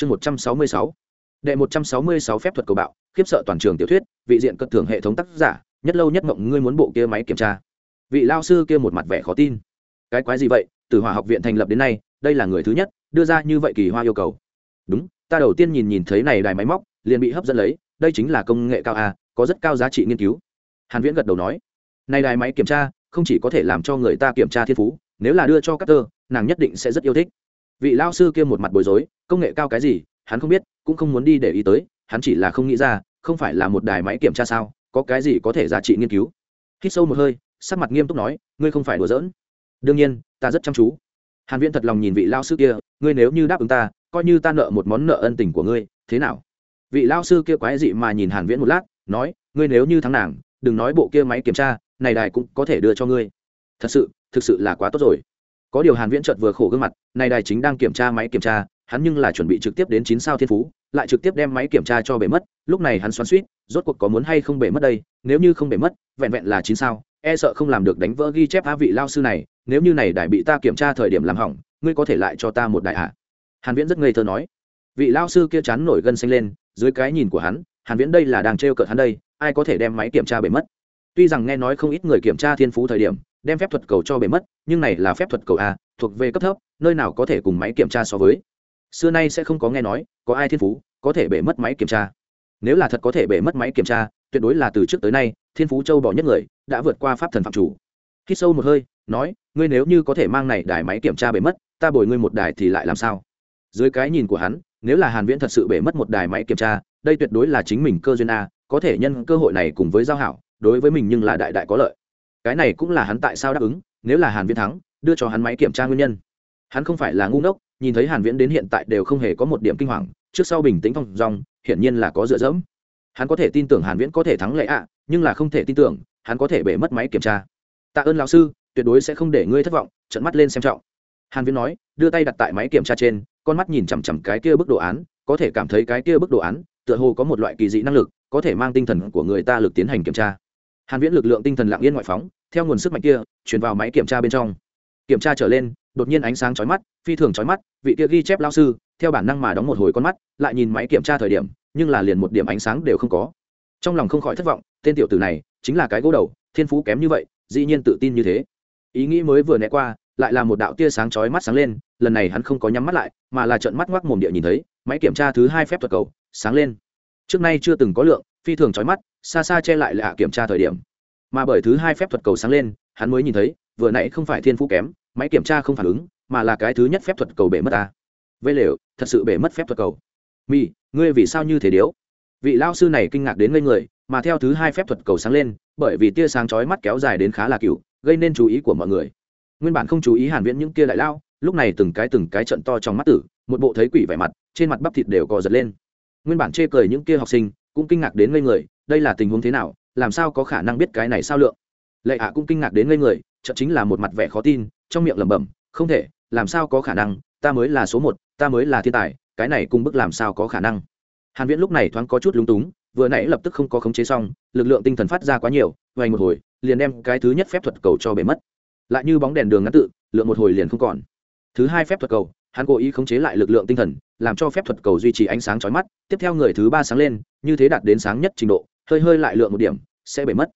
chương một trăm sáu mươi sáu. Đệ một trăm sáu mươi sáu phép thuật cầu bạo, khiếp sợ toàn trường tiểu thuyết, vị diện cất thưởng hệ thống tác giả, nhất lâu nhất mộng ngươi muốn bộ kia máy kiểm tra. Vị lao sư kia một mặt vẻ khó tin. Cái quái gì vậy? Từ hỏa học viện thành lập đến nay, đây là người thứ nhất đưa ra như vậy kỳ hoa yêu cầu. Đúng, ta đầu tiên nhìn nhìn thấy này đài máy móc, liền bị hấp dẫn lấy, đây chính là công nghệ cao a, có rất cao giá trị nghiên cứu. Hàn viễn gật đầu nói, này đài máy kiểm tra, không chỉ có thể làm cho người ta kiểm tra thiên phú, nếu là đưa cho các tơ nàng nhất định sẽ rất yêu thích vị lao sư kia một mặt bối rối, công nghệ cao cái gì, hắn không biết, cũng không muốn đi để ý tới, hắn chỉ là không nghĩ ra, không phải là một đài máy kiểm tra sao, có cái gì có thể giá trị nghiên cứu. Hít sâu một hơi, sắc mặt nghiêm túc nói, ngươi không phải đùa giỡn. Đương nhiên, ta rất chăm chú. Hàn viễn thật lòng nhìn vị lao sư kia, ngươi nếu như đáp ứng ta, coi như ta nợ một món nợ ân tình của ngươi, thế nào? Vị lao sư kia quái dị mà nhìn hàn viễn một lát, nói, ngươi nếu như thắng nàng, đừng nói bộ kia máy kiểm tra, này đài cũng có thể đưa cho ngươi. Thật sự, thực sự là quá tốt rồi có điều hàn viễn chợt vừa khổ gương mặt này đài chính đang kiểm tra máy kiểm tra, hắn nhưng là chuẩn bị trực tiếp đến chín sao thiên phú, lại trực tiếp đem máy kiểm tra cho bể mất, lúc này hắn xoắn suýt, rốt cuộc có muốn hay không bể mất đây, nếu như không bể mất, vẹn vẹn là chín sao e sợ không làm được đánh vỡ ghi chép á vị lao sư này, nếu như này đài bị ta kiểm tra thời điểm làm hỏng, ngươi có thể lại cho ta một đại hạ hàn viễn rất ngây thơ nói. Vị lao sư kia chán nổi gân xanh lên, dưới cái nhìn của hắn, hàn viễn đây là đang trêu cợt hắn đây, ai có thể đem máy kiểm tra bể mất? Tuy rằng nghe nói không ít người kiểm tra thiên phú thời điểm đem phép thuật cầu cho bể mất, nhưng này là phép thuật cầu a, thuộc về cấp thấp, nơi nào có thể cùng máy kiểm tra so với. Xưa nay sẽ không có nghe nói, có ai thiên phú, có thể bể mất máy kiểm tra. Nếu là thật có thể bể mất máy kiểm tra, tuyệt đối là từ trước tới nay, thiên phú châu bỏ nhất người, đã vượt qua pháp thần phạm chủ. Khi sâu một hơi, nói, ngươi nếu như có thể mang này đài máy kiểm tra bể mất, ta bồi ngươi một đài thì lại làm sao? Dưới cái nhìn của hắn, nếu là hàn viễn thật sự bể mất một đài máy kiểm tra, đây tuyệt đối là chính mình cơ duyên a, có thể nhân cơ hội này cùng với giao hảo, đối với mình nhưng là đại đại có lợi cái này cũng là hắn tại sao đáp ứng, nếu là hàn viễn thắng, đưa cho hắn máy kiểm tra nguyên nhân. Hắn không phải là ngu ngốc, nhìn thấy hàn viễn đến hiện tại đều không hề có một điểm kinh hoàng, trước sau bình tĩnh thong dong, hiển nhiên là có dựa dẫm. Hắn có thể tin tưởng hàn viễn có thể thắng lệ ạ, nhưng là không thể tin tưởng, hắn có thể bể mất máy kiểm tra. Tạ ơn lão sư, tuyệt đối sẽ không để ngươi thất vọng, trợn mắt lên xem trọng. Hàn viễn nói, đưa tay đặt tại máy kiểm tra trên, con mắt nhìn chằm chằm cái kia bức đồ án, có thể cảm thấy cái kia bức đồ án, tựa hồ có một loại kỳ dị năng lực, có thể mang tinh thần của người ta lực tiến hành kiểm tra hàn viễn lực lượng tinh thần lặng yên ngoại phóng, theo nguồn sức mạnh kia truyền vào máy kiểm tra bên trong. Kiểm tra trở lên, đột nhiên ánh sáng chói mắt, phi thường chói mắt, vị kia ghi chép lao sư, theo bản năng mà đóng một hồi con mắt, lại nhìn máy kiểm tra thời điểm, nhưng là liền một điểm ánh sáng đều không có. Trong lòng không khỏi thất vọng, tên tiểu tử này, chính là cái gỗ đầu, thiên phú kém như vậy, dĩ nhiên tự tin như thế. Ý nghĩ mới vừa né qua, lại là một đạo tia sáng chói mắt sáng lên, lần này hắn không có nhắm mắt lại, mà là trợn mắt ngoác mồm địa nhìn thấy, máy kiểm tra thứ hai phép thuật cầu, sáng lên. Trước nay chưa từng có lượng phi thường chói mắt, xa xa che lại lạ kiểm tra thời điểm. Mà bởi thứ hai phép thuật cầu sáng lên, hắn mới nhìn thấy, vừa nãy không phải thiên phú kém, máy kiểm tra không phản ứng, mà là cái thứ nhất phép thuật cầu bể mất ta. Vây lều, thật sự bể mất phép thuật cầu. Mi ngươi vì sao như thế điếu? Vị lao sư này kinh ngạc đến ngây người, mà theo thứ hai phép thuật cầu sáng lên, bởi vì tia sáng chói mắt kéo dài đến khá là cựu gây nên chú ý của mọi người. Nguyên bản không chú ý hàn viễn những kia đại lao, lúc này từng cái từng cái trận to trong mắt tử, một bộ thấy quỷ vẻ mặt, trên mặt bắp thịt đều cò giật lên. Nguyên bản chê cười những kia học sinh cũng kinh ngạc đến ngây người, đây là tình huống thế nào, làm sao có khả năng biết cái này sao lượng? Lệ hạ cũng kinh ngạc đến ngây người, chợt chính là một mặt vẻ khó tin, trong miệng lẩm bẩm, không thể, làm sao có khả năng, ta mới là số một, ta mới là thiên tài, cái này cùng bức làm sao có khả năng. Hàn viễn lúc này thoáng có chút lúng túng, vừa nãy lập tức không có khống chế xong, lực lượng tinh thần phát ra quá nhiều vài một hồi, liền đem cái thứ nhất phép thuật cầu cho bể mất. Lại như bóng đèn đường ngắn tự, lượng một hồi liền không còn. Thứ hai phép thuật cầu, hắn cố ý khống chế lại lực lượng tinh thần, làm cho phép thuật cầu duy trì ánh sáng chói mắt, tiếp theo người thứ ba sáng lên như thế đạt đến sáng nhất trình độ, hơi hơi lại lượng một điểm, sẽ bể mất.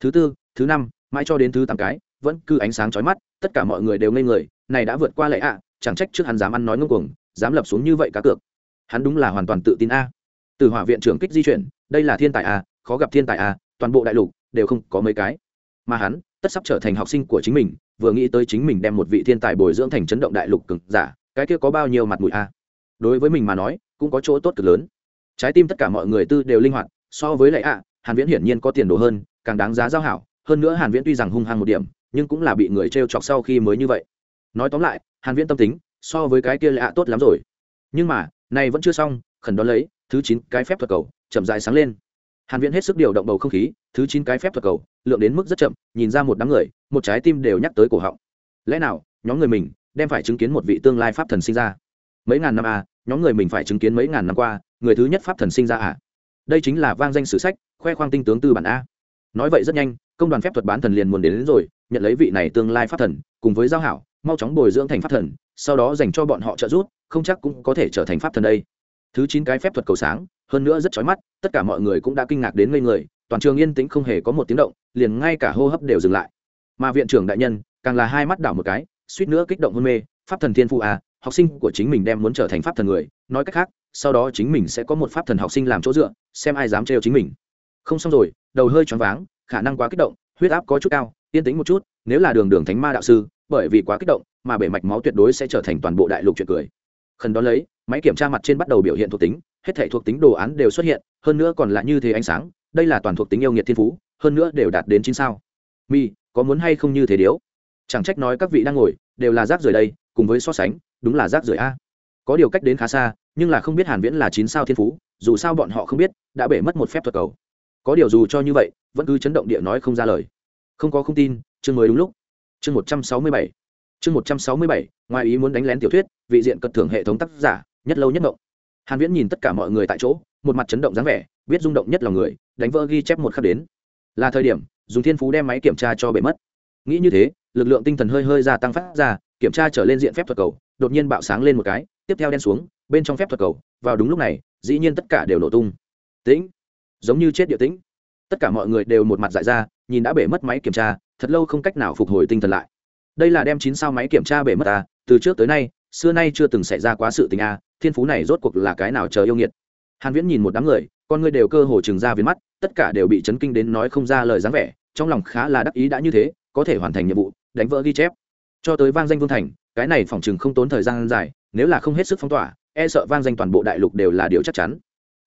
Thứ tư, thứ năm, mãi cho đến thứ tám cái, vẫn cứ ánh sáng chói mắt, tất cả mọi người đều ngây người, này đã vượt qua lệ ạ, chẳng trách trước hắn dám ăn nói ngông cuồng, dám lập xuống như vậy cá cược. Hắn đúng là hoàn toàn tự tin a. Từ hỏa viện trưởng kích di chuyển, đây là thiên tài a, khó gặp thiên tài a, toàn bộ đại lục đều không có mấy cái. Mà hắn, tất sắp trở thành học sinh của chính mình, vừa nghĩ tới chính mình đem một vị thiên tài bồi dưỡng thành chấn động đại lục cực giả, cái kia có bao nhiêu mặt mũi a. Đối với mình mà nói, cũng có chỗ tốt cực lớn trái tim tất cả mọi người tư đều linh hoạt so với lại ạ, hàn viễn hiển nhiên có tiền đồ hơn càng đáng giá giao hảo. Hơn nữa hàn viễn tuy rằng hung hăng một điểm nhưng cũng là bị người trêu chọc sau khi mới như vậy. Nói tóm lại hàn viễn tâm tính so với cái kia ạ tốt lắm rồi. Nhưng mà này vẫn chưa xong khẩn đón lấy thứ chín cái phép thuật cầu chậm rãi sáng lên. Hàn viễn hết sức điều động bầu không khí thứ chín cái phép thuật cầu lượng đến mức rất chậm nhìn ra một đám người một trái tim đều nhắc tới cổ họng. Lẽ nào nhóm người mình đem phải chứng kiến một vị tương lai pháp thần sinh ra? Mấy ngàn năm à nhóm người mình phải chứng kiến mấy ngàn năm qua người thứ nhất pháp thần sinh ra à? Đây chính là vang danh sử sách khoe khoang tinh tướng tư bản a. Nói vậy rất nhanh công đoàn phép thuật bán thần liền muốn đến, đến rồi nhận lấy vị này tương lai pháp thần cùng với giao hảo mau chóng bồi dưỡng thành pháp thần sau đó dành cho bọn họ trợ giúp không chắc cũng có thể trở thành pháp thần đây. Thứ chín cái phép thuật cầu sáng hơn nữa rất chói mắt tất cả mọi người cũng đã kinh ngạc đến ngây người toàn trường yên tĩnh không hề có một tiếng động liền ngay cả hô hấp đều dừng lại. Mà viện trưởng đại nhân càng là hai mắt đảo một cái suýt nữa kích động hôn mê pháp thần thiên phụ à học sinh của chính mình đem muốn trở thành pháp thần người, nói cách khác, sau đó chính mình sẽ có một pháp thần học sinh làm chỗ dựa, xem ai dám trêu chính mình. Không xong rồi, đầu hơi choáng váng, khả năng quá kích động, huyết áp có chút cao, yên tĩnh một chút, nếu là đường đường thánh ma đạo sư, bởi vì quá kích động mà bể mạch máu tuyệt đối sẽ trở thành toàn bộ đại lục chuyện cười. Khẩn đó lấy, máy kiểm tra mặt trên bắt đầu biểu hiện thuộc tính, hết thể thuộc tính đồ án đều xuất hiện, hơn nữa còn là như thế ánh sáng, đây là toàn thuộc tính yêu nghiệt thiên phú, hơn nữa đều đạt đến chín sao. Mi, có muốn hay không như thế điếu? Chẳng trách nói các vị đang ngồi, đều là rác rưởi đây, cùng với so sánh đúng là rác rưởi a. Có điều cách đến khá xa, nhưng là không biết hàn viễn là chín sao thiên phú, dù sao bọn họ không biết, đã bể mất một phép thuật cầu. Có điều dù cho như vậy, vẫn cứ chấn động địa nói không ra lời. Không có không tin, chương mới đúng lúc. Chương một trăm sáu mươi bảy. Chương một trăm sáu mươi bảy, ngoài ý muốn đánh lén tiểu thuyết, vị diện cật thưởng hệ thống tác giả, nhất lâu nhất động hàn viễn nhìn tất cả mọi người tại chỗ, một mặt chấn động dáng vẻ, biết rung động nhất lòng người, đánh vỡ ghi chép một khắc đến. Là thời điểm, dùng thiên phú đem máy kiểm tra cho bể mất. Nghĩ như thế, lực lượng tinh thần hơi hơi gia tăng phát ra, kiểm tra trở lên diện phép thuật cầu đột nhiên bạo sáng lên một cái, tiếp theo đen xuống, bên trong phép thuật cầu, vào đúng lúc này, dĩ nhiên tất cả đều nổ tung. Tĩnh! Giống như chết địa tĩnh. Tất cả mọi người đều một mặt dại ra, nhìn đã bể mất máy kiểm tra, thật lâu không cách nào phục hồi tinh thần lại. Đây là đem chín sao máy kiểm tra bể mất à từ trước tới nay, xưa nay chưa từng xảy ra quá sự tình a thiên phú này rốt cuộc là cái nào chờ yêu nghiệt. Hàn viễn nhìn một đám người, con người đều cơ hồ trừng ra viền mắt, tất cả đều bị chấn kinh đến nói không ra lời dáng vẻ, trong lòng khá là đắc ý đã như thế, có thể hoàn thành nhiệm vụ, đánh vỡ ghi chép. Cho tới vang danh vương thành cái này phòng chừng không tốn thời gian dài, nếu là không hết sức phong tỏa e sợ vang danh toàn bộ đại lục đều là điều chắc chắn.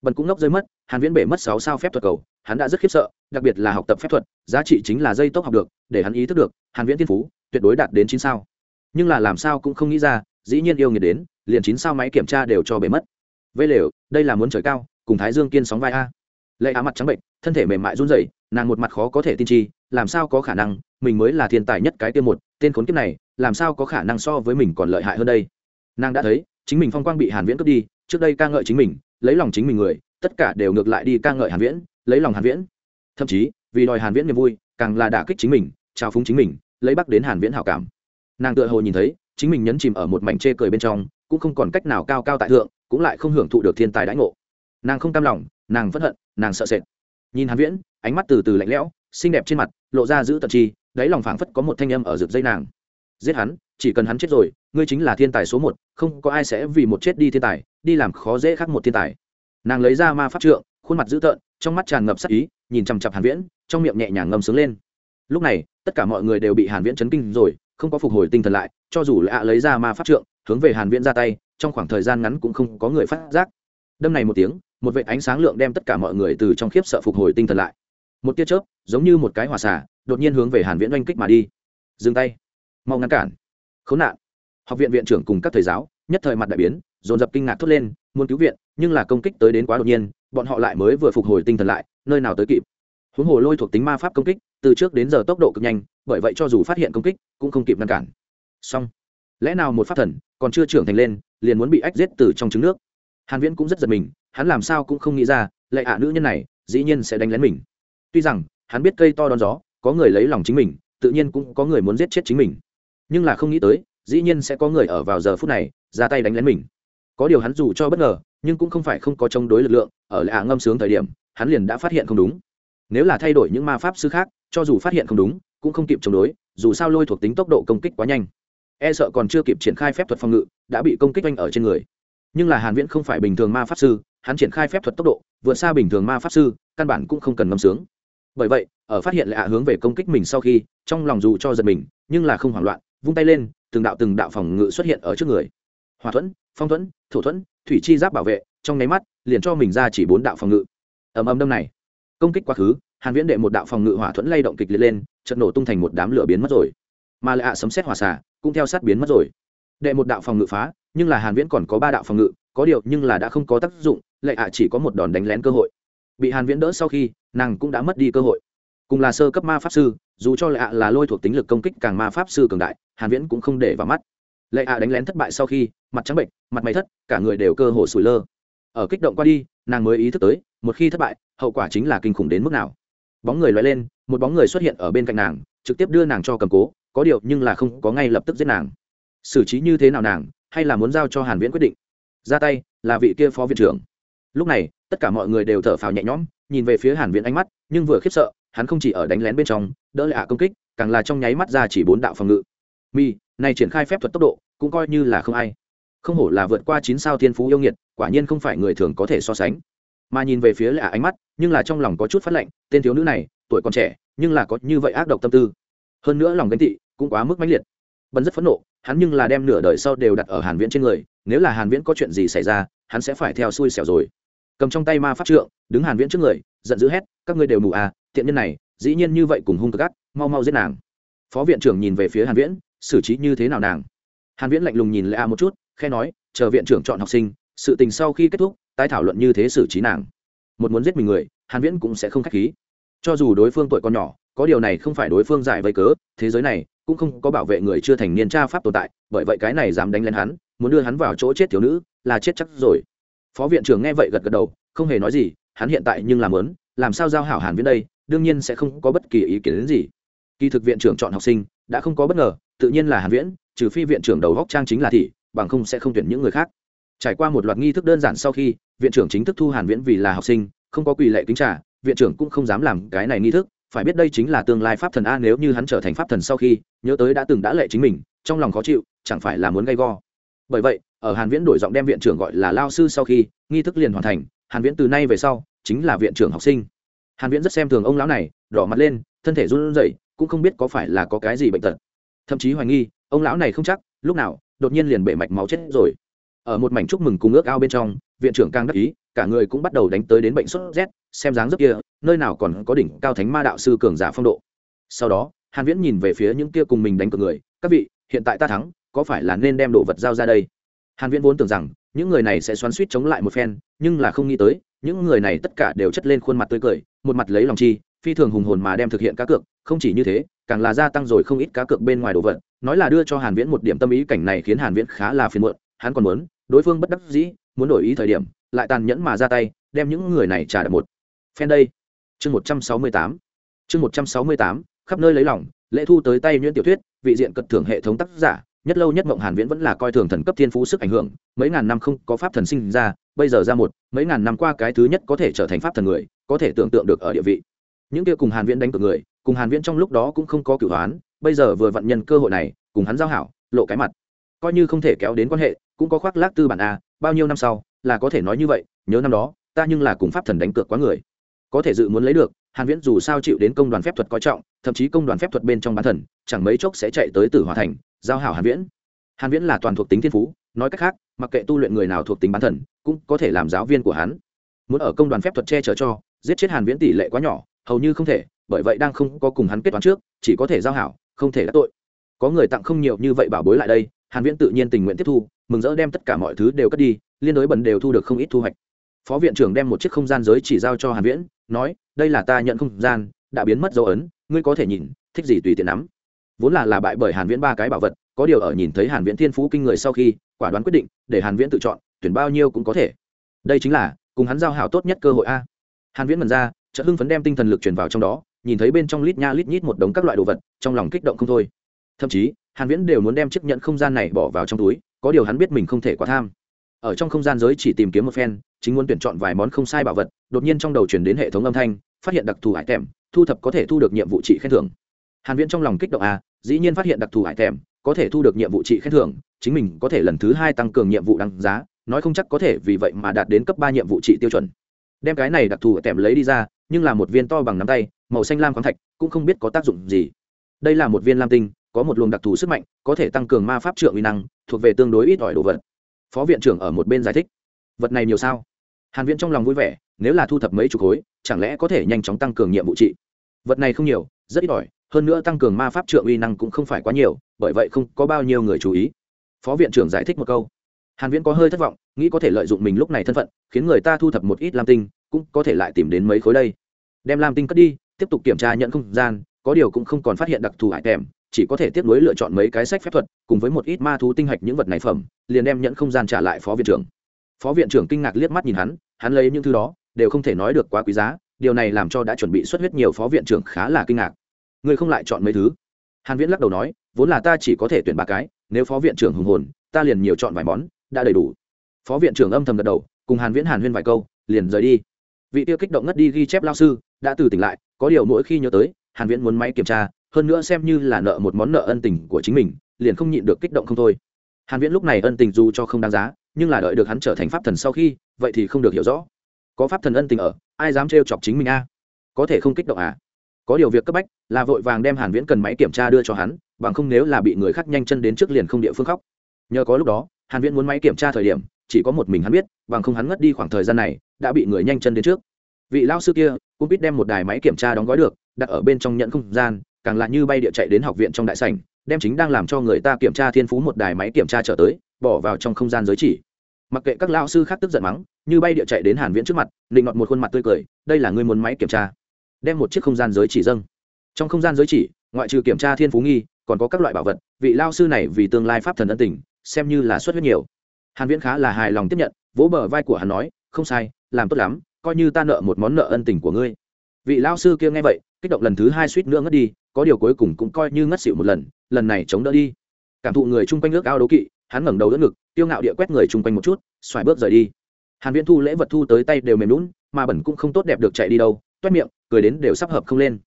Bần cũng ngốc rơi mất, hàn viễn bể mất sáu sao phép thuật cầu, hắn đã rất khiếp sợ, đặc biệt là học tập phép thuật, giá trị chính là dây tốc học được, để hắn ý thức được, hàn viễn thiên phú, tuyệt đối đạt đến chín sao. Nhưng là làm sao cũng không nghĩ ra, dĩ nhiên yêu nghiệt đến, liền chín sao máy kiểm tra đều cho bể mất. Vây lều, đây là muốn trời cao, cùng thái dương kiên sóng vai a. Lệ á mặt trắng bệnh, thân thể mềm mại run rẩy, nàng một mặt khó có thể tin chi, làm sao có khả năng, mình mới là thiên tài nhất cái tiêm một tên khốn kiếp này, làm sao có khả năng so với mình còn lợi hại hơn đây? Nàng đã thấy, chính mình phong quang bị hàn viễn cướp đi, trước đây ca ngợi chính mình, lấy lòng chính mình người, tất cả đều ngược lại đi ca ngợi hàn viễn, lấy lòng hàn viễn. Thậm chí, vì đòi hàn viễn niềm vui, càng là đả kích chính mình trao phúng chính mình, lấy bắc đến hàn viễn hảo cảm. Nàng tựa hồ nhìn thấy, chính mình nhấn chìm ở một mảnh chê cười bên trong, cũng không còn cách nào cao cao tại thượng, cũng lại không hưởng thụ được thiên tài đãi ngộ. Nàng không cam lòng, nàng phẫn hận, nàng sợ sệt. Nhìn hàn viễn, ánh mắt từ từ lạnh lẽo, xinh đẹp trên mặt, lộ ra giữ tận chi đáy lòng phảng phất có một thanh âm ở rực dây nàng. Giết hắn, chỉ cần hắn chết rồi, ngươi chính là thiên tài số một, không có ai sẽ vì một chết đi thiên tài, đi làm khó dễ khác một thiên tài. Nàng lấy ra ma pháp trượng, khuôn mặt dữ tợn, trong mắt tràn ngập sắc ý, nhìn chằm chặp hàn viễn, trong miệng nhẹ nhàng ngâm sướng lên. Lúc này, tất cả mọi người đều bị hàn viễn chấn kinh rồi, không có phục hồi tinh thần lại, cho dù lạ lấy ra ma pháp trượng, hướng về hàn viễn ra tay, trong khoảng thời gian ngắn cũng không có người phát giác. Đâm này một tiếng, một vệt ánh sáng lượng đem tất cả mọi người từ trong khiếp sợ phục hồi tinh thần lại. Một tia chớp, giống như một cái hỏa xả đột nhiên hướng về hàn viễn oanh kích mà đi. Dừng tay. Mau ngăn cản. Khốn nạn. Học viện viện trưởng cùng các thầy giáo, nhất thời mặt đại biến, dồn dập kinh ngạc thốt lên, muốn cứu viện, nhưng là công kích tới đến quá đột nhiên, bọn họ lại mới vừa phục hồi tinh thần lại, nơi nào tới kịp. Huống hồ lôi thuộc tính ma pháp công kích, từ trước đến giờ tốc độ cực nhanh, bởi vậy cho dù phát hiện công kích, cũng không kịp ngăn cản. Song lẽ nào một pháp thần, còn chưa trưởng thành lên, liền muốn bị ách giết từ trong trứng nước? Hàn viễn cũng rất giật mình, hắn làm sao cũng không nghĩ ra, lệ ạ nữ nhân này, dĩ nhiên sẽ đánh lén mình. Tuy rằng, hắn biết cây to đón gió có người lấy lòng chính mình, tự nhiên cũng có người muốn giết chết chính mình. Nhưng là không nghĩ tới, dĩ nhiên sẽ có người ở vào giờ phút này, ra tay đánh lén mình. Có điều hắn dù cho bất ngờ, nhưng cũng không phải không có chống đối lực lượng, ở lạ ngâm sướng thời điểm, hắn liền đã phát hiện không đúng. Nếu là thay đổi những ma pháp sư khác, cho dù phát hiện không đúng, cũng không kịp chống đối, dù sao lôi thuộc tính tốc độ công kích quá nhanh. E sợ còn chưa kịp triển khai phép thuật phòng ngự, đã bị công kích oanh ở trên người. Nhưng là hàn viễn không phải bình thường ma pháp sư, hắn triển khai phép thuật tốc độ, vượt xa bình thường ma pháp sư, căn bản cũng không cần ngâm sướng. Bởi vậy ở phát hiện lệ ạ hướng về công kích mình sau khi, trong lòng dù cho giật mình, nhưng là không hoảng loạn, vung tay lên, từng đạo từng đạo phòng ngự xuất hiện ở trước người. Hòa thuẫn, phong thuẫn, thổ thuẫn, thủy chi giáp bảo vệ, trong nháy mắt, liền cho mình ra chỉ bốn đạo phòng ngự. Ầm ầm đâm này, công kích quá khứ, hàn viễn đệ một đạo phòng ngự hỏa thuẫn lay động kịch liệt lên, chợt nổ tung thành một đám lửa biến mất rồi. Mà lệ ạ sấm xét hỏa xả cũng theo sát biến mất rồi. Đệ một đạo phòng ngự phá, nhưng là hàn viễn còn có ba đạo phòng ngự, có điều nhưng là đã không có tác dụng, lệ ạ chỉ có một đòn đánh lén cơ hội. Bị hàn viễn đỡ sau khi, nàng cũng đã mất đi cơ hội cùng là sơ cấp ma pháp sư, dù cho lệ ạ là lôi thuộc tính lực công kích càng ma pháp sư cường đại, hàn viễn cũng không để vào mắt. Lệ ạ đánh lén thất bại sau khi, mặt trắng bệnh, mặt mày thất, cả người đều cơ hồ sủi lơ. Ở kích động qua đi, nàng mới ý thức tới, một khi thất bại, hậu quả chính là kinh khủng đến mức nào. Bóng người lóe lên, một bóng người xuất hiện ở bên cạnh nàng, trực tiếp đưa nàng cho cầm cố, có điều nhưng là không có ngay lập tức giết nàng. Xử trí như thế nào nàng, hay là muốn giao cho hàn viễn quyết định? Ra tay, là vị kia phó viện trưởng. Lúc này, tất cả mọi người đều thở phào nhẹ nhõm, nhìn về phía hàn viễn ánh mắt, nhưng vừa khiếp sợ hắn không chỉ ở đánh lén bên trong, đỡ lại công kích, càng là trong nháy mắt ra chỉ bốn đạo phòng ngự. Mi, này triển khai phép thuật tốc độ, cũng coi như là không ai. Không hổ là vượt qua chín sao thiên phú yêu nghiệt, quả nhiên không phải người thường có thể so sánh. Mà nhìn về phía lạ ánh mắt, nhưng là trong lòng có chút phát lệnh tên thiếu nữ này, tuổi còn trẻ, nhưng là có như vậy ác độc tâm tư. Hơn nữa lòng ganh tị, cũng quá mức mãnh liệt. Bần rất phẫn nộ, hắn nhưng là đem nửa đời sau đều đặt ở hàn viễn trên người, nếu là hàn viễn có chuyện gì xảy ra, hắn sẽ phải theo xui xẻo rồi. Cầm trong tay ma pháp trượng, đứng hàn viễn trước người, giận dữ hét, các ngươi đều mù à tiện nhân này dĩ nhiên như vậy cùng hung cực gắt, mau mau giết nàng. Phó viện trưởng nhìn về phía hàn viễn xử trí như thế nào nàng? Hàn viễn lạnh lùng nhìn lệ một chút khe nói chờ viện trưởng chọn học sinh sự tình sau khi kết thúc tái thảo luận như thế xử trí nàng. Một muốn giết mình người hàn viễn cũng sẽ không khách khí. Cho dù đối phương tuổi còn nhỏ có điều này không phải đối phương giải vây cớ thế giới này cũng không có bảo vệ người chưa thành niên tra pháp tồn tại bởi vậy cái này dám đánh lên hắn muốn đưa hắn vào chỗ chết thiếu nữ là chết chắc rồi. Phó viện trưởng nghe vậy gật gật đầu không hề nói gì hắn hiện tại nhưng làm lớn làm sao giao hảo hàn viễn đây đương nhiên sẽ không có bất kỳ ý kiến đến gì. Kỳ thực viện trưởng chọn học sinh đã không có bất ngờ, tự nhiên là hàn viễn, trừ phi viện trưởng đầu góc trang chính là thị, bằng không sẽ không tuyển những người khác. Trải qua một loạt nghi thức đơn giản sau khi, viện trưởng chính thức thu hàn viễn vì là học sinh, không có quỳ lệ kính trả viện trưởng cũng không dám làm cái này nghi thức, phải biết đây chính là tương lai pháp thần a nếu như hắn trở thành pháp thần sau khi, nhớ tới đã từng đã lệ chính mình, trong lòng khó chịu, chẳng phải là muốn gây go. Bởi vậy, ở hàn viễn đổi giọng đem viện trưởng gọi là lao sư sau khi, nghi thức liền hoàn thành, hàn viễn từ nay về sau, chính là viện trưởng học sinh hàn viễn rất xem thường ông lão này, đỏ mặt lên, thân thể run rẩy, cũng không biết có phải là có cái gì bệnh tật. Thậm chí hoài nghi, ông lão này không chắc, lúc nào, đột nhiên liền bể mạch máu chết rồi. Ở một mảnh chúc mừng cùng ước ao bên trong, viện trưởng càng đắc ý, cả người cũng bắt đầu đánh tới đến bệnh sốt rét, xem dáng dấp kia, nơi nào còn có đỉnh cao thánh ma đạo sư cường giả phong độ. Sau đó, hàn viễn nhìn về phía những kia cùng mình đánh cược người, các vị, hiện tại ta thắng, có phải là nên đem đồ vật giao ra đây? Hàn viễn vốn tưởng rằng, những người này sẽ xoắn xuýt chống lại một phen, nhưng là không nghĩ tới những người này tất cả đều chất lên khuôn mặt tươi cười, một mặt lấy lòng chi, phi thường hùng hồn mà đem thực hiện cá cược. Không chỉ như thế, càng là gia tăng rồi không ít cá cược bên ngoài đồ vật. Nói là đưa cho hàn viễn một điểm tâm ý, cảnh này khiến hàn viễn khá là phiền muộn. Hắn còn muốn, đối phương bất đắc dĩ, muốn đổi ý thời điểm, lại tàn nhẫn mà ra tay, đem những người này trả đập một phen đây. Chương 168 chương 168 khắp nơi lấy lòng, lễ thu tới tay nhuyễn tiểu thuyết, vị diện cật thưởng hệ thống tác giả nhất lâu nhất mộng hàn viễn vẫn là coi thường thần cấp thiên phú sức ảnh hưởng, mấy ngàn năm không có pháp thần sinh ra, bây giờ ra một, mấy ngàn năm qua cái thứ nhất có thể trở thành pháp thần người, có thể tưởng tượng được ở địa vị. Những kia cùng hàn viễn đánh cược người, cùng hàn viễn trong lúc đó cũng không có cửu hoán bây giờ vừa vận nhân cơ hội này, cùng hắn giao hảo, lộ cái mặt. Coi như không thể kéo đến quan hệ, cũng có khoác lác tư bản a, bao nhiêu năm sau, là có thể nói như vậy, nhớ năm đó, ta nhưng là cùng pháp thần đánh cược quá người. Có thể dự muốn lấy được, hàn viễn dù sao chịu đến công đoàn phép thuật coi trọng, thậm chí công đoàn phép thuật bên trong bán thần, chẳng mấy chốc sẽ chạy tới tử hòa thành giao hảo hàn viễn. Hàn viễn là toàn thuộc tính thiên phú, nói cách khác, mặc kệ tu luyện người nào thuộc tính bán thần, cũng có thể làm giáo viên của hắn. Muốn ở công đoàn phép thuật che chở cho, giết chết hàn viễn tỷ lệ quá nhỏ, hầu như không thể, bởi vậy đang không có cùng hắn kết toán trước, chỉ có thể giao hảo, không thể đắc tội. Có người tặng không nhiều như vậy bảo bối lại đây, hàn viễn tự nhiên tình nguyện tiếp thu, mừng rỡ đem tất cả mọi thứ đều cất đi, liên đối bẩn đều thu được không ít thu hoạch. Phó viện trưởng đem một chiếc không gian giới chỉ giao cho hàn viễn, nói, đây là ta nhận không gian, đã biến mất dấu ấn, ngươi có thể nhìn, thích gì tùy tiện nắm vốn là là bại bởi hàn viễn ba cái bảo vật, có điều ở nhìn thấy hàn viễn thiên phú kinh người sau khi, quả đoán quyết định, để hàn viễn tự chọn, tuyển bao nhiêu cũng có thể. Đây chính là, cùng hắn giao hảo tốt nhất cơ hội a. Hàn viễn mần ra, chợt hưng phấn đem tinh thần lực truyền vào trong đó, nhìn thấy bên trong lít nha lít nhít một đống các loại đồ vật, trong lòng kích động không thôi. Thậm chí, hàn viễn đều muốn đem chiếc nhẫn không gian này bỏ vào trong túi, có điều hắn biết mình không thể quá tham. Ở trong không gian giới chỉ tìm kiếm một phen, chính muốn tuyển chọn vài món không sai bảo vật, đột nhiên trong đầu truyền đến hệ thống âm thanh, phát hiện đặc thù hải tèm thu thập có thể thu được nhiệm vụ trị khen thưởng hàn viễn trong lòng kích động a, dĩ nhiên phát hiện đặc thù hải tèm có thể thu được nhiệm vụ trị khen thưởng chính mình có thể lần thứ hai tăng cường nhiệm vụ đăng giá nói không chắc có thể vì vậy mà đạt đến cấp ba nhiệm vụ trị tiêu chuẩn. Đem cái này đặc thù hải tèm lấy đi ra nhưng là một viên to bằng nắm tay màu xanh lam khoáng thạch cũng không biết có tác dụng gì. Đây là một viên lam tinh có một luồng đặc thù sức mạnh có thể tăng cường ma pháp trượng uy năng thuộc về tương đối ít ỏi đồ vật. Phó viện trưởng ở một bên giải thích. Vật này nhiều sao? Hàn viễn trong lòng vui vẻ nếu là thu thập mấy chục khối chẳng lẽ có thể nhanh chóng tăng cường nhiệm vụ trị? Vật này không nhiều rất ít ỏi hơn nữa tăng cường ma pháp trượng uy năng cũng không phải quá nhiều, bởi vậy không có bao nhiêu người chú ý. Phó viện trưởng giải thích một câu. Hàn viễn có hơi thất vọng, nghĩ có thể lợi dụng mình lúc này thân phận, khiến người ta thu thập một ít lam tinh, cũng có thể lại tìm đến mấy khối đây. Đem lam tinh cất đi, tiếp tục kiểm tra nhận không gian, có điều cũng không còn phát hiện đặc thù hải tèm chỉ có thể tiếp nối lựa chọn mấy cái sách phép thuật, cùng với một ít ma thú tinh hạch những vật này phẩm, liền đem nhận không gian trả lại phó viện trưởng. Phó viện trưởng kinh ngạc liếc mắt nhìn hắn hắn lấy những thứ đó, đều không thể nói được quá quý giá, điều này làm cho đã chuẩn bị xuất huyết nhiều phó viện trưởng khá là kinh ngạc người không lại chọn mấy thứ? Hàn viễn lắc đầu nói, vốn là ta chỉ có thể tuyển ba cái, nếu phó viện trưởng hùng hồn, ta liền nhiều chọn vài món, đã đầy đủ. Phó viện trưởng âm thầm gật đầu, cùng hàn viễn hàn huyên vài câu, liền rời đi. Vị tiêu kích động ngất đi ghi chép lao sư, đã từ tỉnh lại, có điều mỗi khi nhớ tới, hàn viễn muốn máy kiểm tra, hơn nữa xem như là nợ một món nợ ân tình của chính mình, liền không nhịn được kích động không thôi. Hàn viễn lúc này ân tình dù cho không đáng giá, nhưng là đợi được hắn trở thành pháp thần sau khi, vậy thì không được hiểu rõ. Có pháp thần ân tình ở, ai dám trêu chọc chính mình a? Có thể không kích động à? Có điều việc cấp bách là vội vàng đem hàn viễn cần máy kiểm tra đưa cho hắn, bằng không nếu là bị người khác nhanh chân đến trước liền không địa phương khóc. Nhờ có lúc đó, hàn viễn muốn máy kiểm tra thời điểm, chỉ có một mình hắn biết, bằng không hắn ngất đi khoảng thời gian này, đã bị người nhanh chân đến trước. Vị lao sư kia, cũng biết đem một đài máy kiểm tra đóng gói được, đặt ở bên trong nhận không gian, càng là như bay địa chạy đến học viện trong đại sảnh, đem chính đang làm cho người ta kiểm tra thiên phú một đài máy kiểm tra trở tới, bỏ vào trong không gian giới chỉ. Mặc kệ các lao sư khác tức giận mắng, như bay địa chạy đến hàn viễn trước mặt định ngọt một khuôn mặt tươi cười, đây là người muốn máy kiểm tra đem một chiếc không gian giới chỉ dâng. Trong không gian giới chỉ, ngoại trừ kiểm tra thiên phú nghi, còn có các loại bảo vật, vị lao sư này vì tương lai pháp thần ân tình, xem như là xuất huyết nhiều. Hàn viễn khá là hài lòng tiếp nhận, vỗ bờ vai của hắn nói, không sai, làm tốt lắm, coi như ta nợ một món nợ ân tình của ngươi. Vị lao sư kia nghe vậy, kích động lần thứ hai suýt nữa ngất đi, có điều cuối cùng cũng coi như ngất xỉu một lần lần này chống đỡ đi. Cảm thụ người chung quanh nước ao đấu kỵ, hắn ngẩng đầu đỡ ngực tiêu ngạo địa quét người chung quanh một chút, xoài bước rời đi. Hàn viễn thu lễ vật thu tới tay đều mềm lún mà bẩn cũng không tốt đẹp được chạy đi đâu, toét miệng cười đến đều sắp hợp không lên.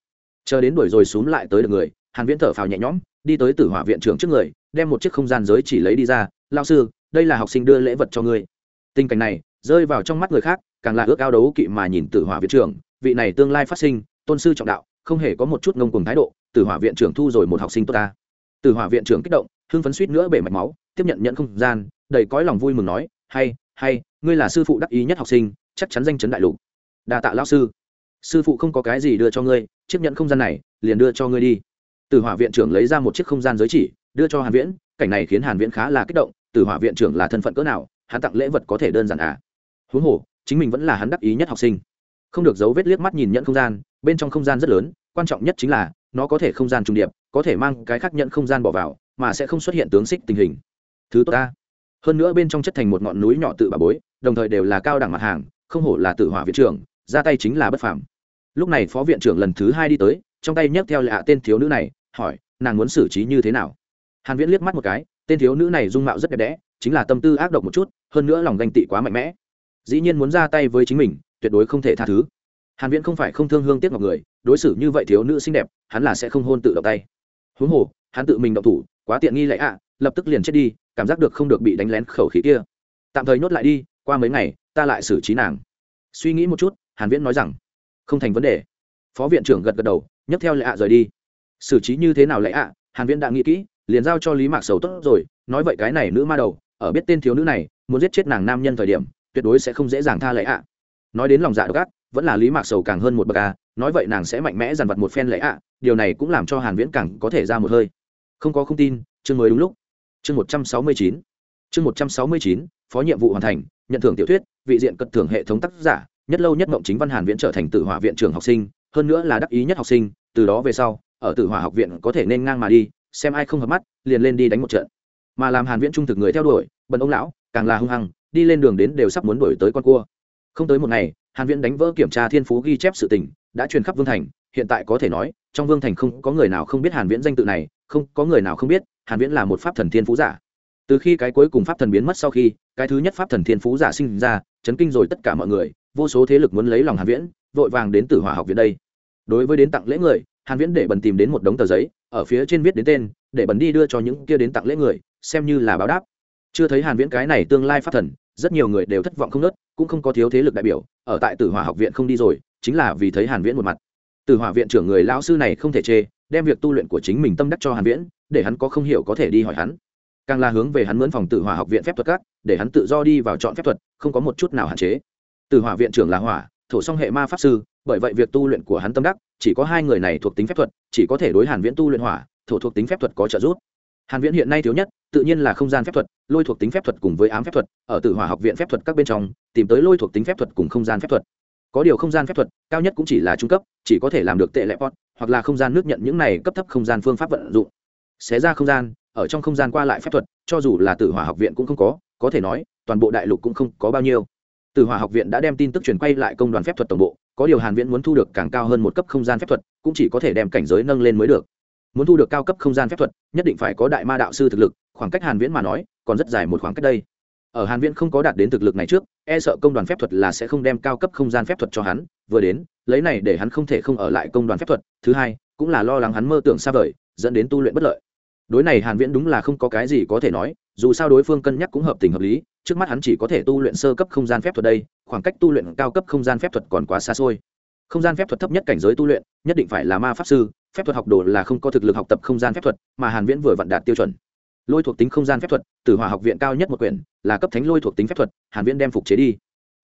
Chờ đến đuổi rồi xuống lại tới được người, hàn viễn thở phào nhẹ nhõm, đi tới tử hỏa viện trưởng trước người, đem một chiếc không gian giới chỉ lấy đi ra lao sư, đây là học sinh đưa lễ vật cho ngươi. Tình cảnh này, rơi vào trong mắt người khác, càng là ước ao đấu kỵ mà nhìn tử hỏa viện trưởng, vị này tương lai phát sinh, tôn sư trọng đạo, không hề có một chút ngông cuồng thái độ, tử hỏa viện trưởng thu rồi một học sinh tốt ta. Tử hỏa viện trưởng kích động, hưng phấn suýt nữa bể mạch máu, tiếp nhận nhận không gian, đầy cõi lòng vui mừng nói, hay hay, ngươi là sư phụ đắc ý nhất học sinh, chắc chắn danh chấn đại lục. Đa tạ lão sư sư phụ không có cái gì đưa cho ngươi, chiếc nhận không gian này, liền đưa cho ngươi đi. Từ hỏa viện trưởng lấy ra một chiếc không gian giới chỉ, đưa cho hàn viễn, cảnh này khiến hàn viễn khá là kích động, từ hỏa viện trưởng là thân phận cỡ nào, hắn tặng lễ vật có thể đơn giản à? Huống hồ, chính mình vẫn là hắn đắc ý nhất học sinh. Không được giấu vết liếc mắt nhìn nhận không gian, bên trong không gian rất lớn, quan trọng nhất chính là, nó có thể không gian trùng điệp, có thể mang cái khác nhận không gian bỏ vào, mà sẽ không xuất hiện tướng xích tình hình. Thứ tốt ta. Hơn nữa bên trong chất thành một ngọn núi nhỏ tự bà bối, đồng thời đều là cao đẳng mặt hàng, không hổ là tự hỏa viện trưởng, ra tay chính là bất phàm lúc này phó viện trưởng lần thứ hai đi tới, trong tay nhấc theo lạ tên thiếu nữ này, hỏi, nàng muốn xử trí như thế nào? Hàn viễn liếc mắt một cái, tên thiếu nữ này dung mạo rất đẹp đẽ, chính là tâm tư ác độc một chút, hơn nữa lòng ganh tị quá mạnh mẽ. Dĩ nhiên muốn ra tay với chính mình, tuyệt đối không thể tha thứ. Hàn viễn không phải không thương hương tiếc ngọc người, đối xử như vậy thiếu nữ xinh đẹp, hắn là sẽ không hôn tự động tay. Huống hồ, hắn tự mình động thủ, quá tiện nghi lại ạ, lập tức liền chết đi, cảm giác được không được bị đánh lén khẩu khí kia. Tạm thời nhốt lại đi, qua mấy ngày, ta lại xử trí nàng. Suy nghĩ một chút, hàn viễn nói rằng không thành vấn đề. Phó viện trưởng gật gật đầu, nhấc theo lệ ạ rời đi. Xử trí như thế nào lệ ạ? Hàn viễn đã nghĩ kỹ, liền giao cho lý mạc sầu tốt rồi, nói vậy cái này nữ ma đầu, ở biết tên thiếu nữ này, muốn giết chết nàng nam nhân thời điểm, tuyệt đối sẽ không dễ dàng tha lệ ạ. Nói đến lòng dạ độc ác, vẫn là lý mạc sầu càng hơn một bậc à nói vậy nàng sẽ mạnh mẽ dằn vặt một phen lệ ạ, điều này cũng làm cho hàn viễn càng có thể ra một hơi. Không có không tin, chương mới đúng lúc. Chương 169 chương 169 phó nhiệm vụ hoàn thành, nhận thưởng tiểu thuyết, vị diện cật thưởng hệ thống tác giả nhất lâu nhất mộng chính văn hàn viễn trở thành tử hỏa viện trưởng học sinh, hơn nữa là đắc ý nhất học sinh, từ đó về sau, ở tử hỏa học viện có thể nên ngang mà đi, xem ai không hợp mắt, liền lên đi đánh một trận. Mà làm hàn viễn trung thực người theo đuổi, bần ông lão, càng là hung hăng, đi lên đường đến đều sắp muốn đuổi tới con cua. Không tới một ngày, hàn viễn đánh vỡ kiểm tra thiên phú ghi chép sự tình, đã truyền khắp vương thành, hiện tại có thể nói, trong vương thành không có người nào không biết hàn viễn danh tự này, không có người nào không biết, hàn viễn là một pháp thần thiên phú giả. Từ khi cái cuối cùng pháp thần biến mất sau khi, cái thứ nhất pháp thần thiên phú giả sinh ra, chấn kinh rồi tất cả mọi người vô số thế lực muốn lấy lòng hàn viễn, vội vàng đến tử hỏa học viện đây. Đối với đến tặng lễ người, hàn viễn để bần tìm đến một đống tờ giấy, ở phía trên viết đến tên, để bần đi đưa cho những kia đến tặng lễ người, xem như là báo đáp. Chưa thấy hàn viễn cái này tương lai phát thần, rất nhiều người đều thất vọng không nớt, cũng không có thiếu thế lực đại biểu, ở tại tử hỏa học viện không đi rồi, chính là vì thấy hàn viễn một mặt. Tử hỏa viện trưởng người lão sư này không thể chê, đem việc tu luyện của chính mình tâm đắc cho hàn viễn, để hắn có không hiểu có thể đi hỏi hắn. Càng là hướng về hắn mướn phòng tử hỏa học viện phép thuật các, để hắn tự do đi vào chọn phép thuật, không có một chút nào hạn chế tử hỏa viện trưởng là hỏa, thổ song hệ ma pháp sư, bởi vậy việc tu luyện của hắn tâm đắc, chỉ có hai người này thuộc tính phép thuật, chỉ có thể đối hàn viễn tu luyện hỏa, thổ thuộc tính phép thuật có trợ giúp. Hàn viễn hiện nay thiếu nhất, tự nhiên là không gian phép thuật, lôi thuộc tính phép thuật cùng với ám phép thuật, ở tử hỏa học viện phép thuật các bên trong, tìm tới lôi thuộc tính phép thuật cùng không gian phép thuật. Có điều không gian phép thuật, cao nhất cũng chỉ là trung cấp, chỉ có thể làm được tệ lệ pot, hoặc là không gian nước nhận những này cấp thấp không gian phương pháp vận dụng. Xé ra không gian, ở trong không gian qua lại phép thuật, cho dù là tử hỏa học viện cũng không có có thể nói, toàn bộ đại lục cũng không có bao nhiêu. Từ hỏa học viện đã đem tin tức truyền quay lại công đoàn phép thuật tổng bộ, có điều hàn viễn muốn thu được càng cao hơn một cấp không gian phép thuật, cũng chỉ có thể đem cảnh giới nâng lên mới được. Muốn thu được cao cấp không gian phép thuật, nhất định phải có đại ma đạo sư thực lực, khoảng cách hàn viễn mà nói, còn rất dài một khoảng cách đây. Ở hàn viễn không có đạt đến thực lực này trước e sợ công đoàn phép thuật là sẽ không đem cao cấp không gian phép thuật cho hắn, vừa đến, lấy này để hắn không thể không ở lại công đoàn phép thuật. Thứ hai, cũng là lo lắng hắn mơ tưởng xa vời, dẫn đến tu luyện bất lợi. Đối này hàn viễn đúng là không có cái gì có thể nói, dù sao đối phương cân nhắc cũng hợp tình hợp lý trước mắt hắn chỉ có thể tu luyện sơ cấp không gian phép thuật đây, khoảng cách tu luyện cao cấp không gian phép thuật còn quá xa xôi. Không gian phép thuật thấp nhất cảnh giới tu luyện, nhất định phải là ma pháp sư, phép thuật học đồ là không có thực lực học tập không gian phép thuật, mà hàn viễn vừa vặn đạt tiêu chuẩn. Lôi thuộc tính không gian phép thuật tử hỏa học viện cao nhất một quyển, là cấp thánh lôi thuộc tính phép thuật, hàn viễn đem phục chế đi.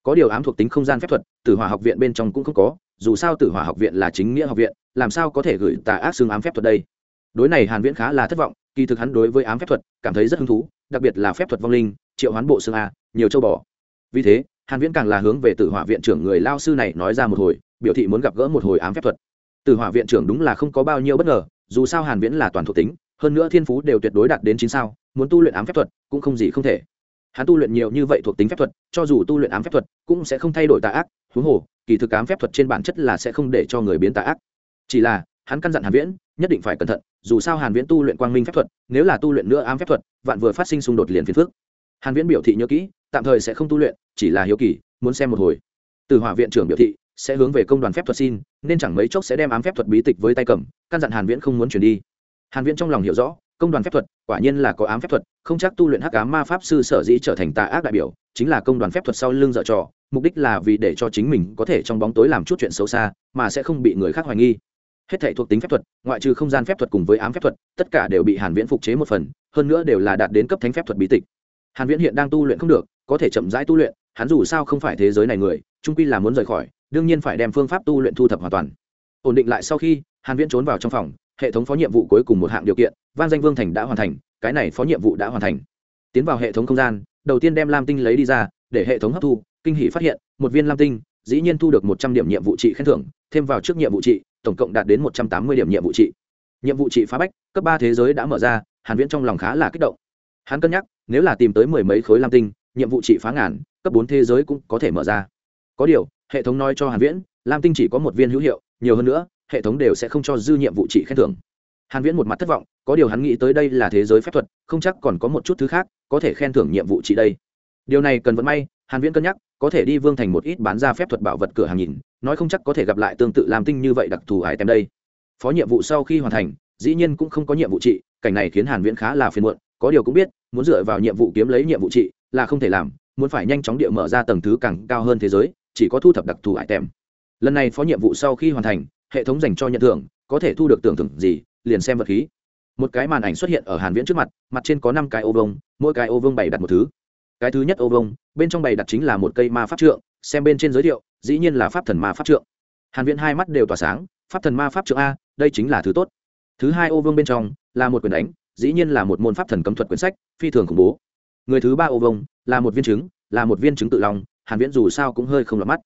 Có điều ám thuộc tính không gian phép thuật tử hỏa học viện bên trong cũng không có, dù sao tử hỏa học viện là chính nghĩa học viện, làm sao có thể gửi tà ác xương ám phép thuật đây? Đối này hàn viễn khá là thất vọng, kỳ thực hắn đối với ám phép thuật cảm thấy rất hứng thú, đặc biệt là phép thuật vong linh triệu hoán bộ xương a, nhiều châu bò. Vì thế, hàn viễn càng là hướng về tử hỏa viện trưởng người lao sư này nói ra một hồi, biểu thị muốn gặp gỡ một hồi ám phép thuật. Tử hỏa viện trưởng đúng là không có bao nhiêu bất ngờ, dù sao hàn viễn là toàn thuộc tính, hơn nữa thiên phú đều tuyệt đối đạt đến chín sao, muốn tu luyện ám phép thuật cũng không gì không thể. Hắn tu luyện nhiều như vậy thuộc tính phép thuật, cho dù tu luyện ám phép thuật cũng sẽ không thay đổi tà ác, huống hồ, kỳ thực ám phép thuật trên bản chất là sẽ không để cho người biến tà ác. Chỉ là, hắn căn dặn hàn viễn, nhất định phải cẩn thận, dù sao hàn viễn tu luyện quang minh phép thuật, nếu là tu luyện nữa ám phép thuật, vạn vừa phát sinh xung đột liền phiền phức hàn viễn biểu thị nhớ kỹ, tạm thời sẽ không tu luyện, chỉ là hiếu kỳ, muốn xem một hồi. Từ hỏa viện trưởng biểu thị, sẽ hướng về công đoàn phép thuật xin, nên chẳng mấy chốc sẽ đem ám phép thuật bí tịch với tay cầm, căn dặn hàn viễn không muốn chuyển đi. Hàn viễn trong lòng hiểu rõ, công đoàn phép thuật, quả nhiên là có ám phép thuật, không chắc tu luyện hắc ám ma pháp sư sở dĩ trở thành tà ác đại biểu, chính là công đoàn phép thuật sau lưng dở trò, mục đích là vì để cho chính mình có thể trong bóng tối làm chút chuyện xấu xa, mà sẽ không bị người khác hoài nghi. Hết thảy thuộc tính phép thuật, ngoại trừ không gian phép thuật cùng với ám phép thuật, tất cả đều bị hàn viễn phục chế một phần, hơn nữa đều là đạt đến cấp thánh phép thuật bí tịch hàn viễn hiện đang tu luyện không được, có thể chậm rãi tu luyện, hắn dù sao không phải thế giới này người trung quy là muốn rời khỏi, đương nhiên phải đem phương pháp tu luyện thu thập hoàn toàn. Ổn định lại sau khi, hàn viễn trốn vào trong phòng, hệ thống phó nhiệm vụ cuối cùng một hạng điều kiện van danh vương thành đã hoàn thành, cái này phó nhiệm vụ đã hoàn thành. Tiến vào hệ thống không gian, đầu tiên đem lam tinh lấy đi ra, để hệ thống hấp thu, kinh hỉ phát hiện, một viên lam tinh, dĩ nhiên thu được một trăm điểm nhiệm vụ trị khen thưởng, thêm vào trước nhiệm vụ trị, tổng cộng đạt đến một trăm tám mươi điểm nhiệm vụ trị. Nhiệm vụ trị phá bách, cấp ba thế giới đã mở ra, hàn viễn trong lòng khá là kích động hắn cân nhắc, nếu là tìm tới mười mấy khối lam tinh, nhiệm vụ trị phá ngàn, cấp bốn thế giới cũng có thể mở ra. Có điều, hệ thống nói cho hàn viễn, lam tinh chỉ có một viên hữu hiệu, nhiều hơn nữa, hệ thống đều sẽ không cho dư nhiệm vụ trị khen thưởng. Hàn viễn một mặt thất vọng, có điều hắn nghĩ tới đây là thế giới phép thuật, không chắc còn có một chút thứ khác, có thể khen thưởng nhiệm vụ trị đây. Điều này cần vận may, hàn viễn cân nhắc, có thể đi vương thành một ít bán ra phép thuật bảo vật cửa hàng nhìn, nói không chắc có thể gặp lại tương tự làm tinh như vậy đặc thù hải tem đây. Phó nhiệm vụ sau khi hoàn thành, dĩ nhiên cũng không có nhiệm vụ trị, cảnh này khiến hàn viễn khá là phiền muộn có điều cũng biết, muốn dựa vào nhiệm vụ kiếm lấy nhiệm vụ trị là không thể làm, muốn phải nhanh chóng địa mở ra tầng thứ càng cao hơn thế giới, chỉ có thu thập đặc thù hải tèm lần này phó nhiệm vụ sau khi hoàn thành, hệ thống dành cho nhận thưởng, có thể thu được tưởng thưởng gì, liền xem vật khí. Một cái màn ảnh xuất hiện ở hàn viễn trước mặt mặt trên có năm cái ô vông mỗi cái ô vông bày đặt một thứ. Cái thứ nhất ô vông bên trong bày đặt chính là một cây ma pháp trượng, xem bên trên giới thiệu, dĩ nhiên là pháp thần ma pháp trượng. Hàn viễn hai mắt đều tỏa sáng, pháp thần ma pháp trượng a, đây chính là thứ tốt. Thứ hai ô vương bên trong là một quyền đánh dĩ nhiên là một môn pháp thần cấm thuật quyển sách, phi thường khủng bố. Người thứ ba ô vông, là một viên trứng, là một viên trứng tự lòng hàn viễn dù sao cũng hơi không lọt mắt.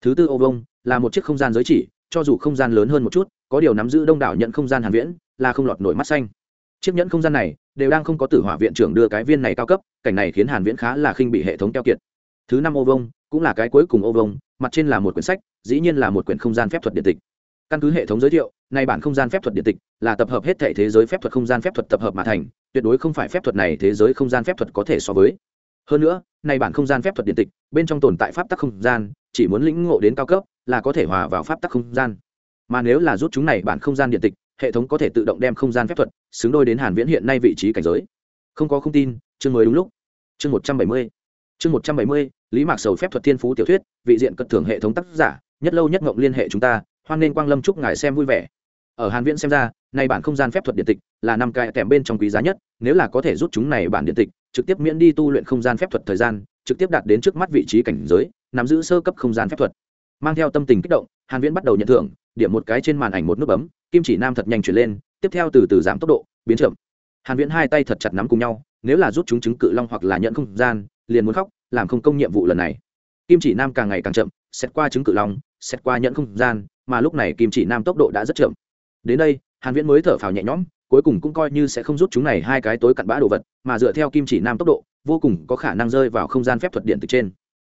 Thứ tư ô vông, là một chiếc không gian giới chỉ, cho dù không gian lớn hơn một chút, có điều nắm giữ đông đảo nhận không gian hàn viễn, là không lọt nổi mắt xanh. Chiếc nhẫn không gian này, đều đang không có tử hỏa viện trưởng đưa cái viên này cao cấp, cảnh này khiến hàn viễn khá là khinh bị hệ thống keo kiệt. Thứ năm ô vông, cũng là cái cuối cùng ô vông, mặt trên là một quyển sách, dĩ nhiên là một quyển không gian phép thuật điện tịch. Căn cứ hệ thống giới thiệu này bản không gian phép thuật điện tịch là tập hợp hết thể thế giới phép thuật không gian phép thuật tập hợp mà thành, tuyệt đối không phải phép thuật này thế giới không gian phép thuật có thể so với. Hơn nữa này bản không gian phép thuật điện tịch bên trong tồn tại pháp tắc không gian, chỉ muốn lĩnh ngộ đến cao cấp là có thể hòa vào pháp tắc không gian. Mà nếu là rút chúng này bản không gian điện tịch, hệ thống có thể tự động đem không gian phép thuật xứng đôi đến hàn viễn hiện nay vị trí cảnh giới. Không có không tin, chương mới đúng lúc. Chương 170 chương 170 lý mạc sầu phép thuật thiên phú tiểu thuyết, vị diện cất thưởng hệ thống tác giả, nhất lâu nhất ngộng liên hệ chúng ta, hoan nên quang lâm chúc ngài xem vui vẻ ở hàn viễn xem ra nay bản không gian phép thuật điện tịch là năm cái kèm bên trong quý giá nhất, nếu là có thể rút chúng này bản điện tịch, trực tiếp miễn đi tu luyện không gian phép thuật thời gian, trực tiếp đạt đến trước mắt vị trí cảnh giới, nắm giữ sơ cấp không gian phép thuật. Mang theo tâm tình kích động, hàn viễn bắt đầu nhận thưởng, điểm một cái trên màn ảnh một nút bấm, kim chỉ nam thật nhanh chuyển lên, tiếp theo từ từ giảm tốc độ, biến chậm. Hàn viễn hai tay thật chặt nắm cùng nhau, nếu là rút chúng chứng cự long hoặc là nhận không gian, liền muốn khóc, làm không công nhiệm vụ lần này. Kim chỉ nam càng ngày càng chậm, xét qua chứng cự long, xét qua nhận không gian, mà lúc này kim chỉ nam tốc độ đã rất chậm đến đây, hàn viễn mới thở phào nhẹ nhõm, cuối cùng cũng coi như sẽ không rút chúng này hai cái tối cặn bã đồ vật, mà dựa theo kim chỉ nam tốc độ, vô cùng có khả năng rơi vào không gian phép thuật điện từ trên.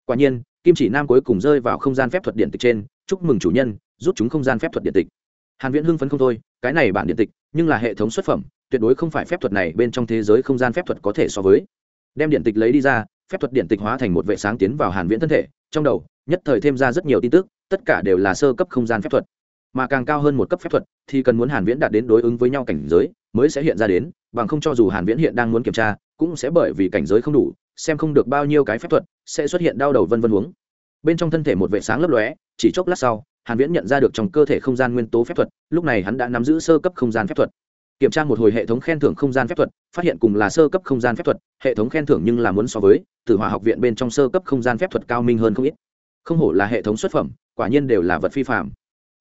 Quả nhiên, kim chỉ nam cuối cùng rơi vào không gian phép thuật điện tịch trên, chúc mừng chủ nhân, rút chúng không gian phép thuật điện tịch. Hàn viễn hưng phấn không thôi, cái này bản điện tịch, nhưng là hệ thống xuất phẩm, tuyệt đối không phải phép thuật này bên trong thế giới không gian phép thuật có thể so với. Đem điện tịch lấy đi ra, phép thuật điện tịch hóa thành một vệ sáng tiến vào hàn viễn thân thể, trong đầu, nhất thời thêm ra rất nhiều tin tức, tất cả đều là sơ cấp không gian phép thuật mà càng cao hơn một cấp phép thuật, thì cần muốn hàn viễn đạt đến đối ứng với nhau cảnh giới mới sẽ hiện ra đến, bằng không cho dù hàn viễn hiện đang muốn kiểm tra, cũng sẽ bởi vì cảnh giới không đủ, xem không được bao nhiêu cái phép thuật, sẽ xuất hiện đau đầu vân vân huống bên trong thân thể một vệ sáng lấp lóe, chỉ chốc lát sau, hàn viễn nhận ra được trong cơ thể không gian nguyên tố phép thuật, lúc này hắn đã nắm giữ sơ cấp không gian phép thuật. Kiểm tra một hồi hệ thống khen thưởng không gian phép thuật, phát hiện cùng là sơ cấp không gian phép thuật, hệ thống khen thưởng nhưng là muốn so với tử hỏa học viện bên trong sơ cấp không gian phép thuật cao minh hơn không ít. Không hổ là hệ thống xuất phẩm, quả nhiên đều là vật phi phạm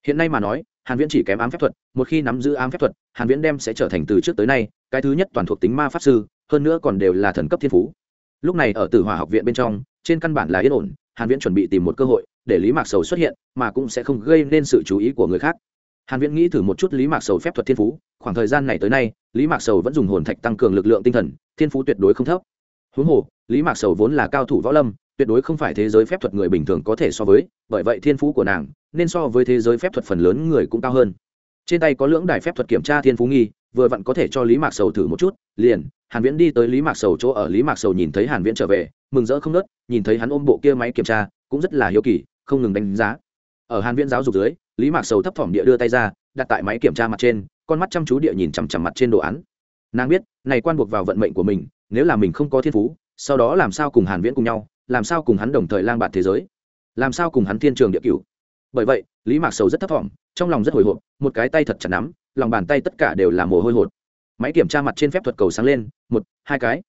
hiện nay mà nói, hàn viễn chỉ kém ám phép thuật, một khi nắm giữ ám phép thuật, hàn viễn đem sẽ trở thành từ trước tới nay, cái thứ nhất toàn thuộc tính ma pháp sư, hơn nữa còn đều là thần cấp thiên phú. Lúc này ở tử hỏa học viện bên trong, trên căn bản là yên ổn, hàn viễn chuẩn bị tìm một cơ hội, để lý mạc sầu xuất hiện, mà cũng sẽ không gây nên sự chú ý của người khác. Hàn viễn nghĩ thử một chút lý mạc sầu phép thuật thiên phú, khoảng thời gian này tới nay, lý mạc sầu vẫn dùng hồn thạch tăng cường lực lượng tinh thần, thiên phú tuyệt đối không thấp. Huống hồ, lý mạc sầu vốn là cao thủ võ lâm tuyệt đối không phải thế giới phép thuật người bình thường có thể so với, bởi vậy thiên phú của nàng nên so với thế giới phép thuật phần lớn người cũng cao hơn. Trên tay có lưỡng đài phép thuật kiểm tra thiên phú nghi, vừa vặn có thể cho lý mạc sầu thử một chút, liền, hàn viễn đi tới lý mạc sầu chỗ ở, lý mạc sầu nhìn thấy hàn viễn trở về, mừng rỡ không nớt, nhìn thấy hắn ôm bộ kia máy kiểm tra, cũng rất là hiếu kỳ, không ngừng đánh giá. Ở hàn viễn giáo dục dưới, lý mạc sầu thấp thỏm địa đưa tay ra, đặt tại máy kiểm tra mặt trên, con mắt chăm chú địa nhìn chằm chằm mặt trên đồ án. Nàng biết, này quan buộc vào vận mệnh của mình, nếu là mình không có thiên phú, sau đó làm sao cùng hàn viễn cùng nhau làm sao cùng hắn đồng thời lang bạt thế giới? Làm sao cùng hắn thiên trường địa cửu? Bởi vậy, lý mạc sầu rất thấp thỏm, trong lòng rất hồi hộp, một cái tay thật chặt nắm, lòng bàn tay tất cả đều là mồ hôi hột. Máy kiểm tra mặt trên phép thuật cầu sáng lên, một, hai cái.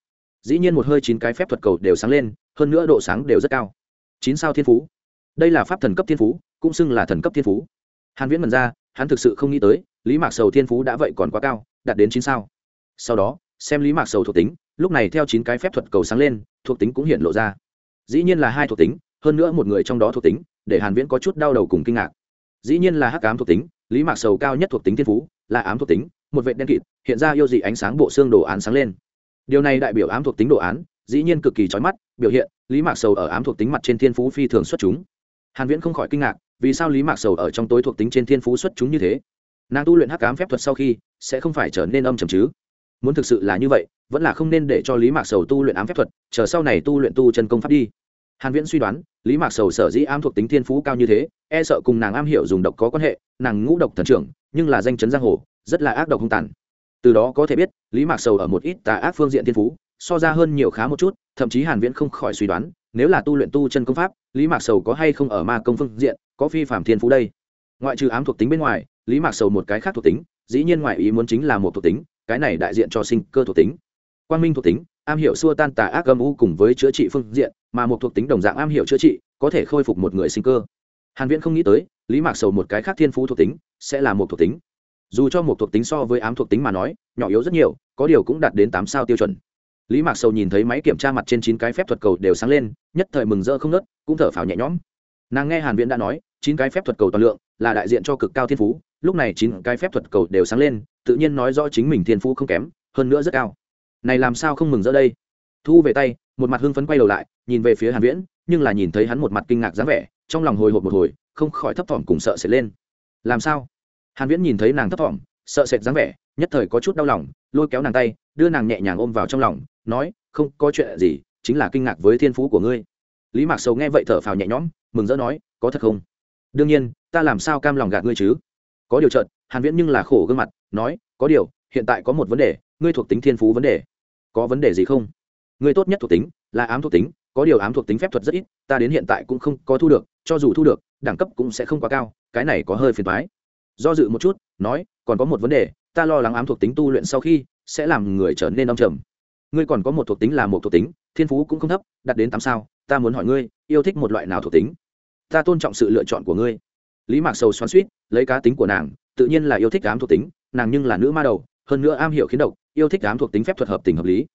Dĩ nhiên một hơi chín cái phép thuật cầu đều sáng lên, hơn nữa độ sáng đều rất cao. Chín sao thiên phú. Đây là pháp thần cấp thiên phú, cũng xưng là thần cấp thiên phú. Hàn viễn mần ra, hắn thực sự không nghĩ tới, lý mạc sầu thiên phú đã vậy còn quá cao, đạt đến chín sao. Sau đó, xem lý mạc sầu thuộc tính, lúc này theo chín cái phép thuật cầu sáng lên, thuộc tính cũng hiện lộ ra dĩ nhiên là hai thuộc tính, hơn nữa một người trong đó thuộc tính, để hàn viễn có chút đau đầu cùng kinh ngạc. Dĩ nhiên là hắc ám thuộc tính, lý mạc sầu cao nhất thuộc tính thiên phú, là ám thuộc tính, một vệ đen kịt, hiện ra yêu dị ánh sáng bộ xương đồ án sáng lên. Điều này đại biểu ám thuộc tính đồ án, dĩ nhiên cực kỳ chói mắt, biểu hiện lý mạc sầu ở ám thuộc tính mặt trên thiên phú phi thường xuất chúng. Hàn viễn không khỏi kinh ngạc, vì sao lý mạc sầu ở trong tối thuộc tính trên thiên phú xuất chúng như thế? Nàng tu luyện hắc ám phép thuật sau khi, sẽ không phải trở nên âm trầm chứ? Muốn thực sự là như vậy, vẫn là không nên để cho lý mạc sầu tu luyện ám phép thuật, chờ sau này tu luyện tu chân công pháp đi. Hàn viễn suy đoán, lý mạc sầu sở dĩ ám thuộc tính thiên phú cao như thế e sợ cùng nàng am hiểu dùng độc có quan hệ, nàng ngũ độc thần trưởng, nhưng là danh chấn giang hồ, rất là ác độc hung tàn. Từ đó có thể biết, lý mạc sầu ở một ít tà ác phương diện thiên phú, so ra hơn nhiều khá một chút, thậm chí hàn viễn không khỏi suy đoán, nếu là tu luyện tu chân công pháp, lý mạc sầu có hay không ở ma công phương diện, có phi phạm thiên phú đây? Ngoại trừ ám thuộc tính bên ngoài, lý mạc sầu một cái khác thuộc tính, dĩ nhiên ngoại ý muốn chính là một thuộc tính cái này đại diện cho sinh cơ thuộc tính. Quang minh thuộc tính, am hiểu xua tan tà ác âm u cùng với chữa trị phương diện, mà một thuộc tính đồng dạng am hiểu chữa trị, có thể khôi phục một người sinh cơ. Hàn viễn không nghĩ tới, lý mạc sầu một cái khác thiên phú thuộc tính, sẽ là một thuộc tính. Dù cho một thuộc tính so với ám thuộc tính mà nói, nhỏ yếu rất nhiều, có điều cũng đạt đến tám sao tiêu chuẩn. Lý mạc sầu nhìn thấy máy kiểm tra mặt trên chín cái phép thuật cầu đều sáng lên, nhất thời mừng rỡ không nớt cũng thở phào nhẹ nhõm. Nàng nghe hàn viễn đã nói, chín cái phép thuật cầu toàn lượng là đại diện cho cực cao thiên phú lúc này chín cái phép thuật cầu đều sáng lên, tự nhiên nói rõ chính mình thiên phú không kém, hơn nữa rất cao. Này làm sao không mừng rỡ đây? Thu về tay, một mặt hưng phấn quay đầu lại, nhìn về phía hàn viễn, nhưng là nhìn thấy hắn một mặt kinh ngạc dáng vẻ, trong lòng hồi hộp một hồi, không khỏi thấp thỏm cùng sợ sệt lên. Làm sao? Hàn viễn nhìn thấy nàng thấp thỏm, sợ sệt dáng vẻ, nhất thời có chút đau lòng, lôi kéo nàng tay, đưa nàng nhẹ nhàng ôm vào trong lòng, nói, không có chuyện gì, chính là kinh ngạc với thiên phú của ngươi. Lý mạc sầu nghe vậy thở phào nhẹ nhõm, mừng rỡ nói, có thật không? Đương nhiên, ta làm sao cam lòng gạt ngươi chứ? Có điều trợn hàn viễn nhưng là khổ gương mặt, nói, có điều, hiện tại có một vấn đề, ngươi thuộc tính thiên phú vấn đề. Có vấn đề gì không? Ngươi tốt nhất thuộc tính là ám thuộc tính, có điều ám thuộc tính phép thuật rất ít, ta đến hiện tại cũng không có thu được, cho dù thu được, đẳng cấp cũng sẽ không quá cao, cái này có hơi phiền toái. Do dự một chút, nói, còn có một vấn đề, ta lo lắng ám thuộc tính tu luyện sau khi sẽ làm người trở nên âm trầm. Ngươi còn có một thuộc tính là một thuộc tính, thiên phú cũng không thấp, đạt đến tám sao, ta muốn hỏi ngươi, yêu thích một loại nào thuộc tính? Ta tôn trọng sự lựa chọn của ngươi lý mạc sầu xoắn suýt lấy cá tính của nàng, tự nhiên là yêu thích ám thuộc tính, nàng nhưng là nữ ma đầu, hơn nữa am hiểu khiến độc, yêu thích ám thuộc tính phép thuật hợp tình hợp lý.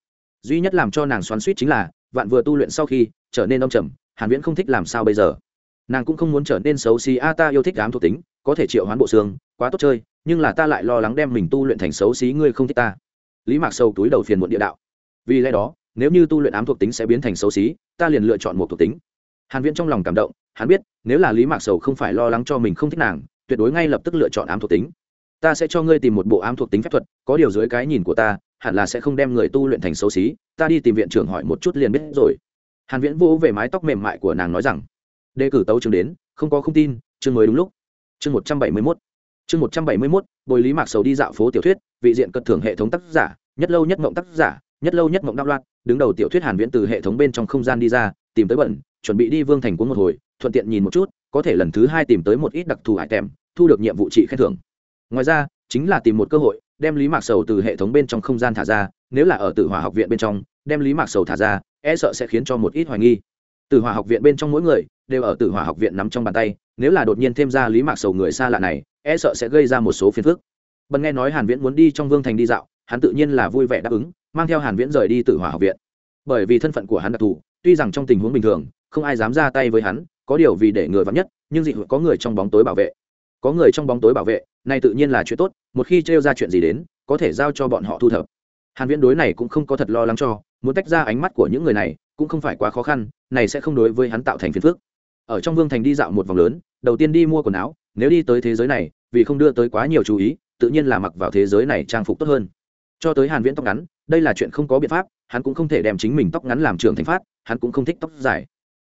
Duy nhất làm cho nàng xoắn suýt chính là, vạn vừa tu luyện sau khi, trở nên đông trầm, hàn viễn không thích làm sao bây giờ. Nàng cũng không muốn trở nên xấu xí, a, ta yêu thích ám thuộc tính, có thể triệu hoán bộ xương, quá tốt chơi, nhưng là ta lại lo lắng đem mình tu luyện thành xấu xí, ngươi không thích ta. Lý mạc Sầu túi đầu phiền muộn địa đạo. Vì lẽ đó, nếu như tu luyện ám thuộc tính sẽ biến thành xấu xí, ta liền lựa chọn một thuộc tính. Hàn viễn trong lòng cảm động hắn biết, nếu là lý mạc sầu không phải lo lắng cho mình không thích nàng, tuyệt đối ngay lập tức lựa chọn ám thuộc tính. Ta sẽ cho ngươi tìm một bộ ám thuộc tính phép thuật, có điều dưới cái nhìn của ta, hẳn là sẽ không đem người tu luyện thành xấu xí, ta đi tìm viện trưởng hỏi một chút liền biết rồi. Hàn viễn vỗ về mái tóc mềm mại của nàng nói rằng, đề cử tấu chương đến, không có không tin, chương mới đúng lúc. Chương 171 chương 171 bồi lý mạc sầu đi dạo phố tiểu thuyết, vị diện cật thưởng hệ thống tác giả, nhất lâu nhất mộng tác giả, nhất lâu nhất mộng đạo loạn đứng đầu tiểu thuyết hàn viễn từ hệ thống bên trong không gian đi ra, tìm tới bận, chuẩn bị đi vương thành cuốn một hồi thuận tiện nhìn một chút, có thể lần thứ hai tìm tới một ít đặc thù hải tèm thu được nhiệm vụ trị khen thưởng. Ngoài ra, chính là tìm một cơ hội, đem lý mạc sầu từ hệ thống bên trong không gian thả ra, nếu là ở tử hỏa học viện bên trong, đem lý mạc sầu thả ra e sợ sẽ khiến cho một ít hoài nghi. Tử hỏa học viện bên trong mỗi người, đều ở tử hỏa học viện nắm trong bàn tay, nếu là đột nhiên thêm ra lý mạc sầu người xa lạ này e sợ sẽ gây ra một số phiền phức. Bần nghe nói hàn viễn muốn đi trong vương thành đi dạo, hắn tự nhiên là vui vẻ đáp ứng, mang theo hàn viễn rời đi tử hỏa học viện. Bởi vì thân phận của hắn đặc thù, tuy rằng trong tình huống bình thường, không ai dám ra tay với hắn có điều vì để người vắng nhất, nhưng dị có người trong bóng tối bảo vệ. Có người trong bóng tối bảo vệ, này tự nhiên là chuyện tốt, một khi trêu ra chuyện gì đến, có thể giao cho bọn họ thu thập. Hàn viễn đối này cũng không có thật lo lắng cho, muốn tách ra ánh mắt của những người này, cũng không phải quá khó khăn, này sẽ không đối với hắn tạo thành phiền phức. Ở trong vương thành đi dạo một vòng lớn, đầu tiên đi mua quần áo, nếu đi tới thế giới này, vì không đưa tới quá nhiều chú ý, tự nhiên là mặc vào thế giới này trang phục tốt hơn. Cho tới hàn viễn tóc ngắn, đây là chuyện không có biện pháp, hắn cũng không thể đem chính mình tóc ngắn làm trường thành phát, hắn cũng không thích tóc dài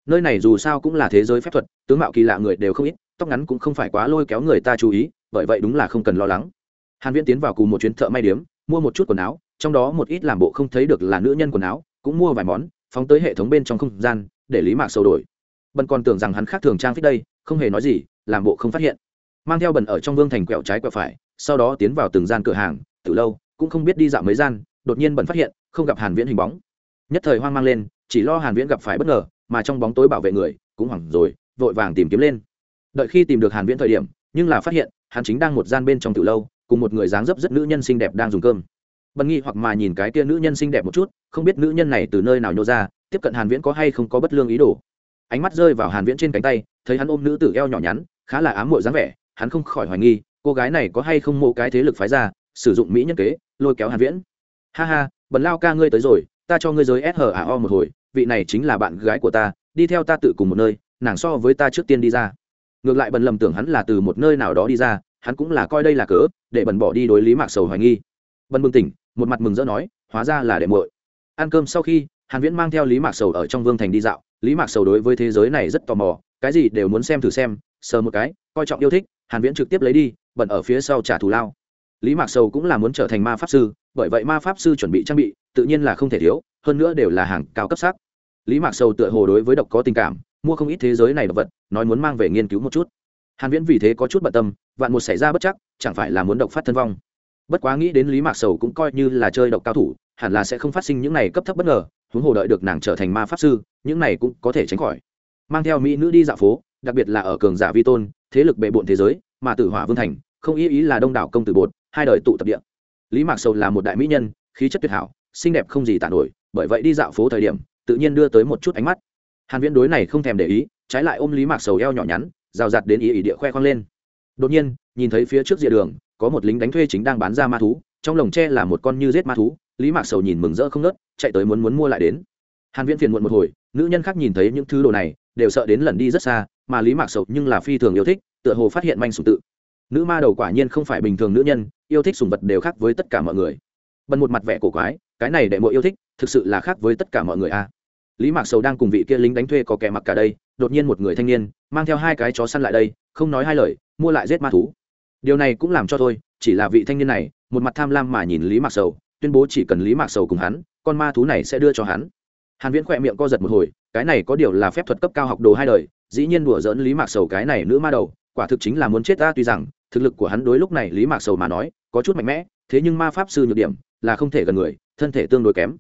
nơi này dù sao cũng là thế giới phép thuật, tướng mạo kỳ lạ người đều không ít, tóc ngắn cũng không phải quá lôi kéo người ta chú ý, bởi vậy đúng là không cần lo lắng. Hàn viễn tiến vào cùng một chuyến thợ may điếm, mua một chút quần áo, trong đó một ít làm bộ không thấy được là nữ nhân quần áo, cũng mua vài món, phóng tới hệ thống bên trong không gian, để lý mạc sâu đổi. Bần còn tưởng rằng hắn khác thường trang phích đây, không hề nói gì, làm bộ không phát hiện. Mang theo bần ở trong vương thành quẹo trái quẹo phải, sau đó tiến vào từng gian cửa hàng, từ lâu, cũng không biết đi dạo mấy gian, đột nhiên bần phát hiện, không gặp hàn viễn hình bóng. Nhất thời hoang mang lên, chỉ lo hàn viễn gặp phải bất ngờ mà trong bóng tối bảo vệ người cũng hoảng rồi, vội vàng tìm kiếm lên. Đợi khi tìm được hàn viễn thời điểm, nhưng là phát hiện, hắn chính đang một gian bên trong từ lâu, cùng một người dáng dấp rất nữ nhân xinh đẹp đang dùng cơm. Bần nghi hoặc mà nhìn cái kia nữ nhân xinh đẹp một chút, không biết nữ nhân này từ nơi nào nhô ra, tiếp cận hàn viễn có hay không có bất lương ý đồ. Ánh mắt rơi vào hàn viễn trên cánh tay, thấy hắn ôm nữ tử eo nhỏ nhắn, khá là ám muội dáng vẻ, hắn không khỏi hoài nghi, cô gái này có hay không mộ cái thế lực phái ra, sử dụng mỹ nhân kế, lôi kéo hàn viễn. Ha ha, bần lao ca ngươi tới rồi, ta cho ngươi giới s hờ o một hồi vị này chính là bạn gái của ta, đi theo ta tự cùng một nơi, nàng so với ta trước tiên đi ra. Ngược lại bần lầm tưởng hắn là từ một nơi nào đó đi ra, hắn cũng là coi đây là cớ, để bần bỏ đi đối lý mạc sầu hoài nghi. Bần bừng tỉnh, một mặt mừng rỡ nói, hóa ra là để muội. Ăn cơm sau khi, hàn viễn mang theo lý mạc sầu ở trong vương thành đi dạo. Lý mạc sầu đối với thế giới này rất tò mò, cái gì đều muốn xem thử xem, sờ một cái, coi trọng yêu thích, hàn viễn trực tiếp lấy đi, bần ở phía sau trả thù lao. Lý mạc sầu cũng là muốn trở thành ma pháp sư, bởi vậy ma pháp sư chuẩn bị trang bị, tự nhiên là không thể thiếu hơn nữa đều là hàng cao cấp sắc. Lý mạc sầu tựa hồ đối với độc có tình cảm, mua không ít thế giới này độc vật, nói muốn mang về nghiên cứu một chút. Hàn viễn vì thế có chút bận tâm, vạn một xảy ra bất chắc, chẳng phải là muốn độc phát thân vong. Bất quá nghĩ đến lý mạc sầu cũng coi như là chơi độc cao thủ, hẳn là sẽ không phát sinh những này cấp thấp bất ngờ, huống hồ đợi được nàng trở thành ma pháp sư, những này cũng có thể tránh khỏi. Mang theo mỹ nữ đi dạo phố, đặc biệt là ở cường giả vi tôn, thế lực bệ bộn thế giới, mà tử hỏa vương thành, không ý ý là đông đảo công tử bột, hai đời tụ tập địa. Lý mạc sầu là một đại mỹ nhân, khí chất tuyệt hảo, xinh đẹp không gì tả nổi bởi vậy đi dạo phố thời điểm, tự nhiên đưa tới một chút ánh mắt. Hàn viễn đối này không thèm để ý, trái lại ôm lý mạc sầu eo nhỏ nhắn, rào rạt đến ý ý địa khoe khoang lên. Đột nhiên, nhìn thấy phía trước rìa đường, có một lính đánh thuê chính đang bán ra ma thú, trong lồng tre là một con như giết ma thú, lý mạc sầu nhìn mừng rỡ không nớt chạy tới muốn muốn mua lại đến. Hàn viễn phiền muộn một hồi, nữ nhân khác nhìn thấy những thứ đồ này, đều sợ đến lần đi rất xa, mà lý mạc sầu nhưng là phi thường yêu thích, tựa hồ phát hiện manh sủng tự. Nữ ma đầu quả nhiên không phải bình thường nữ nhân, yêu thích sủng vật đều khác với tất cả mọi người bần một mặt vẻ cổ quái, cái này đệ muội yêu thích, thực sự là khác với tất cả mọi người a lý mạc sầu đang cùng vị kia lính đánh thuê có kẻ mặc cả đây, đột nhiên một người thanh niên, mang theo hai cái chó săn lại đây, không nói hai lời, mua lại giết ma thú. Điều này cũng làm cho thôi, chỉ là vị thanh niên này, một mặt tham lam mà nhìn lý mạc sầu, tuyên bố chỉ cần lý mạc sầu cùng hắn, con ma thú này sẽ đưa cho hắn. Hàn viễn khỏe miệng co giật một hồi, cái này có điều là phép thuật cấp cao học đồ hai đời, dĩ nhiên đùa giỡn lý mạc sầu cái này nữ ma đầu, quả thực chính là muốn chết ta tuy rằng, thực lực của hắn đối lúc này lý mạc sầu mà nói, có chút mạnh mẽ, thế nhưng ma pháp sư nhược điểm là không thể gần người, thân thể tương đối kém.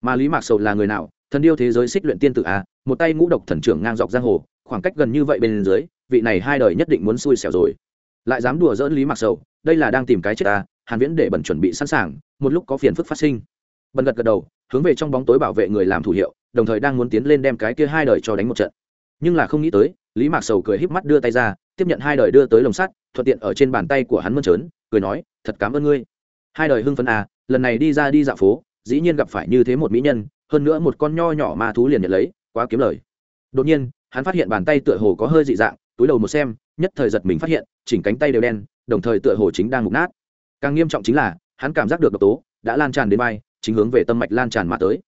Mà lý mạc sầu là người nào? Thần điêu thế giới xích luyện tiên tử a một tay ngũ độc thần trưởng ngang dọc giang hồ, khoảng cách gần như vậy bên dưới, vị này hai đời nhất định muốn xui xẻo rồi. Lại dám đùa dỡn lý mạc sầu, đây là đang tìm cái chết ta hàn viễn để bẩn chuẩn bị sẵn sàng, một lúc có phiền phức phát sinh. Bần gật gật đầu, hướng về trong bóng tối bảo vệ người làm thủ hiệu, đồng thời đang muốn tiến lên đem cái kia hai đời cho đánh một trận. Nhưng là không nghĩ tới, lý mạc sầu cười híp mắt đưa tay ra, tiếp nhận hai đời đưa tới lồng sắt, thuận tiện ở trên bàn tay của hắn mơn trớn, cười nói, thật cảm ơn ngươi. Hai đời hưng phấn à lần này đi ra đi dạo phố, dĩ nhiên gặp phải như thế một mỹ nhân, hơn nữa một con nho nhỏ ma thú liền nhận lấy, quá kiếm lời. Đột nhiên, hắn phát hiện bàn tay tựa hồ có hơi dị dạng, túi đầu một xem, nhất thời giật mình phát hiện, chỉnh cánh tay đều đen, đồng thời tựa hồ chính đang mục nát. Càng nghiêm trọng chính là, hắn cảm giác được độc tố đã lan tràn đến vai, chính hướng về tâm mạch lan tràn mà tới.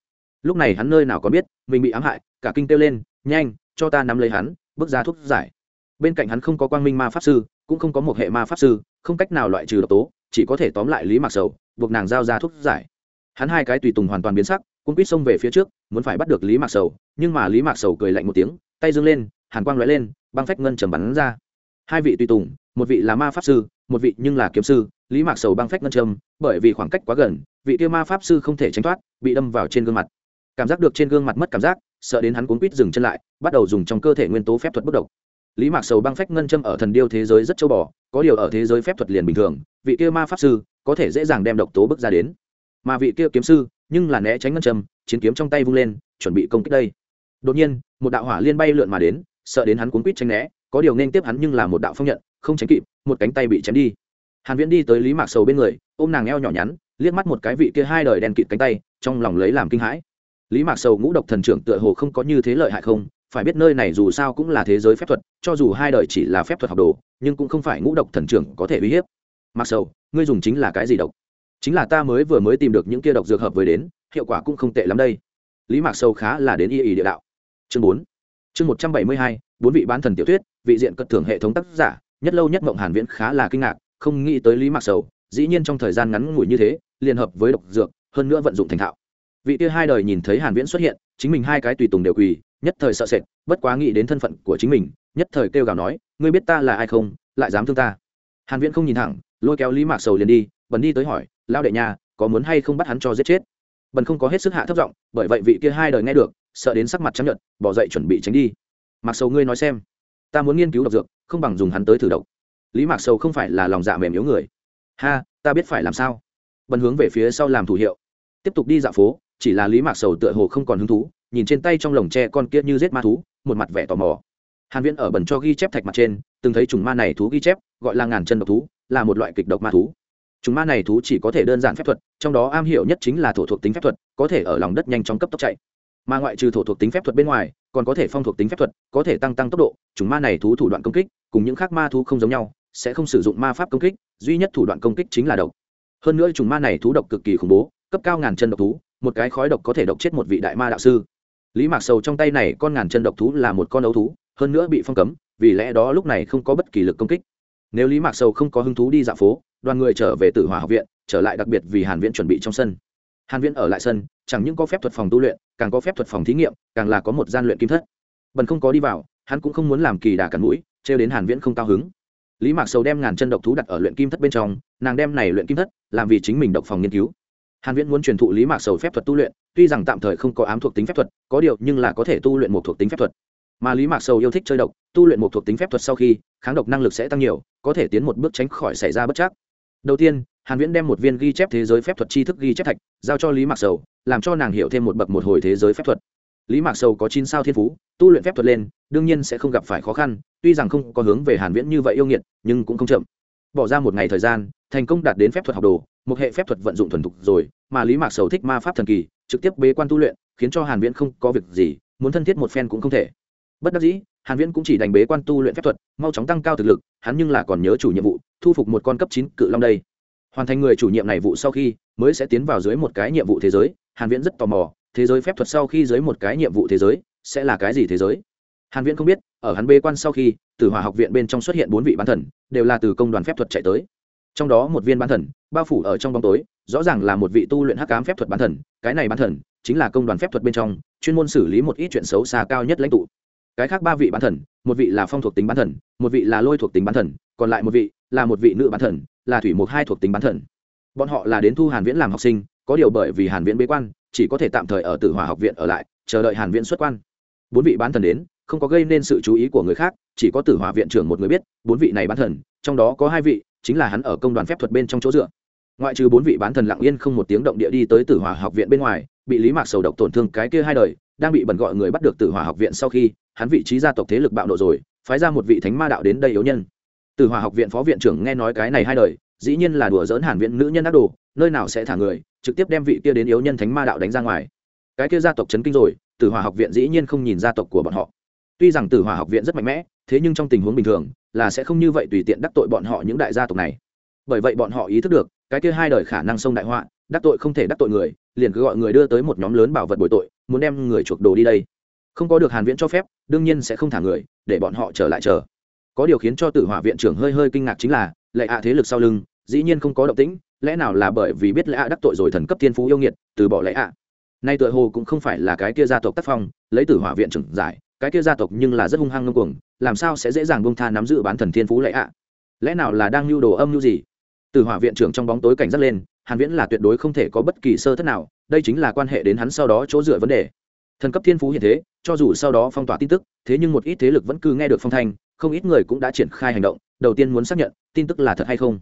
Lúc này hắn nơi nào có biết, mình bị ám hại, cả kinh kêu lên, nhanh, cho ta nắm lấy hắn, bước ra thuốc giải. Bên cạnh hắn không có quang minh ma pháp sư, cũng không có một hệ ma pháp sư, không cách nào loại trừ độc tố, chỉ có thể tóm lại lý mạc sầu buộc nàng giao ra thuốc giải. Hắn hai cái tùy tùng hoàn toàn biến sắc cũng quýt xông về phía trước, muốn phải bắt được lý mạc sầu, nhưng mà lý mạc sầu cười lạnh một tiếng, tay dâng lên, hàn quang lóe lên, băng phách ngân trầm bắn ra. Hai vị tùy tùng, một vị là ma pháp sư, một vị nhưng là kiếm sư, lý mạc sầu băng phách ngân trầm, bởi vì khoảng cách quá gần, vị kia ma pháp sư không thể tránh thoát, bị đâm vào trên gương mặt. Cảm giác được trên gương mặt mất cảm giác, sợ đến hắn cuốn quýt dừng chân lại, bắt đầu dùng trong cơ thể nguyên tố phép thuật bất độc. Lý mạc sầu băng phách ngân châm ở thần điêu thế giới rất châu bò, có điều ở thế giới phép thuật liền bình thường, vị kia ma pháp sư có thể dễ dàng đem độc tố bước ra đến. Mà vị kia kiếm sư, nhưng là né tránh ngân châm, chiến kiếm trong tay vung lên, chuẩn bị công kích đây. Đột nhiên, một đạo hỏa liên bay lượn mà đến, sợ đến hắn cuốn quýt tranh né, có điều nên tiếp hắn nhưng là một đạo phong nhận, không tránh kịp, một cánh tay bị chém đi. Hàn viễn đi tới lý mạc sầu bên người, ôm nàng eo nhỏ nhắn, liếc mắt một cái vị kia hai đời đen kịt cánh tay, trong lòng lấy làm kinh hãi. Lý mạc sầu ngũ độc thần trưởng tựa hồ không có như thế lợi hại không, phải biết nơi này dù sao cũng là thế giới phép thuật, cho dù hai đời chỉ là phép thuật học đồ, nhưng cũng không phải ngũ độc thần trưởng có thể uy hiếp mặc sầu, ngươi dùng chính là cái gì độc? Chính là ta mới vừa mới tìm được những kia độc dược hợp với đến, hiệu quả cũng không tệ lắm đây. Lý mạc Sầu khá là đến y ý địa đạo. Chương bốn. Chương một trăm bảy mươi hai, bốn vị bán thần tiểu thuyết, vị diện cất thưởng hệ thống tác giả, nhất lâu nhất mộng hàn viễn khá là kinh ngạc, không nghĩ tới lý mạc sầu, dĩ nhiên trong thời gian ngắn ngủi như thế, liên hợp với độc dược, hơn nữa vận dụng thành thạo. Vị kia hai đời nhìn thấy hàn viễn xuất hiện, chính mình hai cái tùy tùng đều quỳ, nhất thời sợ sệt, bất quá nghĩ đến thân phận của chính mình, nhất thời kêu gào nói, ngươi biết ta là ai không? Lại dám thương ta? Hàn viễn không nhìn thẳng lôi kéo lý mạc sầu liền đi, bần đi tới hỏi lao đệ nhà có muốn hay không bắt hắn cho giết chết? Bần không có hết sức hạ thấp giọng, bởi vậy vị kia hai đời nghe được, sợ đến sắc mặt chấp nhận bỏ dậy chuẩn bị tránh đi. Mạc sầu ngươi nói xem, ta muốn nghiên cứu độc dược, không bằng dùng hắn tới thử độc. Lý mạc sầu không phải là lòng dạ mềm yếu người. Ha, ta biết phải làm sao. Bần hướng về phía sau làm thủ hiệu. Tiếp tục đi dạo phố, chỉ là lý mạc sầu tựa hồ không còn hứng thú, nhìn trên tay trong lồng tre con kia như giết ma thú, một mặt vẻ tò mò. Hàn viễn ở bẩn cho ghi chép thạch mặt trên, từng thấy trùng ma này thú ghi chép, gọi là ngàn chân độc thú là một loại kịch độc ma thú. Trùng ma này thú chỉ có thể đơn giản phép thuật, trong đó am hiểu nhất chính là thổ thuộc tính phép thuật, có thể ở lòng đất nhanh chóng cấp tốc chạy. Mà ngoại trừ thổ thuộc tính phép thuật bên ngoài, còn có thể phong thuộc tính phép thuật, có thể tăng tăng tốc độ trùng ma này thú thủ đoạn công kích, cùng những khác ma thú không giống nhau, sẽ không sử dụng ma pháp công kích, duy nhất thủ đoạn công kích chính là độc. Hơn nữa trùng ma này thú độc cực kỳ khủng bố, cấp cao ngàn chân độc thú, một cái khói độc có thể độc chết một vị đại ma đạo sư. Lý mạc sầu trong tay này con ngàn chân độc thú là một con ấu thú, hơn nữa bị phong cấm, vì lẽ đó lúc này không có bất kỳ lực công kích nếu lý mạc sầu không có hứng thú đi dạo phố, đoàn người trở về tử Hòa học viện, trở lại đặc biệt vì hàn viễn chuẩn bị trong sân. Hàn viễn ở lại sân, chẳng những có phép thuật phòng tu luyện, càng có phép thuật phòng thí nghiệm, càng là có một gian luyện kim thất. Bần không có đi vào, hắn cũng không muốn làm kỳ đà cắn mũi treo đến hàn viễn không cao hứng. Lý mạc sầu đem ngàn chân độc thú đặt ở luyện kim thất bên trong, nàng đem này luyện kim thất làm vì chính mình độc phòng nghiên cứu. Hàn viễn muốn truyền thụ lý mạc sầu phép thuật tu luyện, tuy rằng tạm thời không có ám thuộc tính phép thuật, có điều nhưng là có thể tu luyện một thuộc tính phép thuật mà lý mạc sầu yêu thích chơi độc, tu luyện một thuộc tính phép thuật sau khi, kháng độc năng lực sẽ tăng nhiều, có thể tiến một bước tránh khỏi xảy ra bất chắc. Đầu tiên, hàn viễn đem một viên ghi chép thế giới phép thuật tri thức ghi chép thạch, giao cho lý mạc sầu, làm cho nàng hiểu thêm một bậc một hồi thế giới phép thuật. Lý mạc sầu có chín sao thiên phú, tu luyện phép thuật lên, đương nhiên sẽ không gặp phải khó khăn, tuy rằng không có hướng về hàn viễn như vậy yêu nghiệt, nhưng cũng không chậm. Bỏ ra một ngày thời gian, thành công đạt đến phép thuật học đồ, một hệ phép thuật vận dụng thuần thục rồi, mà lý mạc sầu thích ma pháp thần kỳ, trực tiếp bế quan tu luyện, khiến cho hàn viễn không có việc gì, muốn thân thiết một phen cũng không thể bất đắc dĩ, hàn viễn cũng chỉ đành bế quan tu luyện phép thuật, mau chóng tăng cao thực lực, hắn nhưng là còn nhớ chủ nhiệm vụ, thu phục một con cấp 9 cự long đây. Hoàn thành người chủ nhiệm này vụ sau khi, mới sẽ tiến vào dưới một cái nhiệm vụ thế giới, hàn viễn rất tò mò, thế giới phép thuật sau khi dưới một cái nhiệm vụ thế giới, sẽ là cái gì thế giới? Hàn viễn không biết, ở hắn bế quan sau khi từ hỏa học viện bên trong xuất hiện bốn vị bán thần, đều là từ công đoàn phép thuật chạy tới. Trong đó một viên bán thần, bao phủ ở trong bóng tối, rõ ràng là một vị tu luyện hắc ám phép thuật bán thần, cái này bán thần, chính là công đoàn phép thuật bên trong, chuyên môn xử lý một ít chuyện xấu xa cao nhất lãnh tụ cái khác ba vị bán thần, một vị là phong thuộc tính bán thần, một vị là lôi thuộc tính bán thần, còn lại một vị là một vị nữ bán thần, là thủy một hai thuộc tính bán thần. Bọn họ là đến thu hàn viễn làm học sinh, có điều bởi vì hàn viễn bế quan, chỉ có thể tạm thời ở tử hỏa học viện ở lại, chờ đợi hàn viễn xuất quan. Bốn vị bán thần đến, không có gây nên sự chú ý của người khác, chỉ có tử hỏa viện trưởng một người biết, bốn vị này bán thần, trong đó có hai vị, chính là hắn ở công đoàn phép thuật bên trong chỗ dựa. Ngoại trừ bốn vị bán thần lặng yên không một tiếng động địa đi tới tử hỏa học viện bên ngoài, bị lý mạc sầu độc tổn thương cái kia hai đời đang bị bẩn gọi người bắt được tử hỏa học viện sau khi, hắn vị trí gia tộc thế lực bạo nộ rồi, phái ra một vị thánh ma đạo đến đây yếu nhân. Tử hỏa học viện phó viện trưởng nghe nói cái này hai đời, dĩ nhiên là đùa dỡn hàn viện nữ nhân ác đồ, nơi nào sẽ thả người, trực tiếp đem vị kia đến yếu nhân thánh ma đạo đánh ra ngoài. Cái kia gia tộc chấn kinh rồi tử hỏa học viện dĩ nhiên không nhìn gia tộc của bọn họ. Tuy rằng tử hỏa học viện rất mạnh mẽ, thế nhưng trong tình huống bình thường, là sẽ không như vậy tùy tiện đắc tội bọn họ những đại gia tộc này. Bởi vậy bọn họ ý thức được, cái kia hai đời khả năng sông đại họa, đắc tội không thể đắc tội người, liền cứ gọi người đưa tới một nhóm lớn bảo vật bồi tội muốn đem người chuộc đồ đi đây. Không có được hàn viễn cho phép, đương nhiên sẽ không thả người, để bọn họ trở lại chờ. Có điều khiến cho tử hỏa viện trưởng hơi hơi kinh ngạc chính là, lệ ạ thế lực sau lưng, dĩ nhiên không có động tĩnh, lẽ nào là bởi vì biết lệ ạ đắc tội rồi thần cấp thiên phú yêu nghiệt, từ bỏ lệ ạ? Nay tựa hồ cũng không phải là cái kia gia tộc tác phong, lấy tử hỏa viện trưởng giải, cái kia gia tộc nhưng là rất hung hăng ngông cuồng, làm sao sẽ dễ dàng buông tha nắm giữ bán thần thiên phú lệ ạ? Lẽ nào là đang lưu đồ âm lưu gì? Tử hỏa viện trưởng trong bóng tối cảnh giác lên hàn viễn là tuyệt đối không thể có bất kỳ sơ thất nào, đây chính là quan hệ đến hắn sau đó chỗ dựa vấn đề. Thần cấp thiên phú hiện thế, cho dù sau đó phong tỏa tin tức, thế nhưng một ít thế lực vẫn cứ nghe được phong thanh, không ít người cũng đã triển khai hành động, đầu tiên muốn xác nhận, tin tức là thật hay không.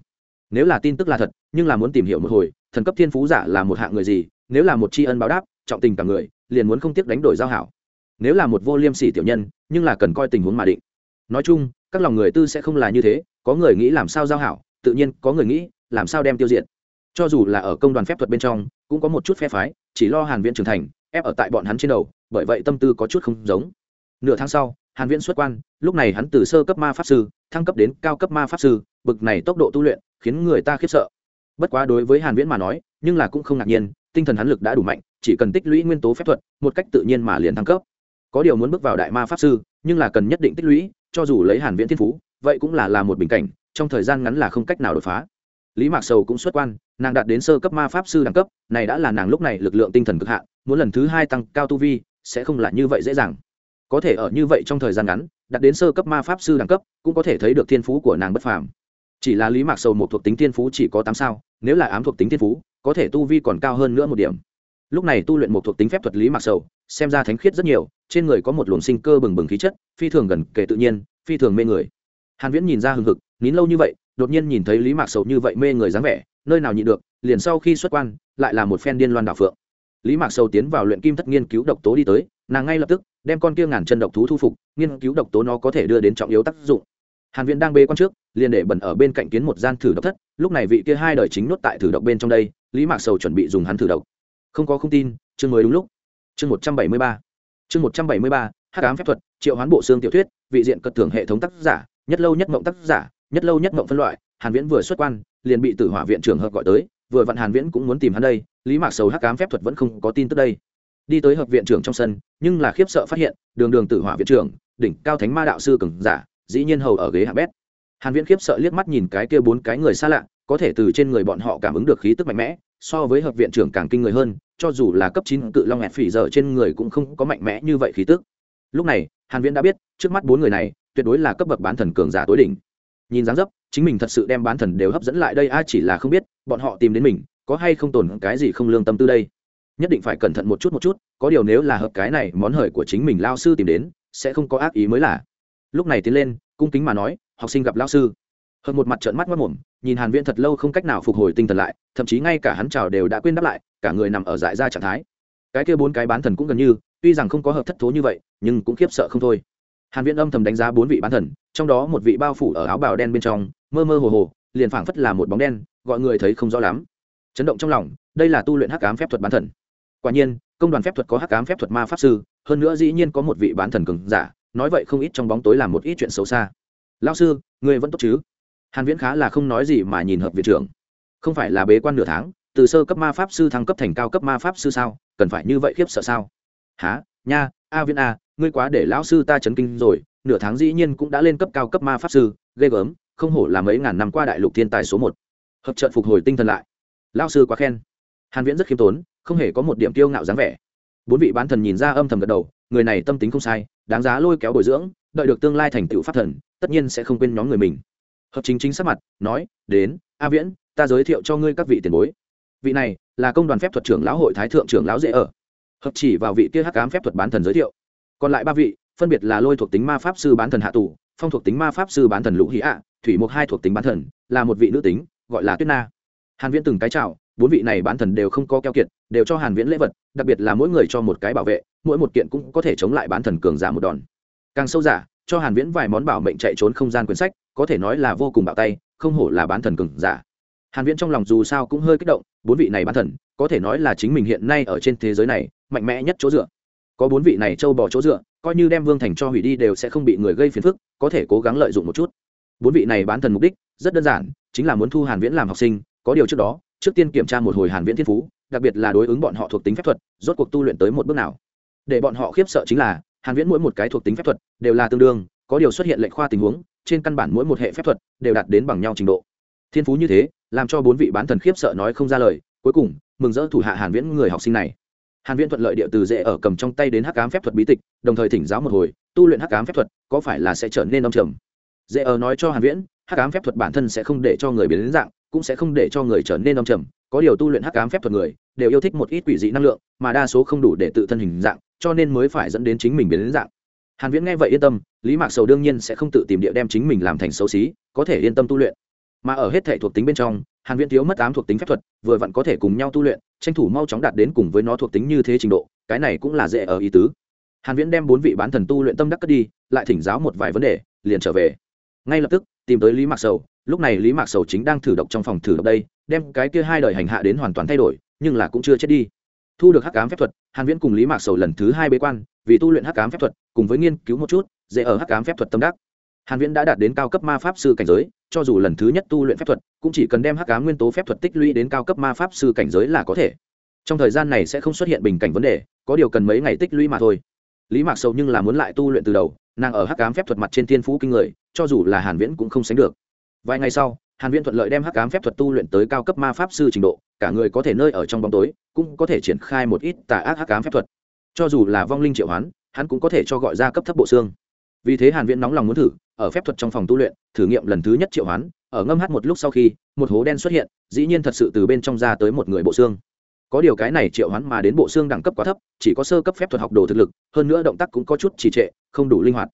Nếu là tin tức là thật, nhưng là muốn tìm hiểu một hồi, thần cấp thiên phú giả là một hạng người gì, nếu là một tri ân báo đáp, trọng tình cả người, liền muốn không tiếc đánh đổi giao hảo. Nếu là một vô liêm sỉ tiểu nhân, nhưng là cần coi tình huống mà định. Nói chung, các lòng người tư sẽ không là như thế, có người nghĩ làm sao giao hảo, tự nhiên có người nghĩ, làm sao đem tiêu diệt cho dù là ở công đoàn phép thuật bên trong, cũng có một chút phe phái, chỉ lo hàn viễn trưởng thành, ép ở tại bọn hắn trên đầu, bởi vậy tâm tư có chút không giống. Nửa tháng sau, hàn viễn xuất quan, lúc này hắn từ sơ cấp ma pháp sư, thăng cấp đến cao cấp ma pháp sư, bực này tốc độ tu luyện, khiến người ta khiếp sợ. Bất quá đối với hàn viễn mà nói, nhưng là cũng không ngạc nhiên, tinh thần hắn lực đã đủ mạnh, chỉ cần tích lũy nguyên tố phép thuật, một cách tự nhiên mà liền thăng cấp. Có điều muốn bước vào đại ma pháp sư, nhưng là cần nhất định tích lũy, cho dù lấy hàn viễn thiên phú, vậy cũng là là một bình cảnh, trong thời gian ngắn là không cách nào đột phá lý mạc sầu cũng xuất quan, nàng đạt đến sơ cấp ma pháp sư đẳng cấp, này đã là nàng lúc này lực lượng tinh thần cực hạn, muốn lần thứ hai tăng cao tu vi, sẽ không là như vậy dễ dàng. Có thể ở như vậy trong thời gian ngắn, đạt đến sơ cấp ma pháp sư đẳng cấp, cũng có thể thấy được thiên phú của nàng bất phàm. Chỉ là lý mạc sầu một thuộc tính thiên phú chỉ có tám sao, nếu là ám thuộc tính thiên phú, có thể tu vi còn cao hơn nữa một điểm. Lúc này tu luyện một thuộc tính phép thuật lý mạc sầu, xem ra thánh khiết rất nhiều, trên người có một luồng sinh cơ bừng bừng khí chất, phi thường gần kể tự nhiên, phi thường mê người. Hàn viễn nhìn ra hừng hực, nín lâu như vậy đột nhiên nhìn thấy lý mạc sầu như vậy mê người dáng vẻ, nơi nào nhịn được, liền sau khi xuất quan, lại là một phen điên loan đảo phượng. Lý mạc sầu tiến vào luyện kim thất nghiên cứu độc tố đi tới, nàng ngay lập tức đem con kia ngàn chân độc thú thu phục, nghiên cứu độc tố nó có thể đưa đến trọng yếu tác dụng. Hàn viễn đang bê con trước, liền để bẩn ở bên cạnh kiến một gian thử độc thất, lúc này vị kia hai đời chính nốt tại thử độc bên trong đây, lý mạc sầu chuẩn bị dùng hắn thử độc. Không có không tin, chương mới đúng lúc. Chương 173 chương 173 hắc ám phép thuật, triệu hoán bộ xương tiểu thuyết, vị diện cật thưởng hệ thống tác giả, nhất lâu nhất mộng tác giả nhất lâu nhất mộng phân loại, hàn viễn vừa xuất quan, liền bị tử hỏa viện trưởng hợp gọi tới, vừa vặn hàn viễn cũng muốn tìm hắn đây, lý mạc sầu hắc ám phép thuật vẫn không có tin tức đây. Đi tới hợp viện trưởng trong sân, nhưng là khiếp sợ phát hiện, đường đường tử hỏa viện trưởng, đỉnh cao thánh ma đạo sư cường giả, dĩ nhiên hầu ở ghế hạ bét. Hàn viễn khiếp sợ liếc mắt nhìn cái kia bốn cái người xa lạ, có thể từ trên người bọn họ cảm ứng được khí tức mạnh mẽ, so với hợp viện trưởng càng kinh người hơn, cho dù là cấp chín cự long ẹt phỉ giờ trên người cũng không có mạnh mẽ như vậy khí tức. Lúc này, hàn viễn đã biết, trước mắt bốn người này, tuyệt đối là cấp bậc bán thần cường giả tối đỉnh nhìn dáng dấp, chính mình thật sự đem bán thần đều hấp dẫn lại đây ai chỉ là không biết, bọn họ tìm đến mình, có hay không tồn cái gì không lương tâm tư đây? Nhất định phải cẩn thận một chút một chút, có điều nếu là hợp cái này, món hời của chính mình lao sư tìm đến, sẽ không có ác ý mới là. Lúc này tiến lên, cung kính mà nói, học sinh gặp lao sư. Hợp một mặt trợn mắt mất mồm nhìn hàn viễn thật lâu không cách nào phục hồi tinh thần lại, thậm chí ngay cả hắn chào đều đã quên đáp lại, cả người nằm ở dại ra trạng thái. Cái kia bốn cái bán thần cũng gần như, tuy rằng không có hợp thất thố như vậy, nhưng cũng khiếp sợ không thôi hàn viễn âm thầm đánh giá bốn vị bán thần, trong đó một vị bao phủ ở áo bào đen bên trong, mơ mơ hồ hồ, liền phảng phất là một bóng đen, gọi người thấy không rõ lắm. Chấn động trong lòng, đây là tu luyện hắc ám phép thuật bán thần. Quả nhiên, công đoàn phép thuật có hắc ám phép thuật ma pháp sư, hơn nữa dĩ nhiên có một vị bán thần cường giả, nói vậy không ít trong bóng tối làm một ít chuyện xấu xa. Lão sư, người vẫn tốt chứ? Hàn viễn khá là không nói gì mà nhìn hợp viện trưởng. Không phải là bế quan nửa tháng, từ sơ cấp ma pháp sư thăng cấp thành cao cấp ma pháp sư sao? Cần phải như vậy khiếp sợ sao? Há nha, a viễn a ngươi quá để lão sư ta chấn kinh rồi, nửa tháng dĩ nhiên cũng đã lên cấp cao cấp ma pháp sư, ghê gớm, không hổ là mấy ngàn năm qua đại lục thiên tài số một. Hợp trận phục hồi tinh thần lại. Lão sư quá khen. Hàn viễn rất khiêm tốn, không hề có một điểm kiêu ngạo dáng vẻ. Bốn vị bán thần nhìn ra âm thầm gật đầu, người này tâm tính không sai, đáng giá lôi kéo bồi dưỡng, đợi được tương lai thành tựu pháp thần, tất nhiên sẽ không quên nhóm người mình. Hợp chính chính sắc mặt, nói, đến, a viễn, ta giới thiệu cho ngươi các vị tiền bối. Vị này là công đoàn phép thuật trưởng lão hội thái thượng trưởng lão dễ ở. Hợp chỉ vào vị kia hắc ám phép thuật bán thần giới thiệu còn lại ba vị, phân biệt là lôi thuộc tính ma pháp sư bán thần hạ tù, phong thuộc tính ma pháp sư bán thần lũ hí ạ, thủy mục hai thuộc tính bán thần, là một vị nữ tính, gọi là tuyết na. Hàn viễn từng cái chào, bốn vị này bán thần đều không có keo kiệt, đều cho hàn viễn lễ vật, đặc biệt là mỗi người cho một cái bảo vệ, mỗi một kiện cũng có thể chống lại bán thần cường giả một đòn. Càng sâu giả, cho hàn viễn vài món bảo mệnh chạy trốn không gian quyển sách, có thể nói là vô cùng bạo tay, không hổ là bán thần cường giả. Hàn viễn trong lòng dù sao cũng hơi kích động, bốn vị này bán thần, có thể nói là chính mình hiện nay ở trên thế giới này, mạnh mẽ nhất chỗ dựa có bốn vị này châu bỏ chỗ dựa, coi như đem vương thành cho hủy đi đều sẽ không bị người gây phiền phức, có thể cố gắng lợi dụng một chút. Bốn vị này bán thần mục đích, rất đơn giản, chính là muốn thu hàn viễn làm học sinh, có điều trước đó, trước tiên kiểm tra một hồi hàn viễn thiên phú, đặc biệt là đối ứng bọn họ thuộc tính phép thuật, rốt cuộc tu luyện tới một bước nào. Để bọn họ khiếp sợ chính là, hàn viễn mỗi một cái thuộc tính phép thuật đều là tương đương, có điều xuất hiện lệnh khoa tình huống, trên căn bản mỗi một hệ phép thuật đều đạt đến bằng nhau trình độ. Thiên phú như thế, làm cho bốn vị bán thần khiếp sợ nói không ra lời, cuối cùng, mừng rỡ thủ hạ hàn viễn người học sinh này hàn viễn thuận lợi địa từ dễ ở cầm trong tay đến hắc ám phép thuật bí tịch, đồng thời thỉnh giáo một hồi, tu luyện hắc ám phép thuật, có phải là sẽ trở nên âm trầm? Dễ ở nói cho hàn viễn, hắc ám phép thuật bản thân sẽ không để cho người biến đến dạng, cũng sẽ không để cho người trở nên âm trầm. Có điều tu luyện hắc ám phép thuật người, đều yêu thích một ít quỷ dị năng lượng, mà đa số không đủ để tự thân hình dạng, cho nên mới phải dẫn đến chính mình biến đến dạng. Hàn viễn nghe vậy yên tâm, lý mạc sầu đương nhiên sẽ không tự tìm địa đem chính mình làm thành xấu xí, có thể yên tâm tu luyện. Mà ở hết thể thuộc tính bên trong hàn viễn thiếu mất ám thuộc tính phép thuật, vừa vặn có thể cùng nhau tu luyện, tranh thủ mau chóng đạt đến cùng với nó thuộc tính như thế trình độ, cái này cũng là dễ ở ý tứ. Hàn viễn đem bốn vị bán thần tu luyện tâm đắc cất đi, lại thỉnh giáo một vài vấn đề, liền trở về. Ngay lập tức, tìm tới lý mạc sầu, lúc này lý mạc sầu chính đang thử độc trong phòng thử độc đây, đem cái kia hai đời hành hạ đến hoàn toàn thay đổi, nhưng là cũng chưa chết đi. Thu được hắc ám phép thuật, hàn viễn cùng lý mạc sầu lần thứ hai bế quan, vì tu luyện hắc ám phép thuật, cùng với nghiên cứu một chút, dễ ở hắc ám phép thuật tâm đắc. Hàn viễn đã đạt đến cao cấp ma pháp sư cảnh giới cho dù lần thứ nhất tu luyện phép thuật, cũng chỉ cần đem hắc ám nguyên tố phép thuật tích lũy đến cao cấp ma pháp sư cảnh giới là có thể. Trong thời gian này sẽ không xuất hiện bình cảnh vấn đề, có điều cần mấy ngày tích lũy mà thôi. Lý mạc sầu nhưng là muốn lại tu luyện từ đầu, nàng ở hắc ám phép thuật mặt trên thiên phú kinh người, cho dù là hàn viễn cũng không sánh được. Vài ngày sau, hàn viễn thuận lợi đem hắc ám phép thuật tu luyện tới cao cấp ma pháp sư trình độ, cả người có thể nơi ở trong bóng tối, cũng có thể triển khai một ít tà ác hắc ám phép thuật. Cho dù là vong linh triệu hoán, hắn cũng có thể cho gọi ra cấp thấp bộ xương. Vì thế hàn viễn nóng lòng muốn thử ở phép thuật trong phòng tu luyện, thử nghiệm lần thứ nhất triệu hoán, ở ngâm hát một lúc sau khi, một hố đen xuất hiện, dĩ nhiên thật sự từ bên trong ra tới một người bộ xương. Có điều cái này triệu hoán mà đến bộ xương đẳng cấp quá thấp, chỉ có sơ cấp phép thuật học đồ thực lực, hơn nữa động tác cũng có chút trì trệ, không đủ linh hoạt.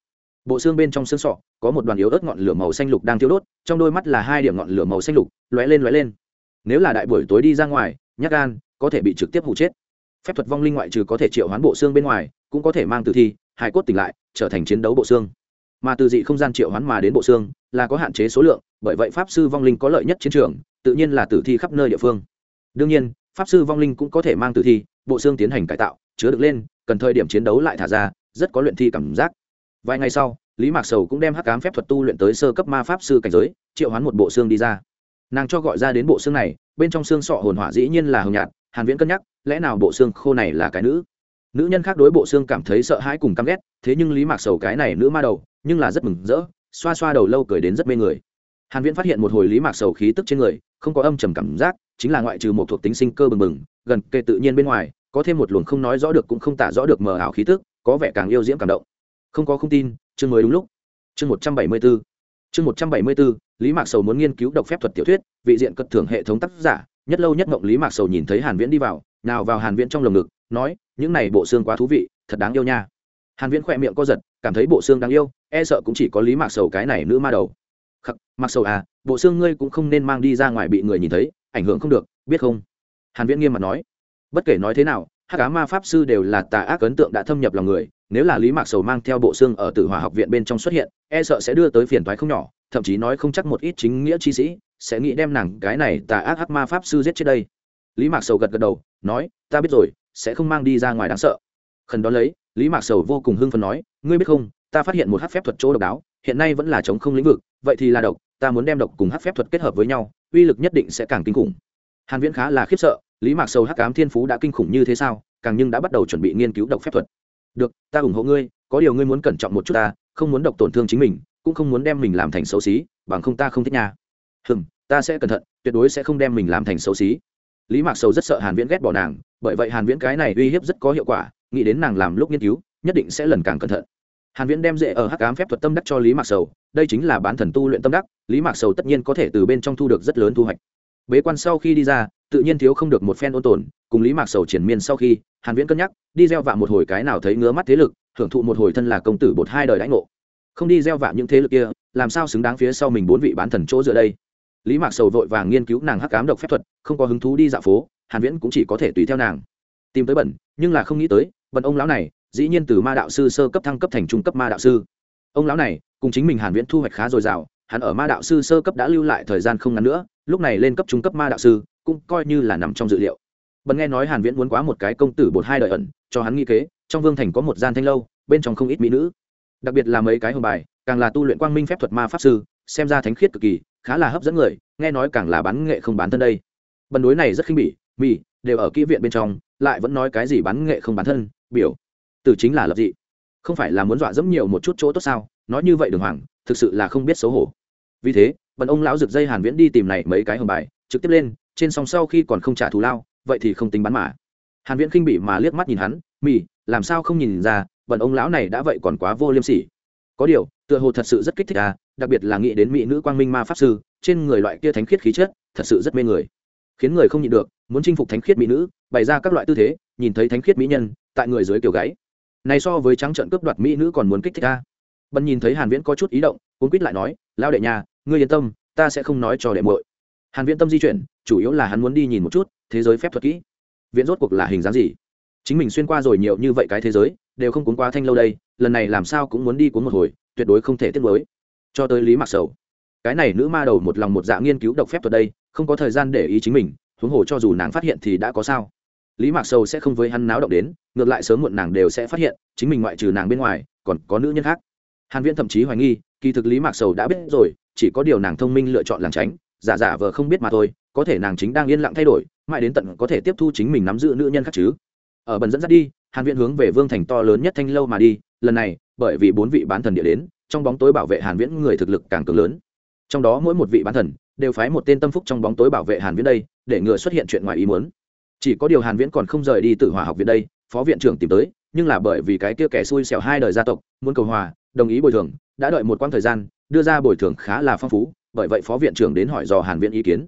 Bộ xương bên trong xương sọ, có một đoàn yếu ớt ngọn lửa màu xanh lục đang thiếu đốt, trong đôi mắt là hai điểm ngọn lửa màu xanh lục, lóe lên lóe lên. Nếu là đại buổi tối đi ra ngoài nhắc gan, có thể bị trực tiếp hụ chết. Phép thuật vong linh ngoại trừ có thể triệu hoán bộ xương bên ngoài, cũng có thể mang tử thi, hài cốt tỉnh lại, trở thành chiến đấu bộ xương mà từ dị không gian triệu hoán mà đến bộ xương là có hạn chế số lượng, bởi vậy pháp sư vong linh có lợi nhất chiến trường, tự nhiên là tử thi khắp nơi địa phương. Đương nhiên, pháp sư vong linh cũng có thể mang tử thi, bộ xương tiến hành cải tạo, chứa được lên, cần thời điểm chiến đấu lại thả ra, rất có luyện thi cảm giác. Vài ngày sau, lý mạc sầu cũng đem hắc cám phép thuật tu luyện tới sơ cấp ma pháp sư cảnh giới, triệu hoán một bộ xương đi ra. Nàng cho gọi ra đến bộ xương này, bên trong xương sọ hồn hỏa dĩ nhiên là hồng nhạt, hàn viễn cân nhắc, lẽ nào bộ xương khô này là cái nữ? Nữ nhân khác đối bộ xương cảm thấy sợ hãi cùng căm ghét, thế nhưng lý mạc sầu cái này nữ ma đầu, nhưng là rất mừng rỡ, xoa xoa đầu lâu cười đến rất mê người. Hàn viễn phát hiện một hồi lý mạc sầu khí tức trên người, không có âm trầm cảm giác, chính là ngoại trừ một thuộc tính sinh cơ bừng bừng, gần kề tự nhiên bên ngoài, có thêm một luồng không nói rõ được cũng không tả rõ được mờ ảo khí tức, có vẻ càng yêu diễm cảm động. Không có không tin, chương mới đúng lúc. Chương 174 chương 174 lý mạc sầu muốn nghiên cứu độc phép thuật tiểu thuyết, vị diện cất thưởng hệ thống tác giả, nhất lâu nhất ngộng lý mạc sầu nhìn thấy hàn viễn đi vào, nào vào hàn viễn trong lồng ngực, nói những này bộ xương quá thú vị, thật đáng yêu nha. Hàn viễn khỏe miệng co giật, cảm thấy bộ xương đáng yêu e sợ cũng chỉ có lý mạc sầu cái này nữ ma đầu. Khắc mặc sầu à bộ xương ngươi cũng không nên mang đi ra ngoài bị người nhìn thấy, ảnh hưởng không được, biết không? Hàn viễn nghiêm mặt nói. Bất kể nói thế nào, hắc cá ma pháp sư đều là tà ác ấn tượng đã thâm nhập lòng người, nếu là lý mạc sầu mang theo bộ xương ở tử hòa học viện bên trong xuất hiện e sợ sẽ đưa tới phiền toái không nhỏ, thậm chí nói không chắc một ít chính nghĩa chi sĩ sẽ nghĩ đem nàng cái này tà ác hắc ma pháp sư giết chết đây. Lý mạc sầu gật gật đầu, nói, ta biết rồi sẽ không mang đi ra ngoài đáng sợ. Khẩn đó lấy, lý mạc sầu vô cùng hưng phấn nói, ngươi biết không, ta phát hiện một hát phép thuật chỗ độc đáo, hiện nay vẫn là chống không lĩnh vực, vậy thì là độc, ta muốn đem độc cùng hát phép thuật kết hợp với nhau, uy lực nhất định sẽ càng kinh khủng. Hàn viễn khá là khiếp sợ, lý mạc sầu hắc cám thiên phú đã kinh khủng như thế sao, càng nhưng đã bắt đầu chuẩn bị nghiên cứu độc phép thuật. Được, ta ủng hộ ngươi, có điều ngươi muốn cẩn trọng một chút ta, không muốn độc tổn thương chính mình, cũng không muốn đem mình làm thành xấu xí, bằng không ta không thích nhà hừm, ta sẽ cẩn thận, tuyệt đối sẽ không đem mình làm thành xấu xí lý mạc sầu rất sợ hàn viễn ghét bỏ nàng, bởi vậy hàn viễn cái này uy hiếp rất có hiệu quả, nghĩ đến nàng làm lúc nghiên cứu, nhất định sẽ lần càng cẩn thận. Hàn viễn đem dễ ở hắc ám phép thuật tâm đắc cho lý mạc sầu, đây chính là bán thần tu luyện tâm đắc, lý mạc sầu tất nhiên có thể từ bên trong thu được rất lớn thu hoạch. Bế quan sau khi đi ra, tự nhiên thiếu không được một phen ôn tồn, cùng lý mạc sầu triển miên sau khi, hàn viễn cân nhắc, đi gieo vạ một hồi cái nào thấy ngứa mắt thế lực thưởng thụ một hồi thân là công tử bột hai đời đãi ngộ. Không đi gieo vạ những thế lực kia, làm sao xứng đáng phía sau mình bốn vị bán thần chỗ dựa đây? Lý mạc sầu vội vàng nghiên cứu nàng hắc cám độc phép thuật, không có hứng thú đi dạo phố, hàn viễn cũng chỉ có thể tùy theo nàng. Tìm tới bẩn, nhưng là không nghĩ tới, bẩn ông lão này, dĩ nhiên từ ma đạo sư sơ cấp thăng cấp thành trung cấp ma đạo sư. Ông lão này, cùng chính mình hàn viễn thu hoạch khá dồi dào, hắn ở ma đạo sư sơ cấp đã lưu lại thời gian không ngắn nữa, lúc này lên cấp trung cấp ma đạo sư, cũng coi như là nằm trong dự liệu. Bần nghe nói hàn viễn muốn quá một cái công tử bột hai đời ẩn, cho hắn nghi kế, trong vương thành có một gian thanh lâu, bên trong không ít mỹ nữ. Đặc biệt là mấy cái hồng bài, càng là tu luyện quang minh phép thuật ma pháp sư, xem ra thánh khiết cực kỳ khá là hấp dẫn người, nghe nói càng là bán nghệ không bán thân đây. Bần đối này rất khinh bỉ mỹ đều ở kỹ viện bên trong, lại vẫn nói cái gì bán nghệ không bán thân, biểu từ chính là lập dị. Không phải là muốn dọa dẫm nhiều một chút chỗ tốt sao? Nói như vậy đường hoàng, thực sự là không biết xấu hổ. Vì thế, bần ông lão rực dây hàn viễn đi tìm này mấy cái hồng bài, trực tiếp lên, trên song sau khi còn không trả thù lao, vậy thì không tính bán mà. Hàn viễn khinh bỉ mà liếc mắt nhìn hắn, mì, làm sao không nhìn ra, bần ông lão này đã vậy còn quá vô liêm sỉ. Có điều, tựa hồ thật sự rất kích thích à đặc biệt là nghĩ đến mỹ nữ quang minh ma pháp sư, trên người loại kia thánh khiết khí chất, thật sự rất mê người. Khiến người không nhịn được, muốn chinh phục thánh khiết mỹ nữ, bày ra các loại tư thế, nhìn thấy thánh khiết mỹ nhân, tại người dưới kiểu gáy này so với trắng trận cướp đoạt mỹ nữ còn muốn kích thích ta. Bần nhìn thấy hàn viễn có chút ý động cuốn quýt lại nói lao đệ nhà, ngươi yên tâm, ta sẽ không nói cho đệ muội. Hàn viễn tâm di chuyển, chủ yếu là hắn muốn đi nhìn một chút, thế giới phép thuật kỹ. Viện rốt cuộc là hình dáng gì? Chính mình xuyên qua rồi nhiều như vậy cái thế giới, đều không cuốn qua thanh lâu đây, lần này làm sao cũng muốn đi cuốn một hồi, tuyệt đối không thể tiết nối cho tới lý mặc sầu. Cái này nữ ma đầu một lòng một dạ nghiên cứu độc phép thuật đây, không có thời gian để ý chính mình, huống hồ cho dù nàng phát hiện thì đã có sao. Lý mạc sầu sẽ không với hắn náo động đến, ngược lại sớm muộn nàng đều sẽ phát hiện, chính mình ngoại trừ nàng bên ngoài, còn có nữ nhân khác. Hàn viễn thậm chí hoài nghi, kỳ thực lý mạc sầu đã biết rồi, chỉ có điều nàng thông minh lựa chọn làng tránh, giả giả vờ không biết mà thôi, có thể nàng chính đang yên lặng thay đổi, mãi đến tận có thể tiếp thu chính mình nắm giữ nữ nhân khác chứ. Ở bần dẫn dắt đi, hàn viễn hướng về vương thành to lớn nhất thanh lâu mà đi, lần này, bởi vì bốn vị bán thần địa đến trong bóng tối bảo vệ hàn viễn người thực lực càng cường lớn. Trong đó mỗi một vị bán thần đều phái một tên tâm phúc trong bóng tối bảo vệ hàn viễn đây, để ngừa xuất hiện chuyện ngoài ý muốn. Chỉ có điều hàn viễn còn không rời đi tử Hòa học viện đây, phó viện trưởng tìm tới, nhưng là bởi vì cái kia kẻ xui xẻo hai đời gia tộc, muốn cầu hòa, đồng ý bồi thường, đã đợi một quãng thời gian, đưa ra bồi thường khá là phong phú, bởi vậy phó viện trưởng đến hỏi dò hàn viễn ý kiến.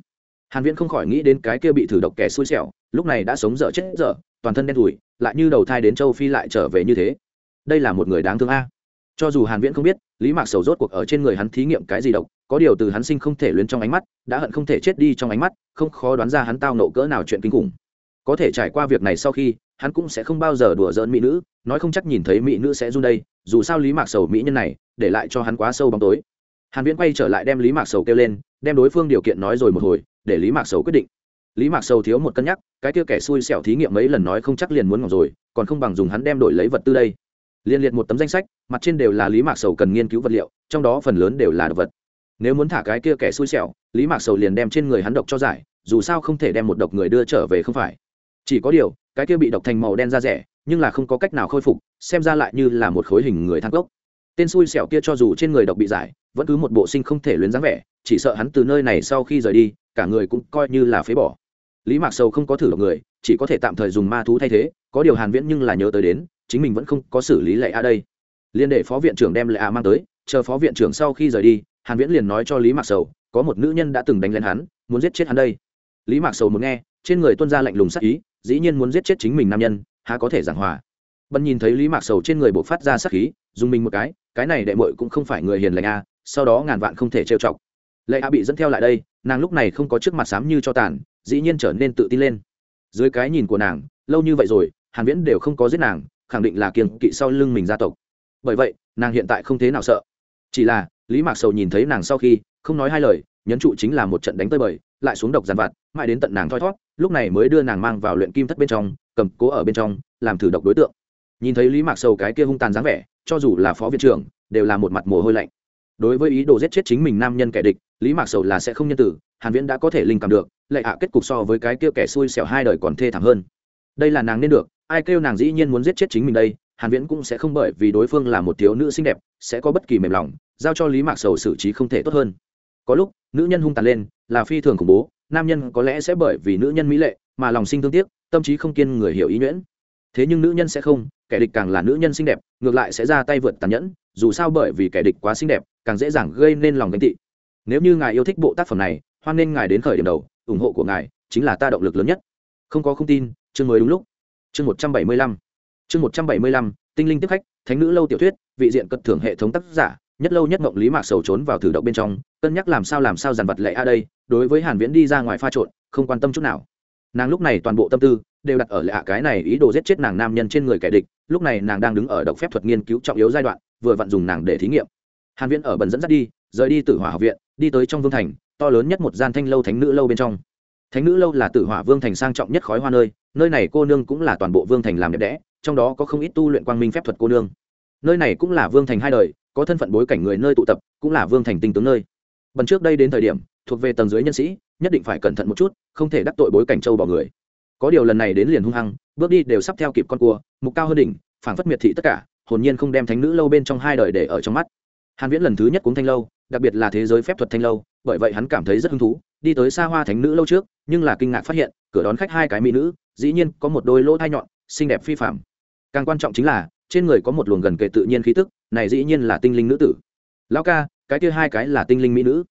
Hàn viễn không khỏi nghĩ đến cái kia bị thử độc kẻ xui xẻo, lúc này đã sống dở chết dở, toàn thân đen thủi lại như đầu thai đến châu phi lại trở về như thế. Đây là một người đáng thương a. Cho dù hàn viễn không biết lý mạc sầu rốt cuộc ở trên người hắn thí nghiệm cái gì độc, có điều từ hắn sinh không thể luyến trong ánh mắt, đã hận không thể chết đi trong ánh mắt, không khó đoán ra hắn tao nộ cỡ nào chuyện kinh khủng. Có thể trải qua việc này sau khi, hắn cũng sẽ không bao giờ đùa giỡn mỹ nữ, nói không chắc nhìn thấy mỹ nữ sẽ run đây, dù sao lý mạc sầu mỹ nhân này, để lại cho hắn quá sâu bóng tối. Hàn viễn quay trở lại đem lý mạc sầu kêu lên, đem đối phương điều kiện nói rồi một hồi, để lý mạc sầu quyết định. Lý mạc sầu thiếu một cân nhắc, cái kia kẻ xui xẻo thí nghiệm mấy lần nói không chắc liền muốn ngọc rồi, còn không bằng dùng hắn đem đổi lấy vật tư đây liên liệt một tấm danh sách, mặt trên đều là lý mạc sầu cần nghiên cứu vật liệu, trong đó phần lớn đều là độc vật. Nếu muốn thả cái kia kẻ xui xẻo, lý mạc sầu liền đem trên người hắn độc cho giải, dù sao không thể đem một độc người đưa trở về không phải. Chỉ có điều, cái kia bị độc thành màu đen da rẻ, nhưng là không có cách nào khôi phục, xem ra lại như là một khối hình người thang gốc tên xui xẻo kia cho dù trên người độc bị giải, vẫn cứ một bộ sinh không thể luyến dáng vẻ, chỉ sợ hắn từ nơi này sau khi rời đi, cả người cũng coi như là phế bỏ. Lý mạc sầu không có thử độc người, chỉ có thể tạm thời dùng ma thú thay thế, có điều hàn viễn nhưng là nhớ tới đến chính mình vẫn không có xử lý lệ a đây. Liên để phó viện trưởng đem lệ a mang tới, chờ phó viện trưởng sau khi rời đi, hàn viễn liền nói cho lý mạc sầu, có một nữ nhân đã từng đánh lên hắn, muốn giết chết hắn đây. Lý mạc sầu muốn nghe, trên người tuân ra lạnh lùng sắc ý, dĩ nhiên muốn giết chết chính mình nam nhân, há có thể giảng hòa. Bần nhìn thấy lý mạc sầu trên người buộc phát ra sắc khí, dùng mình một cái cái này đệ muội cũng không phải người hiền lành a, sau đó ngàn vạn không thể trêu chọc. Lệ a bị dẫn theo lại đây, nàng lúc này không có trước mặt sám như cho tàn, dĩ nhiên trở nên tự tin lên. Dưới cái nhìn của nàng, lâu như vậy rồi, hàn viễn đều không có giết nàng khẳng định là kiêng kỵ sau lưng mình gia tộc. Bởi vậy, nàng hiện tại không thế nào sợ. Chỉ là, lý mạc sầu nhìn thấy nàng sau khi, không nói hai lời, nhấn trụ chính là một trận đánh tơi bời, lại xuống độc giàn vặt, mãi đến tận nàng thoi thót lúc này mới đưa nàng mang vào luyện kim thất bên trong, cầm cố ở bên trong, làm thử độc đối tượng. Nhìn thấy lý mạc sầu cái kia hung tàn dáng vẻ, cho dù là phó viện trưởng, đều là một mặt mồ hôi lạnh. Đối với ý đồ giết chết chính mình nam nhân kẻ địch, lý mạc sầu là sẽ không nhân tử, hàn viễn đã có thể linh cảm được, lệ hạ kết cục so với cái kia kẻ xui xẻo hai đời còn thê thảm hơn. Đây là nàng nên được ai kêu nàng dĩ nhiên muốn giết chết chính mình đây, hàn viễn cũng sẽ không bởi vì đối phương là một thiếu nữ xinh đẹp, sẽ có bất kỳ mềm lòng, giao cho lý mạc sầu xử trí không thể tốt hơn. Có lúc, nữ nhân hung tàn lên, là phi thường khủng bố, nam nhân có lẽ sẽ bởi vì nữ nhân mỹ lệ mà lòng sinh thương tiếc, tâm trí không kiên người hiểu ý nhuyễn. Thế nhưng nữ nhân sẽ không, kẻ địch càng là nữ nhân xinh đẹp, ngược lại sẽ ra tay vượt tàn nhẫn, dù sao bởi vì kẻ địch quá xinh đẹp, càng dễ dàng gây nên lòng ganh tị. Nếu như ngài yêu thích bộ tác phẩm này, hoan nên ngài đến khởi điểm đầu, ủng hộ của ngài chính là ta động lực lớn nhất. Không có không tin, chương mới đúng lúc chương một trăm bảy mươi lăm. Chương một trăm bảy mươi lăm, tinh linh tiếp khách, thánh nữ lâu tiểu thuyết, vị diện cất thưởng hệ thống tác giả, nhất lâu nhất mộng lý mạc sầu trốn vào thử động bên trong, cân nhắc làm sao làm sao dàn vật lệ a đây, đối với hàn viễn đi ra ngoài pha trộn, không quan tâm chút nào. Nàng lúc này toàn bộ tâm tư đều đặt ở lệ cái này ý đồ giết chết nàng nam nhân trên người kẻ địch, lúc này nàng đang đứng ở độc phép thuật nghiên cứu trọng yếu giai đoạn, vừa vặn dùng nàng để thí nghiệm. Hàn viễn ở bần dẫn dắt đi, rời đi tử hỏa học viện, đi tới trong vương thành, to lớn nhất một gian thanh lâu thánh nữ lâu bên trong thánh nữ lâu là tử hỏa vương thành sang trọng nhất khói hoa nơi nơi này cô nương cũng là toàn bộ vương thành làm đẹp đẽ, trong đó có không ít tu luyện quang minh phép thuật cô nương. Nơi này cũng là vương thành hai đời, có thân phận bối cảnh người nơi tụ tập, cũng là vương thành tinh tướng nơi. Bần trước đây đến thời điểm, thuộc về tầng dưới nhân sĩ, nhất định phải cẩn thận một chút, không thể đắc tội bối cảnh châu bỏ người. Có điều lần này đến liền hung hăng, bước đi đều sắp theo kịp con cua, mục cao hơn đỉnh, phảng phất miệt thị tất cả, hồn nhiên không đem thánh nữ lâu bên trong hai đời để ở trong mắt. Hàn viễn lần thứ nhất cũng thanh lâu đặc biệt là thế giới phép thuật thanh lâu, bởi vậy hắn cảm thấy rất hứng thú, đi tới xa hoa thánh nữ lâu trước, nhưng là kinh ngạc phát hiện, cửa đón khách hai cái mỹ nữ, dĩ nhiên có một đôi lỗ thai nhọn, xinh đẹp phi phạm càng quan trọng chính là, trên người có một luồng gần kề tự nhiên khí tức, này dĩ nhiên là tinh linh nữ tử. Lão ca, cái kia hai cái là tinh linh mỹ nữ.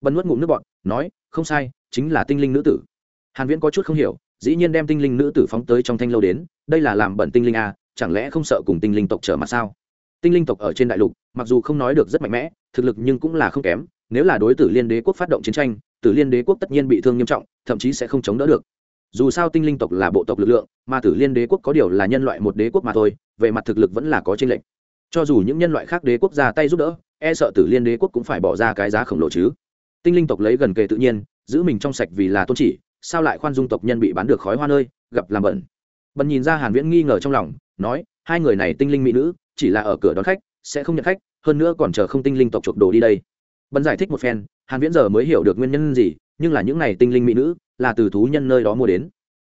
Bần nuốt ngụm nước bọn nói, không sai, chính là tinh linh nữ tử. Hàn viễn có chút không hiểu, dĩ nhiên đem tinh linh nữ tử phóng tới trong thanh lâu đến, đây là làm bẩn tinh linh à chẳng lẽ không sợ cùng tinh linh tộc trở mặt sao? Tinh linh tộc ở trên đại lục, mặc dù không nói được rất mạnh mẽ thực lực nhưng cũng là không kém, nếu là đối tử liên đế quốc phát động chiến tranh, tử liên đế quốc tất nhiên bị thương nghiêm trọng, thậm chí sẽ không chống đỡ được. Dù sao tinh linh tộc là bộ tộc lực lượng, mà tử liên đế quốc có điều là nhân loại một đế quốc mà thôi, về mặt thực lực vẫn là có tranh lệch. Cho dù những nhân loại khác đế quốc ra tay giúp đỡ e sợ tử liên đế quốc cũng phải bỏ ra cái giá khổng lồ chứ. Tinh linh tộc lấy gần kề tự nhiên, giữ mình trong sạch vì là tôn chỉ, sao lại khoan dung tộc nhân bị bán được khói hoa nơi, gặp làm bẩn. Bần nhìn ra hàn viễn nghi ngờ trong lòng, nói, hai người này tinh linh mỹ nữ, chỉ là ở cửa đón khách, sẽ không nhận khách hơn nữa còn chờ không tinh linh tộc chuộc đồ đi đây. Bần giải thích một phen, hàn viễn giờ mới hiểu được nguyên nhân gì, nhưng là những này tinh linh mỹ nữ là từ thú nhân nơi đó mua đến.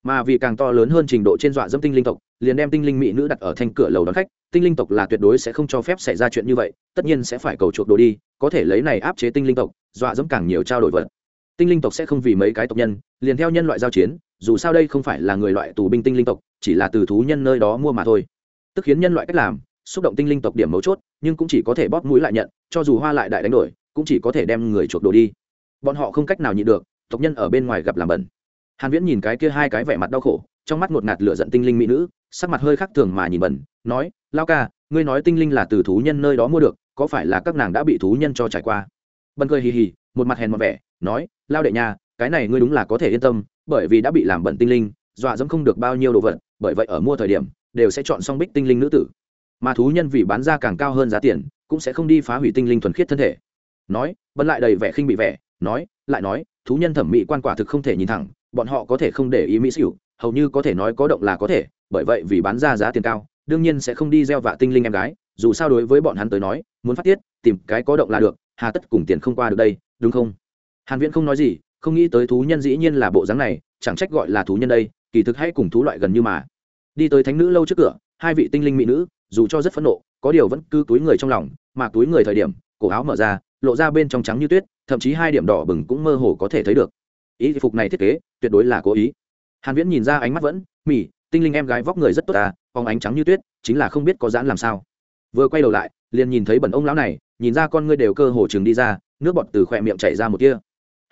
Mà vì càng to lớn hơn trình độ trên dọa dẫm tinh linh tộc, liền đem tinh linh mỹ nữ đặt ở thanh cửa lầu đón khách, tinh linh tộc là tuyệt đối sẽ không cho phép xảy ra chuyện như vậy, tất nhiên sẽ phải cầu chuộc đồ đi, có thể lấy này áp chế tinh linh tộc, dọa dẫm càng nhiều trao đổi vật. Tinh linh tộc sẽ không vì mấy cái tộc nhân, liền theo nhân loại giao chiến, dù sao đây không phải là người loại tù binh tinh linh tộc, chỉ là từ thú nhân nơi đó mua mà thôi. Tức khiến nhân loại cách làm xúc động tinh linh tộc điểm mấu chốt, nhưng cũng chỉ có thể bóp mũi lại nhận, cho dù hoa lại đại đánh đổi, cũng chỉ có thể đem người chuộc đồ đi. Bọn họ không cách nào nhịn được, tộc nhân ở bên ngoài gặp làm bẩn. Hàn viễn nhìn cái kia hai cái vẻ mặt đau khổ, trong mắt ngột ngạt lửa giận tinh linh mỹ nữ, sắc mặt hơi khác thường mà nhìn bẩn, nói, lao ca, ngươi nói tinh linh là từ thú nhân nơi đó mua được, có phải là các nàng đã bị thú nhân cho trải qua? Bần cười hì hì, một mặt hèn một vẻ, nói, lao đệ nhà cái này ngươi đúng là có thể yên tâm, bởi vì đã bị làm bẩn tinh linh, dọa dẫm không được bao nhiêu đồ vật, bởi vậy ở mua thời điểm, đều sẽ chọn xong bích tinh linh nữ tử mà thú nhân vì bán ra càng cao hơn giá tiền, cũng sẽ không đi phá hủy tinh linh thuần khiết thân thể. Nói bận lại đầy vẻ khinh bị vẻ, nói, lại nói, thú nhân thẩm mỹ quan quả thực không thể nhìn thẳng, bọn họ có thể không để ý mỹ xỉu, hầu như có thể nói có động là có thể, bởi vậy vì bán ra giá tiền cao, đương nhiên sẽ không đi gieo vạ tinh linh em gái, dù sao đối với bọn hắn tới nói, muốn phát tiết, tìm cái có động là được, hà tất cùng tiền không qua được đây, đúng không? Hàn viễn không nói gì, không nghĩ tới thú nhân dĩ nhiên là bộ dáng này, chẳng trách gọi là thú nhân đây, kỳ thực hãy cùng thú loại gần như mà. Đi tới thánh nữ lâu trước cửa, hai vị tinh linh mỹ nữ dù cho rất phẫn nộ, có điều vẫn cứ túi người trong lòng, mà túi người thời điểm, cổ áo mở ra, lộ ra bên trong trắng như tuyết, thậm chí hai điểm đỏ bừng cũng mơ hồ có thể thấy được. Ý phục này thiết kế, tuyệt đối là cố ý. Hàn viễn nhìn ra ánh mắt vẫn mỉ tinh linh em gái vóc người rất tốt à phóng ánh trắng như tuyết, chính là không biết có giãn làm sao. Vừa quay đầu lại, liền nhìn thấy bẩn ông lão này, nhìn ra con ngươi đều cơ hồ chừng đi ra, nước bọt từ khỏe miệng chảy ra một kia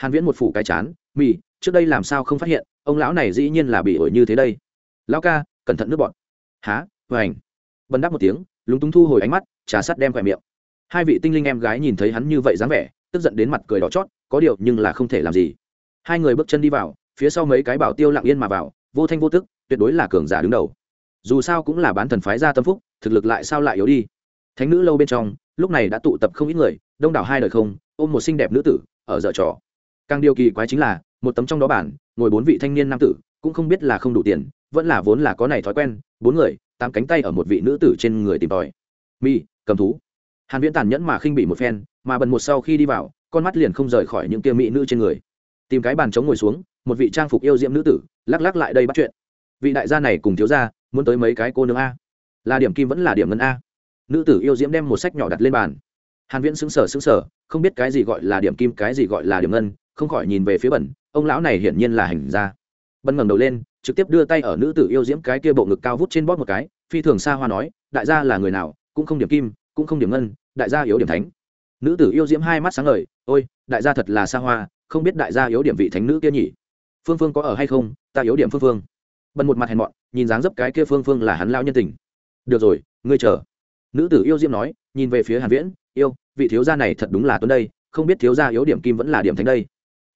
hàn viễn một phủ cái chán mỉ trước đây làm sao không phát hiện, ông lão này dĩ nhiên là bị ổi như thế đây. Lão ca, cẩn thận nước bọt. Há hoành bần đáp một tiếng, lúng túng thu hồi ánh mắt, trà sắt đem khỏe miệng. Hai vị tinh linh em gái nhìn thấy hắn như vậy dáng vẻ, tức giận đến mặt cười đỏ chót, có điều nhưng là không thể làm gì. Hai người bước chân đi vào, phía sau mấy cái bảo tiêu lặng yên mà vào, vô thanh vô tức, tuyệt đối là cường giả đứng đầu. Dù sao cũng là bán thần phái ra tâm phúc, thực lực lại sao lại yếu đi. Thánh nữ lâu bên trong, lúc này đã tụ tập không ít người, đông đảo hai đời không, ôm một xinh đẹp nữ tử, ở dở trò. Càng điều kỳ quái chính là, một tấm trong đó bản, ngồi bốn vị thanh niên nam tử, cũng không biết là không đủ tiền, vẫn là vốn là có này thói quen, bốn người tám cánh tay ở một vị nữ tử trên người tìm tòi. Mi, cầm thú. Hàn viễn tàn nhẫn mà khinh bị một phen, mà bần một sau khi đi vào, con mắt liền không rời khỏi những kia mỹ nữ trên người. Tìm cái bàn chống ngồi xuống, một vị trang phục yêu diễm nữ tử, lắc lắc lại đây bắt chuyện. Vị đại gia này cùng thiếu gia, muốn tới mấy cái cô nương a? Là điểm kim vẫn là điểm ngân a? Nữ tử yêu diễm đem một sách nhỏ đặt lên bàn. Hàn viễn sững sờ sững sờ, không biết cái gì gọi là điểm kim, cái gì gọi là điểm ngân, không khỏi nhìn về phía bẩn ông lão này hiển nhiên là hành gia bân ngẩng đầu lên, trực tiếp đưa tay ở nữ tử yêu diễm cái kia bộ ngực cao vút trên bóp một cái, phi thường xa hoa nói, đại gia là người nào, cũng không điểm kim, cũng không điểm ngân, đại gia yếu điểm thánh. Nữ tử yêu diễm hai mắt sáng ngời, ôi, đại gia thật là xa hoa, không biết đại gia yếu điểm vị thánh nữ kia nhỉ? Phương phương có ở hay không? Ta yếu điểm phương phương. Bần một mặt hèn mọn, nhìn dáng dấp cái kia phương phương là hắn lao nhân tình. Được rồi, ngươi chờ. Nữ tử yêu diễm nói, nhìn về phía hàn viễn, yêu, vị thiếu gia này thật đúng là tuấn đây, không biết thiếu gia yếu điểm kim vẫn là điểm thánh đây.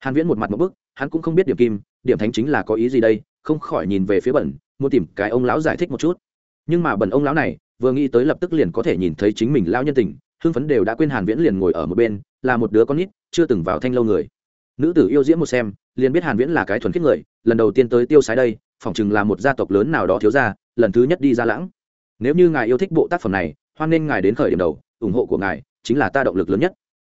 Hàn viễn một mặt một bức, hắn cũng không biết điểm kim điểm thánh chính là có ý gì đây? Không khỏi nhìn về phía bẩn, muốn tìm cái ông lão giải thích một chút. Nhưng mà bẩn ông lão này, vừa nghĩ tới lập tức liền có thể nhìn thấy chính mình lao nhân tình, hưng phấn đều đã quên hàn viễn liền ngồi ở một bên, là một đứa con nít, chưa từng vào thanh lâu người. Nữ tử yêu diễm một xem, liền biết hàn viễn là cái thuần khiết người, lần đầu tiên tới tiêu sái đây, phỏng chừng là một gia tộc lớn nào đó thiếu gia, lần thứ nhất đi ra lãng. Nếu như ngài yêu thích bộ tác phẩm này, hoan nên ngài đến khởi điểm đầu, ủng hộ của ngài chính là ta động lực lớn nhất.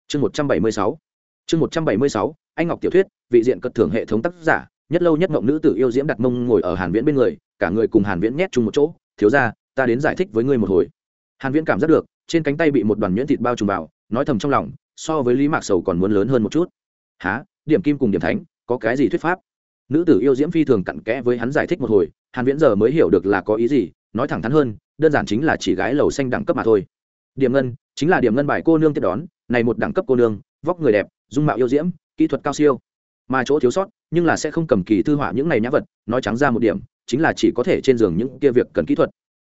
Chương 176 chương 176 anh ngọc tiểu thuyết, vị diện cất thưởng hệ thống tác giả nhất lâu nhất ngộng nữ tử yêu diễm đặt mông ngồi ở hàn viễn bên người, cả người cùng hàn viễn nhét chung một chỗ, thiếu gia, ta đến giải thích với ngươi một hồi. Hàn viễn cảm giác được, trên cánh tay bị một đoàn nhuyễn thịt bao trùm vào, nói thầm trong lòng, so với lý mạc sầu còn muốn lớn hơn một chút. Há điểm kim cùng điểm thánh, có cái gì thuyết pháp? Nữ tử yêu diễm phi thường cặn kẽ với hắn giải thích một hồi, hàn viễn giờ mới hiểu được là có ý gì, nói thẳng thắn hơn, đơn giản chính là chỉ gái lầu xanh đẳng cấp mà thôi. Điểm ngân, chính là điểm ngân bài cô nương tiếp đón, này một đẳng cấp cô nương, vóc người đẹp, dung mạo yêu diễm, kỹ thuật cao siêu mà chỗ thiếu sót, nhưng là sẽ không cầm kỳ thư họa những này nhã vật, nói trắng ra một điểm, chính là chỉ có thể trên giường những kia việc cần kỹ thuật.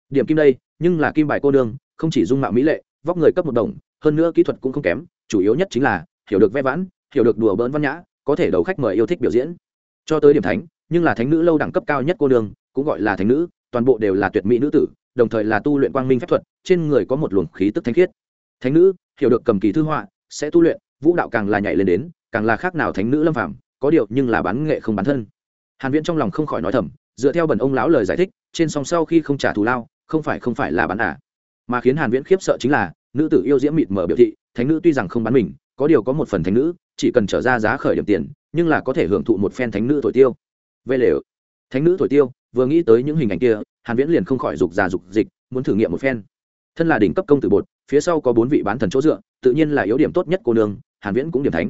Điểm kim đây, nhưng là kim bài cô đương không chỉ dung mạo mỹ lệ, vóc người cấp một đồng, hơn nữa kỹ thuật cũng không kém, chủ yếu nhất chính là hiểu được vẽ vãn, hiểu được đùa bỡn văn nhã, có thể đầu khách mời yêu thích biểu diễn. Cho tới điểm thánh, nhưng là thánh nữ lâu đẳng cấp cao nhất cô đương cũng gọi là thánh nữ, toàn bộ đều là tuyệt mỹ nữ tử, đồng thời là tu luyện quang minh phép thuật, trên người có một luồng khí tức thanh khiết. Thánh nữ, hiểu được cầm kỳ thư họa, sẽ tu luyện, vũ đạo càng là nhảy lên đến, càng là khác nào thánh nữ lâm phạm có điều nhưng là bán nghệ không bán thân. Hàn viễn trong lòng không khỏi nói thầm, dựa theo bần ông lão lời giải thích, trên song sau khi không trả thù lao, không phải không phải là bán à mà khiến hàn viễn khiếp sợ chính là, nữ tử yêu diễm mịt mở biểu thị, thánh nữ tuy rằng không bán mình, có điều có một phần thánh nữ, chỉ cần trở ra giá khởi điểm tiền, nhưng là có thể hưởng thụ một phen thánh nữ thổi tiêu. Về lều thánh nữ thổi tiêu, vừa nghĩ tới những hình ảnh kia, hàn viễn liền không khỏi dục già dục dịch, muốn thử nghiệm một phen. Thân là đỉnh cấp công tử bột, phía sau có bốn vị bán thần chỗ dựa, tự nhiên là yếu điểm tốt nhất cô nương, hàn viễn cũng điểm thánh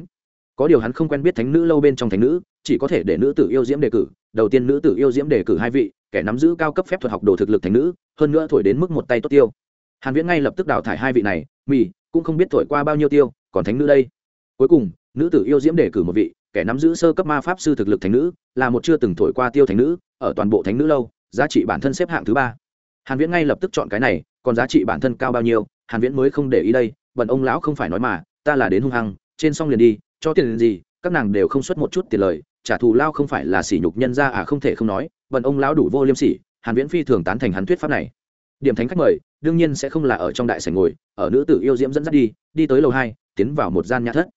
có điều hắn không quen biết thánh nữ lâu bên trong thánh nữ, chỉ có thể để nữ tử yêu diễm đề cử. Đầu tiên nữ tử yêu diễm đề cử hai vị, kẻ nắm giữ cao cấp phép thuật học đồ thực lực thánh nữ, hơn nữa thổi đến mức một tay tốt tiêu. Hàn viễn ngay lập tức đào thải hai vị này, mì, cũng không biết thổi qua bao nhiêu tiêu, còn thánh nữ đây. Cuối cùng, nữ tử yêu diễm đề cử một vị, kẻ nắm giữ sơ cấp ma pháp sư thực lực thánh nữ, là một chưa từng thổi qua tiêu thánh nữ, ở toàn bộ thánh nữ lâu, giá trị bản thân xếp hạng thứ ba. Hàn viễn ngay lập tức chọn cái này, còn giá trị bản thân cao bao nhiêu, hàn viễn mới không để ý đây, bận ông lão không phải nói mà, ta là đến hung hăng, trên xong liền đi cho tiền gì, các nàng đều không xuất một chút tiền lời, trả thù lao không phải là sỉ nhục nhân ra à không thể không nói bận ông lão đủ vô liêm sỉ, hàn viễn phi thường tán thành hắn thuyết pháp này. Điểm thánh khách mời, đương nhiên sẽ không là ở trong đại sảnh ngồi, ở nữ tử yêu diễm dẫn dắt đi đi tới lầu hai, tiến vào một gian nhà thất.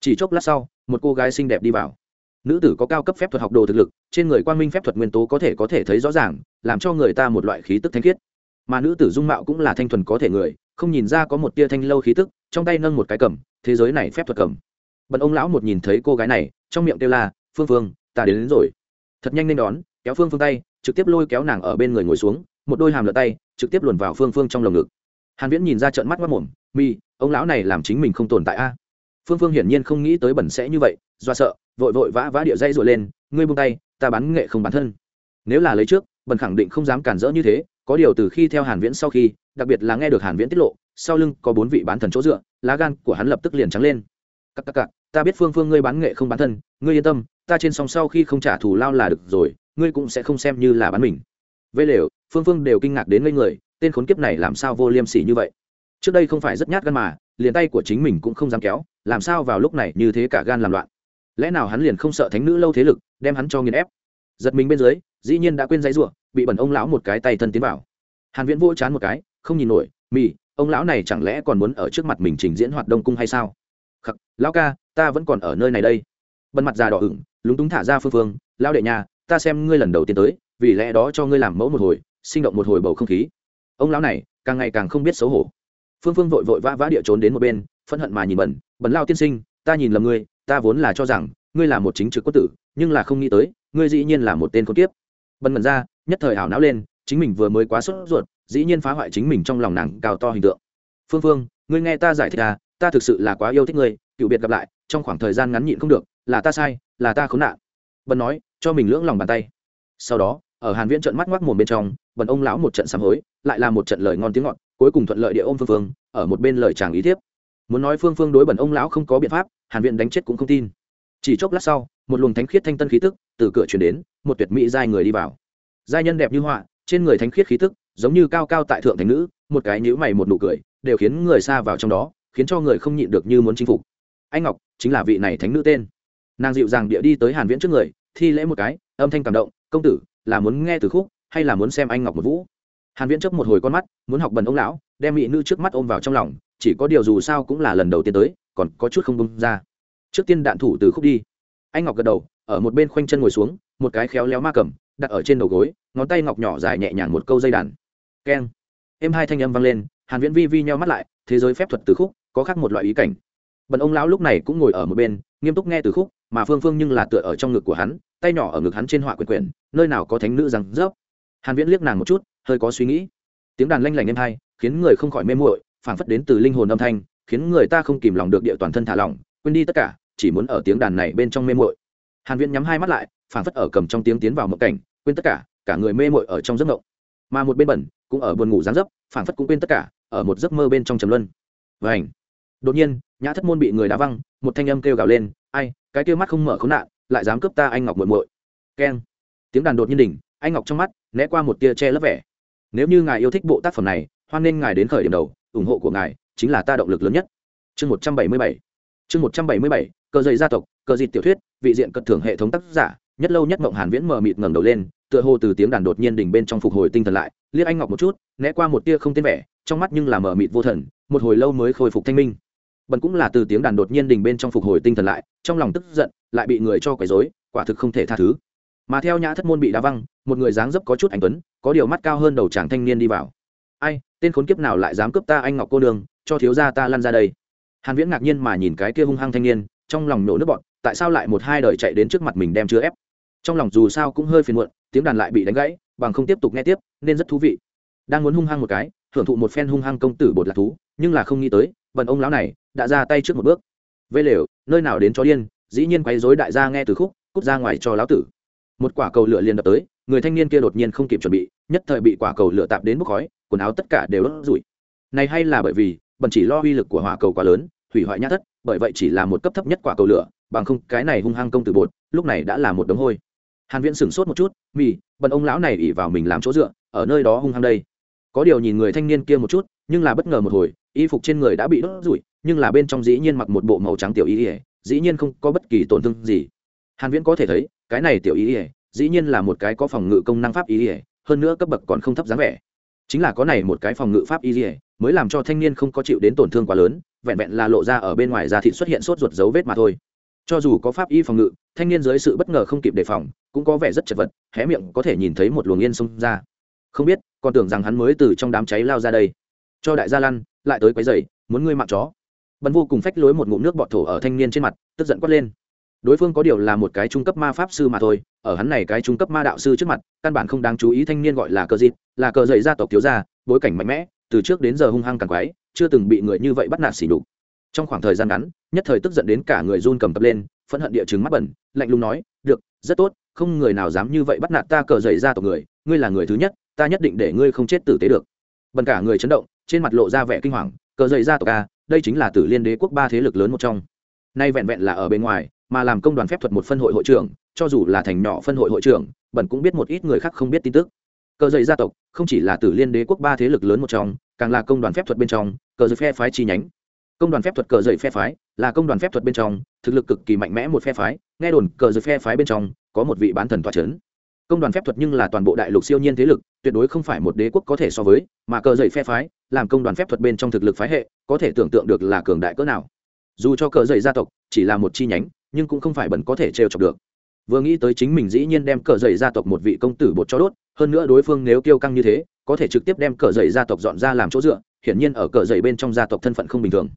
Chỉ chốc lát sau, một cô gái xinh đẹp đi vào. Nữ tử có cao cấp phép thuật học đồ thực lực, trên người quang minh phép thuật nguyên tố có thể có thể thấy rõ ràng, làm cho người ta một loại khí tức thanh khiết. Mà nữ tử dung mạo cũng là thanh thuần có thể người, không nhìn ra có một tia thanh lâu khí tức, trong tay nâng một cái cầm, thế giới này phép thuật cầm bần ông lão một nhìn thấy cô gái này trong miệng kêu là phương phương ta đến, đến rồi. Thật nhanh nên đón kéo phương phương tay trực tiếp lôi kéo nàng ở bên người ngồi xuống một đôi hàm lợn tay trực tiếp luồn vào phương phương trong lồng ngực. Hàn viễn nhìn ra trận mắt mắt mồm mi ông lão này làm chính mình không tồn tại a. Phương phương hiển nhiên không nghĩ tới bẩn sẽ như vậy do sợ vội vội vã vã địa dây rồi lên ngươi buông tay ta bán nghệ không bán thân. Nếu là lấy trước bẩn khẳng định không dám cản rỡ như thế có điều từ khi theo hàn viễn sau khi đặc biệt là nghe được hàn viễn tiết lộ sau lưng có bốn vị bán thần chỗ dựa lá gan của hắn lập tức liền trắng lên các cặp cặp ta biết phương phương ngươi bán nghệ không bán thân, ngươi yên tâm, ta trên song sau khi không trả thù lao là được rồi, ngươi cũng sẽ không xem như là bán mình. Vây lều, phương phương đều kinh ngạc đến ngây người, tên khốn kiếp này làm sao vô liêm sỉ như vậy? Trước đây không phải rất nhát gan mà, liền tay của chính mình cũng không dám kéo, làm sao vào lúc này như thế cả gan làm loạn? Lẽ nào hắn liền không sợ thánh nữ lâu thế lực, đem hắn cho nghiền ép? Giật mình bên dưới, dĩ nhiên đã quên giấy ruộng bị bẩn ông lão một cái tay thân tiến vào. Hàn viễn vỗ chán một cái, không nhìn nổi, mì, ông lão này chẳng lẽ còn muốn ở trước mặt mình trình diễn hoạt đông cung hay sao? Khắc, lão ca, ta vẫn còn ở nơi này đây. Bần mặt già đỏ ửng, lúng túng thả ra phương phương lao đệ nhà, ta xem ngươi lần đầu tiên tới, vì lẽ đó cho ngươi làm mẫu một hồi, sinh động một hồi bầu không khí. Ông lão này, càng ngày càng không biết xấu hổ. Phương phương vội vội vã vã địa trốn đến một bên, phẫn hận mà nhìn bẩn bẩn lao tiên sinh, ta nhìn lầm ngươi, ta vốn là cho rằng, ngươi là một chính trực quốc tử, nhưng là không nghĩ tới, ngươi dĩ nhiên là một tên con tiếp bần mần ra nhất thời hảo não lên, chính mình vừa mới quá sốt ruột, dĩ nhiên phá hoại chính mình trong lòng nàng cao to hình tượng. Phương phương, ngươi nghe ta giải thích à ta thực sự là quá yêu thích ngươi, cựu biệt gặp lại, trong khoảng thời gian ngắn nhịn không được, là ta sai, là ta khốn nạn. Bần nói, cho mình lưỡng lòng bàn tay. Sau đó, ở hàn viễn trận mắt ngoác mồm bên trong, bần ông lão một trận sám hối, lại là một trận lời ngon tiếng ngọt, cuối cùng thuận lợi địa ôm phương phương, ở một bên lời chàng ý tiếp muốn nói phương phương đối bần ông lão không có biện pháp, hàn viễn đánh chết cũng không tin. Chỉ chốc lát sau, một luồng thánh khiết thanh tân khí tức từ cửa truyền đến, một tuyệt mỹ giai người đi vào. Giai nhân đẹp như họa, trên người thánh khiết khí tức giống như cao cao tại thượng thành nữ, một cái nhíu mày một nụ cười, đều khiến người xa vào trong đó khiến cho người không nhịn được như muốn chinh phục. Anh ngọc, chính là vị này thánh nữ tên. Nàng dịu dàng địa đi tới hàn viễn trước người, thi lễ một cái, âm thanh cảm động, công tử, là muốn nghe từ khúc hay là muốn xem anh ngọc một vũ? Hàn viễn chớp một hồi con mắt, muốn học bần ông lão, đem mỹ nữ trước mắt ôm vào trong lòng, chỉ có điều dù sao cũng là lần đầu tiên tới, còn có chút không bung ra. Trước tiên đạn thủ từ khúc đi. Anh ngọc gật đầu, ở một bên khoanh chân ngồi xuống, một cái khéo léo ma cầm, đặt ở trên đầu gối, ngón tay ngọc nhỏ dài nhẹ nhàng một câu dây đàn. Keng. Em hai thanh âm vang lên, hàn viễn vi vi nheo mắt lại, thế giới phép thuật từ khúc có khác một loại ý cảnh. Bần ông lão lúc này cũng ngồi ở một bên, nghiêm túc nghe từ khúc, mà phương phương nhưng là tựa ở trong ngực của hắn, tay nhỏ ở ngực hắn trên họa quyển quyển, nơi nào có thánh nữ rằng rớp. Hàn viễn liếc nàng một chút, hơi có suy nghĩ. Tiếng đàn lanh lảnh êm hai, khiến người không khỏi mê muội, phảng phất đến từ linh hồn âm thanh, khiến người ta không kìm lòng được địa toàn thân thả lỏng, quên đi tất cả, chỉ muốn ở tiếng đàn này bên trong mê muội. Hàn viễn nhắm hai mắt lại, phảng phất ở cầm trong tiếng tiến vào một cảnh, quên tất cả cả người mê muội ở trong giấc mộng. Mà một bên bẩn cũng ở buồn ngủ giáng dấp, phảng phất cũng quên tất cả, ở một giấc mơ bên trong trầm luân. Vảnh đột nhiên, nhã thất môn bị người đá văng, một thanh âm kêu gào lên, ai, cái kia mắt không mở khốn nạn, lại dám cướp ta anh ngọc muội muội. Keng. Tiếng đàn đột nhiên đỉnh, anh ngọc trong mắt né qua một tia che lấp vẻ. Nếu như ngài yêu thích bộ tác phẩm này, hoan nên ngài đến khởi điểm đầu, ủng hộ của ngài chính là ta động lực lớn nhất. Chương một trăm bảy mươi bảy. Chương một trăm bảy mươi bảy, cờ dày gia tộc, cờ dịt tiểu thuyết, vị diện cận thưởng hệ thống tác giả, nhất lâu nhất mộng hàn viễn mờ mịt ngẩng đầu lên, tựa hồ từ tiếng đàn đột nhiên đỉnh bên trong phục hồi tinh thần lại, liếc anh ngọc một chút, né qua một tia không tên vẻ, trong mắt nhưng là mờ mịt vô thần, một hồi lâu mới khôi phục thanh minh bần cũng là từ tiếng đàn đột nhiên đình bên trong phục hồi tinh thần lại, trong lòng tức giận, lại bị người cho quấy rối, quả thực không thể tha thứ. Mà theo nhã thất môn bị đá văng, một người dáng dấp có chút anh tuấn, có điều mắt cao hơn đầu chàng thanh niên đi vào. Ai, tên khốn kiếp nào lại dám cướp ta anh ngọc cô đường cho thiếu gia ta lăn ra đây? Hàn viễn ngạc nhiên mà nhìn cái kia hung hăng thanh niên, trong lòng nổ nước bọn tại sao lại một hai đời chạy đến trước mặt mình đem chưa ép? Trong lòng dù sao cũng hơi phiền muộn, tiếng đàn lại bị đánh gãy, bằng không tiếp tục nghe tiếp, nên rất thú vị. Đang muốn hung hăng một cái, hưởng thụ một phen hung hăng công tử bột lạc thú, nhưng là không nghĩ tới, bần ông lão này đã ra tay trước một bước. Vây lều, nơi nào đến chó điên, dĩ nhiên quấy rối đại gia nghe từ khúc, cút ra ngoài cho lão tử. Một quả cầu lửa liền đập tới, người thanh niên kia đột nhiên không kịp chuẩn bị, nhất thời bị quả cầu lửa tạp đến bốc khói, quần áo tất cả đều đốt rủi này hay là bởi vì bần chỉ lo uy lực của hỏa cầu quá lớn hủy hoại nhát thất, bởi vậy chỉ là một cấp thấp nhất quả cầu lửa, bằng không cái này hung hăng công từ bột, lúc này đã là một đống hôi. Hàn viễn sửng sốt một chút, mì, bần ông lão này ỉ vào mình làm chỗ dựa, ở nơi đó hung hăng đây. Có điều nhìn người thanh niên kia một chút, nhưng là bất ngờ một hồi, y phục trên người đã bị đốt rủi nhưng là bên trong dĩ nhiên mặc một bộ màu trắng tiểu y ỉa dĩ nhiên không có bất kỳ tổn thương gì. Hàn viễn có thể thấy, cái này tiểu y ỉa dĩ nhiên là một cái có phòng ngự công năng pháp y ỉa hơn nữa cấp bậc còn không thấp dáng vẻ. Chính là có này một cái phòng ngự pháp y ỉa mới làm cho thanh niên không có chịu đến tổn thương quá lớn, vẹn vẹn là lộ ra ở bên ngoài da thịt xuất hiện sốt ruột dấu vết mà thôi. Cho dù có pháp y phòng ngự, thanh niên dưới sự bất ngờ không kịp đề phòng, cũng có vẻ rất chật vật, hé miệng có thể nhìn thấy một luồng yên xông ra. Không biết, còn tưởng rằng hắn mới từ trong đám cháy lao ra đây. Cho đại gia lăn, lại tới quấy giày muốn ngươi mạng chó bần vô cùng phách lối một ngụm nước bọt thổ ở thanh niên trên mặt, tức giận quát lên. Đối phương có điều là một cái trung cấp ma pháp sư mà thôi, ở hắn này cái trung cấp ma đạo sư trước mặt, căn bản không đáng chú ý thanh niên gọi là cờ dịp, là cờ dậy gia tộc thiếu gia, bối cảnh mạnh mẽ, từ trước đến giờ hung hăng càng quái, chưa từng bị người như vậy bắt nạt xỉ đục trong khoảng thời gian ngắn, nhất thời tức giận đến cả người run cầm tập lên, phẫn hận địa chứng mắt bẩn, lạnh lùng nói, được, rất tốt, không người nào dám như vậy bắt nạt ta cờ dậy gia tộc người, ngươi là người thứ nhất, ta nhất định để ngươi không chết tử tế được. Bần cả người chấn động, trên mặt lộ ra vẻ kinh hoàng, cờ dậy gia tộc a đây chính là tử liên đế quốc ba thế lực lớn một trong. Nay vẹn vẹn là ở bên ngoài, mà làm công đoàn phép thuật một phân hội hội trưởng, cho dù là thành nhỏ phân hội hội trưởng bẩn cũng biết một ít người khác không biết tin tức. Cờ dậy gia tộc không chỉ là tử liên đế quốc ba thế lực lớn một trong, càng là công đoàn phép thuật bên trong, cờ dậy phe phái chi nhánh. Công đoàn phép thuật cờ dậy phe phái là công đoàn phép thuật bên trong, thực lực cực kỳ mạnh mẽ một phe phái, nghe đồn cờ dậy phe phái bên trong có một vị bán thần tòa c h ấ n công đoàn phép thuật nhưng là toàn bộ đại lục siêu nhiên thế lực, tuyệt đối không phải một đế quốc có thể so với, mà cờ dậy phe phái làm công đoàn phép thuật bên trong thực lực phái hệ có thể tưởng tượng được là cường đại cỡ nào. Dù cho cờ dậy gia tộc chỉ là một chi nhánh, nhưng cũng không phải bẩn có thể trêu chọc được. Vừa nghĩ tới chính mình dĩ nhiên đem cờ dậy gia tộc một vị công tử bột cho đốt, hơn nữa đối phương nếu kiêu căng như thế, có thể trực tiếp đem cờ dậy gia tộc dọn ra làm chỗ dựa, hiển nhiên ở cờ dậy bên trong gia tộc thân phận không bình thường.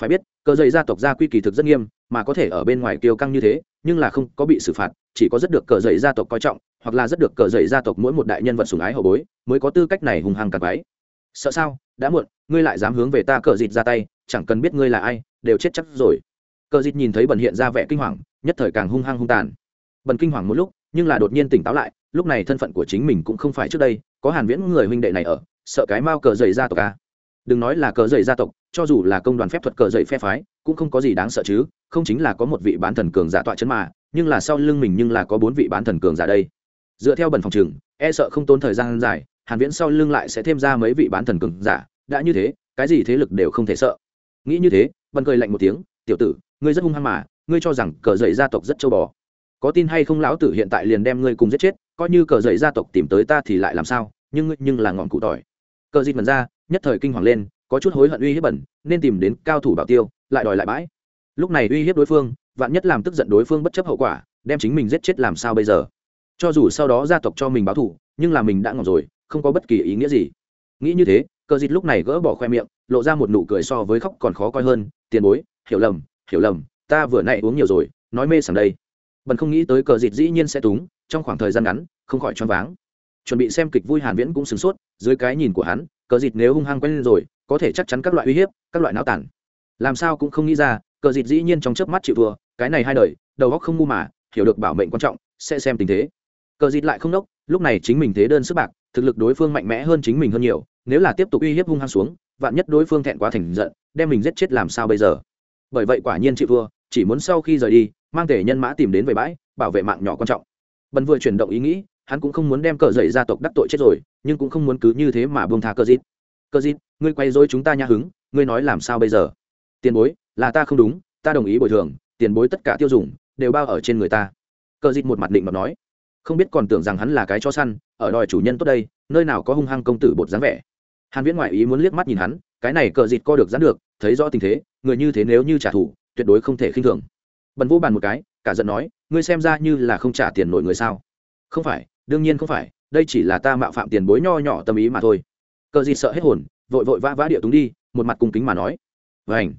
Phải biết, cờ dậy gia tộc gia quy kỳ thực rất nghiêm, mà có thể ở bên ngoài kiêu căng như thế, nhưng là không có bị xử phạt, chỉ có rất được cờ dậy gia tộc coi trọng, hoặc là rất được cờ dậy gia tộc mỗi một đại nhân vật sùng ái hậu bối, mới có tư cách này hùng hăng càng váy sợ sao? Đã muộn, ngươi lại dám hướng về ta cờ dịt ra tay, chẳng cần biết ngươi là ai, đều chết chắc rồi. Cờ dịt nhìn thấy bần hiện ra vẻ kinh hoàng, nhất thời càng hung hăng hung tàn. Bần kinh hoàng một lúc, nhưng là đột nhiên tỉnh táo lại, lúc này thân phận của chính mình cũng không phải trước đây, có hàn viễn người huynh đệ này ở, sợ cái mau cờ dậy gia tộc a. Đừng nói là cờ dậy gia tộc, cho dù là công đoàn phép thuật cờ dậy phe phái, cũng không có gì đáng sợ chứ, không chính là có một vị bán thần cường giả tọa chấn mà, nhưng là sau lưng mình nhưng là có bốn vị bán thần cường giả đây. Dựa theo bần phòng trường e sợ không tốn thời gian dài hàn viễn sau lưng lại sẽ thêm ra mấy vị bán thần cường giả, đã như thế, cái gì thế lực đều không thể sợ. Nghĩ như thế bần cười lạnh một tiếng, tiểu tử, ngươi rất hung hăng mà, ngươi cho rằng cờ dậy gia tộc rất châu bò. Có tin hay không lão tử hiện tại liền đem ngươi cùng giết chết, coi như cờ dậy gia tộc tìm tới ta thì lại làm sao, nhưng ngươi nhưng là ngọn cụ tỏi. Cờ dịt mần ra, nhất thời kinh hoàng lên, có chút hối hận uy hiếp bẩn, nên tìm đến cao thủ bảo tiêu, lại đòi lại bãi. Lúc này uy hiếp đối phương, vạn nhất làm tức giận đối phương bất chấp hậu quả, đem chính mình giết chết làm sao bây giờ? Cho dù sau đó gia tộc cho mình báo thủ nhưng là mình đã ngọc rồi không có bất kỳ ý nghĩa gì. Nghĩ như thế cờ dịt lúc này gỡ bỏ khoe miệng, lộ ra một nụ cười so với khóc còn khó coi hơn, tiền bối, hiểu lầm hiểu lầm, ta vừa nãy uống nhiều rồi, nói mê sảng đây. Bần không nghĩ tới cờ dịt dĩ nhiên sẽ túng, trong khoảng thời gian ngắn, không khỏi choáng váng. Chuẩn bị xem kịch vui hàn viễn cũng sửng sốt, dưới cái nhìn của hắn cờ dịt nếu hung hăng quen lên rồi, có thể chắc chắn các loại uy hiếp, các loại não tản. Làm sao cũng không nghĩ ra cờ dịt dĩ nhiên trong chớp mắt chịu thua, cái này hai đời, đầu óc không ngu mà, hiểu được bảo mệnh quan trọng, sẽ xem tình thế. Cờ dịt lại không đốc, lúc này chính mình thế đơn sức bạc thực lực đối phương mạnh mẽ hơn chính mình hơn nhiều nếu là tiếp tục uy hiếp hung hăng xuống vạn nhất đối phương thẹn quá thành giận đem mình giết chết làm sao bây giờ? Bởi vậy quả nhiên chị vua, chỉ muốn sau khi rời đi mang thể nhân mã tìm đến về bãi bảo vệ mạng nhỏ quan trọng. Bần vừa chuyển động ý nghĩ hắn cũng không muốn đem cờ dậy gia tộc đắc tội chết rồi nhưng cũng không muốn cứ như thế mà buông tha cờ dít cờ dít ngươi quay dối chúng ta nhã hứng ngươi nói làm sao bây giờ? Tiền bối là ta không đúng ta đồng ý bồi thường tiền bối tất cả tiêu dùng đều bao ở trên người ta. Cờ dít một mặt định mà nói không biết còn tưởng rằng hắn là cái cho săn, ở đòi chủ nhân tốt đây, nơi nào có hung hăng công tử bột dáng vẻ. Hàn viễn ngoại ý muốn liếc mắt nhìn hắn, cái này cờ dịt co được dán được, thấy rõ tình thế, người như thế nếu như trả thù, tuyệt đối không thể khinh thường. Bần vô bàn một cái, cả giận nói, ngươi xem ra như là không trả tiền nổi người sao? Không phải, đương nhiên không phải, đây chỉ là ta mạo phạm tiền bối nho nhỏ tâm ý mà thôi. Cờ dịt sợ hết hồn, vội vội vã vã địa túng đi, một mặt cung kính mà nói. Vảnh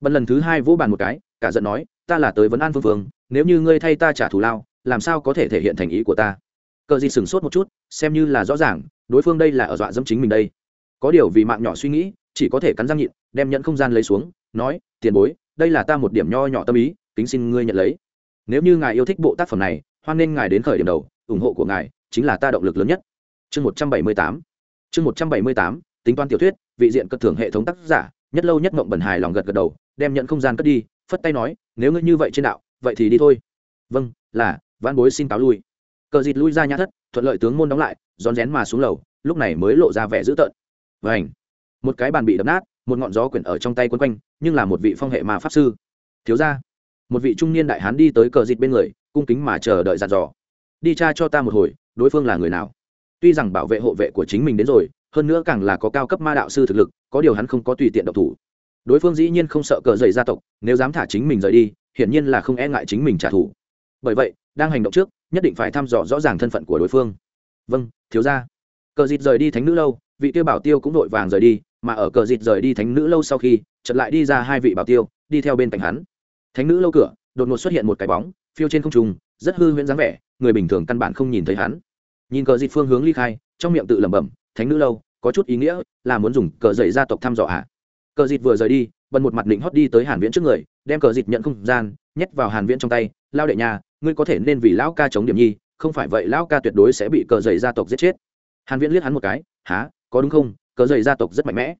bần lần thứ hai vỗ bàn một cái, cả giận nói, ta là tới vấn an phương phương, nếu như ngươi thay ta trả thù lao làm sao có thể thể hiện thành ý của ta? Cờ gì sửng sốt một chút, xem như là rõ ràng, đối phương đây là ở dọa dẫm chính mình đây. Có điều vì mạng nhỏ suy nghĩ, chỉ có thể cắn răng nhịn, đem nhận không gian lấy xuống, nói, tiền bối, đây là ta một điểm nho nhỏ tâm ý, kính xin ngươi nhận lấy. Nếu như ngài yêu thích bộ tác phẩm này, hoan nên ngài đến khởi điểm đầu, ủng hộ của ngài chính là ta động lực lớn nhất. Chương một trăm bảy mươi tám. Chương một trăm bảy mươi tám, tính toán tiểu thuyết, vị diện cất thưởng hệ thống tác giả, nhất lâu nhất mộng bẩn hài lòng gật gật đầu, đem nhận không gian cất đi, phất tay nói, nếu ngươi như vậy trên đạo, vậy thì đi thôi. Vâng là văn bối xin cáo lui. Cờ dịt lui ra nhã thất, thuận lợi tướng môn đóng lại, rón rén mà xuống lầu, lúc này mới lộ ra vẻ dữ tợn. Vảnh một cái bàn bị đập nát, một ngọn gió quyển ở trong tay quấn quanh, nhưng là một vị phong hệ mà pháp sư. Thiếu ra một vị trung niên đại hán đi tới cờ dịt bên người, cung kính mà chờ đợi dàn dò. Đi tra cho ta một hồi, đối phương là người nào? Tuy rằng bảo vệ hộ vệ của chính mình đến rồi, hơn nữa càng là có cao cấp ma đạo sư thực lực, có điều hắn không có tùy tiện độc thủ. Đối phương dĩ nhiên không sợ cờ dày gia tộc, nếu dám thả chính mình rời đi, hiển nhiên là không e ngại chính mình trả thù. Bởi vậy đang hành động trước, nhất định phải thăm dò rõ ràng thân phận của đối phương. Vâng thiếu ra cờ dịt rời đi thánh nữ lâu, vị tiêu bảo tiêu cũng vội vàng rời đi, mà ở cờ dịt rời đi thánh nữ lâu sau khi, chợt lại đi ra hai vị bảo tiêu, đi theo bên cạnh hắn. Thánh nữ lâu cửa, đột ngột xuất hiện một cái bóng, phiêu trên không trung, rất hư huyễn dáng vẻ, người bình thường căn bản không nhìn thấy hắn. Nhìn cờ dịt phương hướng ly khai, trong miệng tự lẩm bẩm, thánh nữ lâu, có chút ý nghĩa, là muốn dùng cờ dậy gia tộc thăm dò ạ? Cờ dịt vừa rời đi, bần một mặt định hót đi tới hàn viễn trước người, đem cờ dịt nhận không gian, nhét vào hàn viễn trong tay, lao đệ nhà ngươi có thể nên vì lão ca chống điểm nhi, không phải vậy lão ca tuyệt đối sẽ bị cờ dậy gia tộc giết chết. Hàn viễn liếc hắn một cái há có đúng không? Cờ dậy gia tộc rất mạnh mẽ.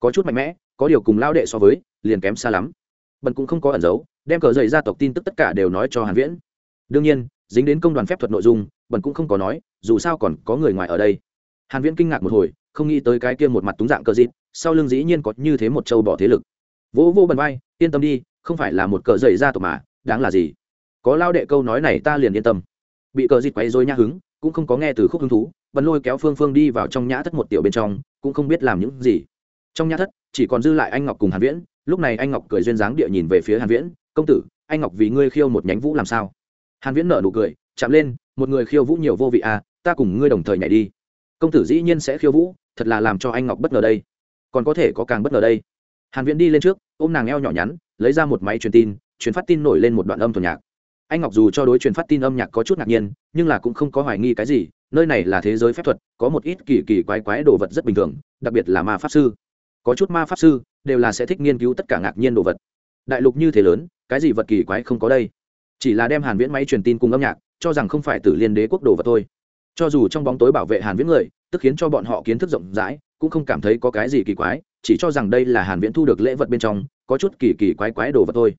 Có chút mạnh mẽ, có điều cùng lão đệ so với, liền kém xa lắm. Bần cũng không có ẩn giấu, đem cờ dậy gia tộc tin tức tất cả đều nói cho hàn viễn. Đương nhiên, dính đến công đoàn phép thuật nội dung, bần cũng không có nói, dù sao còn có người ngoài ở đây. Hàn viễn kinh ngạc một hồi, không nghĩ tới cái kia một mặt túng dạng cờ dịt sau lưng dĩ nhiên có như thế một châu bỏ thế lực. Vỗ vô bần vai, yên tâm đi, không phải là một cờ dậy gia tộc mà, đáng là gì? Có lao đệ câu nói này ta liền yên tâm. Bị cờ dịt quấy dối nhã hứng, cũng không có nghe từ khúc hứng thú bần lôi kéo phương phương đi vào trong nhã thất một tiểu bên trong, cũng không biết làm những gì. Trong nhã thất, chỉ còn dư lại anh ngọc cùng hàn viễn, lúc này anh ngọc cười duyên dáng địa nhìn về phía hàn viễn, công tử, anh ngọc vì ngươi khiêu một nhánh vũ làm sao? Hàn viễn nở nụ cười, chạm lên, một người khiêu vũ nhiều vô vị à ta cùng ngươi đồng thời nhảy đi. Công tử dĩ nhiên sẽ khiêu vũ, thật là làm cho anh ngọc bất ngờ đây. Còn có thể có càng bất ngờ đây. Hàn viễn đi lên trước, ôm nàng eo nhỏ nhắn, lấy ra một máy truyền tin, truyền phát tin nổi lên một đoạn âm thuần nhạc anh ngọc dù cho đối truyền phát tin âm nhạc có chút ngạc nhiên, nhưng là cũng không có hoài nghi cái gì, nơi này là thế giới phép thuật, có một ít kỳ kỳ quái quái đồ vật rất bình thường, đặc biệt là ma pháp sư. Có chút ma pháp sư đều là sẽ thích nghiên cứu tất cả ngạc nhiên đồ vật. Đại lục như thế lớn, cái gì vật kỳ quái không có đây? Chỉ là đem hàn viễn máy truyền tin cùng âm nhạc, cho rằng không phải tử liên đế quốc đồ vật thôi. Cho dù trong bóng tối bảo vệ hàn viễn người, tức khiến cho bọn họ kiến thức rộng rãi, cũng không cảm thấy có cái gì kỳ quái, chỉ cho rằng đây là hàn viễn thu được lễ vật bên trong, có chút kỳ kỳ quái quái đồ vật thôi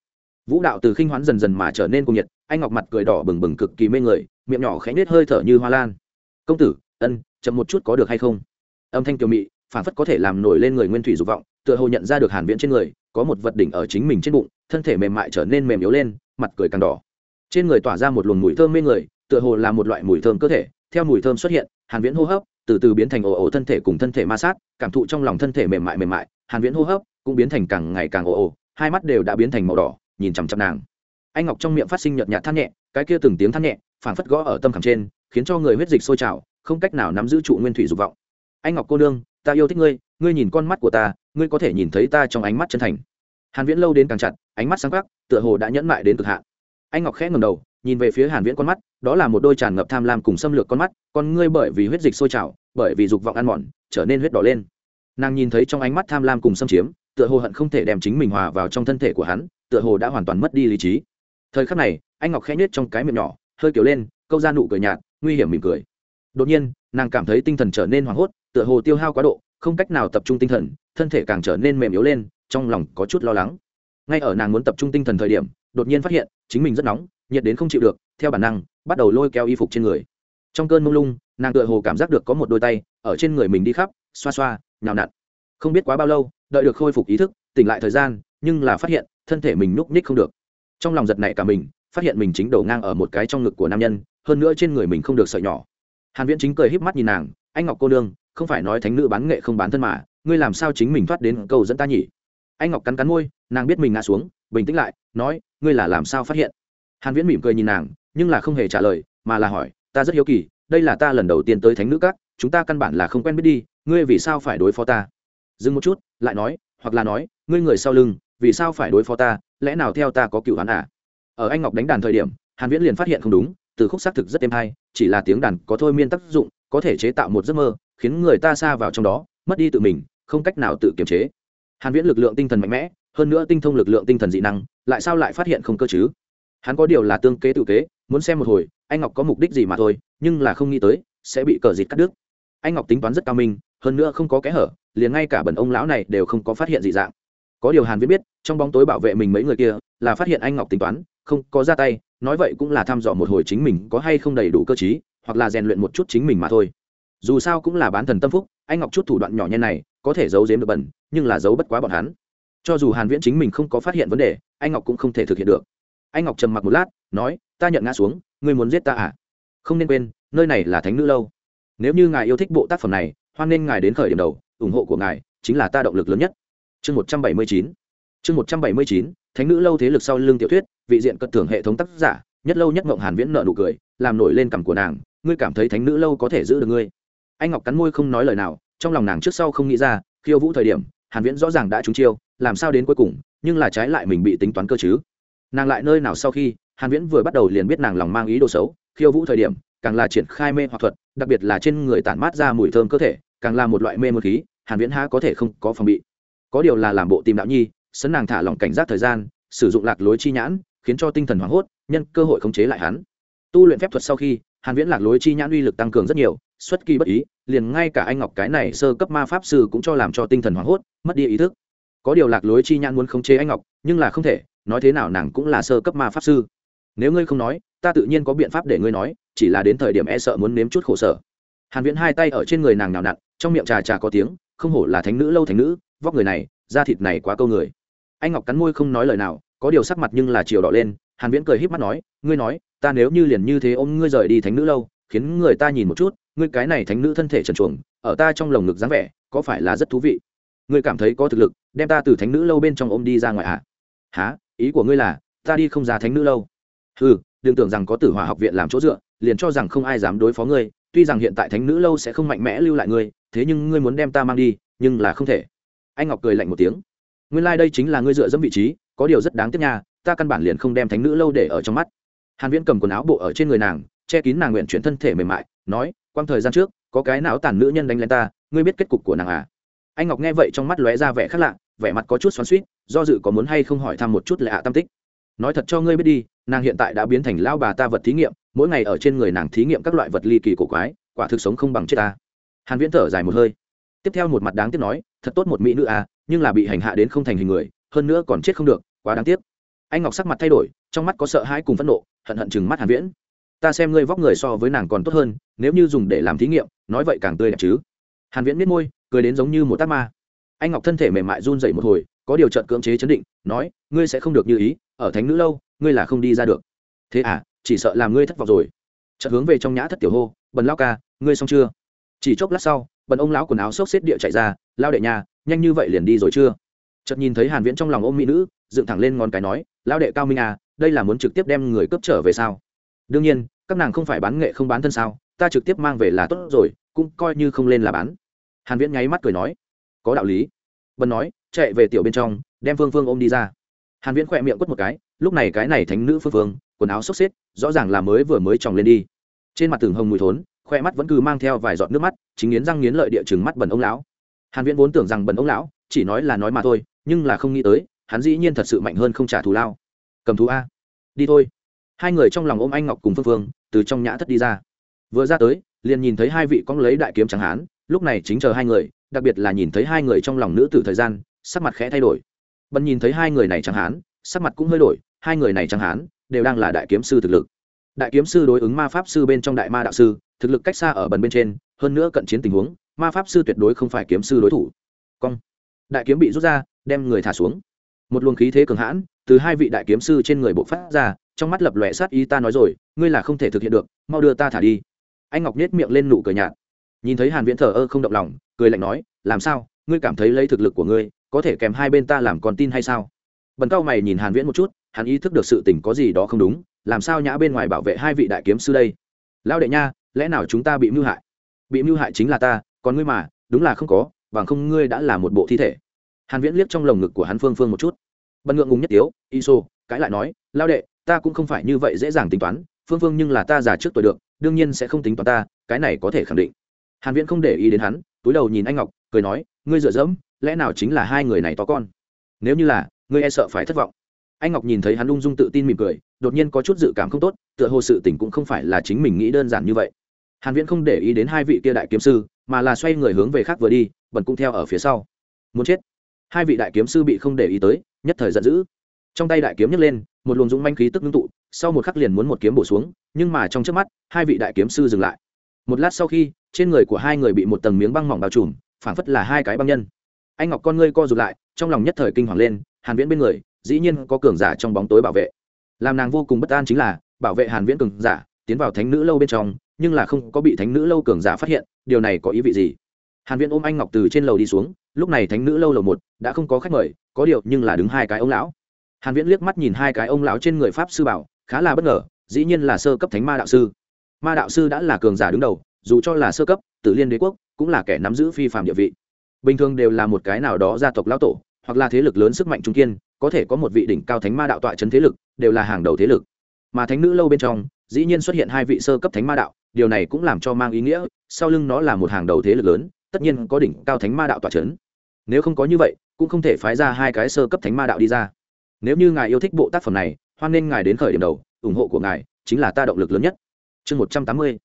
vũ đạo từ khinh hoán dần dần mà trở nên cuồng nhiệt, anh ngọc mặt cười đỏ bừng bừng cực kỳ mê người, miệng nhỏ khẽ nết hơi thở như hoa lan. Công tử, ân, chậm một chút có được hay không? Âm thanh kiều mị phản phất có thể làm nổi lên người nguyên thủy dục vọng, tựa hồ nhận ra được hàn viễn trên người, có một vật đỉnh ở chính mình trên bụng, thân thể mềm mại trở nên mềm yếu lên, mặt cười càng đỏ. Trên người tỏa ra một luồng mùi thơm mê người, tựa hồ là một loại mùi thơm cơ thể, theo mùi thơm xuất hiện, hàn viễn hô hấp, từ từ biến thành ồ ồ thân thể cùng thân thể ma sát, cảm thụ trong lòng thân thể mềm mại mềm mại, hàn viễn hô hấp cũng biến thành càng ngày càng ồ ồ, hai mắt đều đã biến thành màu đỏ nhìn chằm chằm nàng. Anh ngọc trong miệng phát sinh nhợt nhạt than nhẹ, cái kia từng tiếng than nhẹ, phảng phất gõ ở tâm khảm trên, khiến cho người huyết dịch sôi trào, không cách nào nắm giữ trụ nguyên thủy dục vọng. Anh ngọc cô nương, ta yêu thích ngươi ngươi nhìn con mắt của ta, ngươi có thể nhìn thấy ta trong ánh mắt chân thành. Hàn viễn lâu đến càng chặt, ánh mắt sáng quắc, tựa hồ đã nhẫn mại đến cực hạn. Anh ngọc khẽ ngẩng đầu, nhìn về phía hàn viễn con mắt, đó là một đôi tràn ngập tham lam cùng xâm lược con mắt, con ngươi bởi vì huyết dịch sôi trào, bởi vì dục vọng ăn mòn, trở nên huyết đỏ lên. Nàng nhìn thấy trong ánh mắt tham lam cùng xâm chiếm, tựa hồ hận không thể đem chính mình hòa vào trong thân thể của hắn tựa hồ đã hoàn toàn mất đi lý trí. Thời khắc này, anh ngọc khẽ nhết trong cái miệng nhỏ, hơi kiểu lên, câu ra nụ cười nhạt, nguy hiểm mỉm cười. Đột nhiên, nàng cảm thấy tinh thần trở nên hoảng hốt, tựa hồ tiêu hao quá độ, không cách nào tập trung tinh thần, thân thể càng trở nên mềm yếu lên, trong lòng có chút lo lắng. Ngay ở nàng muốn tập trung tinh thần thời điểm, đột nhiên phát hiện, chính mình rất nóng, nhiệt đến không chịu được, theo bản năng, bắt đầu lôi kéo y phục trên người. Trong cơn mông lung, nàng tựa hồ cảm giác được có một đôi tay, ở trên người mình đi khắp, xoa xoa, nhào nặn. Không biết quá bao lâu, đợi được khôi phục ý thức, tỉnh lại thời gian, nhưng là phát hiện thân thể mình núp ních không được. Trong lòng giật này cả mình, phát hiện mình chính đổ ngang ở một cái trong ngực của nam nhân, hơn nữa trên người mình không được sợi nhỏ. Hàn viễn chính cười híp mắt nhìn nàng, anh ngọc cô nương, không phải nói thánh nữ bán nghệ không bán thân mà, ngươi làm sao chính mình thoát đến cầu dẫn ta nhỉ? Anh ngọc cắn cắn môi, nàng biết mình ngã xuống, bình tĩnh lại, nói, ngươi là làm sao phát hiện? Hàn viễn mỉm cười nhìn nàng, nhưng là không hề trả lời, mà là hỏi, ta rất hiếu kỳ, đây là ta lần đầu tiên tới thánh nữ các, chúng ta căn bản là không quen biết đi, ngươi vì sao phải đối phó ta? Dừng một chút, lại nói, hoặc là nói, ngươi người sau lưng vì sao phải đối phó ta, lẽ nào theo ta có cựu hắn à? Ở anh ngọc đánh đàn thời điểm, hàn viễn liền phát hiện không đúng, từ khúc xác thực rất êm hay, chỉ là tiếng đàn có thôi miên tác dụng, có thể chế tạo một giấc mơ, khiến người ta xa vào trong đó, mất đi tự mình, không cách nào tự kiềm chế. Hàn viễn lực lượng tinh thần mạnh mẽ, hơn nữa tinh thông lực lượng tinh thần dị năng, lại sao lại phát hiện không cơ chứ? Hắn có điều là tương kế tự kế, muốn xem một hồi, anh ngọc có mục đích gì mà thôi, nhưng là không nghĩ tới, sẽ bị cờ dịt cắt đứt. Anh ngọc tính toán rất cao minh, hơn nữa không có kẽ hở, liền ngay cả bẩn ông lão này đều không có phát hiện dị dạng có điều hàn viễn biết, trong bóng tối bảo vệ mình mấy người kia, là phát hiện anh ngọc tính toán, không có ra tay, nói vậy cũng là thăm dò một hồi chính mình có hay không đầy đủ cơ trí, hoặc là rèn luyện một chút chính mình mà thôi. Dù sao cũng là bán thần tâm phúc, anh ngọc chút thủ đoạn nhỏ nhen này, có thể giấu giếm được bẩn, nhưng là giấu bất quá bọn hắn. Cho dù hàn viễn chính mình không có phát hiện vấn đề, anh ngọc cũng không thể thực hiện được. Anh ngọc trầm mặc một lát, nói, ta nhận ngã xuống, ngươi muốn giết ta à? Không nên quên, nơi này là thánh nữ lâu. Nếu như ngài yêu thích bộ tác phẩm này, hoan nên ngài đến khởi điểm đầu, ủng hộ của ngài chính là ta động lực lớn nhất chương một trăm bảy mươi chín. Chương một trăm bảy mươi chín, thánh nữ lâu thế lực sau lưng tiểu thuyết, vị diện cất thưởng hệ thống tác giả, nhất lâu nhất ngộng hàn viễn nợ nụ cười, làm nổi lên cằm của nàng, ngươi cảm thấy thánh nữ lâu có thể giữ được ngươi? Anh ngọc cắn môi không nói lời nào, trong lòng nàng trước sau không nghĩ ra, khiêu vũ thời điểm, hàn viễn rõ ràng đã trúng chiêu, làm sao đến cuối cùng, nhưng là trái lại mình bị tính toán cơ chứ. Nàng lại nơi nào sau khi, hàn viễn vừa bắt đầu liền biết nàng lòng mang ý đồ xấu, khiêu vũ thời điểm, càng là triển khai mê hoặc thuật, đặc biệt là trên người tản mát ra mùi thơm cơ thể, càng là một loại mê một khí, hàn viễn há có thể không có phòng bị có điều là làm bộ tìm đạo nhi, sấn nàng thả lỏng cảnh giác thời gian, sử dụng lạc lối chi nhãn, khiến cho tinh thần hoảng hốt, nhân cơ hội khống chế lại hắn. Tu luyện phép thuật sau khi, hàn viễn lạc lối chi nhãn uy lực tăng cường rất nhiều, xuất kỳ bất ý, liền ngay cả anh ngọc cái này sơ cấp ma pháp sư cũng cho làm cho tinh thần hoảng hốt, mất đi ý thức. Có điều lạc lối chi nhãn muốn khống chế anh ngọc, nhưng là không thể, nói thế nào nàng cũng là sơ cấp ma pháp sư. Nếu ngươi không nói, ta tự nhiên có biện pháp để ngươi nói, chỉ là đến thời điểm e sợ muốn nếm chút khổ sở. Hàn viễn hai tay ở trên người nàng nào nặn, trong miệng trà trà có tiếng, không hổ là thánh nữ, lâu thánh nữ vóc người này, da thịt này quá câu người. Anh ngọc cắn môi không nói lời nào, có điều sắc mặt nhưng là chiều đỏ lên, hàn viễn cười híp mắt nói, ngươi nói, ta nếu như liền như thế ôm ngươi rời đi thánh nữ lâu, khiến người ta nhìn một chút, ngươi cái này thánh nữ thân thể trần truồng, ở ta trong lồng ngực dáng vẻ, có phải là rất thú vị? Ngươi cảm thấy có thực lực, đem ta từ thánh nữ lâu bên trong ôm đi ra ngoài à? Hả? Ý của ngươi là, ta đi không ra thánh nữ lâu? Ừ đừng tưởng rằng có tử hòa học viện làm chỗ dựa, liền cho rằng không ai dám đối phó ngươi, tuy rằng hiện tại thánh nữ lâu sẽ không mạnh mẽ lưu lại ngươi, thế nhưng ngươi muốn đem ta mang đi, nhưng là không thể anh ngọc cười lạnh một tiếng nguyên lai、like、đây chính là ngươi dựa dẫm vị trí có điều rất đáng tiếc nha ta căn bản liền không đem thánh nữ lâu để ở trong mắt hàn viễn cầm quần áo bộ ở trên người nàng che kín nàng nguyện chuyển thân thể mềm mại nói quang thời gian trước có cái não tàn nữ nhân đánh lên ta ngươi biết kết cục của nàng à anh ngọc nghe vậy trong mắt lóe ra vẻ khác lạ vẻ mặt có chút xoắn suýt do dự có muốn hay không hỏi thăm một chút lạ tam tích. Nói thật cho ngươi biết đi, nàng hiện tại đã biến thành lao bà ta vật thí nghiệm, mỗi ngày ở trên người nàng thí nghiệm các loại vật ly kỳ cổ quái, quả thực sống không bằng chết ta. Hàn viễn thở dài một hơi tiếp theo một mặt đáng tiếc nói, thật tốt một mỹ nữ à nhưng là bị hành hạ đến không thành hình người, hơn nữa còn chết không được, quá đáng tiếc. Anh ngọc sắc mặt thay đổi, trong mắt có sợ hãi cùng phẫn nộ, hận hận chừng mắt hàn viễn. Ta xem ngươi vóc người so với nàng còn tốt hơn, nếu như dùng để làm thí nghiệm, nói vậy càng tươi đẹp chứ. Hàn viễn biết môi, cười đến giống như một tác ma. Anh ngọc thân thể mềm mại run rẩy một hồi, có điều trận cưỡng chế chấn định, nói, ngươi sẽ không được như ý, ở thánh nữ lâu, ngươi là không đi ra được. Thế à chỉ sợ làm ngươi thất vọng rồi. Chợt hướng về trong nhã thất tiểu hô, bần lao ca, ngươi xong chưa? Chỉ chốc lát sau, bần ông lão quần áo xốc xếp địa chạy ra, lao đệ nhà nhanh như vậy liền đi rồi chưa? Chợt nhìn thấy hàn viễn trong lòng ôm mỹ nữ, dựng thẳng lên ngón cái nói, lao đệ cao minh à đây là muốn trực tiếp đem người cướp trở về sao? Đương nhiên, các nàng không phải bán nghệ không bán thân sao, ta trực tiếp mang về là tốt rồi, cũng coi như không lên là bán. Hàn viễn nháy mắt cười nói, có đạo lý. Bần nói, chạy về tiểu bên trong, đem phương phương ôm đi ra. Hàn viễn khỏe miệng quất một cái, lúc này cái này thánh nữ phương phương, quần áo xốc xếp, rõ ràng là mới vừa mới tròng lên đi. Trên mặt tường hồng mùi thốn khoe mắt vẫn cứ mang theo vài giọt nước mắt, chính nghiến răng nghiến lợi địa chừng mắt bẩn ông lão. Hàn viễn vốn tưởng rằng bẩn ông lão chỉ nói là nói mà thôi, nhưng là không nghĩ tới, hắn dĩ nhiên thật sự mạnh hơn không trả thù lao. Cầm thú a. Đi thôi. Hai người trong lòng ôm anh ngọc cùng phương phương, từ trong nhã thất đi ra. Vừa ra tới, liền nhìn thấy hai vị cong lấy đại kiếm trắng hán, lúc này chính chờ hai người, đặc biệt là nhìn thấy hai người trong lòng nữ tử thời gian, sắc mặt khẽ thay đổi. Bần nhìn thấy hai người này trắng hán, sắc mặt cũng hơi đổi, hai người này trắng hán, đều đang là đại kiếm sư thực lực. Đại kiếm sư đối ứng ma pháp sư bên trong đại ma đạo sư thực lực cách xa ở bần bên trên, hơn nữa cận chiến tình huống, ma pháp sư tuyệt đối không phải kiếm sư đối thủ. Cong. Đại kiếm bị rút ra, đem người thả xuống. Một luồng khí thế cường hãn, từ hai vị đại kiếm sư trên người bộ phát ra, trong mắt lập lòe sát ý ta nói rồi, ngươi là không thể thực hiện được, mau đưa ta thả đi. Anh ngọc nhét miệng lên nụ cười nhạt. Nhìn thấy hàn viễn thờ ơ không động lòng, cười lạnh nói, làm sao? Ngươi cảm thấy lấy thực lực của ngươi, có thể kèm hai bên ta làm con tin hay sao? Bần cao mày nhìn hàn viễn một chút, hắn ý thức được sự tình có gì đó không đúng, làm sao nhã bên ngoài bảo vệ hai vị đại kiếm sư đây? Lao đệ nha lẽ nào chúng ta bị mưu hại? Bị mưu hại chính là ta, còn ngươi mà, đúng là không có, bằng không ngươi đã là một bộ thi thể. Hàn viễn liếc trong lồng ngực của hắn phương phương một chút. Bần ngượng ngùng nhất tiếu, iso, cãi lại nói, lao đệ, ta cũng không phải như vậy dễ dàng tính toán, phương phương nhưng là ta già trước tuổi được, đương nhiên sẽ không tính toán ta, cái này có thể khẳng định. Hàn viễn không để ý đến hắn, túi đầu nhìn anh ngọc, cười nói, ngươi dựa dẫm, lẽ nào chính là hai người này to con? Nếu như là, ngươi e sợ phải thất vọng. Anh ngọc nhìn thấy hắn ung dung tự tin mỉm cười, đột nhiên có chút dự cảm không tốt, tựa hồ sự tình cũng không phải là chính mình nghĩ đơn giản như vậy hàn viễn không để ý đến hai vị kia đại kiếm sư, mà là xoay người hướng về khác vừa đi bẩn cũng theo ở phía sau. Muốn chết. Hai vị đại kiếm sư bị không để ý tới, nhất thời giận dữ. Trong tay đại kiếm nhấc lên, một luồng dũng manh khí tức ngưng tụ, sau một khắc liền muốn một kiếm bổ xuống, nhưng mà trong trước mắt, hai vị đại kiếm sư dừng lại. Một lát sau khi, trên người của hai người bị một tầng miếng băng mỏng bao trùm, phảng phất là hai cái băng nhân. Anh ngọc con ngươi co rụt lại, trong lòng nhất thời kinh hoàng lên, hàn viễn bên người, dĩ nhiên có cường giả trong bóng tối bảo vệ. Làm nàng vô cùng bất an chính là, bảo vệ hàn viễn cường giả, tiến vào thánh nữ lâu bên trong nhưng là không có bị thánh nữ lâu cường giả phát hiện, điều này có ý vị gì? Hàn viễn ôm anh ngọc từ trên lầu đi xuống, lúc này thánh nữ lâu lầu một đã không có khách mời, có điều nhưng là đứng hai cái ông lão. Hàn viễn liếc mắt nhìn hai cái ông lão trên người pháp sư bảo, khá là bất ngờ, dĩ nhiên là sơ cấp thánh ma đạo sư. Ma đạo sư đã là cường giả đứng đầu, dù cho là sơ cấp tự liên đế quốc cũng là kẻ nắm giữ phi phàm địa vị. Bình thường đều là một cái nào đó gia tộc lão tổ, hoặc là thế lực lớn sức mạnh trung kiên, có thể có một vị đỉnh cao thánh ma đạo tọa chấn thế lực, đều là hàng đầu thế lực. Mà thánh nữ lâu bên trong, dĩ nhiên xuất hiện hai vị sơ cấp thánh ma đạo điều này cũng làm cho mang ý nghĩa, sau lưng nó là một hàng đầu thế lực lớn, tất nhiên có đỉnh cao thánh ma đạo tọa chấn. Nếu không có như vậy, cũng không thể phái ra hai cái sơ cấp thánh ma đạo đi ra. Nếu như ngài yêu thích bộ tác phẩm này, hoan nên ngài đến khởi điểm đầu, ủng hộ của ngài chính là ta động lực lớn nhất. Chương một trăm tám mươi,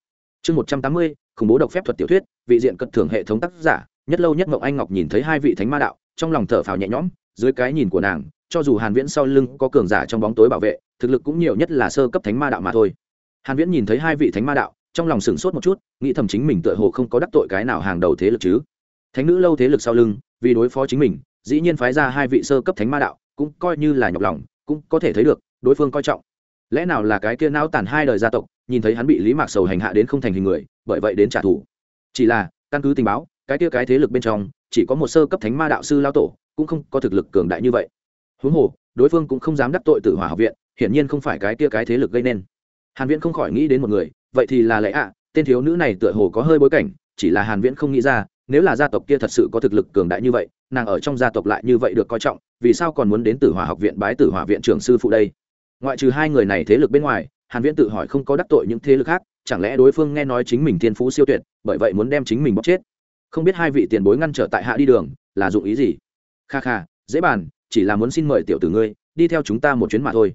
chương một trăm tám mươi, khủng bố độc phép thuật tiểu thuyết, vị diện cận thưởng hệ thống tác giả, nhất lâu nhất mộng anh ngọc nhìn thấy hai vị thánh ma đạo, trong lòng thở phào nhẹ nhõm, dưới cái nhìn của nàng, cho dù hàn viễn sau lưng có cường giả trong bóng tối bảo vệ, thực lực cũng nhiều nhất là sơ cấp thánh ma đạo mà thôi. Hàn viễn nhìn thấy hai vị thánh ma đạo trong lòng sửng sốt một chút, nghĩ thầm chính mình tựa hồ không có đắc tội cái nào hàng đầu thế lực chứ. Thánh nữ lâu thế lực sau lưng, vì đối phó chính mình, dĩ nhiên phái ra hai vị sơ cấp thánh ma đạo, cũng coi như là nhọc lòng, cũng có thể thấy được, đối phương coi trọng. Lẽ nào là cái kia não tàn hai đời gia tộc, nhìn thấy hắn bị lý mạc sầu hành hạ đến không thành hình người, bởi vậy đến trả thù. Chỉ là, căn cứ tình báo, cái kia cái thế lực bên trong, chỉ có một sơ cấp thánh ma đạo sư lao tổ, cũng không có thực lực cường đại như vậy. Huống hồ, đối phương cũng không dám đắc tội tử hỏa học viện, hiển nhiên không phải cái kia cái thế lực gây nên. Hàn viễn không khỏi nghĩ đến một người vậy thì là lẽ ạ, tên thiếu nữ này tựa hồ có hơi bối cảnh, chỉ là hàn viễn không nghĩ ra, nếu là gia tộc kia thật sự có thực lực cường đại như vậy, nàng ở trong gia tộc lại như vậy được coi trọng, vì sao còn muốn đến tử hỏa học viện bái tử hỏa viện trưởng sư phụ đây? Ngoại trừ hai người này thế lực bên ngoài, hàn viễn tự hỏi không có đắc tội những thế lực khác, chẳng lẽ đối phương nghe nói chính mình thiên phú siêu tuyệt, bởi vậy muốn đem chính mình bóc chết? Không biết hai vị tiền bối ngăn trở tại hạ đi đường, là dụng ý gì? Kha kha, dễ bàn, chỉ là muốn xin mời tiểu tử ngươi, đi theo chúng ta một chuyến mà thôi.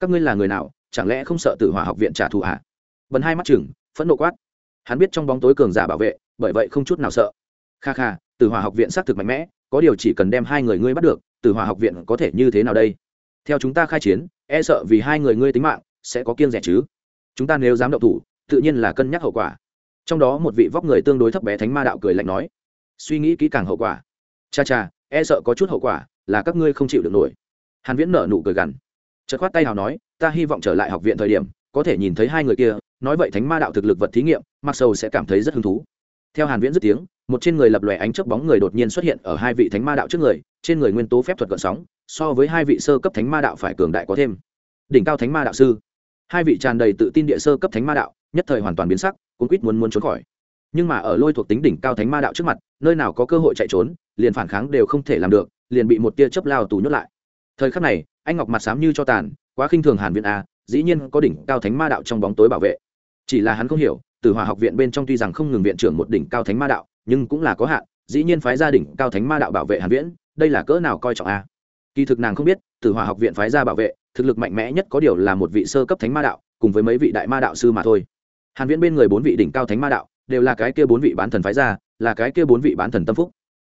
Các ngươi là người nào, chẳng lẽ không sợ tử hỏa học viện trả thù hạ vần hai mắt chừng, phẫn nộ quát. Hắn biết trong bóng tối cường giả bảo vệ, bởi vậy không chút nào sợ. Kha kha từ hỏa học viện xác thực mạnh mẽ, có điều chỉ cần đem hai người ngươi bắt được từ hỏa học viện có thể như thế nào đây? Theo chúng ta khai chiến e sợ vì hai người ngươi tính mạng, sẽ có kiêng rẻ chứ? Chúng ta nếu dám động thủ, tự nhiên là cân nhắc hậu quả. Trong đó một vị vóc người tương đối thấp bé thánh ma đạo cười lạnh nói, suy nghĩ kỹ càng hậu quả. Cha cha e sợ có chút hậu quả là các ngươi không chịu được nổi. Hàn viễn nở nụ cười gằn. Chợt khoát tay hào nói, ta hy vọng trở lại học viện thời điểm, có thể nhìn thấy hai người kia nói vậy thánh ma đạo thực lực vật thí nghiệm mặc sầu sẽ cảm thấy rất hứng thú. Theo hàn viễn dứt tiếng, một trên người lập lòe ánh chớp bóng người đột nhiên xuất hiện ở hai vị thánh ma đạo trước người, trên người nguyên tố phép thuật gợn sóng, so với hai vị sơ cấp thánh ma đạo phải cường đại có thêm. Đỉnh cao thánh ma đạo sư. Hai vị tràn đầy tự tin địa sơ cấp thánh ma đạo, nhất thời hoàn toàn biến sắc cũng quýt muốn muốn trốn khỏi. Nhưng mà ở lôi thuộc tính đỉnh cao thánh ma đạo trước mặt, nơi nào có cơ hội chạy trốn, liền phản kháng đều không thể làm được, liền bị một tia chớp lao tù nhốt lại. Thời khắc này, anh ngọc mặt xám như cho tàn, quá khinh thường hàn Viễn a dĩ nhiên có đỉnh cao thánh ma đạo trong bóng tối bảo vệ. Chỉ là hắn không hiểu, từ hòa học viện bên trong tuy rằng không ngừng viện trưởng một đỉnh cao thánh ma đạo, nhưng cũng là có hạn, dĩ nhiên phái gia đình cao thánh ma đạo bảo vệ hàn viễn, đây là cỡ nào coi trọng a? Kỳ thực nàng không biết, từ hòa học viện phái gia bảo vệ, thực lực mạnh mẽ nhất có điều là một vị sơ cấp thánh ma đạo, cùng với mấy vị đại ma đạo sư mà thôi. Hàn viễn bên người bốn vị đỉnh cao thánh ma đạo, đều là cái kia bốn vị bán thần phái gia là cái kia bốn vị bán thần tâm phúc.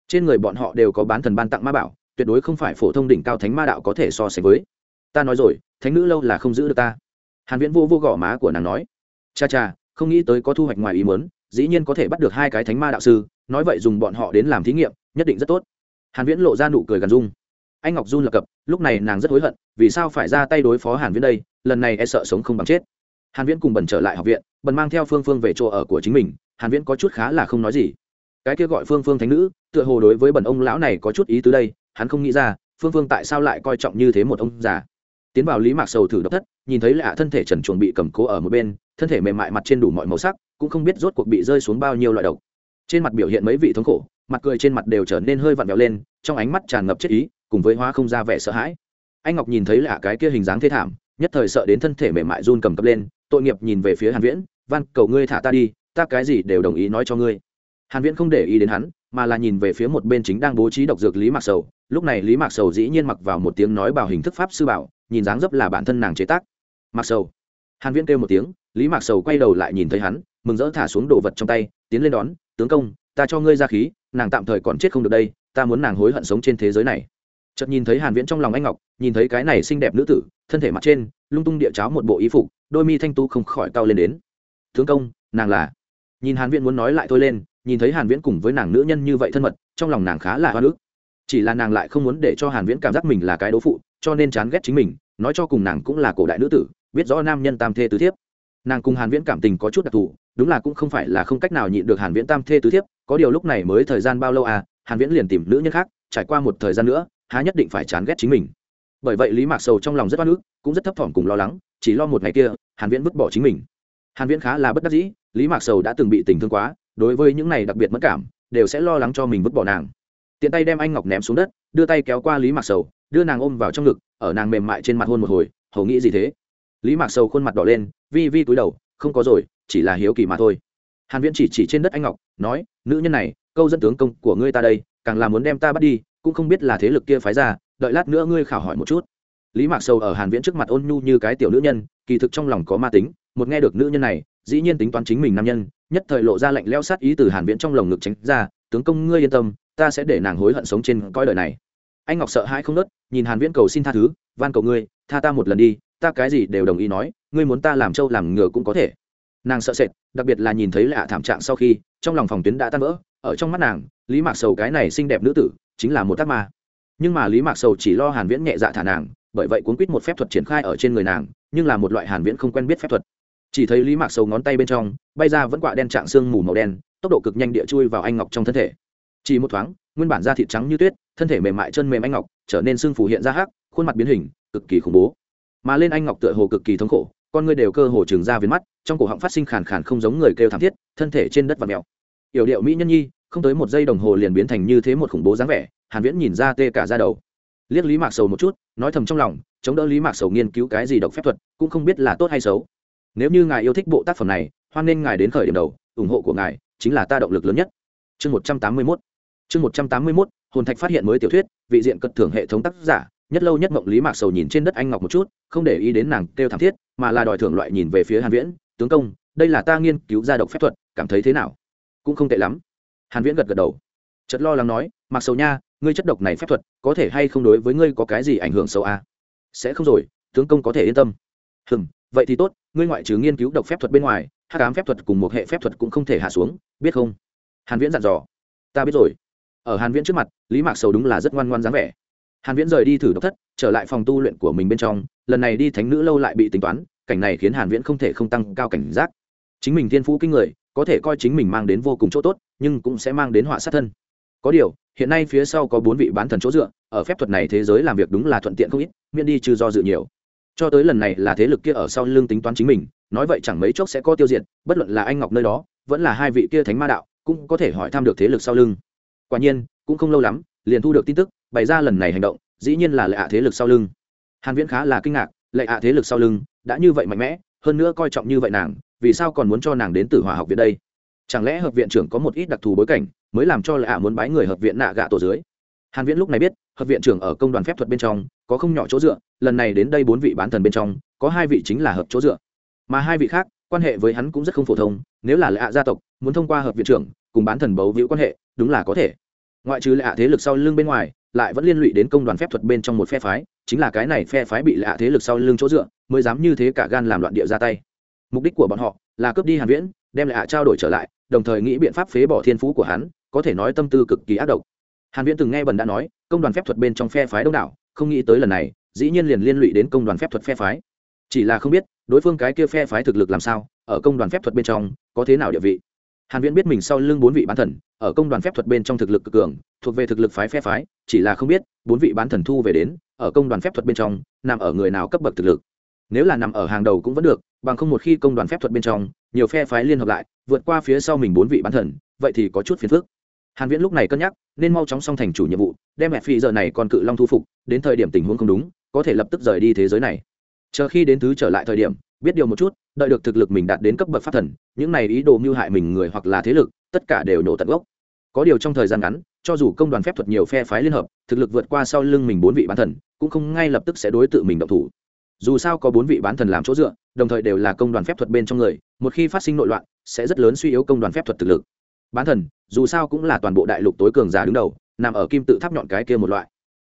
Trên người bọn họ đều có bán thần ban tặng ma bảo, tuyệt đối không phải phổ thông đỉnh cao thánh ma đạo có thể so sánh với ta nói rồi, thánh nữ lâu là không giữ được ta. Hàn viễn vô vô gõ má của nàng nói. Cha cha, không nghĩ tới có thu hoạch ngoài ý muốn, dĩ nhiên có thể bắt được hai cái thánh ma đạo sư, nói vậy dùng bọn họ đến làm thí nghiệm, nhất định rất tốt. Hàn viễn lộ ra nụ cười gần dung anh ngọc Jun lập cập, lúc này nàng rất hối hận, vì sao phải ra tay đối phó hàn viễn đây, lần này e sợ sống không bằng chết. Hàn viễn cùng bần trở lại học viện, bần mang theo phương phương về chỗ ở của chính mình, hàn viễn có chút khá là không nói gì. Cái kia gọi phương phương thánh nữ, tựa hồ đối với bần ông lão này có chút ý tứ đây, hắn không nghĩ ra, phương phương tại sao lại coi trọng như thế một ông già tiến vào lý mạc sầu thử độc thất, nhìn thấy lạ thân thể trần chuồng bị cầm cố ở một bên, thân thể mềm mại mặt trên đủ mọi màu sắc, cũng không biết rốt cuộc bị rơi xuống bao nhiêu loại độc. Trên mặt biểu hiện mấy vị thống khổ, mặt cười trên mặt đều trở nên hơi vặn vẹo lên, trong ánh mắt tràn ngập chết ý, cùng với hóa không ra vẻ sợ hãi. Anh ngọc nhìn thấy lạ cái kia hình dáng thê thảm, nhất thời sợ đến thân thể mềm mại run cầm cập lên, tội nghiệp nhìn về phía hàn viễn, van, cầu ngươi thả ta đi, ta cái gì đều đồng ý nói cho ngươi. Hàn viễn không để ý đến hắn mà là nhìn về phía một bên chính đang bố trí độc dược lý mạc sầu. Lúc này lý mạc sầu dĩ nhiên mặc vào một tiếng nói bảo hình thức pháp sư bảo, nhìn dáng dấp là bản thân nàng chế tác. Mạc sầu. Hàn viễn kêu một tiếng, lý mạc sầu quay đầu lại nhìn thấy hắn, mừng rỡ thả xuống đồ vật trong tay, tiến lên đón, tướng công, ta cho ngươi ra khí, nàng tạm thời còn chết không được đây, ta muốn nàng hối hận sống trên thế giới này. Chợt nhìn thấy hàn viễn trong lòng anh ngọc, nhìn thấy cái này xinh đẹp nữ tử, thân thể mặt trên, lung tung địa cháo một bộ y phục, đôi mi thanh tú không khỏi cao lên đến. Tướng công, nàng là nhìn hàn viễn muốn nói lại thôi lên nhìn thấy hàn viễn cùng với nàng nữ nhân như vậy thân mật, trong lòng nàng khá là hoa ức. Chỉ là nàng lại không muốn để cho hàn viễn cảm giác mình là cái đố phụ, cho nên chán ghét chính mình, nói cho cùng nàng cũng là cổ đại nữ tử, biết rõ nam nhân tam thê tứ thiếp. Nàng cùng hàn viễn cảm tình có chút đặc thù, đúng là cũng không phải là không cách nào nhịn được hàn viễn tam thê tứ thiếp, có điều lúc này mới thời gian bao lâu à hàn viễn liền tìm nữ nhân khác, trải qua một thời gian nữa, há nhất định phải chán ghét chính mình. Bởi vậy lý mạc sầu trong lòng rất oan ức, cũng rất thấp thỏm cùng lo lắng, chỉ lo một ngày kia, hàn viễn vứt bỏ chính mình. Hàn viễn khá là bất đắc dĩ, lý mạc sầu đã từng bị tình thương quá đối với những này đặc biệt mất cảm, đều sẽ lo lắng cho mình vứt bỏ nàng. Tiện tay đem anh ngọc ném xuống đất, đưa tay kéo qua lý mạc sầu, đưa nàng ôm vào trong ngực, ở nàng mềm mại trên mặt hôn một hồi, hầu nghĩ gì thế? Lý mạc sầu khuôn mặt đỏ lên, vi vi cúi đầu, không có rồi, chỉ là hiếu kỳ mà thôi. Hàn viễn chỉ chỉ trên đất anh ngọc, nói, nữ nhân này, câu dẫn tướng công của ngươi ta đây, càng là muốn đem ta bắt đi, cũng không biết là thế lực kia phái ra, đợi lát nữa ngươi khảo hỏi một chút. Lý mạc sầu ở hàn viễn trước mặt ôn nhu như cái tiểu nữ nhân, kỳ thực trong lòng có ma tính, một nghe được nữ nhân này dĩ nhiên tính toán chính mình nam nhân, nhất thời lộ ra lệnh leo sát ý từ hàn viễn trong lồng ngực tránh ra, tướng công, ngươi yên tâm, ta sẽ để nàng hối hận sống trên cõi đời này. Anh ngọc sợ hãi không nớt, nhìn hàn viễn cầu xin tha thứ, van cầu ngươi, tha ta một lần đi, ta cái gì đều đồng ý nói, ngươi muốn ta làm trâu làm ngựa cũng có thể. Nàng sợ sệt, đặc biệt là nhìn thấy lạ thảm trạng sau khi, trong lòng phòng tuyến đã tan vỡ, ở trong mắt nàng, lý mạc sầu cái này xinh đẹp nữ tử, chính là một tác ma. Nhưng mà lý mạc sầu chỉ lo hàn viễn nhẹ dạ thả nàng, bởi vậy cuốn quýt một phép thuật triển khai ở trên người nàng, nhưng là một loại hàn viễn không quen biết phép thuật chỉ thấy lý mạc sầu ngón tay bên trong bay ra vẫn quạ đen trạng xương mù màu đen, tốc độ cực nhanh địa chui vào anh ngọc trong thân thể. Chỉ một thoáng, nguyên bản da thịt trắng như tuyết, thân thể mềm mại chân mềm anh ngọc trở nên xương phủ hiện ra hắc, khuôn mặt biến hình, cực kỳ khủng bố. Mà lên anh ngọc tựa hồ cực kỳ thống khổ, con ngươi đều cơ hồ trường ra viền mắt, trong cổ họng phát sinh khàn khàn không giống người kêu thảm thiết, thân thể trên đất và mèo. Yểu điệu mỹ nhân nhi, không tới một giây đồng hồ liền biến thành như thế một khủng bố dáng vẻ, hàn viễn nhìn ra tê cả da đầu. Liếc lý mạc sầu một chút, nói thầm trong lòng, chống đỡ lý mạc sầu nghiên cứu cái gì độc phép thuật, cũng không biết là tốt hay xấu nếu như ngài yêu thích bộ tác phẩm này, hoan nên ngài đến khởi điểm đầu, ủng hộ của ngài chính là ta động lực lớn nhất. Chương 181 chương 181 hồn thạch phát hiện mới tiểu thuyết, vị diện cất thưởng hệ thống tác giả, nhất lâu nhất mộng lý mạc sầu nhìn trên đất anh ngọc một chút, không để ý đến nàng kêu thảm thiết, mà là đòi thưởng loại nhìn về phía hàn viễn, tướng công, đây là ta nghiên cứu ra độc phép thuật, cảm thấy thế nào? Cũng không tệ lắm. Hàn viễn gật gật đầu. Chợt lo lắng nói mặc sầu nha, ngươi chất độc này phép thuật có thể hay không đối với ngươi có cái gì ảnh hưởng sâu à? sẽ không rồi, tướng công có thể yên tâm. Hừm vậy thì tốt, ngươi ngoại trừ nghiên cứu độc phép thuật bên ngoài hát cám phép thuật cùng một hệ phép thuật cũng không thể hạ xuống, biết không? Hàn viễn dặn dò. Ta biết rồi. Ở hàn viễn trước mặt, lý mạc sầu đúng là rất ngoan ngoan dáng vẻ. Hàn viễn rời đi thử độc thất, trở lại phòng tu luyện của mình bên trong, lần này đi thánh nữ lâu lại bị tính toán, cảnh này khiến hàn viễn không thể không tăng cao cảnh giác. Chính mình thiên phú kinh người, có thể coi chính mình mang đến vô cùng chỗ tốt, nhưng cũng sẽ mang đến họa sát thân. Có điều, hiện nay phía sau có bốn vị bán thần chỗ dựa, ở phép thuật này thế giới làm việc đúng là thuận tiện không ít, miễn đi trừ do dự nhiều cho tới lần này là thế lực kia ở sau lưng tính toán chính mình, nói vậy chẳng mấy chốc sẽ có tiêu diệt, bất luận là anh ngọc nơi đó, vẫn là hai vị kia thánh ma đạo, cũng có thể hỏi thăm được thế lực sau lưng. Quả nhiên, cũng không lâu lắm, liền thu được tin tức, bày ra lần này hành động, dĩ nhiên là lệ ạ thế lực sau lưng. Hàn viễn khá là kinh ngạc, lệ ạ thế lực sau lưng, đã như vậy mạnh mẽ, hơn nữa coi trọng như vậy nàng, vì sao còn muốn cho nàng đến tử hỏa học viện đây? Chẳng lẽ hợp viện trưởng có một ít đặc thù bối cảnh, mới làm cho lạ muốn bái người hợp viện nạ gạ tổ dưới? Hàn viễn lúc này biết hợp viện trưởng ở công đoàn phép thuật bên trong, có không nhỏ chỗ dựa, lần này đến đây bốn vị bán thần bên trong, có hai vị chính là hợp chỗ dựa. Mà hai vị khác, quan hệ với hắn cũng rất không phổ thông, nếu là lạ gia tộc, muốn thông qua hợp viện trưởng, cùng bán thần bấu víu quan hệ, đúng là có thể. Ngoại trừ lạ thế lực sau lưng bên ngoài, lại vẫn liên lụy đến công đoàn phép thuật bên trong một phe phái, chính là cái này phe phái bị lạ thế lực sau lưng chỗ dựa, mới dám như thế cả gan làm loạn địa ra tay. Mục đích của bọn họ là cướp đi hàn viễn, đem lại trao đổi trở lại, đồng thời nghĩ biện pháp phế bỏ thiên phú của hắn, có thể nói tâm tư cực kỳ ác độc hàn viễn từng nghe bần đã nói, công đoàn phép thuật bên trong phe phái đông đảo, không nghĩ tới lần này, dĩ nhiên liền liên lụy đến công đoàn phép thuật phe phái. Chỉ là không biết, đối phương cái kia phe phái thực lực làm sao, ở công đoàn phép thuật bên trong, có thế nào địa vị. Hàn viễn biết mình sau lưng bốn vị bán thần, ở công đoàn phép thuật bên trong thực lực cực cường, thuộc về thực lực phái phe phái, chỉ là không biết, bốn vị bán thần thu về đến, ở công đoàn phép thuật bên trong, nằm ở người nào cấp bậc thực lực. Nếu là nằm ở hàng đầu cũng vẫn được, bằng không một khi công đoàn phép thuật bên trong, nhiều phe phái liên hợp lại, vượt qua phía sau mình bốn vị bán thần, vậy thì có chút phiền phức hàn viễn lúc này cân nhắc, nên mau chóng xong thành chủ nhiệm vụ, đem mẹ phi giờ này còn cự long thu phục, đến thời điểm tình huống không đúng, có thể lập tức rời đi thế giới này. Chờ khi đến thứ trở lại thời điểm, biết điều một chút, đợi được thực lực mình đạt đến cấp bậc pháp thần, những này ý đồ mưu hại mình người hoặc là thế lực, tất cả đều nổ tận gốc. Có điều trong thời gian ngắn, cho dù công đoàn phép thuật nhiều phe phái liên hợp, thực lực vượt qua sau lưng mình bốn vị bán thần, cũng không ngay lập tức sẽ đối tự mình động thủ. Dù sao có bốn vị bán thần làm chỗ dựa, đồng thời đều là công đoàn phép thuật bên trong người, một khi phát sinh nội loạn, sẽ rất lớn suy yếu công đoàn phép thuật thực lực. Bán thần dù sao cũng là toàn bộ đại lục tối cường giả đứng đầu, nằm ở kim tự tháp nhọn cái kia một loại.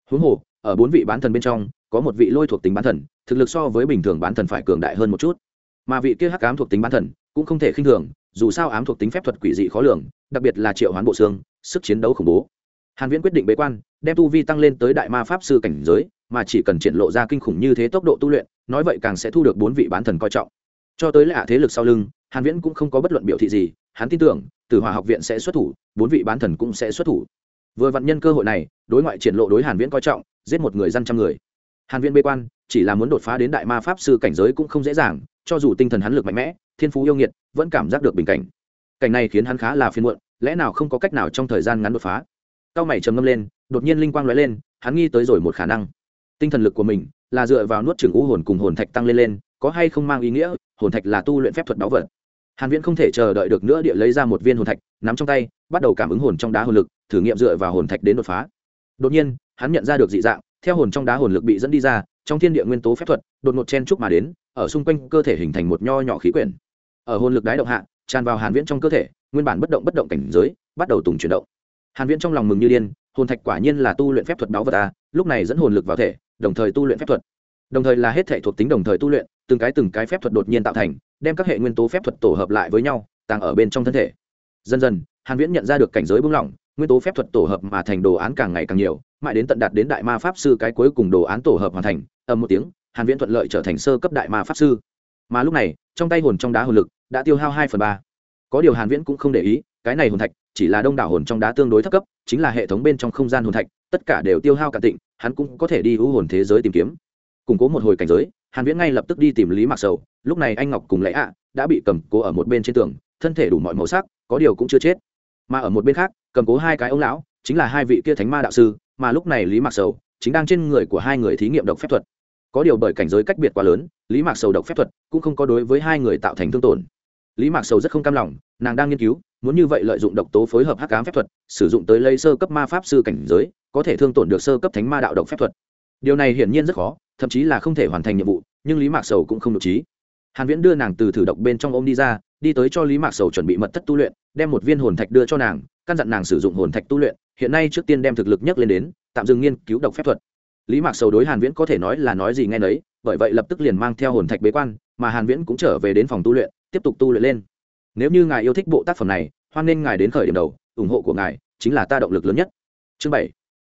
Huống hồ, ở bốn vị bán thần bên trong, có một vị lôi thuộc tính bán thần, thực lực so với bình thường bán thần phải cường đại hơn một chút. Mà vị kia hắc ám thuộc tính bán thần, cũng không thể khinh thường, dù sao ám thuộc tính phép thuật quỷ dị khó lường, đặc biệt là triệu hoán bộ xương, sức chiến đấu khủng bố. Hàn viễn quyết định bế quan, đem tu vi tăng lên tới đại ma pháp sư cảnh giới, mà chỉ cần triển lộ ra kinh khủng như thế tốc độ tu luyện, nói vậy càng sẽ thu được bốn vị bán thần coi trọng. Cho tới lạ thế lực sau lưng, hàn viễn cũng không có bất luận biểu thị gì hắn tin tưởng tử hòa học viện sẽ xuất thủ, bốn vị bán thần cũng sẽ xuất thủ. Vừa vặn nhân cơ hội này, đối ngoại triển lộ đối hàn viễn coi trọng, giết một người dân trăm người. Hàn viễn bế quan, chỉ là muốn đột phá đến đại ma pháp sư cảnh giới cũng không dễ dàng, cho dù tinh thần hắn lực mạnh mẽ, thiên phú yêu nghiệt, vẫn cảm giác được bình cảnh. Cảnh này khiến hắn khá là phiền muộn, lẽ nào không có cách nào trong thời gian ngắn đột phá? Cao mày trầm ngâm lên, đột nhiên linh quang lóe lên, hắn nghi tới rồi một khả năng. Tinh thần lực của mình là dựa vào nuốt trưởng u hồn cùng hồn thạch tăng lên lên, có hay không mang ý nghĩa, hồn thạch là tu luyện phép thuật báu vật hàn viễn không thể chờ đợi được nữa địa lấy ra một viên hồn thạch, nắm trong tay, bắt đầu cảm ứng hồn trong đá hồn lực, thử nghiệm dựa vào hồn thạch đến đột phá. Đột nhiên, hắn nhận ra được dị dạng, theo hồn trong đá hồn lực bị dẫn đi ra, trong thiên địa nguyên tố phép thuật, đột ngột chen chúc mà đến, ở xung quanh cơ thể hình thành một nho nhỏ khí quyển. Ở hồn lực đái động hạ, tràn vào hàn viễn trong cơ thể, nguyên bản bất động bất động cảnh giới, bắt đầu tùng chuyển động. Hàn viễn trong lòng mừng như điên, hồn thạch quả nhiên là tu luyện phép thuật báo vật a lúc này dẫn hồn lực vào thể, đồng thời tu luyện phép thuật. Đồng thời là hết thể thuộc tính đồng thời tu luyện từng cái từng cái phép thuật đột nhiên tạo thành, đem các hệ nguyên tố phép thuật tổ hợp lại với nhau, tàng ở bên trong thân thể. Dần dần, hàn viễn nhận ra được cảnh giới buông lỏng, nguyên tố phép thuật tổ hợp mà thành đồ án càng ngày càng nhiều, mãi đến tận đạt đến đại ma pháp sư cái cuối cùng đồ án tổ hợp hoàn thành, ầm một tiếng, hàn viễn thuận lợi trở thành sơ cấp đại ma pháp sư. Mà lúc này, trong tay hồn trong đá hồn lực đã tiêu hao hai phần ba. Có điều hàn viễn cũng không để ý, cái này hồn thạch chỉ là đông đảo hồn trong đá tương đối thấp cấp, chính là hệ thống bên trong không gian hồn thạch, tất cả đều tiêu hao cả tịnh, hắn cũng có thể đi u hồn thế giới tìm kiếm. Củng cố một hồi cảnh giới hàn viễn ngay lập tức đi tìm lý mạc sầu. Lúc này anh ngọc cùng lẽ ạ đã bị cầm cố ở một bên trên tường, thân thể đủ mọi màu sắc, có điều cũng chưa chết. Mà ở một bên khác, cầm cố hai cái ông lão, chính là hai vị kia thánh ma đạo sư, mà lúc này lý mạc sầu chính đang trên người của hai người thí nghiệm độc phép thuật. Có điều bởi cảnh giới cách biệt quá lớn, lý mạc sầu độc phép thuật cũng không có đối với hai người tạo thành thương tổn. Lý mạc sầu rất không cam lòng, nàng đang nghiên cứu, muốn như vậy lợi dụng độc tố phối hợp hắc ám phép thuật, sử dụng tới lấy sơ cấp ma pháp sư cảnh giới, có thể thương tổn được sơ cấp thánh ma đạo độc phép thuật điều này hiển nhiên rất khó thậm chí là không thể hoàn thành nhiệm vụ nhưng lý mạc sầu cũng không được trí hàn viễn đưa nàng từ thử độc bên trong ôm đi ra đi tới cho lý mạc sầu chuẩn bị mật thất tu luyện đem một viên hồn thạch đưa cho nàng căn dặn nàng sử dụng hồn thạch tu luyện hiện nay trước tiên đem thực lực nhất lên đến tạm dừng nghiên cứu độc phép thuật. Lý mạc sầu đối hàn viễn có thể nói là nói gì nghe nấy bởi vậy lập tức liền mang theo hồn thạch bế quan mà hàn viễn cũng trở về đến phòng tu luyện tiếp tục tu luyện lên. Nếu như ngài yêu thích bộ tác phẩm này hoan nên ngài đến khởi điểm đầu ủng hộ của ngài chính là ta động lực lớn nhất. Chương bảy,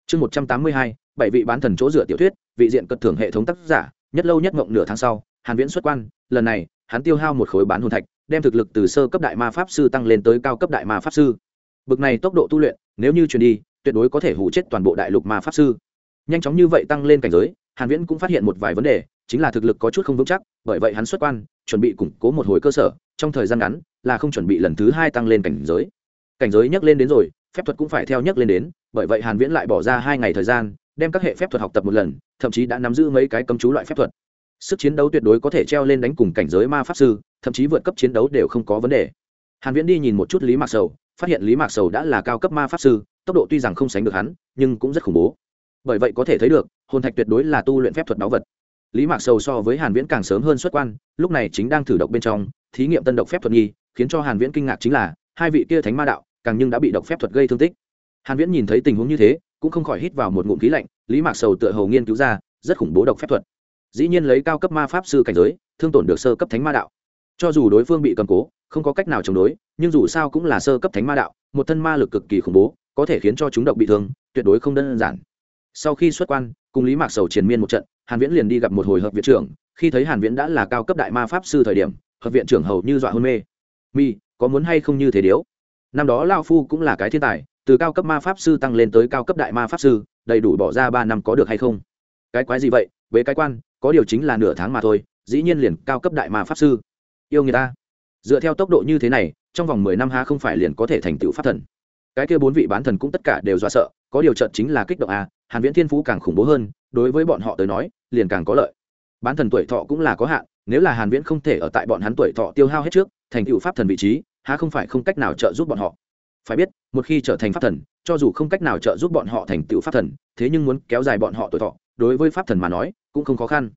chương 182 bảy vị bán thần chỗ dựa tiểu thuyết, vị diện cất thưởng hệ thống tác giả, nhất lâu nhất ngộng nửa tháng sau, hàn viễn xuất quan, lần này, hắn tiêu hao một khối bán hồn thạch, đem thực lực từ sơ cấp đại ma pháp sư tăng lên tới cao cấp đại ma pháp sư. Bực này tốc độ tu luyện, nếu như truyền đi, tuyệt đối có thể hủ chết toàn bộ đại lục ma pháp sư. Nhanh chóng như vậy tăng lên cảnh giới, hàn viễn cũng phát hiện một vài vấn đề, chính là thực lực có chút không vững chắc, bởi vậy hắn xuất quan, chuẩn bị củng cố một hồi cơ sở, trong thời gian ngắn, là không chuẩn bị lần thứ hai tăng lên cảnh giới. Cảnh giới nhắc lên đến rồi, phép thuật cũng phải theo nhắc lên đến, bởi vậy hàn viễn lại bỏ ra hai ngày thời gian đem các hệ phép thuật học tập một lần, thậm chí đã nắm giữ mấy cái cấm chú loại phép thuật. Sức chiến đấu tuyệt đối có thể treo lên đánh cùng cảnh giới ma pháp sư, thậm chí vượt cấp chiến đấu đều không có vấn đề. Hàn viễn đi nhìn một chút lý mạc sầu, phát hiện lý mạc sầu đã là cao cấp ma pháp sư, tốc độ tuy rằng không sánh được hắn, nhưng cũng rất khủng bố. Bởi vậy có thể thấy được, hồn thạch tuyệt đối là tu luyện phép thuật báu vật. Lý mạc sầu so với hàn viễn càng sớm hơn xuất quan, lúc này chính đang thử độc bên trong, thí nghiệm tân độc phép thuật nghi, khiến cho hàn viễn kinh ngạc chính là, hai vị kia thánh ma đạo, càng nhưng đã bị độc phép thuật gây thương tích. Hàn viễn nhìn thấy tình huống như thế cũng không khỏi hít vào một ngụm khí lạnh, lý mạc sầu tựa hồ nghiên cứu ra, rất khủng bố độc phép thuật. Dĩ nhiên lấy cao cấp ma pháp sư cảnh giới, thương tổn được sơ cấp thánh ma đạo. Cho dù đối phương bị cầm cố, không có cách nào chống đối, nhưng dù sao cũng là sơ cấp thánh ma đạo, một thân ma lực cực kỳ khủng bố, có thể khiến cho chúng độc bị thương, tuyệt đối không đơn giản. Sau khi xuất quan, cùng lý mạc sầu triền miên một trận, hàn viễn liền đi gặp một hồi hợp viện trưởng, khi thấy hàn viễn đã là cao cấp đại ma pháp sư thời điểm, hợp viện trưởng hầu như dọa hôn mê. Mi, có muốn hay không như thế điếu? Năm đó lao phu cũng là cái thiên tài từ cao cấp ma pháp sư tăng lên tới cao cấp đại ma pháp sư, đầy đủ bỏ ra ba năm có được hay không? Cái quái gì vậy? Với cái quan, có điều chính là nửa tháng mà thôi, dĩ nhiên liền cao cấp đại ma pháp sư. Yêu người ta. Dựa theo tốc độ như thế này, trong vòng mười năm ha không phải liền có thể thành tựu pháp thần. Cái kia bốn vị bán thần cũng tất cả đều dọa sợ, có điều trận chính là kích động a hàn viễn thiên phú càng khủng bố hơn, đối với bọn họ tới nói, liền càng có lợi. Bán thần tuổi thọ cũng là có hạn, nếu là hàn viễn không thể ở tại bọn hắn tuổi thọ tiêu hao hết trước, thành tựu pháp thần vị trí, há không phải không cách nào trợ giúp bọn họ phải biết, một khi trở thành pháp thần, cho dù không cách nào trợ giúp bọn họ thành tựu pháp thần, thế nhưng muốn kéo dài bọn họ tuổi thọ, đối với pháp thần mà nói, cũng không khó khăn.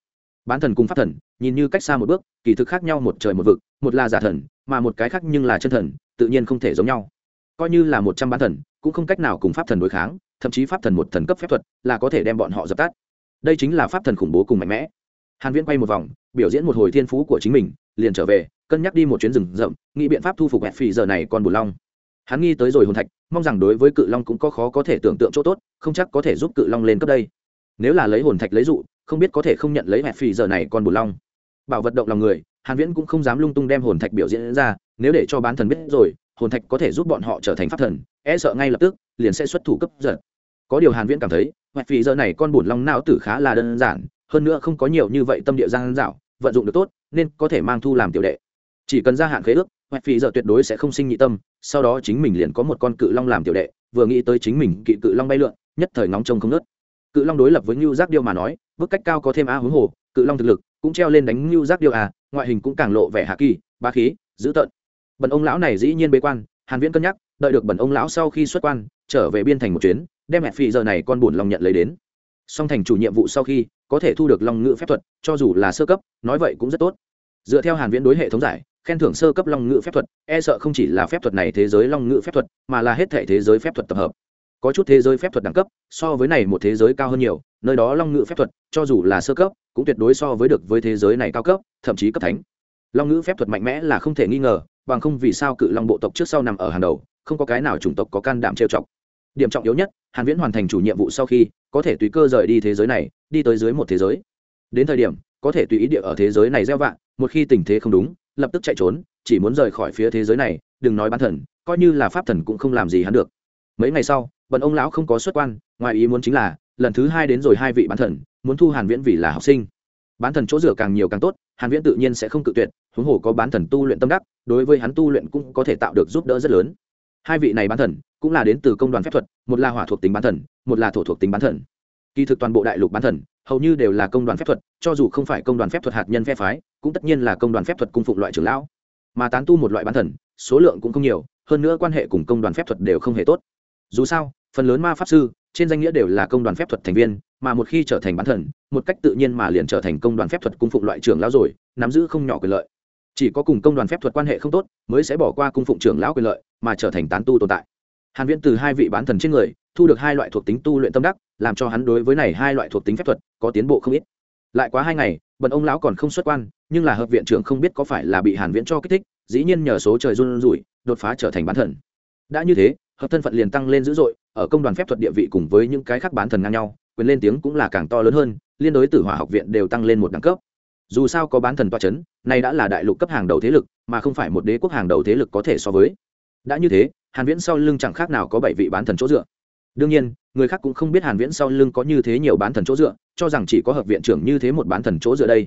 Bán thần cùng pháp thần, nhìn như cách xa một bước, kỳ thực khác nhau một trời một vực, một là giả thần, mà một cái khác nhưng là chân thần, tự nhiên không thể giống nhau. Coi như là một trăm bán thần, cũng không cách nào cùng pháp thần đối kháng, thậm chí pháp thần một thần cấp phép thuật, là có thể đem bọn họ dập tắt. Đây chính là pháp thần khủng bố cùng mạnh mẽ. Hàn viễn quay một vòng, biểu diễn một hồi thiên phú của chính mình, liền trở về, cân nhắc đi một chuyến rừng rậm, nghĩ biện pháp thu phục hẹp phì giờ này còn bù long hắn nghi tới rồi hồn thạch, mong rằng đối với cự long cũng có khó có thể tưởng tượng chỗ tốt, không chắc có thể giúp cự long lên cấp đây. Nếu là lấy hồn thạch lấy dụ, không biết có thể không nhận lấy hẹp phì giờ này còn bùn long. Bảo vật động lòng người, hàn viễn cũng không dám lung tung đem hồn thạch biểu diễn ra, nếu để cho bán thần biết rồi, hồn thạch có thể giúp bọn họ trở thành pháp thần e sợ ngay lập tức, liền sẽ xuất thủ cấp giật. Có điều hàn viễn cảm thấy hẹp phì giờ này con bùn long não tử khá là đơn giản, hơn nữa không có nhiều như vậy tâm địa giang dạo vận dụng được tốt, nên có thể mang thu làm tiểu đệ. Chỉ cần gia hạn khế ước hoẹt phì giờ tuyệt đối sẽ không sinh nhị tâm, sau đó chính mình liền có một con cự long làm tiểu đệ, vừa nghĩ tới chính mình kỵ cự long bay lượn, nhất thời ngóng trông không nớt cự long đối lập với ngưu giác điêu mà nói, bước cách cao có thêm a huống hồ, cự long thực lực cũng treo lên đánh ngưu giác điêu à ngoại hình cũng càng lộ vẻ hạ kỳ ba khí, dữ tợn. Bần ông lão này dĩ nhiên bế quan, hàn viễn cân nhắc, đợi được bần ông lão sau khi xuất quan, trở về biên thành một chuyến, đem hẹn phì giờ này con buồn lòng nhận lấy đến. Song thành chủ nhiệm vụ sau khi, có thể thu được long ngữ phép thuật, cho dù là sơ cấp, nói vậy cũng rất tốt. Dựa theo hàn viễn đối hệ thống giải khen thưởng sơ cấp long ngữ phép thuật e sợ không chỉ là phép thuật này thế giới long ngữ phép thuật, mà là hết thể thế giới phép thuật tập hợp. Có chút thế giới phép thuật đẳng cấp, so với này một thế giới cao hơn nhiều, nơi đó long ngữ phép thuật, cho dù là sơ cấp, cũng tuyệt đối so với được với thế giới này cao cấp, thậm chí cấp thánh. Long ngữ phép thuật mạnh mẽ là không thể nghi ngờ, bằng không vì sao cự long bộ tộc trước sau nằm ở hàng đầu, không có cái nào chủng tộc có can đảm trêu chọc. Điểm trọng yếu nhất, hàn viễn hoàn thành chủ nhiệm vụ sau khi, có thể tùy cơ rời đi thế giới này, đi tới dưới một thế giới. Đến thời điểm có thể tùy ý địa ở thế giới này gieo vạn một khi tình thế không đúng, lập tức chạy trốn, chỉ muốn rời khỏi phía thế giới này, đừng nói bán thần, coi như là pháp thần cũng không làm gì hắn được. Mấy ngày sau bần ông lão không có xuất quan, ngoài ý muốn chính là, lần thứ hai đến rồi hai vị bán thần, muốn thu hàn viễn vì là học sinh. Bán thần chỗ rửa càng nhiều càng tốt, hàn viễn tự nhiên sẽ không cự tuyệt, huống hồ có bán thần tu luyện tâm đắc, đối với hắn tu luyện cũng có thể tạo được giúp đỡ rất lớn. Hai vị này bán thần, cũng là đến từ công đoàn phép thuật, một là hỏa thuộc tính bán thần, một là thổ thuộc tính bán thần. Kỳ thực toàn bộ đại lục bán thần hầu như đều là công đoàn phép thuật, cho dù không phải công đoàn phép thuật hạt nhân phe phái, cũng tất nhiên là công đoàn phép thuật cung phụng loại trưởng lão. Mà tán tu một loại bán thần, số lượng cũng không nhiều, hơn nữa quan hệ cùng công đoàn phép thuật đều không hề tốt. Dù sao, phần lớn ma pháp sư, trên danh nghĩa đều là công đoàn phép thuật thành viên, mà một khi trở thành bán thần, một cách tự nhiên mà liền trở thành công đoàn phép thuật cung phụng loại trưởng lão rồi, nắm giữ không nhỏ quyền lợi. Chỉ có cùng công đoàn phép thuật quan hệ không tốt, mới sẽ bỏ qua cung phụng trưởng lão quyền lợi, mà trở thành tán tu tồn tại hàn viễn từ hai vị bán thần trên người, thu được hai loại thuộc tính tu luyện tâm đắc, làm cho hắn đối với này hai loại thuộc tính phép thuật có tiến bộ không ít. Lại quá hai ngày, bần ông lão còn không xuất quan, nhưng là hợp viện trưởng không biết có phải là bị hàn viễn cho kích thích, dĩ nhiên nhờ số trời run rủi, đột phá trở thành bán thần. Đã như thế, hợp thân phận liền tăng lên dữ dội, ở công đoàn phép thuật địa vị cùng với những cái khác bán thần ngang nhau, quyền lên tiếng cũng là càng to lớn hơn, liên đối tử hỏa học viện đều tăng lên một đẳng cấp. Dù sao có bán thần toa chấn, nay đã là đại lục cấp hàng đầu thế lực, mà không phải một đế quốc hàng đầu thế lực có thể so với. Đã như thế hàn viễn sau lưng chẳng khác nào có bảy vị bán thần chỗ dựa. Đương nhiên, người khác cũng không biết hàn viễn sau lưng có như thế nhiều bán thần chỗ dựa, cho rằng chỉ có hợp viện trưởng như thế một bán thần chỗ dựa đây.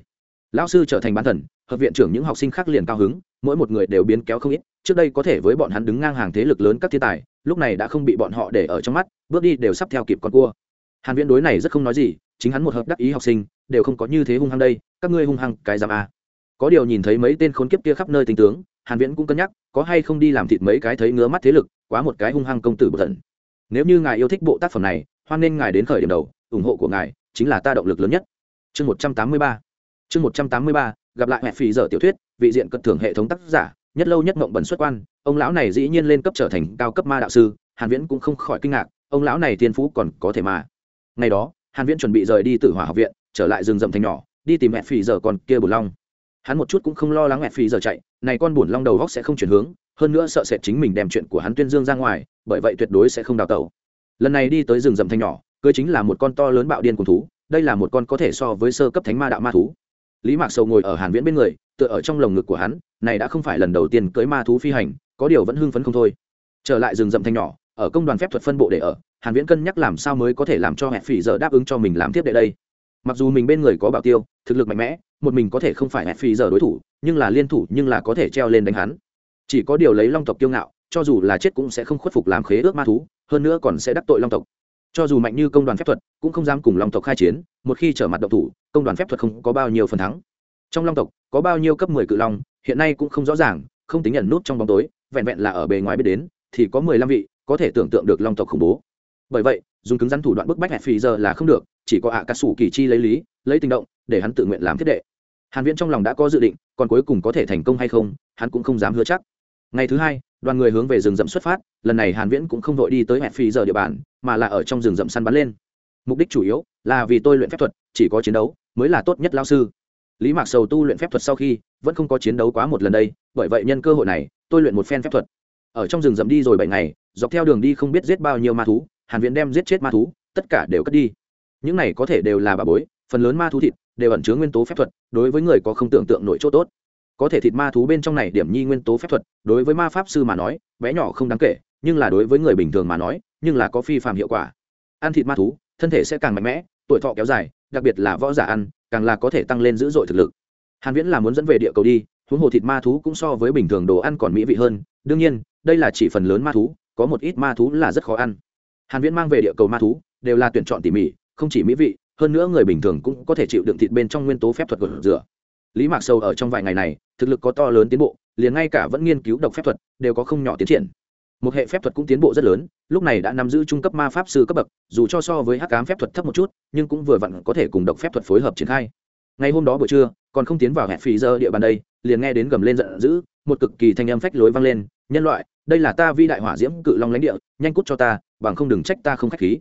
Lão sư trở thành bán thần, hợp viện trưởng những học sinh khác liền cao hứng, mỗi một người đều biến kéo không ít, trước đây có thể với bọn hắn đứng ngang hàng thế lực lớn các thiên tài, lúc này đã không bị bọn họ để ở trong mắt, bước đi đều sắp theo kịp con cua. Hàn viễn đối này rất không nói gì, chính hắn một hợp đắc ý học sinh, đều không có như thế hung hăng đây, các ngươi hung hăng cái giam a. Có điều nhìn thấy mấy tên khốn kiếp kia khắp nơi tinh tướng hàn viễn cũng cân nhắc, có hay không đi làm thịt mấy cái thấy ngứa mắt thế lực, quá một cái hung hăng công tử bột thần nếu như ngài yêu thích bộ tác phẩm này, hoan nên ngài đến khởi điểm đầu, ủng hộ của ngài chính là ta động lực lớn nhất. Chương 183 chương 183 gặp lại mẹ phì giờ tiểu thuyết, vị diện cận thưởng hệ thống tác giả, nhất lâu nhất ngộng bẩn xuất quan, ông lão này dĩ nhiên lên cấp trở thành cao cấp ma đạo sư, hàn viễn cũng không khỏi kinh ngạc, ông lão này thiên phú còn có thể mà. Ngày đó, hàn viễn chuẩn bị rời đi tử hỏa học viện, trở lại rừng rậm thành nhỏ, đi tìm mẹ phì giờ còn kia bùn long hắn một chút cũng không lo lắng mẹ phì giờ chạy, này con buồn long đầu góc sẽ không chuyển hướng, hơn nữa sợ sệt chính mình đem chuyện của hắn tuyên dương ra ngoài, bởi vậy tuyệt đối sẽ không đào tẩu. Lần này đi tới rừng rậm thanh nhỏ, cưới chính là một con to lớn bạo điên cùng thú, đây là một con có thể so với sơ cấp thánh ma đạo ma thú. Lý mạc sầu ngồi ở hàn viễn bên người, tựa ở trong lồng ngực của hắn, này đã không phải lần đầu tiên cưới ma thú phi hành, có điều vẫn hưng phấn không thôi. Trở lại rừng rậm thanh nhỏ, ở công đoàn phép thuật phân bộ để ở, hàn viễn cân nhắc làm sao mới có thể làm cho hẹn phỉ giờ đáp ứng cho mình làm tiếp đệ đây mặc dù mình bên người có bảo tiêu, thực lực mạnh mẽ, một mình có thể không phải hẹn phi giờ đối thủ, nhưng là liên thủ nhưng là có thể treo lên đánh hắn. Chỉ có điều lấy long tộc kiêu ngạo, cho dù là chết cũng sẽ không khuất phục làm khế ước ma thú, hơn nữa còn sẽ đắc tội long tộc. Cho dù mạnh như công đoàn phép thuật, cũng không dám cùng long tộc khai chiến, một khi trở mặt động thủ, công đoàn phép thuật không có bao nhiêu phần thắng. Trong long tộc, có bao nhiêu cấp mười cự long, hiện nay cũng không rõ ràng, không tính nhận nút trong bóng tối, vẹn vẹn là ở bề ngoài biết đến, thì có mười lăm vị, có thể tưởng tượng được long tộc khủng bố. Bởi vậy dùng cứng rắn thủ đoạn bức bách hẹp phì giờ là không được, chỉ có ạ à cà sủ kỳ chi lấy lý, lấy tình động, để hắn tự nguyện làm thiết đệ. Hàn viễn trong lòng đã có dự định, còn cuối cùng có thể thành công hay không, hắn cũng không dám hứa chắc. Ngày thứ hai, đoàn người hướng về rừng rậm xuất phát, lần này hàn viễn cũng không vội đi tới hẹp phì giờ địa bàn, mà là ở trong rừng rậm săn bắn lên. Mục đích chủ yếu là vì tôi luyện phép thuật, chỉ có chiến đấu mới là tốt nhất lao sư. Lý mạc sầu tu luyện phép thuật sau khi, vẫn không có chiến đấu quá một lần đây, bởi vậy nhân cơ hội này, tôi luyện một phen phép thuật. Ở trong rừng rậm đi rồi bảy ngày, dọc theo đường đi không biết giết bao nhiêu ma thú hàn viễn đem giết chết ma thú, tất cả đều cất đi. Những này có thể đều là bà bối, phần lớn ma thú thịt đều ẩn chứa nguyên tố phép thuật, đối với người có không tưởng tượng nổi chỗ tốt. Có thể thịt ma thú bên trong này điểm nhi nguyên tố phép thuật, đối với ma pháp sư mà nói, bé nhỏ không đáng kể, nhưng là đối với người bình thường mà nói, nhưng là có phi phạm hiệu quả. Ăn thịt ma thú, thân thể sẽ càng mạnh mẽ, tuổi thọ kéo dài, đặc biệt là võ giả ăn, càng là có thể tăng lên dữ dội thực lực. Hàn viễn là muốn dẫn về địa cầu đi, huống hồ thịt ma thú cũng so với bình thường đồ ăn còn mỹ vị hơn. Đương nhiên, đây là chỉ phần lớn ma thú, có một ít ma thú là rất khó ăn hàn viễn mang về địa cầu ma thú, đều là tuyển chọn tỉ mỉ, không chỉ mỹ vị, hơn nữa người bình thường cũng có thể chịu đựng thịt bên trong nguyên tố phép thuật của rửa. Lý mạc sâu ở trong vài ngày này, thực lực có to lớn tiến bộ, liền ngay cả vẫn nghiên cứu độc phép thuật, đều có không nhỏ tiến triển. Một hệ phép thuật cũng tiến bộ rất lớn, lúc này đã nắm giữ trung cấp ma pháp sư cấp bậc, dù cho so với hắc ám phép thuật thấp một chút, nhưng cũng vừa vặn có thể cùng độc phép thuật phối hợp triển khai. Ngày hôm đó buổi trưa, còn không tiến vào hẹn phí giờ địa bàn đây, liền nghe đến gầm lên giận dữ, một cực kỳ thanh âm phách lối vang lên, nhân loại, đây là ta vi đại hỏa diễm cự long lãnh địa, nhanh cút cho ta bằng không đừng trách ta không khách khí.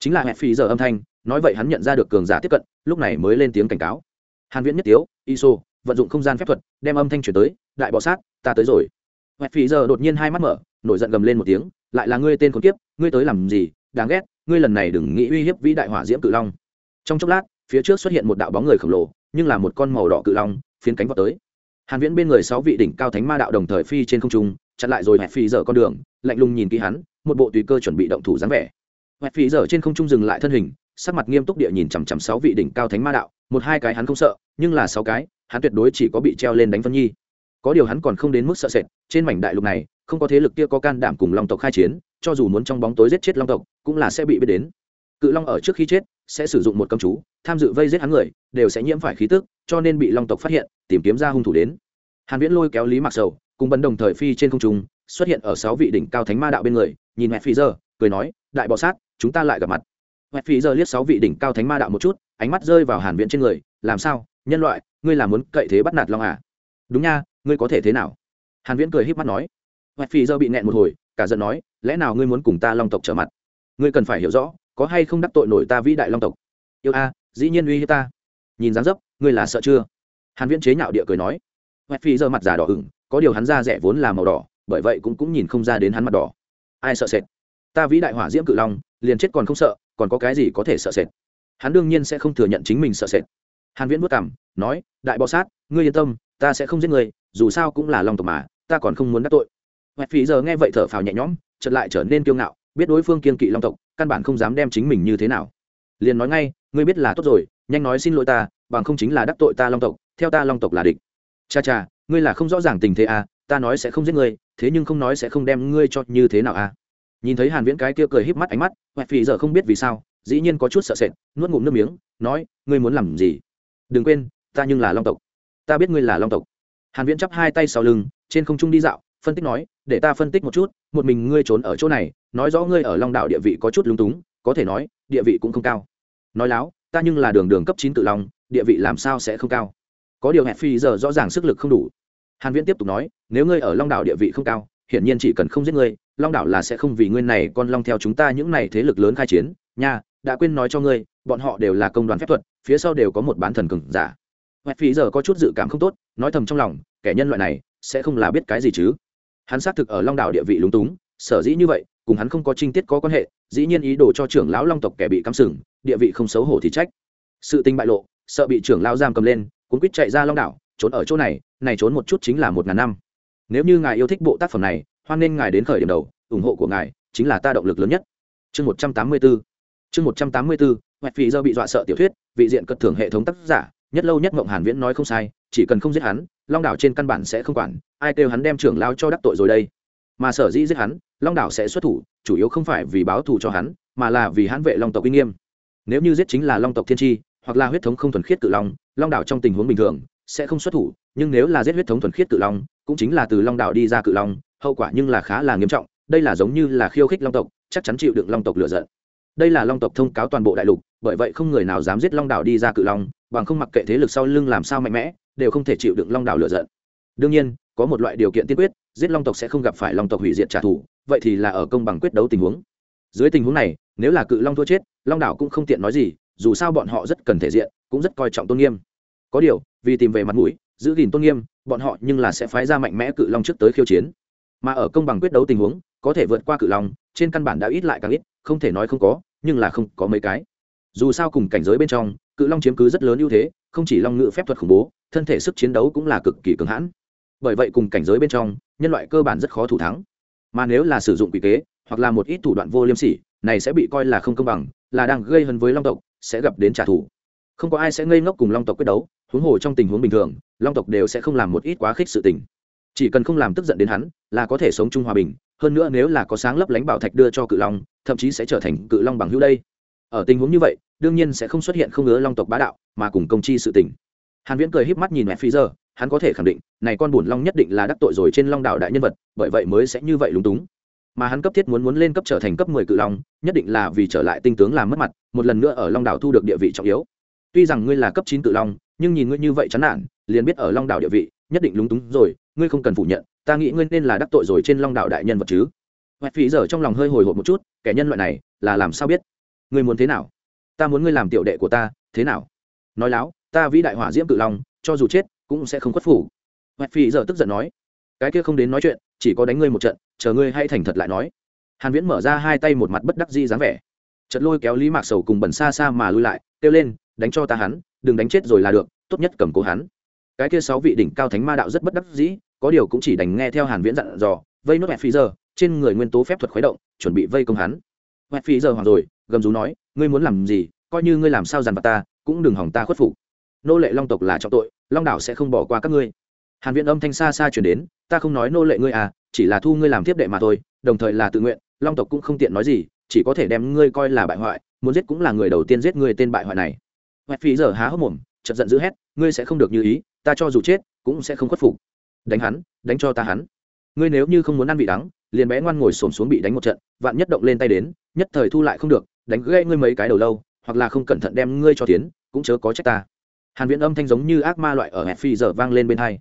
Chính là hẹn Phí giờ âm thanh, nói vậy hắn nhận ra được cường giả tiếp cận, lúc này mới lên tiếng cảnh cáo. Hàn viễn nhất tiếu, iso, vận dụng không gian phép thuật, đem âm thanh chuyển tới, đại bọ sát, ta tới rồi. Hẹn Phí giờ đột nhiên hai mắt mở, nổi giận gầm lên một tiếng, lại là ngươi tên con kiếp, ngươi tới làm gì? Đáng ghét, ngươi lần này đừng nghĩ uy hiếp vĩ đại hỏa diễm cự long. Trong chốc lát, phía trước xuất hiện một đạo bóng người khổng lồ, nhưng là một con màu đỏ cự long, phiến cánh vọt tới. Hàn viễn bên người sáu vị đỉnh cao thánh ma đạo đồng thời phi trên không trung chặn lại rồi hẹp phi dở con đường, lạnh lùng nhìn kỹ hắn, một bộ tùy cơ chuẩn bị động thủ dáng vẻ. Hẹp phi dở trên không trung dừng lại thân hình, sắc mặt nghiêm túc địa nhìn chằm chằm sáu vị đỉnh cao thánh ma đạo, một hai cái hắn không sợ, nhưng là sáu cái, hắn tuyệt đối chỉ có bị treo lên đánh phân nhi. Có điều hắn còn không đến mức sợ sệt, trên mảnh đại lục này, không có thế lực kia có can đảm cùng long tộc khai chiến, cho dù muốn trong bóng tối giết chết long tộc, cũng là sẽ bị biết đến. Cự long ở trước khi chết, sẽ sử dụng một công chú, tham dự vây giết hắn người, đều sẽ nhiễm phải khí tức, cho nên bị long tộc phát hiện, tìm kiếm ra hung thủ đến. Hàn viễn lôi kéo lý mặc sầu cùng bần đồng thời phi trên không trung, xuất hiện ở sáu vị đỉnh cao thánh ma đạo bên người, nhìn mẹ phi giờ cười nói, đại bọ sát, chúng ta lại gặp mặt. Mẹ phi giờ liếc sáu vị đỉnh cao thánh ma đạo một chút, ánh mắt rơi vào hàn viễn trên người, làm sao? Nhân loại, ngươi là muốn cậy thế bắt nạt long à? Đúng nha, ngươi có thể thế nào? Hàn viễn cười híp mắt nói. Mẹ phi giờ bị nẹn một hồi, cả giận nói, lẽ nào ngươi muốn cùng ta long tộc trở mặt? Ngươi cần phải hiểu rõ, có hay không đắc tội nổi ta vĩ đại long tộc? Yêu a, dĩ nhiên uy hiếp ta. Nhìn dáng dấp, ngươi là sợ chưa? Hàn viễn chế nhạo địa cười nói. Mẹ phi giờ mặt già đỏ ửng có điều hắn da rẻ vốn là màu đỏ, bởi vậy cũng cũng nhìn không ra đến hắn mặt đỏ. Ai sợ sệt? Ta vĩ đại hỏa diễm cự long, liền chết còn không sợ, còn có cái gì có thể sợ sệt? Hắn đương nhiên sẽ không thừa nhận chính mình sợ sệt. Hàn viễn vất cảm nói, đại bọ sát, ngươi yên tâm, ta sẽ không giết ngươi, dù sao cũng là long tộc mà, ta còn không muốn đắc tội. Hoẹt phí giờ nghe vậy thở phào nhẹ nhõm, chợt lại trở nên kiêu ngạo, biết đối phương kiên kỵ long tộc, căn bản không dám đem chính mình như thế nào. Liền nói ngay, ngươi biết là tốt rồi, nhanh nói xin lỗi ta, bằng không chính là đắc tội ta long tộc, theo ta long tộc là địch. Cha cha ngươi là không rõ ràng tình thế à ta nói sẽ không giết ngươi, thế nhưng không nói sẽ không đem ngươi cho như thế nào à. Nhìn thấy hàn viễn cái kia cười híp mắt ánh mắt, hoẹt phì giờ không biết vì sao, dĩ nhiên có chút sợ sệt, nuốt ngụm nước miếng, nói, ngươi muốn làm gì? Đừng quên, ta nhưng là long tộc. Ta biết ngươi là long tộc. Hàn viễn chắp hai tay sau lưng, trên không trung đi dạo, phân tích nói, để ta phân tích một chút, một mình ngươi trốn ở chỗ này, nói rõ ngươi ở long đạo địa vị có chút lúng túng, có thể nói, địa vị cũng không cao. Nói láo, ta nhưng là đường đường cấp chín tự long, địa vị làm sao sẽ không cao? Có điều hẹn phi giờ rõ ràng sức lực không đủ. Hàn viễn tiếp tục nói, nếu ngươi ở long đảo địa vị không cao, hiển nhiên chỉ cần không giết ngươi, long đảo là sẽ không vì ngươi này con long theo chúng ta những này thế lực lớn khai chiến. Nha, đã quên nói cho ngươi, bọn họ đều là công đoàn phép thuật, phía sau đều có một bán thần cường giả. Hẹn phi giờ có chút dự cảm không tốt, nói thầm trong lòng, kẻ nhân loại này, sẽ không là biết cái gì chứ. Hắn xác thực ở long đảo địa vị lúng túng, sở dĩ như vậy, cùng hắn không có trinh tiết có quan hệ, dĩ nhiên ý đồ cho trưởng lão long tộc kẻ bị cắm sừng, địa vị không xấu hổ thì trách. Sự tình bại lộ, sợ bị trưởng lão giam cầm lên cuốn quýt chạy ra long đảo, trốn ở chỗ này này trốn một chút chính là một ngàn năm. Nếu như ngài yêu thích bộ tác phẩm này, hoan nên ngài đến khởi điểm đầu, ủng hộ của ngài chính là ta động lực lớn nhất. Chương một trăm tám mươi bốn, chương một trăm tám mươi bốn hoạch phì do bị dọa sợ tiểu thuyết, vị diện cất thưởng hệ thống tác giả, nhất lâu nhất mộng hàn viễn nói không sai, chỉ cần không giết hắn, long đảo trên căn bản sẽ không quản, ai kêu hắn đem trưởng lao cho đắc tội rồi đây. Mà sở dĩ giết hắn, long đảo sẽ xuất thủ, chủ yếu không phải vì báo thù cho hắn, mà là vì hắn vệ long tộc uy nghiêm. Nếu như giết chính là long tộc thiên tri hoặc là huyết thống không thuần khiết cự long long đảo trong tình huống bình thường, sẽ không xuất thủ, nhưng nếu là giết huyết thống thuần khiết cự long, cũng chính là từ long đảo đi ra cự long, hậu quả nhưng là khá là nghiêm trọng, đây là giống như là khiêu khích long tộc, chắc chắn chịu đựng long tộc lựa giận. Đây là long tộc thông cáo toàn bộ đại lục, bởi vậy không người nào dám giết long đảo đi ra cự long, bằng không mặc kệ thế lực sau lưng làm sao mạnh mẽ, đều không thể chịu đựng long đảo lựa giận. Đương nhiên, có một loại điều kiện tiên quyết, giết long tộc sẽ không gặp phải long tộc hủy diệt trả thù, vậy thì là ở công bằng quyết đấu tình huống. Dưới tình huống này, nếu là cự long thua chết, long đảo cũng không tiện nói gì dù sao bọn họ rất cần thể diện, cũng rất coi trọng tôn nghiêm. Có điều, vì tìm về mặt mũi, giữ gìn tôn nghiêm, bọn họ nhưng là sẽ phái ra mạnh mẽ cự long trước tới khiêu chiến. Mà ở công bằng quyết đấu tình huống, có thể vượt qua cự long, trên căn bản đã ít lại càng ít, không thể nói không có, nhưng là không có mấy cái. Dù sao cùng cảnh giới bên trong, cự long chiếm cứ rất lớn ưu thế, không chỉ long ngự phép thuật khủng bố, thân thể sức chiến đấu cũng là cực kỳ cường hãn. Bởi vậy cùng cảnh giới bên trong, nhân loại cơ bản rất khó thủ thắng. Mà nếu là sử dụng quỷ kế, hoặc là một ít thủ đoạn vô liêm sỉ, này sẽ bị coi là không công bằng, là đang gây hấn với long tộc sẽ gặp đến trả thù. Không có ai sẽ ngây ngốc cùng long tộc quyết đấu, huống hồ trong tình huống bình thường, long tộc đều sẽ không làm một ít quá khích sự tình. Chỉ cần không làm tức giận đến hắn, là có thể sống chung hòa bình, hơn nữa nếu là có sáng lấp lánh bảo thạch đưa cho cự long, thậm chí sẽ trở thành cự long bằng hữu đây. Ở tình huống như vậy, đương nhiên sẽ không xuất hiện không ngứa long tộc bá đạo, mà cùng công chi sự tình. Hàn viễn cười híp mắt nhìn mẹ phi giờ, hắn có thể khẳng định, này con bùn long nhất định là đắc tội rồi trên long đạo đại nhân vật, bởi vậy mới sẽ như vậy lúng túng mà hắn cấp thiết muốn muốn lên cấp trở thành cấp 10 cự long, nhất định là vì trở lại tinh tướng làm mất mặt, một lần nữa ở long đảo thu được địa vị trọng yếu. Tuy rằng ngươi là cấp 9 cự long, nhưng nhìn ngươi như vậy chán nản, liền biết ở long đảo địa vị, nhất định lúng túng rồi, ngươi không cần phủ nhận, ta nghĩ ngươi nên là đắc tội rồi trên long đảo đại nhân vật chứ. Hoẹt phí giờ trong lòng hơi hồi hộp một chút, kẻ nhân loại này, là làm sao biết? Ngươi muốn thế nào? Ta muốn ngươi làm tiểu đệ của ta, thế nào? Nói láo, ta vĩ đại hỏa diễm cự long, cho dù chết, cũng sẽ không khuất phủ hoẹt phí giờ tức giận nói, cái kia không đến nói chuyện, chỉ có đánh ngươi một trận chờ ngươi hãy thành thật lại nói. Hàn viễn mở ra hai tay một mặt bất đắc dĩ dáng vẻ. Chợt lôi kéo lý mạc sầu cùng bẩn xa xa mà lui lại, kêu lên, đánh cho ta hắn, đừng đánh chết rồi là được, tốt nhất cầm cố hắn. Cái kia sáu vị đỉnh cao thánh ma đạo rất bất đắc dĩ, có điều cũng chỉ đành nghe theo hàn viễn dặn dò, vây nốt mẹ phi giờ, trên người nguyên tố phép thuật khuấy động, chuẩn bị vây công hắn. Mẹ phi giờ hoàng rồi, gầm rú nói, ngươi muốn làm gì, coi như ngươi làm sao dằn vặt ta, cũng đừng hỏng ta khuất phục. Nô lệ long tộc là trọng tội, long đảo sẽ không bỏ qua các ngươi. Hàn viễn âm thanh xa xa truyền đến, ta không nói nô lệ ngươi à chỉ là thu ngươi làm tiếp đệ mà thôi, đồng thời là tự nguyện, long tộc cũng không tiện nói gì, chỉ có thể đem ngươi coi là bại hoại, muốn giết cũng là người đầu tiên giết ngươi tên bại hoại này. Hoẹt phí giờ há hốc mồm chật giận dữ hét, ngươi sẽ không được như ý, ta cho dù chết, cũng sẽ không khuất phục. Đánh hắn, đánh cho ta hắn. Ngươi nếu như không muốn ăn vị đắng, liền bé ngoan ngồi xổm xuống bị đánh một trận, vạn nhất động lên tay đến, nhất thời thu lại không được, đánh gãy ngươi mấy cái đầu lâu, hoặc là không cẩn thận đem ngươi cho tiến, cũng chớ có trách ta. Hàn viễn âm thanh giống như ác ma loại ở hẹn phi giờ vang lên bên hai.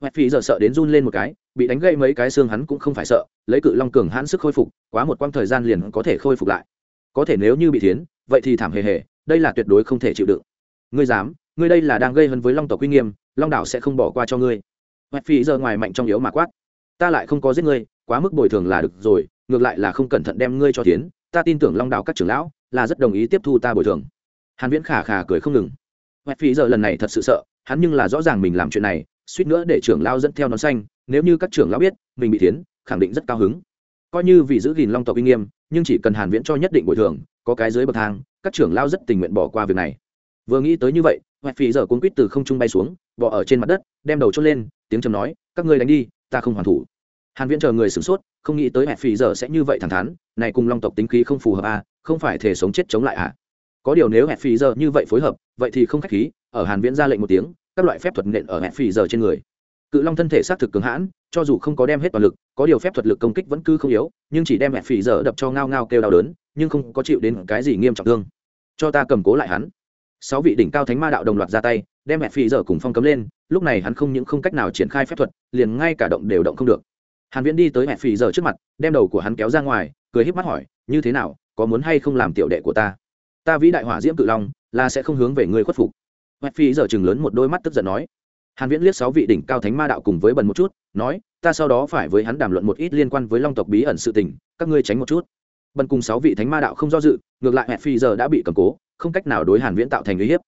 Hoẹt Phí giờ sợ đến run lên một cái, bị đánh gãy mấy cái xương hắn cũng không phải sợ, lấy cự long cường hãn sức khôi phục, quá một quãng thời gian liền có thể khôi phục lại. Có thể nếu như bị thiến, vậy thì thảm hề hề, đây là tuyệt đối không thể chịu đựng. Ngươi dám, ngươi đây là đang gây hấn với long tộc quy nghiêm, long đảo sẽ không bỏ qua cho ngươi. Hoẹt Phí giờ ngoài mạnh trong yếu mà quát. Ta lại không có giết ngươi, quá mức bồi thường là được rồi, ngược lại là không cẩn thận đem ngươi cho tiến ta tin tưởng long đảo các trưởng lão là rất đồng ý tiếp thu ta bồi thường. Hàn viễn khả khả cười không ngừng. Hoẹt Phí giờ lần này thật sự sợ, hắn nhưng là rõ ràng mình làm chuyện này suýt nữa để trưởng lao dẫn theo nón xanh, nếu như các trưởng lão biết, mình bị tiến khẳng định rất cao hứng. Coi như vì giữ gìn long tộc uy nghiêm, nhưng chỉ cần hàn viễn cho nhất định bồi thường, có cái dưới bậc thang, các trưởng lao rất tình nguyện bỏ qua việc này. Vừa nghĩ tới như vậy, hoẹt phi giờ cuốn quýt từ không trung bay xuống bỏ ở trên mặt đất, đem đầu chốt lên, tiếng trầm nói, các ngươi đánh đi, ta không hoàn thủ. Hàn viễn chờ người sửng sốt, không nghĩ tới hoẹt phi giờ sẽ như vậy thẳng thắn, này cùng long tộc tính khí không phù hợp à không phải thể sống chết chống lại à. Có điều nếu hoẹt phi giờ như vậy phối hợp, vậy thì không khách khí. Ở hàn viễn ra lệnh một tiếng các loại phép thuật nện ở hoẹt phì giờ trên người. Cự long thân thể xác thực cường hãn, cho dù không có đem hết toàn lực, có điều phép thuật lực công kích vẫn cứ không yếu, nhưng chỉ đem mẹ phì giờ đập cho ngao ngao kêu đau đớn, nhưng không có chịu đến cái gì nghiêm trọng thương. Cho ta cầm cố lại hắn. Sáu vị đỉnh cao thánh ma đạo đồng loạt ra tay, đem mẹ phì giờ cùng phong cấm lên, lúc này hắn không những không cách nào triển khai phép thuật, liền ngay cả động đều động không được. Hàn viễn đi tới mẹ phì giờ trước mặt, đem đầu của hắn kéo ra ngoài, cười híp mắt hỏi, như thế nào, có muốn hay không làm tiểu đệ của ta? Ta vĩ đại hỏa diễm cự long, là sẽ không hướng về người khuất phục mẹ Phi giờ chừng lớn một đôi mắt tức giận nói. Hàn viễn liếc sáu vị đỉnh cao thánh ma đạo cùng với bần một chút, nói, ta sau đó phải với hắn đàm luận một ít liên quan với long tộc bí ẩn sự tình, các ngươi tránh một chút. Bần cùng sáu vị thánh ma đạo không do dự, ngược lại mẹ phi giờ đã bị cầm cố, không cách nào đối hàn viễn tạo thành uy hiếp.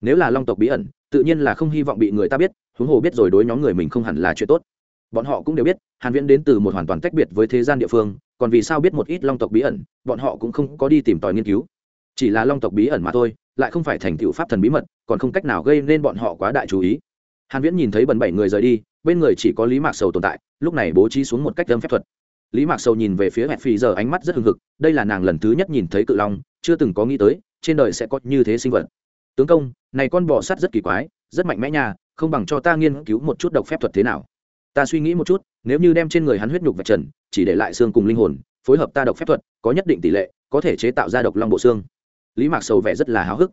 Nếu là long tộc bí ẩn, tự nhiên là không hy vọng bị người ta biết, huống hồ biết rồi đối nhóm người mình không hẳn là chuyện tốt. Bọn họ cũng đều biết, hàn viễn đến từ một hoàn toàn tách biệt với thế gian địa phương, còn vì sao biết một ít long tộc bí ẩn, bọn họ cũng không có đi tìm tòi nghiên cứu. Chỉ là long tộc bí ẩn mà thôi, lại không phải thành tựu pháp thần bí mật còn không cách nào gây nên bọn họ quá đại chú ý. Hàn viễn nhìn thấy bần bảy người rời đi, bên người chỉ có lý mạc sầu tồn tại, lúc này bố trí xuống một cách âm phép thuật. Lý mạc sầu nhìn về phía hẹn phi giờ, ánh mắt rất hưng hực, đây là nàng lần thứ nhất nhìn thấy cự long, chưa từng có nghĩ tới, trên đời sẽ có như thế sinh vật. Tướng công, này con bò sắt rất kỳ quái, rất mạnh mẽ nha, không bằng cho ta nghiên cứu một chút độc phép thuật thế nào. Ta suy nghĩ một chút, nếu như đem trên người hắn huyết nhục vạch trần, chỉ để lại xương cùng linh hồn, phối hợp ta độc phép thuật, có nhất định tỷ lệ, có thể chế tạo ra độc long bộ xương. Lý mạc sầu vẻ rất là háo hức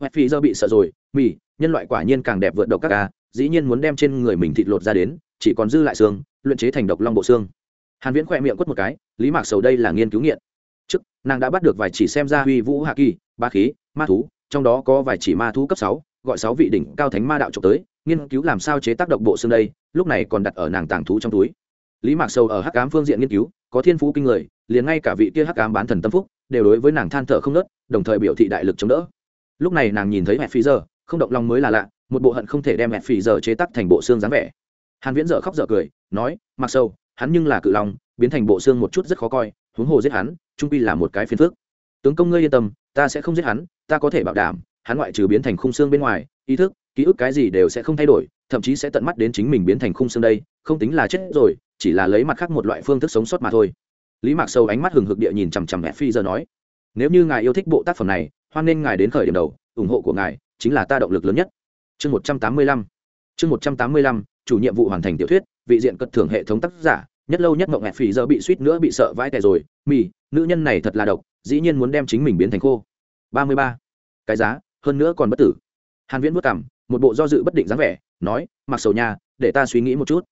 hẹn phi giờ bị sợ rồi mì nhân loại quả nhiên càng đẹp vượt độc các ca dĩ nhiên muốn đem trên người mình thịt lột ra đến chỉ còn dư lại xương luyện chế thành độc long bộ xương. Hàn viễn khỏe miệng quất một cái lý mạc sầu đây là nghiên cứu nghiện. Trước nàng đã bắt được vài chỉ xem ra huy vũ hạ kỳ ba khí ma thú trong đó có vài chỉ ma thú cấp 6, gọi 6 vị đỉnh cao thánh ma đạo trộm tới nghiên cứu làm sao chế tác độc bộ xương đây lúc này còn đặt ở nàng tàng thú trong túi. Lý mạc sầu ở hắc ám phương diện nghiên cứu có thiên phú kinh người liền ngay cả vị kia hắc ám bán thần tâm phúc đều đối với nàng than thở không nớt đồng thời biểu thị đại lực chống đỡ lúc này nàng nhìn thấy mẹ phi giờ, không động lòng mới là lạ, một bộ hận không thể đem mẹ phi giờ chế tắc thành bộ xương dáng vẻ. Hàn viễn dở khóc dở cười, nói, mặc sâu hắn nhưng là cự long, biến thành bộ xương một chút rất khó coi, huống hồ giết hắn, trung quy là một cái phiền phức. Tướng công ngươi yên tâm, ta sẽ không giết hắn, ta có thể bảo đảm, hắn ngoại trừ biến thành khung xương bên ngoài, ý thức, ký ức cái gì đều sẽ không thay đổi, thậm chí sẽ tận mắt đến chính mình biến thành khung xương đây, không tính là chết rồi, chỉ là lấy mặt khác một loại phương thức sống sót mà thôi. Lý mạc sâu ánh mắt hừng hực địa nhìn chằm chằm mẹ phi giờ nói, nếu như ngài yêu thích bộ tác phẩm này hoan nên ngài đến khởi điểm đầu ủng hộ của ngài chính là ta động lực lớn nhất. Chương một trăm tám mươi lăm chương một trăm tám mươi lăm chủ nhiệm vụ hoàn thành tiểu thuyết vị diện cất thưởng hệ thống tác giả nhất lâu nhất mộng hẹp phì giờ bị suýt nữa bị sợ vãi tè rồi mì nữ nhân này thật là độc dĩ nhiên muốn đem chính mình biến thành khô. Ba mươi ba cái giá hơn nữa còn bất tử. Hàn viễn vất cảm một bộ do dự bất định dáng vẻ nói mặc sầu nhà, để ta suy nghĩ một chút.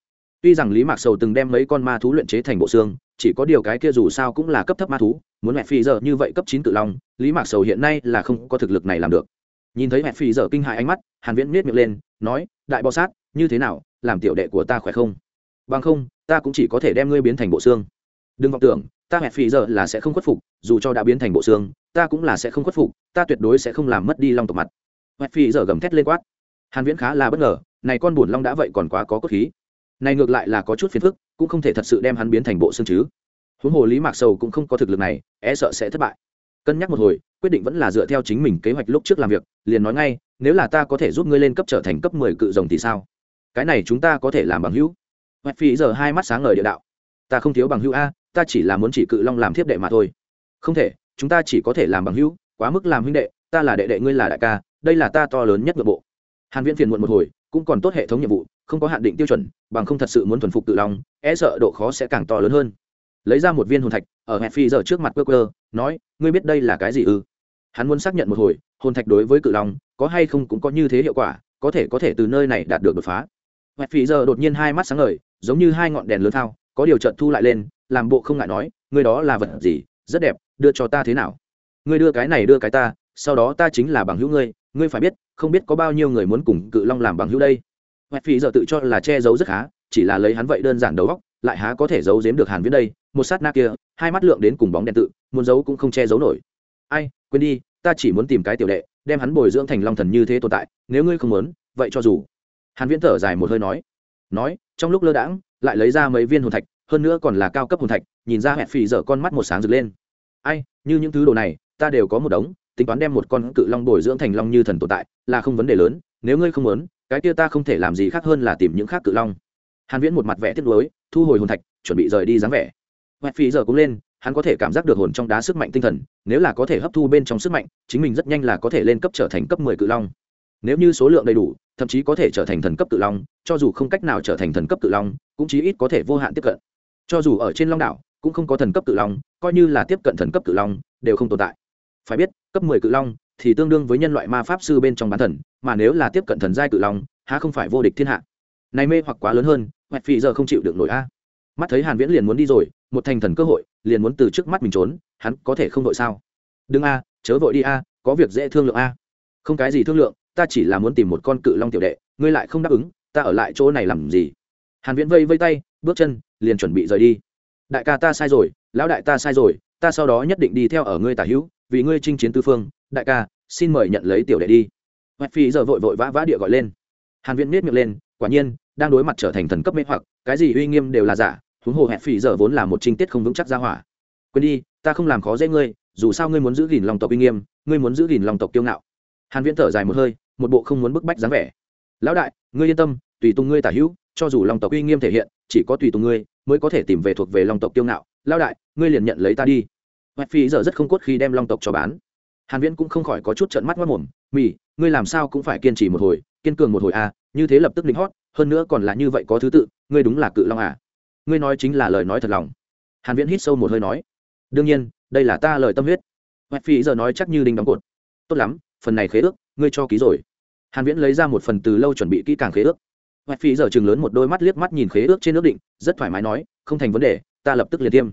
Tuy rằng lý mạc sầu từng đem mấy con ma thú luyện chế thành bộ xương chỉ có điều cái kia dù sao cũng là cấp thấp ma thú, muốn mẹ phi giờ như vậy cấp chín tự long, lý mạc sầu hiện nay là không có thực lực này làm được. Nhìn thấy mẹ phi giờ kinh hại ánh mắt, hàn viễn miết miệng lên, nói, đại bò sát, như thế nào, làm tiểu đệ của ta khỏe không? Bằng không, ta cũng chỉ có thể đem ngươi biến thành bộ xương. Đừng vọng tưởng, ta mẹ phi giờ là sẽ không khuất phục, dù cho đã biến thành bộ xương, ta cũng là sẽ không khuất phục, ta tuyệt đối sẽ không làm mất đi long tộc mặt. Mẹ phi giờ gầm thét lên quát. Hàn viễn khá là bất ngờ, này con buồn long đã vậy còn quá có cốt khí này ngược lại là có chút phiền phức, cũng không thể thật sự đem hắn biến thành bộ xương chứ. Huống hồ lý mạc sầu cũng không có thực lực này e sợ sẽ thất bại. Cân nhắc một hồi, quyết định vẫn là dựa theo chính mình kế hoạch lúc trước làm việc, liền nói ngay, nếu là ta có thể giúp ngươi lên cấp trở thành cấp mười cự rồng thì sao? Cái này chúng ta có thể làm bằng hữu. Hoạch phi giờ hai mắt sáng ngời địa đạo. Ta không thiếu bằng hữu a, ta chỉ là muốn chỉ cự long làm thiếp đệ mà thôi. Không thể, chúng ta chỉ có thể làm bằng hữu, quá mức làm huynh đệ, ta là đệ đệ ngươi là đại ca, đây là ta to lớn nhất nội bộ. Hàn viễn phiền muộn một hồi, cũng còn tốt hệ thống nhiệm vụ không có hạn định tiêu chuẩn, bằng không thật sự muốn thuần phục tự long e sợ độ khó sẽ càng to lớn hơn. Lấy ra một viên hồn thạch, ở hẹp phi giờ trước mặt cơ cơ nói, ngươi biết đây là cái gì ư? Hắn muốn xác nhận một hồi, hồn thạch đối với cự long, có hay không cũng có như thế hiệu quả, có thể có thể từ nơi này đạt được đột phá. Hẹp phi giờ đột nhiên hai mắt sáng ngời, giống như hai ngọn đèn lớn thao, có điều trận thu lại lên, làm bộ không ngại nói, ngươi đó là vật gì, rất đẹp, đưa cho ta thế nào? Ngươi đưa cái này đưa cái ta, sau đó ta chính là bằng hữu ngươi ngươi phải biết, không biết có bao nhiêu người muốn cùng cự long làm bằng hữu đây hẹp phi giờ tự cho là che giấu rất khá, chỉ là lấy hắn vậy đơn giản đầu góc lại há có thể giấu giếm được hàn viễn đây, một sát na kia, hai mắt lượng đến cùng bóng đen tự, muốn giấu cũng không che giấu nổi. Ai, quên đi, ta chỉ muốn tìm cái tiểu đệ, đem hắn bồi dưỡng thành long thần như thế tồn tại, nếu ngươi không muốn, vậy cho dù. Hàn viễn thở dài một hơi nói. Nói, trong lúc lơ đãng, lại lấy ra mấy viên hồn thạch, hơn nữa còn là cao cấp hồn thạch, nhìn ra hẹn phì dở con mắt một sáng rực lên. Ai, như những thứ đồ này, ta đều có một đống, tính toán đem một con cự long bồi dưỡng thành long như thần tồn tại, là không vấn đề lớn, nếu ngươi không muốn cái kia ta không thể làm gì khác hơn là tìm những khác cự long. Hàn viễn một mặt vẽ tiếc nuối, thu hồi hồn thạch, chuẩn bị rời đi dáng vẻ. Hoẹt phí giờ cũng lên, hắn có thể cảm giác được hồn trong đá sức mạnh tinh thần, nếu là có thể hấp thu bên trong sức mạnh, chính mình rất nhanh là có thể lên cấp trở thành cấp mười cự long. Nếu như số lượng đầy đủ, thậm chí có thể trở thành thần cấp cự long, cho dù không cách nào trở thành thần cấp cự long, cũng chí ít có thể vô hạn tiếp cận. Cho dù ở trên long đảo, cũng không có thần cấp cự long, coi như là tiếp cận thần cấp cự long, đều không tồn tại. Phải biết, cấp mười cự long thì tương đương với nhân loại ma pháp sư bên trong bán thần, mà nếu là tiếp cận thần giai cự long, há không phải vô địch thiên hạ. Này mê hoặc quá lớn hơn hoẹt phì giờ không chịu được nổi a. Mắt thấy hàn viễn liền muốn đi rồi, một thành thần cơ hội, liền muốn từ trước mắt mình trốn, hắn có thể không vội sao? Đừng a, chớ vội đi a, có việc dễ thương lượng a. Không cái gì thương lượng, ta chỉ là muốn tìm một con cự long tiểu đệ, ngươi lại không đáp ứng, ta ở lại chỗ này làm gì? Hàn viễn vây vây tay, bước chân, liền chuẩn bị rời đi. Đại ca ta sai rồi, lão đại ta sai rồi, ta sau đó nhất định đi theo ở ngươi tả hữu, vì ngươi chinh chiến tư phương đại ca, xin mời nhận lấy tiểu đệ đi. Hoẹt phi giờ vội vội vã vã địa gọi lên. Hàn viễn miết miệng lên, quả nhiên, đang đối mặt trở thành thần cấp mê hoặc, cái gì uy nghiêm đều là giả, huống hồ hẹn phỉ giờ vốn là một trinh tiết không vững chắc ra hỏa. Quên đi, ta không làm khó dễ ngươi, dù sao ngươi muốn giữ gìn lòng tộc uy nghiêm, ngươi muốn giữ gìn lòng tộc kiêu ngạo. Hàn viễn thở dài một hơi, một bộ không muốn bức bách dáng vẻ. Lão đại, ngươi yên tâm, tùy tùng ngươi tả hữu, cho dù lòng tộc uy nghiêm thể hiện, chỉ có tùy tùng ngươi mới có thể tìm về thuộc về lòng tộc kiêu ngạo. Lão đại, ngươi liền nhận lấy ta đi. Hoẹt phi giờ rất không cốt khi đem long tộc cho bán hàn viễn cũng không khỏi có chút trợn mắt mất mồm mỉ ngươi làm sao cũng phải kiên trì một hồi, kiên cường một hồi à như thế lập tức lính hót, hơn nữa còn là như vậy có thứ tự, ngươi đúng là cự long à. Ngươi nói chính là lời nói thật lòng. Hàn viễn hít sâu một hơi nói, đương nhiên, đây là ta lời tâm huyết. Hoẹt phi giờ nói chắc như đinh đóng cột, tốt lắm, phần này khế ước, ngươi cho ký rồi. Hàn viễn lấy ra một phần từ lâu chuẩn bị kỹ càng khế ước. Hoẹt phi giờ chừng lớn một đôi mắt liếc mắt nhìn khế ước trên nước định, rất thoải mái nói, không thành vấn đề, ta lập tức liền tiêm.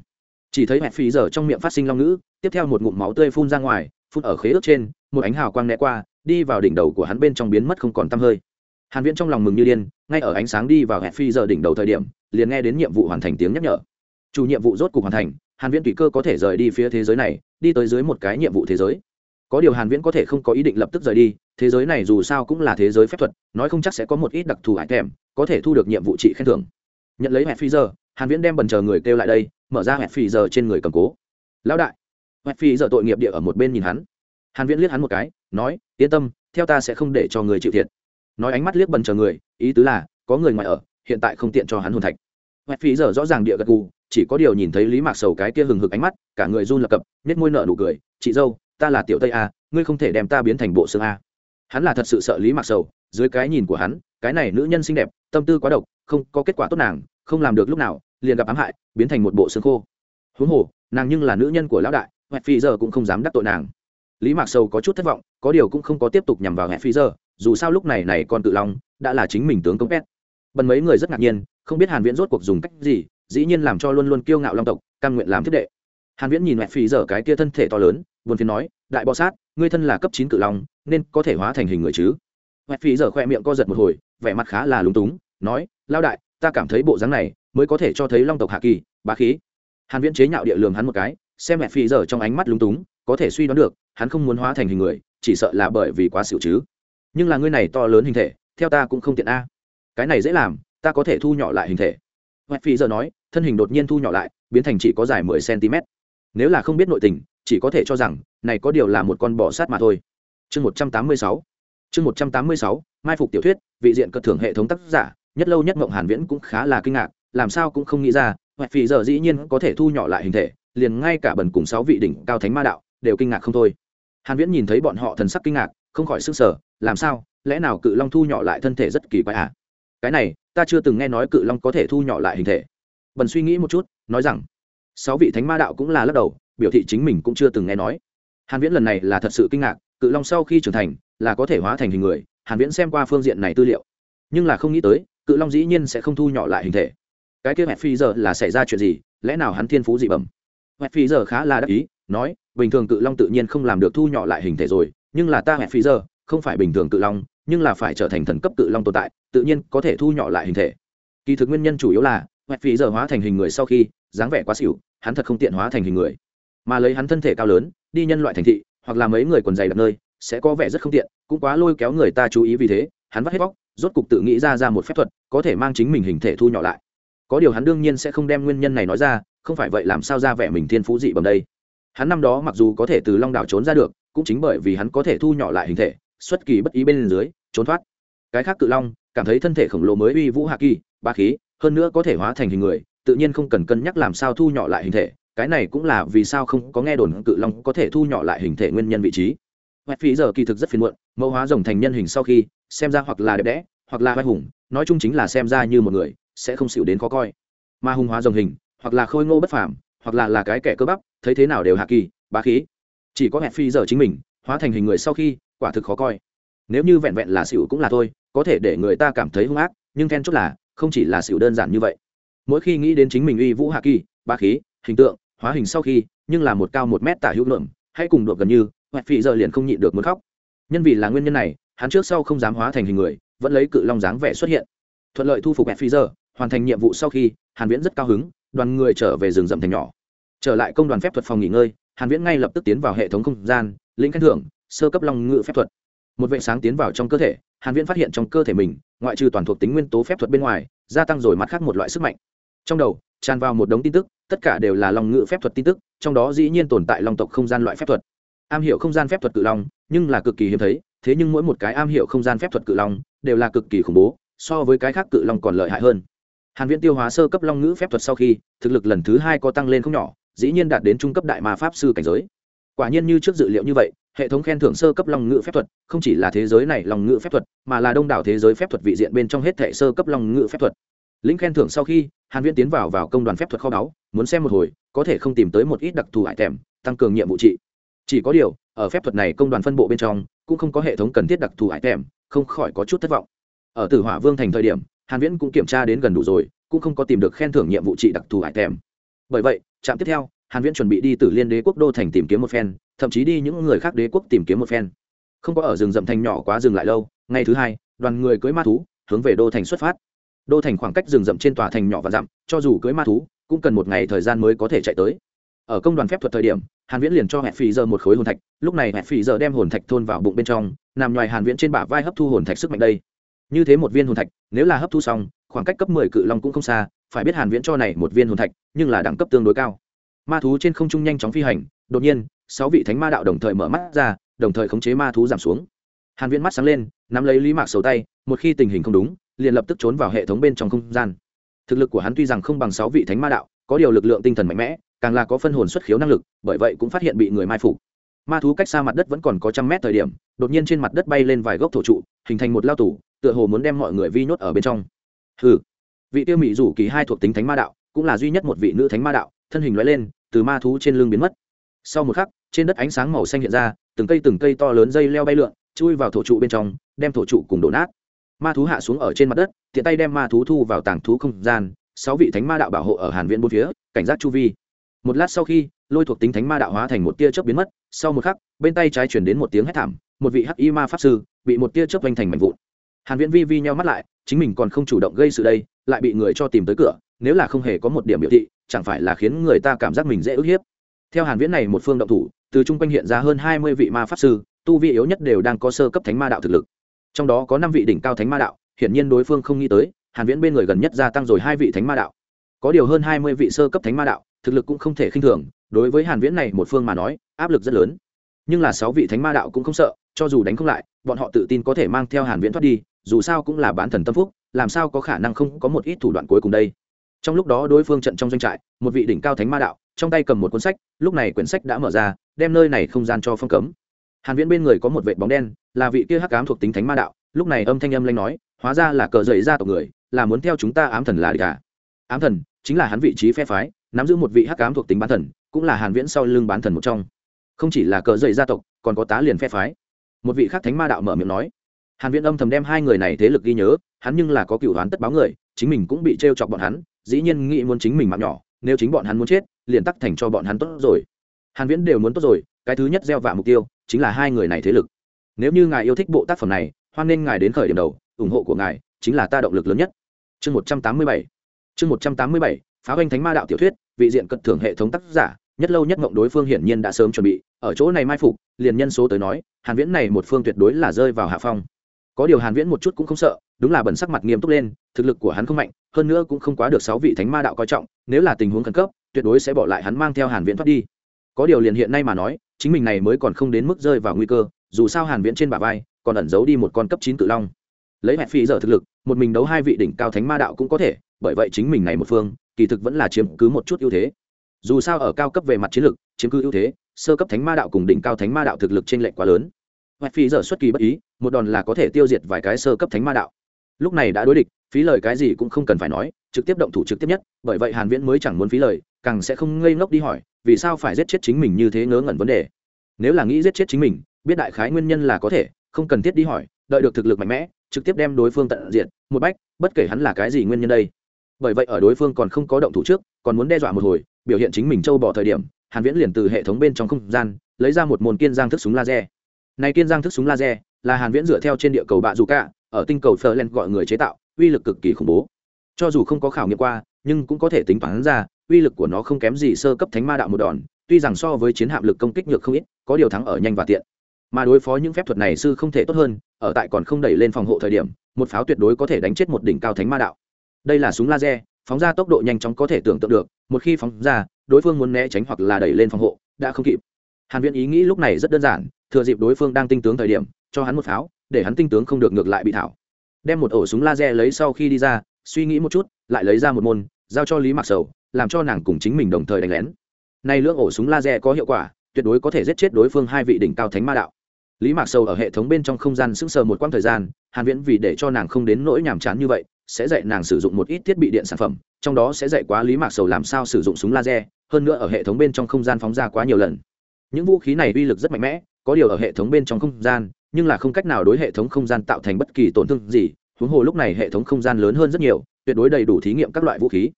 Chỉ thấy hoẹt phi giờ trong miệng phát sinh long ngữ, tiếp theo một ngụm máu tươi phun ra ngoài phun ở khế ước trên, một ánh hào quang né qua, đi vào đỉnh đầu của hắn bên trong biến mất không còn tăm hơi. Hàn viễn trong lòng mừng như điên, ngay ở ánh sáng đi vào hẹn phi giờ đỉnh đầu thời điểm, liền nghe đến nhiệm vụ hoàn thành tiếng nhắc nhở. Chủ nhiệm vụ rốt cục hoàn thành, hàn viễn tùy cơ có thể rời đi phía thế giới này, đi tới dưới một cái nhiệm vụ thế giới. Có điều hàn viễn có thể không có ý định lập tức rời đi, thế giới này dù sao cũng là thế giới phép thuật, nói không chắc sẽ có một ít đặc thù hải thèm, có thể thu được nhiệm vụ trị khen thưởng. Nhận lấy hẹn phi giờ, hàn viễn đem bần chờ người kêu lại đây, mở ra hẹn phi giờ trên người cầm cố. Lão đại hẹn phi giờ tội nghiệp địa ở một bên nhìn hắn. Hàn viễn liếc hắn một cái, nói, yên tâm, theo ta sẽ không để cho người chịu thiệt. Nói ánh mắt liếc bần chờ người, ý tứ là, có người ngoài ở, hiện tại không tiện cho hắn hồn thạch. Hoẹt Phi giờ rõ ràng địa gật gù, chỉ có điều nhìn thấy lý mạc sầu cái kia hừng hực ánh mắt, cả người run lập cập nhét môi nợ nụ cười, chị dâu, ta là tiểu tây a, ngươi không thể đem ta biến thành bộ xương a. Hắn là thật sự sợ lý mạc sầu, dưới cái nhìn của hắn, cái này nữ nhân xinh đẹp, tâm tư quá độc, không có kết quả tốt nàng, không làm được lúc nào, liền gặp ám hại, biến thành một bộ xương khô. Huống hồ, nàng nhưng là nữ nhân của lão đại hẹp phi giờ cũng không dám đắc tội nàng. Lý mạc sầu có chút thất vọng, có điều cũng không có tiếp tục nhằm vào hẹp phi giờ, dù sao lúc này này còn tự long đã là chính mình tướng công pet. Bần mấy người rất ngạc nhiên, không biết hàn viễn rốt cuộc dùng cách gì, dĩ nhiên làm cho luôn luôn kiêu ngạo long tộc, cam nguyện làm thiết đệ. Hàn viễn nhìn hẹp phi giờ cái kia thân thể to lớn, buồn phiền nói, đại bọ sát, ngươi thân là cấp 9 cự long, nên có thể hóa thành hình người chứ? Hẹp phi giờ khoe miệng co giật một hồi, vẻ mặt khá là lúng túng, nói lao đại, ta cảm thấy bộ dáng này mới có thể cho thấy long tộc hạ kỳ, bá khí. Hàn viễn chế nhạo địa lường hắn một cái xem mẹ phi giờ trong ánh mắt lúng túng, có thể suy đoán được, hắn không muốn hóa thành hình người, chỉ sợ là bởi vì quá xỉu chứ. Nhưng là ngươi này to lớn hình thể, theo ta cũng không tiện a. Cái này dễ làm, ta có thể thu nhỏ lại hình thể. Mẹ phi giờ nói, thân hình đột nhiên thu nhỏ lại, biến thành chỉ có dài mười cm. Nếu là không biết nội tình, chỉ có thể cho rằng, này có điều là một con bò sát mà thôi. Chương một trăm tám mươi sáu. Chương một trăm tám mươi sáu, mai phục tiểu thuyết, vị diện cất thưởng hệ thống tác giả, nhất lâu nhất mộng hàn viễn cũng khá là kinh ngạc, làm sao cũng không nghĩ ra hoẹt phi giờ dĩ nhiên có thể thu nhỏ lại hình thể liền ngay cả bần cùng sáu vị đỉnh cao thánh ma đạo đều kinh ngạc không thôi. Hàn viễn nhìn thấy bọn họ thần sắc kinh ngạc, không khỏi sức sở làm sao, lẽ nào cự long thu nhỏ lại thân thể rất kỳ quái à? Cái này, ta chưa từng nghe nói cự long có thể thu nhỏ lại hình thể. Bần suy nghĩ một chút, nói rằng, sáu vị thánh ma đạo cũng là lắc đầu, biểu thị chính mình cũng chưa từng nghe nói. Hàn viễn lần này là thật sự kinh ngạc, cự long sau khi trưởng thành, là có thể hóa thành hình người, hàn viễn xem qua phương diện này tư liệu. Nhưng là không nghĩ tới, cự long dĩ nhiên sẽ không thu nhỏ lại hình thể. Cái kia mẹ phi giờ là xảy ra chuyện gì, lẽ nào hắn thiên phú dị bẩm? Mẹ phi giờ khá là đắc ý, nói, bình thường cự long tự nhiên không làm được thu nhỏ lại hình thể rồi, nhưng là ta mẹ phi giờ, không phải bình thường cự long, nhưng là phải trở thành thần cấp cự long tồn tại, tự nhiên có thể thu nhỏ lại hình thể. Kỳ thực nguyên nhân chủ yếu là hoẹt phí giờ hóa thành hình người sau khi, dáng vẻ quá xỉu, hắn thật không tiện hóa thành hình người. Mà lấy hắn thân thể cao lớn, đi nhân loại thành thị, hoặc là mấy người quần dày đặt nơi, sẽ có vẻ rất không tiện, cũng quá lôi kéo người ta chú ý vì thế, hắn vắt hết bóc rốt cục tự nghĩ ra ra một phép thuật, có thể mang chính mình hình thể thu nhỏ lại. Có điều hắn đương nhiên sẽ không đem nguyên nhân này nói ra không phải vậy làm sao ra vẻ mình thiên phú dị bẩm đây? Hắn năm đó mặc dù có thể từ long đảo trốn ra được, cũng chính bởi vì hắn có thể thu nhỏ lại hình thể, xuất kỳ bất ý bên dưới, trốn thoát. Cái khác cự long, cảm thấy thân thể khổng lồ mới uy vũ hạ kỳ ba khí, hơn nữa có thể hóa thành hình người, tự nhiên không cần cân nhắc làm sao thu nhỏ lại hình thể. Cái này cũng là vì sao không có nghe đồn cự long có thể thu nhỏ lại hình thể nguyên nhân vị trí. Hoẹt phí giờ kỳ thực rất phiền muộn, mẫu hóa rồng thành nhân hình sau khi, xem ra hoặc là đẹp đẽ, hoặc là vai hùng, nói chung chính là xem ra như một người, sẽ không xịu đến khó coi. Mà hùng hóa rồng hình hoặc là khôi ngô bất phàm, hoặc là là cái kẻ cơ bắp, thấy thế nào đều hạ kỳ, bá khí. Chỉ có hẹn phi giờ chính mình, hóa thành hình người sau khi, quả thực khó coi. Nếu như vẹn vẹn là xỉu cũng là thôi, có thể để người ta cảm thấy hung ác, nhưng then chốt là, không chỉ là xỉu đơn giản như vậy. Mỗi khi nghĩ đến chính mình uy vũ hạ kỳ, bá khí, hình tượng, hóa hình sau khi, nhưng là một cao một mét tả hữu lượng hay cùng độ gần như hoẹt phi giờ liền không nhịn được muốn khóc. Nhân vì là nguyên nhân này, hắn trước sau không dám hóa thành hình người, vẫn lấy cự long dáng vẻ xuất hiện. Thuận lợi thu phục hoẹt phi giờ hoàn thành nhiệm vụ sau khi, hàn viễn rất cao hứng, đoàn người trở về rừng rậm thành nhỏ. Trở lại công đoàn phép thuật phòng nghỉ ngơi, hàn viễn ngay lập tức tiến vào hệ thống không gian, lĩnh khen thưởng, sơ cấp long ngự phép thuật. Một vệ sáng tiến vào trong cơ thể, hàn viễn phát hiện trong cơ thể mình, ngoại trừ toàn thuộc tính nguyên tố phép thuật bên ngoài, gia tăng rồi mặt khác một loại sức mạnh. Trong đầu, tràn vào một đống tin tức, tất cả đều là long ngự phép thuật tin tức, trong đó dĩ nhiên tồn tại long tộc không gian loại phép thuật. Am hiểu không gian phép thuật cự long, nhưng là cực kỳ hiếm thấy, thế nhưng mỗi một cái am hiểu không gian phép thuật cự long, đều là cực kỳ khủng bố, so với cái khác cự long còn lợi hại hơn hàn viễn tiêu hóa sơ cấp long ngữ phép thuật sau khi, thực lực lần thứ hai có tăng lên không nhỏ, dĩ nhiên đạt đến trung cấp đại ma pháp sư cảnh giới. Quả nhiên như trước dự liệu như vậy, hệ thống khen thưởng sơ cấp long ngữ phép thuật, không chỉ là thế giới này long ngữ phép thuật, mà là đông đảo thế giới phép thuật vị diện bên trong hết thảy sơ cấp long ngữ phép thuật. Lĩnh khen thưởng sau khi, hàn viễn tiến vào vào công đoàn phép thuật kho báu, muốn xem một hồi, có thể không tìm tới một ít đặc thù hải tèm tăng cường nhiệm vụ trị. Chỉ có điều, ở phép thuật này công đoàn phân bộ bên trong, cũng không có hệ thống cần thiết đặc thù hải tèm không khỏi có chút thất vọng. Ở tử hỏa vương thành thời điểm hàn viễn cũng kiểm tra đến gần đủ rồi, cũng không có tìm được khen thưởng nhiệm vụ trị đặc thù hải tèm bởi vậy, trạm tiếp theo, hàn viễn chuẩn bị đi từ liên đế quốc đô thành tìm kiếm một phen, thậm chí đi những người khác đế quốc tìm kiếm một phen. Không có ở rừng rậm thành nhỏ quá dừng lại lâu, ngày thứ hai, đoàn người cưỡi ma thú, hướng về đô thành xuất phát. Đô thành khoảng cách rừng rậm trên tòa thành nhỏ và dặm, cho dù cưỡi ma thú, cũng cần một ngày thời gian mới có thể chạy tới. Ở công đoàn phép thuật thời điểm, hàn viễn liền cho hẹn phì giờ một khối hồn thạch, lúc này hẹn phì giờ đem hồn thạch thôn vào bụng bên trong, nằm ngoài hàn viễn trên bả vai hấp thu hồn thạch sức mạnh đây như thế một viên hồn thạch, nếu là hấp thu xong, khoảng cách cấp 10 cự long cũng không xa, phải biết hàn viễn cho này một viên hồn thạch, nhưng là đẳng cấp tương đối cao. Ma thú trên không trung nhanh chóng phi hành, đột nhiên, sáu vị thánh ma đạo đồng thời mở mắt ra, đồng thời khống chế ma thú giảm xuống. Hàn viễn mắt sáng lên, nắm lấy lý mạc sầu tay, một khi tình hình không đúng, liền lập tức trốn vào hệ thống bên trong không gian. Thực lực của hắn tuy rằng không bằng sáu vị thánh ma đạo, có điều lực lượng tinh thần mạnh mẽ, càng là có phân hồn xuất khiếu năng lực, bởi vậy cũng phát hiện bị người mai phục ma thú cách xa mặt đất vẫn còn có trăm mét thời điểm, đột nhiên trên mặt đất bay lên vài gốc thổ trụ, hình thành một lao tủ tựa hồ muốn đem mọi người vi nhốt ở bên trong. Hừ. Vị tiêu mỹ rủ kỳ hai thuộc tính thánh ma đạo, cũng là duy nhất một vị nữ thánh ma đạo, thân hình loại lên, từ ma thú trên lưng biến mất. Sau một khắc, trên đất ánh sáng màu xanh hiện ra, từng cây từng cây to lớn dây leo bay lượn, chui vào thổ trụ bên trong, đem thổ trụ cùng đổ nát. Ma thú hạ xuống ở trên mặt đất, tiện tay đem ma thú thu vào tàng thú không gian, sáu vị thánh ma đạo bảo hộ ở hàn viện bốn phía, cảnh giác chu vi một lát sau khi, lôi thuộc tính thánh ma đạo hóa thành một tia chớp biến mất, sau một khắc, bên tay trái chuyển đến một tiếng hét thảm, một vị hắc y ma pháp sư bị một tia chớp vanh thành mảnh vụn. Hàn viễn vi vi nheo mắt lại, chính mình còn không chủ động gây sự đây, lại bị người cho tìm tới cửa, nếu là không hề có một điểm biểu thị, chẳng phải là khiến người ta cảm giác mình dễ ức hiếp. Theo hàn viễn này một phương động thủ, từ trung quanh hiện ra hơn 20 vị ma pháp sư, tu vi yếu nhất đều đang có sơ cấp thánh ma đạo thực lực. Trong đó có năm vị đỉnh cao thánh ma đạo, hiển nhiên đối phương không nghĩ tới, hàn viễn bên người gần nhất gia tăng rồi hai vị thánh ma đạo. Có điều hơn 20 vị sơ cấp thánh ma đạo thực lực cũng không thể khinh thường, đối với hàn viễn này một phương mà nói, áp lực rất lớn. Nhưng là sáu vị thánh ma đạo cũng không sợ, cho dù đánh không lại, bọn họ tự tin có thể mang theo hàn viễn thoát đi, dù sao cũng là bán thần tâm phúc, làm sao có khả năng không có một ít thủ đoạn cuối cùng đây. Trong lúc đó đối phương trận trong doanh trại, một vị đỉnh cao thánh ma đạo, trong tay cầm một cuốn sách, lúc này quyển sách đã mở ra, đem nơi này không gian cho phong cấm. Hàn viễn bên người có một vệ bóng đen, là vị kia hắc ám thuộc tính thánh ma đạo, lúc này âm thanh âm lanh nói, hóa ra là cờ dậy ra tộc người, là muốn theo chúng ta ám thần là địch à? Ám thần, chính là hắn vị trí phe phái nắm giữ một vị hắc ám thuộc tính bán thần, cũng là hàn viễn sau lưng bán thần một trong. Không chỉ là cờ dậy gia tộc, còn có tá liền phe phái. Một vị khác thánh ma đạo mở miệng nói, hàn viễn âm thầm đem hai người này thế lực ghi nhớ, hắn nhưng là có cựu đoán tất báo người, chính mình cũng bị treo chọc bọn hắn, dĩ nhiên nghĩ muốn chính mình mạng nhỏ, nếu chính bọn hắn muốn chết, liền tắc thành cho bọn hắn tốt rồi. Hàn viễn đều muốn tốt rồi, cái thứ nhất gieo vạ mục tiêu, chính là hai người này thế lực. Nếu như ngài yêu thích bộ tác phẩm này, hoan nên ngài đến khởi điểm đầu, ủng hộ của ngài, chính là ta động lực lớn nhất. Chương 187 chương 187 pháo hoành thánh ma đạo tiểu thuyết, vị diện cận thưởng hệ thống tác giả, nhất lâu nhất mộng đối phương hiển nhiên đã sớm chuẩn bị, ở chỗ này mai phục, liền nhân số tới nói, hàn viễn này một phương tuyệt đối là rơi vào hạ phong. Có điều hàn viễn một chút cũng không sợ, đúng là bẩn sắc mặt nghiêm túc lên, thực lực của hắn không mạnh, hơn nữa cũng không quá được sáu vị thánh ma đạo coi trọng, nếu là tình huống khẩn cấp, tuyệt đối sẽ bỏ lại hắn mang theo hàn viễn thoát đi. Có điều liền hiện nay mà nói, chính mình này mới còn không đến mức rơi vào nguy cơ, dù sao hàn viễn trên bả vai, còn ẩn giấu đi một con cấp 9 cự long lấy hẹp phi giờ thực lực, một mình đấu hai vị đỉnh cao thánh ma đạo cũng có thể, bởi vậy chính mình này một phương, kỳ thực vẫn là chiếm cứ một chút ưu thế. Dù sao ở cao cấp về mặt chiến lược chiếm cứ ưu thế, sơ cấp thánh ma đạo cùng đỉnh cao thánh ma đạo thực lực trên lệnh quá lớn. Hẹp phi giờ xuất kỳ bất ý, một đòn là có thể tiêu diệt vài cái sơ cấp thánh ma đạo. Lúc này đã đối địch, phí lời cái gì cũng không cần phải nói, trực tiếp động thủ trực tiếp nhất, bởi vậy hàn viễn mới chẳng muốn phí lời, càng sẽ không ngây ngốc đi hỏi, vì sao phải giết chết chính mình như thế ngớ ngẩn vấn đề. Nếu là nghĩ giết chết chính mình, biết đại khái nguyên nhân là có thể, không cần thiết đi hỏi, đợi được thực lực mạnh mẽ trực tiếp đem đối phương tận diện một bách, bất kể hắn là cái gì nguyên nhân đây. Bởi vậy ở đối phương còn không có động thủ trước, còn muốn đe dọa một hồi, biểu hiện chính mình châu bỏ thời điểm, hàn viễn liền từ hệ thống bên trong không gian, lấy ra một môn kiên giang thức súng laser. Này kiên giang thức súng laser là hàn viễn dựa theo trên địa cầu bạ dù cả, ở tinh cầu Ferland gọi người chế tạo, uy lực cực kỳ khủng bố. Cho dù không có khảo nghiệm qua, nhưng cũng có thể tính toán ra, uy lực của nó không kém gì sơ cấp thánh ma đạo một đòn, tuy rằng so với chiến hạm lực công kích nhược không ít, có điều thắng ở nhanh và tiện mà đối phó những phép thuật này sư không thể tốt hơn, ở tại còn không đẩy lên phòng hộ thời điểm, một pháo tuyệt đối có thể đánh chết một đỉnh cao thánh ma đạo. Đây là súng laser, phóng ra tốc độ nhanh chóng có thể tưởng tượng được, một khi phóng ra, đối phương muốn né tránh hoặc là đẩy lên phòng hộ, đã không kịp. Hàn viễn ý nghĩ lúc này rất đơn giản, thừa dịp đối phương đang tinh tướng thời điểm, cho hắn một pháo, để hắn tinh tướng không được ngược lại bị thảo. Đem một ổ súng laser lấy sau khi đi ra, suy nghĩ một chút, lại lấy ra một môn, giao cho lý mặc sầu, làm cho nàng cùng chính mình đồng thời đánh lén. Nay lưỡng ổ súng laser có hiệu quả, tuyệt đối có thể giết chết đối phương hai vị đỉnh cao thánh ma đạo lý mạc sầu ở hệ thống bên trong không gian sững sờ một quãng thời gian, hàn viễn vì để cho nàng không đến nỗi nhàm chán như vậy, sẽ dạy nàng sử dụng một ít thiết bị điện sản phẩm, trong đó sẽ dạy quá lý mạc sầu làm sao sử dụng súng laser, hơn nữa ở hệ thống bên trong không gian phóng ra quá nhiều lần. Những vũ khí này uy lực rất mạnh mẽ, có điều ở hệ thống bên trong không gian, nhưng là không cách nào đối hệ thống không gian tạo thành bất kỳ tổn thương gì, huống hồ lúc này hệ thống không gian lớn hơn rất nhiều, tuyệt đối đầy đủ thí nghiệm các loại vũ khí.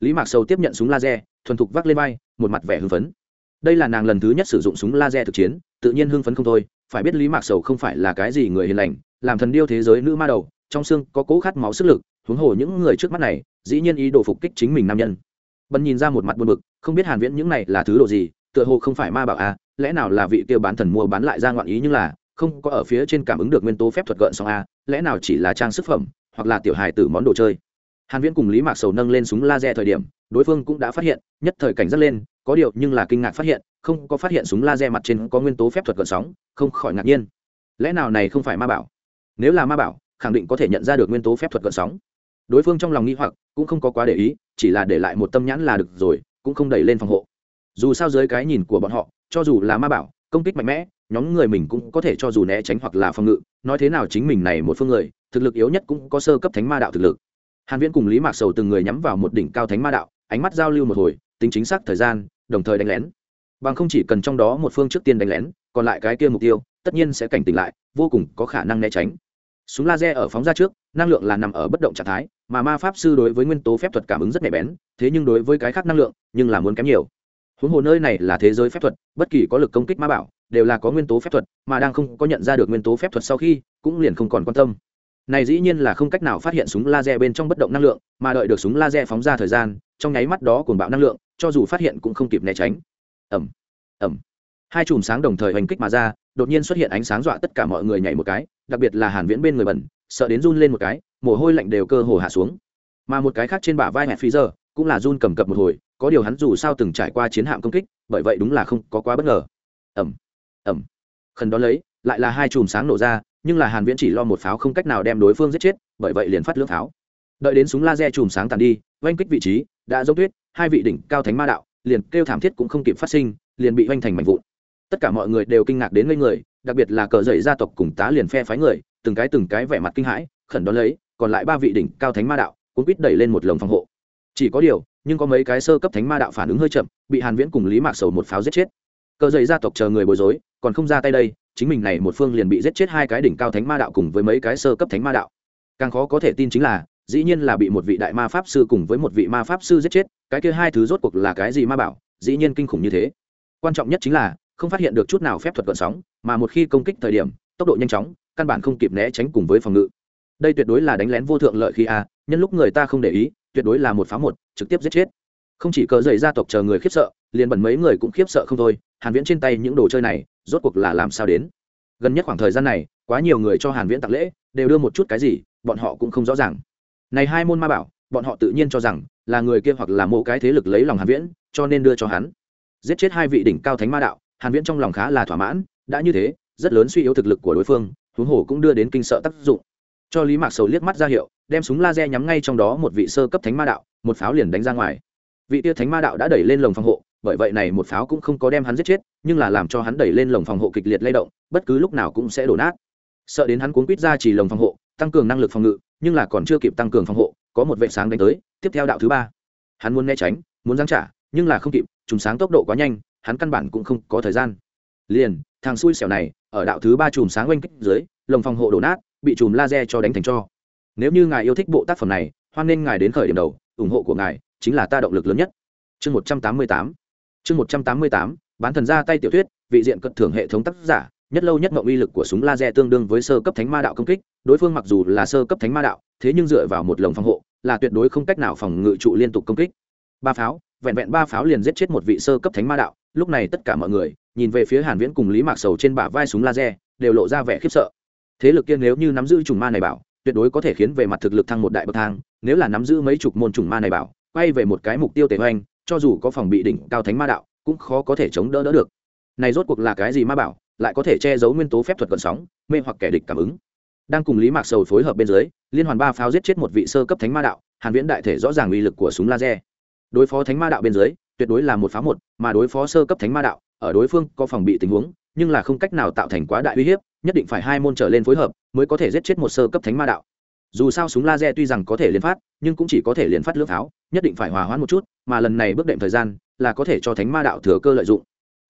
Lý mạc sầu tiếp nhận súng laser, thuần thục vác lên vai, một mặt vẻ hưng phấn. Đây là nàng lần thứ nhất sử dụng súng laser thực chiến, tự nhiên hưng phấn không thôi phải biết lý mạc sầu không phải là cái gì người hiền lành, làm thần điêu thế giới nữ ma đầu, trong xương có cố khát máu sức lực, huống hồ những người trước mắt này, dĩ nhiên ý đồ phục kích chính mình nam nhân. Bần nhìn ra một mặt buồn bực, không biết hàn viễn những này là thứ đồ gì, tựa hồ không phải ma bảo a lẽ nào là vị kia bán thần mua bán lại ra ngoạn ý nhưng là, không có ở phía trên cảm ứng được nguyên tố phép thuật gợn sóng a lẽ nào chỉ là trang sức phẩm, hoặc là tiểu hài tử món đồ chơi. Hàn viễn cùng lý mạc sầu nâng lên súng laser thời điểm, đối phương cũng đã phát hiện, nhất thời cảnh giác lên, có điều nhưng là kinh ngạc phát hiện không có phát hiện súng laser mặt trên có nguyên tố phép thuật gợn sóng, không khỏi ngạc nhiên. Lẽ nào này không phải ma bảo? Nếu là ma bảo, khẳng định có thể nhận ra được nguyên tố phép thuật gợn sóng. Đối phương trong lòng nghi hoặc, cũng không có quá để ý, chỉ là để lại một tâm nhãn là được rồi, cũng không đẩy lên phòng hộ. Dù sao dưới cái nhìn của bọn họ, cho dù là ma bảo, công kích mạnh mẽ, nhóm người mình cũng có thể cho dù né tránh hoặc là phòng ngự. Nói thế nào chính mình này một phương người, thực lực yếu nhất cũng có sơ cấp thánh ma đạo thực lực. Hàn viễn cùng lý mạc sầu từng người nhắm vào một đỉnh cao thánh ma đạo, ánh mắt giao lưu một hồi, tính chính xác thời gian, đồng thời đánh lén bằng không chỉ cần trong đó một phương trước tiên đánh lén, còn lại cái kia mục tiêu, tất nhiên sẽ cảnh tỉnh lại, vô cùng có khả năng né tránh. Súng laser ở phóng ra trước, năng lượng là nằm ở bất động trạng thái, mà ma pháp sư đối với nguyên tố phép thuật cảm ứng rất nhạy bén, thế nhưng đối với cái khác năng lượng, nhưng là muốn kém nhiều. Huống hồ nơi này là thế giới phép thuật, bất kỳ có lực công kích ma bảo, đều là có nguyên tố phép thuật, mà đang không có nhận ra được nguyên tố phép thuật sau khi, cũng liền không còn quan tâm. Này dĩ nhiên là không cách nào phát hiện súng laser bên trong bất động năng lượng, mà đợi được súng laser phóng ra thời gian, trong nháy mắt đó cuồng bạo năng lượng, cho dù phát hiện cũng không kịp né tránh ẩm ẩm hai chùm sáng đồng thời hành kích mà ra, đột nhiên xuất hiện ánh sáng dọa tất cả mọi người nhảy một cái, đặc biệt là hàn viễn bên người bẩn, sợ đến run lên một cái, mồ hôi lạnh đều cơ hồ hạ xuống. Mà một cái khác trên bả vai mẹ phi giờ cũng là run cầm cập một hồi, có điều hắn dù sao từng trải qua chiến hạm công kích, bởi vậy đúng là không có quá bất ngờ. Ẩm ẩm khẩn đó lấy, lại là hai chùm sáng nổ ra, nhưng là hàn viễn chỉ lo một pháo không cách nào đem đối phương giết chết, bởi vậy liền phát lưỡng pháo. Đợi đến súng laser chùm sáng tàn đi, oanh kích vị trí, đã dốc tuyết, hai vị đỉnh cao thánh ma đạo liền kêu thảm thiết cũng không kịp phát sinh, liền bị oanh thành mảnh vụn. Tất cả mọi người đều kinh ngạc đến ngây người, đặc biệt là cờ dậy gia tộc cùng tá liền phe phái người, từng cái từng cái vẻ mặt kinh hãi, khẩn đón lấy, còn lại ba vị đỉnh cao thánh ma đạo cũng quýt đẩy lên một lồng phòng hộ. Chỉ có điều, nhưng có mấy cái sơ cấp thánh ma đạo phản ứng hơi chậm, bị hàn viễn cùng lý mạc sầu một pháo giết chết. Cờ dậy gia tộc chờ người bối rối, còn không ra tay đây, chính mình này một phương liền bị giết chết hai cái đỉnh cao thánh ma đạo cùng với mấy cái sơ cấp thánh ma đạo. Càng khó có thể tin chính là dĩ nhiên là bị một vị đại ma pháp sư cùng với một vị ma pháp sư giết chết, cái kia hai thứ rốt cuộc là cái gì ma bảo, dĩ nhiên kinh khủng như thế. Quan trọng nhất chính là, không phát hiện được chút nào phép thuật gợn sóng, mà một khi công kích thời điểm, tốc độ nhanh chóng, căn bản không kịp né tránh cùng với phòng ngự. Đây tuyệt đối là đánh lén vô thượng lợi khi a, nhân lúc người ta không để ý, tuyệt đối là một phá một, trực tiếp giết chết. Không chỉ cờ dày gia tộc chờ người khiếp sợ, liền bẩn mấy người cũng khiếp sợ không thôi, hàn viễn trên tay những đồ chơi này, rốt cuộc là làm sao đến? Gần nhất khoảng thời gian này, quá nhiều người cho hàn viễn tặng lễ, đều đưa một chút cái gì, bọn họ cũng không rõ ràng này hai môn ma bảo, bọn họ tự nhiên cho rằng là người kia hoặc là mộ cái thế lực lấy lòng hàn viễn, cho nên đưa cho hắn. Giết chết hai vị đỉnh cao thánh ma đạo, hàn viễn trong lòng khá là thỏa mãn, đã như thế, rất lớn suy yếu thực lực của đối phương, huống hồ cũng đưa đến kinh sợ tác dụng. Cho lý mạc sầu liếc mắt ra hiệu, đem súng laser nhắm ngay trong đó một vị sơ cấp thánh ma đạo, một pháo liền đánh ra ngoài. Vị tia thánh ma đạo đã đẩy lên lồng phòng hộ, bởi vậy này một pháo cũng không có đem hắn giết chết, nhưng là làm cho hắn đẩy lên lồng phòng hộ kịch liệt lay động, bất cứ lúc nào cũng sẽ đổ nát. Sợ đến hắn cuốn quýt ra chỉ lồng phòng hộ, tăng cường năng lực phòng ngự nhưng là còn chưa kịp tăng cường phòng hộ, có một vệ sáng đánh tới, tiếp theo đạo thứ ba. Hắn muốn né tránh, muốn giáng trả, nhưng là không kịp, trùng sáng tốc độ quá nhanh, hắn căn bản cũng không có thời gian. Liền, thằng xui xẻo này, ở đạo thứ ba chùm sáng oanh kích dưới, lồng phòng hộ đổ nát, bị chùm laser cho đánh thành cho. Nếu như ngài yêu thích bộ tác phẩm này, hoan nên ngài đến khởi điểm đầu, ủng hộ của ngài chính là ta động lực lớn nhất. Chương một trăm tám mươi tám. Chương một trăm tám mươi tám, bán thần ra tay tiểu thuyết, vị diện cận thưởng hệ thống tác giả nhất lâu nhất mộng uy lực của súng laser tương đương với sơ cấp thánh ma đạo công kích, đối phương mặc dù là sơ cấp thánh ma đạo, thế nhưng dựa vào một lồng phòng hộ, là tuyệt đối không cách nào phòng ngự trụ liên tục công kích. Ba pháo, vẹn vẹn ba pháo liền giết chết một vị sơ cấp thánh ma đạo, lúc này tất cả mọi người, nhìn về phía hàn viễn cùng lý mạc sầu trên bả vai súng laser, đều lộ ra vẻ khiếp sợ. Thế lực kia nếu như nắm giữ trùng ma này bảo, tuyệt đối có thể khiến về mặt thực lực thăng một đại bậc thang, nếu là nắm giữ mấy chục môn trùng ma này bảo, quay về một cái mục tiêu tề hoành, cho dù có phòng bị đỉnh cao thánh ma đạo, cũng khó có thể chống đỡ đỡ được. Này rốt cuộc là cái gì ma bảo? Lại có thể che giấu nguyên tố phép thuật cận sóng, mê hoặc kẻ địch cảm ứng. Đang cùng lý mạc sầu phối hợp bên dưới, liên hoàn ba pháo giết chết một vị sơ cấp thánh ma đạo, hàn viễn đại thể rõ ràng uy lực của súng laser. Đối phó thánh ma đạo bên dưới, tuyệt đối là một pháo một, mà đối phó sơ cấp thánh ma đạo, ở đối phương có phòng bị tình huống, nhưng là không cách nào tạo thành quá đại uy hiếp, nhất định phải hai môn trở lên phối hợp mới có thể giết chết một sơ cấp thánh ma đạo. Dù sao súng laser tuy rằng có thể liên phát, nhưng cũng chỉ có thể liên phát lưỡng pháo, nhất định phải hòa hoãn một chút, mà lần này bước đệm thời gian là có thể cho thánh ma đạo thừa cơ lợi dụng.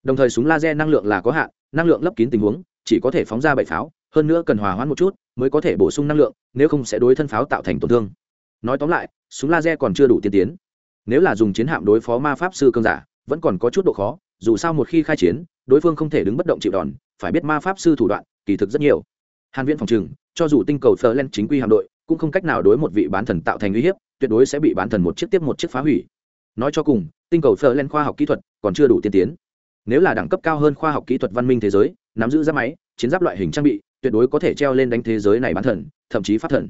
Đồng thời súng laser năng lượng là có hạn năng lượng lấp kín tình huống, chỉ có thể phóng ra bảy pháo, hơn nữa cần hòa hoãn một chút mới có thể bổ sung năng lượng, nếu không sẽ đối thân pháo tạo thành tổn thương. Nói tóm lại, súng laser còn chưa đủ tiên tiến. Nếu là dùng chiến hạm đối phó ma pháp sư cương giả, vẫn còn có chút độ khó, dù sao một khi khai chiến, đối phương không thể đứng bất động chịu đòn, phải biết ma pháp sư thủ đoạn, kỳ thực rất nhiều. Hàn viễn phòng trừng, cho dù tinh cầu phờ len chính quy hạm đội, cũng không cách nào đối một vị bán thần tạo thành uy hiếp, tuyệt đối sẽ bị bán thần một chiếc tiếp một chiếc phá hủy. Nói cho cùng, tinh cầu phờ len khoa học kỹ thuật còn chưa đủ tiên tiến nếu là đẳng cấp cao hơn khoa học kỹ thuật văn minh thế giới nắm giữ giáp máy chiến giáp loại hình trang bị tuyệt đối có thể treo lên đánh thế giới này bán thần thậm chí phát thần.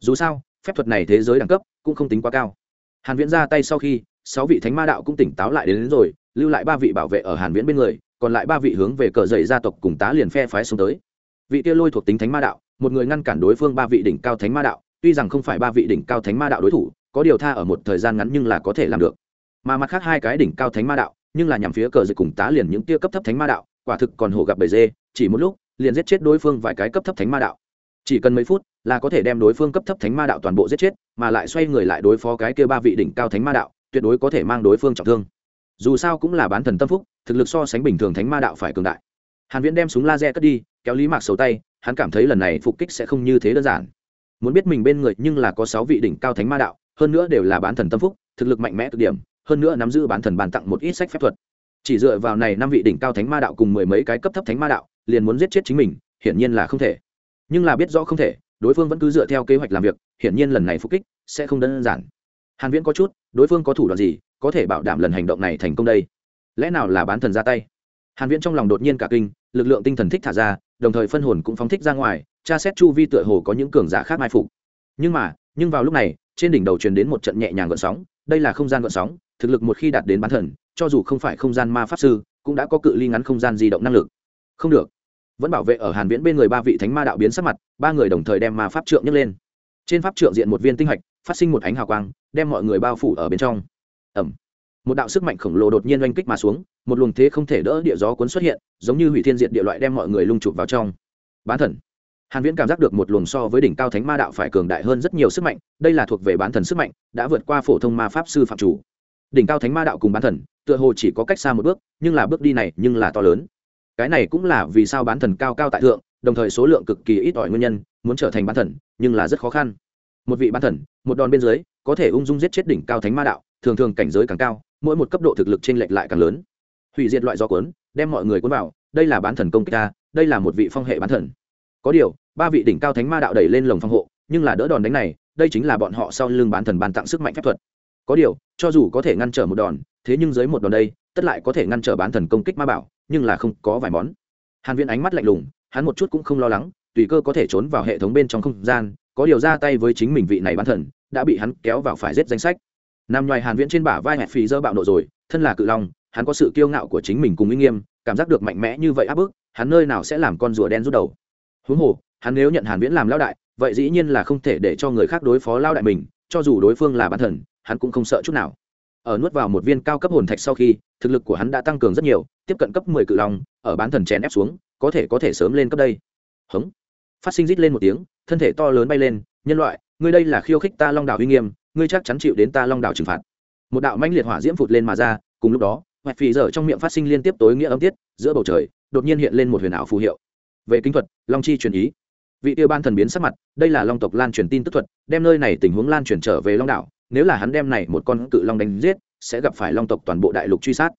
Dù sao phép thuật này thế giới đẳng cấp cũng không tính quá cao. Hàn viễn ra tay sau khi sáu vị thánh ma đạo cũng tỉnh táo lại đến, đến rồi lưu lại ba vị bảo vệ ở hàn viễn bên người còn lại ba vị hướng về cờ dậy gia tộc cùng tá liền phe phái xuống tới. Vị kia lôi thuộc tính thánh ma đạo một người ngăn cản đối phương ba vị đỉnh cao thánh ma đạo tuy rằng không phải ba vị đỉnh cao thánh ma đạo đối thủ có điều tha ở một thời gian ngắn nhưng là có thể làm được. Mà mặt khác hai cái đỉnh cao thánh ma đạo nhưng là nhằm phía cờ dịch cùng tá liền những tia cấp thấp thánh ma đạo, quả thực còn hổ gặp bầy dê, chỉ một lúc, liền giết chết đối phương vài cái cấp thấp thánh ma đạo. Chỉ cần mấy phút là có thể đem đối phương cấp thấp thánh ma đạo toàn bộ giết chết, mà lại xoay người lại đối phó cái kia ba vị đỉnh cao thánh ma đạo, tuyệt đối có thể mang đối phương trọng thương. Dù sao cũng là bán thần tâm phúc, thực lực so sánh bình thường thánh ma đạo phải cường đại. Hàn viễn đem súng laser cất đi, kéo lý mạc sầu tay, hắn cảm thấy lần này phục kích sẽ không như thế đơn giản. Muốn biết mình bên người nhưng là có sáu vị đỉnh cao thánh ma đạo, hơn nữa đều là bán thần tâm phúc, thực lực mạnh mẽ cực điểm hơn nữa nắm giữ bán thần bàn tặng một ít sách phép thuật. Chỉ dựa vào này năm vị đỉnh cao thánh ma đạo cùng mười mấy cái cấp thấp thánh ma đạo, liền muốn giết chết chính mình, hiển nhiên là không thể. Nhưng là biết rõ không thể, đối phương vẫn cứ dựa theo kế hoạch làm việc, hiển nhiên lần này phục kích sẽ không đơn giản. Hàn viễn có chút, đối phương có thủ đoạn gì, có thể bảo đảm lần hành động này thành công đây? Lẽ nào là bán thần ra tay? Hàn viễn trong lòng đột nhiên cả kinh, lực lượng tinh thần thích thả ra, đồng thời phân hồn cũng phóng thích ra ngoài, tra xét chu vi tựa hồ có những cường giả khác mai phục. Nhưng mà, nhưng vào lúc này trên đỉnh đầu truyền đến một trận nhẹ nhàng gợn sóng, đây là không gian gợn sóng, thực lực một khi đạt đến bán thần, cho dù không phải không gian ma pháp sư, cũng đã có cự ly ngắn không gian di động năng lực. Không được. Vẫn bảo vệ ở hàn viễn bên người ba vị thánh ma đạo biến sắc mặt, ba người đồng thời đem ma pháp trượng nhấc lên. Trên pháp trượng diện một viên tinh hạch, phát sinh một ánh hào quang, đem mọi người bao phủ ở bên trong. Ẩm một đạo sức mạnh khổng lồ đột nhiên oanh kích mà xuống, một luồng thế không thể đỡ địa gió cuốn xuất hiện, giống như hủy thiên diện địa loại đem mọi người lung chụp vào trong. Bán thần hàn viễn cảm giác được một luồng so với đỉnh cao thánh ma đạo phải cường đại hơn rất nhiều sức mạnh, đây là thuộc về bán thần sức mạnh, đã vượt qua phổ thông ma pháp sư phạm chủ. Đỉnh cao thánh ma đạo cùng bán thần, tựa hồ chỉ có cách xa một bước, nhưng là bước đi này nhưng là to lớn. Cái này cũng là vì sao bán thần cao cao tại thượng, đồng thời số lượng cực kỳ ít ỏi nguyên nhân, muốn trở thành bán thần, nhưng là rất khó khăn. Một vị bán thần, một đòn bên dưới, có thể ung dung giết chết đỉnh cao thánh ma đạo, thường thường cảnh giới càng cao, mỗi một cấp độ thực lực trên lệch lại càng lớn. Hủy diệt loại gió cuốn, đem mọi người cuốn vào, đây là bán thần công kích ta, đây là một vị phong hệ bán thần có điều, ba vị đỉnh cao thánh ma đạo đẩy lên lồng phòng hộ, nhưng là đỡ đòn đánh này, đây chính là bọn họ sau lưng bán thần ban tặng sức mạnh phép thuật. Có điều, cho dù có thể ngăn trở một đòn, thế nhưng dưới một đòn đây, tất lại có thể ngăn trở bán thần công kích ma bảo, nhưng là không có vài món. Hàn viễn ánh mắt lạnh lùng, hắn một chút cũng không lo lắng, tùy cơ có thể trốn vào hệ thống bên trong không gian, có điều ra tay với chính mình vị này bán thần, đã bị hắn kéo vào phải giết danh sách. Nằm ngoài hàn viễn trên bả vai hẹp phì dơ bạo nộ rồi, thân là cự long, hắn có sự kiêu ngạo của chính mình cùng uy nghiêm, cảm giác được mạnh mẽ như vậy áp bức, hắn nơi nào sẽ làm con rùa đen rút đầu huống hồ, hắn nếu nhận hàn viễn làm lao đại, vậy dĩ nhiên là không thể để cho người khác đối phó lao đại mình, cho dù đối phương là bán thần, hắn cũng không sợ chút nào. Ở nuốt vào một viên cao cấp hồn thạch sau khi, thực lực của hắn đã tăng cường rất nhiều, tiếp cận cấp mười cự long, ở bán thần chèn ép xuống, có thể có thể sớm lên cấp đây. Hống. Phát sinh rít lên một tiếng, thân thể to lớn bay lên, nhân loại, ngươi đây là khiêu khích ta long đảo uy nghiêm, ngươi chắc chắn chịu đến ta long đảo trừng phạt. Một đạo manh liệt hỏa diễm phụt lên mà ra, cùng lúc đó, hoẹt phì dở trong miệng phát sinh liên tiếp tối nghĩa âm tiết, giữa bầu trời, đột nhiên hiện lên một huyền ảo phù hiệu về kinh thuật, long chi truyền ý. Vị tiêu ban thần biến sắc mặt, đây là long tộc lan truyền tin tức thuật, đem nơi này tình huống lan truyền trở về long đảo, nếu là hắn đem này một con cự long đánh giết, sẽ gặp phải long tộc toàn bộ đại lục truy sát.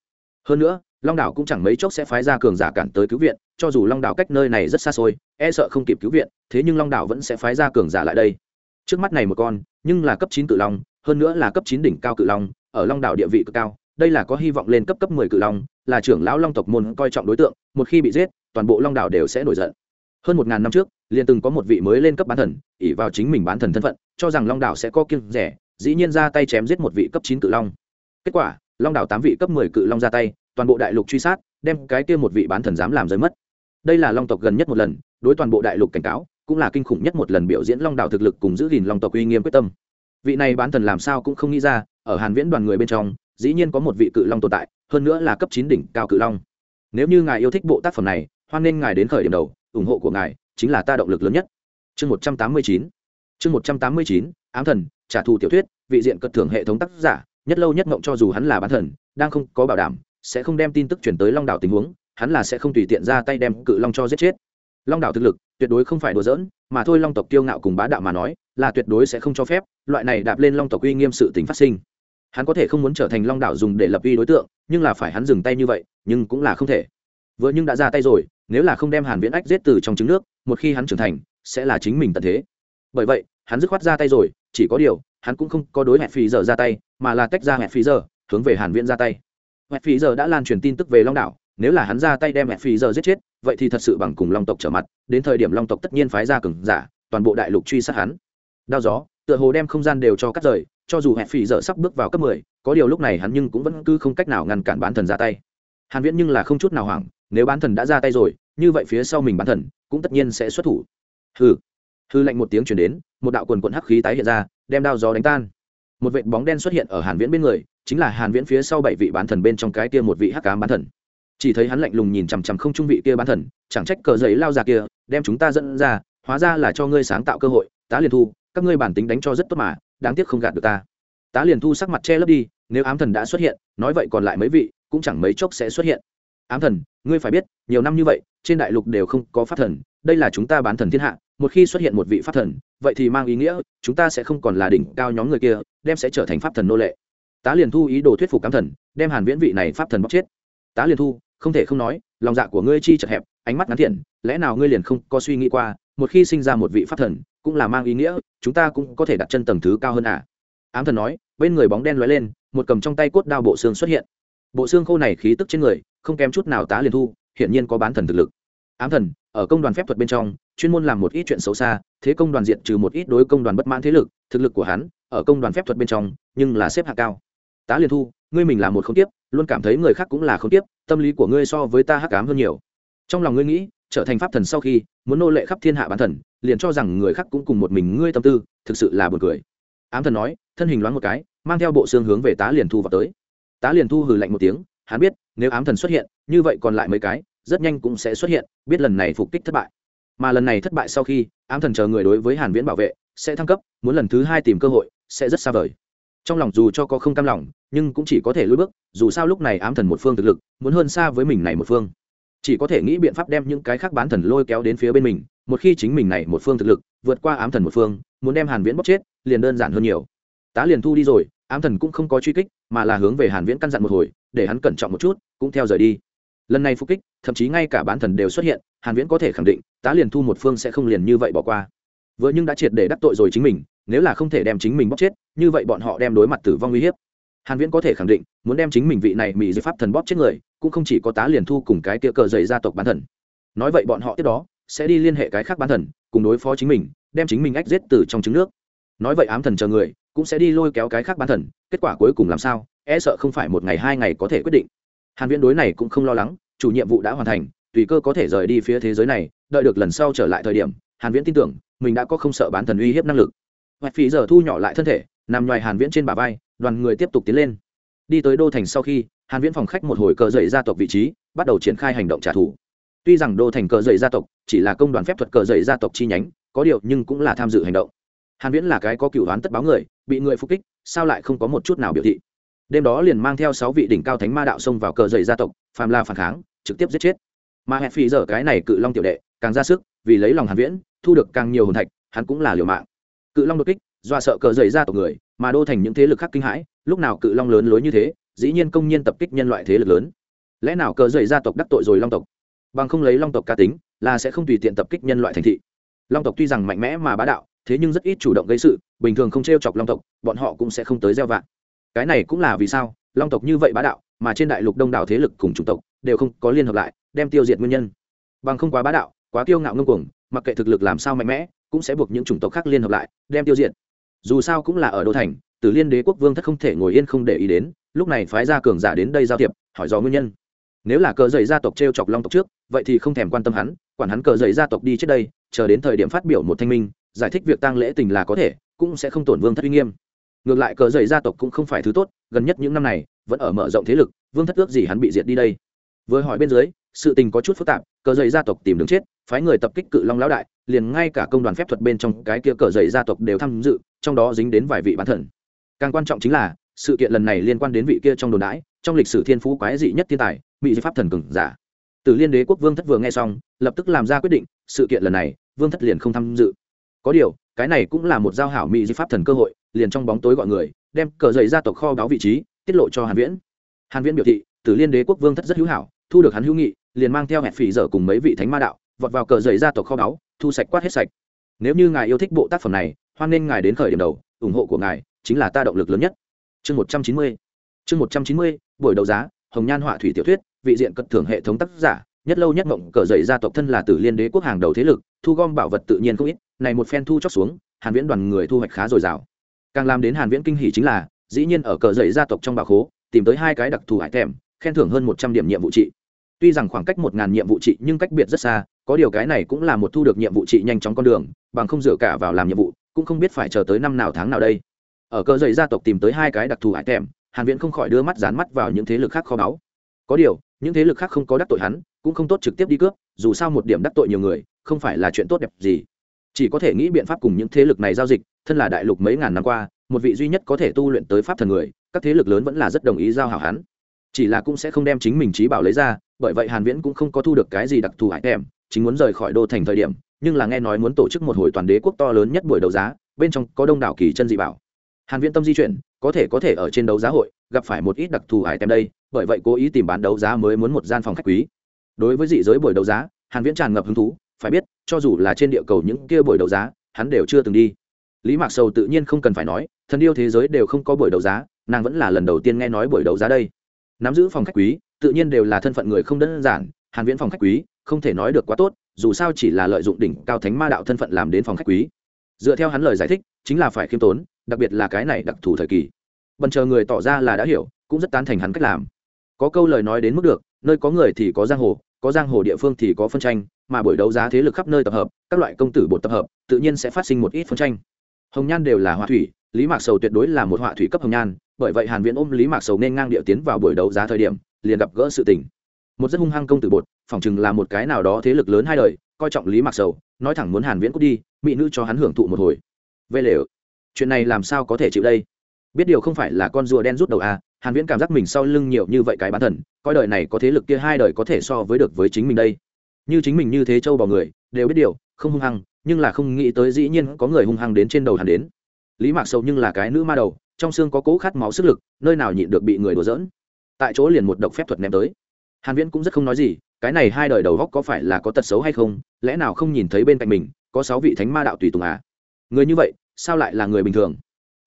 Hơn nữa, long đảo cũng chẳng mấy chốc sẽ phái ra cường giả cản tới cứu viện, cho dù long đảo cách nơi này rất xa xôi e sợ không kịp cứu viện, thế nhưng long đảo vẫn sẽ phái ra cường giả lại đây. Trước mắt này một con, nhưng là cấp chín cự long, hơn nữa là cấp chín đỉnh cao cự long, ở long đảo địa vị cực cao, đây là có hy vọng lên cấp cấp mười cự long, là trưởng lão long tộc môn coi trọng đối tượng, một khi bị giết toàn bộ long đảo đều sẽ nổi giận. Hơn một ngàn năm trước, liền từng có một vị mới lên cấp bán thần ỉ vào chính mình bán thần thân phận, cho rằng long đảo sẽ có kiêng rẻ, dĩ nhiên ra tay chém giết một vị cấp chín cự long. Kết quả, long đảo tám vị cấp mười cự long ra tay, toàn bộ đại lục truy sát, đem cái kia một vị bán thần dám làm rơi mất. Đây là long tộc gần nhất một lần, đối toàn bộ đại lục cảnh cáo, cũng là kinh khủng nhất một lần biểu diễn long đảo thực lực cùng giữ gìn long tộc uy nghiêm quyết tâm. Vị này bán thần làm sao cũng không nghĩ ra, ở hàn viễn đoàn người bên trong, dĩ nhiên có một vị cự long tồn tại, hơn nữa là cấp chín đỉnh cao cự long. Nếu như ngài yêu thích bộ tác phẩm này hoan nên ngài đến khởi điểm đầu, ủng hộ của ngài chính là ta động lực lớn nhất. Chương một trăm tám mươi chín, chương một trăm tám mươi chín, ám thần, trả thù tiểu thuyết, vị diện cất thưởng hệ thống tác giả, nhất lâu nhất mộng cho dù hắn là bán thần, đang không có bảo đảm, sẽ không đem tin tức chuyển tới long đảo tình huống, hắn là sẽ không tùy tiện ra tay đem cự long cho giết chết. Long đảo thực lực tuyệt đối không phải đùa giỡn, mà thôi long tộc kiêu ngạo cùng bá đạo mà nói, là tuyệt đối sẽ không cho phép loại này đạp lên long tộc uy nghiêm sự tính phát sinh. Hắn có thể không muốn trở thành long đảo dùng để lập uy đối tượng, nhưng là phải hắn dừng tay như vậy, nhưng cũng là không thể. Vừa nhưng đã ra tay rồi nếu là không đem hàn viễn ách giết từ trong trứng nước, một khi hắn trưởng thành, sẽ là chính mình tận thế. Bởi vậy, hắn dứt khoát ra tay rồi, chỉ có điều, hắn cũng không có đối hẹn phí giờ ra tay, mà là tách ra hẹn phí giờ, hướng về hàn viễn ra tay. Hẹn phí giờ đã lan truyền tin tức về long đảo, nếu là hắn ra tay đem hẹn phí giờ giết chết, vậy thì thật sự bằng cùng long tộc trở mặt, đến thời điểm long tộc tất nhiên phái ra cường giả, toàn bộ đại lục truy sát hắn. Đao gió, tựa hồ đem không gian đều cho cắt rời, cho dù hẹn phỉ giờ sắp bước vào cấp mười, có điều lúc này hắn nhưng cũng vẫn cứ không cách nào ngăn cản bán thần ra tay. Hàn viễn nhưng là không chút nào hoảng nếu bán thần đã ra tay rồi, như vậy phía sau mình bán thần cũng tất nhiên sẽ xuất thủ. Hừ. Hư lạnh một tiếng truyền đến, một đạo quần quận hắc khí tái hiện ra, đem đao gió đánh tan. Một vệt bóng đen xuất hiện ở hàn viễn bên người, chính là hàn viễn phía sau bảy vị bán thần bên trong cái kia một vị hắc ám bán thần. Chỉ thấy hắn lạnh lùng nhìn chằm chằm không trung vị kia bán thần, chẳng trách cờ giấy lao ra kia, đem chúng ta dẫn ra, hóa ra là cho ngươi sáng tạo cơ hội, tá liền thu, các ngươi bản tính đánh cho rất tốt mà, đáng tiếc không gạt được ta. Tá liền thu sắc mặt che lấp đi, nếu ám thần đã xuất hiện, nói vậy còn lại mấy vị, cũng chẳng mấy chốc sẽ xuất hiện ám thần, ngươi phải biết, nhiều năm như vậy, trên đại lục đều không có pháp thần, đây là chúng ta bán thần thiên hạ, một khi xuất hiện một vị pháp thần, vậy thì mang ý nghĩa, chúng ta sẽ không còn là đỉnh cao nhóm người kia, đem sẽ trở thành pháp thần nô lệ. Tá liền thu ý đồ thuyết phục ám thần, đem hàn viễn vị này pháp thần bóc chết. Tá liền thu, không thể không nói, lòng dạ của ngươi chi chật hẹp, ánh mắt ngắn thiện, lẽ nào ngươi liền không có suy nghĩ qua, một khi sinh ra một vị pháp thần, cũng là mang ý nghĩa, chúng ta cũng có thể đặt chân tầng thứ cao hơn à? Ám thần nói, bên người bóng đen lóe lên, một cầm trong tay cốt đao bộ xương xuất hiện. Bộ xương khô này khí tức trên người không kém chút nào tá liền thu hiện nhiên có bán thần thực lực. Ám thần, ở công đoàn phép thuật bên trong, chuyên môn làm một ít chuyện xấu xa, thế công đoàn diện trừ một ít đối công đoàn bất mãn thế lực, thực lực của hắn, ở công đoàn phép thuật bên trong, nhưng là xếp hạng cao. Tá liền thu, ngươi mình là một không tiếp, luôn cảm thấy người khác cũng là không tiếp, tâm lý của ngươi so với ta hắc ám hơn nhiều. Trong lòng ngươi nghĩ, trở thành pháp thần sau khi, muốn nô lệ khắp thiên hạ bán thần, liền cho rằng người khác cũng cùng một mình ngươi tâm tư, thực sự là buồn cười. Ám thần nói, thân hình loáng một cái, mang theo bộ xương hướng về tá liền thu vào tới. Tá liền thu hừ lạnh một tiếng, hắn biết nếu ám thần xuất hiện, như vậy còn lại mấy cái, rất nhanh cũng sẽ xuất hiện, biết lần này phục kích thất bại. Mà lần này thất bại sau khi, ám thần chờ người đối với hàn viễn bảo vệ, sẽ thăng cấp, muốn lần thứ hai tìm cơ hội, sẽ rất xa vời. Trong lòng dù cho có không cam lòng, nhưng cũng chỉ có thể lùi bước, dù sao lúc này ám thần một phương thực lực, muốn hơn xa với mình này một phương. Chỉ có thể nghĩ biện pháp đem những cái khác bán thần lôi kéo đến phía bên mình, một khi chính mình này một phương thực lực, vượt qua ám thần một phương, muốn đem hàn viễn bóc chết, liền đơn giản hơn nhiều. Tá liền thu đi rồi, ám thần cũng không có truy kích, mà là hướng về hàn viễn căn dặn một hồi để hắn cẩn trọng một chút, cũng theo rời đi. Lần này phục kích, thậm chí ngay cả bán thần đều xuất hiện, hàn viễn có thể khẳng định, tá liền thu một phương sẽ không liền như vậy bỏ qua. Vừa nhưng đã triệt để đắc tội rồi chính mình, nếu là không thể đem chính mình bóp chết, như vậy bọn họ đem đối mặt tử vong nguy hiểm hàn viễn có thể khẳng định, muốn đem chính mình vị này mỹ dị pháp thần bóp chết người, cũng không chỉ có tá liền thu cùng cái kia cờ dày gia tộc bán thần. Nói vậy bọn họ tiếp đó, sẽ đi liên hệ cái khác bán thần, cùng đối phó chính mình, đem chính mình ách giết từ trong trứng nước. Nói vậy ám thần chờ người cũng sẽ đi lôi kéo cái khác bán thần, kết quả cuối cùng làm sao e sợ không phải một ngày hai ngày có thể quyết định. Hàn viễn đối này cũng không lo lắng, chủ nhiệm vụ đã hoàn thành, tùy cơ có thể rời đi phía thế giới này, đợi được lần sau trở lại thời điểm, hàn viễn tin tưởng, mình đã có không sợ bán thần uy hiếp năng lực. Hoạch phí giờ thu nhỏ lại thân thể, nằm ngoài hàn viễn trên bả vai, đoàn người tiếp tục tiến lên. Đi tới đô thành sau khi, hàn viễn phòng khách một hồi cờ dậy gia tộc vị trí, bắt đầu triển khai hành động trả thù. Tuy rằng đô thành cờ dậy gia tộc chỉ là công đoàn phép thuật cờ dậy gia tộc chi nhánh, có điều nhưng cũng là tham dự hành động. Hàn viễn là cái có cửu đoán tất báo người bị người phục kích, sao lại không có một chút nào biểu thị? Đêm đó liền mang theo sáu vị đỉnh cao thánh ma đạo xông vào cờ dậy gia tộc, phàm la phản kháng, trực tiếp giết chết. Mà hẹn phi giờ cái này cự long tiểu đệ, càng ra sức, vì lấy lòng hàn viễn, thu được càng nhiều hồn thạch, hắn cũng là liều mạng. Cự long đột kích, dọa sợ cờ dậy gia tộc người, mà đô thành những thế lực khác kinh hãi, lúc nào cự long lớn lối như thế, dĩ nhiên công nhiên tập kích nhân loại thế lực lớn. Lẽ nào cờ dậy gia tộc đắc tội rồi long tộc? Bằng không lấy long tộc cá tính, là sẽ không tùy tiện tập kích nhân loại thành thị. Long tộc tuy rằng mạnh mẽ mà bá đạo thế nhưng rất ít chủ động gây sự, bình thường không t r e o chọc long tộc, bọn họ cũng sẽ không tới gieo vạn cái này cũng là vì sao long tộc như vậy bá đạo, mà trên đại lục đông đảo thế lực cùng chủng tộc đều không có liên hợp lại, đem tiêu diệt nguyên nhân. Bằng không quá bá đạo, quá kiêu ngạo ngông cuồng, mặc kệ thực lực làm sao mạnh mẽ, cũng sẽ buộc những chủng tộc khác liên hợp lại, đem tiêu diệt. Dù sao cũng là ở đô thành, tử liên đế quốc vương thất không thể ngồi yên không để ý đến, lúc này phái ra cường giả đến đây giao thiệp, hỏi rõ nguyên nhân. Nếu là cờ dày gia tộc t r e o chọc long tộc trước, vậy thì không thèm quan tâm hắn, quản hắn cờ dày gia tộc đi trước đây, chờ đến thời điểm phát biểu một thanh minh giải thích việc tăng lễ tình là có thể, cũng sẽ không tổn vương thất uy nghiêm. Ngược lại cờ dày gia tộc cũng không phải thứ tốt, gần nhất những năm này, vẫn ở mở rộng thế lực, vương thất ước gì hắn bị diệt đi đây. Vừa hỏi bên dưới, sự tình có chút phức tạp, cờ dày gia tộc tìm đường chết, phái người tập kích cự long lão đại, liền ngay cả công đoàn phép thuật bên trong cái kia cờ dày gia tộc đều tham dự, trong đó dính đến vài vị bán thần. Càng quan trọng chính là, sự kiện lần này liên quan đến vị kia trong đồn đãi, trong lịch sử thiên phú quái dị nhất thiên tài, mỹ pháp thần cường giả. Từ liên đế quốc vương thất vừa nghe xong, lập tức làm ra quyết định, sự kiện lần này, vương thất liền không tham dự có điều, cái này cũng là một giao hảo mỹ di pháp thần cơ hội, liền trong bóng tối gọi người, đem cờ dày gia tộc kho báo vị trí, tiết lộ cho hàn viễn. Hàn viễn biểu thị, Tử liên đế quốc vương thất rất hữu hảo, thu được hắn hữu nghị, liền mang theo hẹp phỉ dở cùng mấy vị thánh ma đạo, vọt vào cờ dày gia tộc kho báo thu sạch quát hết sạch. Nếu như ngài yêu thích bộ tác phẩm này, hoan nên ngài đến khởi điểm đầu, ủng hộ của ngài chính là ta động lực lớn nhất. Chương một trăm chín mươi. Chương một trăm chín mươi, buổi đấu giá, hồng nhan họa thủy tiểu thuyết, vị diện cất thưởng hệ thống tác giả, nhất lâu nhất mộng cờ dậy gia tộc thân là tử liên đế quốc hàng đầu thế lực, thu gom bảo vật tự nhiên không ít này một phen thu chóc xuống, hàn viễn đoàn người thu hoạch khá dồi dào. Càng làm đến hàn viễn kinh hỉ chính là, dĩ nhiên ở cờ dậy gia tộc trong bảo khố, tìm tới hai cái đặc thù hải thèm, khen thưởng hơn một trăm điểm nhiệm vụ trị. Tuy rằng khoảng cách một ngàn nhiệm vụ trị nhưng cách biệt rất xa, có điều cái này cũng là một thu được nhiệm vụ trị nhanh chóng con đường, bằng không dựa cả vào làm nhiệm vụ, cũng không biết phải chờ tới năm nào tháng nào đây. Ở cờ dậy gia tộc tìm tới hai cái đặc thù hải thèm, hàn viễn không khỏi đưa mắt dán mắt vào những thế lực khác kho báu. Có điều, những thế lực khác không có đắc tội hắn, cũng không tốt trực tiếp đi cướp, dù sao một điểm đắc tội nhiều người, không phải là chuyện tốt đẹp gì chỉ có thể nghĩ biện pháp cùng những thế lực này giao dịch, thân là đại lục mấy ngàn năm qua, một vị duy nhất có thể tu luyện tới pháp thần người, các thế lực lớn vẫn là rất đồng ý giao hảo hắn. Chỉ là cũng sẽ không đem chính mình trí bảo lấy ra, bởi vậy hàn viễn cũng không có thu được cái gì đặc thù hải thèm, chính muốn rời khỏi đô thành thời điểm, nhưng là nghe nói muốn tổ chức một hồi toàn đế quốc to lớn nhất buổi đấu giá, bên trong có đông đảo kỳ chân dị bảo. Hàn viễn tâm di chuyển, có thể có thể ở trên đấu giá hội, gặp phải một ít đặc thù hải tem đây, bởi vậy cố ý tìm bán đấu giá mới muốn một gian phòng khách quý. Đối với dị giới buổi đấu giá, hàn viễn tràn ngập hứng thú phải biết, cho dù là trên địa cầu những kia buổi đấu giá, hắn đều chưa từng đi. Lý mạc sầu tự nhiên không cần phải nói thân yêu thế giới đều không có buổi đấu giá, nàng vẫn là lần đầu tiên nghe nói buổi đấu giá đây. Nắm giữ phòng khách quý, tự nhiên đều là thân phận người không đơn giản, hàn viễn phòng khách quý, không thể nói được quá tốt, dù sao chỉ là lợi dụng đỉnh cao thánh ma đạo thân phận làm đến phòng khách quý. Dựa theo hắn lời giải thích, chính là phải khiêm tốn, đặc biệt là cái này đặc thù thời kỳ. Bần chờ người tỏ ra là đã hiểu, cũng rất tán thành hắn cách làm. Có câu lời nói đến mức được, nơi có người thì có giang hồ có giang hồ địa phương thì có phân tranh, mà buổi đấu giá thế lực khắp nơi tập hợp, các loại công tử bột tập hợp, tự nhiên sẽ phát sinh một ít phân tranh. Hồng nhan đều là họa thủy, lý mạc sầu tuyệt đối là một họa thủy cấp hồng nhan, bởi vậy hàn viễn ôm lý mạc sầu nên ngang địa tiến vào buổi đấu giá thời điểm, liền gặp gỡ sự tình. Một rất hung hăng công tử bột, phỏng chừng là một cái nào đó thế lực lớn hai đời, coi trọng lý mạc sầu, nói thẳng muốn hàn viễn cút đi, mỹ nữ cho hắn hưởng thụ một hồi. Vê lều. Chuyện này làm sao có thể chịu đây? Biết điều không phải là con rùa đen rút đầu à hàn viễn cảm giác mình sau lưng nhiều như vậy cái bán thần, coi đời này có thế lực kia hai đời có thể so với được với chính mình đây. Như chính mình như thế châu bò người, đều biết điều, không hung hăng, nhưng là không nghĩ tới dĩ nhiên có người hung hăng đến trên đầu hàn đến. Lý mạc sầu nhưng là cái nữ ma đầu, trong xương có cố khát máu sức lực, nơi nào nhịn được bị người đùa giỡn. Tại chỗ liền một độc phép thuật ném tới. Hàn viễn cũng rất không nói gì, cái này hai đời đầu góc có phải là có tật xấu hay không, lẽ nào không nhìn thấy bên cạnh mình, có sáu vị thánh ma đạo tùy tùng à? Người như vậy, sao lại là người bình thường?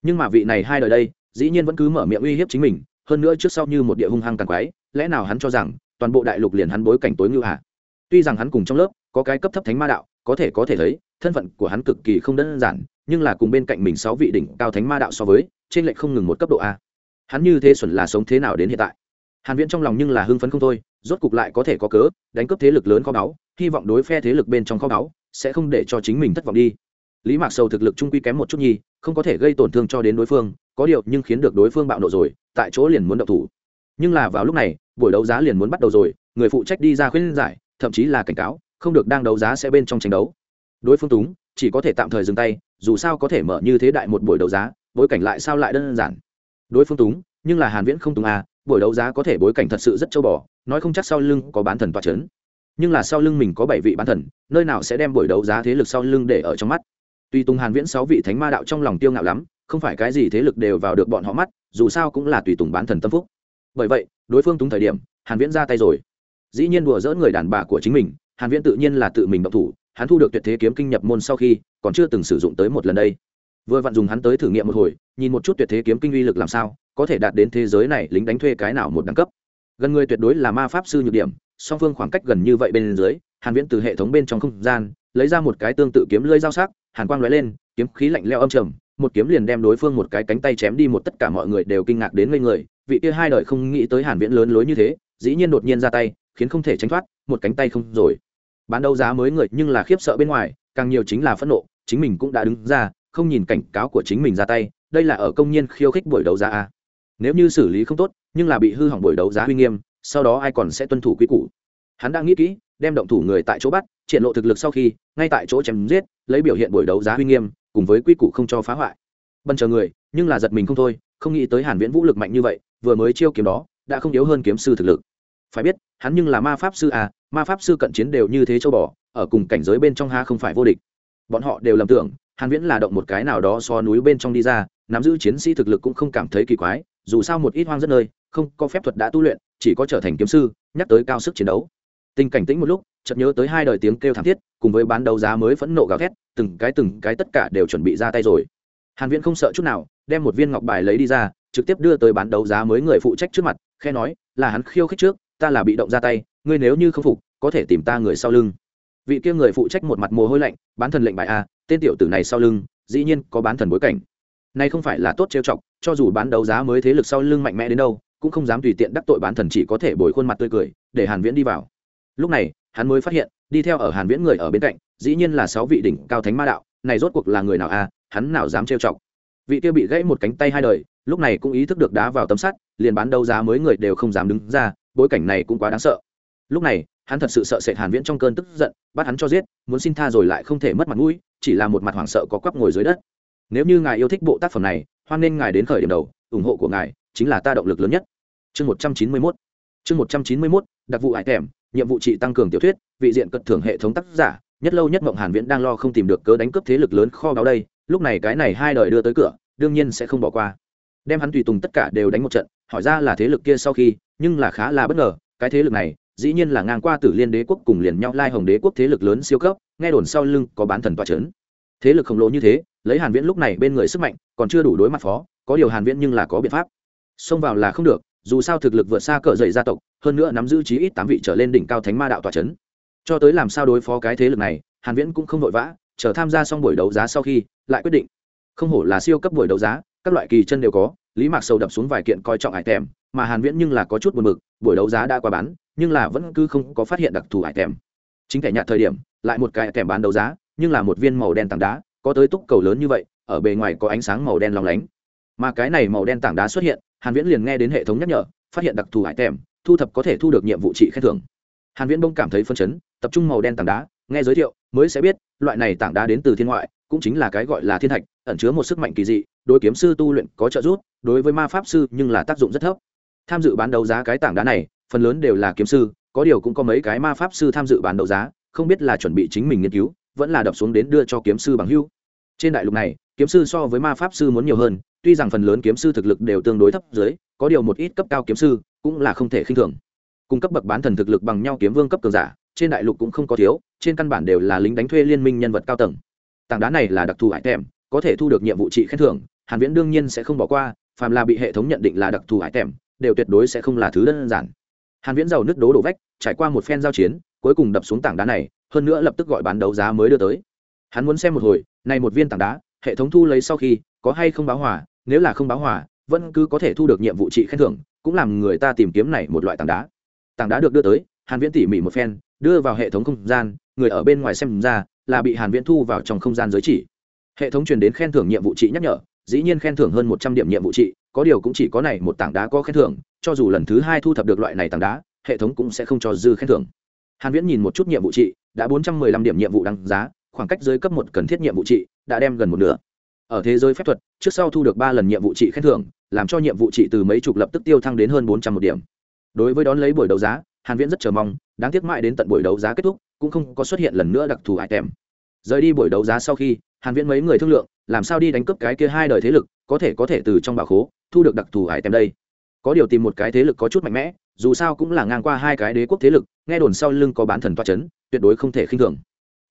Nhưng mà vị này hai đời đây, dĩ nhiên vẫn cứ mở miệng uy hiếp chính mình, hơn nữa trước sau như một địa hung hăng càng quái, lẽ nào hắn cho rằng, toàn bộ đại lục liền hắn bối cảnh tối ngưu hạ tuy rằng hắn cùng trong lớp, có cái cấp thấp thánh ma đạo, có thể có thể thấy, thân phận của hắn cực kỳ không đơn giản, nhưng là cùng bên cạnh mình sáu vị đỉnh cao thánh ma đạo so với, trên lệch không ngừng một cấp độ a. Hắn như thế xuẩn là sống thế nào đến hiện tại? Hàn viễn trong lòng nhưng là hưng phấn không thôi, rốt cục lại có thể có cớ, đánh cướp thế lực lớn kho báu, hy vọng đối phe thế lực bên trong kho báu, sẽ không để cho chính mình thất vọng đi lý mạc sầu thực lực trung quy kém một chút nhi không có thể gây tổn thương cho đến đối phương, có điều nhưng khiến được đối phương bạo nộ rồi, tại chỗ liền muốn động thủ. Nhưng là vào lúc này, buổi đấu giá liền muốn bắt đầu rồi, người phụ trách đi ra khuyên giải, thậm chí là cảnh cáo, không được đang đấu giá sẽ bên trong tranh đấu. Đối phương túng, chỉ có thể tạm thời dừng tay, dù sao có thể mở như thế đại một buổi đấu giá, bối cảnh lại sao lại đơn giản. Đối phương túng, nhưng là hàn viễn không túng à buổi đấu giá có thể bối cảnh thật sự rất châu bò, nói không chắc sau lưng có bán thần toa chấn. Nhưng là sau lưng mình có bảy vị bán thần, nơi nào sẽ đem buổi đấu giá thế lực sau lưng để ở trong mắt? Tuy tùng hàn viễn sáu vị thánh ma đạo trong lòng tiêu ngạo lắm, không phải cái gì thế lực đều vào được bọn họ mắt, dù sao cũng là tùy tùng bán thần tâm phúc. Bởi vậy, đối phương túng thời điểm, hàn viễn ra tay rồi. Dĩ nhiên đùa dỡ người đàn bà của chính mình, hàn viễn tự nhiên là tự mình động thủ, hắn thu được tuyệt thế kiếm kinh nhập môn sau khi, còn chưa từng sử dụng tới một lần đây. Vừa vặn dùng hắn tới thử nghiệm một hồi, nhìn một chút tuyệt thế kiếm kinh uy lực làm sao, có thể đạt đến thế giới này lính đánh thuê cái nào một đẳng cấp. Gần người tuyệt đối là ma pháp sư nhược điểm, song phương khoảng cách gần như vậy bên dưới, hàn viễn từ hệ thống bên trong không gian, lấy ra một cái tương tự kiếm lưỡi dao sắc hàn quang lóe lên, kiếm khí lạnh lẽo âm trầm, một kiếm liền đem đối phương một cái cánh tay chém đi một tất cả mọi người đều kinh ngạc đến ngây người, vị kia hai đời không nghĩ tới hàn viễn lớn lối như thế, dĩ nhiên đột nhiên ra tay, khiến không thể tránh thoát, một cánh tay không rồi. Bán đấu giá mới người nhưng là khiếp sợ bên ngoài, càng nhiều chính là phẫn nộ, chính mình cũng đã đứng ra, không nhìn cảnh cáo của chính mình ra tay, đây là ở công nhân khiêu khích buổi đấu giá a. Nếu như xử lý không tốt, nhưng là bị hư hỏng buổi đấu giá uy nghiêm, sau đó ai còn sẽ tuân thủ quy củ? Hắn đã nghĩ kỹ đem động thủ người tại chỗ bắt, triển lộ thực lực sau khi, ngay tại chỗ chém giết, lấy biểu hiện buổi đấu giá uy nghiêm, cùng với quy củ không cho phá hoại. Bần chờ người, nhưng là giật mình không thôi, không nghĩ tới hàn viễn vũ lực mạnh như vậy, vừa mới chiêu kiếm đó, đã không yếu hơn kiếm sư thực lực. Phải biết, hắn nhưng là ma pháp sư à ma pháp sư cận chiến đều như thế châu bò, ở cùng cảnh giới bên trong ha không phải vô địch. Bọn họ đều lầm tưởng, hàn viễn là động một cái nào đó so núi bên trong đi ra, nắm giữ chiến sĩ thực lực cũng không cảm thấy kỳ quái, dù sao một ít hoang rất nơi, không có phép thuật đã tu luyện, chỉ có trở thành kiếm sư, nhắc tới cao sức chiến đấu tình cảnh tĩnh một lúc, chợt nhớ tới hai đời tiếng kêu thảm thiết, cùng với bán đấu giá mới phẫn nộ gào thét, từng cái từng cái tất cả đều chuẩn bị ra tay rồi. Hàn viễn không sợ chút nào, đem một viên ngọc bài lấy đi ra, trực tiếp đưa tới bán đấu giá mới người phụ trách trước mặt, khe nói, là hắn khiêu khích trước, ta là bị động ra tay, ngươi nếu như không phục, có thể tìm ta người sau lưng. Vị kia người phụ trách một mặt mồ hôi lạnh, bán thần lệnh bài a, tên tiểu tử này sau lưng, dĩ nhiên có bán thần bối cảnh. Này không phải là tốt trêu chọc, cho dù bán đấu giá mới thế lực sau lưng mạnh mẽ đến đâu, cũng không dám tùy tiện đắc tội bán thần chỉ có thể bồi khuôn mặt tươi cười, để hàn viễn đi vào lúc này, hắn mới phát hiện, đi theo ở hàn viễn người ở bên cạnh, dĩ nhiên là sáu vị đỉnh cao thánh ma đạo, này rốt cuộc là người nào a, hắn nào dám trêu chọc. Vị kia bị gãy một cánh tay hai đời, lúc này cũng ý thức được đá vào tấm sắt, liền bán đấu giá mới người đều không dám đứng ra, bối cảnh này cũng quá đáng sợ. Lúc này, hắn thật sự sợ sệt hàn viễn trong cơn tức giận, bắt hắn cho giết, muốn xin tha rồi lại không thể mất mặt mũi, chỉ là một mặt hoảng sợ có quắp ngồi dưới đất. Nếu như ngài yêu thích bộ tác phẩm này, hoan nên ngài đến khởi điểm đầu, ủng hộ của ngài chính là ta động lực lớn nhất. Chương 191 chương 191 đặc vụ hải thèm nhiệm vụ trị tăng cường tiểu thuyết, vị diện cật thưởng hệ thống tác giả, nhất lâu nhất mộng hàn viễn đang lo không tìm được cớ đánh cướp thế lực lớn kho báo đây, lúc này cái này hai đời đưa tới cửa, đương nhiên sẽ không bỏ qua. Đem hắn tùy tùng tất cả đều đánh một trận, hỏi ra là thế lực kia sau khi, nhưng là khá là bất ngờ, cái thế lực này, dĩ nhiên là ngang qua tử liên đế quốc cùng liền nhau lai hồng đế quốc thế lực lớn siêu cấp, nghe đồn sau lưng có bán thần tòa chấn. Thế lực khổng lồ như thế, lấy hàn viễn lúc này bên người sức mạnh, còn chưa đủ đối mặt phó, có điều hàn viễn nhưng là có biện pháp. Xông vào là không được dù sao thực lực vượt xa cỡ dậy gia tộc, hơn nữa nắm giữ chí ít tám vị trở lên đỉnh cao thánh ma đạo tòa chấn. Cho tới làm sao đối phó cái thế lực này, hàn viễn cũng không vội vã, chờ tham gia xong buổi đấu giá sau khi, lại quyết định. Không hổ là siêu cấp buổi đấu giá, các loại kỳ chân đều có, lý mạc sầu đập xuống vài kiện coi trọng hải tèm mà hàn viễn nhưng là có chút buồn bực, buổi đấu giá đã qua bán, nhưng là vẫn cứ không có phát hiện đặc thù hải tèm chính kẻ nhạt thời điểm, lại một cái kèm bán đấu giá, nhưng là một viên màu đen tảng đá, có tới túc cầu lớn như vậy, ở bề ngoài có ánh sáng màu đen long lánh. Mà cái này màu đen tảng đá xuất hiện hàn viễn liền nghe đến hệ thống nhắc nhở, phát hiện đặc thù hải tèm, thu thập có thể thu được nhiệm vụ trị khen thưởng. Hàn viễn bông cảm thấy phân chấn, tập trung màu đen tảng đá, nghe giới thiệu, mới sẽ biết, loại này tảng đá đến từ thiên ngoại, cũng chính là cái gọi là thiên thạch, ẩn chứa một sức mạnh kỳ dị, đối kiếm sư tu luyện có trợ giúp, đối với ma pháp sư nhưng là tác dụng rất thấp. Tham dự bán đấu giá cái tảng đá này, phần lớn đều là kiếm sư, có điều cũng có mấy cái ma pháp sư tham dự bán đấu giá, không biết là chuẩn bị chính mình nghiên cứu, vẫn là đập xuống đến đưa cho kiếm sư bằng hưu. Trên đại lục này, kiếm sư so với ma pháp sư muốn nhiều hơn tuy rằng phần lớn kiếm sư thực lực đều tương đối thấp dưới, có điều một ít cấp cao kiếm sư cũng là không thể khinh thường. Cung cấp bậc bán thần thực lực bằng nhau kiếm vương cấp cường giả, trên đại lục cũng không có thiếu, trên căn bản đều là lính đánh thuê liên minh nhân vật cao tầng. Tảng đá này là đặc thù hải tèm, có thể thu được nhiệm vụ trị khen thưởng, hàn viễn đương nhiên sẽ không bỏ qua, phàm là bị hệ thống nhận định là đặc thù hải tèm, đều tuyệt đối sẽ không là thứ đơn giản. Hàn viễn giàu nước đố đổ vách, trải qua một phen giao chiến, cuối cùng đập xuống tảng đá này, hơn nữa lập tức gọi bán đấu giá mới đưa tới. Hắn muốn xem một hồi, này một viên tảng đá, hệ thống thu lấy sau khi, có hay không báo hỏa nếu là không báo hỏa vẫn cứ có thể thu được nhiệm vụ trị khen thưởng, cũng làm người ta tìm kiếm này một loại tảng đá. Tảng đá được đưa tới, hàn viễn tỉ mỉ một phen, đưa vào hệ thống không gian, người ở bên ngoài xem ra là bị hàn viễn thu vào trong không gian giới chỉ. Hệ thống truyền đến khen thưởng nhiệm vụ trị nhắc nhở, dĩ nhiên khen thưởng hơn một trăm điểm nhiệm vụ trị, có điều cũng chỉ có này một tảng đá có khen thưởng, cho dù lần thứ hai thu thập được loại này tảng đá, hệ thống cũng sẽ không cho dư khen thưởng. Hàn viễn nhìn một chút nhiệm vụ trị, đã bốn trăm mười lăm điểm nhiệm vụ đăng giá, khoảng cách dưới cấp một cần thiết nhiệm vụ trị, đã đem gần một nửa ở thế giới phép thuật, trước sau thu được ba lần nhiệm vụ trị khen thưởng, làm cho nhiệm vụ trị từ mấy chục lập tức tiêu thăng đến hơn bốn trăm một điểm. Đối với đón lấy buổi đấu giá, hàn viễn rất chờ mong, đáng tiếc mãi đến tận buổi đấu giá kết thúc, cũng không có xuất hiện lần nữa đặc thù item rời đi buổi đấu giá sau khi, hàn viễn mấy người thương lượng, làm sao đi đánh cướp cái kia hai đời thế lực, có thể có thể từ trong bảo khố, thu được đặc thù item đây. Có điều tìm một cái thế lực có chút mạnh mẽ, dù sao cũng là ngang qua hai cái đế quốc thế lực, nghe đồn sau lưng có bán thần toa chấn, tuyệt đối không thể khinh thường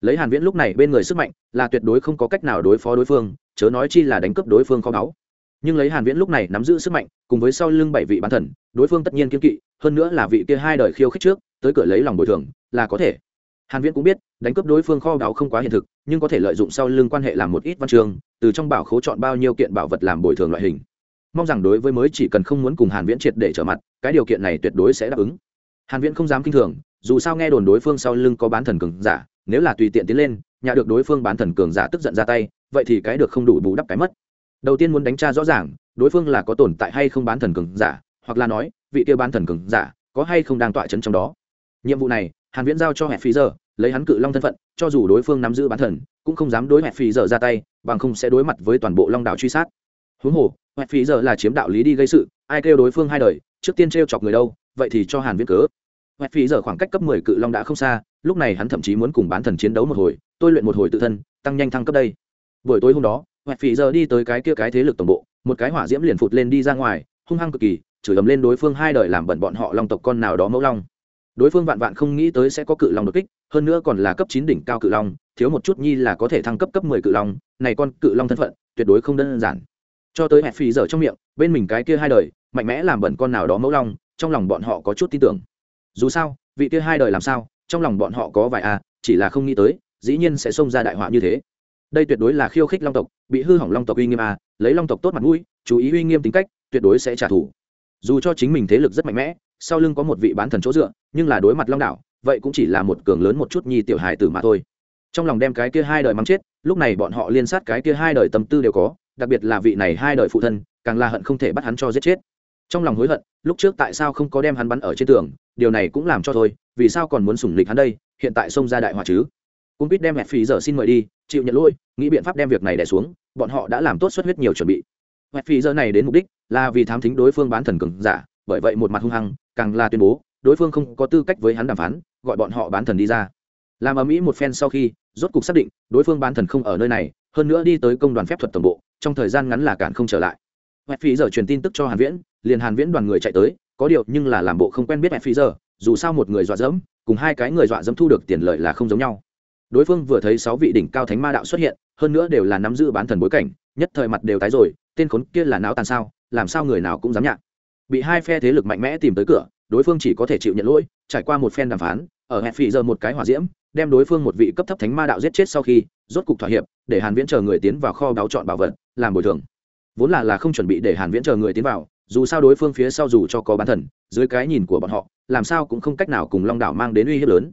lấy hàn viễn lúc này bên người sức mạnh, là tuyệt đối không có cách nào đối phó đối phương, chớ nói chi là đánh cướp đối phương kho báu. Nhưng lấy hàn viễn lúc này nắm giữ sức mạnh, cùng với sau lưng bảy vị bán thần, đối phương tất nhiên kiên kỵ, hơn nữa là vị kia hai đời khiêu khích trước, tới cửa lấy lòng bồi thường, là có thể. Hàn viễn cũng biết, đánh cướp đối phương kho báu không quá hiện thực, nhưng có thể lợi dụng sau lưng quan hệ làm một ít văn chương từ trong bảo khố chọn bao nhiêu kiện bảo vật làm bồi thường loại hình. Mong rằng đối với mới chỉ cần không muốn cùng hàn viễn triệt để trở mặt, cái điều kiện này tuyệt đối sẽ đáp ứng. Hàn viễn không dám kinh thường, dù sao nghe đồn đối phương sau lưng có bán thần cường giả nếu là tùy tiện tiến lên nhà được đối phương bán thần cường giả tức giận ra tay, vậy thì cái được không đủ bù đắp cái mất. Đầu tiên muốn đánh tra rõ ràng, đối phương là có tồn tại hay không bán thần cường giả, hoặc là nói, vị kia bán thần cường giả có hay không đang tọa chấn trong đó. Nhiệm vụ này, hàn viễn giao cho hẹp phí giờ, lấy hắn cự long thân phận, cho dù đối phương nắm giữ bán thần, cũng không dám đối hẹp phí giờ ra tay, bằng không sẽ đối mặt với toàn bộ long đảo truy sát. Huống hồ hẹp phí giờ là chiếm đạo lý đi gây sự, ai kêu đối phương hai đời, trước tiên treo chọc người đâu, vậy thì cho hàn viễn cớ hẹp phí giờ khoảng cách cấp 10 cự long đã không xa, lúc này hắn thậm chí muốn cùng bán thần chiến đấu một hồi, tôi luyện một hồi tự thân, tăng nhanh thăng cấp đây. Buổi tối hôm đó hẹp phí giờ đi tới cái kia cái thế lực tổng bộ, một cái hỏa diễm liền phụt lên đi ra ngoài, hung hăng cực kỳ, chửi ầm lên đối phương hai đời làm bẩn bọn họ long tộc con nào đó mẫu long. Đối phương vạn vạn không nghĩ tới sẽ có cự long đột kích, hơn nữa còn là cấp chín đỉnh cao cự long, thiếu một chút nhi là có thể thăng cấp cấp mười cự long, này con cự long thân phận, tuyệt đối không đơn giản. Cho tới hẹp phí giờ trong miệng, bên mình cái kia hai đời, mạnh mẽ làm bẩn con nào đó mẫu long, trong lòng bọn họ có chút tin tưởng dù sao, vị kia hai đời làm sao, trong lòng bọn họ có vài a, chỉ là không nghĩ tới, dĩ nhiên sẽ xông ra đại họa như thế. Đây tuyệt đối là khiêu khích long tộc, bị hư hỏng long tộc uy nghiêm a, lấy long tộc tốt mặt mũi, chú ý uy nghiêm tính cách, tuyệt đối sẽ trả thù. Dù cho chính mình thế lực rất mạnh mẽ, sau lưng có một vị bán thần chỗ dựa, nhưng là đối mặt long đảo vậy cũng chỉ là một cường lớn một chút nhi tiểu hài tử mà thôi. Trong lòng đem cái kia hai đời mắng chết, lúc này bọn họ liên sát cái kia hai đời tâm tư đều có, đặc biệt là vị này hai đời phụ thân, càng là hận không thể bắt hắn cho giết chết trong lòng hối hận, lúc trước tại sao không có đem hắn bắn ở trên tường, điều này cũng làm cho thôi, vì sao còn muốn sủng lịch hắn đây, hiện tại xông ra đại họa chứ? Cũng biết đem mẹ phí giờ xin mời đi, chịu nhận lỗi, nghĩ biện pháp đem việc này đẻ xuống, bọn họ đã làm tốt xuất huyết nhiều chuẩn bị. Mẹ phí giờ này đến mục đích là vì thám thính đối phương bán thần cường giả, bởi vậy một mặt hung hăng, càng là tuyên bố, đối phương không có tư cách với hắn đàm phán, gọi bọn họ bán thần đi ra. Làm ở mỹ một phen sau khi, rốt cục xác định, đối phương bán thần không ở nơi này, hơn nữa đi tới công đoàn phép thuật tổng bộ, trong thời gian ngắn là cản không trở lại. Mẹ phí giờ truyền tin tức cho hàn viễn liền hàn viễn đoàn người chạy tới, có điều nhưng là làm bộ không quen biết hẹp giờ dù sao một người dọa dẫm, cùng hai cái người dọa dẫm thu được tiền lợi là không giống nhau. Đối phương vừa thấy sáu vị đỉnh cao thánh ma đạo xuất hiện, hơn nữa đều là nắm giữ bán thần bối cảnh, nhất thời mặt đều tái rồi, tên khốn kia là não tàn sao, làm sao người nào cũng dám nhạc bị hai phe thế lực mạnh mẽ tìm tới cửa, đối phương chỉ có thể chịu nhận lỗi, trải qua một phen đàm phán, ở hẹn phì giờ một cái hỏa diễm, đem đối phương một vị cấp thấp thánh ma đạo giết chết sau khi, rốt cục thỏa hiệp, để hàn viễn chờ người tiến vào kho báo chọn bảo vật, làm bồi thường. Vốn là là không chuẩn bị để hàn viễn chờ người tiến vào dù sao đối phương phía sau dù cho có bán thần, dưới cái nhìn của bọn họ, làm sao cũng không cách nào cùng long đảo mang đến uy hiếp lớn.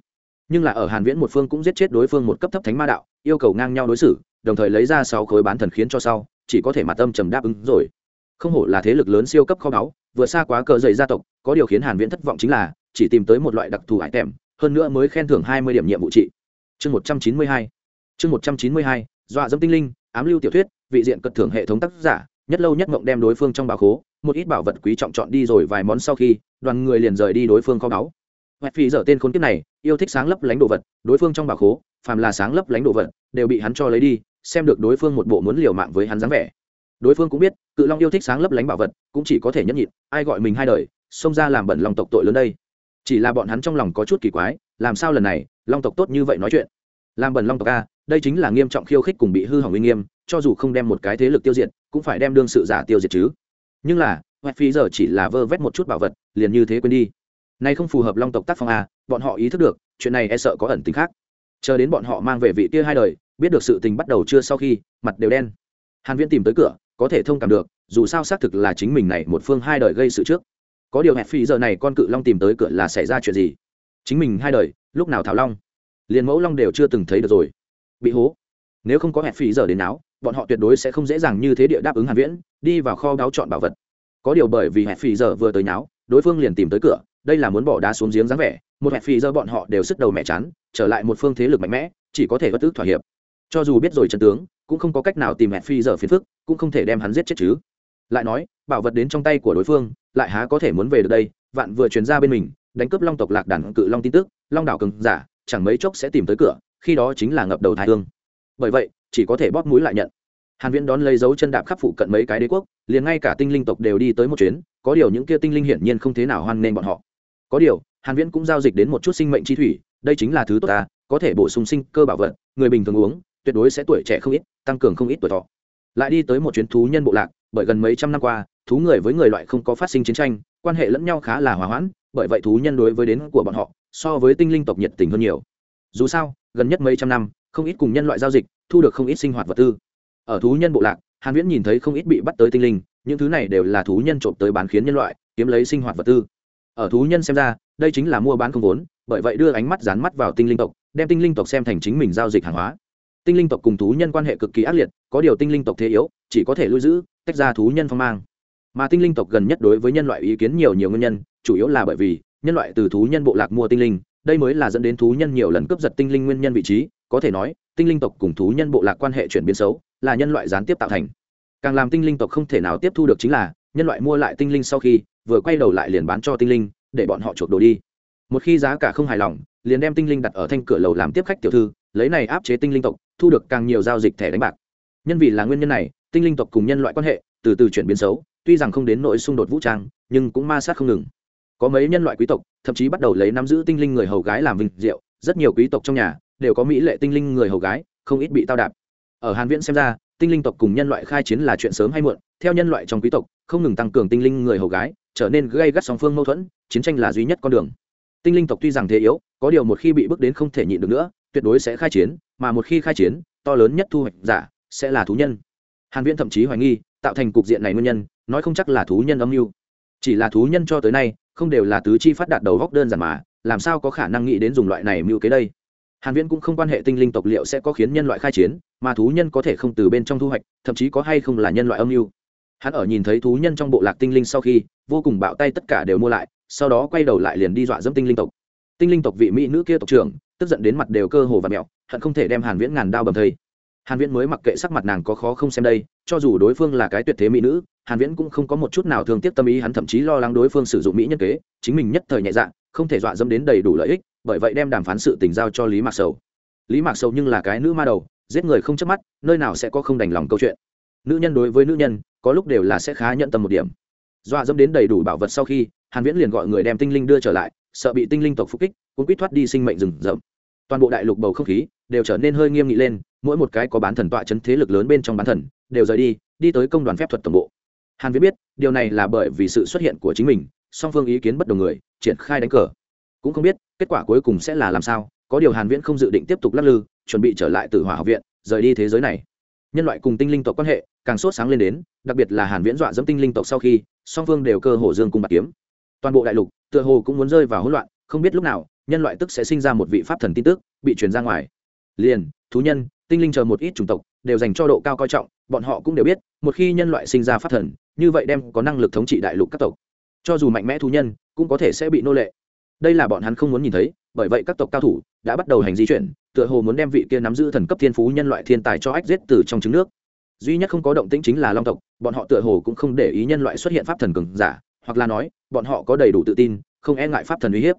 Nhưng là ở hàn viễn một phương cũng giết chết đối phương một cấp thấp thánh ma đạo, yêu cầu ngang nhau đối xử, đồng thời lấy ra sáu khối bán thần khiến cho sau, chỉ có thể mặt âm trầm đáp ứng rồi. Không hổ là thế lực lớn siêu cấp kho báu vừa xa quá cờ dày gia tộc, có điều khiến hàn viễn thất vọng chính là, chỉ tìm tới một loại đặc thù hải tèm hơn nữa mới khen thưởng 20 điểm nhiệm vụ trị. Chương 192 chương 192 dọa dâm tinh linh, ám lưu tiểu thuyết, vị diện cật thưởng hệ thống tác giả, nhất lâu nhất mộng đem đối phương trong bảo khố một ít bảo vật quý trọng chọn đi rồi vài món sau khi, đoàn người liền rời đi đối phương kho báu. Hoẹt phi dở tên khốn kiếp này, yêu thích sáng lấp lánh đồ vật, đối phương trong bảo khố, phàm là sáng lấp lánh đồ vật, đều bị hắn cho lấy đi, xem được đối phương một bộ muốn liều mạng với hắn dáng vẻ. Đối phương cũng biết, cự long yêu thích sáng lấp lánh bảo vật, cũng chỉ có thể nhẫn nhịn, ai gọi mình hai đời, xông ra làm bẩn long tộc tội lớn đây. Chỉ là bọn hắn trong lòng có chút kỳ quái, làm sao lần này, long tộc tốt như vậy nói chuyện? Làm bẩn long tộc a, đây chính là nghiêm trọng khiêu khích cùng bị hư hỏng uy nghiêm, cho dù không đem một cái thế lực tiêu diệt, cũng phải đem đương sự giả tiêu diệt chứ nhưng là hoẹt phi giờ chỉ là vơ vét một chút bảo vật, liền như thế quên đi. Nay không phù hợp long tộc tác phong a, bọn họ ý thức được, chuyện này e sợ có ẩn tính khác. Chờ đến bọn họ mang về vị kia hai đời, biết được sự tình bắt đầu chưa sau khi, mặt đều đen. Hàn viễn tìm tới cửa, có thể thông cảm được, dù sao xác thực là chính mình này một phương hai đời gây sự trước. Có điều hẹp phi giờ này con cự long tìm tới cửa là xảy ra chuyện gì? Chính mình hai đời, lúc nào thảo long? Liền mẫu long đều chưa từng thấy được rồi. Bị hố. Nếu không có hẹp phi giờ đến áo bọn họ tuyệt đối sẽ không dễ dàng như thế địa đáp ứng hàn viễn, đi vào kho đáo chọn bảo vật. Có điều bởi vì hẹp phì giờ vừa tới nháo, đối phương liền tìm tới cửa, đây là muốn bỏ đá xuống giếng dáng vẻ, một hẹp phì giờ bọn họ đều sức đầu mẹ chán, trở lại một phương thế lực mạnh mẽ, chỉ có thể bất tức thỏa hiệp. Cho dù biết rồi chân tướng, cũng không có cách nào tìm hẹp phi giờ phiền phức, cũng không thể đem hắn giết chết chứ. Lại nói, bảo vật đến trong tay của đối phương, lại há có thể muốn về được đây, vạn vừa chuyển ra bên mình, đánh cướp long tộc lạc đàn cự long tin tức, long đảo cường giả, chẳng mấy chốc sẽ tìm tới cửa, khi đó chính là ngập đầu thái hương. Bởi vậy chỉ có thể bóp mũi lại nhận. Hàn viễn đón lấy dấu chân đạp khắp phụ cận mấy cái đế quốc, liền ngay cả tinh linh tộc đều đi tới một chuyến, có điều những kia tinh linh hiển nhiên không thế nào hoan nghênh bọn họ. Có điều, hàn viễn cũng giao dịch đến một chút sinh mệnh chi thủy, đây chính là thứ tốt ta, có thể bổ sung sinh cơ bảo vật, người bình thường uống, tuyệt đối sẽ tuổi trẻ không ít, tăng cường không ít tuổi thọ. Lại đi tới một chuyến thú nhân bộ lạc, bởi gần mấy trăm năm qua, thú người với người loại không có phát sinh chiến tranh, quan hệ lẫn nhau khá là hòa hoãn, bởi vậy thú nhân đối với đến của bọn họ, so với tinh linh tộc nhiệt tình hơn nhiều. Dù sao, gần nhất mấy trăm năm, không ít cùng nhân loại giao dịch thu được không ít sinh hoạt vật tư. Ở thú nhân bộ lạc, hàn viễn nhìn thấy không ít bị bắt tới tinh linh, những thứ này đều là thú nhân trộm tới bán khiến nhân loại, kiếm lấy sinh hoạt vật tư. Ở thú nhân xem ra, đây chính là mua bán không vốn, bởi vậy đưa ánh mắt dán mắt vào tinh linh tộc, đem tinh linh tộc xem thành chính mình giao dịch hàng hóa. Tinh linh tộc cùng thú nhân quan hệ cực kỳ ác liệt, có điều tinh linh tộc thế yếu, chỉ có thể lưu giữ, tách ra thú nhân phong mang. Mà tinh linh tộc gần nhất đối với nhân loại ý kiến nhiều nhiều nguyên nhân, chủ yếu là bởi vì, nhân loại từ thú nhân bộ lạc mua tinh linh, đây mới là dẫn đến thú nhân nhiều lần cướp giật tinh linh nguyên nhân vị trí có thể nói, tinh linh tộc cùng thú nhân bộ lạc quan hệ chuyển biến xấu là nhân loại gián tiếp tạo thành. Càng làm tinh linh tộc không thể nào tiếp thu được chính là, nhân loại mua lại tinh linh sau khi, vừa quay đầu lại liền bán cho tinh linh, để bọn họ chuộc đồ đi. Một khi giá cả không hài lòng, liền đem tinh linh đặt ở thanh cửa lầu làm tiếp khách tiểu thư, lấy này áp chế tinh linh tộc, thu được càng nhiều giao dịch thẻ đánh bạc. Nhân vì là nguyên nhân này, tinh linh tộc cùng nhân loại quan hệ từ từ chuyển biến xấu, tuy rằng không đến nỗi xung đột vũ trang, nhưng cũng ma sát không ngừng. Có mấy nhân loại quý tộc, thậm chí bắt đầu lấy nắm giữ tinh linh người hầu gái làm vinh diệu, rất nhiều quý tộc trong nhà đều có mỹ lệ tinh linh người hầu gái, không ít bị tao đạp. Ở hàn viễn xem ra, tinh linh tộc cùng nhân loại khai chiến là chuyện sớm hay muộn, theo nhân loại trong quý tộc, không ngừng tăng cường tinh linh người hầu gái, trở nên gây gắt song phương mâu thuẫn, chiến tranh là duy nhất con đường. Tinh linh tộc tuy rằng thế yếu, có điều một khi bị bước đến không thể nhịn được nữa, tuyệt đối sẽ khai chiến, mà một khi khai chiến, to lớn nhất thu hoạch giả sẽ là thú nhân. Hàn viễn thậm chí hoài nghi, tạo thành cục diện này nguyên nhân, nói không chắc là thú nhân âm mưu. Chỉ là thú nhân cho tới nay, không đều là tứ chi phát đạt đầu góc đơn giản mà, làm sao có khả năng nghĩ đến dùng loại này mưu kế đây? Hàn viễn cũng không quan hệ tinh linh tộc liệu sẽ có khiến nhân loại khai chiến, mà thú nhân có thể không từ bên trong thu hoạch, thậm chí có hay không là nhân loại âm mưu. Hắn ở nhìn thấy thú nhân trong bộ lạc tinh linh sau khi, vô cùng bạo tay tất cả đều mua lại, sau đó quay đầu lại liền đi dọa dẫm tinh linh tộc. Tinh linh tộc vị mỹ nữ kia tộc trưởng, tức giận đến mặt đều cơ hồ và mẹo hận không thể đem hàn viễn ngàn đao bầm thây. Hàn viễn mới mặc kệ sắc mặt nàng có khó không xem đây, cho dù đối phương là cái tuyệt thế mỹ nữ, hàn viễn cũng không có một chút nào thương tiếc tâm ý, hắn thậm chí lo lắng đối phương sử dụng mỹ nhân kế, chính mình nhất thời nhẹ dạ không thể dọa dẫm đến đầy đủ lợi ích bởi vậy đem đàm phán sự tình giao cho lý mạc sầu. Lý mạc sầu nhưng là cái nữ ma đầu, giết người không chớp mắt, nơi nào sẽ có không đành lòng câu chuyện. Nữ nhân đối với nữ nhân, có lúc đều là sẽ khá nhận tâm một điểm. Dọa dẫm đến đầy đủ bảo vật sau khi, hàn viễn liền gọi người đem tinh linh đưa trở lại, sợ bị tinh linh tộc phục kích cũng quyết thoát đi sinh mệnh rừng rậm. Toàn bộ đại lục bầu không khí đều trở nên hơi nghiêm nghị lên, mỗi một cái có bán thần tọa chấn thế lực lớn bên trong bán thần đều rời đi đi tới công đoàn phép thuật tổng bộ. Hàn viễn biết, điều này là bởi vì sự xuất hiện của chính mình, song phương ý kiến bất đồng người, triển khai đánh cờ cũng không biết, kết quả cuối cùng sẽ là làm sao, có điều hàn viễn không dự định tiếp tục lắc lư, chuẩn bị trở lại Tử hỏa học viện, rời đi thế giới này. Nhân loại cùng tinh linh tộc quan hệ càng sốt sáng lên đến, đặc biệt là hàn viễn dọa dẫm tinh linh tộc sau khi, song phương đều cơ hồ dương cùng bạc kiếm. Toàn bộ đại lục, tựa hồ cũng muốn rơi vào hỗn loạn, không biết lúc nào, nhân loại tức sẽ sinh ra một vị pháp thần tin tức, bị truyền ra ngoài. Liền, thú nhân, tinh linh chờ một ít chủng tộc, đều dành cho độ cao coi trọng, bọn họ cũng đều biết, một khi nhân loại sinh ra pháp thần, như vậy đem có năng lực thống trị đại lục các tộc. Cho dù mạnh mẽ thú nhân, cũng có thể sẽ bị nô lệ đây là bọn hắn không muốn nhìn thấy, bởi vậy các tộc cao thủ đã bắt đầu hành di chuyển, tựa hồ muốn đem vị kia nắm giữ thần cấp thiên phú nhân loại thiên tài cho ách giết từ trong trứng nước. Duy nhất không có động tĩnh chính là long tộc, bọn họ tựa hồ cũng không để ý nhân loại xuất hiện pháp thần cường giả, hoặc là nói, bọn họ có đầy đủ tự tin, không e ngại pháp thần uy hiếp.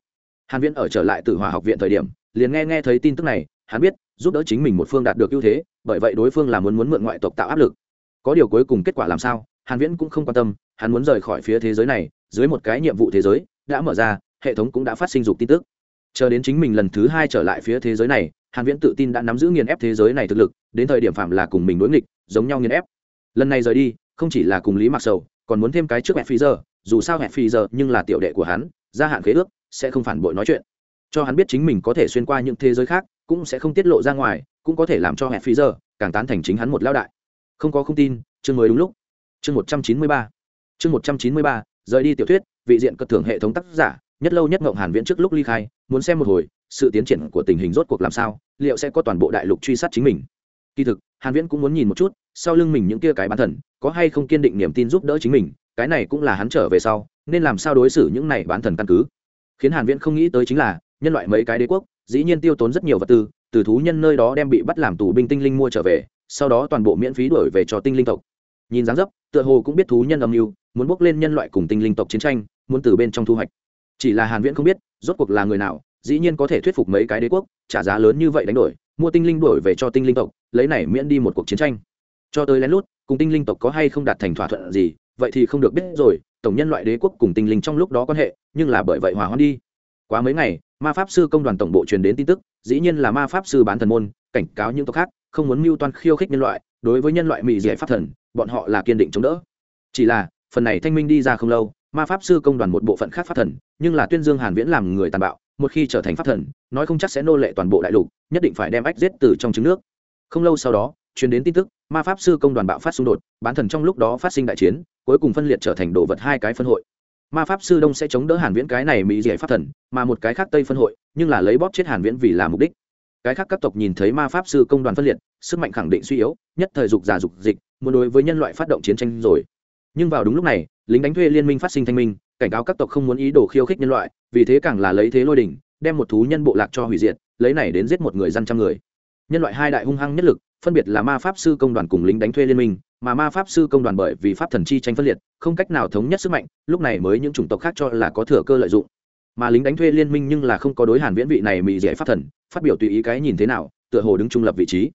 Hàn viễn ở trở lại từ hòa học viện thời điểm, liền nghe nghe thấy tin tức này, hắn biết, giúp đỡ chính mình một phương đạt được ưu thế, bởi vậy đối phương là muốn muốn mượn ngoại tộc tạo áp lực. Có điều cuối cùng kết quả làm sao, hàn viễn cũng không quan tâm, hắn muốn rời khỏi phía thế giới này, dưới một cái nhiệm vụ thế giới, đã mở ra hệ thống cũng đã phát sinh dục tin tức. Chờ đến chính mình lần thứ hai trở lại phía thế giới này, hàn viễn tự tin đã nắm giữ nghiền ép thế giới này thực lực, đến thời điểm phạm là cùng mình đối nghịch, giống nhau nghiền ép. Lần này rời đi, không chỉ là cùng lý mặc sầu, còn muốn thêm cái trước hẹn phi giờ, dù sao hẹn phi giờ nhưng là tiểu đệ của hắn, gia hạn khế ước, sẽ không phản bội nói chuyện. Cho hắn biết chính mình có thể xuyên qua những thế giới khác, cũng sẽ không tiết lộ ra ngoài, cũng có thể làm cho hẹn phi giờ càng tán thành chính hắn một lao đại. Không có không tin, chương mới đúng lúc. Chương một trăm chín mươi ba. Chương một trăm chín mươi ba, rời đi tiểu thuyết, vị diện cất thưởng hệ thống tác giả nhất lâu nhất ngộng hàn viễn trước lúc ly khai, muốn xem một hồi, sự tiến triển của tình hình rốt cuộc làm sao, liệu sẽ có toàn bộ đại lục truy sát chính mình. Kỳ thực, hàn viễn cũng muốn nhìn một chút, sau lưng mình những kia cái bán thần, có hay không kiên định niềm tin giúp đỡ chính mình, cái này cũng là hắn trở về sau, nên làm sao đối xử những này bán thần căn cứ. Khiến hàn viễn không nghĩ tới chính là, nhân loại mấy cái đế quốc, dĩ nhiên tiêu tốn rất nhiều vật tư, từ thú nhân nơi đó đem bị bắt làm tù binh tinh linh mua trở về, sau đó toàn bộ miễn phí đuổi về cho tinh linh tộc. Nhìn dáng dấp, tựa hồ cũng biết thú nhân âm mưu, muốn bước lên nhân loại cùng tinh linh tộc chiến tranh, muốn từ bên trong thu hoạch chỉ là hàn viễn không biết, rốt cuộc là người nào, dĩ nhiên có thể thuyết phục mấy cái đế quốc, trả giá lớn như vậy đánh đổi, mua tinh linh đuổi về cho tinh linh tộc, lấy này miễn đi một cuộc chiến tranh. Cho tới lén lút, cùng tinh linh tộc có hay không đạt thành thỏa thuận gì, vậy thì không được biết rồi, tổng nhân loại đế quốc cùng tinh linh trong lúc đó quan hệ, nhưng là bởi vậy hòa hoãn đi. Quá mấy ngày, ma pháp sư công đoàn tổng bộ truyền đến tin tức, dĩ nhiên là ma pháp sư bán thần môn, cảnh cáo những tộc khác, không muốn mưu toan khiêu khích nhân loại, đối với nhân loại mỹ giải pháp thần, bọn họ là kiên định chống đỡ. Chỉ là, phần này thanh minh đi ra không lâu ma pháp sư công đoàn một bộ phận khác pháp thần, nhưng là tuyên dương hàn viễn làm người tàn bạo, một khi trở thành pháp thần, nói không chắc sẽ nô lệ toàn bộ đại lục, nhất định phải đem ách giết từ trong trứng nước. Không lâu sau đó, truyền đến tin tức, ma pháp sư công đoàn bạo phát xung đột, bán thần trong lúc đó phát sinh đại chiến, cuối cùng phân liệt trở thành đồ vật hai cái phân hội. Ma pháp sư đông sẽ chống đỡ hàn viễn cái này mỹ giải pháp thần, mà một cái khác tây phân hội, nhưng là lấy bóp chết hàn viễn vì là mục đích. Cái khác các tộc nhìn thấy ma pháp sư công đoàn phân liệt, sức mạnh khẳng định suy yếu, nhất thời dục giả dục dịch, muốn đối với nhân loại phát động chiến tranh rồi. Nhưng vào đúng lúc này lính đánh thuê liên minh phát sinh thanh minh, cảnh cáo các tộc không muốn ý đồ khiêu khích nhân loại, vì thế càng là lấy thế lôi đỉnh, đem một thú nhân bộ lạc cho hủy diệt, lấy này đến giết một người dân trăm người. Nhân loại hai đại hung hăng nhất lực, phân biệt là ma pháp sư công đoàn cùng lính đánh thuê liên minh, mà ma pháp sư công đoàn bởi vì pháp thần chi tranh phân liệt, không cách nào thống nhất sức mạnh, lúc này mới những chủng tộc khác cho là có thừa cơ lợi dụng. Mà lính đánh thuê liên minh nhưng là không có đối hàn viễn vị này mị dễ pháp thần, phát biểu tùy ý cái nhìn thế nào, tựa hồ đứng trung lập vị trí.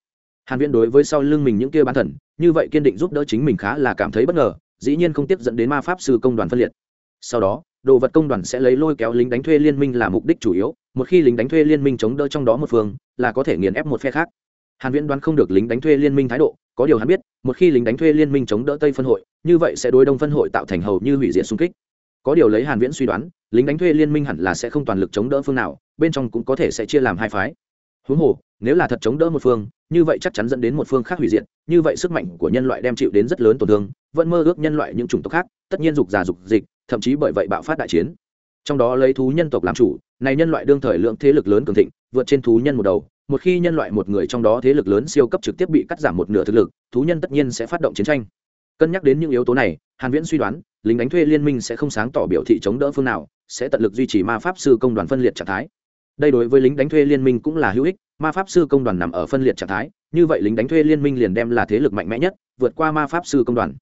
Hàn viễn đối với sau lưng mình những kia bán thần, như vậy kiên định giúp đỡ chính mình khá là cảm thấy bất ngờ dĩ nhiên không tiếp dẫn đến ma pháp sư công đoàn phân liệt. Sau đó, đồ vật công đoàn sẽ lấy lôi kéo lính đánh thuê liên minh là mục đích chủ yếu, một khi lính đánh thuê liên minh chống đỡ trong đó một phương, là có thể nghiền ép một phe khác. Hàn viễn đoán không được lính đánh thuê liên minh thái độ, có điều hắn biết, một khi lính đánh thuê liên minh chống đỡ tây phân hội, như vậy sẽ đối đông phân hội tạo thành hầu như hủy diệt xung kích. Có điều lấy hàn viễn suy đoán, lính đánh thuê liên minh hẳn là sẽ không toàn lực chống đỡ phương nào, bên trong cũng có thể sẽ chia làm hai phái. Huống hồ, nếu là thật chống đỡ một phương, như vậy chắc chắn dẫn đến một phương khác hủy diệt, như vậy sức mạnh của nhân loại đem chịu đến rất lớn tổn thương vẫn mơ ước nhân loại những chủng tộc khác, tất nhiên dục già dục dịch, thậm chí bởi vậy bạo phát đại chiến. Trong đó lấy thú nhân tộc làm chủ, này nhân loại đương thời lượng thế lực lớn cường thịnh, vượt trên thú nhân một đầu. Một khi nhân loại một người trong đó thế lực lớn siêu cấp trực tiếp bị cắt giảm một nửa thực lực, thú nhân tất nhiên sẽ phát động chiến tranh. Cân nhắc đến những yếu tố này, hàn viễn suy đoán, lính đánh thuê liên minh sẽ không sáng tỏ biểu thị chống đỡ phương nào, sẽ tận lực duy trì ma pháp sư công đoàn phân liệt trạng thái. Đây đối với lính đánh thuê liên minh cũng là hữu ích, ma pháp sư công đoàn nằm ở phân liệt trạng thái, như vậy lính đánh thuê liên minh liền đem là thế lực mạnh mẽ nhất, vượt qua ma pháp sư công đoàn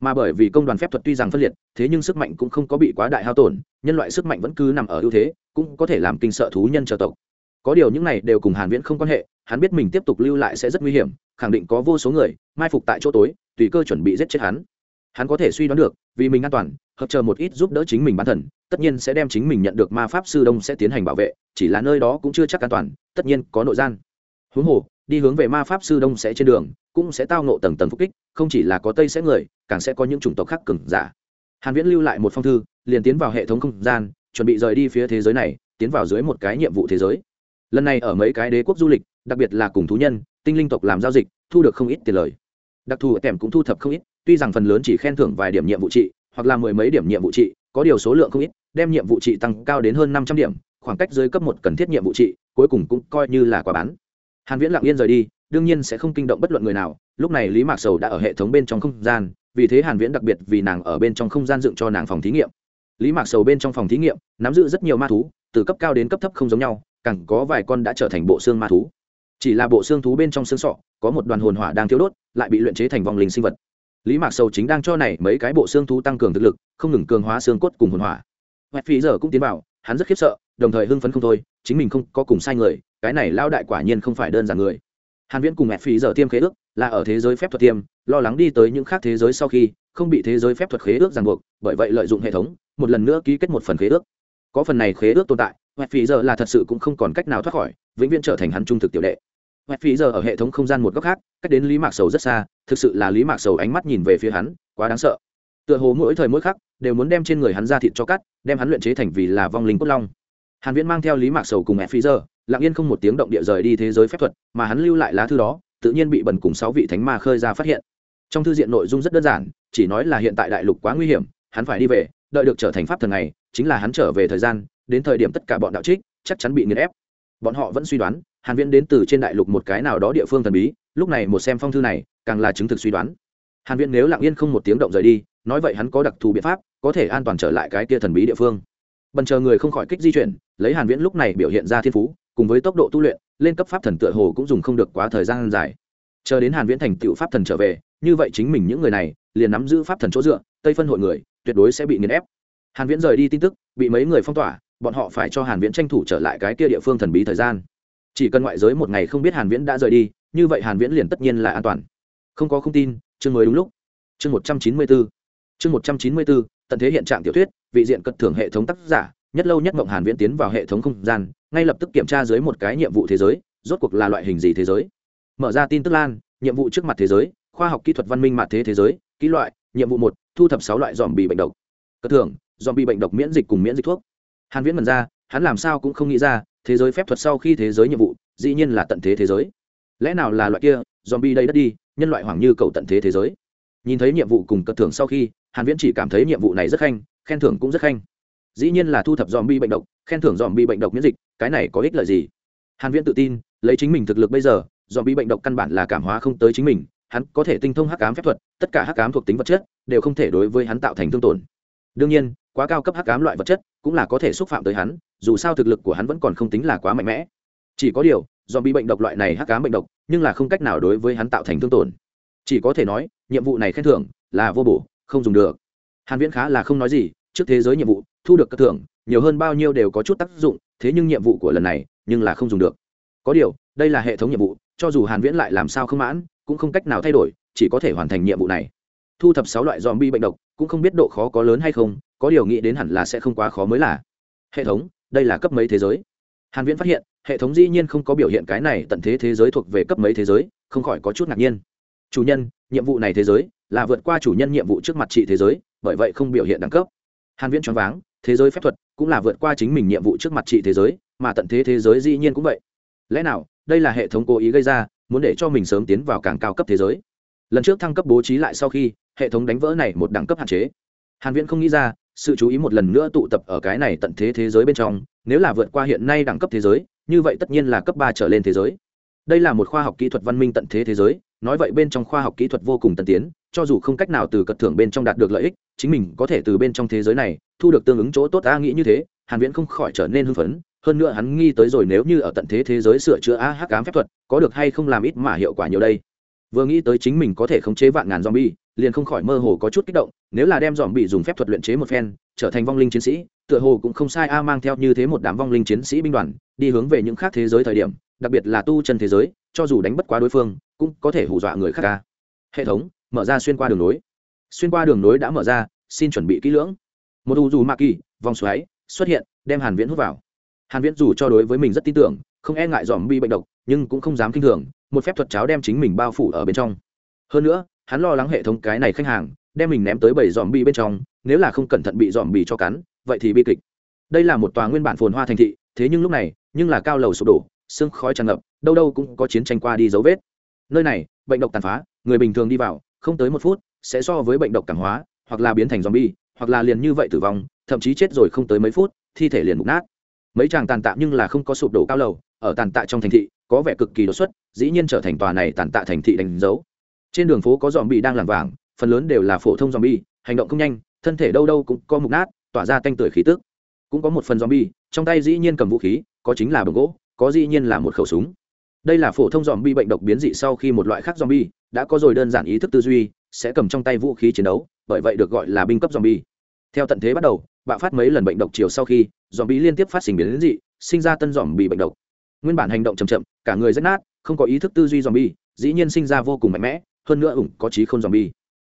mà bởi vì công đoàn phép thuật tuy rằng phân liệt thế nhưng sức mạnh cũng không có bị quá đại hao tổn nhân loại sức mạnh vẫn cứ nằm ở ưu thế cũng có thể làm kinh sợ thú nhân trợ tộc. Có điều những này đều cùng hàn viễn không quan hệ hắn biết mình tiếp tục lưu lại sẽ rất nguy hiểm khẳng định có vô số người mai phục tại chỗ tối tùy cơ chuẩn bị giết chết hắn. Hắn có thể suy đoán được vì mình an toàn hợp chờ một ít giúp đỡ chính mình bản thân, tất nhiên sẽ đem chính mình nhận được ma pháp sư đông sẽ tiến hành bảo vệ chỉ là nơi đó cũng chưa chắc an toàn tất nhiên có nội gian. Huống hồ đi hướng về ma pháp sư đông sẽ trên đường cũng sẽ tao nộ tầng tầng phúc kích, không chỉ là có tây sẽ người, càng sẽ có những chủng tộc khác cứng giả. Hàn viễn lưu lại một phong thư, liền tiến vào hệ thống không gian, chuẩn bị rời đi phía thế giới này, tiến vào dưới một cái nhiệm vụ thế giới. Lần này ở mấy cái đế quốc du lịch, đặc biệt là cùng thú nhân, tinh linh tộc làm giao dịch, thu được không ít tiền lời. Đặc thù kèm cũng thu thập không ít, tuy rằng phần lớn chỉ khen thưởng vài điểm nhiệm vụ trị, hoặc là mười mấy điểm nhiệm vụ trị, có điều số lượng không ít, đem nhiệm vụ trị tăng cao đến hơn năm trăm điểm, khoảng cách dưới cấp một cần thiết nhiệm vụ trị, cuối cùng cũng coi như là quả bán. Hàn viễn lặng yên rời đi đương nhiên sẽ không kinh động bất luận người nào. Lúc này lý mạc sầu đã ở hệ thống bên trong không gian, vì thế hàn viễn đặc biệt vì nàng ở bên trong không gian dựng cho nàng phòng thí nghiệm. Lý mạc sầu bên trong phòng thí nghiệm, nắm giữ rất nhiều ma thú, từ cấp cao đến cấp thấp không giống nhau, càng có vài con đã trở thành bộ xương ma thú. Chỉ là bộ xương thú bên trong xương sọ, có một đoàn hồn hỏa đang thiếu đốt, lại bị luyện chế thành vòng linh sinh vật. Lý mạc sầu chính đang cho này mấy cái bộ xương thú tăng cường thực lực, không ngừng cường hóa xương cốt cùng hồn hỏa. Hoẹt phí giờ cũng tiến vào, hắn rất khiếp sợ, đồng thời hưng phấn không thôi, chính mình không có cùng sai người, cái này lao đại quả nhiên không phải đơn giản người hàn viễn cùng mẹ phí giờ tiêm khế ước là ở thế giới phép thuật tiêm, lo lắng đi tới những khác thế giới sau khi không bị thế giới phép thuật khế ước ràng buộc, bởi vậy lợi dụng hệ thống, một lần nữa ký kết một phần khế ước. Có phần này khế ước tồn tại, mẹ phí giờ là thật sự cũng không còn cách nào thoát khỏi, vĩnh viễn trở thành hắn trung thực tiểu đệ. Mẹ phí giờ ở hệ thống không gian một góc khác, cách đến lý mạc sầu rất xa, thực sự là lý mạc sầu ánh mắt nhìn về phía hắn, quá đáng sợ. Tựa hồ mỗi thời mỗi khắc, đều muốn đem trên người hắn ra thịt cho cắt, đem hắn luyện chế thành vì là vong linh cốt long. Hàn viễn mang theo lý mạc sầu cùng mẹ phi giờ lặng yên không một tiếng động địa rời đi thế giới phép thuật, mà hắn lưu lại lá thư đó, tự nhiên bị bẩn cùng sáu vị thánh ma khơi ra phát hiện. Trong thư diện nội dung rất đơn giản, chỉ nói là hiện tại đại lục quá nguy hiểm, hắn phải đi về, đợi được trở thành pháp thần này, chính là hắn trở về thời gian, đến thời điểm tất cả bọn đạo trích chắc chắn bị nghiền ép. Bọn họ vẫn suy đoán, hàn viễn đến từ trên đại lục một cái nào đó địa phương thần bí, lúc này một xem phong thư này, càng là chứng thực suy đoán. Hàn viễn nếu lặng yên không một tiếng động rời đi, nói vậy hắn có đặc thù biện pháp, có thể an toàn trở lại cái kia thần bí địa phương. Bần chờ người không khỏi kích di chuyển, lấy hàn viễn lúc này biểu hiện ra thiên phú cùng với tốc độ tu luyện, lên cấp pháp thần tựa hồ cũng dùng không được quá thời gian dài. Chờ đến hàn viễn thành tựu pháp thần trở về, như vậy chính mình những người này, liền nắm giữ pháp thần chỗ dựa, tây phân hội người, tuyệt đối sẽ bị nghiền ép. Hàn viễn rời đi tin tức, bị mấy người phong tỏa, bọn họ phải cho hàn viễn tranh thủ trở lại cái kia địa phương thần bí thời gian. Chỉ cần ngoại giới một ngày không biết hàn viễn đã rời đi, như vậy hàn viễn liền tất nhiên là an toàn. Không có không tin, chương mới đúng lúc. Chương 194 chương 194 tận thế hiện trạng tiểu thuyết, vị diện cật thưởng hệ thống tác giả, nhất lâu nhất mộng hàn viễn tiến vào hệ thống không gian ngay lập tức kiểm tra dưới một cái nhiệm vụ thế giới, rốt cuộc là loại hình gì thế giới? Mở ra tin tức lan, nhiệm vụ trước mặt thế giới, khoa học kỹ thuật văn minh mặt thế thế giới, kỹ loại, nhiệm vụ một, thu thập sáu loại dòm bị bệnh độc. Cất thưởng dòm bị bệnh độc miễn dịch cùng miễn dịch thuốc. Hàn viễn mần ra, hắn làm sao cũng không nghĩ ra, thế giới phép thuật sau khi thế giới nhiệm vụ, dĩ nhiên là tận thế thế giới. Lẽ nào là loại kia dòm bị đây đất đi, nhân loại hoàng như cầu tận thế thế giới? Nhìn thấy nhiệm vụ cùng cất thưởng sau khi, hàn viễn chỉ cảm thấy nhiệm vụ này rất khanh, khen thưởng cũng rất khanh dĩ nhiên là thu thập dòm bi bệnh độc, khen thưởng dòm bi bệnh độc miễn dịch, cái này có ích lợi gì? Hàn viễn tự tin, lấy chính mình thực lực bây giờ, dòm bi bệnh độc căn bản là cảm hóa không tới chính mình, hắn có thể tinh thông hắc ám phép thuật, tất cả hắc ám thuộc tính vật chất đều không thể đối với hắn tạo thành thương tổn. Đương nhiên, quá cao cấp hắc ám loại vật chất cũng là có thể xúc phạm tới hắn, dù sao thực lực của hắn vẫn còn không tính là quá mạnh mẽ. Chỉ có điều, dòm bi bệnh độc loại này hắc ám bệnh độc, nhưng là không cách nào đối với hắn tạo thành thương tổn. Chỉ có thể nói, nhiệm vụ này khen thưởng là vô bổ, không dùng được. Hàn viễn khá là không nói gì trước thế giới nhiệm vụ, thu được các thưởng, nhiều hơn bao nhiêu đều có chút tác dụng, thế nhưng nhiệm vụ của lần này, nhưng là không dùng được. Có điều, đây là hệ thống nhiệm vụ, cho dù hàn viễn lại làm sao không mãn, cũng không cách nào thay đổi, chỉ có thể hoàn thành nhiệm vụ này. Thu thập sáu loại zombie bệnh độc, cũng không biết độ khó có lớn hay không, có điều nghĩ đến hẳn là sẽ không quá khó mới là. Hệ thống, đây là cấp mấy thế giới? Hàn viễn phát hiện, hệ thống dĩ nhiên không có biểu hiện cái này tận thế thế giới thuộc về cấp mấy thế giới, không khỏi có chút ngạc nhiên. Chủ nhân, nhiệm vụ này thế giới, là vượt qua chủ nhân nhiệm vụ trước mặt trị thế giới, bởi vậy không biểu hiện đẳng cấp hàn viễn choáng váng, thế giới phép thuật cũng là vượt qua chính mình nhiệm vụ trước mặt trị thế giới, mà tận thế thế giới dĩ nhiên cũng vậy. Lẽ nào, đây là hệ thống cố ý gây ra, muốn để cho mình sớm tiến vào càng cao cấp thế giới? Lần trước thăng cấp bố trí lại sau khi, hệ thống đánh vỡ này một đẳng cấp hạn chế. Hàn viễn không nghĩ ra, sự chú ý một lần nữa tụ tập ở cái này tận thế thế giới bên trong, nếu là vượt qua hiện nay đẳng cấp thế giới, như vậy tất nhiên là cấp ba trở lên thế giới. Đây là một khoa học kỹ thuật văn minh tận thế thế giới, nói vậy bên trong khoa học kỹ thuật vô cùng tân tiến cho dù không cách nào từ cật thưởng bên trong đạt được lợi ích, chính mình có thể từ bên trong thế giới này thu được tương ứng chỗ tốt ta nghĩ như thế, hàn viễn không khỏi trở nên hưng phấn. Hơn nữa hắn nghi tới rồi nếu như ở tận thế thế giới sửa chữa a hắc ám phép thuật, có được hay không làm ít mà hiệu quả nhiều đây? Vừa nghĩ tới chính mình có thể khống chế vạn ngàn zombie, liền không khỏi mơ hồ có chút kích động, nếu là đem zombie dùng phép thuật luyện chế một phen, trở thành vong linh chiến sĩ, tựa hồ cũng không sai a, mang theo như thế một đám vong linh chiến sĩ binh đoàn, đi hướng về những khác thế giới thời điểm, đặc biệt là tu chân thế giới, cho dù đánh bất quá đối phương, cũng có thể hù dọa người khác ca hệ thống mở ra xuyên qua đường nối. Xuyên qua đường nối đã mở ra, xin chuẩn bị kỹ lưỡng. Một u dù ma kỳ, vòng xoáy, xuất hiện, đem hàn viễn hút vào. Hàn viễn dù cho đối với mình rất tin tưởng, không e ngại dòm bi bệnh độc, nhưng cũng không dám kinh thường, một phép thuật cháo đem chính mình bao phủ ở bên trong. Hơn nữa, hắn lo lắng hệ thống cái này khách hàng, đem mình ném tới bảy dòm bi bên trong, nếu là không cẩn thận bị dòm bi cho cắn, vậy thì bi kịch. Đây là một tòa nguyên bản phồn hoa thành thị, thế nhưng lúc này, nhưng là cao lầu sụp đổ sương khói tràn ngập, đâu đâu cũng có chiến tranh qua đi dấu vết. Nơi này, bệnh độc tàn phá, người bình thường đi vào không tới một phút, sẽ so với bệnh độc cảm hóa, hoặc là biến thành zombie, hoặc là liền như vậy tử vong, thậm chí chết rồi không tới mấy phút, thi thể liền mục nát. Mấy chàng tàn tạ nhưng là không có sụp đổ cao lầu, ở tàn tạ trong thành thị, có vẻ cực kỳ đột xuất, dĩ nhiên trở thành tòa này tàn tạ thành thị đánh dấu. Trên đường phố có dòm bị đang làm vàng phần lớn đều là phổ thông dòm bi hành động không nhanh, thân thể đâu đâu cũng có mục nát, tỏa ra tanh tưởi khí tức. Cũng có một phần dòm bi trong tay dĩ nhiên cầm vũ khí, có chính là bồng gỗ, có dĩ nhiên là một khẩu súng. Đây là phổ thông dòm bi bệnh độc biến dị sau khi một loại khác dòm bi đã có rồi đơn giản ý thức tư duy, sẽ cầm trong tay vũ khí chiến đấu, bởi vậy được gọi là binh cấp zombie. Theo tận thế bắt đầu, bạo phát mấy lần bệnh độc chiều sau khi, zombie liên tiếp phát sinh biến dị, sinh ra tân zombie bệnh độc. Nguyên bản hành động chậm chậm, cả người rách nát, không có ý thức tư duy zombie, dĩ nhiên sinh ra vô cùng mạnh mẽ, hơn nữa ủng có trí không zombie.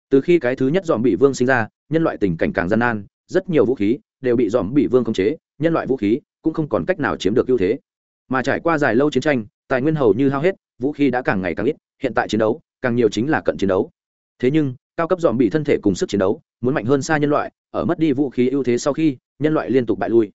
Từ khi cái thứ nhất zombie vương sinh ra, nhân loại tình cảnh càng gian nan, rất nhiều vũ khí đều bị zombie vương khống chế, nhân loại vũ khí cũng không còn cách nào chiếm được ưu thế. Mà trải qua dài lâu chiến tranh, tài nguyên hầu như hao hết, vũ khí đã càng ngày càng ít, hiện tại chiến đấu càng nhiều chính là cận chiến đấu. Thế nhưng, cao cấp dòm bị thân thể cùng sức chiến đấu, muốn mạnh hơn xa nhân loại, ở mất đi vũ khí ưu thế sau khi, nhân loại liên tục bại lui.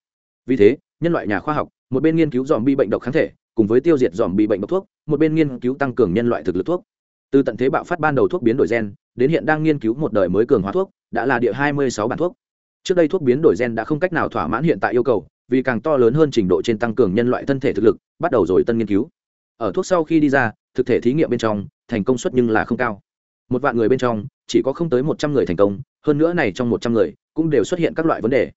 Vì thế, nhân loại nhà khoa học, một bên nghiên cứu dòm bị bệnh độc kháng thể, cùng với tiêu diệt dòm bị bệnh độc thuốc, một bên nghiên cứu tăng cường nhân loại thực lực thuốc. Từ tận thế bạo phát ban đầu thuốc biến đổi gen, đến hiện đang nghiên cứu một đời mới cường hóa thuốc, đã là địa hai mươi sáu bản thuốc. Trước đây thuốc biến đổi gen đã không cách nào thỏa mãn hiện tại yêu cầu, vì càng to lớn hơn trình độ trên tăng cường nhân loại thân thể thực lực, bắt đầu rồi tân nghiên cứu. Ở thuốc sau khi đi ra, thực thể thí nghiệm bên trong thành công suất nhưng là không cao. Một vạn người bên trong, chỉ có không tới một trăm người thành công, hơn nữa này trong một trăm người, cũng đều xuất hiện các loại vấn đề.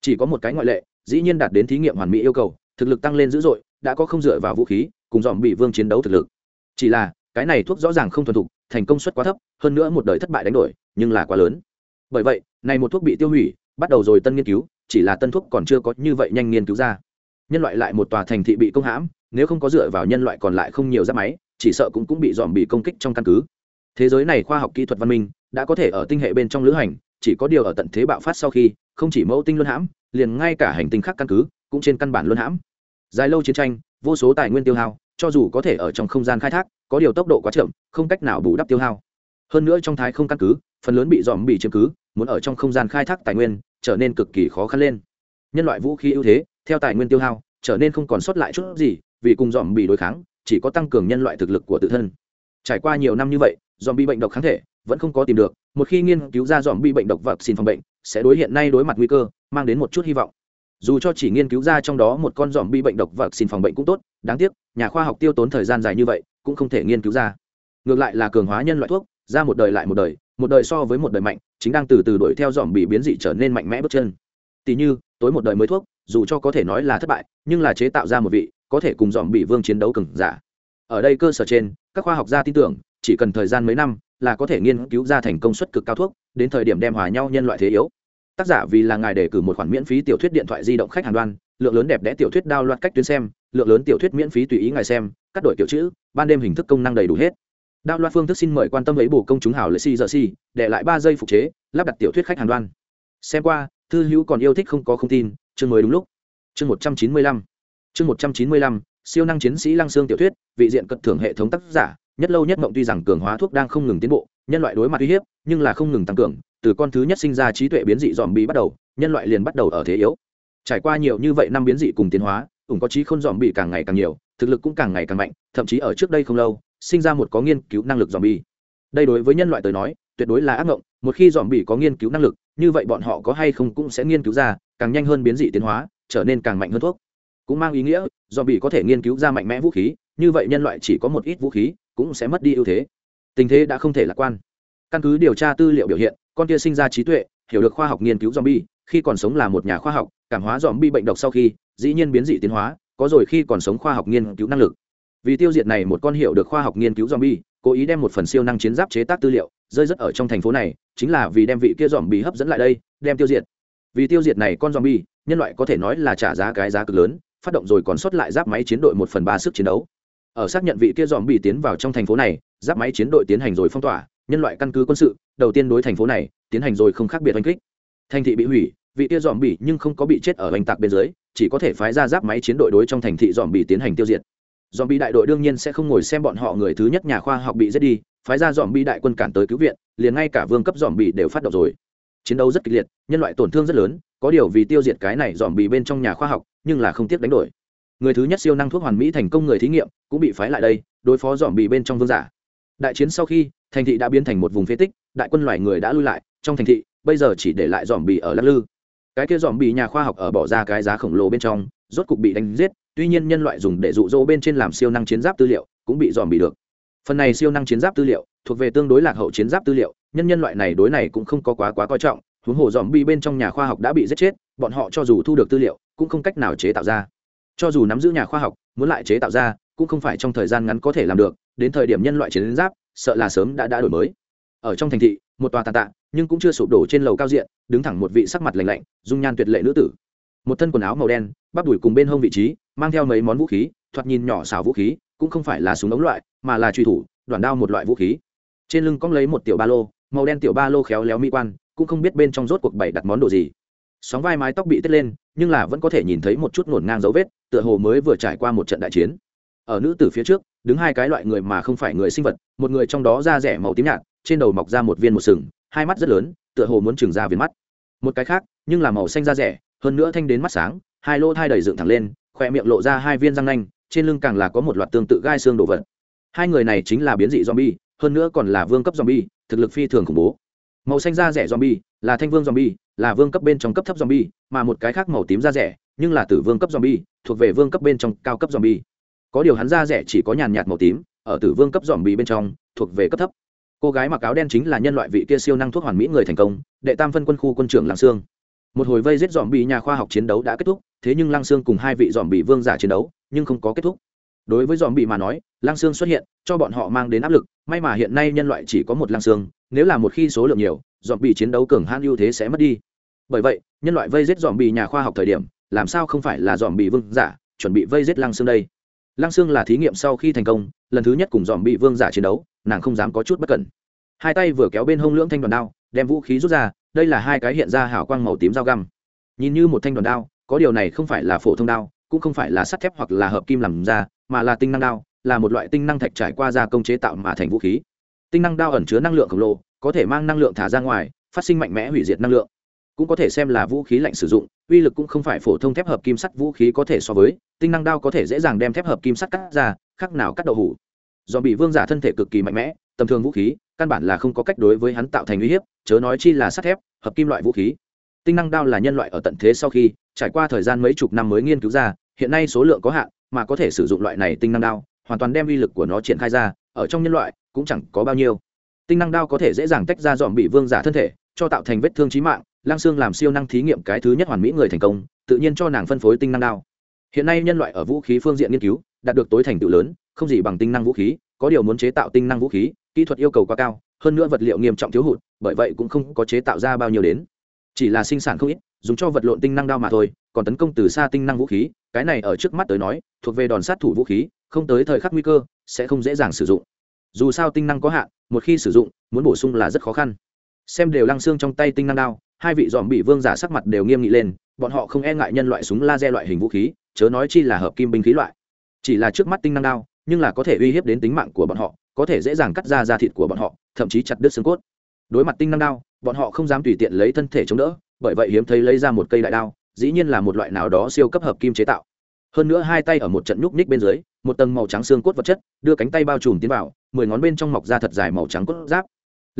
Chỉ có một cái ngoại lệ, dĩ nhiên đạt đến thí nghiệm hoàn mỹ yêu cầu, thực lực tăng lên dữ dội, đã có không dựa vào vũ khí, cùng dòm bị vương chiến đấu thực lực. Chỉ là, cái này thuốc rõ ràng không thuần thục, thành công suất quá thấp, hơn nữa một đời thất bại đánh đổi, nhưng là quá lớn. Bởi vậy, này một thuốc bị tiêu hủy, bắt đầu rồi tân nghiên cứu, chỉ là tân thuốc còn chưa có như vậy nhanh nghiên cứu ra. Nhân loại lại một tòa thành thị bị công hãm, nếu không có dựa vào nhân loại còn lại không nhiều giáp máy chỉ sợ cũng cũng bị dòm bị công kích trong căn cứ. Thế giới này khoa học kỹ thuật văn minh đã có thể ở tinh hệ bên trong lữ hành, chỉ có điều ở tận thế bạo phát sau khi, không chỉ mẫu tinh luân hãm, liền ngay cả hành tinh khác căn cứ cũng trên căn bản luân hãm. Dài lâu chiến tranh, vô số tài nguyên tiêu hao, cho dù có thể ở trong không gian khai thác, có điều tốc độ quá chậm, không cách nào bù đắp tiêu hao. Hơn nữa trong thái không căn cứ, phần lớn bị dòm bị chiếm cứ, muốn ở trong không gian khai thác tài nguyên trở nên cực kỳ khó khăn lên. Nhân loại vũ khí ưu thế, theo tài nguyên tiêu hao, trở nên không còn sót lại chút gì, vì cùng dòm bị đối kháng chỉ có tăng cường nhân loại thực lực của tự thân. Trải qua nhiều năm như vậy dòm bị bệnh độc kháng thể vẫn không có tìm được. Một khi nghiên cứu ra dòm bị bệnh độc và xin phòng bệnh, sẽ đối hiện nay đối mặt nguy cơ, mang đến một chút hy vọng. Dù cho chỉ nghiên cứu ra trong đó một con dòm bị bệnh độc và xin phòng bệnh cũng tốt, đáng tiếc, nhà khoa học tiêu tốn thời gian dài như vậy, cũng không thể nghiên cứu ra. Ngược lại là cường hóa nhân loại thuốc, ra một đời lại một đời một đời so với một đời mạnh, chính đang từ từ đuổi theo dòm bị biến dị trở nên mạnh mẽ bước chân. Tỷ như, tối một đời mới thuốc, dù cho có thể nói là thất bại, nhưng là chế tạo ra một vị có thể cùng dòm bị vương chiến đấu cứng giả. Ở đây cơ sở trên, các khoa học gia tin tưởng, chỉ cần thời gian mấy năm là có thể nghiên cứu ra thành công suất cực cao thuốc, đến thời điểm đem hòa nhau nhân loại thế yếu. Tác giả vì là ngài đề cử một khoản miễn phí tiểu thuyết điện thoại di động khách hàng đoan, lượng lớn đẹp đẽ tiểu thuyết đao loạt cách tuyến xem, lượng lớn tiểu thuyết miễn phí tùy ý ngài xem, cắt đổi kiểu chữ, ban đêm hình thức công năng đầy đủ hết. Đao loạt phương thức xin mời quan tâm lấy bổ công chúng hảo lệ si giờ si để lại ba giây phục chế, lắp đặt tiểu thuyết khách hàng đoan. Xem qua, thư hữu còn yêu thích không có không tin, chương mới đúng lúc. Chương một trăm chín mươi lăm chương một trăm chín mươi lăm, siêu năng chiến sĩ lăng xương tiểu thuyết, vị diện cận thưởng hệ thống tác giả, nhất lâu nhất mộng tuy rằng cường hóa thuốc đang không ngừng tiến bộ, nhân loại đối mặt uy hiếp, nhưng là không ngừng tăng cường, từ con thứ nhất sinh ra trí tuệ biến dị dòm bị bắt đầu, nhân loại liền bắt đầu ở thế yếu. Trải qua nhiều như vậy năm biến dị cùng tiến hóa, ủng có trí khôn dòm bị càng ngày càng nhiều, thực lực cũng càng ngày càng mạnh, thậm chí ở trước đây không lâu, sinh ra một có nghiên cứu năng lực dòm bi đây đối với nhân loại tới nói, tuyệt đối là ác mộng, một khi dòm bị có nghiên cứu năng lực, như vậy bọn họ có hay không cũng sẽ nghiên cứu ra, càng nhanh hơn biến dị tiến hóa, trở nên càng mạnh hơn thuốc cũng mang ý nghĩa do bị có thể nghiên cứu ra mạnh mẽ vũ khí, như vậy nhân loại chỉ có một ít vũ khí, cũng sẽ mất đi ưu thế. Tình thế đã không thể lạc quan. Căn cứ điều tra tư liệu biểu hiện, con kia sinh ra trí tuệ, hiểu được khoa học nghiên cứu zombie, khi còn sống là một nhà khoa học, cảm hóa zombie bệnh độc sau khi, dĩ nhiên biến dị tiến hóa, có rồi khi còn sống khoa học nghiên cứu năng lực. Vì tiêu diệt này một con hiểu được khoa học nghiên cứu zombie, cố ý đem một phần siêu năng chiến giáp chế tác tư liệu, rơi rất ở trong thành phố này, chính là vì đem vị kia zombie hấp dẫn lại đây, đem tiêu diệt. Vì tiêu diệt này con zombie, nhân loại có thể nói là trả giá cái giá cực lớn phát động rồi còn sót lại giáp máy chiến đội một phần ba sức chiến đấu. Ở xác nhận vị kia dòm bị tiến vào trong thành phố này, giáp máy chiến đội tiến hành rồi phong tỏa, nhân loại căn cứ quân sự, đầu tiên đối thành phố này, tiến hành rồi không khác biệt oanh kích. Thành thị bị hủy, vị kia dòm bị nhưng không có bị chết ở oanh tạc bên dưới, chỉ có thể phái ra giáp máy chiến đội đối trong thành thị dòm bị tiến hành tiêu diệt. Dòm bị đại đội đương nhiên sẽ không ngồi xem bọn họ người thứ nhất nhà khoa học bị giết đi, phái ra dòm bị đại quân cản tới cứu viện, liền ngay cả vương cấp dòm bị đều phát động rồi. Chiến đấu rất kịch liệt, nhân loại tổn thương rất lớn, có điều vì tiêu diệt cái này dòm bị bên trong nhà khoa học nhưng là không tiếc đánh đổi. Người thứ nhất siêu năng thuốc hoàn mỹ thành công người thí nghiệm, cũng bị phái lại đây, đối phó dòm bị bên trong vương giả. Đại chiến sau khi, thành thị đã biến thành một vùng phế tích, đại quân loài người đã lui lại, trong thành thị, bây giờ chỉ để lại dòm bị ở lắc lư. Cái kia dòm bị nhà khoa học ở bỏ ra cái giá khổng lồ bên trong, rốt cục bị đánh giết, tuy nhiên nhân loại dùng để dụ dỗ bên trên làm siêu năng chiến giáp tư liệu, cũng bị dòm bị được. Phần này siêu năng chiến giáp tư liệu, thuộc về tương đối lạc hậu chiến giáp tư liệu, nhân nhân loại này đối này cũng không có quá quá coi trọng, huống hồ dòm bị bên trong nhà khoa học đã bị giết chết, bọn họ cho dù thu được tư liệu cũng không cách nào chế tạo ra. Cho dù nắm giữ nhà khoa học, muốn lại chế tạo ra, cũng không phải trong thời gian ngắn có thể làm được, đến thời điểm nhân loại chiến giáp, sợ là sớm đã đã đổi mới. Ở trong thành thị, một tòa tàn tạ, nhưng cũng chưa sụp đổ trên lầu cao diện, đứng thẳng một vị sắc mặt lạnh lạnh, dung nhan tuyệt lệ nữ tử. Một thân quần áo màu đen, bắp đùi cùng bên hông vị trí, mang theo mấy món vũ khí, thoạt nhìn nhỏ xào vũ khí, cũng không phải là súng ống loại, mà là truy thủ, đoạn đao một loại vũ khí. Trên lưng cong lấy một tiểu ba lô, màu đen tiểu ba lô khéo léo mỹ quan, cũng không biết bên trong rốt cuộc bày đặt món đồ gì sóng vai mái tóc bị tết lên, nhưng là vẫn có thể nhìn thấy một chút ngổn ngang dấu vết, tựa hồ mới vừa trải qua một trận đại chiến. Ở nữ tử phía trước, đứng hai cái loại người mà không phải người sinh vật, một người trong đó da rẻ màu tím nhạt, trên đầu mọc ra một viên một sừng, hai mắt rất lớn, tựa hồ muốn trừng ra viền mắt. Một cái khác, nhưng là màu xanh da rẻ, hơn nữa thanh đến mắt sáng, hai lỗ thai đầy dựng thẳng lên khoe miệng lộ ra hai viên răng nanh, trên lưng càng là có một loạt tương tự gai xương đồ vật. Hai người này chính là biến dị zombie, hơn nữa còn là vương cấp zombie, thực lực phi thường khủng bố. Màu xanh da rẻ zombie, là thanh vương zombie là vương cấp bên trong cấp thấp zombie, mà một cái khác màu tím da rẻ, nhưng là tử vương cấp zombie, thuộc về vương cấp bên trong cao cấp zombie. Có điều hắn da rẻ chỉ có nhàn nhạt màu tím, ở tử vương cấp zombie bên trong, thuộc về cấp thấp. Cô gái mặc áo đen chính là nhân loại vị kia siêu năng thuốc hoàn mỹ người thành công, đệ tam phân quân khu quân trưởng lăng sương. Một hồi vây giết zombie nhà khoa học chiến đấu đã kết thúc, thế nhưng lăng sương cùng hai vị zombie vương giả chiến đấu, nhưng không có kết thúc. Đối với zombie mà nói, lăng sương xuất hiện, cho bọn họ mang đến áp lực, may mà hiện nay nhân loại chỉ có một lăng sương, nếu là một khi số lượng nhiều dòm bị chiến đấu cường hãn ưu thế sẽ mất đi bởi vậy, nhân loại vây giết dòm bì nhà khoa học thời điểm, làm sao không phải là dòm bì vương giả chuẩn bị vây giết lăng xương đây? Lăng xương là thí nghiệm sau khi thành công, lần thứ nhất cùng dòm bì vương giả chiến đấu, nàng không dám có chút bất cẩn. Hai tay vừa kéo bên hông lưỡng thanh đoàn đao, đem vũ khí rút ra, đây là hai cái hiện ra hảo quang màu tím dao găm. Nhìn như một thanh đoàn đao, có điều này không phải là phổ thông đao, cũng không phải là sắt thép hoặc là hợp kim làm ra, mà là tinh năng đao, là một loại tinh năng thạch trải qua gia công chế tạo mà thành vũ khí. Tinh năng đao ẩn chứa năng lượng khổng lồ, có thể mang năng lượng thả ra ngoài, phát sinh mạnh mẽ hủy diệt năng lượng cũng có thể xem là vũ khí lạnh sử dụng, uy lực cũng không phải phổ thông thép hợp kim sắt vũ khí có thể so với, tinh năng đao có thể dễ dàng đem thép hợp kim sắt cắt ra, khác nào cắt đậu hủ. Do bị vương giả thân thể cực kỳ mạnh mẽ, tầm thường vũ khí, căn bản là không có cách đối với hắn tạo thành uy hiếp, chớ nói chi là sắt thép, hợp kim loại vũ khí. Tinh năng đao là nhân loại ở tận thế sau khi, trải qua thời gian mấy chục năm mới nghiên cứu ra, hiện nay số lượng có hạn, mà có thể sử dụng loại này tinh năng đao, hoàn toàn đem uy lực của nó triển khai ra, ở trong nhân loại cũng chẳng có bao nhiêu. Tinh năng đao có thể dễ dàng tách ra dòm bị vương giả thân thể, cho tạo thành vết thương trí mạng lang sương làm siêu năng thí nghiệm cái thứ nhất hoàn mỹ người thành công, tự nhiên cho nàng phân phối tinh năng đao. Hiện nay nhân loại ở vũ khí phương diện nghiên cứu, đạt được tối thành tựu lớn, không gì bằng tinh năng vũ khí, có điều muốn chế tạo tinh năng vũ khí, kỹ thuật yêu cầu quá cao, hơn nữa vật liệu nghiêm trọng thiếu hụt, bởi vậy cũng không có chế tạo ra bao nhiêu đến. Chỉ là sinh sản không ít, dùng cho vật lộn tinh năng đao mà thôi, còn tấn công từ xa tinh năng vũ khí, cái này ở trước mắt tới nói, thuộc về đòn sát thủ vũ khí, không tới thời khắc nguy cơ, sẽ không dễ dàng sử dụng. Dù sao tinh năng có hạn, một khi sử dụng, muốn bổ sung là rất khó khăn. Xem đều lăng xương trong tay tinh năng đao hai vị dòm bị vương giả sắc mặt đều nghiêm nghị lên, bọn họ không e ngại nhân loại súng laser loại hình vũ khí, chớ nói chi là hợp kim binh khí loại. Chỉ là trước mắt tinh năng đao, nhưng là có thể uy hiếp đến tính mạng của bọn họ, có thể dễ dàng cắt ra da thịt của bọn họ, thậm chí chặt đứt xương cốt. Đối mặt tinh năng đao, bọn họ không dám tùy tiện lấy thân thể chống đỡ, bởi vậy hiếm thấy lấy ra một cây đại đao, dĩ nhiên là một loại nào đó siêu cấp hợp kim chế tạo. Hơn nữa hai tay ở một trận nhúc nhích bên dưới, một tầng màu trắng xương cốt vật chất, đưa cánh tay bao trùm tiến vào, mười ngón bên trong mọc ra thật dài màu trắng cốt giáp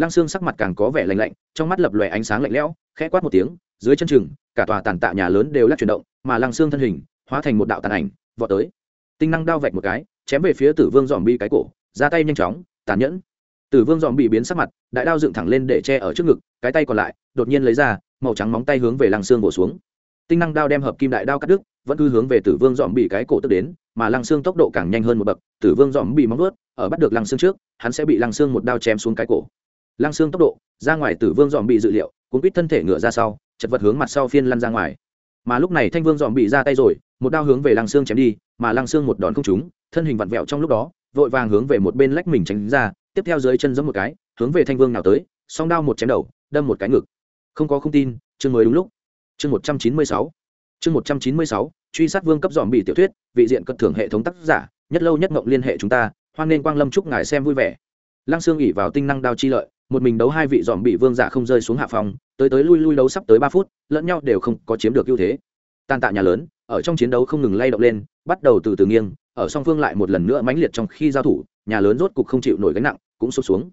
lăng xương sắc mặt càng có vẻ lạnh lạnh trong mắt lập lòe ánh sáng lạnh lẽo khẽ quát một tiếng dưới chân chừng cả tòa tàn tạ nhà lớn đều lắc chuyển động mà lăng xương thân hình hóa thành một đạo tàn ảnh vọt tới. Tinh năng đao vạch một cái chém về phía tử vương dòm bi cái cổ ra tay nhanh chóng tàn nhẫn. Tử vương dòm bị biến sắc mặt đại đao dựng thẳng lên để che ở trước ngực cái tay còn lại đột nhiên lấy ra màu trắng móng tay hướng về lăng xương bổ xuống. Tinh năng đao đem hợp kim đại đao cắt đứt vẫn cứ hướng về tử vương dòm bị cái cổ tức đến mà lăng xương tốc độ càng nhanh hơn một bậc tử vương dòm bị móng vuốt, ở bắt được lăng xương trước hắn sẽ bị lăng xương một đao chém xuống cái cổ lăng xương tốc độ, ra ngoài tử vương dòm bị dự liệu, cuốn quýt thân thể ngựa ra sau, chật vật hướng mặt sau phiên lăn ra ngoài. Mà lúc này thanh vương dòm bị ra tay rồi, một đao hướng về lăng xương chém đi, mà lăng xương một đòn không trúng, thân hình vặn vẹo trong lúc đó, vội vàng hướng về một bên lách mình tránh ra, tiếp theo dưới chân giống một cái, hướng về thanh vương nào tới, song đao một chém đầu, đâm một cái ngực. Không có không tin, chương mới đúng lúc. Chương một trăm chín mươi sáu. Chương một trăm chín mươi sáu, truy sát vương cấp dòm bị tiểu thuyết, vị diện cất thưởng hệ thống tác giả, nhất lâu nhất mộng liên hệ chúng ta, hoan nên quang lâm chúc ngài xem vui vẻ lăng xương ỉ vào tinh năng đao chi lợi, một mình đấu hai vị dòm bị vương giả không rơi xuống hạ phòng, tới tới lui lui đấu sắp tới ba phút, lẫn nhau đều không có chiếm được ưu thế. Tàn tạ nhà lớn, ở trong chiến đấu không ngừng lay động lên, bắt đầu từ từ nghiêng, ở song phương lại một lần nữa mãnh liệt trong khi giao thủ, nhà lớn rốt cục không chịu nổi gánh nặng, cũng sụp xuống.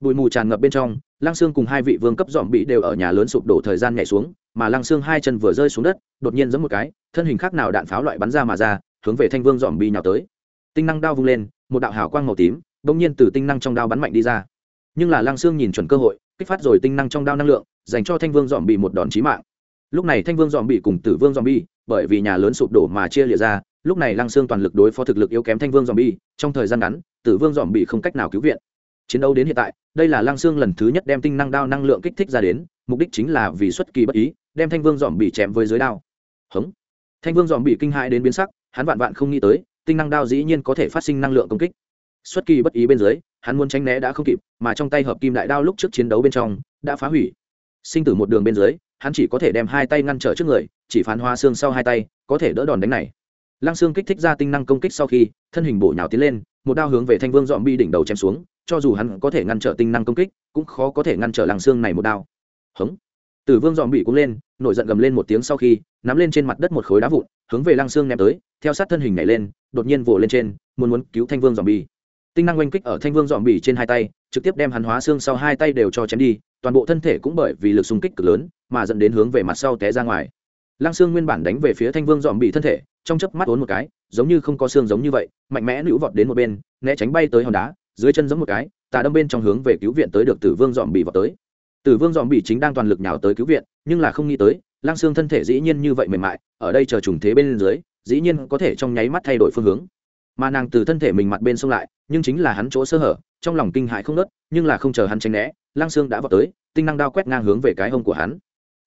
Bụi mù tràn ngập bên trong, lăng xương cùng hai vị vương cấp dòm bị đều ở nhà lớn sụp đổ thời gian nhảy xuống, mà lăng xương hai chân vừa rơi xuống đất, đột nhiên giẫm một cái, thân hình khác nào đạn pháo loại bắn ra mà ra, hướng về thanh vương dòm bị nhào tới. Tinh năng đao vung lên, một đạo hào quang màu tím bỗng nhiên từ tinh năng trong đao bắn mạnh đi ra. Nhưng là lăng xương nhìn chuẩn cơ hội, kích phát rồi tinh năng trong đao năng lượng, dành cho thanh vương dòm bị một đòn chí mạng. Lúc này thanh vương dòm bị cùng tử vương dòm bị bởi vì nhà lớn sụp đổ mà chia lìa ra, lúc này lăng xương toàn lực đối phó thực lực yếu kém thanh vương dòm bị trong thời gian ngắn, tử vương dòm bị không cách nào cứu viện. Chiến đấu đến hiện tại, đây là lăng xương lần thứ nhất đem tinh năng đao năng lượng kích thích ra đến, mục đích chính là vì xuất kỳ bất ý, đem thanh vương dòm bị chém với dưới đao. Hống. Thanh vương dòm bị kinh hãi đến biến sắc, hắn vạn vạn không nghĩ tới, tinh năng đao dĩ nhiên có thể phát sinh năng lượng công kích xuất kỳ bất ý bên dưới, hắn muốn tránh né đã không kịp, mà trong tay hợp kim đại đao lúc trước chiến đấu bên trong, đã phá hủy. Sinh tử một đường bên dưới, hắn chỉ có thể đem hai tay ngăn trở trước người, chỉ phán hoa xương sau hai tay, có thể đỡ đòn đánh này. Lăng xương kích thích ra tinh năng công kích sau khi, thân hình bổ nhào tiến lên, một đao hướng về thanh vương dọn bi đỉnh đầu chém xuống, cho dù hắn có thể ngăn trở tinh năng công kích, cũng khó có thể ngăn trở lăng xương này một đao. Hống. Tử vương dọn bị cũng lên, nổi giận gầm lên một tiếng sau khi, nắm lên trên mặt đất một khối đá vụn, hướng về lăng xương ném tới, theo sát thân hình nhảy lên, đột nhiên vồ lên trên, muốn muốn cứu thanh vương dọn bi tinh năng oanh kích ở thanh vương dọn bỉ trên hai tay, trực tiếp đem hắn hóa xương sau hai tay đều cho chém đi, toàn bộ thân thể cũng bởi vì lực xung kích cực lớn mà dẫn đến hướng về mặt sau té ra ngoài. Lăng xương nguyên bản đánh về phía thanh vương dọn bỉ thân thể, trong chớp mắt ốn một cái, giống như không có xương giống như vậy, mạnh mẽ nữu vọt đến một bên, né tránh bay tới hòn đá, dưới chân giống một cái, tà đâm bên trong hướng về cứu viện tới được tử vương dòm bỉ vào tới. Tử vương dòm bỉ chính đang toàn lực nhào tới cứu viện, nhưng là không nghĩ tới lang xương thân thể dĩ nhiên như vậy mềm mại, ở đây chờ trùng thế bên dưới, dĩ nhiên có thể trong nháy mắt thay đổi phương hướng mà nàng từ thân thể mình mặt bên xông lại, nhưng chính là hắn chỗ sơ hở, trong lòng kinh hại không nớt nhưng là không chờ hắn tránh né lang xương đã vào tới, tinh năng đao quét ngang hướng về cái hông của hắn.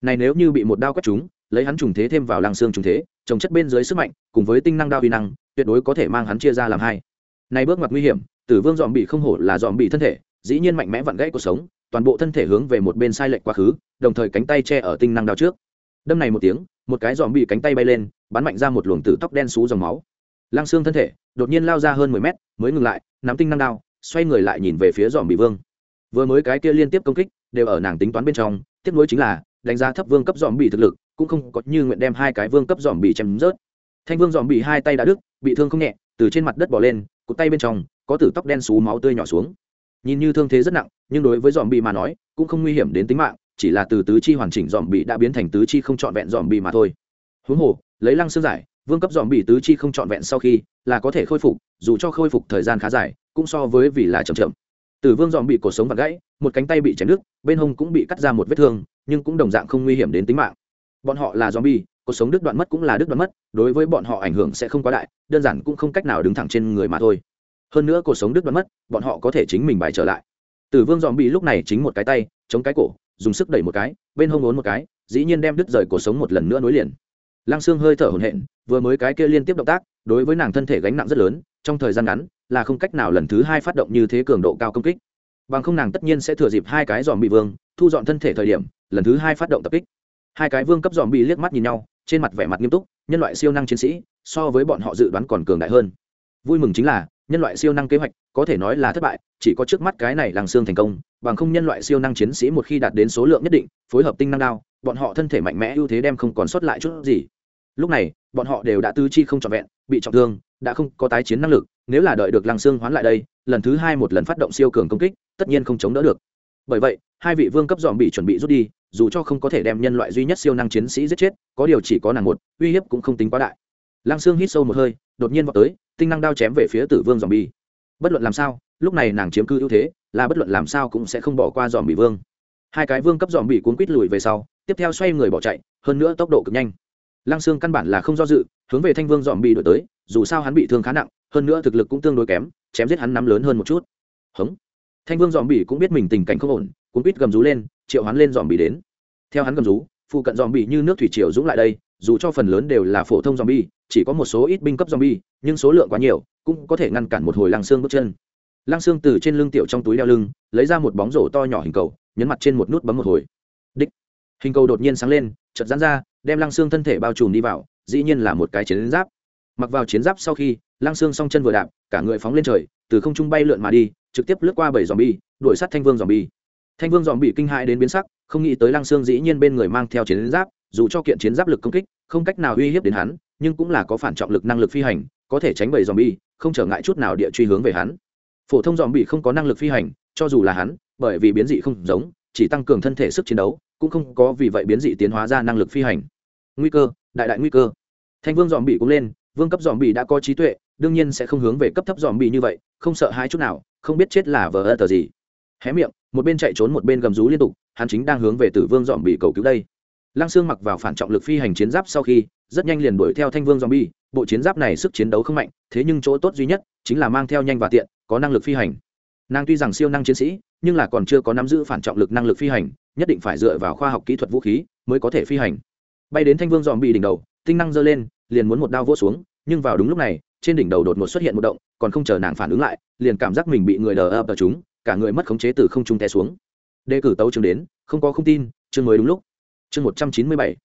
Này nếu như bị một đao quét trúng, lấy hắn trùng thế thêm vào lang xương trùng thế, trồng chất bên dưới sức mạnh, cùng với tinh năng đao vi năng, tuyệt đối có thể mang hắn chia ra làm hai. Này bước ngoặt nguy hiểm, tử vương dòm bị không hổ là dòm bị thân thể, dĩ nhiên mạnh mẽ vặn gãy cuộc sống, toàn bộ thân thể hướng về một bên sai lệch quá khứ, đồng thời cánh tay che ở tinh năng đao trước. Đâm này một tiếng, một cái dòm bị cánh tay bay lên, bắn mạnh ra một luồng tử tóc đen xú dòng máu lăng xương thân thể đột nhiên lao ra hơn mười mét, mới ngừng lại, nắm tinh năng đao, xoay người lại nhìn về phía dòm bị vương. Vừa mới cái kia liên tiếp công kích đều ở nàng tính toán bên trong, tiếp nối chính là đánh giá thấp vương cấp dòm bị thực lực, cũng không có như nguyện đem hai cái vương cấp dòm bị chém rớt. Thanh vương dòm bị hai tay đã đứt, bị thương không nhẹ, từ trên mặt đất bỏ lên, cụt tay bên trong có tử tóc đen xú máu tươi nhỏ xuống. Nhìn như thương thế rất nặng, nhưng đối với dòm bị mà nói, cũng không nguy hiểm đến tính mạng, chỉ là từ tứ chi hoàn chỉnh dòm bị đã biến thành tứ chi không trọn vẹn dòm bị mà thôi. Huống hồ, lấy lăng xương giải vương cấp dòm bị tứ chi không trọn vẹn sau khi là có thể khôi phục dù cho khôi phục thời gian khá dài cũng so với vì là chậm chậm. Từ vương dòm bị cổ sống và gãy một cánh tay bị chém nước, bên hông cũng bị cắt ra một vết thương nhưng cũng đồng dạng không nguy hiểm đến tính mạng. Bọn họ là dòm bi cuộc sống đứt đoạn mất cũng là đứt đoạn mất đối với bọn họ ảnh hưởng sẽ không quá đại đơn giản cũng không cách nào đứng thẳng trên người mà thôi. Hơn nữa cuộc sống đứt đoạn mất bọn họ có thể chính mình bài trở lại. Tử vương dòm bị lúc này chính một cái tay chống cái cổ dùng sức đẩy một cái bên hông ốn một cái dĩ nhiên đem đứt rời cuộc sống một lần nữa nối liền lăng xương hơi thở hổn hển, vừa mới cái kia liên tiếp động tác, đối với nàng thân thể gánh nặng rất lớn, trong thời gian ngắn, là không cách nào lần thứ hai phát động như thế cường độ cao công kích. Bằng không nàng tất nhiên sẽ thừa dịp hai cái dòm bị vương, thu dọn thân thể thời điểm, lần thứ hai phát động tập kích. Hai cái vương cấp dòm bị liếc mắt nhìn nhau, trên mặt vẻ mặt nghiêm túc, nhân loại siêu năng chiến sĩ, so với bọn họ dự đoán còn cường đại hơn. Vui mừng chính là nhân loại siêu năng kế hoạch, có thể nói là thất bại, chỉ có trước mắt cái này làng xương thành công, bằng không nhân loại siêu năng chiến sĩ một khi đạt đến số lượng nhất định, phối hợp tinh năng đao, bọn họ thân thể mạnh mẽ ưu thế đem không còn sót lại chút gì. Lúc này, bọn họ đều đã tư chi không trọn vẹn, bị trọng thương, đã không có tái chiến năng lực, nếu là đợi được làng xương hoán lại đây, lần thứ hai một lần phát động siêu cường công kích, tất nhiên không chống đỡ được. Bởi vậy, hai vị vương cấp dòm bị chuẩn bị rút đi, dù cho không có thể đem nhân loại duy nhất siêu năng chiến sĩ giết chết, có điều chỉ có nàng một, uy hiếp cũng không tính quá đại lăng xương hít sâu một hơi, đột nhiên vào tới, tinh năng đao chém về phía tử vương dòm bi bất luận làm sao, lúc này nàng chiếm cư ưu thế, là bất luận làm sao cũng sẽ không bỏ qua dòm bị vương. Hai cái vương cấp dòm bị cuốn quít lùi về sau, tiếp theo xoay người bỏ chạy, hơn nữa tốc độ cực nhanh. Lăng xương căn bản là không do dự, hướng về thanh vương dòm bị đổi tới, dù sao hắn bị thương khá nặng, hơn nữa thực lực cũng tương đối kém, chém giết hắn nắm lớn hơn một chút. Hống. Thanh vương dòm bị cũng biết mình tình cảnh không ổn, cuốn quýt gầm rú lên, triệu hắn lên dòm bị đến. Theo hắn gầm rú, phụ cận dòm bị như nước thủy triều dũng lại đây, dù cho phần lớn đều là phổ thông dòm bi chỉ có một số ít binh cấp zombie nhưng số lượng quá nhiều cũng có thể ngăn cản một hồi lăng xương bước chân. Lăng xương từ trên lưng tiểu trong túi đeo lưng lấy ra một bóng rổ to nhỏ hình cầu nhấn mặt trên một nút bấm một hồi. Đích. Hình cầu đột nhiên sáng lên chợt giãn ra đem lăng xương thân thể bao trùm đi vào dĩ nhiên là một cái chiến giáp. Mặc vào chiến giáp sau khi lăng xương song chân vừa đạp cả người phóng lên trời từ không trung bay lượn mà đi trực tiếp lướt qua bảy zombie, đuổi sát thanh vương zombie. thanh vương zombie kinh hãi đến biến sắc không nghĩ tới lăng xương dĩ nhiên bên người mang theo chiến giáp dù cho kiện chiến giáp lực công kích không cách nào uy hiếp đến hắn nhưng cũng là có phản trọng lực năng lực phi hành, có thể tránh bầy dòm bi không trở ngại chút nào địa truy hướng về hắn. Phổ thông dòm bị không có năng lực phi hành, cho dù là hắn, bởi vì biến dị không giống, chỉ tăng cường thân thể sức chiến đấu, cũng không có vì vậy biến dị tiến hóa ra năng lực phi hành. Nguy cơ, đại đại nguy cơ. Thanh vương dòm bị cũng lên, vương cấp dòm bị đã có trí tuệ, đương nhiên sẽ không hướng về cấp thấp dòm bị như vậy, không sợ hai chút nào, không biết chết là vờ ơ tờ gì. Hé miệng, một bên chạy trốn một bên gầm rú liên tục, hắn chính đang hướng về tử vương dòm bị cầu cứu đây lăng sương mặc vào phản trọng lực phi hành chiến giáp sau khi rất nhanh liền đuổi theo thanh vương zombie, bộ chiến giáp này sức chiến đấu không mạnh thế nhưng chỗ tốt duy nhất chính là mang theo nhanh và tiện có năng lực phi hành. Nàng tuy rằng siêu năng chiến sĩ nhưng là còn chưa có nắm giữ phản trọng lực năng lực phi hành nhất định phải dựa vào khoa học kỹ thuật vũ khí mới có thể phi hành. Bay đến thanh vương zombie đỉnh đầu tinh năng giơ lên liền muốn một đao vỗ xuống nhưng vào đúng lúc này trên đỉnh đầu đột ngột xuất hiện một động còn không chờ nàng phản ứng lại liền cảm giác mình bị người đờ ập ở chúng cả người mất khống chế từ không trung té xuống. Đề cử tấu chương đến không có không tin chương mới đúng lúc chương một trăm chín mươi bảy.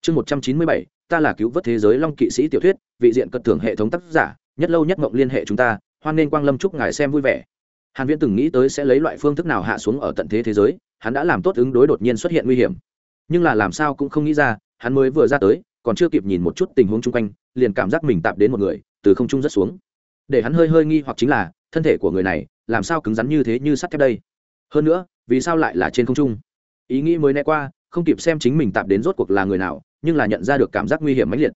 Chương một trăm chín mươi bảy, ta là cứu vớt thế giới long kỵ sĩ tiểu thuyết, vị diện cận thưởng hệ thống tác giả, nhất lâu nhất mộng liên hệ chúng ta, hoan nên quang lâm chúc ngài xem vui vẻ. Hàn viễn từng nghĩ tới sẽ lấy loại phương thức nào hạ xuống ở tận thế thế giới, hắn đã làm tốt ứng đối đột nhiên xuất hiện nguy hiểm. Nhưng là làm sao cũng không nghĩ ra, hắn mới vừa ra tới, còn chưa kịp nhìn một chút tình huống chung quanh, liền cảm giác mình tạm đến một người, từ không trung rất xuống. Để hắn hơi hơi nghi hoặc chính là, thân thể của người này, làm sao cứng rắn như thế như sắt thép đây? Hơn nữa, vì sao lại là trên không trung? Ý nghĩ mới né qua không kịp xem chính mình tạm đến rốt cuộc là người nào, nhưng là nhận ra được cảm giác nguy hiểm mãnh liệt.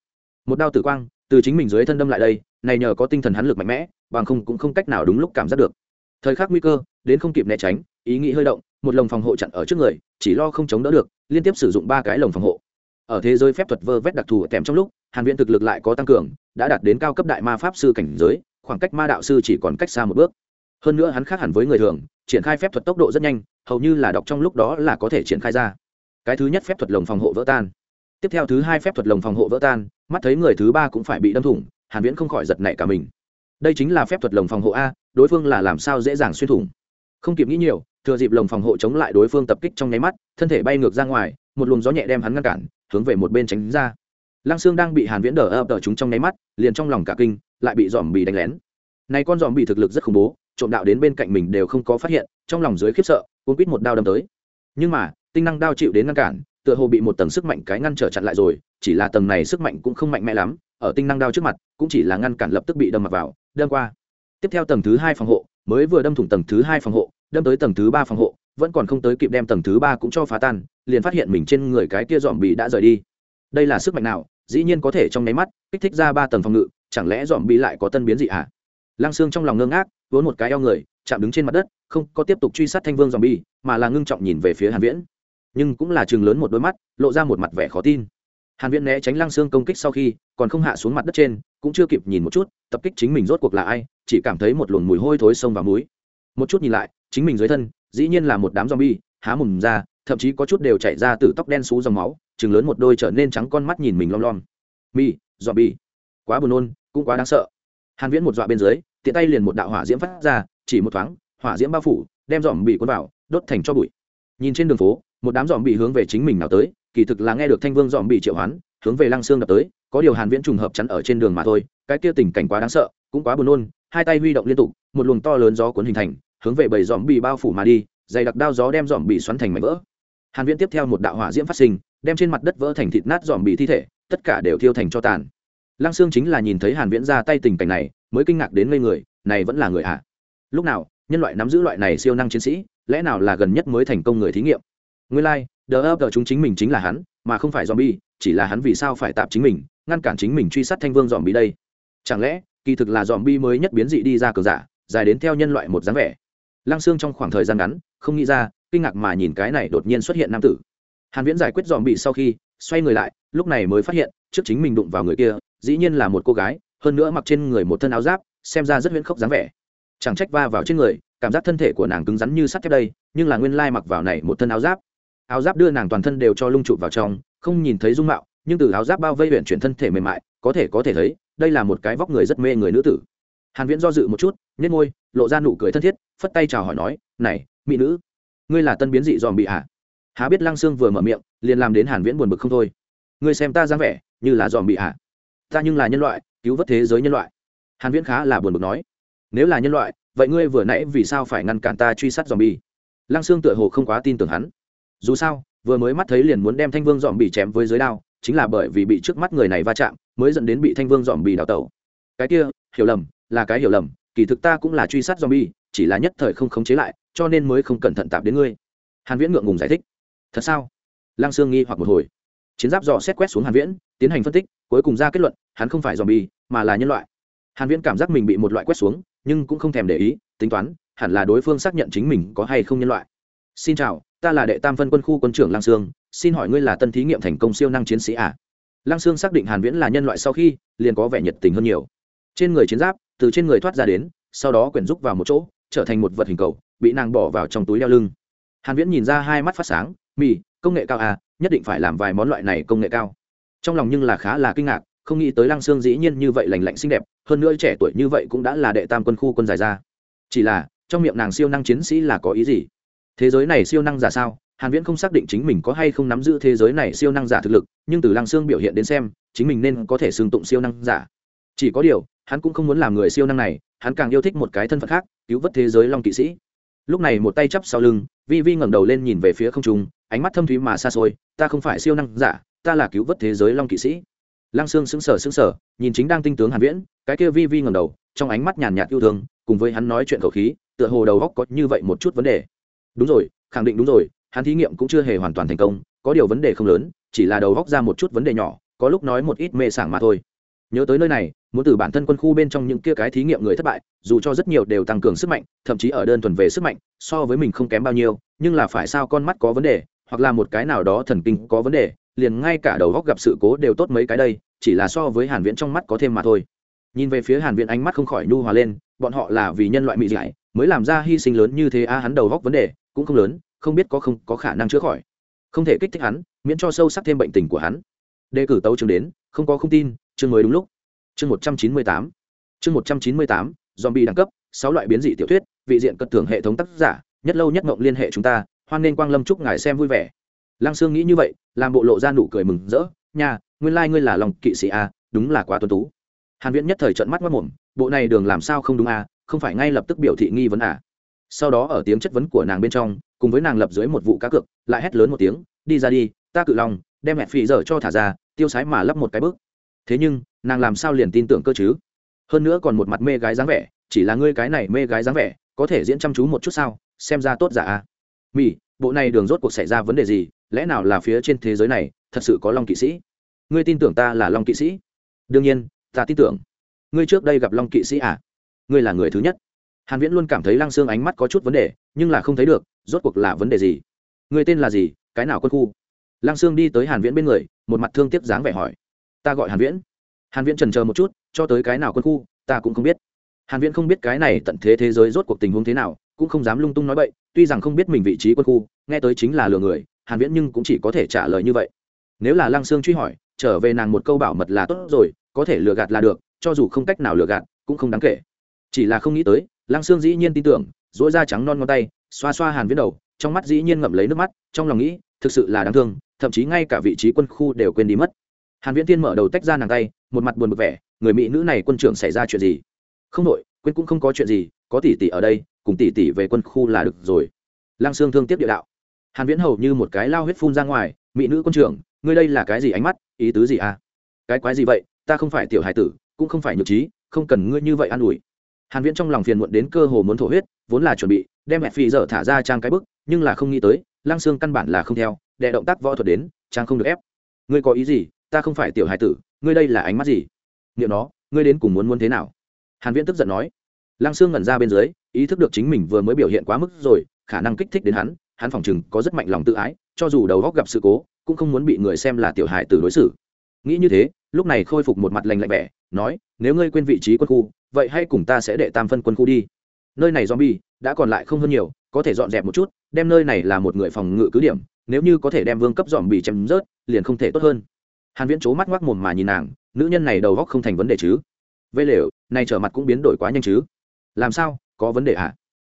Một đao tử quang, từ chính mình dưới thân đâm lại đây, này nhờ có tinh thần hắn lực mạnh mẽ, bằng không cũng không cách nào đúng lúc cảm giác được. Thời khắc nguy cơ, đến không kịp né tránh, ý nghĩ hơi động, một lồng phòng hộ chặn ở trước người, chỉ lo không chống đỡ được, liên tiếp sử dụng ba cái lồng phòng hộ. Ở thế giới phép thuật vơ vét đặc thù kèm trong lúc, hàn viện thực lực lại có tăng cường, đã đạt đến cao cấp đại ma pháp sư cảnh giới, khoảng cách ma đạo sư chỉ còn cách xa một bước. Hơn nữa hắn khác hẳn với người thường, triển khai phép thuật tốc độ rất nhanh, hầu như là đọc trong lúc đó là có thể triển khai ra cái thứ nhất phép thuật lồng phòng hộ vỡ tan. Tiếp theo thứ hai phép thuật lồng phòng hộ vỡ tan, mắt thấy người thứ ba cũng phải bị đâm thủng, hàn viễn không khỏi giật nảy cả mình. Đây chính là phép thuật lồng phòng hộ a, đối phương là làm sao dễ dàng xuyên thủng? Không kịp nghĩ nhiều, thừa dịp lồng phòng hộ chống lại đối phương tập kích trong nháy mắt, thân thể bay ngược ra ngoài, một luồng gió nhẹ đem hắn ngăn cản, hướng về một bên tránh ra. Lăng xương đang bị hàn viễn đỡ ập đỡ chúng trong nháy mắt, liền trong lòng cả kinh, lại bị dòm bị đánh lén. Này con dòm bị thực lực rất khủng bố, trộm đạo đến bên cạnh mình đều không có phát hiện, trong lòng dưới khiếp sợ, cuốn quýt một đao đâm tới. Nhưng mà tinh năng đao chịu đến ngăn cản, tựa hồ bị một tầng sức mạnh cái ngăn trở chặn lại rồi, chỉ là tầng này sức mạnh cũng không mạnh mẽ lắm, ở tinh năng đao trước mặt, cũng chỉ là ngăn cản lập tức bị đâm mặc vào, đâm qua. Tiếp theo tầng thứ hai phòng hộ, mới vừa đâm thủng tầng thứ hai phòng hộ, đâm tới tầng thứ ba phòng hộ, vẫn còn không tới kịp đem tầng thứ ba cũng cho phá tan, liền phát hiện mình trên người cái kia dòm bị đã rời đi. Đây là sức mạnh nào? Dĩ nhiên có thể trong nháy mắt, kích thích ra ba tầng phòng ngự, chẳng lẽ dòm bị lại có tân biến gì à? Lăng xương trong lòng ngơ ngác, vốn một cái eo người, chạm đứng trên mặt đất, không có tiếp tục truy sát thanh vương dòm bi mà là ngưng trọng nhìn về phía hàn viễn nhưng cũng là chừng lớn một đôi mắt, lộ ra một mặt vẻ khó tin. Hàn viễn né tránh lăng xương công kích sau khi, còn không hạ xuống mặt đất trên, cũng chưa kịp nhìn một chút, tập kích chính mình rốt cuộc là ai, chỉ cảm thấy một luồng mùi hôi thối sông vào mũi. Một chút nhìn lại, chính mình dưới thân, dĩ nhiên là một đám zombie, há mồm ra, thậm chí có chút đều chảy ra từ tóc đen xú dòng máu, chừng lớn một đôi trở nên trắng con mắt nhìn mình lom lom. Mi, zombie. Quá buồn nôn, cũng quá đáng sợ. Hàn viễn một dọa bên dưới, tiện tay liền một đạo hỏa diễm phát ra, chỉ một thoáng, hỏa diễm bao phủ, đem dòm bị cuốn vào, đốt thành cho bụi. Nhìn trên đường phố một đám dòm bị hướng về chính mình nào tới, kỳ thực là nghe được thanh vương dòm bị triệu hoán, hướng về lăng xương đập tới, có điều hàn viễn trùng hợp chắn ở trên đường mà thôi, cái kia tình cảnh quá đáng sợ, cũng quá buồn nôn, hai tay huy động liên tục, một luồng to lớn gió cuốn hình thành, hướng về bầy dòm bị bao phủ mà đi, dày đặc đao gió đem dòm bị xoắn thành mảnh vỡ. Hàn viễn tiếp theo một đạo hỏa diễm phát sinh, đem trên mặt đất vỡ thành thịt nát dòm bị thi thể, tất cả đều thiêu thành cho tàn. Lăng xương chính là nhìn thấy hàn viễn ra tay tình cảnh này, mới kinh ngạc đến ngây người, này vẫn là người ạ lúc nào, nhân loại nắm giữ loại này siêu năng chiến sĩ, lẽ nào là gần nhất mới thành công người thí nghiệm? Nguyên lai like, đờ ấp chúng chính mình chính là hắn mà không phải zombie chỉ là hắn vì sao phải tạm chính mình ngăn cản chính mình truy sát thanh vương zombie đây. Chẳng lẽ kỳ thực là zombie mới nhất biến dị đi ra cờ giả dài đến theo nhân loại một dáng vẻ. Lăng xương trong khoảng thời gian ngắn không nghĩ ra kinh ngạc mà nhìn cái này đột nhiên xuất hiện nam tử. Hàn viễn giải quyết zombie bị sau khi xoay người lại lúc này mới phát hiện trước chính mình đụng vào người kia dĩ nhiên là một cô gái hơn nữa mặc trên người một thân áo giáp xem ra rất huyễn khốc dáng vẻ. Chẳng trách va vào trên người cảm giác thân thể của nàng cứng rắn như sắt thép đây nhưng là nguyên lai mặc vào này một thân áo giáp áo giáp đưa nàng toàn thân đều cho lung trụ vào trong, không nhìn thấy dung mạo, nhưng từ áo giáp bao vây huyện chuyển thân thể mềm mại, có thể có thể thấy, đây là một cái vóc người rất mê người nữ tử. Hàn viễn do dự một chút, nhếch môi, lộ ra nụ cười thân thiết, phất tay chào hỏi nói, này, mỹ nữ, ngươi là tân biến dị dòm bị hạ há biết lăng xương vừa mở miệng, liền làm đến hàn viễn buồn bực không thôi. Ngươi xem ta dáng vẻ, như là dòm bị hạ ta nhưng là nhân loại, cứu vớt thế giới nhân loại. Hàn viễn khá là buồn bực nói. Nếu là nhân loại, vậy ngươi vừa nãy vì sao phải ngăn cản ta truy sát dòm bị? lăng xương tựa hồ không quá tin tưởng hắn dù sao, vừa mới mắt thấy liền muốn đem thanh vương dòm bị chém với dưới đao, chính là bởi vì bị trước mắt người này va chạm, mới dẫn đến bị thanh vương dòm bị đào tẩu. Cái kia, hiểu lầm, là cái hiểu lầm, kỳ thực ta cũng là truy sát dòm bi chỉ là nhất thời không khống chế lại, cho nên mới không cẩn thận tạp đến ngươi. Hàn viễn ngượng ngùng giải thích. Thật sao? Lang sương nghi hoặc một hồi. Chiến giáp dò xét quét xuống hàn viễn, tiến hành phân tích, cuối cùng ra kết luận, hắn không phải dòm bi mà là nhân loại. Hàn viễn cảm giác mình bị một loại quét xuống, nhưng cũng không thèm để ý, tính toán, hẳn là đối phương xác nhận chính mình có hay không nhân loại. Xin chào ta là đệ tam phân quân khu quân trưởng lang sương, xin hỏi ngươi là tân thí nghiệm thành công siêu năng chiến sĩ à? lang sương xác định hàn viễn là nhân loại sau khi, liền có vẻ nhiệt tình hơn nhiều. Trên người chiến giáp, từ trên người thoát ra đến, sau đó quyển rúc vào một chỗ, trở thành một vật hình cầu, bị nàng bỏ vào trong túi đeo lưng. Hàn viễn nhìn ra hai mắt phát sáng, mì, công nghệ cao à nhất định phải làm vài món loại này công nghệ cao. Trong lòng nhưng là khá là kinh ngạc, không nghĩ tới lăng sương dĩ nhiên như vậy lành lạnh xinh đẹp, hơn nữa trẻ tuổi như vậy cũng đã là đệ tam quân khu quân dài ra. Chỉ là, trong miệng nàng siêu năng chiến sĩ là có ý gì? Thế giới này siêu năng giả sao? Hàn viễn không xác định chính mình có hay không nắm giữ thế giới này siêu năng giả thực lực, nhưng từ lăng xương biểu hiện đến xem, chính mình nên có thể xương tụng siêu năng giả. Chỉ có điều, hắn cũng không muốn làm người siêu năng này, hắn càng yêu thích một cái thân phận khác, cứu vớt thế giới long kỵ sĩ. Lúc này một tay chắp sau lưng, vi vi ngẩng đầu lên nhìn về phía không trung, ánh mắt thâm thúy mà xa xôi, ta không phải siêu năng giả, ta là cứu vớt thế giới long kỵ sĩ. Lăng xương sững sờ sững sờ, nhìn chính đang tinh tướng hàn viễn, cái kia vi vi ngẩng đầu, trong ánh mắt nhàn nhạt yêu thương, cùng với hắn nói chuyện khẩu khí, tựa hồ đầu góc có như vậy một chút vấn đề đúng rồi, khẳng định đúng rồi, hắn thí nghiệm cũng chưa hề hoàn toàn thành công, có điều vấn đề không lớn, chỉ là đầu góc ra một chút vấn đề nhỏ, có lúc nói một ít mê sảng mà thôi. Nhớ tới nơi này, muốn từ bản thân quân khu bên trong những kia cái thí nghiệm người thất bại, dù cho rất nhiều đều tăng cường sức mạnh, thậm chí ở đơn thuần về sức mạnh, so với mình không kém bao nhiêu, nhưng là phải sao con mắt có vấn đề, hoặc là một cái nào đó thần kinh có vấn đề, liền ngay cả đầu góc gặp sự cố đều tốt mấy cái đây, chỉ là so với hàn viễn trong mắt có thêm mà thôi. Nhìn về phía hàn viễn ánh mắt không khỏi nhu hòa lên, bọn họ là vì nhân loại mỹ giải mới làm ra hy sinh lớn như thế a hắn đầu góc vấn đề cũng không lớn, không biết có không có khả năng chữa khỏi. Không thể kích thích hắn, miễn cho sâu sắc thêm bệnh tình của hắn. Đề cử tấu chương đến, không có không tin, chương mới đúng lúc. Chương một trăm chín mươi tám. Chương một trăm chín mươi tám, zombie đẳng cấp, sáu loại biến dị tiểu thuyết, vị diện cận thưởng hệ thống tác giả, nhất lâu nhất mộng liên hệ chúng ta, hoan nên quang lâm chúc ngài xem vui vẻ. Lăng sương nghĩ như vậy, làm bộ lộ ra nụ cười mừng rỡ, nha, nguyên lai、like、ngươi là lòng kỵ sĩ a, đúng là quá tuân tú. Hàn viễn nhất thời trận mắt mất mồm, bộ này đường làm sao không đúng a, không phải ngay lập tức biểu thị nghi vấn à? Sau đó ở tiếng chất vấn của nàng bên trong, cùng với nàng lập dưới một vụ cá cược, lại hét lớn một tiếng, đi ra đi, ta cự lòng đem mẹ phì dở cho thả ra, tiêu sái mà lắp một cái bước. Thế nhưng, nàng làm sao liền tin tưởng cơ chứ? Hơn nữa còn một mặt mê gái dáng vẻ, chỉ là ngươi cái này mê gái dáng vẻ, có thể diễn chăm chú một chút sao? Xem ra tốt giả à mỹ bộ này đường rốt cuộc xảy ra vấn đề gì? Lẽ nào là phía trên thế giới này, thật sự có long kỵ sĩ? Ngươi tin tưởng ta là long kỵ sĩ? Đương nhiên, ta tin tưởng. Ngươi trước đây gặp long kỵ sĩ à? Ngươi là người thứ nhất hàn viễn luôn cảm thấy lăng xương ánh mắt có chút vấn đề, nhưng là không thấy được, rốt cuộc là vấn đề gì? Người tên là gì? Cái nào quân khu? Lăng xương đi tới hàn viễn bên người, một mặt thương tiếc dáng vẻ hỏi. Ta gọi hàn viễn. Hàn viễn trần chờ một chút, cho tới cái nào quân khu, ta cũng không biết. Hàn viễn không biết cái này tận thế thế giới rốt cuộc tình huống thế nào, cũng không dám lung tung nói bậy, tuy rằng không biết mình vị trí quân khu, nghe tới chính là lừa người, hàn viễn nhưng cũng chỉ có thể trả lời như vậy. Nếu là lăng xương truy hỏi, trở về nàng một câu bảo mật là tốt rồi, có thể lừa gạt là được, cho dù không cách nào lừa gạt, cũng không đáng kể. Chỉ là không nghĩ tới lăng xương dĩ nhiên tin tưởng dỗi da trắng non ngón tay, xoa xoa hàn viễn đầu, trong mắt dĩ nhiên ngậm lấy nước mắt, trong lòng nghĩ, thực sự là đáng thương, thậm chí ngay cả vị trí quân khu đều quên đi mất. Hàn viễn tiên mở đầu tách ra nàng tay, một mặt buồn bực vẻ, người mỹ nữ này quân trưởng xảy ra chuyện gì? Không nội quên cũng không có chuyện gì, có tỷ tỷ ở đây, cùng tỷ tỷ về quân khu là được rồi. Lăng xương thương tiếp địa đạo. Hàn viễn hầu như một cái lao huyết phun ra ngoài, mỹ nữ quân trưởng, ngươi đây là cái gì ánh mắt, ý tứ gì à? Cái quái gì vậy, ta không phải tiểu hải tử, cũng không phải nhược trí, không cần ngươi như vậy an ủi hàn viễn trong lòng phiền muộn đến cơ hồ muốn thổ huyết, vốn là chuẩn bị đem mẹ phi dở thả ra trang cái bức, nhưng là không nghĩ tới, lăng xương căn bản là không theo đệ động tác võ thuật đến, trang không được ép. Ngươi có ý gì? Ta không phải tiểu hải tử, ngươi đây là ánh mắt gì? Niệm nó, ngươi đến cùng muốn muốn thế nào? Hàn viễn tức giận nói. Lăng xương ngẩn ra bên dưới, ý thức được chính mình vừa mới biểu hiện quá mức rồi, khả năng kích thích đến hắn hắn phỏng chừng có rất mạnh lòng tự ái, cho dù đầu góc gặp sự cố, cũng không muốn bị người xem là tiểu hải tử đối xử. Nghĩ như thế, lúc này khôi phục một mặt lành lạnh vẻ nói, nếu ngươi quên vị trí quân khu, vậy hãy cùng ta sẽ đệ tam phân quân khu đi. Nơi này zombie đã còn lại không hơn nhiều, có thể dọn dẹp một chút, đem nơi này là một người phòng ngự cứ điểm, nếu như có thể đem vương cấp dòm bị chém rớt, liền không thể tốt hơn. Hàn viễn chố mắt ngoác mồm mà nhìn nàng, nữ nhân này đầu góc không thành vấn đề chứ? Vây lều, này trở mặt cũng biến đổi quá nhanh chứ? Làm sao, có vấn đề à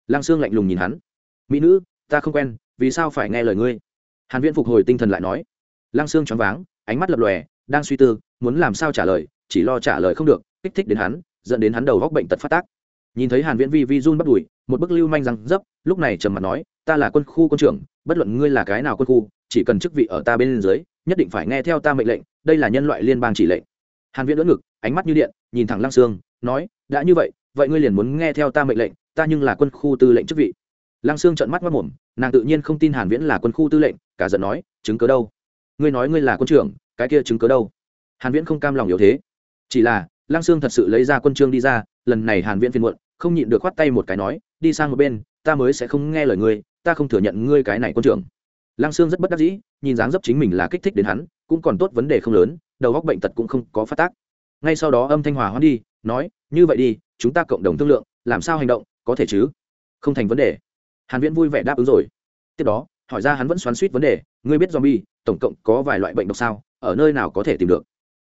lăng xương lạnh lùng nhìn hắn. Mỹ nữ, ta không quen, vì sao phải nghe lời ngươi? Hàn viễn phục hồi tinh thần lại nói. Lăng xương choáng váng, ánh mắt lập lòe, đang suy tư, muốn làm sao trả lời chỉ lo trả lời không được, kích thích đến hắn, dẫn đến hắn đầu góc bệnh tật phát tác. Nhìn thấy hàn viễn vi vi run bắt đuổi một bức lưu manh răng dấp, lúc này trầm mặt nói, ta là quân khu quân trưởng, bất luận ngươi là cái nào quân khu, chỉ cần chức vị ở ta bên dưới, nhất định phải nghe theo ta mệnh lệnh, đây là nhân loại liên bang chỉ lệnh. Hàn viễn đỡ ngực, ánh mắt như điện, nhìn thẳng lăng xương nói, đã như vậy vậy ngươi liền muốn nghe theo ta mệnh lệnh, ta nhưng là quân khu tư lệnh chức vị. Lăng xương trợn mắt mắt mồm nàng tự nhiên không tin hàn viễn là quân khu tư lệnh, cả giận nói, chứng cứ đâu? Ngươi nói ngươi là quân trưởng, cái kia chứng cứ đâu? Hàn viễn không cam lòng yếu thế chỉ là, lăng xương thật sự lấy ra quân trương đi ra, lần này hàn viễn phiền muộn, không nhịn được khoát tay một cái nói, đi sang một bên, ta mới sẽ không nghe lời ngươi, ta không thừa nhận ngươi cái này quân trưởng. Lăng xương rất bất đắc dĩ, nhìn dáng dấp chính mình là kích thích đến hắn, cũng còn tốt vấn đề không lớn, đầu góc bệnh tật cũng không có phát tác. Ngay sau đó âm thanh hòa hoãn đi, nói, như vậy đi, chúng ta cộng đồng thương lượng, làm sao hành động, có thể chứ? Không thành vấn đề. Hàn viễn vui vẻ đáp ứng rồi. Tiếp đó, hỏi ra hắn vẫn xoắn suýt vấn đề, ngươi biết zombie, tổng cộng có vài loại bệnh độc sao? Ở nơi nào có thể tìm được?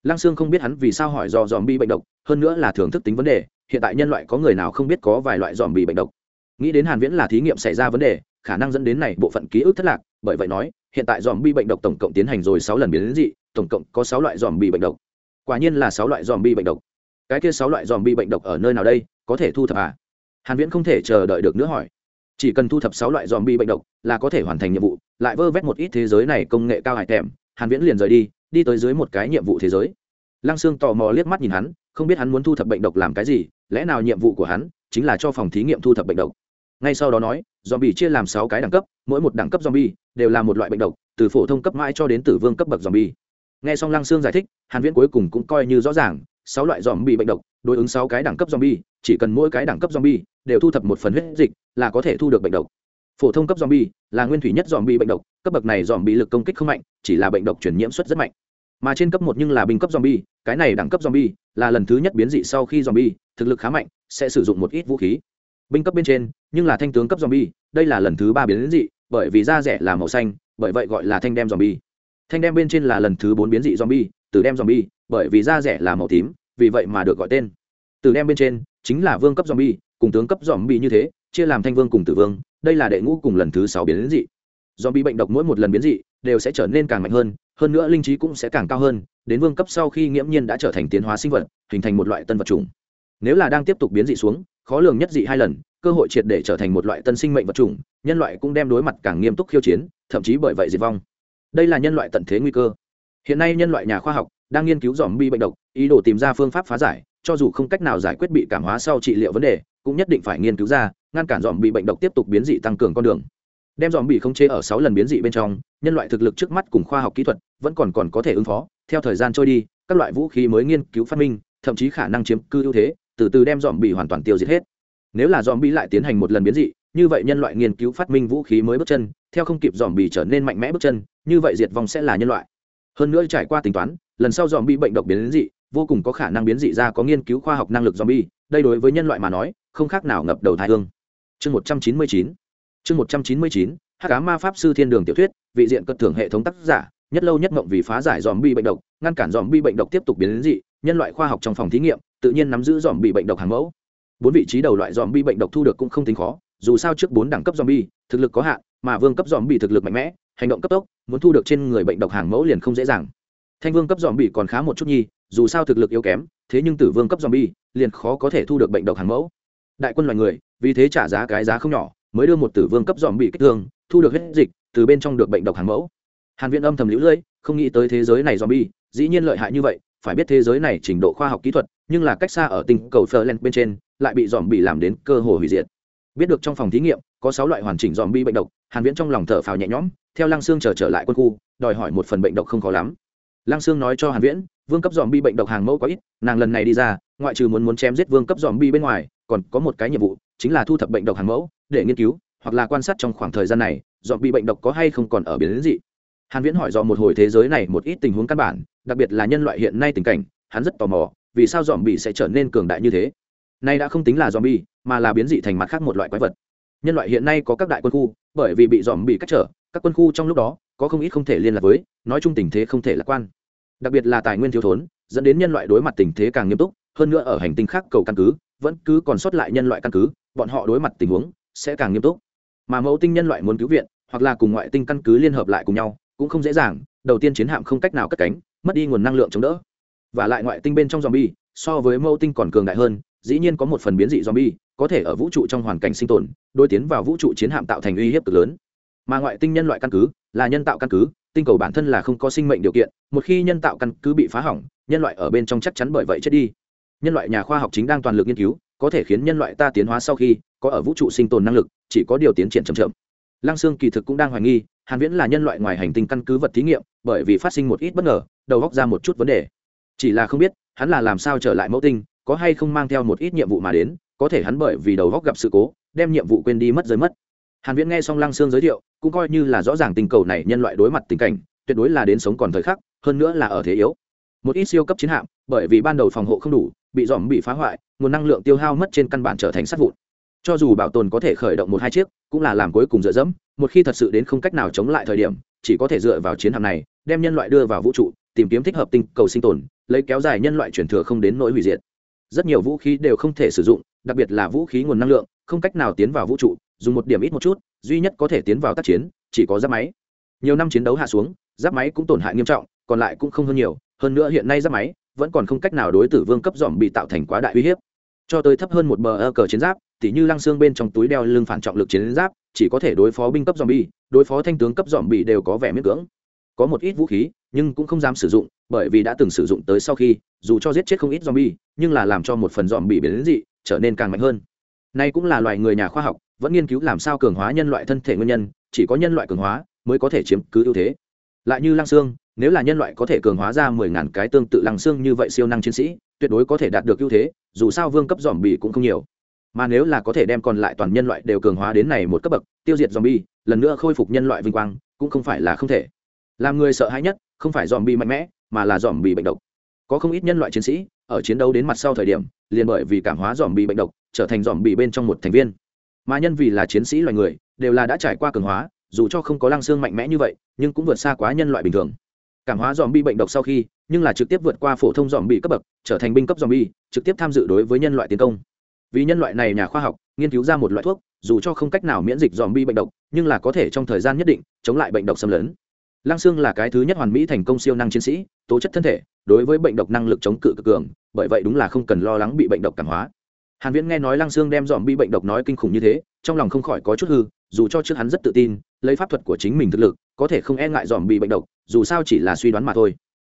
Lăng sương không biết hắn vì sao hỏi do zombie bệnh độc, hơn nữa là thưởng thức tính vấn đề, hiện tại nhân loại có người nào không biết có vài loại zombie bệnh độc? Nghĩ đến hàn viễn là thí nghiệm xảy ra vấn đề, khả năng dẫn đến này bộ phận ký ức thất lạc, bởi vậy nói, hiện tại zombie bệnh độc tổng cộng tiến hành rồi 6 lần biến dị, tổng cộng có 6 loại zombie bệnh độc. Quả nhiên là 6 loại zombie bệnh độc. Cái kia 6 loại zombie bệnh độc ở nơi nào đây, có thể thu thập à? Hàn viễn không thể chờ đợi được nữa hỏi. Chỉ cần thu thập sáu loại dòm bi bệnh độc là có thể hoàn thành nhiệm vụ, lại vơ vét một ít thế giới này công nghệ cao hải tèm, hàn viễn liền rời đi đi tới dưới một cái nhiệm vụ thế giới. Lăng xương tò mò liếc mắt nhìn hắn, không biết hắn muốn thu thập bệnh độc làm cái gì, lẽ nào nhiệm vụ của hắn chính là cho phòng thí nghiệm thu thập bệnh độc? Ngay sau đó nói, zombie chia làm sáu cái đẳng cấp, mỗi một đẳng cấp zombie đều là một loại bệnh độc, từ phổ thông cấp mãi cho đến tử vương cấp bậc zombie. Nghe xong lăng xương giải thích, hàn viễn cuối cùng cũng coi như rõ ràng, sáu loại zombie bệnh độc, đối ứng sáu cái đẳng cấp zombie, chỉ cần mỗi cái đẳng cấp zombie đều thu thập một phần huyết dịch là có thể thu được bệnh độc phổ thông cấp zombie là nguyên thủy nhất zombie bệnh độc, cấp bậc này zombie lực công kích không mạnh, chỉ là bệnh độc truyền nhiễm suất rất mạnh. Mà trên cấp một nhưng là binh cấp zombie, cái này đẳng cấp zombie là lần thứ nhất biến dị sau khi zombie, thực lực khá mạnh, sẽ sử dụng một ít vũ khí. Binh cấp bên trên, nhưng là thanh tướng cấp zombie, đây là lần thứ ba biến dị, bởi vì da rẻ là màu xanh, bởi vậy gọi là thanh đem zombie. Thanh đem bên trên là lần thứ bốn biến dị zombie từ đem zombie, bởi vì da rẻ là màu tím, vì vậy mà được gọi tên. Từ đem bên trên chính là vương cấp zombie, cùng tướng cấp zombie như thế, chia làm thanh vương cùng tử vương đây là đệ ngũ cùng lần thứ sáu biến dị. Zombie bệnh độc mỗi một lần biến dị đều sẽ trở nên càng mạnh hơn hơn nữa linh trí cũng sẽ càng cao hơn, đến vương cấp sau khi nghiễm nhiên đã trở thành tiến hóa sinh vật, hình thành một loại tân vật chủng. Nếu là đang tiếp tục biến dị xuống, khó lường nhất dị hai lần, cơ hội triệt để trở thành một loại tân sinh mệnh vật chủng, nhân loại cũng đem đối mặt càng nghiêm túc khiêu chiến, thậm chí bởi vậy diệt vong. Đây là nhân loại tận thế nguy cơ. Hiện nay nhân loại nhà khoa học đang nghiên cứu dòm bi bệnh độc, ý đồ tìm ra phương pháp phá giải, cho dù không cách nào giải quyết bị cảm hóa sau trị liệu vấn đề, cũng nhất định phải nghiên cứu ra ngăn cản dòm bị bệnh độc tiếp tục biến dị tăng cường con đường. Đem dòm bị không chế ở sáu lần biến dị bên trong nhân loại thực lực trước mắt cùng khoa học kỹ thuật vẫn còn còn có thể ứng phó. Theo thời gian trôi đi các loại vũ khí mới nghiên cứu phát minh thậm chí khả năng chiếm cư ưu thế từ từ đem dòm bị hoàn toàn tiêu diệt hết. Nếu là dòm bị lại tiến hành một lần biến dị như vậy nhân loại nghiên cứu phát minh vũ khí mới bước chân theo không kịp dòm bị trở nên mạnh mẽ bước chân như vậy diệt vong sẽ là nhân loại. Hơn nữa trải qua tính toán lần sau dòm bị bệnh độc biến dị vô cùng có khả năng biến dị ra có nghiên cứu khoa học năng lực zombie, đây đối với nhân loại mà nói, không khác nào ngập đầu thai hương. Chương 199. Chương 199, Hắc ám ma pháp sư thiên đường tiểu thuyết, vị diện cất thưởng hệ thống tác giả, nhất lâu nhất ngộng vì phá giải zombie bệnh độc, ngăn cản zombie bệnh độc tiếp tục biến dị, nhân loại khoa học trong phòng thí nghiệm, tự nhiên nắm giữ zombie bệnh độc hàng mẫu. Bốn vị trí đầu loại zombie bệnh độc thu được cũng không tính khó, dù sao trước bốn đẳng cấp zombie, thực lực có hạn, mà vương cấp zombie thực lực mạnh mẽ, hành động cấp tốc, muốn thu được trên người bệnh độc hàng mẫu liền không dễ dàng. Thanh vương cấp zombie còn khá một chút nhi, dù sao thực lực yếu kém thế nhưng tử vương cấp zombie liền khó có thể thu được bệnh độc hàng mẫu đại quân loài người, vì thế trả giá cái giá không nhỏ, mới đưa một tử vương cấp dòm bị kích thương, thu được hết dịch, từ bên trong được bệnh độc hàng mẫu. Hàn viễn âm thầm lũ lưỡi, không nghĩ tới thế giới này dòm bi dĩ nhiên lợi hại như vậy, phải biết thế giới này trình độ khoa học kỹ thuật, nhưng là cách xa ở tinh cầu Ferland bên trên, lại bị dòm bị làm đến cơ hồ hủy diệt. Biết được trong phòng thí nghiệm, có sáu loại hoàn chỉnh dòm bi bệnh độc, hàn viễn trong lòng thở phào nhẹ nhõm, theo lăng xương trở trở lại quân khu, đòi hỏi một phần bệnh độc không khó lắm. Lăng xương nói cho hàn viễn, vương cấp dòm bi bệnh độc hàng mẫu có ít, nàng lần này đi ra, ngoại trừ muốn muốn chém giết vương cấp dòm bi bên ngoài còn có một cái nhiệm vụ, chính là thu thập bệnh độc hàng mẫu, để nghiên cứu, hoặc là quan sát trong khoảng thời gian này, dọn bị bệnh độc có hay không còn ở biến dị. Hàn viễn hỏi do một hồi thế giới này một ít tình huống căn bản, đặc biệt là nhân loại hiện nay tình cảnh, hắn rất tò mò, vì sao dọn bị sẽ trở nên cường đại như thế? Nay đã không tính là dọn bị mà là biến dị thành mặt khác một loại quái vật. Nhân loại hiện nay có các đại quân khu, bởi vì bị dọn bị cách trở, các quân khu trong lúc đó, có không ít không thể liên lạc với, nói chung tình thế không thể lạc quan. Đặc biệt là tài nguyên thiếu thốn, dẫn đến nhân loại đối mặt tình thế càng nghiêm túc, hơn nữa ở hành tinh khác cầu căn cứ vẫn cứ còn sót lại nhân loại căn cứ, bọn họ đối mặt tình huống sẽ càng nghiêm túc. Mà mẫu tinh nhân loại muốn cứu viện, hoặc là cùng ngoại tinh căn cứ liên hợp lại cùng nhau, cũng không dễ dàng, đầu tiên chiến hạm không cách nào cất cánh, mất đi nguồn năng lượng chống đỡ. Và lại ngoại tinh bên trong zombie, so với mẫu tinh còn cường đại hơn, dĩ nhiên có một phần biến dị zombie, có thể ở vũ trụ trong hoàn cảnh sinh tồn đôi tiến vào vũ trụ chiến hạm tạo thành uy hiếp cực lớn. Mà ngoại tinh nhân loại căn cứ, là nhân tạo căn cứ, tinh cầu bản thân là không có sinh mệnh điều kiện, một khi nhân tạo căn cứ bị phá hỏng, nhân loại ở bên trong chắc chắn bởi vậy chết đi nhân loại nhà khoa học chính đang toàn lực nghiên cứu, có thể khiến nhân loại ta tiến hóa sau khi có ở vũ trụ sinh tồn năng lực, chỉ có điều tiến triển chậm chậm. Lăng sương kỳ thực cũng đang hoài nghi, hàn viễn là nhân loại ngoài hành tinh căn cứ vật thí nghiệm, bởi vì phát sinh một ít bất ngờ, đầu góc ra một chút vấn đề. Chỉ là không biết, hắn là làm sao trở lại mẫu tinh, có hay không mang theo một ít nhiệm vụ mà đến, có thể hắn bởi vì đầu góc gặp sự cố, đem nhiệm vụ quên đi mất rơi mất. Hàn viễn nghe xong lăng sương giới thiệu, cũng coi như là rõ ràng tình cầu này nhân loại đối mặt tình cảnh, tuyệt đối là đến sống còn thời khắc, hơn nữa là ở thế yếu. Một ít siêu cấp chiến hạm, bởi vì ban đầu phòng hộ không đủ bị dòm bị phá hoại, nguồn năng lượng tiêu hao mất trên căn bản trở thành sắt vụn. Cho dù bảo tồn có thể khởi động một hai chiếc, cũng là làm cuối cùng dựa dẫm, một khi thật sự đến không cách nào chống lại thời điểm, chỉ có thể dựa vào chiến hạm này, đem nhân loại đưa vào vũ trụ, tìm kiếm thích hợp tinh cầu sinh tồn, lấy kéo dài nhân loại chuyển thừa không đến nỗi hủy diệt. Rất nhiều vũ khí đều không thể sử dụng, đặc biệt là vũ khí nguồn năng lượng, không cách nào tiến vào vũ trụ, dùng một điểm ít một chút, duy nhất có thể tiến vào tác chiến, chỉ có giáp máy. Nhiều năm chiến đấu hạ xuống, giáp máy cũng tổn hại nghiêm trọng, còn lại cũng không hơn nhiều, hơn nữa hiện nay giáp máy vẫn còn không cách nào đối tử vương cấp dòm bị tạo thành quá đại uy hiếp. Cho tới thấp hơn một bờ ơ cờ chiến giáp, tỉ như lăng xương bên trong túi đeo lưng phản trọng lực chiến giáp, chỉ có thể đối phó binh cấp dòm bi đối phó thanh tướng cấp dòm bị đều có vẻ miễn cưỡng. Có một ít vũ khí, nhưng cũng không dám sử dụng, bởi vì đã từng sử dụng tới sau khi, dù cho giết chết không ít dòm bi nhưng là làm cho một phần dòm bị biến đến dị, trở nên càng mạnh hơn. Nay cũng là loài người nhà khoa học, vẫn nghiên cứu làm sao cường hóa nhân loại thân thể nguyên nhân, chỉ có nhân loại cường hóa mới có thể chiếm cứ ưu thế. Lại như lăng xương nếu là nhân loại có thể cường hóa ra mười ngàn cái tương tự lăng xương như vậy siêu năng chiến sĩ, tuyệt đối có thể đạt được ưu thế, dù sao vương cấp dòm bì cũng không nhiều. Mà nếu là có thể đem còn lại toàn nhân loại đều cường hóa đến này một cấp bậc, tiêu diệt dòm bì lần nữa khôi phục nhân loại vinh quang, cũng không phải là không thể. Làm người sợ hãi nhất, không phải dòm bì mạnh mẽ, mà là dòm bì bệnh độc. Có không ít nhân loại chiến sĩ, ở chiến đấu đến mặt sau thời điểm, liền bởi vì cảm hóa dòm bì bệnh độc, trở thành dòm bì bên trong một thành viên. Mà nhân vì là chiến sĩ loài người, đều là đã trải qua cường hóa, dù cho không có lăng xương mạnh mẽ như vậy, nhưng cũng vượt xa quá nhân loại bình thường cảm hóa dòm bi bệnh độc sau khi, nhưng là trực tiếp vượt qua phổ thông dòm bi cấp bậc, trở thành binh cấp dòm bi, trực tiếp tham dự đối với nhân loại tiến công. Vì nhân loại này nhà khoa học, nghiên cứu ra một loại thuốc, dù cho không cách nào miễn dịch dòm bi bệnh độc, nhưng là có thể trong thời gian nhất định, chống lại bệnh độc xâm lấn. Lăng xương là cái thứ nhất hoàn mỹ thành công siêu năng chiến sĩ, tố chất thân thể, đối với bệnh độc năng lực chống cự cực cường, bởi vậy đúng là không cần lo lắng bị bệnh độc cảm hóa. Hàn viễn nghe nói lăng xương đem dòm bi bệnh độc nói kinh khủng như thế, trong lòng không khỏi có chút hư, dù cho trước hắn rất tự tin lấy pháp thuật của chính mình thực lực, có thể không e ngại dòm bị bệnh độc, dù sao chỉ là suy đoán mà thôi.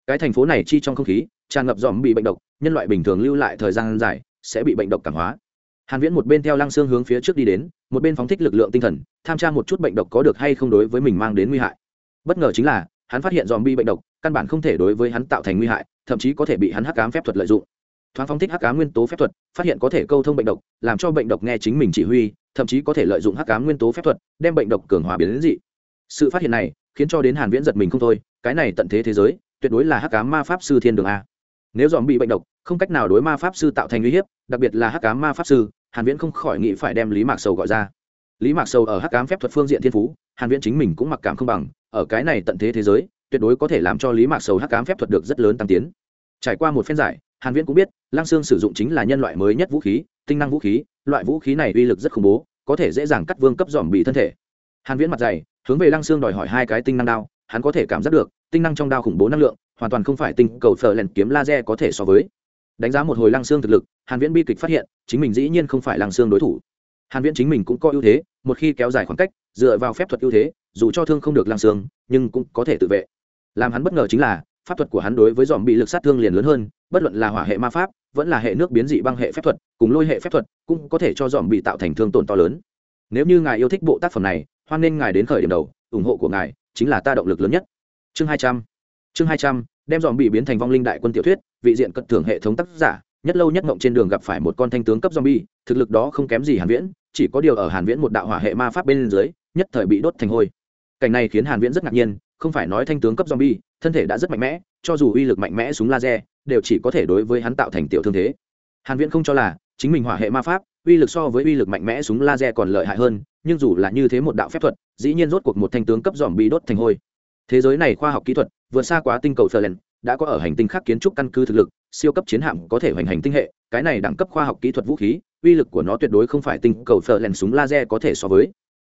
Cái thành phố này chi trong không khí, tràn ngập dòm bị bệnh độc, nhân loại bình thường lưu lại thời gian dài, sẽ bị bệnh độc cảm hóa. Hàn viễn một bên theo lăng xương hướng phía trước đi đến, một bên phóng thích lực lượng tinh thần, tham tra một chút bệnh độc có được hay không đối với mình mang đến nguy hại. Bất ngờ chính là, hắn phát hiện dòm bị bệnh độc, căn bản không thể đối với hắn tạo thành nguy hại, thậm chí có thể bị hắn hắc ám phép thuật lợi dụng thoáng phóng thích hắc ám nguyên tố phép thuật, phát hiện có thể câu thông bệnh độc, làm cho bệnh độc nghe chính mình chỉ huy, thậm chí có thể lợi dụng hắc ám nguyên tố phép thuật, đem bệnh độc cường hóa biến đến dị. Sự phát hiện này, khiến cho đến hàn viễn giật mình không thôi, cái này tận thế thế giới, tuyệt đối là hắc ám ma pháp sư thiên đường a. Nếu dòm bị bệnh độc, không cách nào đối ma pháp sư tạo thành uy hiếp, đặc biệt là hắc ám ma pháp sư, hàn viễn không khỏi nghĩ phải đem lý mạc sầu gọi ra. Lý mạc sầu ở hắc ám phép thuật phương diện thiên phú, hàn viễn chính mình cũng mặc cảm không bằng, ở cái này tận thế thế giới, tuyệt đối có thể làm cho lý mạc sầu hắc ám phép thuật được rất lớn tăng tiến. Trải qua một phen giải hàn viễn cũng biết lang xương sử dụng chính là nhân loại mới nhất vũ khí, tinh năng vũ khí, loại vũ khí này uy lực rất khủng bố, có thể dễ dàng cắt vương cấp dòm bị thân thể. Hàn viễn mặt dày, hướng về lang xương đòi hỏi hai cái tinh năng đao, hắn có thể cảm giác được, tinh năng trong đao khủng bố năng lượng, hoàn toàn không phải tinh cầu phở lèn kiếm laser có thể so với. Đánh giá một hồi lang xương thực lực, hàn viễn bi kịch phát hiện, chính mình dĩ nhiên không phải lang xương đối thủ. Hàn viễn chính mình cũng có ưu thế, một khi kéo dài khoảng cách, dựa vào phép thuật ưu thế, dù cho thương không được lang xương nhưng cũng có thể tự vệ. Làm hắn bất ngờ chính là pháp thuật của hắn đối với dòm bị lực sát thương liền lớn hơn bất luận là hỏa hệ ma pháp vẫn là hệ nước biến dị băng hệ phép thuật cùng lôi hệ phép thuật cũng có thể cho dòm bị tạo thành thương tổn to lớn. Nếu như ngài yêu thích bộ tác phẩm này hoan nên ngài đến khởi điểm đầu ủng hộ của ngài chính là ta động lực lớn nhất. Chương hai trăm. Chương hai trăm đem dòm bị biến thành vong linh đại quân tiểu thuyết vị diện cận thưởng hệ thống tác giả nhất lâu nhất ngộng trên đường gặp phải một con thanh tướng cấp zombie, thực lực đó không kém gì Hàn Viễn, chỉ có điều ở Hàn Viễn một đạo hỏa hệ ma pháp bên dưới, nhất thời bị đốt thành hôi. Cảnh này khiến Hàn Viễn rất ngạc nhiên, không phải nói thanh tướng cấp zombie, thân thể đã rất mạnh mẽ, cho dù uy lực mạnh mẽ súng laser, đều chỉ có thể đối với hắn tạo thành tiểu thương thế. Hàn Viễn không cho là chính mình hỏa hệ ma pháp, uy lực so với uy lực mạnh mẽ súng laser còn lợi hại hơn, nhưng dù là như thế một đạo phép thuật, dĩ nhiên rốt cuộc một thanh tướng cấp zombie đốt thành hôi. Thế giới này khoa học kỹ thuật vượt xa quá tinh cầu Ferlen, đã có ở hành tinh khác kiến trúc căn cứ thực lực, siêu cấp chiến hạm có thể hoành hành tinh hệ, cái này đẳng cấp khoa học kỹ thuật vũ khí, uy lực của nó tuyệt đối không phải tinh cầu Ferlen súng laser có thể so với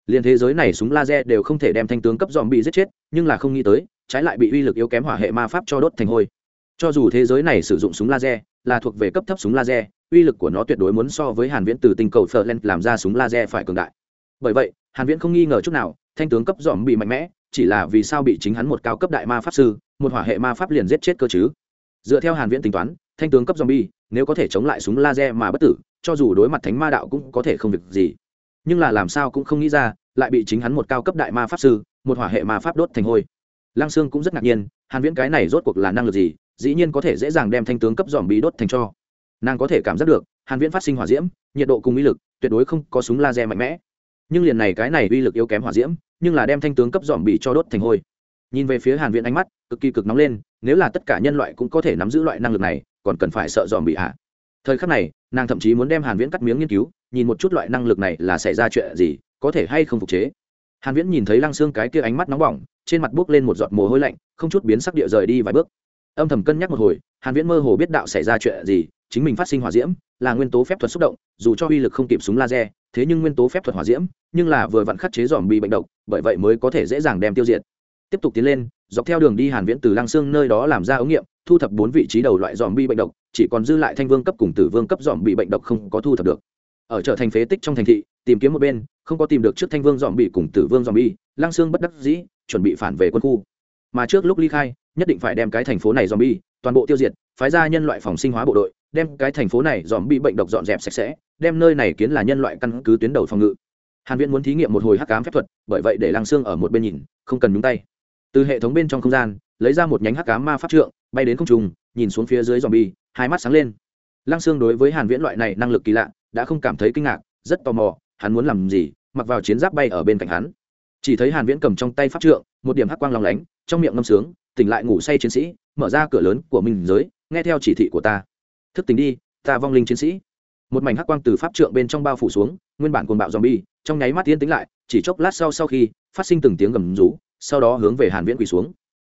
Liên thế giới này súng laser đều không thể đem thanh tướng cấp dòm bị giết chết nhưng là không nghĩ tới trái lại bị uy lực yếu kém hỏa hệ ma pháp cho đốt thành hôi. Cho dù thế giới này sử dụng súng laser, là thuộc về cấp thấp súng laser, uy lực của nó tuyệt đối muốn so với hàn viễn từ tinh cầu Ferland làm ra súng laser phải cường đại. Bởi vậy, hàn viễn không nghi ngờ chút nào, thanh tướng cấp dòm bị mạnh mẽ, chỉ là vì sao bị chính hắn một cao cấp đại ma pháp sư, một hỏa hệ ma pháp liền giết chết cơ chứ? Dựa theo hàn viễn tính toán, thanh tướng cấp zombie, nếu có thể chống lại súng laser mà bất tử, cho dù đối mặt thánh ma đạo cũng có thể không việc gì. Nhưng là làm sao cũng không nghĩ ra, lại bị chính hắn một cao cấp đại ma pháp sư, một hỏa hệ ma pháp đốt thành hôi lăng sương cũng rất ngạc nhiên, hàn viễn cái này rốt cuộc là năng lực gì, dĩ nhiên có thể dễ dàng đem thanh tướng cấp dòm bí đốt thành cho. Nàng có thể cảm giác được, hàn viễn phát sinh hỏa diễm, nhiệt độ cùng uy lực tuyệt đối không có súng laser mạnh mẽ. Nhưng liền này cái này uy lực yếu kém hỏa diễm, nhưng là đem thanh tướng cấp dòm bị cho đốt thành hôi. Nhìn về phía hàn viễn ánh mắt, cực kỳ cực nóng lên, nếu là tất cả nhân loại cũng có thể nắm giữ loại năng lực này, còn cần phải sợ dòm bị hạ. Thời khắc này, nàng thậm chí muốn đem hàn viễn cắt miếng nghiên cứu, nhìn một chút loại năng lực này là xảy ra chuyện gì, có thể hay không phục chế. Hàn viễn nhìn thấy lăng xương cái kia ánh mắt nóng bỏng trên mặt bước lên một giọt mồ hôi lạnh, không chút biến sắc địa rời đi vài bước. Âm thầm cân nhắc một hồi, hàn viễn mơ hồ biết đạo xảy ra chuyện gì, chính mình phát sinh hỏa diễm là nguyên tố phép thuật xúc động, dù cho uy lực không kịp súng laser, thế nhưng nguyên tố phép thuật hỏa diễm, nhưng là vừa vặn khắc chế dòm bị bệnh độc, bởi vậy mới có thể dễ dàng đem tiêu diệt. Tiếp tục tiến lên, dọc theo đường đi hàn viễn từ lăng xương nơi đó làm ra ống nghiệm, thu thập bốn vị trí đầu loại dòm bi bệnh độc, chỉ còn dư lại thanh vương cấp cùng tử vương cấp dòm bị bệnh độc không có thu thập được. Ở trở thành phế tích trong thành thị, tìm kiếm một bên, không có tìm được trước thanh vương dòm bị cùng tử vương dòm bi lăng xương bất đắc dĩ chuẩn bị phản về quân khu. Mà trước lúc ly khai nhất định phải đem cái thành phố này dòm bi toàn bộ tiêu diệt phái ra nhân loại phòng sinh hóa bộ đội đem cái thành phố này dòm bi bệnh độc dọn dẹp sạch sẽ đem nơi này kiến là nhân loại căn cứ tuyến đầu phòng ngự. Hàn viễn muốn thí nghiệm một hồi hắc ám phép thuật bởi vậy để lăng xương ở một bên nhìn không cần nhúng tay. Từ hệ thống bên trong không gian lấy ra một nhánh hắc ám ma pháp trượng bay đến không trung, nhìn xuống phía dưới dòm bi hai mắt sáng lên. Lăng xương đối với hàn viễn loại này năng lực kỳ lạ đã không cảm thấy kinh ngạc rất tò mò hắn muốn làm gì mặc vào chiến giáp bay ở bên cạnh hắn chỉ thấy hàn viễn cầm trong tay pháp trượng, một điểm hắc quang long lánh, trong miệng ngâm sướng, tỉnh lại ngủ say chiến sĩ, mở ra cửa lớn của mình giới, nghe theo chỉ thị của ta. Thức tỉnh đi, ta vong linh chiến sĩ. Một mảnh hắc quang từ pháp trượng bên trong bao phủ xuống, nguyên bản cuồng bạo zombie, trong nháy mắt tiến tính lại, chỉ chốc lát sau sau khi, phát sinh từng tiếng gầm rú, sau đó hướng về hàn viễn quỳ xuống.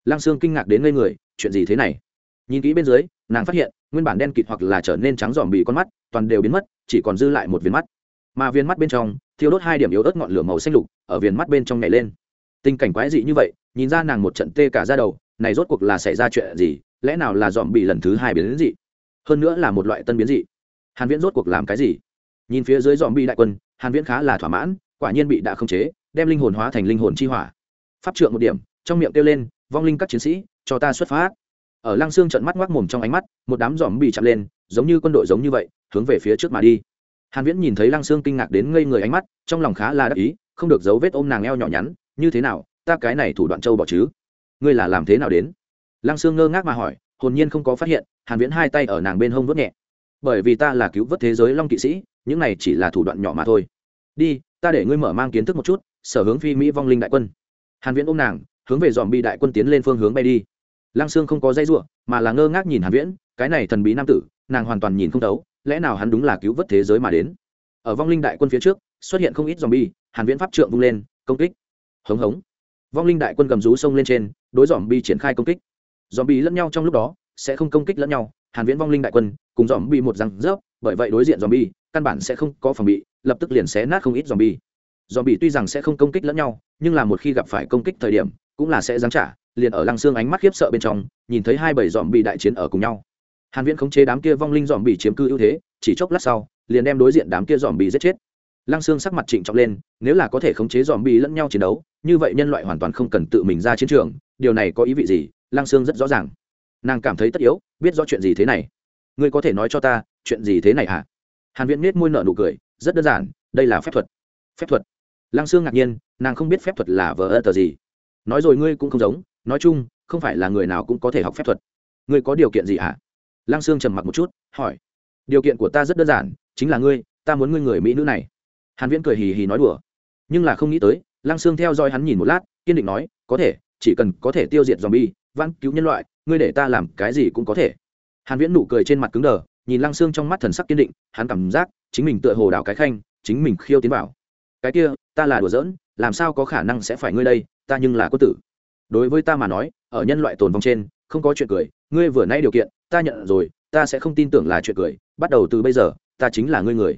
Lang xương kinh ngạc đến ngây người, chuyện gì thế này? Nhìn kỹ bên dưới, nàng phát hiện, nguyên bản đen kịt hoặc là trở nên trắng dòm bị con mắt, toàn đều biến mất, chỉ còn dư lại một viên mắt. Mà viên mắt bên trong thiêu đốt hai điểm yếu ớt ngọn lửa màu xanh lục ở viền mắt bên trong nhảy lên. Tình cảnh quái dị như vậy, nhìn ra nàng một trận tê cả ra đầu, này rốt cuộc là xảy ra chuyện gì, lẽ nào là dòm bị lần thứ hai biến dị? Hơn nữa là một loại tân biến dị. Hàn viễn rốt cuộc làm cái gì? Nhìn phía dưới dòm bị đại quân, hàn viễn khá là thỏa mãn, quả nhiên bị đã khống chế, đem linh hồn hóa thành linh hồn chi hỏa. Pháp trượng một điểm, trong miệng kêu lên, vong linh các chiến sĩ, cho ta xuất phát. Ở lăng xương trận mắt ngoác mồm trong ánh mắt, một đám dòm bị chạm lên, giống như quân đội giống như vậy, hướng về phía trước mà đi hàn viễn nhìn thấy lăng xương kinh ngạc đến ngây người ánh mắt, trong lòng khá là đắc ý, không được giấu vết ôm nàng eo nhỏ nhắn, như thế nào, ta cái này thủ đoạn châu bỏ chứ? Ngươi là làm thế nào đến? Lăng xương ngơ ngác mà hỏi, hồn nhiên không có phát hiện, hàn viễn hai tay ở nàng bên hông vớt nhẹ. Bởi vì ta là cứu vớt thế giới long kỵ sĩ, những này chỉ là thủ đoạn nhỏ mà thôi. Đi, ta để ngươi mở mang kiến thức một chút, sở hướng phi mỹ vong linh đại quân. Hàn viễn ôm nàng, hướng về dòm bi đại quân tiến lên phương hướng bay đi. Lăng xương không có dây rủa, mà là ngơ ngác nhìn hàn viễn, cái này thần bí nam tử, nàng hoàn toàn nhìn không thấu lẽ nào hắn đúng là cứu vớt thế giới mà đến? Ở vong linh đại quân phía trước, xuất hiện không ít zombie, hàn viễn pháp trượng vung lên, công kích. Hống hống. Vong linh đại quân cầm rú sông lên trên, đối zombie triển khai công kích. Zombie lẫn nhau trong lúc đó, sẽ không công kích lẫn nhau. Hàn viễn vong linh đại quân, cùng zombie một răng rớp, bởi vậy đối diện zombie, căn bản sẽ không có phòng bị, lập tức liền xé nát không ít zombie. Zombie tuy rằng sẽ không công kích lẫn nhau, nhưng là một khi gặp phải công kích thời điểm, cũng là sẽ giáng trả, liền ở lăng xương ánh mắt khiếp sợ bên trong, nhìn thấy hai bảy dòm bi đại chiến ở cùng nhau hàn viễn khống chế đám kia vong linh dòm bị chiếm cư ưu thế, chỉ chốc lát sau, liền đem đối diện đám kia dòm bị giết chết. Lăng xương sắc mặt trịnh trọng lên, nếu là có thể khống chế dòm bị lẫn nhau chiến đấu, như vậy nhân loại hoàn toàn không cần tự mình ra chiến trường, điều này có ý vị gì? Lăng xương rất rõ ràng. Nàng cảm thấy tất yếu, biết rõ chuyện gì thế này. Ngươi có thể nói cho ta, chuyện gì thế này hả? Hàn viễn nết môi nở nụ cười, rất đơn giản, đây là phép thuật. Phép thuật. Lăng xương ngạc nhiên, nàng không biết phép thuật là vờ ơ tờ gì. Nói rồi ngươi cũng không giống, nói chung, không phải là người nào cũng có thể học phép thuật. Ngươi có điều kiện gì hả? Lăng sương trầm mặc một chút, hỏi, điều kiện của ta rất đơn giản, chính là ngươi, ta muốn ngươi người mỹ nữ này. Hàn viễn cười hì hì nói đùa, nhưng là không nghĩ tới, lăng sương theo dõi hắn nhìn một lát, kiên định nói, có thể, chỉ cần có thể tiêu diệt zombie, vãn cứu nhân loại, ngươi để ta làm cái gì cũng có thể. Hàn viễn nụ cười trên mặt cứng đờ, nhìn lăng sương trong mắt thần sắc kiên định, hắn cảm giác chính mình tựa hồ đảo cái khanh, chính mình khiêu tiến vào. Cái kia, ta là đùa giỡn, làm sao có khả năng sẽ phải ngươi đây, ta nhưng là có tử. Đối với ta mà nói, ở nhân loại tồn vong trên, không có chuyện cười, ngươi vừa nay điều kiện ta nhận rồi, ta sẽ không tin tưởng là chuyện cười, bắt đầu từ bây giờ, ta chính là ngươi người.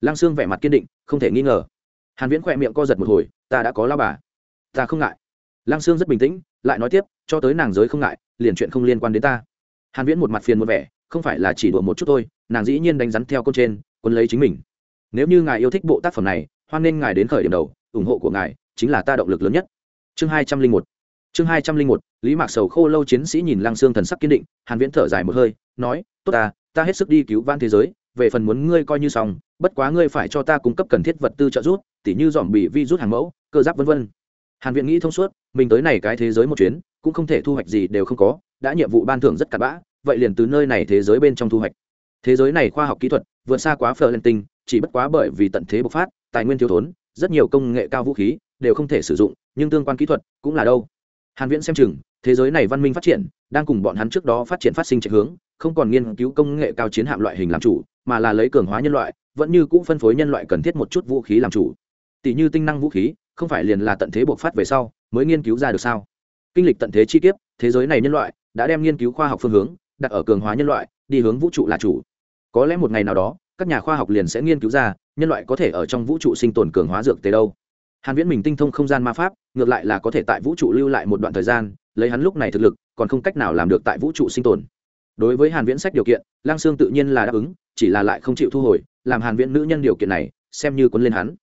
Lăng sương vẻ mặt kiên định, không thể nghi ngờ. Hàn viễn khỏe miệng co giật một hồi, ta đã có lao bà. Ta không ngại. Lăng sương rất bình tĩnh, lại nói tiếp, cho tới nàng giới không ngại, liền chuyện không liên quan đến ta. Hàn viễn một mặt phiền một vẻ, không phải là chỉ đùa một chút thôi, nàng dĩ nhiên đánh rắn theo con trên quân lấy chính mình. Nếu như ngài yêu thích bộ tác phẩm này, hoan nên ngài đến khởi điểm đầu, ủng hộ của ngài chính là ta động lực lớn nhất. Chương hai trăm linh một chương hai trăm linh một, lý mạc sầu khô lâu chiến sĩ nhìn lăng xương thần sắc kiên định, hàn viễn thở dài một hơi, nói, tốt ta ta hết sức đi cứu van thế giới, về phần muốn ngươi coi như xong, bất quá ngươi phải cho ta cung cấp cần thiết vật tư trợ giúp, tỉ như dòm bị vi rút hàng mẫu, cơ giáp vân vân. Hàn viện nghĩ thông suốt, mình tới này cái thế giới một chuyến, cũng không thể thu hoạch gì đều không có, đã nhiệm vụ ban thưởng rất cặn bã, vậy liền từ nơi này thế giới bên trong thu hoạch. Thế giới này khoa học kỹ thuật, vượt xa quá phờ lên tinh chỉ bất quá bởi vì tận thế bộc phát, tài nguyên thiếu thốn, rất nhiều công nghệ cao vũ khí đều không thể sử dụng, nhưng tương quan kỹ thuật cũng là đâu hàn viễn xem chừng, thế giới này văn minh phát triển, đang cùng bọn hắn trước đó phát triển phát sinh chạy hướng, không còn nghiên cứu công nghệ cao chiến hạm loại hình làm chủ, mà là lấy cường hóa nhân loại, vẫn như cũ phân phối nhân loại cần thiết một chút vũ khí làm chủ. Tỷ như tinh năng vũ khí, không phải liền là tận thế buộc phát về sau, mới nghiên cứu ra được sao? Kinh lịch tận thế chi tiết thế giới này nhân loại đã đem nghiên cứu khoa học phương hướng, đặt ở cường hóa nhân loại, đi hướng vũ trụ là chủ. Có lẽ một ngày nào đó, các nhà khoa học liền sẽ nghiên cứu ra, nhân loại có thể ở trong vũ trụ sinh tồn cường hóa dược tế đâu hàn viễn mình tinh thông không gian ma pháp, ngược lại là có thể tại vũ trụ lưu lại một đoạn thời gian, lấy hắn lúc này thực lực, còn không cách nào làm được tại vũ trụ sinh tồn. Đối với hàn viễn sách điều kiện, lang sương tự nhiên là đáp ứng, chỉ là lại không chịu thu hồi, làm hàn viễn nữ nhân điều kiện này, xem như cuốn lên hắn.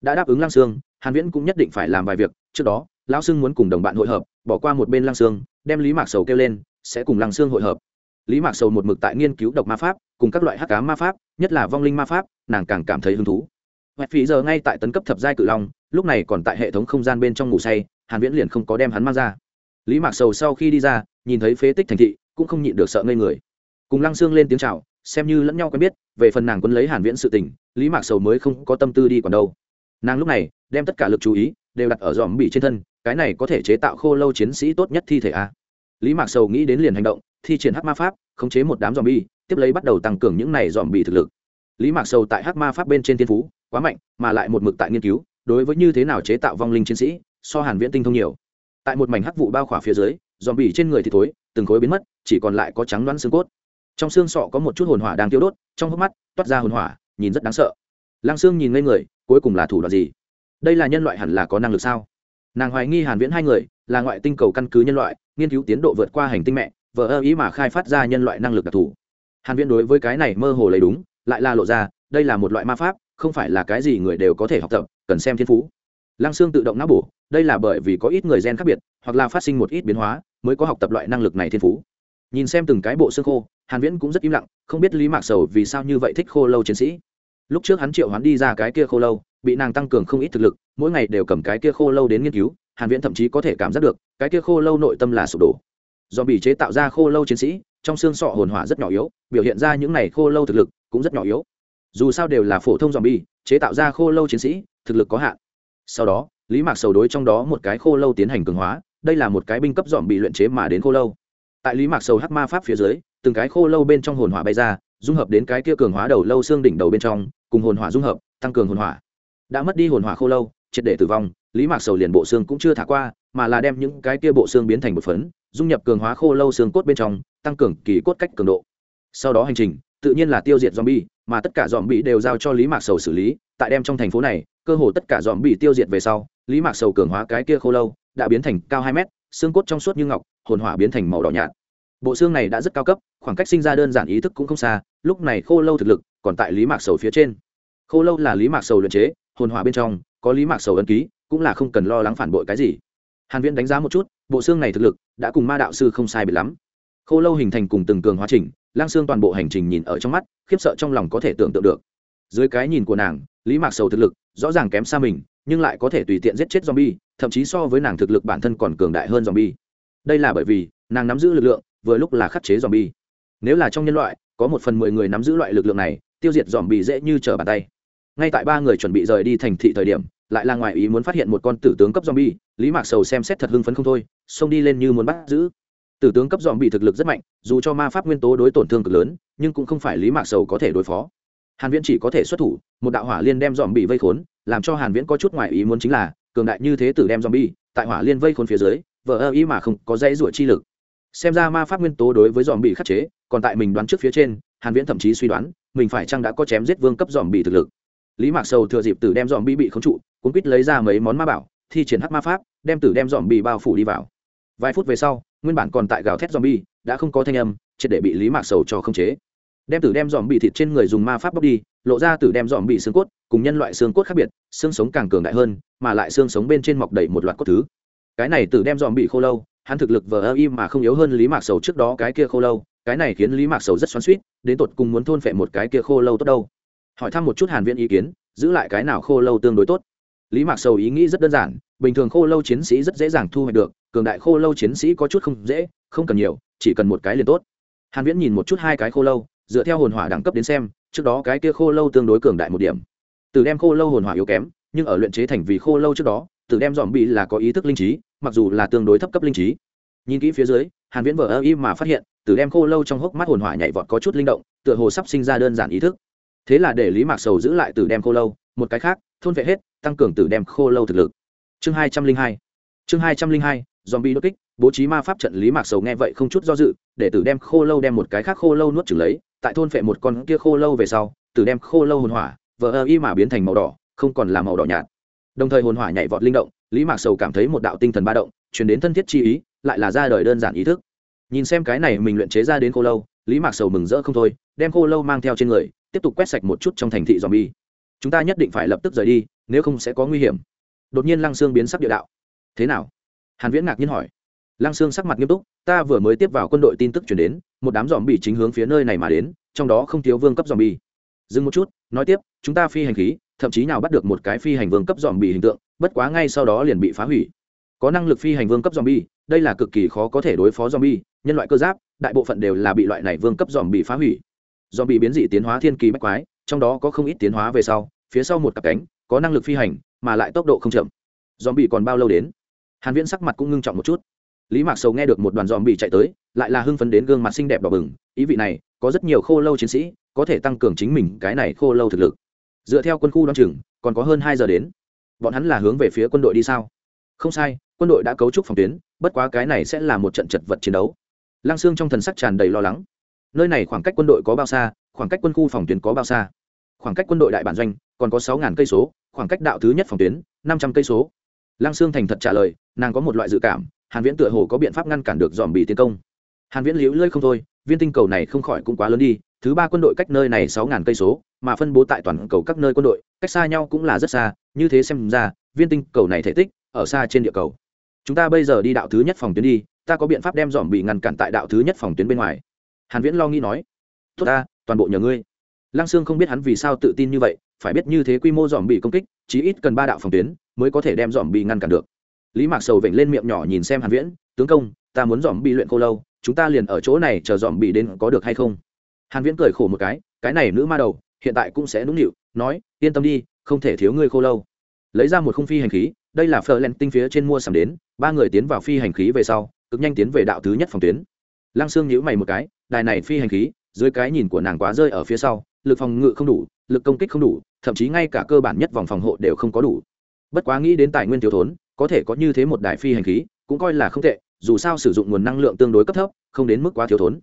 Đã đáp ứng lang sương, hàn viễn cũng nhất định phải làm vài việc, trước đó, lão xương muốn cùng đồng bạn hội hợp, bỏ qua một bên lang sương, đem lý mạc sầu kêu lên, sẽ cùng lang sương hội hợp. Lý mạc sầu một mực tại nghiên cứu độc ma pháp, cùng các loại hắc ám ma pháp, nhất là vong linh ma pháp, nàng càng cảm thấy hứng thú hoẹt phí giờ ngay tại tấn cấp thập giai cự long, lúc này còn tại hệ thống không gian bên trong ngủ say, hàn viễn liền không có đem hắn mang ra. Lý mạc sầu sau khi đi ra, nhìn thấy phế tích thành thị, cũng không nhịn được sợ ngây người. Cùng lăng xương lên tiếng chào, xem như lẫn nhau quen biết, về phần nàng quân lấy hàn viễn sự tình, lý mạc sầu mới không có tâm tư đi còn đâu. Nàng lúc này, đem tất cả lực chú ý, đều đặt ở dòm bị trên thân, cái này có thể chế tạo khô lâu chiến sĩ tốt nhất thi thể a. Lý mạc sầu nghĩ đến liền hành động, thi triển hắc ma pháp, khống chế một đám dòm bi, tiếp lấy bắt đầu tăng cường những này dòm bị thực lực. Lý mạc sầu tại hắc ma pháp bên trên thiên phú quá mạnh mà lại một mực tại nghiên cứu đối với như thế nào chế tạo vong linh chiến sĩ so hàn viễn tinh thông nhiều. Tại một mảnh hắc vụ bao khỏa phía dưới dòm bỉ trên người thì thối, từng khối biến mất chỉ còn lại có trắng đoán xương cốt. Trong xương sọ có một chút hồn hỏa đang tiêu đốt trong hốc mắt toát ra hồn hỏa nhìn rất đáng sợ. Lăng xương nhìn ngây người cuối cùng là thủ đoạn gì? Đây là nhân loại hẳn là có năng lực sao? Nàng hoài nghi hàn viễn hai người là ngoại tinh cầu căn cứ nhân loại nghiên cứu tiến độ vượt qua hành tinh mẹ vợ ơ ý mà khai phát ra nhân loại năng lực đặc thù. Hàn viễn đối với cái này mơ hồ lấy đúng lại là lộ ra đây là một loại ma pháp không phải là cái gì người đều có thể học tập, cần xem thiên phú. Lăng xương tự động não bổ, đây là bởi vì có ít người gen khác biệt, hoặc là phát sinh một ít biến hóa, mới có học tập loại năng lực này thiên phú. Nhìn xem từng cái bộ xương khô, hàn viễn cũng rất im lặng, không biết lý mạc sầu vì sao như vậy thích khô lâu chiến sĩ. Lúc trước hắn triệu hắn đi ra cái kia khô lâu, bị nàng tăng cường không ít thực lực, mỗi ngày đều cầm cái kia khô lâu đến nghiên cứu, hàn viễn thậm chí có thể cảm giác được, cái kia khô lâu nội tâm là sụp đổ. Do bị chế tạo ra khô lâu chiến sĩ, trong xương sọ hồn hỏa rất nhỏ yếu, biểu hiện ra những này khô lâu thực lực cũng rất nhỏ yếu dù sao đều là phổ thông zombie chế tạo ra khô lâu chiến sĩ, thực lực có hạn. Sau đó, lý mạc sầu đối trong đó một cái khô lâu tiến hành cường hóa, đây là một cái binh cấp dòm bị luyện chế mà đến khô lâu. Tại lý mạc sầu hắc ma pháp phía dưới, từng cái khô lâu bên trong hồn hỏa bay ra, dung hợp đến cái kia cường hóa đầu lâu xương đỉnh đầu bên trong, cùng hồn hỏa dung hợp, tăng cường hồn hỏa. Đã mất đi hồn hỏa khô lâu, triệt để tử vong, lý mạc sầu liền bộ xương cũng chưa thả qua, mà là đem những cái kia bộ xương biến thành một phấn, dung nhập cường hóa khô lâu xương cốt bên trong, tăng cường kỳ cốt cách cường độ. Sau đó hành trình, tự nhiên là tiêu diệt zombie mà tất cả zombie đều giao cho lý mạc sầu xử lý. Tại đem trong thành phố này, cơ hồ tất cả zombie tiêu diệt về sau, lý mạc sầu cường hóa cái kia khô lâu, đã biến thành cao hai mét, xương cốt trong suốt như ngọc, hồn hỏa biến thành màu đỏ nhạt. Bộ xương này đã rất cao cấp, khoảng cách sinh ra đơn giản ý thức cũng không xa, lúc này khô lâu thực lực còn tại lý mạc sầu phía trên. Khô lâu là lý mạc sầu luyện chế, hồn hỏa bên trong có lý mạc sầu ấn ký, cũng là không cần lo lắng phản bội cái gì. Hàn viễn đánh giá một chút, bộ xương này thực lực đã cùng ma đạo sư không sai biệt lắm khô lâu hình thành cùng từng cường hóa trình lang xương toàn bộ hành trình nhìn ở trong mắt, khiếp sợ trong lòng có thể tưởng tượng được. Dưới cái nhìn của nàng, lý mạc sầu thực lực rõ ràng kém xa mình, nhưng lại có thể tùy tiện giết chết zombie, thậm chí so với nàng thực lực bản thân còn cường đại hơn zombie. Đây là bởi vì, nàng nắm giữ lực lượng, vừa lúc là khắc chế zombie. Nếu là trong nhân loại, có một phần mười người nắm giữ loại lực lượng này, tiêu diệt zombie dễ như trở bàn tay. Ngay tại ba người chuẩn bị rời đi thành thị thời điểm, lại là ngoài ý muốn phát hiện một con tử tướng cấp zombie, lý mạc sầu xem xét thật hưng phấn không thôi, xông đi lên như muốn bắt giữ tử tướng cấp zombie thực lực rất mạnh, dù cho ma pháp nguyên tố đối tổn thương cực lớn, nhưng cũng không phải lý mạc sầu có thể đối phó. Hàn viễn chỉ có thể xuất thủ, một đạo hỏa liên đem zombie vây khốn, làm cho hàn viễn có chút ngoài ý muốn chính là, cường đại như thế tử đem zombie tại hỏa liên vây khốn phía dưới vợ ơ ý mà không có dây rủa chi lực. Xem ra ma pháp nguyên tố đối với zombie khắc chế, còn tại mình đoán trước phía trên, hàn viễn thậm chí suy đoán, mình phải chăng đã có chém giết vương cấp zombie thực lực. Lý mạc sầu thừa dịp tử đem dòm bị bị khống trụ, cuốn quýt lấy ra mấy món ma bảo, thi triển hắc ma pháp, đem tử đem dòm bị bao phủ đi vào. Vài phút về sau nguyên bản còn tại gào thét zombie đã không có thanh âm triệt để bị lý mạc sầu cho khống chế. Đem tử đem zombie bị thịt trên người dùng ma pháp bóc đi lộ ra tử đem zombie bị xương cốt cùng nhân loại xương cốt khác biệt xương sống càng cường đại hơn mà lại xương sống bên trên mọc đầy một loạt cốt thứ. Cái này tử đem zombie bị khô lâu hắn thực lực vờ im mà không yếu hơn lý mạc sầu trước đó cái kia khô lâu cái này khiến lý mạc sầu rất xoắn xuýt, đến tột cùng muốn thôn phệ một cái kia khô lâu tốt đâu. Hỏi thăm một chút hàn viễn ý kiến giữ lại cái nào khô lâu tương đối tốt? Lý mạc sầu ý nghĩ rất đơn giản bình thường khô lâu chiến sĩ rất dễ dàng thu hoạch được, cường đại khô lâu chiến sĩ có chút không dễ, không cần nhiều, chỉ cần một cái liền tốt. Hàn viễn nhìn một chút hai cái khô lâu, dựa theo hồn hỏa đẳng cấp đến xem, trước đó cái kia khô lâu tương đối cường đại một điểm. Từ đem khô lâu hồn hỏa yếu kém, nhưng ở luyện chế thành vì khô lâu trước đó, từ đem dòm bị là có ý thức linh trí, mặc dù là tương đối thấp cấp linh trí. Nhìn kỹ phía dưới, hàn viễn vờ ơ im mà phát hiện, từ đem khô lâu trong hốc mắt hồn hỏa nhảy vọt có chút linh động, tựa hồ sắp sinh ra đơn giản ý thức. Thế là để lý mạc sầu giữ lại từ đem khô lâu, một cái khác, thôn vệ hết, tăng cường từ đem khô lâu thực lực chương hai trăm linh hai. Chương hai trăm linh hai dòm bi đột kích, bố trí ma pháp trận lý mạc sầu nghe vậy không chút do dự, để Tử đem khô lâu đem một cái khác khô lâu nuốt chừng lấy, tại thôn phệ một con kia khô lâu về sau, Tử đem khô lâu hồn hỏa, vờ ơ y mà biến thành màu đỏ, không còn là màu đỏ nhạt. Đồng thời hồn hỏa nhảy vọt linh động, lý mạc sầu cảm thấy một đạo tinh thần ba động chuyển đến thân thiết chi ý, lại là ra đời đơn giản ý thức. Nhìn xem cái này mình luyện chế ra đến khô lâu, lý mạc sầu mừng rỡ không thôi, đem khô lâu mang theo trên người, tiếp tục quét sạch một chút trong thành thị dòm bi chúng ta nhất định phải lập tức rời đi, nếu không sẽ có nguy hiểm đột nhiên lăng xương biến sắc địa đạo. Thế nào? Hàn viễn ngạc nhiên hỏi. Lăng xương sắc mặt nghiêm túc, ta vừa mới tiếp vào quân đội tin tức chuyển đến, một đám dòm bị chính hướng phía nơi này mà đến, trong đó không thiếu vương cấp dòm bị dừng một chút, nói tiếp, chúng ta phi hành khí, thậm chí nào bắt được một cái phi hành vương cấp dòm bị hình tượng, bất quá ngay sau đó liền bị phá hủy. Có năng lực phi hành vương cấp zombie, đây là cực kỳ khó có thể đối phó zombie, nhân loại cơ giáp, đại bộ phận đều là bị loại này vương cấp zombie phá hủy. Zombie biến dị tiến hóa thiên kỳ bách quái, trong đó có không ít tiến hóa về sau, phía sau một cặp cánh, có năng lực phi hành mà lại tốc độ không chậm. Zombie còn bao lâu đến? Hàn viễn sắc mặt cũng ngưng trọng một chút. Lý mạc sầu nghe được một đoàn zombie chạy tới, lại là hưng phấn đến gương mặt xinh đẹp đỏ bừng, ý vị này, có rất nhiều khô lâu chiến sĩ, có thể tăng cường chính mình cái này khô lâu thực lực. Dựa theo quân khu đoan chừng, còn có hơn hai giờ đến. Bọn hắn là hướng về phía quân đội đi sao? Không sai, quân đội đã cấu trúc phòng tuyến, bất quá cái này sẽ là một trận chật vật chiến đấu. Lăng xương trong thần sắc tràn đầy lo lắng. Nơi này khoảng cách quân đội có bao xa, khoảng cách quân khu phòng tuyến có bao xa? Khoảng cách quân đội đại bản doanh còn có sáu ngàn cây số khoảng cách đạo thứ nhất phòng tuyến, năm trăm cây số. Lăng xương thành thật trả lời, nàng có một loại dự cảm, hàn viễn tựa hồ có biện pháp ngăn cản được dòm bị tiến công. Hàn viễn liễu lơi không thôi, viên tinh cầu này không khỏi cũng quá lớn đi, thứ ba quân đội cách nơi này sáu ngàn cây số, mà phân bố tại toàn cầu các nơi quân đội, cách xa nhau cũng là rất xa, như thế xem ra, viên tinh cầu này thể tích, ở xa trên địa cầu. Chúng ta bây giờ đi đạo thứ nhất phòng tuyến đi, ta có biện pháp đem dòm bị ngăn cản tại đạo thứ nhất phòng tuyến bên ngoài. Hàn viễn lo nghĩ nói, tốt ta, toàn bộ nhờ ngươi lăng sương không biết hắn vì sao tự tin như vậy, phải biết như thế quy mô dòm bị công kích, chí ít cần ba đạo phòng tuyến mới có thể đem dòm bị ngăn cản được. Lý mạc sầu vểnh lên miệng nhỏ nhìn xem hàn viễn, tướng công, ta muốn dòm bị luyện cô lâu, chúng ta liền ở chỗ này chờ dòm bị đến có được hay không? Hàn viễn cười khổ một cái cái này nữ ma đầu, hiện tại cũng sẽ nũng nịu, nói, yên tâm đi, không thể thiếu ngươi khô lâu. Lấy ra một khung phi hành khí, đây là phờ len tinh phía trên mua sắm đến, ba người tiến vào phi hành khí về sau, cực nhanh tiến về đạo thứ nhất phòng tuyến. Lăng xương nhíu mày một cái, đài này phi hành khí, dưới cái nhìn của nàng quá rơi ở phía sau lực phòng ngự không đủ, lực công kích không đủ, thậm chí ngay cả cơ bản nhất vòng phòng hộ đều không có đủ. Bất quá nghĩ đến tài nguyên thiếu thốn, có thể có như thế một đài phi hành khí, cũng coi là không tệ, dù sao sử dụng nguồn năng lượng tương đối cấp thấp, không đến mức quá thiếu thốn.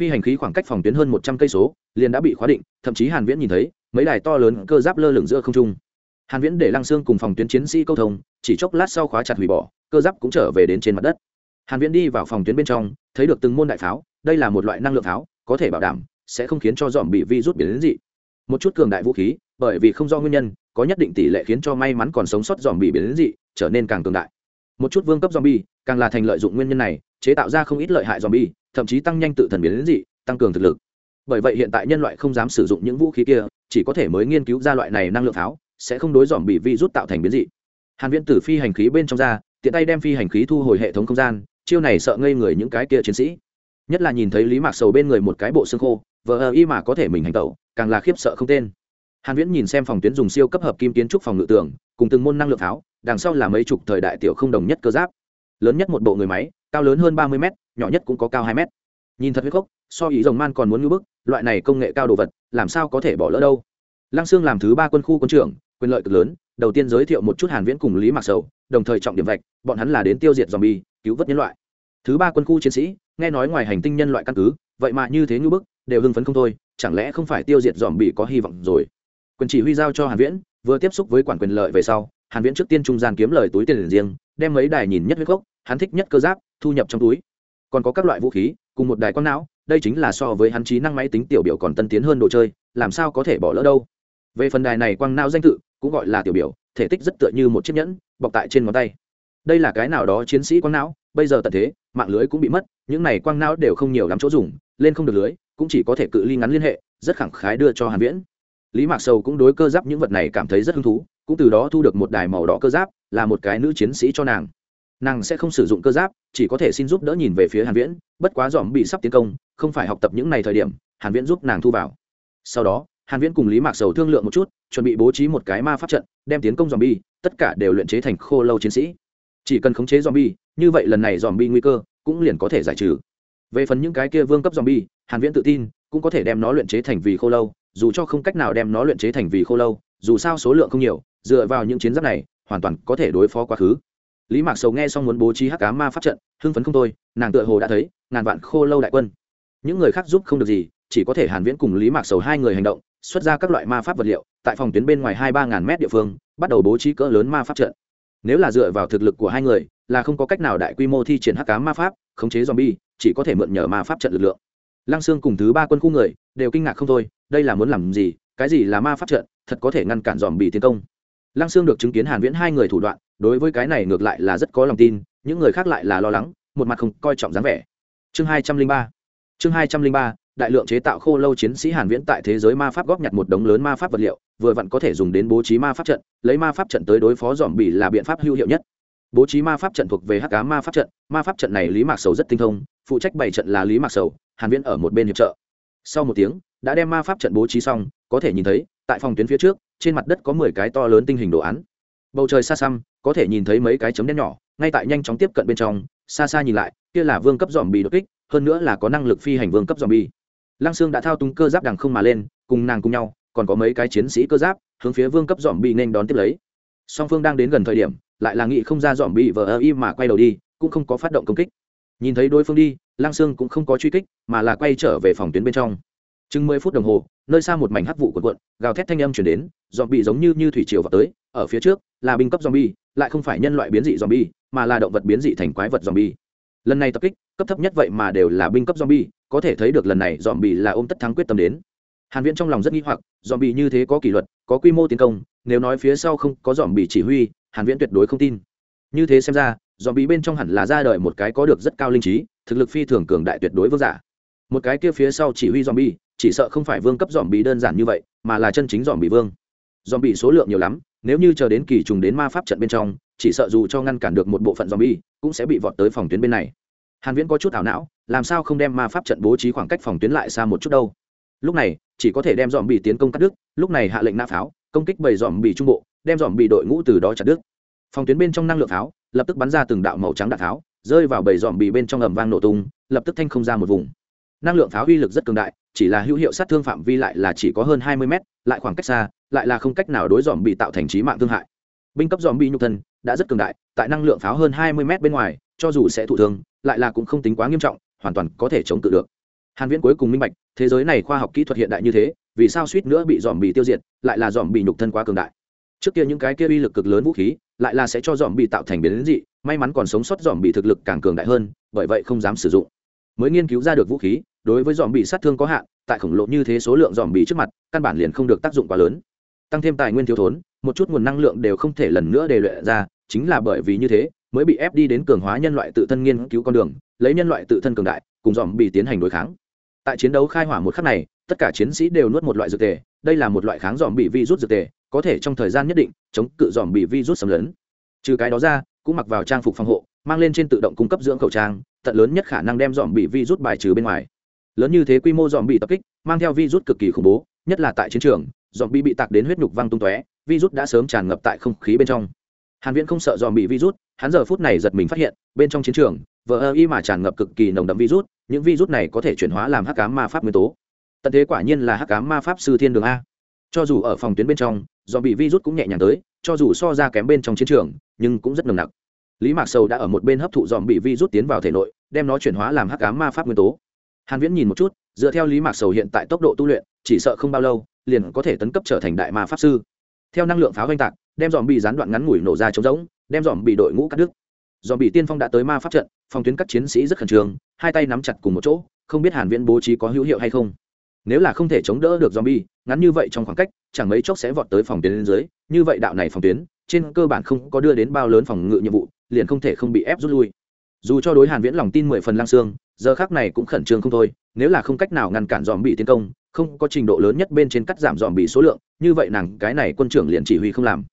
Phi hành khí khoảng cách phòng tuyến hơn một trăm cây số, liền đã bị khóa định, thậm chí hàn viễn nhìn thấy, mấy đài to lớn cơ giáp lơ lửng giữa không trung. Hàn viễn để lăng xương cùng phòng tuyến chiến sĩ câu thông, chỉ chốc lát sau khóa chặt hủy bỏ, cơ giáp cũng trở về đến trên mặt đất. Hàn viễn đi vào phòng tuyến bên trong, thấy được từng môn đại pháo, đây là một loại năng lượng pháo, có thể bảo đảm sẽ không khiến cho dòm bị virus biến đến dị. Một chút cường đại vũ khí, bởi vì không do nguyên nhân, có nhất định tỷ lệ khiến cho may mắn còn sống sót dòm bị biến đến dị, trở nên càng cường đại. Một chút vương cấp zombie càng là thành lợi dụng nguyên nhân này, chế tạo ra không ít lợi hại zombie thậm chí tăng nhanh tự thần biến đến dị, tăng cường thực lực. Bởi vậy hiện tại nhân loại không dám sử dụng những vũ khí kia, chỉ có thể mới nghiên cứu ra loại này năng lượng pháo, sẽ không đối dòm bị vi rút tạo thành biến dị. Hàn viễn tử phi hành khí bên trong ra, tiện tay đem phi hành khí thu hồi hệ thống không gian, chiêu này sợ ngây người những cái kia chiến sĩ. Nhất là nhìn thấy lý mạc sầu bên người một cái bộ xương khô vờ ờ y mà có thể mình hành tẩu càng là khiếp sợ không tên. Hàn viễn nhìn xem phòng tuyến dùng siêu cấp hợp kim kiến trúc phòng ngự tường cùng từng môn năng lượng tháo, đằng sau là mấy chục thời đại tiểu không đồng nhất cơ giáp. Lớn nhất một bộ người máy cao lớn hơn 30 mét nhỏ nhất cũng có cao 2 mét. Nhìn thật huyết khốc so ý rồng man còn muốn ngưỡng bức loại này công nghệ cao đồ vật làm sao có thể bỏ lỡ đâu? Lăng xương làm thứ ba quân khu quân trưởng quyền lợi cực lớn đầu tiên giới thiệu một chút hàn viễn cùng lý mạc sầu đồng thời trọng điểm vạch bọn hắn là đến tiêu diệt zombie cứu vớt nhân loại. Thứ ba quân khu chiến sĩ nghe nói ngoài hành tinh nhân loại căn cứ vậy mà như thế như bức đều hưng phấn không thôi, chẳng lẽ không phải tiêu diệt zombie có hy vọng rồi? Quyền chỉ huy giao cho hàn viễn, vừa tiếp xúc với quản quyền lợi về sau, hàn viễn trước tiên trung gian kiếm lời túi tiền riêng, đem mấy đài nhìn nhất huyết gốc, hắn thích nhất cơ giáp, thu nhập trong túi. Còn có các loại vũ khí, cùng một đài con não, đây chính là so với hắn trí năng máy tính tiểu biểu còn tân tiến hơn đồ chơi, làm sao có thể bỏ lỡ đâu? Về phần đài này quang não danh tự, cũng gọi là tiểu biểu, thể tích rất tựa như một chiếc nhẫn, bọc tại trên ngón tay. Đây là cái nào đó chiến sĩ quang não, bây giờ tận thế, mạng lưới cũng bị mất, những này quang não đều không nhiều lắm chỗ dùng, lên không được lưới cũng chỉ có thể cự ly ngắn liên hệ, rất khẳng khái đưa cho hàn viễn. Lý mạc sầu cũng đối cơ giáp những vật này cảm thấy rất hứng thú, cũng từ đó thu được một đài màu đỏ cơ giáp, là một cái nữ chiến sĩ cho nàng. Nàng sẽ không sử dụng cơ giáp, chỉ có thể xin giúp đỡ nhìn về phía hàn viễn, bất quá dòm bị sắp tiến công, không phải học tập những này thời điểm, hàn viễn giúp nàng thu vào. Sau đó, hàn viễn cùng lý mạc sầu thương lượng một chút, chuẩn bị bố trí một cái ma pháp trận, đem tiến công dòm bi, tất cả đều luyện chế thành khô lâu chiến sĩ. Chỉ cần khống chế dòm bi, như vậy lần này dòm bi nguy cơ cũng liền có thể giải trừ. Về phần những cái kia vương cấp dòm bi hàn viễn tự tin, cũng có thể đem nó luyện chế thành vì khô lâu, dù cho không cách nào đem nó luyện chế thành vì khô lâu, dù sao số lượng không nhiều, dựa vào những chiến giáp này, hoàn toàn có thể đối phó quá khứ. Lý mạc sầu nghe xong muốn bố trí hắc cá ma pháp trận, hưng phấn không thôi, nàng tựa hồ đã thấy, ngàn vạn khô lâu đại quân. Những người khác giúp không được gì, chỉ có thể hàn viễn cùng lý mạc sầu hai người hành động, xuất ra các loại ma pháp vật liệu, tại phòng tuyến bên ngoài hai ba ngàn mét địa phương, bắt đầu bố trí cỡ lớn ma pháp trận. Nếu là dựa vào thực lực của hai người, là không có cách nào đại quy mô thi triển hắc cá ma pháp, khống chế zombie, chỉ có thể mượn nhờ ma pháp trận lực lượng lăng xương cùng thứ ba quân khu người đều kinh ngạc không thôi, đây là muốn làm gì, cái gì là ma pháp trận, thật có thể ngăn cản dòm bị tiến công. Lăng sương được chứng kiến hàn viễn hai người thủ đoạn, đối với cái này ngược lại là rất có lòng tin, những người khác lại là lo lắng, một mặt không coi trọng dáng vẻ. Chương 203 chương 203 đại lượng chế tạo khô lâu chiến sĩ hàn viễn tại thế giới ma pháp góp nhặt một đống lớn ma pháp vật liệu, vừa vặn có thể dùng đến bố trí ma pháp trận, lấy ma pháp trận tới đối phó dòm bị là biện pháp hữu hiệu nhất. Bố trí ma pháp trận thuộc về hắc cá ma pháp trận, ma pháp trận này lý mạc sầu rất tinh thông, phụ trách bảy trận là lý mạc sầu hàn viễn ở một bên hiệp trợ. Sau một tiếng, đã đem ma pháp trận bố trí xong, có thể nhìn thấy, tại phòng tuyến phía trước, trên mặt đất có 10 cái to lớn tinh hình đồ án. Bầu trời xa xăm, có thể nhìn thấy mấy cái chấm đen nhỏ, ngay tại nhanh chóng tiếp cận bên trong, xa xa nhìn lại, kia là vương cấp dòm bị đột kích, hơn nữa là có năng lực phi hành vương cấp dòm bi lăng sương đã thao túng cơ giáp đằng không mà lên, cùng nàng cùng nhau, còn có mấy cái chiến sĩ cơ giáp, hướng phía vương cấp dòm bị nên đón tiếp lấy. Song phương đang đến gần thời điểm, lại là nghị không ra dòm bị vờ ơ y mà quay đầu đi, cũng không có phát động công kích. Nhìn thấy đối phương đi Lang sương cũng không có truy kích, mà là quay trở về phòng tuyến bên trong. Chừng mười phút đồng hồ, nơi xa một mảnh hắc vụ quần quận gào thét thanh âm chuyển đến dòm bị giống như như thủy triều vào tới, ở phía trước, là binh cấp dòm bi lại không phải nhân loại biến dị dòm bi mà là động vật biến dị thành quái vật dòm bi lần này tập kích, cấp thấp nhất vậy mà đều là binh cấp dòm bi có thể thấy được lần này dòm bị là ôm tất thắng quyết tâm đến. Hàn viễn trong lòng rất nghi hoặc dòm bị như thế có kỷ luật, có quy mô tiến công, nếu nói phía sau không có dòm bị chỉ huy, hàn viễn tuyệt đối không tin. Như thế xem ra dòm bị bên trong hẳn là ra đời một cái có được rất cao linh trí thực lực phi thường cường đại tuyệt đối vương giả. Một cái kia phía sau chỉ huy dòm bị chỉ sợ không phải vương cấp dòm bị đơn giản như vậy, mà là chân chính dòm bị vương. Dòm bị số lượng nhiều lắm, nếu như chờ đến kỳ trùng đến ma pháp trận bên trong, chỉ sợ dù cho ngăn cản được một bộ phận dòm bị cũng sẽ bị vọt tới phòng tuyến bên này. Hàn viễn có chút ảo não, làm sao không đem ma pháp trận bố trí khoảng cách phòng tuyến lại xa một chút đâu? Lúc này, chỉ có thể đem dòm bị tiến công cắt đứt, lúc này hạ lệnh nã pháo, công kích bầy dòm bị trung bộ, đem dòm bị đội ngũ từ đó chặt đứt. Phòng tuyến bên trong năng lượng pháo, lập tức bắn ra từng đạo màu trắng đạn tháo rơi vào bảy dòm bị bên trong ầm vang nổ tung, lập tức thanh không ra một vùng. Năng lượng pháo uy lực rất cường đại, chỉ là hữu hiệu sát thương phạm vi lại là chỉ có hơn hai mươi mét, lại khoảng cách xa, lại là không cách nào đối dòm bị tạo thành trí mạng thương hại. Binh cấp dòm bị nhục thân đã rất cường đại, tại năng lượng pháo hơn hai mươi mét bên ngoài, cho dù sẽ thụ thương, lại là cũng không tính quá nghiêm trọng, hoàn toàn có thể chống tự được. Hàn viễn cuối cùng minh bạch, thế giới này khoa học kỹ thuật hiện đại như thế, vì sao suýt nữa bị dòm bị tiêu diệt, lại là dòm bị nhục thân quá cường đại. Trước kia những cái kia uy lực cực lớn vũ khí lại là sẽ cho dòm bị tạo thành biến dị, may mắn còn sống sót dòm bị thực lực càng cường đại hơn, bởi vậy không dám sử dụng. Mới nghiên cứu ra được vũ khí, đối với dòm bị sát thương có hạn, tại khổng lồ như thế số lượng dòm bị trước mặt, căn bản liền không được tác dụng quá lớn. Tăng thêm tài nguyên thiếu thốn, một chút nguồn năng lượng đều không thể lần nữa đề luyện ra, chính là bởi vì như thế, mới bị ép đi đến cường hóa nhân loại tự thân nghiên cứu con đường, lấy nhân loại tự thân cường đại, cùng dòm bị tiến hành đối kháng. Tại chiến đấu khai hỏa một khắc này, tất cả chiến sĩ đều nuốt một loại dược tề, đây là một loại kháng dòm bị vi rút dược tề có thể trong thời gian nhất định chống cự dòm bị virus xâm lấn. Trừ cái đó ra, cũng mặc vào trang phục phòng hộ, mang lên trên tự động cung cấp dưỡng khẩu trang, tận lớn nhất khả năng đem dòm bị virus bài trừ bên ngoài. Lớn như thế quy mô dòm bị tập kích, mang theo virus cực kỳ khủng bố, nhất là tại chiến trường, dòm bị bị tạc đến huyết nhục văng tung tóe, virus đã sớm tràn ngập tại không khí bên trong. Hàn viễn không sợ dòm bị virus, hắn giờ phút này giật mình phát hiện, bên trong chiến trường, vờ ơ y mà tràn ngập cực kỳ nồng đậm virus, những virus này có thể chuyển hóa làm hắc ám ma pháp nguyên tố. Tận thế quả nhiên là hắc ám ma pháp sư thiên đường a. Cho dù ở phòng tuyến bên trong do bị virus cũng nhẹ nhàng tới, cho dù so ra kém bên trong chiến trường, nhưng cũng rất nồng nặc. Lý mạc sầu đã ở một bên hấp thụ dòm bị virus tiến vào thể nội, đem nó chuyển hóa làm hắc ám ma pháp nguyên tố. Hàn viễn nhìn một chút, dựa theo lý mạc sầu hiện tại tốc độ tu luyện, chỉ sợ không bao lâu, liền có thể tấn cấp trở thành đại ma pháp sư. Theo năng lượng pháo oanh tạc, đem dòm bị gián đoạn ngắn ngủi nổ ra trống rỗng, đem dòm bị đội ngũ cắt đứt. Dòm bị tiên phong đã tới ma pháp trận, phòng tuyến các chiến sĩ rất khẩn trương, hai tay nắm chặt cùng một chỗ, không biết hàn viễn bố trí có hữu hiệu hay không. Nếu là không thể chống đỡ được zombie, ngắn như vậy trong khoảng cách chẳng mấy chốc sẽ vọt tới phòng tuyến dưới, như vậy đạo này phòng tuyến, trên cơ bản không có đưa đến bao lớn phòng ngự nhiệm vụ, liền không thể không bị ép rút lui. Dù cho đối hàn viễn lòng tin mười phần lang xương, giờ khắc này cũng khẩn trương không thôi, nếu là không cách nào ngăn cản dòm bị tiến công, không có trình độ lớn nhất bên trên cắt giảm dòm bị số lượng, như vậy nàng cái này quân trưởng liền chỉ huy không làm.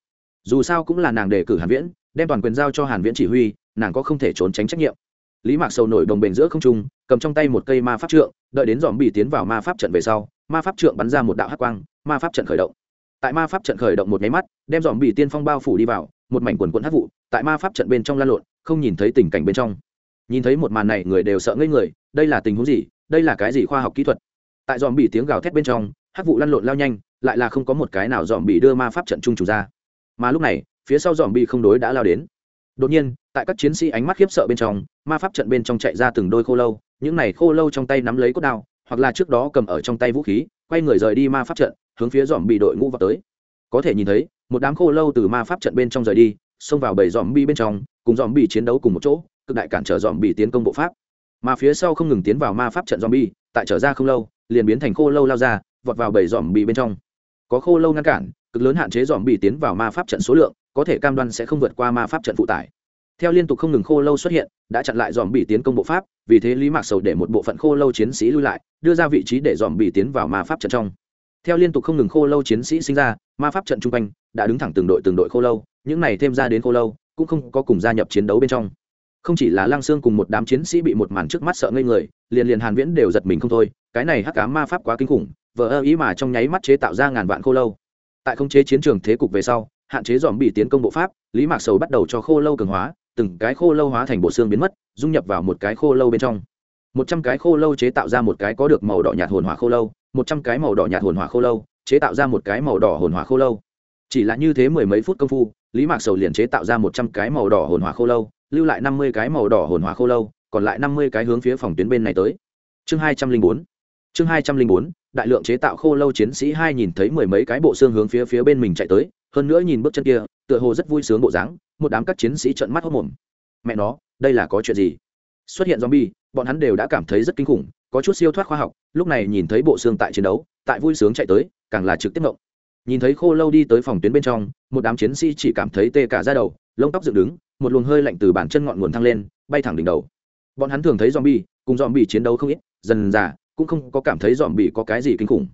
Dù sao cũng là nàng đề cử hàn viễn, đem toàn quyền giao cho hàn viễn chỉ huy, nàng có không thể trốn tránh trách nhiệm. Lý mạc sầu nổi đồng bền giữa không trung, cầm trong tay một cây ma pháp trượng, đợi đến dòm bị tiến vào ma pháp trận về sau, ma pháp trượng bắn ra một đạo hắc quang ma pháp trận khởi động. Tại ma pháp trận khởi động một nháy mắt, đem dòm bị tiên phong bao phủ đi vào, một mảnh quần quần hắc vụ, tại ma pháp trận bên trong lan lộn, không nhìn thấy tình cảnh bên trong. Nhìn thấy một màn này, người đều sợ ngây người, đây là tình huống gì, đây là cái gì khoa học kỹ thuật? Tại dòm bị tiếng gào thét bên trong, hắc vụ lăn lộn lao nhanh, lại là không có một cái nào dòm bị đưa ma pháp trận trung chủ ra. Mà lúc này, phía sau dòm bị không đối đã lao đến. Đột nhiên, tại các chiến sĩ ánh mắt khiếp sợ bên trong, ma pháp trận bên trong chạy ra từng đôi khô lâu, những này khô lâu trong tay nắm lấy cốt đao, hoặc là trước đó cầm ở trong tay vũ khí, quay người rời đi ma pháp trận hướng phía dòm bị đội ngũ vào tới. Có thể nhìn thấy, một đám khô lâu từ ma pháp trận bên trong rời đi, xông vào bảy dòm bi bên trong, cùng dòm bị chiến đấu cùng một chỗ, cực đại cản trở dòm bị tiến công bộ pháp. Mà phía sau không ngừng tiến vào ma pháp trận dòm bi, tại trở ra không lâu, liền biến thành khô lâu lao ra, vọt vào bảy dòm bị bên trong. Có khô lâu ngăn cản, cực lớn hạn chế dòm bị tiến vào ma pháp trận số lượng, có thể cam đoan sẽ không vượt qua ma pháp trận phụ tải. Theo liên tục không ngừng khô lâu xuất hiện, đã chặn lại dòm bị tiến công bộ pháp, vì thế lý mạc sầu để một bộ phận khô lâu chiến sĩ lui lại, đưa ra vị trí để dòm bị tiến vào ma pháp trận trong theo liên tục không ngừng khô lâu chiến sĩ sinh ra, ma pháp trận chung quanh đã đứng thẳng từng đội từng đội khô lâu, những này thêm ra đến khô lâu cũng không có cùng gia nhập chiến đấu bên trong. Không chỉ là lăng xương cùng một đám chiến sĩ bị một màn trước mắt sợ ngây người, liền liền hàn viễn đều giật mình không thôi, cái này hắc ám ma pháp quá kinh khủng vợ ơ ý mà trong nháy mắt chế tạo ra ngàn vạn khô lâu. Tại không chế chiến trường thế cục về sau, hạn chế dòm bị tiến công bộ pháp, lý mạc sầu bắt đầu cho khô lâu cường hóa, từng cái khô lâu hóa thành bộ xương biến mất, dung nhập vào một cái khô lâu bên trong một trăm cái khô lâu chế tạo ra một cái có được màu đỏ nhạt hồn hỏa khô lâu, một trăm cái màu đỏ nhạt hồn hỏa khô lâu, chế tạo ra một cái màu đỏ hồn hỏa khô lâu. Chỉ là như thế mười mấy phút công phu, lý mạc sầu liền chế tạo ra một trăm cái màu đỏ hồn hỏa khô lâu, lưu lại năm mươi cái màu đỏ hồn hỏa khô lâu, còn lại năm mươi cái hướng phía phòng tuyến bên này tới. Chương hai trăm linh bốn. Chương hai trăm linh bốn, đại lượng chế tạo khô lâu chiến sĩ hai nhìn thấy mười mấy cái bộ xương hướng phía phía bên mình chạy tới, hơn nữa nhìn bước chân kia, tựa hồ rất vui sướng bộ dáng, một đám các chiến sĩ trợn mắt hốc mồm. Mẹ nó, đây là có chuyện gì? Xuất hiện zombie, bọn hắn đều đã cảm thấy rất kinh khủng, có chút siêu thoát khoa học, lúc này nhìn thấy bộ xương tại chiến đấu, tại vui sướng chạy tới, càng là trực tiếp động nhìn thấy khô lâu đi tới phòng tuyến bên trong, một đám chiến sĩ chỉ cảm thấy tê cả ra đầu, lông tóc dựng đứng, một luồng hơi lạnh từ bàn chân ngọn nguồn thăng lên, bay thẳng đỉnh đầu. Bọn hắn thường thấy zombie, cùng zombie chiến đấu không ít, dần dà, cũng không có cảm thấy zombie có cái gì kinh khủng.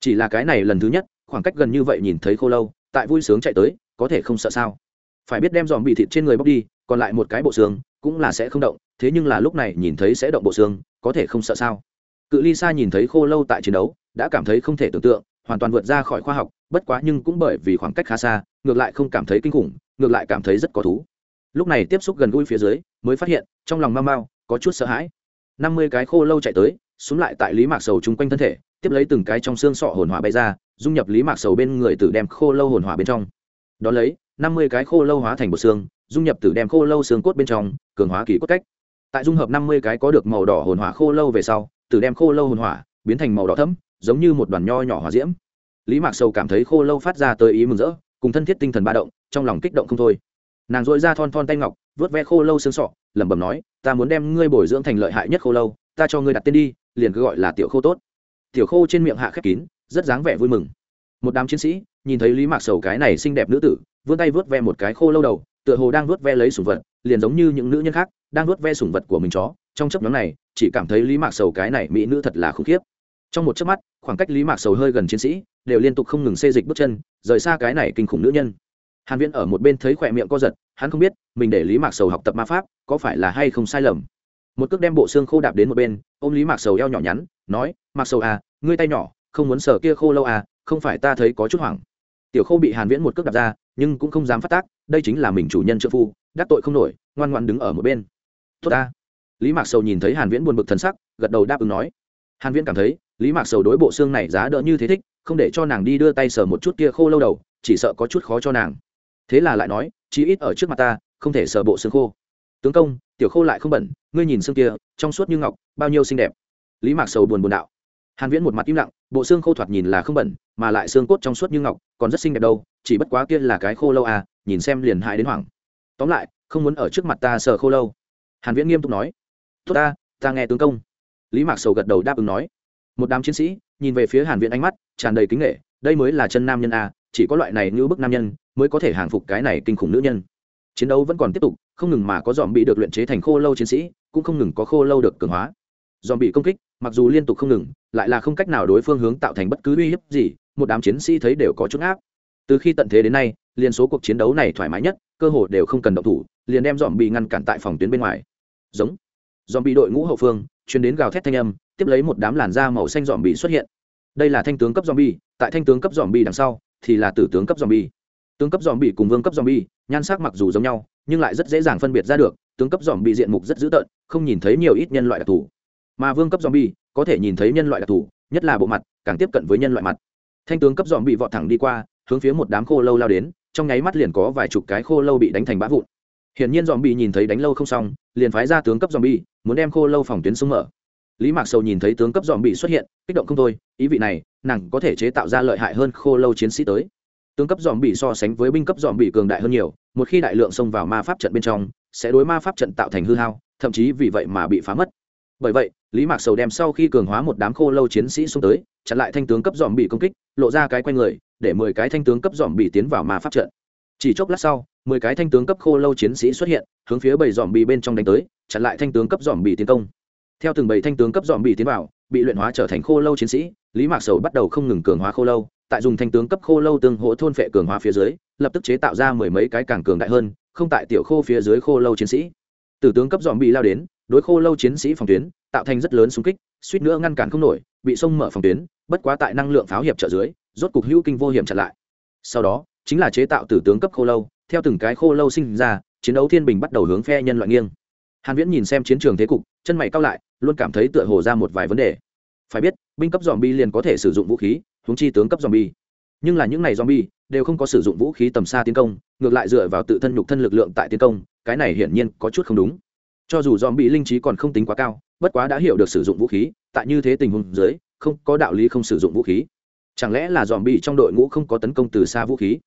Chỉ là cái này lần thứ nhất, khoảng cách gần như vậy nhìn thấy khô lâu, tại vui sướng chạy tới, có thể không sợ sao? Phải biết đem dòm bị thịt trên người bóc đi, còn lại một cái bộ xương, cũng là sẽ không động thế nhưng là lúc này nhìn thấy sẽ động bộ xương, có thể không sợ sao? Cự ly xa nhìn thấy khô lâu tại chiến đấu, đã cảm thấy không thể tưởng tượng, hoàn toàn vượt ra khỏi khoa học, bất quá nhưng cũng bởi vì khoảng cách khá xa, ngược lại không cảm thấy kinh khủng, ngược lại cảm thấy rất có thú. Lúc này tiếp xúc gần gũi phía dưới, mới phát hiện, trong lòng mau mau có chút sợ hãi. Năm mươi cái khô lâu chạy tới xuống lại tại lý mạc sầu chung quanh thân thể, tiếp lấy từng cái trong xương sọ hồn hỏa bay ra, dung nhập lý mạc sầu bên người tử đem khô lâu hồn hỏa bên trong. Đón lấy, năm mươi cái khô lâu hóa thành một xương, dung nhập tử đem khô lâu xương cốt bên trong, cường hóa kỳ cốt cách tại dung hợp năm mươi cái có được màu đỏ hồn hỏa khô lâu về sau, từ đem khô lâu hồn hỏa biến thành màu đỏ thẫm, giống như một đoàn nho nhỏ hỏa diễm. Lý mạc sầu cảm thấy khô lâu phát ra tới ý mừng rỡ, cùng thân thiết tinh thần ba động, trong lòng kích động không thôi. Nàng dội ra thon thon tay ngọc vớt ve khô lâu xương sọ, lẩm bẩm nói, ta muốn đem ngươi bồi dưỡng thành lợi hại nhất khô lâu, ta cho ngươi đặt tên đi, liền cứ gọi là tiểu khô tốt. Tiểu khô trên miệng hạ khép kín, rất dáng vẻ vui mừng. Một đám chiến sĩ nhìn thấy lý mạc sầu cái này xinh đẹp nữ tử, vươn tay vớt ve một cái khô lâu đầu, tựa hồ đang vớt ve lấy sủng vật, liền giống như những nữ nhân khác đang nuốt ve sủng vật của mình chó, trong chấp nhóm này, chỉ cảm thấy lý mạc sầu cái này mỹ nữ thật là khủng khiếp. Trong một chớp mắt, khoảng cách lý mạc sầu hơi gần chiến sĩ, đều liên tục không ngừng xê dịch bước chân, rời xa cái này kinh khủng nữ nhân. Hàn viễn ở một bên thấy khỏe miệng co giật, hắn không biết, mình để lý mạc sầu học tập ma pháp, có phải là hay không sai lầm. Một cước đem bộ xương khô đạp đến một bên, ôm lý mạc sầu eo nhỏ nhắn, nói, mạc sầu à ngươi tay nhỏ, không muốn sờ kia khô lâu à không phải ta thấy có chút hoảng. Tiểu khô bị hàn viễn một cước đạp ra, nhưng cũng không dám phát tác, đây chính là mình chủ nhân trợ phu, đắc tội không nổi, ngoan ngoãn đứng ở một bên tốt ta. Lý mạc sầu nhìn thấy hàn viễn buồn bực thần sắc, gật đầu đáp ứng nói. Hàn viễn cảm thấy, lý mạc sầu đối bộ xương này giá đỡ như thế thích, không để cho nàng đi đưa tay sờ một chút kia khô lâu đầu, chỉ sợ có chút khó cho nàng. Thế là lại nói, chí ít ở trước mặt ta, không thể sờ bộ xương khô. Tướng công, tiểu khô lại không bẩn, ngươi nhìn xương kia, trong suốt như ngọc, bao nhiêu xinh đẹp. Lý mạc sầu buồn buồn đạo. Hàn viễn một mặt im lặng, bộ xương khô thoạt nhìn là không bẩn, mà lại xương cốt trong suốt như ngọc, còn rất xinh đẹp đâu, chỉ bất quá kia là cái khô lâu à nhìn xem liền hại đến hoảng. Tóm lại, không muốn ở trước mặt ta sờ khô lâu hàn viễn nghiêm túc nói tốt ta ta nghe tướng công. Lý mạc sầu gật đầu đáp ứng nói. Một đám chiến sĩ nhìn về phía hàn viễn ánh mắt tràn đầy kính nghệ đây mới là chân nam nhân a, chỉ có loại này như bức nam nhân mới có thể hàng phục cái này kinh khủng nữ nhân. Chiến đấu vẫn còn tiếp tục không ngừng mà có dòm bị được luyện chế thành khô lâu chiến sĩ cũng không ngừng có khô lâu được cường hóa. Dòm bị công kích mặc dù liên tục không ngừng lại là không cách nào đối phương hướng tạo thành bất cứ uy hiếp gì một đám chiến sĩ thấy đều có chút áp từ khi tận thế đến nay liên số cuộc chiến đấu này thoải mái nhất cơ hồ đều không cần động thủ liền đem dòm bị ngăn cản tại phòng tuyến bên ngoài. Giống. Dòm bị đội ngũ hậu phương chuyển đến gào thét thanh âm, tiếp lấy một đám làn da màu xanh dòm bị xuất hiện. Đây là thanh tướng cấp dòm bi tại thanh tướng cấp dòm bi đằng sau thì là tử tướng cấp dòm bi tướng cấp dòm bị cùng vương cấp dòm bi nhan sắc mặc dù giống nhau, nhưng lại rất dễ dàng phân biệt ra được, tướng cấp dòm bị diện mục rất dữ tợn, không nhìn thấy nhiều ít nhân loại đặc thù. Mà vương cấp dòm bi có thể nhìn thấy nhân loại đặc thù, nhất là bộ mặt, càng tiếp cận với nhân loại mặt. Thanh tướng cấp dòm bị vọt thẳng đi qua, hướng phía một đám khô lâu lao đến, trong nháy mắt liền có vài chục cái khô lâu bị đánh thành bã vụn hiển nhiên dòm bị nhìn thấy đánh lâu không xong, liền phái ra tướng cấp dòm bị muốn đem khô lâu phòng tuyến xuống mở. Lý mạc sầu nhìn thấy tướng cấp dòm bị xuất hiện, kích động không thôi, ý vị này, nàng có thể chế tạo ra lợi hại hơn khô lâu chiến sĩ tới. Tướng cấp dòm bị so sánh với binh cấp dòm bị cường đại hơn nhiều, một khi đại lượng xông vào ma pháp trận bên trong, sẽ đối ma pháp trận tạo thành hư hao, thậm chí vì vậy mà bị phá mất. Bởi vậy, lý mạc sầu đem sau khi cường hóa một đám khô lâu chiến sĩ xuống tới, chặn lại thanh tướng cấp dòm bị công kích, lộ ra cái quen người, để mười cái thanh tướng cấp dòm bị tiến vào ma pháp trận chỉ chốc lát sau, mười cái thanh tướng cấp khô lâu chiến sĩ xuất hiện, hướng phía bảy dòm bị bên trong đánh tới, chặn lại thanh tướng cấp dòm bị tiến công. Theo từng bảy thanh tướng cấp dòm bị tiến vào, bị luyện hóa trở thành khô lâu chiến sĩ, lý mạc sầu bắt đầu không ngừng cường hóa khô lâu, tại dùng thanh tướng cấp khô lâu tương hỗ thôn phệ cường hóa phía dưới, lập tức chế tạo ra mười mấy cái càng cường đại hơn, không tại tiểu khô phía dưới khô lâu chiến sĩ. Tử tướng cấp dòm bị lao đến, đối khô lâu chiến sĩ phòng tuyến, tạo thành rất lớn xung kích, suýt nữa ngăn cản không nổi, bị sông mở phòng tuyến, bất quá tại năng lượng pháo hiệp trợ dưới, rốt cục hữu kinh vô hiểm chặn lại. Sau đó chính là chế tạo tử tướng cấp khô lâu, theo từng cái khô lâu sinh ra, chiến đấu thiên bình bắt đầu hướng phe nhân loại nghiêng. Hàn viễn nhìn xem chiến trường thế cục, chân mày cao lại, luôn cảm thấy tựa hồ ra một vài vấn đề. Phải biết, binh cấp dòm bi liền có thể sử dụng vũ khí, huống chi tướng cấp dòm bi nhưng là những này dòm bi đều không có sử dụng vũ khí tầm xa tiến công, ngược lại dựa vào tự thân nhục thân lực lượng tại tiến công, cái này hiển nhiên có chút không đúng. Cho dù dòm bị linh trí còn không tính quá cao, bất quá đã hiểu được sử dụng vũ khí, tại như thế tình huống dưới, không có đạo lý không sử dụng vũ khí. Chẳng lẽ là dòm bị trong đội ngũ không có tấn công từ xa vũ khí?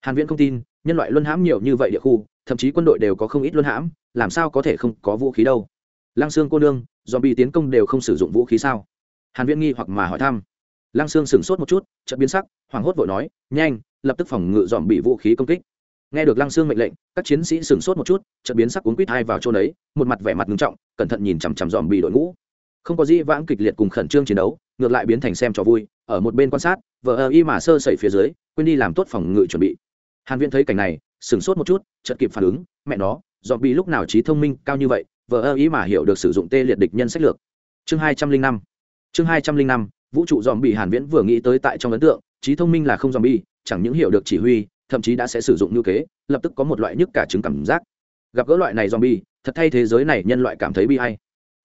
Hàn viễn không tin, nhân loại luân hãm nhiều như vậy địa khu, thậm chí quân đội đều có không ít luân hãm, làm sao có thể không có vũ khí đâu? Lăng xương cô nương dòm bị tiến công đều không sử dụng vũ khí sao? Hàn viễn nghi hoặc mà hỏi thăm. Lăng xương sửng sốt một chút, chợt biến sắc, hoảng hốt vội nói, nhanh, lập tức phòng ngự dòm bị vũ khí công kích. Nghe được lăng xương mệnh lệnh, các chiến sĩ sửng sốt một chút, chợt biến sắc cuốn quýt hai vào chỗ đấy một mặt vẻ mặt nghiêm trọng, cẩn thận nhìn chằm chằm dòm bị đội ngũ. Không có gì vãng kịch liệt cùng khẩn trương chiến đấu, ngược lại biến thành xem trò vui, ở một bên quan sát vợ ơ y mà sơ sẩy phía dưới, quên đi làm tốt phòng ngự chuẩn bị hàn viễn thấy cảnh này, sửng sốt một chút, chợt kịp phản ứng, mẹ nó dòm bị lúc nào trí thông minh, cao như vậy vợ ơ ý mà hiểu được sử dụng tê liệt địch nhân sách lược. Chương hai trăm linh năm. Chương hai trăm linh năm, vũ trụ dòm bị hàn viễn vừa nghĩ tới tại trong ấn tượng, trí thông minh là không dòm bi chẳng những hiểu được chỉ huy, thậm chí đã sẽ sử dụng như kế, lập tức có một loại nhức cả chứng cảm giác. Gặp gỡ loại này dòm bi thật thay thế giới này nhân loại cảm thấy bi hay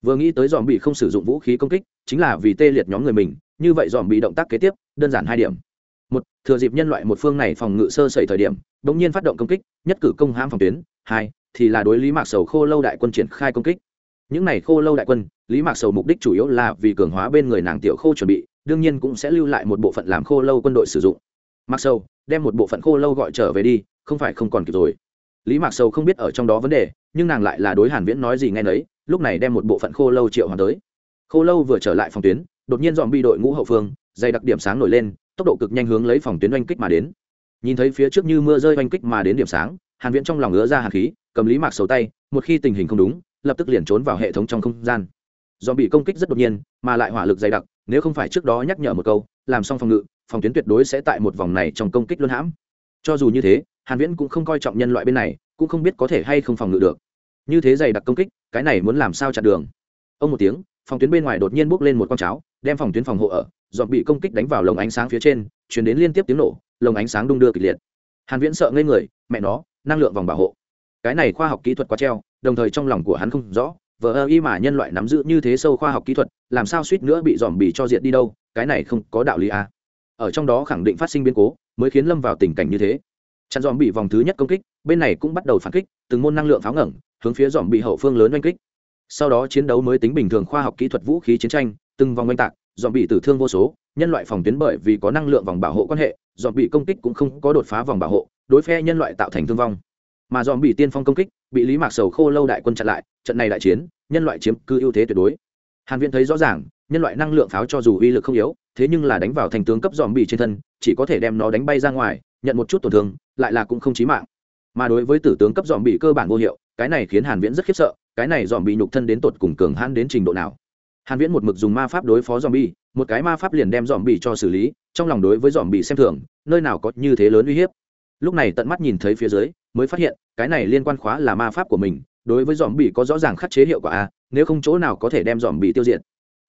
vừa nghĩ tới dòm bị không sử dụng vũ khí công kích, chính là vì tê liệt nhóm người mình, như vậy dòm bị động tác kế tiếp, đơn giản hai điểm một, thừa dịp nhân loại một phương này phòng ngự sơ sẩy thời điểm, bỗng nhiên phát động công kích, nhất cử công hãm phòng tuyến. Hai, thì là đối lý mạc sầu khô lâu đại quân triển khai công kích. Những này khô lâu đại quân, lý mạc sầu mục đích chủ yếu là vì cường hóa bên người nàng tiểu khô chuẩn bị, đương nhiên cũng sẽ lưu lại một bộ phận làm khô lâu quân đội sử dụng. Mạc sầu, đem một bộ phận khô lâu gọi trở về đi, không phải không còn kịp rồi. Lý mạc sầu không biết ở trong đó vấn đề, nhưng nàng lại là đối hàn viễn nói gì nghe nấy, lúc này đem một bộ phận khô lâu triệu hoàn tới. Khô lâu vừa trở lại phòng tuyến, đột nhiên dòm bi đội ngũ hậu phương, dày đặc điểm sáng nổi lên tốc độ cực nhanh hướng lấy phòng tuyến oanh kích mà đến. Nhìn thấy phía trước như mưa rơi oanh kích mà đến điểm sáng, hàn viễn trong lòng ngứa ra hàn khí, cầm lý mạc sầu tay, một khi tình hình không đúng, lập tức liền trốn vào hệ thống trong không gian. Do bị công kích rất đột nhiên, mà lại hỏa lực dày đặc, nếu không phải trước đó nhắc nhở một câu, làm xong phòng ngự, phòng tuyến tuyệt đối sẽ tại một vòng này trong công kích luân hãm. Cho dù như thế, hàn viễn cũng không coi trọng nhân loại bên này, cũng không biết có thể hay không phòng ngự được. Như thế dày đặc công kích, cái này muốn làm sao chặn đường? Ông một tiếng, phòng tuyến bên ngoài đột nhiên bốc lên một con cháo, đem phòng tuyến phòng hộ ở dọn bị công kích đánh vào lồng ánh sáng phía trên, chuyển đến liên tiếp tiếng nổ, lồng ánh sáng đung đưa kịch liệt. Hàn viễn sợ ngây người, mẹ nó, năng lượng vòng bảo hộ. Cái này khoa học kỹ thuật quá treo, đồng thời trong lòng của hắn không rõ, vờ ơ y mà nhân loại nắm giữ như thế sâu khoa học kỹ thuật, làm sao suýt nữa bị dòm bì cho diệt đi đâu, cái này không có đạo lý à. ở trong đó khẳng định phát sinh biến cố, mới khiến lâm vào tình cảnh như thế. Chặn dòm bị vòng thứ nhất công kích, bên này cũng bắt đầu phản kích, từng môn năng lượng pháo ngẩng, hướng phía dòm bị hậu phương lớn oanh kích. Sau đó chiến đấu mới tính bình thường khoa học kỹ thuật vũ khí chiến tranh, từng vòng oanh tạc dòm bị tử thương vô số, nhân loại phòng tuyến bởi vì có năng lượng vòng bảo hộ quan hệ dòm bị công kích cũng không có đột phá vòng bảo hộ, đối phe nhân loại tạo thành thương vong. Mà dòm bị tiên phong công kích bị lý mạc sầu khô lâu đại quân chặn lại, trận này đại chiến, nhân loại chiếm cứ ưu thế tuyệt đối. Hàn viễn thấy rõ ràng, nhân loại năng lượng pháo cho dù uy lực không yếu, thế nhưng là đánh vào thành tướng cấp dòm bị trên thân, chỉ có thể đem nó đánh bay ra ngoài, nhận một chút tổn thương, lại là cũng không chí mạng. Mà đối với tử tướng cấp dòm bị cơ bản vô hiệu, cái này khiến hàn viễn rất khiếp sợ, cái này dòm bị nhục thân đến tột cùng cường hãn đến trình độ nào? Hàn viễn một mực dùng ma pháp đối phó dòm bị một cái ma pháp liền đem dòm bị cho xử lý, trong lòng đối với dòm bị xem thường, nơi nào có như thế lớn uy hiếp. Lúc này tận mắt nhìn thấy phía dưới, mới phát hiện, cái này liên quan khóa là ma pháp của mình, đối với dòm bị có rõ ràng khắc chế hiệu quả a, nếu không chỗ nào có thể đem dòm bị tiêu diệt.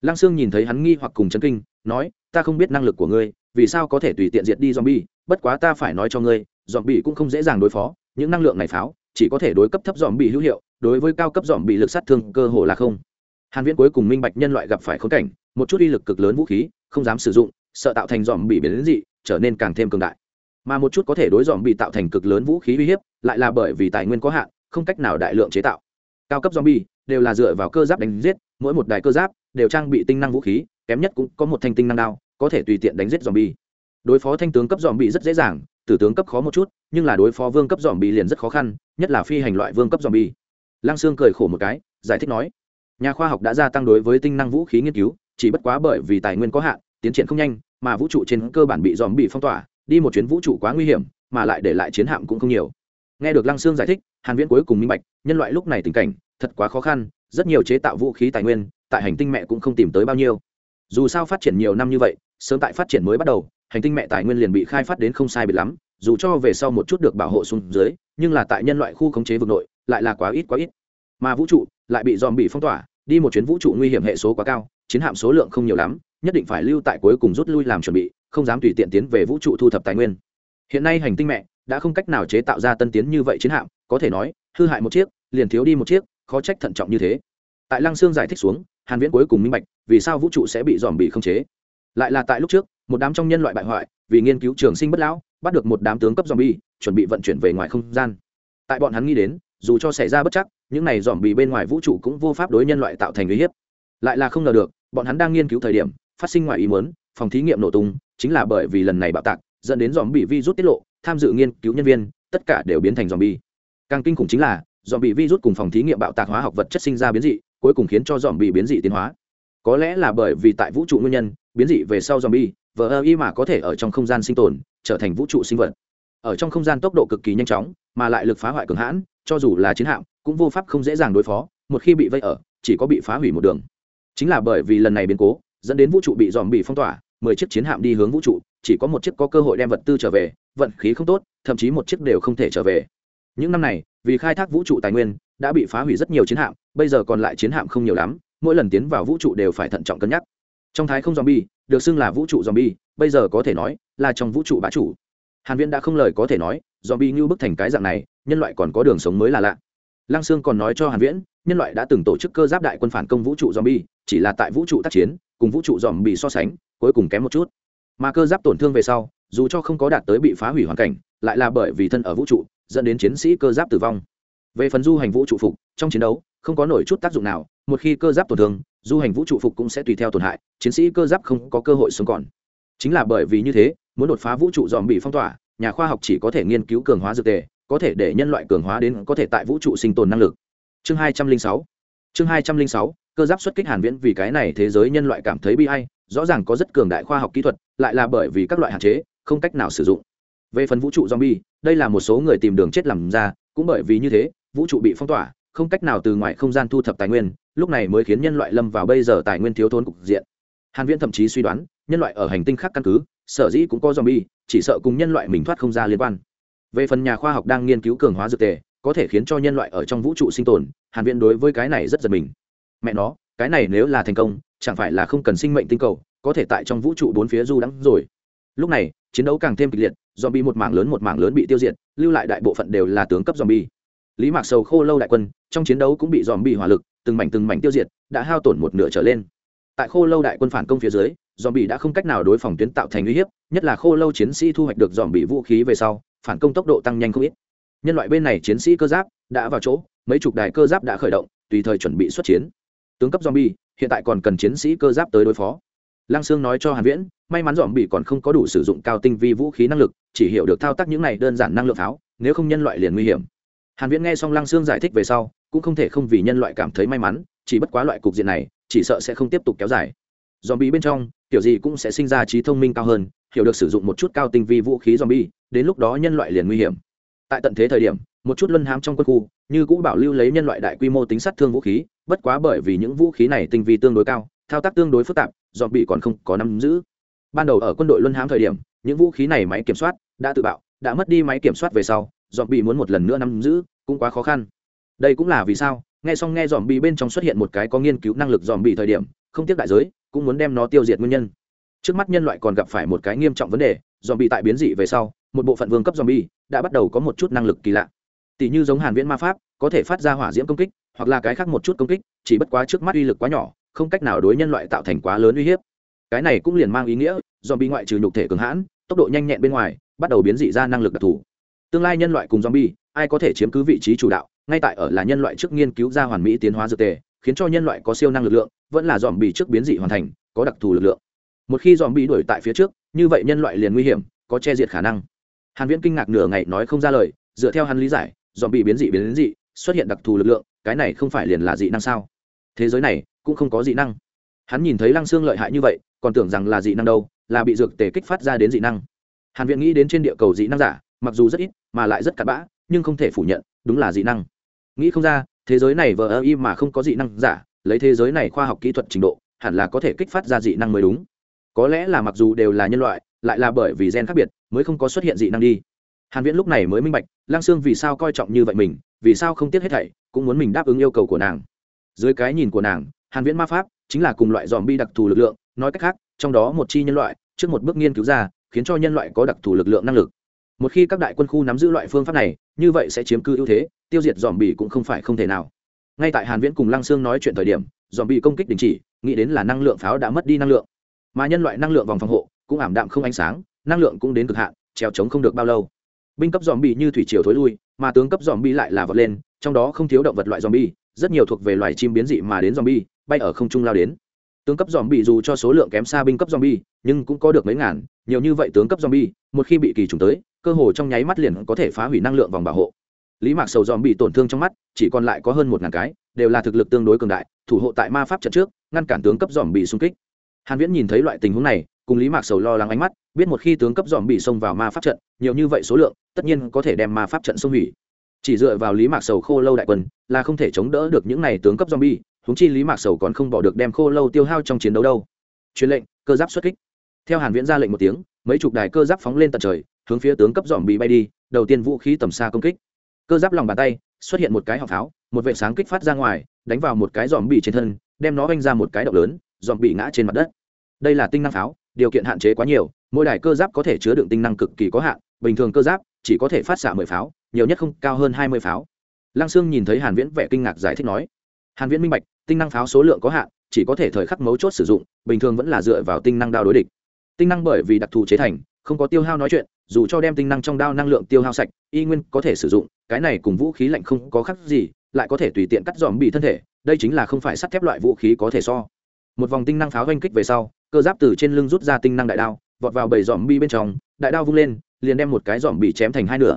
Lăng xương nhìn thấy hắn nghi hoặc cùng chấn kinh, nói, ta không biết năng lực của ngươi, vì sao có thể tùy tiện diệt đi dòm bi bất quá ta phải nói cho ngươi dòm bị cũng không dễ dàng đối phó, những năng lượng này pháo, chỉ có thể đối cấp thấp dòm bị hữu hiệu, đối với cao cấp dòm bị lực sát thương cơ hồ là không hàn viễn cuối cùng minh bạch nhân loại gặp phải khốn cảnh, một chút uy lực cực lớn vũ khí, không dám sử dụng, sợ tạo thành dòm bị biến dị, trở nên càng thêm cường đại. Mà một chút có thể đối dòm bị tạo thành cực lớn vũ khí uy hiếp, lại là bởi vì tài nguyên có hạn, không cách nào đại lượng chế tạo. Cao cấp zombie đều là dựa vào cơ giáp đánh giết, mỗi một đài cơ giáp đều trang bị tinh năng vũ khí, kém nhất cũng có một thanh tinh năng đao, có thể tùy tiện đánh giết zombie. Đối phó thanh tướng cấp zombie rất dễ dàng, tử tướng cấp khó một chút, nhưng là đối phó vương cấp zombie liền rất khó khăn, nhất là phi hành loại vương cấp zombie. Lăng xương cười khổ một cái, giải thích nói nhà khoa học đã gia tăng đối với tinh năng vũ khí nghiên cứu, chỉ bất quá bởi vì tài nguyên có hạn, tiến triển không nhanh, mà vũ trụ trên cơ bản bị dòm bị phong tỏa, đi một chuyến vũ trụ quá nguy hiểm, mà lại để lại chiến hạm cũng không nhiều. Nghe được lăng sương giải thích, hàn viễn cuối cùng minh bạch, nhân loại lúc này tình cảnh, thật quá khó khăn, rất nhiều chế tạo vũ khí tài nguyên, tại hành tinh mẹ cũng không tìm tới bao nhiêu. Dù sao phát triển nhiều năm như vậy, sớm tại phát triển mới bắt đầu, hành tinh mẹ tài nguyên liền bị khai phát đến không sai biệt lắm, dù cho về sau một chút được bảo hộ xuống dưới, nhưng là tại nhân loại khu khống chế vực nội, lại là quá ít quá ít. Mà vũ trụ lại bị dòm bị phong tỏa, đi một chuyến vũ trụ nguy hiểm hệ số quá cao, chiến hạm số lượng không nhiều lắm, nhất định phải lưu tại cuối cùng rút lui làm chuẩn bị, không dám tùy tiện tiến về vũ trụ thu thập tài nguyên. Hiện nay hành tinh mẹ đã không cách nào chế tạo ra tân tiến như vậy chiến hạm, có thể nói, hư hại một chiếc, liền thiếu đi một chiếc, khó trách thận trọng như thế. Tại lăng sương giải thích xuống, hàn viễn cuối cùng minh bạch, vì sao vũ trụ sẽ bị dòm bị không chế. Lại là tại lúc trước, một đám trong nhân loại bại hoại, vì nghiên cứu trường sinh bất lão, bắt được một đám tướng cấp zombie, chuẩn bị vận chuyển về ngoài không gian. Tại bọn hắn nghĩ đến, dù cho xảy ra bất chắc những này dòm bị bên ngoài vũ trụ cũng vô pháp đối nhân loại tạo thành uy hiếp. Lại là không ngờ được, bọn hắn đang nghiên cứu thời điểm, phát sinh ngoài ý muốn, phòng thí nghiệm nổ tung, chính là bởi vì lần này bạo tạc, dẫn đến dòm bị virus tiết lộ, tham dự nghiên cứu nhân viên, tất cả đều biến thành dòm bi càng kinh khủng chính là, dòm bị virus cùng phòng thí nghiệm bạo tạc hóa học vật chất sinh ra biến dị, cuối cùng khiến cho dòm bị biến dị tiến hóa. Có lẽ là bởi vì tại vũ trụ nguyên nhân, biến dị về sau dòm bi vờ ơ y mà có thể ở trong không gian sinh tồn, trở thành vũ trụ sinh vật. Ở trong không gian tốc độ cực kỳ nhanh chóng, mà lại lực phá hoại cường hãn, cho dù là chiến hạm cũng vô pháp không dễ dàng đối phó, một khi bị vây ở, chỉ có bị phá hủy một đường. Chính là bởi vì lần này biến cố, dẫn đến vũ trụ bị dòm bị phong tỏa, mười chiếc chiến hạm đi hướng vũ trụ, chỉ có một chiếc có cơ hội đem vật tư trở về, vận khí không tốt, thậm chí một chiếc đều không thể trở về. Những năm này, vì khai thác vũ trụ tài nguyên, đã bị phá hủy rất nhiều chiến hạm, bây giờ còn lại chiến hạm không nhiều lắm, mỗi lần tiến vào vũ trụ đều phải thận trọng cân nhắc. Trong thái không zombie, được xưng là vũ trụ zombie, bây giờ có thể nói là trong vũ trụ bá chủ. Hàn viễn đã không lời có thể nói, zombie như bức thành cái dạng này, nhân loại còn có đường sống mới là lạ lăng sương còn nói cho hàn viễn, nhân loại đã từng tổ chức cơ giáp đại quân phản công vũ trụ zombie, chỉ là tại vũ trụ tác chiến, cùng vũ trụ zombie so sánh, cuối cùng kém một chút. Mà cơ giáp tổn thương về sau, dù cho không có đạt tới bị phá hủy hoàn cảnh, lại là bởi vì thân ở vũ trụ, dẫn đến chiến sĩ cơ giáp tử vong. Về phần du hành vũ trụ phục, trong chiến đấu, không có nổi chút tác dụng nào, một khi cơ giáp tổn thương, du hành vũ trụ phục cũng sẽ tùy theo tổn hại, chiến sĩ cơ giáp không có cơ hội sống còn. Chính là bởi vì như thế, muốn đột phá vũ trụ zombie phong tỏa, nhà khoa học chỉ có thể nghiên cứu cường hóa dược tề có thể để nhân loại cường hóa đến có thể tại vũ trụ sinh tồn năng lực. Chương hai trăm linh sáu. Chương hai trăm linh sáu, cơ giáp xuất kích hàn viễn vì cái này thế giới nhân loại cảm thấy bi ai, rõ ràng có rất cường đại khoa học kỹ thuật, lại là bởi vì các loại hạn chế, không cách nào sử dụng. Về phần vũ trụ zombie, đây là một số người tìm đường chết làm ra, cũng bởi vì như thế, vũ trụ bị phong tỏa, không cách nào từ ngoài không gian thu thập tài nguyên, lúc này mới khiến nhân loại lâm vào bây giờ tài nguyên thiếu thốn cục diện. Hàn viễn thậm chí suy đoán, nhân loại ở hành tinh khác căn cứ, sở dĩ cũng có zombie, chỉ sợ cùng nhân loại mình thoát không ra liên quan về phần nhà khoa học đang nghiên cứu cường hóa dược tề, có thể khiến cho nhân loại ở trong vũ trụ sinh tồn, hàn viễn đối với cái này rất giật mình. Mẹ nó, cái này nếu là thành công, chẳng phải là không cần sinh mệnh tinh cầu, có thể tại trong vũ trụ bốn phía du đắng rồi. Lúc này, chiến đấu càng thêm kịch liệt, zombie một mảng lớn một mảng lớn bị tiêu diệt, lưu lại đại bộ phận đều là tướng cấp zombie. Lý mạc sầu khô lâu đại quân, trong chiến đấu cũng bị zombie hỏa lực, từng mảnh từng mảnh tiêu diệt, đã hao tổn một nửa trở lên. Tại khô lâu đại quân phản công phía dưới, zombie đã không cách nào đối phòng tuyến tạo thành uy hiếp, nhất là khô lâu chiến sĩ thu hoạch được zombie vũ khí về sau phản công tốc độ tăng nhanh không ít. Nhân loại bên này chiến sĩ cơ giáp đã vào chỗ, mấy chục đài cơ giáp đã khởi động, tùy thời chuẩn bị xuất chiến. Tướng cấp zombie, hiện tại còn cần chiến sĩ cơ giáp tới đối phó. Lăng sương nói cho hàn viễn, may mắn dòm bị còn không có đủ sử dụng cao tinh vi vũ khí năng lực, chỉ hiểu được thao tác những này đơn giản năng lượng pháo, nếu không nhân loại liền nguy hiểm. Hàn viễn nghe xong lăng sương giải thích về sau, cũng không thể không vì nhân loại cảm thấy may mắn, chỉ bất quá loại cục diện này, chỉ sợ sẽ không tiếp tục kéo dài. Dòm bị bên trong, kiểu gì cũng sẽ sinh ra trí thông minh cao hơn, hiểu được sử dụng một chút cao tinh vi vũ khí dòm đến lúc đó nhân loại liền nguy hiểm. Tại tận thế thời điểm, một chút luân hãm trong quân khu, như cũ bảo lưu lấy nhân loại đại quy mô tính sát thương vũ khí, bất quá bởi vì những vũ khí này tinh vi tương đối cao, thao tác tương đối phức tạp, dọn bị còn không có nắm giữ. Ban đầu ở quân đội luân hãm thời điểm, những vũ khí này máy kiểm soát đã tự bạo, đã mất đi máy kiểm soát về sau, dọn bị muốn một lần nữa nắm giữ, cũng quá khó khăn. Đây cũng là vì sao, nghe xong nghe dòm bị bên trong xuất hiện một cái có nghiên cứu năng lực dòm bị thời điểm, không tiếc đại giới, cũng muốn đem nó tiêu diệt nguyên nhân. Trước mắt nhân loại còn gặp phải một cái nghiêm trọng vấn đề dòm bị tại biến dị về sau một bộ phận vương cấp zombie bi đã bắt đầu có một chút năng lực kỳ lạ. Tỷ như giống hàn viễn ma pháp, có thể phát ra hỏa diễm công kích, hoặc là cái khác một chút công kích, chỉ bất quá trước mắt uy lực quá nhỏ, không cách nào đối nhân loại tạo thành quá lớn uy hiếp. Cái này cũng liền mang ý nghĩa, zombie bi ngoại trừ nhục thể cường hãn, tốc độ nhanh nhẹn bên ngoài, bắt đầu biến dị ra năng lực đặc thù. Tương lai nhân loại cùng zombie, ai có thể chiếm cứ vị trí chủ đạo, ngay tại ở là nhân loại trước nghiên cứu ra hoàn mỹ tiến hóa dược tề, khiến cho nhân loại có siêu năng lực lượng, vẫn là zombie trước biến dị hoàn thành, có đặc thù lực lượng. Một khi zombie đuổi tại phía trước, như vậy nhân loại liền nguy hiểm, có che diệt khả năng hàn viễn kinh ngạc nửa ngày nói không ra lời, dựa theo hắn lý giải dòm bị biến dị biến đến dị, xuất hiện đặc thù lực lượng, cái này không phải liền là dị năng sao? Thế giới này cũng không có dị năng. Hắn nhìn thấy lăng xương lợi hại như vậy, còn tưởng rằng là dị năng đâu, là bị dược tề kích phát ra đến dị năng. Hàn viện nghĩ đến trên địa cầu dị năng giả, mặc dù rất ít, mà lại rất cặn bã, nhưng không thể phủ nhận, đúng là dị năng. Nghĩ không ra, thế giới này vờ ơ y mà không có dị năng giả, lấy thế giới này khoa học kỹ thuật trình độ, hẳn là có thể kích phát ra dị năng mới đúng. Có lẽ là mặc dù đều là nhân loại lại là bởi vì gen khác biệt mới không có xuất hiện dị năng đi. Hàn viễn lúc này mới minh bạch lang sương vì sao coi trọng như vậy mình, vì sao không tiếc hết thảy, cũng muốn mình đáp ứng yêu cầu của nàng. Dưới cái nhìn của nàng, hàn viễn ma pháp chính là cùng loại dòm bi đặc thù lực lượng, nói cách khác, trong đó một chi nhân loại, trước một bước nghiên cứu ra, khiến cho nhân loại có đặc thù lực lượng năng lực. Một khi các đại quân khu nắm giữ loại phương pháp này, như vậy sẽ chiếm cư ưu thế, tiêu diệt dòm bì cũng không phải không thể nào. Ngay tại hàn viễn cùng lăng sương nói chuyện thời điểm dòm bì công kích đình chỉ, nghĩ đến là năng lượng pháo đã mất đi năng lượng. Mà nhân loại năng lượng vòng phòng hộ cũng ảm đạm không ánh sáng, năng lượng cũng đến cực hạn treo chống không được bao lâu. Binh cấp dòm bị như thủy triều thối lui, mà tướng cấp dòm bì lại là vọt lên, trong đó không thiếu động vật loại dòm bì rất nhiều thuộc về loài chim biến dị mà đến dòm bì bay ở không trung lao đến. Tướng cấp dòm bị dù cho số lượng kém xa binh cấp dòm bì nhưng cũng có được mấy ngàn, nhiều như vậy tướng cấp dòm bì một khi bị kỳ trùng tới, cơ hồ trong nháy mắt liền có thể phá hủy năng lượng vòng bảo hộ. Lý mạc sầu dòm bị tổn thương trong mắt, chỉ còn lại có hơn một ngàn cái, đều là thực lực tương đối cường đại, thủ hộ tại ma pháp trận trước, ngăn cản tướng cấp dòm bị xung kích. Hàn viễn nhìn thấy loại tình huống này cùng lý mạc sầu lo lắng ánh mắt, biết một khi tướng cấp dòm bị xông vào ma pháp trận, nhiều như vậy số lượng, tất nhiên có thể đem ma pháp trận xông hủy. Chỉ dựa vào lý mạc sầu khô lâu đại quân, là không thể chống đỡ được những này tướng cấp zombie huống chi lý mạc sầu còn không bỏ được đem khô lâu tiêu hao trong chiến đấu đâu. Truyền lệnh, cơ giáp xuất kích. Theo hàn viễn ra lệnh một tiếng, mấy chục đài cơ giáp phóng lên tận trời, hướng phía tướng cấp dòm bị bay đi, đầu tiên vũ khí tầm xa công kích. Cơ giáp lòng bàn tay, xuất hiện một cái họng pháo, một vệ sáng kích phát ra ngoài, đánh vào một cái dòm bị trên thân, đem nó vanh ra một cái động lớn, dòm bị ngã trên mặt đất. Đây là tinh năng pháo điều kiện hạn chế quá nhiều, mỗi đài cơ giáp có thể chứa đựng tinh năng cực kỳ có hạn, bình thường cơ giáp chỉ có thể phát xạ mười pháo, nhiều nhất không, cao hơn hai mươi pháo. Lăng sương nhìn thấy hàn viễn vẻ kinh ngạc giải thích nói, hàn viễn minh bạch, tinh năng pháo số lượng có hạn, chỉ có thể thời khắc mấu chốt sử dụng, bình thường vẫn là dựa vào tinh năng đao đối địch. Tinh năng bởi vì đặc thù chế thành, không có tiêu hao nói chuyện, dù cho đem tinh năng trong đao năng lượng tiêu hao sạch, y nguyên có thể sử dụng, cái này cùng vũ khí lạnh không có khác gì, lại có thể tùy tiện cắt dòm bị thân thể, đây chính là không phải sắt thép loại vũ khí có thể so một vòng tinh năng pháo oanh kích về sau, cơ giáp từ trên lưng rút ra tinh năng đại đao, vọt vào bảy dòm bi bên trong, đại đao vung lên, liền đem một cái dòm bị chém thành hai nửa.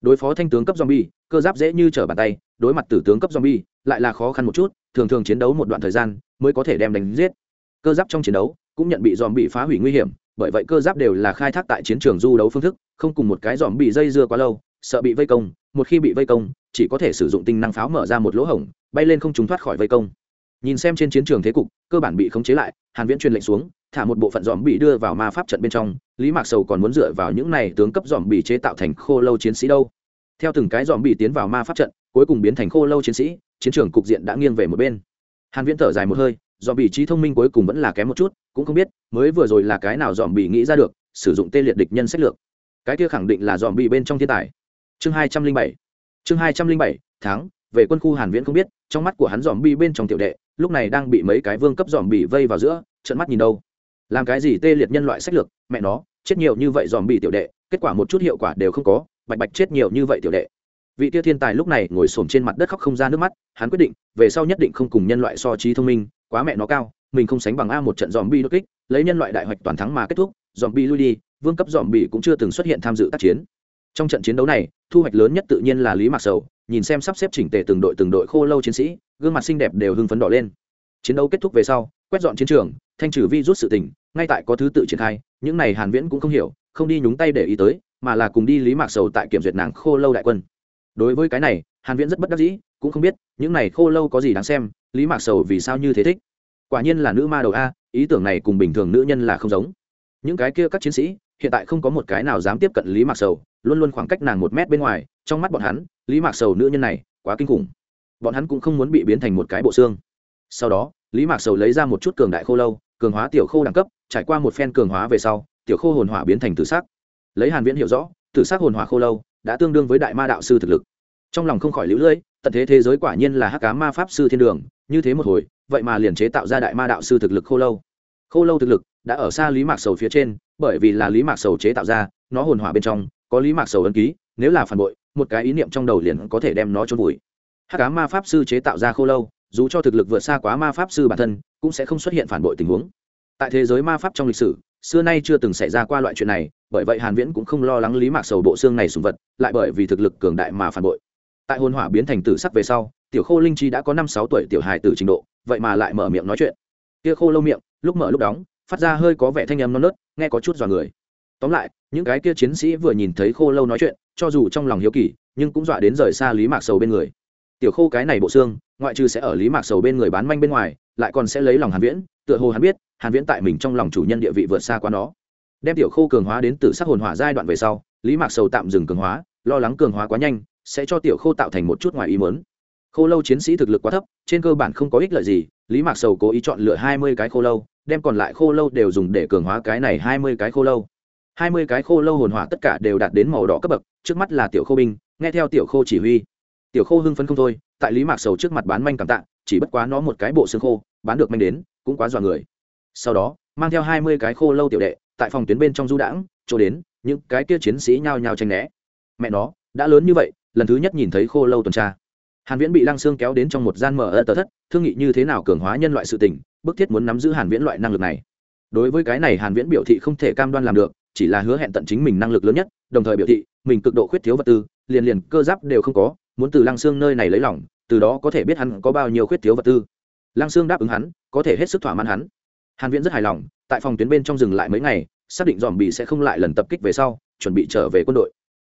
Đối phó thanh tướng cấp dòm bi cơ giáp dễ như trở bàn tay, đối mặt tử tướng cấp dòm bi lại là khó khăn một chút, thường thường chiến đấu một đoạn thời gian mới có thể đem đánh giết. Cơ giáp trong chiến đấu cũng nhận bị dòm bị phá hủy nguy hiểm, bởi vậy cơ giáp đều là khai thác tại chiến trường du đấu phương thức, không cùng một cái dòm bị dây dưa quá lâu, sợ bị vây công, một khi bị vây công, chỉ có thể sử dụng tinh năng pháo mở ra một lỗ hổng, bay lên không trúng thoát khỏi vây công nhìn xem trên chiến trường thế cục, cơ bản bị khống chế lại, hàn viễn truyền lệnh xuống, thả một bộ phận dòm bị đưa vào ma pháp trận bên trong, lý mạc sầu còn muốn dựa vào những này tướng cấp dòm bị chế tạo thành khô lâu chiến sĩ đâu. Theo từng cái dòm bị tiến vào ma pháp trận, cuối cùng biến thành khô lâu chiến sĩ, chiến trường cục diện đã nghiêng về một bên. Hàn viễn thở dài một hơi dòm bị trí thông minh cuối cùng vẫn là kém một chút, cũng không biết, mới vừa rồi là cái nào dòm bị nghĩ ra được, sử dụng tê liệt địch nhân sách lược. Cái kia khẳng định là dòm bị bên trong thiên tài. Chương hai trăm linh bảy. Chương hai trăm linh bảy tháng về quân khu hàn viễn không biết, trong mắt của hắn dòm bị bên trong tiểu đệ lúc này đang bị mấy cái vương cấp dòm bị vây vào giữa trận mắt nhìn đâu. Làm cái gì tê liệt nhân loại sách lược, mẹ nó, chết nhiều như vậy dòm bị tiểu đệ, kết quả một chút hiệu quả đều không có, bạch bạch chết nhiều như vậy tiểu đệ. Vị tia thiên tài lúc này ngồi xổm trên mặt đất khóc không ra nước mắt, hắn quyết định, về sau nhất định không cùng nhân loại so trí thông minh, quá mẹ nó cao, mình không sánh bằng a một trận dòm bi đột kích, lấy nhân loại đại hoạch toàn thắng mà kết thúc dòm bi lui đi, vương cấp dòm bi cũng chưa từng xuất hiện tham dự tác chiến. Trong trận chiến đấu này thu hoạch lớn nhất tự nhiên là lý mạc sầu, nhìn xem sắp xếp chỉnh tề từng đội từng đội khô lâu chiến sĩ, gương mặt xinh đẹp đều hưng phấn đỏ lên. Chiến đấu kết thúc về sau, quét dọn chiến trường, thanh trừ vi rút sự tình, ngay tại có thứ tự triển khai, những này hàn viễn cũng không hiểu, không đi nhúng tay để ý tới, mà là cùng đi lý mạc sầu tại kiểm duyệt nàng khô lâu đại quân. Đối với cái này, hàn viễn rất bất đắc dĩ, cũng không biết, những này khô lâu có gì đáng xem, lý mạc sầu vì sao như thế thích? Quả nhiên là nữ ma đầu a, ý tưởng này cùng bình thường nữ nhân là không giống. Những cái kia các chiến sĩ, hiện tại không có một cái nào dám tiếp cận lý mạc sầu luôn luôn khoảng cách nàng một mét bên ngoài, trong mắt bọn hắn, lý mạc sầu nữ nhân này quá kinh khủng. Bọn hắn cũng không muốn bị biến thành một cái bộ xương. Sau đó, lý mạc sầu lấy ra một chút cường đại khô lâu, cường hóa tiểu khô đẳng cấp, trải qua một phen cường hóa về sau, tiểu khô hồn hỏa biến thành tử sắc. Lấy hàn viễn hiểu rõ, tử sắc hồn hỏa khô lâu đã tương đương với đại ma đạo sư thực lực. Trong lòng không khỏi lũ lưỡi tận thế thế giới quả nhiên là hắc cá ma pháp sư thiên đường, như thế một hồi, vậy mà liền chế tạo ra đại ma đạo sư thực lực khô lâu. Khô lâu thực lực đã ở xa lý mạc sầu phía trên, bởi vì là lý mạc sầu chế tạo ra, nó hồn hỏa bên trong có lý mạc sầu ấn ký, nếu là phản bội, một cái ý niệm trong đầu liền có thể đem nó trôn vùi. Hát cá ma pháp sư chế tạo ra khô lâu, dù cho thực lực vượt xa quá ma pháp sư bản thân, cũng sẽ không xuất hiện phản bội tình huống. Tại thế giới ma pháp trong lịch sử, xưa nay chưa từng xảy ra qua loại chuyện này, bởi vậy hàn viễn cũng không lo lắng lý mạc sầu bộ xương này sùng vật, lại bởi vì thực lực cường đại mà phản bội. Tại hồn hỏa biến thành tử sắc về sau, tiểu khô linh chi đã có năm sáu tuổi tiểu hài tử trình độ, vậy mà lại mở miệng nói chuyện. Kia khô lâu miệng, lúc mở lúc đóng, phát ra hơi có vẻ thanh âm non nớt, nghe có chút dò người tóm lại, những cái kia chiến sĩ vừa nhìn thấy khô lâu nói chuyện, cho dù trong lòng hiếu kỳ, nhưng cũng dọa đến rời xa lý mạc sầu bên người. Tiểu khô cái này bộ xương, ngoại trừ sẽ ở lý mạc sầu bên người bán manh bên ngoài, lại còn sẽ lấy lòng hàn viễn, tựa hồ hắn biết, hàn viễn tại mình trong lòng chủ nhân địa vị vượt xa qua nó. Đem tiểu khô cường hóa đến từ sắc hồn hỏa giai đoạn về sau, lý mạc sầu tạm dừng cường hóa, lo lắng cường hóa quá nhanh, sẽ cho tiểu khô tạo thành một chút ngoài ý muốn. khô lâu chiến sĩ thực lực quá thấp, trên cơ bản không có ích lợi gì, lý mạc sầu cố ý chọn lựa hai mươi cái khô lâu, đem còn lại khô lâu đều dùng để cường hóa cái này hai mươi cái khô lâu hai mươi cái khô lâu hồn hỏa tất cả đều đạt đến màu đỏ cấp bậc, trước mắt là tiểu khô binh, nghe theo tiểu khô chỉ huy. Tiểu khô hưng phấn không thôi, tại lý mạc sầu trước mặt bán manh cảm tạ, chỉ bất quá nó một cái bộ xương khô, bán được manh đến, cũng quá dọa người. Sau đó, mang theo hai mươi cái khô lâu tiểu đệ, tại phòng tuyến bên trong du đãng, chỗ đến, những cái kia chiến sĩ nhao nhao tranh né. Mẹ nó, đã lớn như vậy, lần thứ nhất nhìn thấy khô lâu tuần tra. Hàn viễn bị lăng xương kéo đến trong một gian mở ở tờ thất, thương nghị như thế nào cường hóa nhân loại sự tình, bức thiết muốn nắm giữ hàn viễn loại năng lực này. Đối với cái này hàn viễn biểu thị không thể cam đoan làm được chỉ là hứa hẹn tận chính mình năng lực lớn nhất, đồng thời biểu thị, mình cực độ khuyết thiếu vật tư, liền liền cơ giáp đều không có, muốn từ lăng xương nơi này lấy lòng, từ đó có thể biết hắn có bao nhiêu khuyết thiếu vật tư. Lăng xương đáp ứng hắn, có thể hết sức thỏa mãn hắn. Hàn viễn rất hài lòng, tại phòng tuyến bên trong dừng lại mấy ngày, xác định dòm bị sẽ không lại lần tập kích về sau, chuẩn bị trở về quân đội.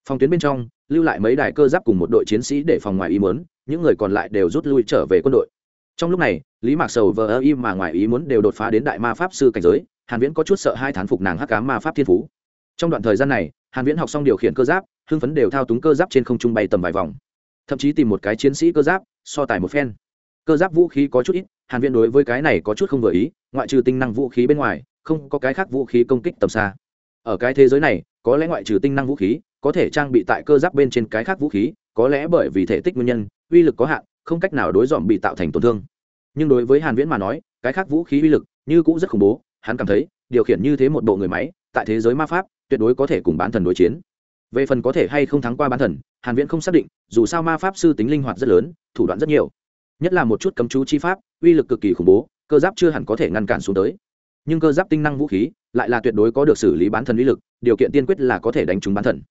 Phòng tuyến bên trong, lưu lại mấy đài cơ giáp cùng một đội chiến sĩ để phòng ngoài ý muốn, những người còn lại đều rút lui trở về quân đội. Trong lúc này, lý mạc sầu vờ ơ im mà ngoài ý muốn đều đột phá đến đại ma pháp sư cảnh giới hàn viễn có chút sợ hai thán phục nàng hắc cá ma pháp thiên phú. Trong đoạn thời gian này, hàn viễn học xong điều khiển cơ giáp, hưng phấn đều thao túng cơ giáp trên không trung bay tầm vài vòng. Thậm chí tìm một cái chiến sĩ cơ giáp, so tài một phen. Cơ giáp vũ khí có chút ít, hàn viễn đối với cái này có chút không vừa ý, ngoại trừ tinh năng vũ khí bên ngoài, không có cái khác vũ khí công kích tầm xa. Ở cái thế giới này, có lẽ ngoại trừ tinh năng vũ khí, có thể trang bị tại cơ giáp bên trên cái khác vũ khí, có lẽ bởi vì thể tích nguyên nhân, uy lực có hạn, không cách nào đối dòm bị tạo thành tổn thương. Nhưng đối với hàn viễn mà nói, cái khác vũ khí uy lực như cũng rất khủng bố hắn cảm thấy, điều khiển như thế một bộ người máy, tại thế giới ma pháp, tuyệt đối có thể cùng bán thần đối chiến. Về phần có thể hay không thắng qua bán thần, hàn viễn không xác định, dù sao ma pháp sư tính linh hoạt rất lớn, thủ đoạn rất nhiều. Nhất là một chút cấm chú chi pháp, uy lực cực kỳ khủng bố, cơ giáp chưa hẳn có thể ngăn cản xuống tới. Nhưng cơ giáp tinh năng vũ khí, lại là tuyệt đối có được xử lý bán thần uy lực, điều kiện tiên quyết là có thể đánh trúng bán thần.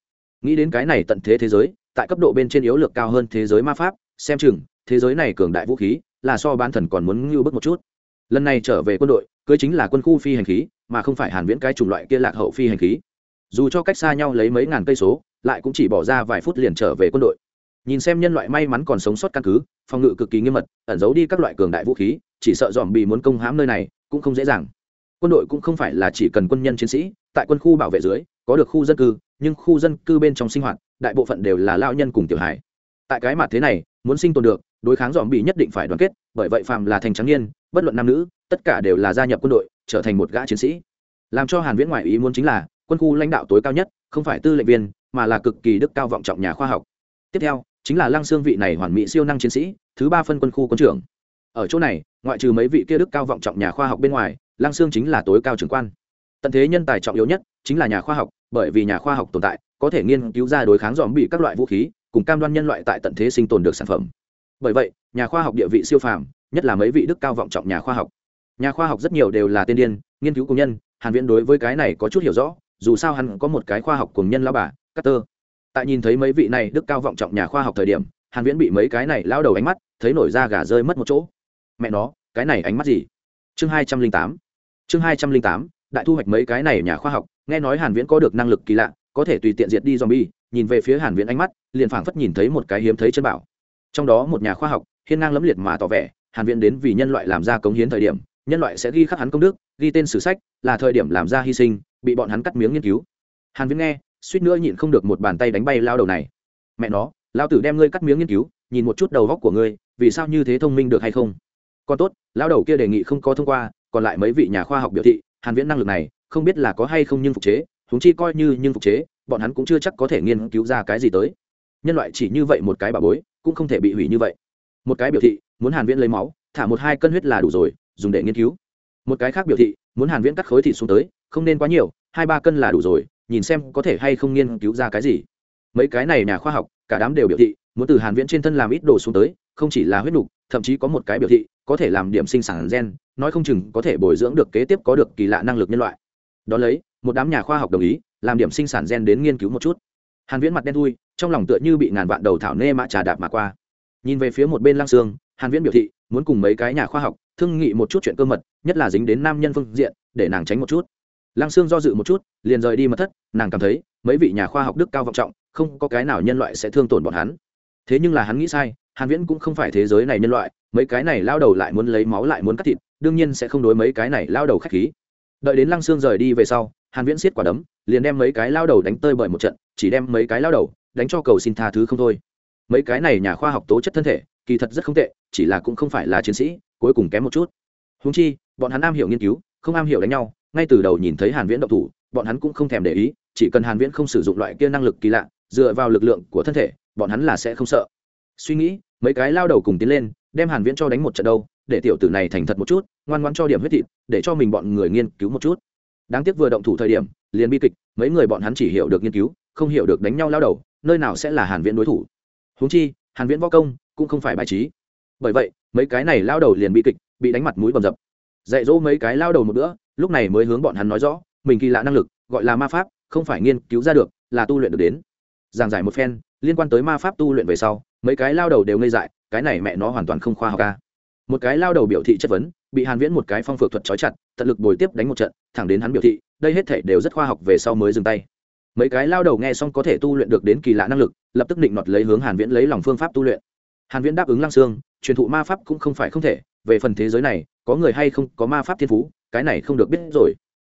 Nghĩ đến cái này tận thế thế giới, tại cấp độ bên trên yếu lược cao hơn thế giới ma pháp, xem chừng, thế giới này cường đại vũ khí, là so bán thần còn muốn ngưu bức một chút. Lần này trở về quân đội cưới chính là quân khu phi hành khí, mà không phải hàn viễn cái chủng loại kia lạc hậu phi hành khí. Dù cho cách xa nhau lấy mấy ngàn cây số, lại cũng chỉ bỏ ra vài phút liền trở về quân đội. Nhìn xem nhân loại may mắn còn sống sót căn cứ, phòng ngự cực kỳ nghiêm mật, ẩn giấu đi các loại cường đại vũ khí, chỉ sợ dòm bị muốn công hãm nơi này cũng không dễ dàng. Quân đội cũng không phải là chỉ cần quân nhân chiến sĩ, tại quân khu bảo vệ dưới, có được khu dân cư, nhưng khu dân cư bên trong sinh hoạt, đại bộ phận đều là lao nhân cùng tiểu hải tại cái mặt thế này, muốn sinh tồn được, đối kháng dòm bị nhất định phải đoàn kết, bởi vậy phàm là thành trắng niên, bất luận nam nữ tất cả đều là gia nhập quân đội, trở thành một gã chiến sĩ. Làm cho hàn viễn ngoại ý muốn chính là, quân khu lãnh đạo tối cao nhất, không phải tư lệnh viên, mà là cực kỳ đức cao vọng trọng nhà khoa học. Tiếp theo, chính là lăng xương vị này hoàn mỹ siêu năng chiến sĩ, thứ ba phân quân khu quân trưởng. Ở chỗ này, ngoại trừ mấy vị kia đức cao vọng trọng nhà khoa học bên ngoài, lăng xương chính là tối cao trưởng quan. Tận thế nhân tài trọng yếu nhất, chính là nhà khoa học, bởi vì nhà khoa học tồn tại, có thể nghiên cứu ra đối kháng dòm bị các loại vũ khí, cùng cam đoan nhân loại tại tận thế sinh tồn được sản phẩm. Bởi vậy, nhà khoa học địa vị siêu phàm, nhất là mấy vị đức cao vọng trọng nhà khoa học nhà khoa học rất nhiều đều là tên điên, nghiên cứu công nhân, hàn viễn đối với cái này có chút hiểu rõ, dù sao hắn có một cái khoa học cùng nhân lão bà, Carter. tại nhìn thấy mấy vị này đức cao vọng trọng nhà khoa học thời điểm, hàn viễn bị mấy cái này lao đầu ánh mắt, thấy nổi da gà rơi mất một chỗ. Mẹ nó, cái này ánh mắt gì? Chương 208 chương 208 đại thu hoạch mấy cái này nhà khoa học, nghe nói hàn viễn có được năng lực kỳ lạ, có thể tùy tiện diệt đi zombie, nhìn về phía hàn viễn ánh mắt, liền phảng phất nhìn thấy một cái hiếm thấy chân bảo. Trong đó một nhà khoa học, hiên ngang lẫm liệt mà tỏ vẻ, hàn viễn đến vì nhân loại làm ra cống hiến thời điểm nhân loại sẽ ghi khắc hắn công đức, ghi tên sử sách, là thời điểm làm ra hy sinh, bị bọn hắn cắt miếng nghiên cứu. Hàn viễn nghe, suýt nữa nhịn không được một bàn tay đánh bay lao đầu này. Mẹ nó, lao tử đem ngươi cắt miếng nghiên cứu, nhìn một chút đầu góc của ngươi, vì sao như thế thông minh được hay không? Còn tốt, lao đầu kia đề nghị không có thông qua, còn lại mấy vị nhà khoa học biểu thị, hàn viễn năng lực này, không biết là có hay không nhưng phục chế chúng chi coi như nhưng phục chế, bọn hắn cũng chưa chắc có thể nghiên cứu ra cái gì tới. Nhân loại chỉ như vậy một cái bà bối, cũng không thể bị hủy như vậy. Một cái biểu thị, muốn hàn viễn lấy máu, thả một hai cân huyết là đủ rồi dùng để nghiên cứu. Một cái khác biểu thị, muốn hàn viễn cắt khối thịt xuống tới, không nên quá nhiều, hai ba cân là đủ rồi, nhìn xem có thể hay không nghiên cứu ra cái gì. Mấy cái này nhà khoa học, cả đám đều biểu thị, muốn từ hàn viễn trên thân làm ít đồ xuống tới, không chỉ là huyết nục, thậm chí có một cái biểu thị, có thể làm điểm sinh sản gen, nói không chừng có thể bồi dưỡng được kế tiếp có được kỳ lạ năng lực nhân loại. Đó lấy, một đám nhà khoa học đồng ý, làm điểm sinh sản gen đến nghiên cứu một chút. Hàn viễn mặt đen thui, trong lòng tựa như bị ngàn vạn đầu thảo nê mã trà đạp mà qua. Nhìn về phía một bên lang sương, hàn viễn biểu thị, muốn cùng mấy cái nhà khoa học thương nghị một chút chuyện cơ mật, nhất là dính đến nam nhân phương diện, để nàng tránh một chút. Lang sương do dự một chút, liền rời đi mật thất, nàng cảm thấy, mấy vị nhà khoa học đức cao vọng trọng, không có cái nào nhân loại sẽ thương tổn bọn hắn. Thế nhưng là hắn nghĩ sai, hàn viễn cũng không phải thế giới này nhân loại, mấy cái này lao đầu lại muốn lấy máu lại muốn cắt thịt, đương nhiên sẽ không đối mấy cái này lao đầu khách khí. Đợi đến lăng xương rời đi về sau, hàn viễn siết quả đấm, liền đem mấy cái lao đầu đánh tơi bởi một trận, chỉ đem mấy cái lao đầu đánh cho cầu xin tha thứ không thôi. Mấy cái này nhà khoa học tố chất thân thể, kỳ thật rất không tệ, chỉ là cũng không phải là chiến sĩ cuối cùng kém một chút. Húng chi, bọn hắn am hiểu nghiên cứu, không am hiểu đánh nhau, ngay từ đầu nhìn thấy hàn viễn động thủ, bọn hắn cũng không thèm để ý, chỉ cần hàn viễn không sử dụng loại kia năng lực kỳ lạ, dựa vào lực lượng của thân thể, bọn hắn là sẽ không sợ. Suy nghĩ, mấy cái lao đầu cùng tiến lên, đem hàn viễn cho đánh một trận đâu, để tiểu tử này thành thật một chút, ngoan ngoãn cho điểm huyết thịt, để cho mình bọn người nghiên cứu một chút. Đáng tiếc vừa động thủ thời điểm, liền bi kịch, mấy người bọn hắn chỉ hiểu được nghiên cứu, không hiểu được đánh nhau lao đầu, nơi nào sẽ là hàn viễn đối thủ. Huống chi, hàn viễn võ công cũng không phải bài trí bởi vậy, mấy cái này lao đầu liền bị kịch, bị đánh mặt mũi bầm dập. Dạy dỗ mấy cái lao đầu một bữa, lúc này mới hướng bọn hắn nói rõ, mình kỳ lạ năng lực, gọi là ma pháp, không phải nghiên cứu ra được, là tu luyện được đến. Giảng giải một phen, liên quan tới ma pháp tu luyện về sau, mấy cái lao đầu đều ngây dại, cái này mẹ nó hoàn toàn không khoa học ca một cái lao đầu biểu thị chất vấn, bị hàn viễn một cái phong phược thuật trói chặt, tận lực bồi tiếp đánh một trận, thẳng đến hắn biểu thị, đây hết thể đều rất khoa học về sau mới dừng tay. Mấy cái lao đầu nghe xong có thể tu luyện được đến kỳ lạ năng lực, lập tức định nọt lấy hướng hàn viễn lấy lòng phương pháp tu luyện. Hàn viễn đáp ứng lăng xương truyền thụ ma pháp cũng không phải không thể, về phần thế giới này, có người hay không, có ma pháp thiên phú, cái này không được biết rồi.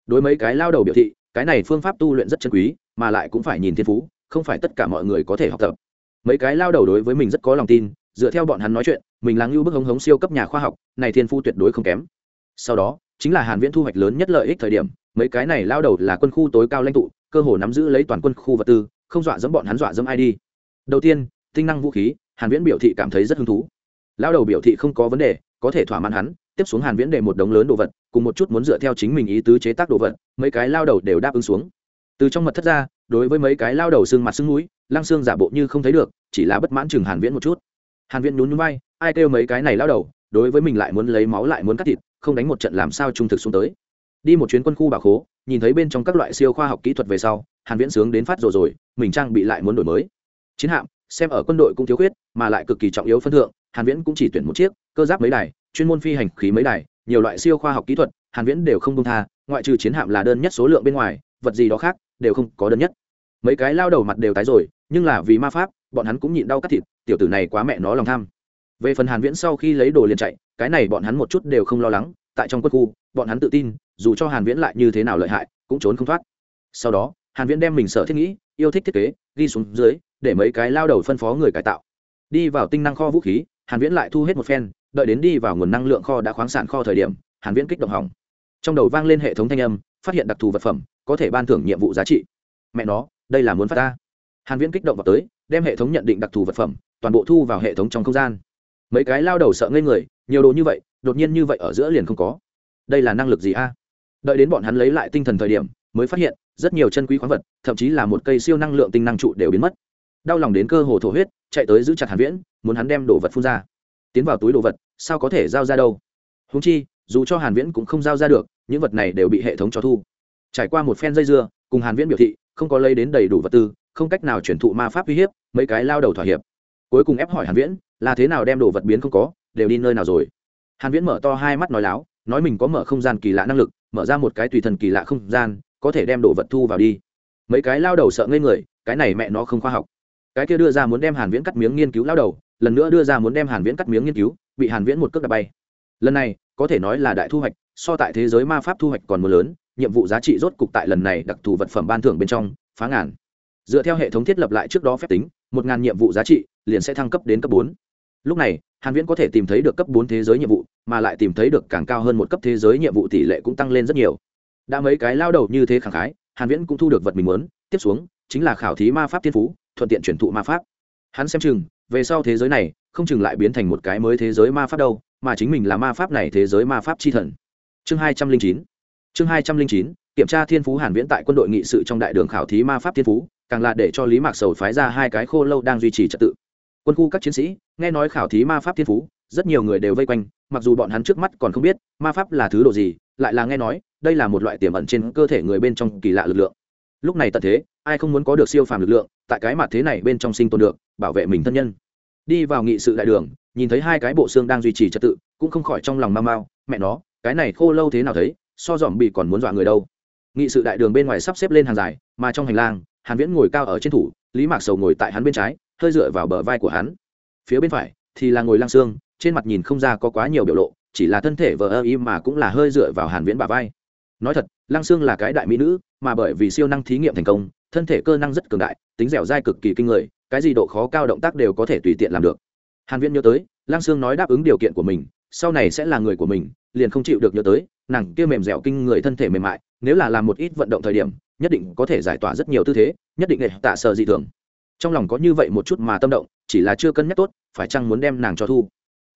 Đối mấy cái lao đầu biểu thị, cái này phương pháp tu luyện rất chân quý, mà lại cũng phải nhìn thiên phú, không phải tất cả mọi người có thể học tập. Mấy cái lao đầu đối với mình rất có lòng tin, dựa theo bọn hắn nói chuyện, mình lắng ngưu bức hống hống siêu cấp nhà khoa học, này thiên phu tuyệt đối không kém. Sau đó, chính là hàn viễn thu hoạch lớn nhất lợi ích thời điểm, mấy cái này lao đầu là quân khu tối cao lãnh tụ, cơ hồ nắm giữ lấy toàn quân khu vật tư, không dọa dẫm bọn hắn dọa dẫm ai đi. Đầu tiên, tinh năng vũ khí, hàn viễn biểu thị cảm thấy rất hứng thú lao đầu biểu thị không có vấn đề, có thể thỏa mãn hắn, tiếp xuống hàn viễn để một đống lớn đồ vật, cùng một chút muốn dựa theo chính mình ý tứ chế tác đồ vật, mấy cái lao đầu đều đáp ứng xuống. Từ trong mật thất ra, đối với mấy cái lao đầu xương mặt xương mũi, lăng xương giả bộ như không thấy được, chỉ là bất mãn chừng hàn viễn một chút. Hàn viễn nhún nhún vai, ai kêu mấy cái này lao đầu, đối với mình lại muốn lấy máu lại muốn cắt thịt, không đánh một trận làm sao trung thực xuống tới. Đi một chuyến quân khu bảo khố, nhìn thấy bên trong các loại siêu khoa học kỹ thuật về sau, hàn viễn sướng đến phát rồi rồi, mình trang bị lại muốn đổi mới. Chiến hạm, xem ở quân đội cũng thiếu khuyết, mà lại cực kỳ trọng yếu phân thượng hàn viễn cũng chỉ tuyển một chiếc, cơ giáp mấy đài, chuyên môn phi hành khí mấy đài, nhiều loại siêu khoa học kỹ thuật, hàn viễn đều không công tha, ngoại trừ chiến hạm là đơn nhất số lượng bên ngoài, vật gì đó khác đều không có đơn nhất. Mấy cái lao đầu mặt đều tái rồi, nhưng là vì ma pháp, bọn hắn cũng nhịn đau cắt thịt, tiểu tử này quá mẹ nó lòng tham. Về phần hàn viễn sau khi lấy đồ liền chạy, cái này bọn hắn một chút đều không lo lắng, tại trong quân khu, bọn hắn tự tin, dù cho hàn viễn lại như thế nào lợi hại, cũng trốn không thoát. Sau đó, hàn viễn đem mình sở thiết nghĩ, yêu thích thiết kế, ghi xuống dưới, để mấy cái lao đầu phân phó người cải tạo. Đi vào tinh năng kho vũ khí hàn viễn lại thu hết một phen, đợi đến đi vào nguồn năng lượng kho đã khoáng sản kho thời điểm, hàn viễn kích động hỏng. Trong đầu vang lên hệ thống thanh âm, phát hiện đặc thù vật phẩm, có thể ban thưởng nhiệm vụ giá trị. Mẹ nó, đây là muốn phát ta. Hàn viễn kích động vào tới, đem hệ thống nhận định đặc thù vật phẩm, toàn bộ thu vào hệ thống trong không gian. Mấy cái lao đầu sợ ngây người, nhiều đồ như vậy, đột nhiên như vậy ở giữa liền không có. Đây là năng lực gì a? Đợi đến bọn hắn lấy lại tinh thần thời điểm, mới phát hiện, rất nhiều chân quý khoáng vật, thậm chí là một cây siêu năng lượng tinh năng trụ đều biến mất đau lòng đến cơ hồ thổ huyết, chạy tới giữ chặt hàn viễn, muốn hắn đem đồ vật phun ra. Tiến vào túi đồ vật, sao có thể giao ra đâu? Húng chi, dù cho hàn viễn cũng không giao ra được, những vật này đều bị hệ thống cho thu. Trải qua một phen dây dưa, cùng hàn viễn biểu thị, không có lấy đến đầy đủ vật tư, không cách nào chuyển thụ ma pháp uy hiếp, mấy cái lao đầu thỏa hiệp. Cuối cùng ép hỏi hàn viễn, là thế nào đem đồ vật biến không có, đều đi nơi nào rồi? Hàn viễn mở to hai mắt nói láo, nói mình có mở không gian kỳ lạ năng lực, mở ra một cái tùy thần kỳ lạ không gian, có thể đem đồ vật thu vào đi. Mấy cái lao đầu sợ ngây người, cái này mẹ nó không khoa học cái kia đưa ra muốn đem hàn viễn cắt miếng nghiên cứu lao đầu, lần nữa đưa ra muốn đem hàn viễn cắt miếng nghiên cứu, bị hàn viễn một cước đập bay. Lần này, có thể nói là đại thu hoạch, so tại thế giới ma pháp thu hoạch còn mưa lớn, nhiệm vụ giá trị rốt cục tại lần này đặc thù vật phẩm ban thưởng bên trong, phá ngàn. Dựa theo hệ thống thiết lập lại trước đó phép tính, một ngàn nhiệm vụ giá trị liền sẽ thăng cấp đến cấp bốn. Lúc này, hàn viễn có thể tìm thấy được cấp bốn thế giới nhiệm vụ, mà lại tìm thấy được càng cao hơn một cấp thế giới nhiệm vụ tỷ lệ cũng tăng lên rất nhiều. Đã mấy cái lao đầu như thế khẳng khái, hàn viễn cũng thu được vật mình muốn. Tiếp xuống, chính là khảo thí ma pháp thiên phú thuận tiện chuyển thụ ma pháp. Hắn xem chừng, về sau thế giới này, không chừng lại biến thành một cái mới thế giới ma pháp đâu, mà chính mình là ma pháp này thế giới ma pháp chi thần. Chương hai trăm linh chín. Chương hai trăm linh chín, kiểm tra thiên phú hàn viễn tại quân đội nghị sự trong đại đường khảo thí ma pháp thiên phú, càng là để cho lý mạc sầu phái ra hai cái khô lâu đang duy trì trật tự. Quân khu các chiến sĩ, nghe nói khảo thí ma pháp thiên phú, rất nhiều người đều vây quanh, mặc dù bọn hắn trước mắt còn không biết ma pháp là thứ đồ gì, lại là nghe nói, đây là một loại tiềm ẩn trên cơ thể người bên trong kỳ lạ lực lượng. Lúc này tận thế, ai không muốn có được siêu phàm lực lượng tại cái mặt thế này bên trong sinh tồn được, bảo vệ mình thân nhân. Đi vào nghị sự đại đường, nhìn thấy hai cái bộ xương đang duy trì trật tự, cũng không khỏi trong lòng mau mau mẹ nó, cái này khô lâu thế nào thấy, so dòm bị còn muốn dọa người đâu. Nghị sự đại đường bên ngoài sắp xếp lên hàng dài, mà trong hành lang, hàn viễn ngồi cao ở trên thủ, lý mạc sầu ngồi tại hắn bên trái, hơi dựa vào bờ vai của hắn. Phía bên phải thì là ngồi lang xương, trên mặt nhìn không ra có quá nhiều biểu lộ, chỉ là thân thể vờ ơ im mà cũng là hơi dựa vào hàn viễn bả vai. Nói thật, Lang xương là cái đại mỹ nữ, mà bởi vì siêu năng thí nghiệm thành công thân thể cơ năng rất cường đại, tính dẻo dai cực kỳ kinh người, cái gì độ khó cao động tác đều có thể tùy tiện làm được. Hàn viễn nhớ tới Lang Sương nói đáp ứng điều kiện của mình, sau này sẽ là người của mình, liền không chịu được nhớ tới, nàng kia mềm dẻo kinh người thân thể mềm mại, nếu là làm một ít vận động thời điểm, nhất định có thể giải tỏa rất nhiều tư thế, nhất định để tạ sợ dị thường. Trong lòng có như vậy một chút mà tâm động, chỉ là chưa cân nhắc tốt, phải chăng muốn đem nàng cho thu.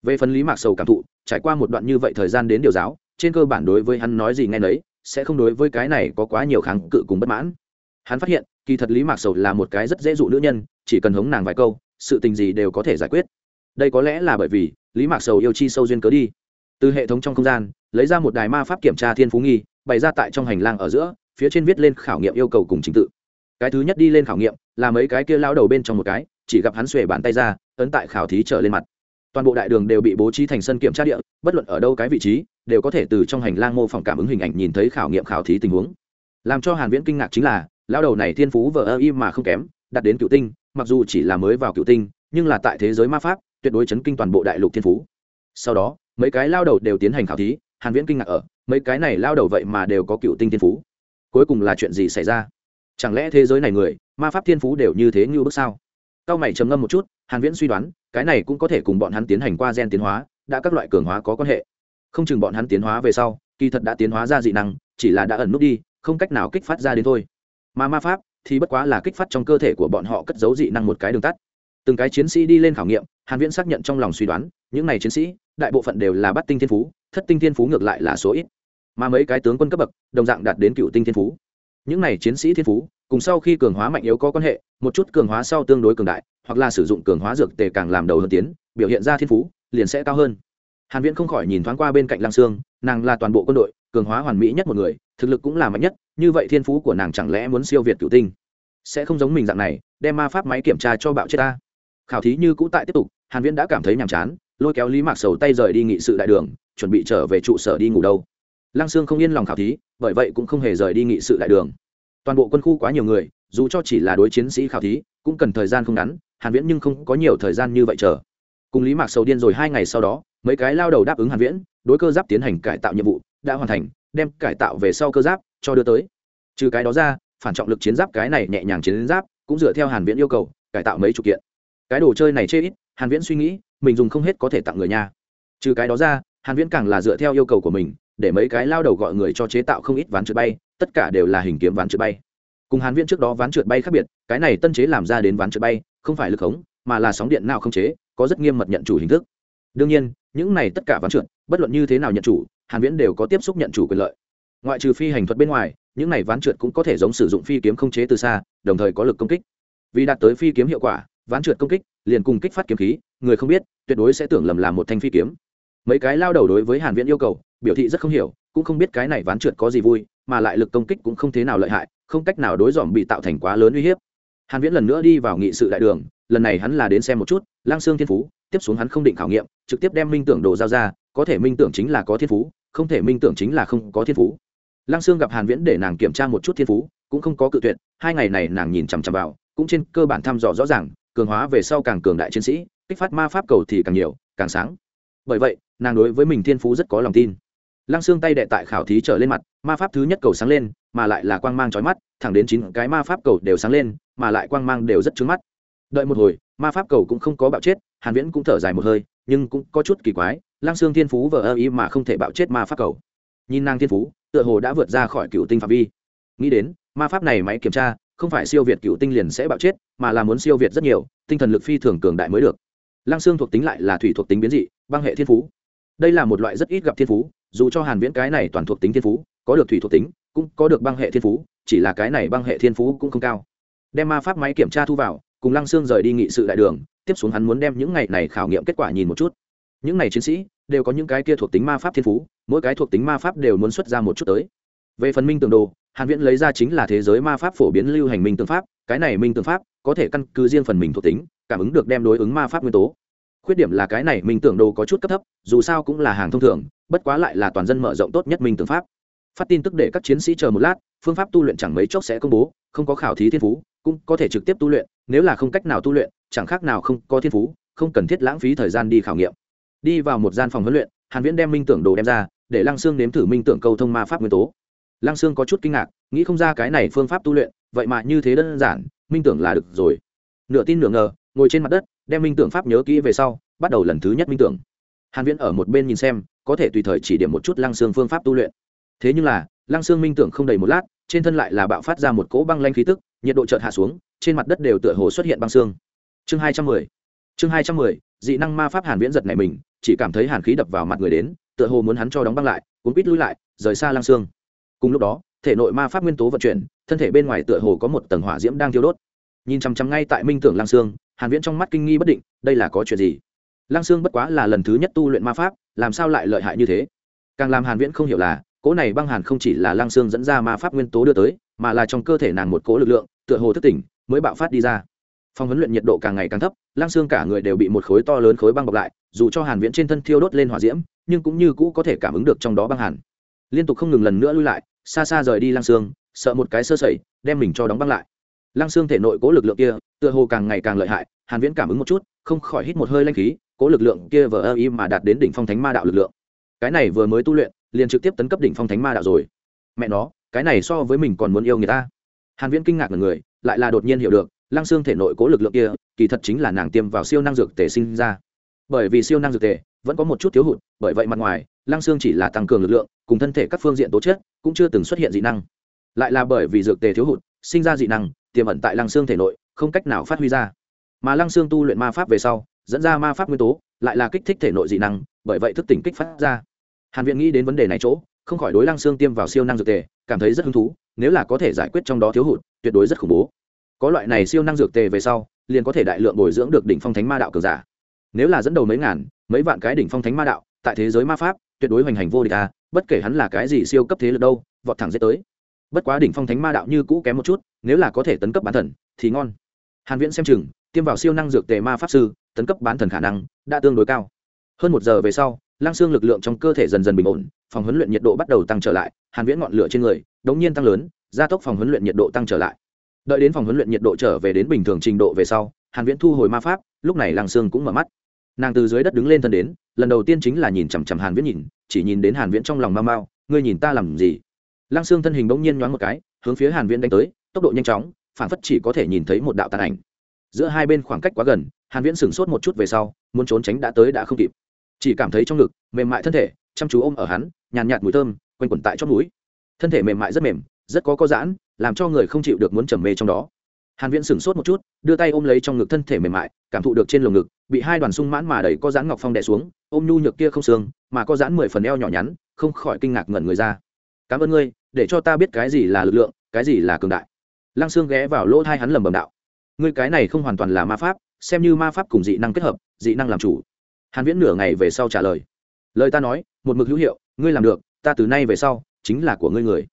Về phần lý mạc sầu cảm thụ, trải qua một đoạn như vậy thời gian đến điều giáo, trên cơ bản đối với hắn nói gì nghe nấy, sẽ không đối với cái này có quá nhiều kháng cự cùng bất mãn hắn phát hiện, kỳ thật lý mạc sầu là một cái rất dễ dụ nữ nhân, chỉ cần hống nàng vài câu, sự tình gì đều có thể giải quyết. Đây có lẽ là bởi vì, lý mạc sầu yêu chi sâu duyên cớ đi. Từ hệ thống trong không gian, lấy ra một đài ma pháp kiểm tra thiên phú nghi, bày ra tại trong hành lang ở giữa, phía trên viết lên khảo nghiệm yêu cầu cùng trình tự. Cái thứ nhất đi lên khảo nghiệm, là mấy cái kia lao đầu bên trong một cái, chỉ gặp hắn xuề bàn tay ra, ấn tại khảo thí trở lên mặt. Toàn bộ đại đường đều bị bố trí thành sân kiểm tra địa, bất luận ở đâu cái vị trí, đều có thể từ trong hành lang mô phỏng cảm ứng hình ảnh nhìn thấy khảo nghiệm khảo thí tình huống. Làm cho hàn viễn kinh ngạc chính là lao đầu này thiên phú vờ ơ im mà không kém đạt đến cựu tinh, mặc dù chỉ là mới vào cựu tinh, nhưng là tại thế giới ma pháp, tuyệt đối chấn kinh toàn bộ đại lục thiên phú. Sau đó, mấy cái lao đầu đều tiến hành khảo thí, hàn viễn kinh ngạc ở, mấy cái này lao đầu vậy mà đều có cựu tinh thiên phú. Cuối cùng là chuyện gì xảy ra? Chẳng lẽ thế giới này người, ma pháp thiên phú đều như thế như bước sao? Cao mày trầm ngâm một chút, hàn viễn suy đoán, cái này cũng có thể cùng bọn hắn tiến hành qua gen tiến hóa, đã các loại cường hóa có quan hệ. Không chừng bọn hắn tiến hóa về sau, kỳ thật đã tiến hóa ra dị năng, chỉ là đã ẩn nút đi, không cách nào kích phát ra đến thôi mà ma pháp thì bất quá là kích phát trong cơ thể của bọn họ cất giấu dị năng một cái đường tắt. Từng cái chiến sĩ đi lên khảo nghiệm, hàn viễn xác nhận trong lòng suy đoán, những này chiến sĩ, đại bộ phận đều là bắt tinh thiên phú, thất tinh thiên phú ngược lại là số ít. Mà mấy cái tướng quân cấp bậc, đồng dạng đạt đến cựu tinh thiên phú. Những này chiến sĩ thiên phú, cùng sau khi cường hóa mạnh yếu có quan hệ, một chút cường hóa sau tương đối cường đại, hoặc là sử dụng cường hóa dược tề càng làm đầu hơn tiến, biểu hiện ra thiên phú, liền sẽ cao hơn. Hàn viễn không khỏi nhìn thoáng qua bên cạnh lang sương, nàng là toàn bộ quân đội, cường hóa hoàn mỹ nhất một người, thực lực cũng là mạnh nhất như vậy thiên phú của nàng chẳng lẽ muốn siêu việt cựu tinh? Sẽ không giống mình dạng này, đem ma pháp máy kiểm tra cho bạo chết ta. Khảo thí như cũ tại tiếp tục, hàn viễn đã cảm thấy nhàm chán, lôi kéo lý mạc sầu tay rời đi nghị sự đại đường, chuẩn bị trở về trụ sở đi ngủ đâu. Lăng sương không yên lòng khảo thí, bởi vậy cũng không hề rời đi nghị sự đại đường. Toàn bộ quân khu quá nhiều người, dù cho chỉ là đối chiến sĩ khảo thí, cũng cần thời gian không ngắn, hàn viễn nhưng không có nhiều thời gian như vậy chờ. Cùng lý mạc sầu điên rồi hai ngày sau đó, mấy cái lao đầu đáp ứng hàn viễn, đối cơ giáp tiến hành cải tạo nhiệm vụ, đã hoàn thành, đem cải tạo về sau cơ giáp cho đưa tới. Trừ cái đó ra, phản trọng lực chiến giáp cái này nhẹ nhàng chiến giáp, cũng dựa theo hàn viễn yêu cầu, cải tạo mấy chục kiện. Cái đồ chơi này chê ít, hàn viễn suy nghĩ, mình dùng không hết có thể tặng người nha. Trừ cái đó ra, hàn viễn càng là dựa theo yêu cầu của mình, để mấy cái lao đầu gọi người cho chế tạo không ít ván trượt bay, tất cả đều là hình kiếm ván trượt bay. Cùng hàn viễn trước đó ván trượt bay khác biệt, cái này tân chế làm ra đến ván trượt bay, không phải lực khống mà là sóng điện nào không chế, có rất nghiêm mật nhận chủ hình thức. Đương nhiên, những này tất cả ván trượt, bất luận như thế nào nhận chủ, hàn viễn đều có tiếp xúc nhận chủ quyền lợi ngoại trừ phi hành thuật bên ngoài, những này ván trượt cũng có thể giống sử dụng phi kiếm không chế từ xa, đồng thời có lực công kích. Vì đạt tới phi kiếm hiệu quả, ván trượt công kích, liền cùng kích phát kiếm khí, người không biết, tuyệt đối sẽ tưởng lầm là một thanh phi kiếm. Mấy cái lao đầu đối với hàn viễn yêu cầu, biểu thị rất không hiểu, cũng không biết cái này ván trượt có gì vui, mà lại lực công kích cũng không thế nào lợi hại, không cách nào đối dòm bị tạo thành quá lớn uy hiếp. Hàn viễn lần nữa đi vào nghị sự đại đường, lần này hắn là đến xem một chút lang xương thiên phú, tiếp xuống hắn không định khảo nghiệm, trực tiếp đem minh tưởng đồ giao ra, có thể minh tưởng chính là có thiên phú, không thể minh tưởng chính là không có thiên phú lang xương gặp hàn viễn để nàng kiểm tra một chút thiên phú, cũng không có cự tuyệt, hai ngày này nàng nhìn chằm chằm vào, cũng trên cơ bản thăm dò rõ ràng, cường hóa về sau càng cường đại chiến sĩ, kích phát ma pháp cầu thì càng nhiều, càng sáng. Bởi vậy, nàng đối với mình thiên phú rất có lòng tin. Lăng xương tay đệ tại khảo thí trở lên mặt, ma pháp thứ nhất cầu sáng lên, mà lại là quang mang trói mắt, thẳng đến chín cái ma pháp cầu đều sáng lên, mà lại quang mang đều rất trướng mắt. Đợi một hồi, ma pháp cầu cũng không có bạo chết, hàn viễn cũng thở dài một hơi, nhưng cũng có chút kỳ quái, lăng xương thiên phú vờ ơ ý mà không thể bạo chết ma pháp cầu. Nhìn nàng thiên phú tựa hồ đã vượt ra khỏi cựu tinh phạm vi. Nghĩ đến, ma pháp này máy kiểm tra, không phải siêu việt cựu tinh liền sẽ bạo chết, mà là muốn siêu việt rất nhiều, tinh thần lực phi thường cường đại mới được. Lăng xương thuộc tính lại là thủy thuộc tính biến dị, băng hệ thiên phú. Đây là một loại rất ít gặp thiên phú, dù cho hàn viễn cái này toàn thuộc tính thiên phú, có được thủy thuộc tính, cũng có được băng hệ thiên phú, chỉ là cái này băng hệ thiên phú cũng không cao. Đem ma pháp máy kiểm tra thu vào, cùng lăng xương rời đi nghị sự đại đường, tiếp xuống hắn muốn đem những ngày này khảo nghiệm kết quả nhìn một chút những này chiến sĩ đều có những cái kia thuộc tính ma pháp thiên phú, mỗi cái thuộc tính ma pháp đều muốn xuất ra một chút tới. Về phần minh tường đồ, hàn viễn lấy ra chính là thế giới ma pháp phổ biến lưu hành minh tường pháp, cái này minh tường pháp có thể căn cứ riêng phần mình thuộc tính, cảm ứng được đem đối ứng ma pháp nguyên tố. Khuyết điểm là cái này minh tưởng đồ có chút cấp thấp, dù sao cũng là hàng thông thường, bất quá lại là toàn dân mở rộng tốt nhất minh tưởng pháp. Phát tin tức để các chiến sĩ chờ một lát, phương pháp tu luyện chẳng mấy chốc sẽ công bố, không có khảo thí thiên phú, cũng có thể trực tiếp tu luyện, nếu là không cách nào tu luyện, chẳng khác nào không có thiên phú, không cần thiết lãng phí thời gian đi khảo nghiệm đi vào một gian phòng huấn luyện, hàn viễn đem minh tưởng đồ đem ra, để lăng xương nếm thử minh tưởng câu thông ma pháp nguyên tố. Lăng sương có chút kinh ngạc, nghĩ không ra cái này phương pháp tu luyện, vậy mà như thế đơn giản, minh tưởng là được rồi. Nửa tin nửa ngờ, ngồi trên mặt đất, đem minh tưởng pháp nhớ kỹ về sau, bắt đầu lần thứ nhất minh tưởng. Hàn viễn ở một bên nhìn xem, có thể tùy thời chỉ điểm một chút lăng xương phương pháp tu luyện. Thế nhưng là, lăng xương minh tưởng không đầy một lát, trên thân lại là bạo phát ra một cỗ băng lanh khí tức, nhiệt độ chợt hạ xuống, trên mặt đất đều tựa hồ xuất hiện băng xương. Chương 210 chương 210 dị năng ma pháp hàn viễn giật này mình chỉ cảm thấy hàn khí đập vào mặt người đến, tựa hồ muốn hắn cho đóng băng lại, cuốn quít lui lại, rời xa Lang xương cùng lúc đó, thể nội ma pháp nguyên tố vận chuyển, thân thể bên ngoài tựa hồ có một tầng hỏa diễm đang thiêu đốt. Nhìn chằm chằm ngay tại minh tưởng Lang xương hàn viễn trong mắt kinh nghi bất định, đây là có chuyện gì? Lang xương bất quá là lần thứ nhất tu luyện ma pháp, làm sao lại lợi hại như thế? Càng làm hàn viễn không hiểu là, cỗ này băng hàn không chỉ là Lang xương dẫn ra ma pháp nguyên tố đưa tới, mà là trong cơ thể nàng một cỗ lực lượng, tựa hồ thức tỉnh, mới bạo phát đi ra phòng huấn luyện nhiệt độ càng ngày càng thấp lăng xương cả người đều bị một khối to lớn khối băng bọc lại, dù cho hàn viễn trên thân thiêu đốt lên hỏa diễm, nhưng cũng như cũ có thể cảm ứng được trong đó băng hàn. Liên tục không ngừng lần nữa lui lại, xa xa rời đi lăng xương sợ một cái sơ sẩy, đem mình cho đóng băng lại. Lăng xương thể nội cố lực lượng kia, tựa hồ càng ngày càng lợi hại, hàn viễn cảm ứng một chút, không khỏi hít một hơi lanh khí, cố lực lượng kia vờ ơ y mà đạt đến đỉnh phong thánh ma đạo lực lượng. Cái này vừa mới tu luyện, liền trực tiếp tấn cấp đỉnh phong thánh ma đạo rồi. Mẹ nó, cái này so với mình còn muốn yêu người ta. Hàn viễn kinh ngạc ngần người, lại là đột nhiên hiểu được lăng xương thể nội cố lực lượng kia, kỳ thật chính là nàng tiêm vào siêu năng dược tề sinh ra. Bởi vì siêu năng dược tề vẫn có một chút thiếu hụt, bởi vậy mặt ngoài, lăng xương chỉ là tăng cường lực lượng, cùng thân thể các phương diện tố chất cũng chưa từng xuất hiện dị năng. Lại là bởi vì dược tề thiếu hụt, sinh ra dị năng, tiềm ẩn tại lăng xương thể nội, không cách nào phát huy ra. Mà lăng xương tu luyện ma pháp về sau, dẫn ra ma pháp nguyên tố, lại là kích thích thể nội dị năng, bởi vậy thức tỉnh kích phát ra. Hàn viện nghĩ đến vấn đề này chỗ, không khỏi đối lăng xương tiêm vào siêu năng dược tề, cảm thấy rất hứng thú, nếu là có thể giải quyết trong đó thiếu hụt, tuyệt đối rất khủng bố có loại này siêu năng dược tề về sau, liền có thể đại lượng bồi dưỡng được đỉnh phong thánh ma đạo cường giả. Nếu là dẫn đầu mấy ngàn, mấy vạn cái đỉnh phong thánh ma đạo, tại thế giới ma pháp, tuyệt đối hoành hành vô địch a bất kể hắn là cái gì siêu cấp thế lực đâu, vọt thẳng dễ tới. Bất quá đỉnh phong thánh ma đạo như cũ kém một chút, nếu là có thể tấn cấp bán thần, thì ngon. Hàn viễn xem chừng, tiêm vào siêu năng dược tề ma pháp sư, tấn cấp bán thần khả năng đã tương đối cao. Hơn một giờ về sau lang xương lực lượng trong cơ thể dần dần bình ổn, phòng huấn luyện nhiệt độ bắt đầu tăng trở lại, hàn viễn ngọn lửa trên người đống nhiên tăng lớn, gia tốc phòng huấn luyện nhiệt độ tăng trở lại đợi đến phòng huấn luyện nhiệt độ trở về đến bình thường trình độ về sau, hàn viễn thu hồi ma pháp, lúc này lang xương cũng mở mắt. Nàng từ dưới đất đứng lên thân đến, lần đầu tiên chính là nhìn chằm chằm hàn viễn nhìn, chỉ nhìn đến hàn viễn trong lòng mau mau, ngươi nhìn ta làm gì? Lang xương thân hình bỗng nhiên nhoáng một cái, hướng phía hàn viễn đánh tới, tốc độ nhanh chóng, phản phất chỉ có thể nhìn thấy một đạo tàn ảnh. Giữa hai bên khoảng cách quá gần, hàn viễn sửng sốt một chút về sau, muốn trốn tránh đã tới đã không kịp. Chỉ cảm thấy trong ngực, mềm mại thân thể, chăm chú ôm ở hắn, nhàn nhạt mùi thơm, quanh quẩn tại chót mũi. Thân thể mềm mại rất mềm, rất có có giãn làm cho người không chịu được muốn trầm mê trong đó. Hàn viễn sửng sốt một chút, đưa tay ôm lấy trong ngực thân thể mềm mại, cảm thụ được trên lồng ngực, bị hai đoàn sung mãn mà đẩy có giãn ngọc phong đè xuống, ôm nhu nhược kia không xương, mà có giãn mười phần eo nhỏ nhắn, không khỏi kinh ngạc ngẩn người ra. Cảm ơn ngươi, để cho ta biết cái gì là lực lượng, cái gì là cường đại. Lăng xương ghé vào lỗ thai hắn lầm bầm đạo. Ngươi cái này không hoàn toàn là ma pháp, xem như ma pháp cùng dị năng kết hợp, dị năng làm chủ. Hàn viễn nửa ngày về sau trả lời. Lời ta nói, một mực hữu hiệu, ngươi làm được, ta từ nay về sau, chính là của ngươi người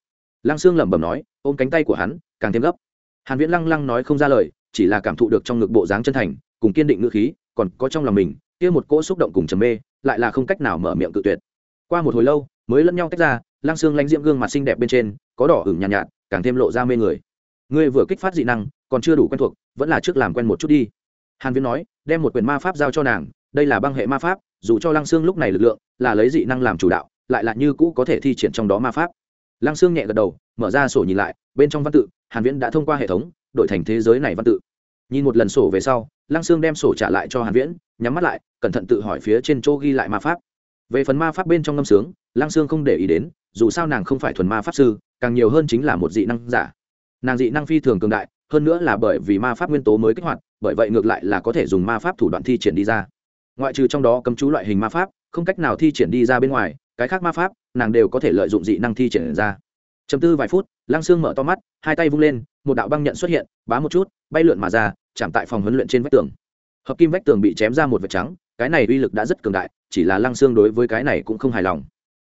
lăng xương lẩm bẩm nói ôm cánh tay của hắn càng thêm gấp. Hàn viễn lăng lăng nói không ra lời chỉ là cảm thụ được trong ngực bộ dáng chân thành cùng kiên định ngữ khí còn có trong lòng mình kia một cỗ xúc động cùng trầm mê lại là không cách nào mở miệng cự tuyệt. Qua một hồi lâu mới lẫn nhau tách ra lăng xương lánh diễm gương mặt xinh đẹp bên trên có đỏ ửng nhàn nhạt, nhạt càng thêm lộ ra mê người. Ngươi vừa kích phát dị năng còn chưa đủ quen thuộc vẫn là trước làm quen một chút đi. Hàn viễn nói đem một quyền ma pháp giao cho nàng đây là băng hệ ma pháp dù cho lăng xương lúc này lực lượng là lấy dị năng làm chủ đạo lại là như cũ có thể thi triển trong đó ma pháp lăng xương nhẹ gật đầu, mở ra sổ nhìn lại, bên trong văn tự, hàn viễn đã thông qua hệ thống, đổi thành thế giới này văn tự. Nhìn một lần sổ về sau, lăng xương đem sổ trả lại cho hàn viễn, nhắm mắt lại, cẩn thận tự hỏi phía trên chỗ ghi lại ma pháp. Về phần ma pháp bên trong ngâm sướng, lăng xương không để ý đến, dù sao nàng không phải thuần ma pháp sư, càng nhiều hơn chính là một dị năng giả. Nàng dị năng phi thường cường đại, hơn nữa là bởi vì ma pháp nguyên tố mới kích hoạt, bởi vậy ngược lại là có thể dùng ma pháp thủ đoạn thi triển đi ra. Ngoại trừ trong đó cấm chú loại hình ma pháp, không cách nào thi triển đi ra bên ngoài cái khác ma pháp, nàng đều có thể lợi dụng dị năng thi triển ra. Chầm tư vài phút, lăng sương mở to mắt, hai tay vung lên, một đạo băng nhận xuất hiện, bá một chút, bay lượn mà ra, chạm tại phòng huấn luyện trên vách tường. Hợp kim vách tường bị chém ra một vệt trắng, cái này uy lực đã rất cường đại, chỉ là lăng sương đối với cái này cũng không hài lòng.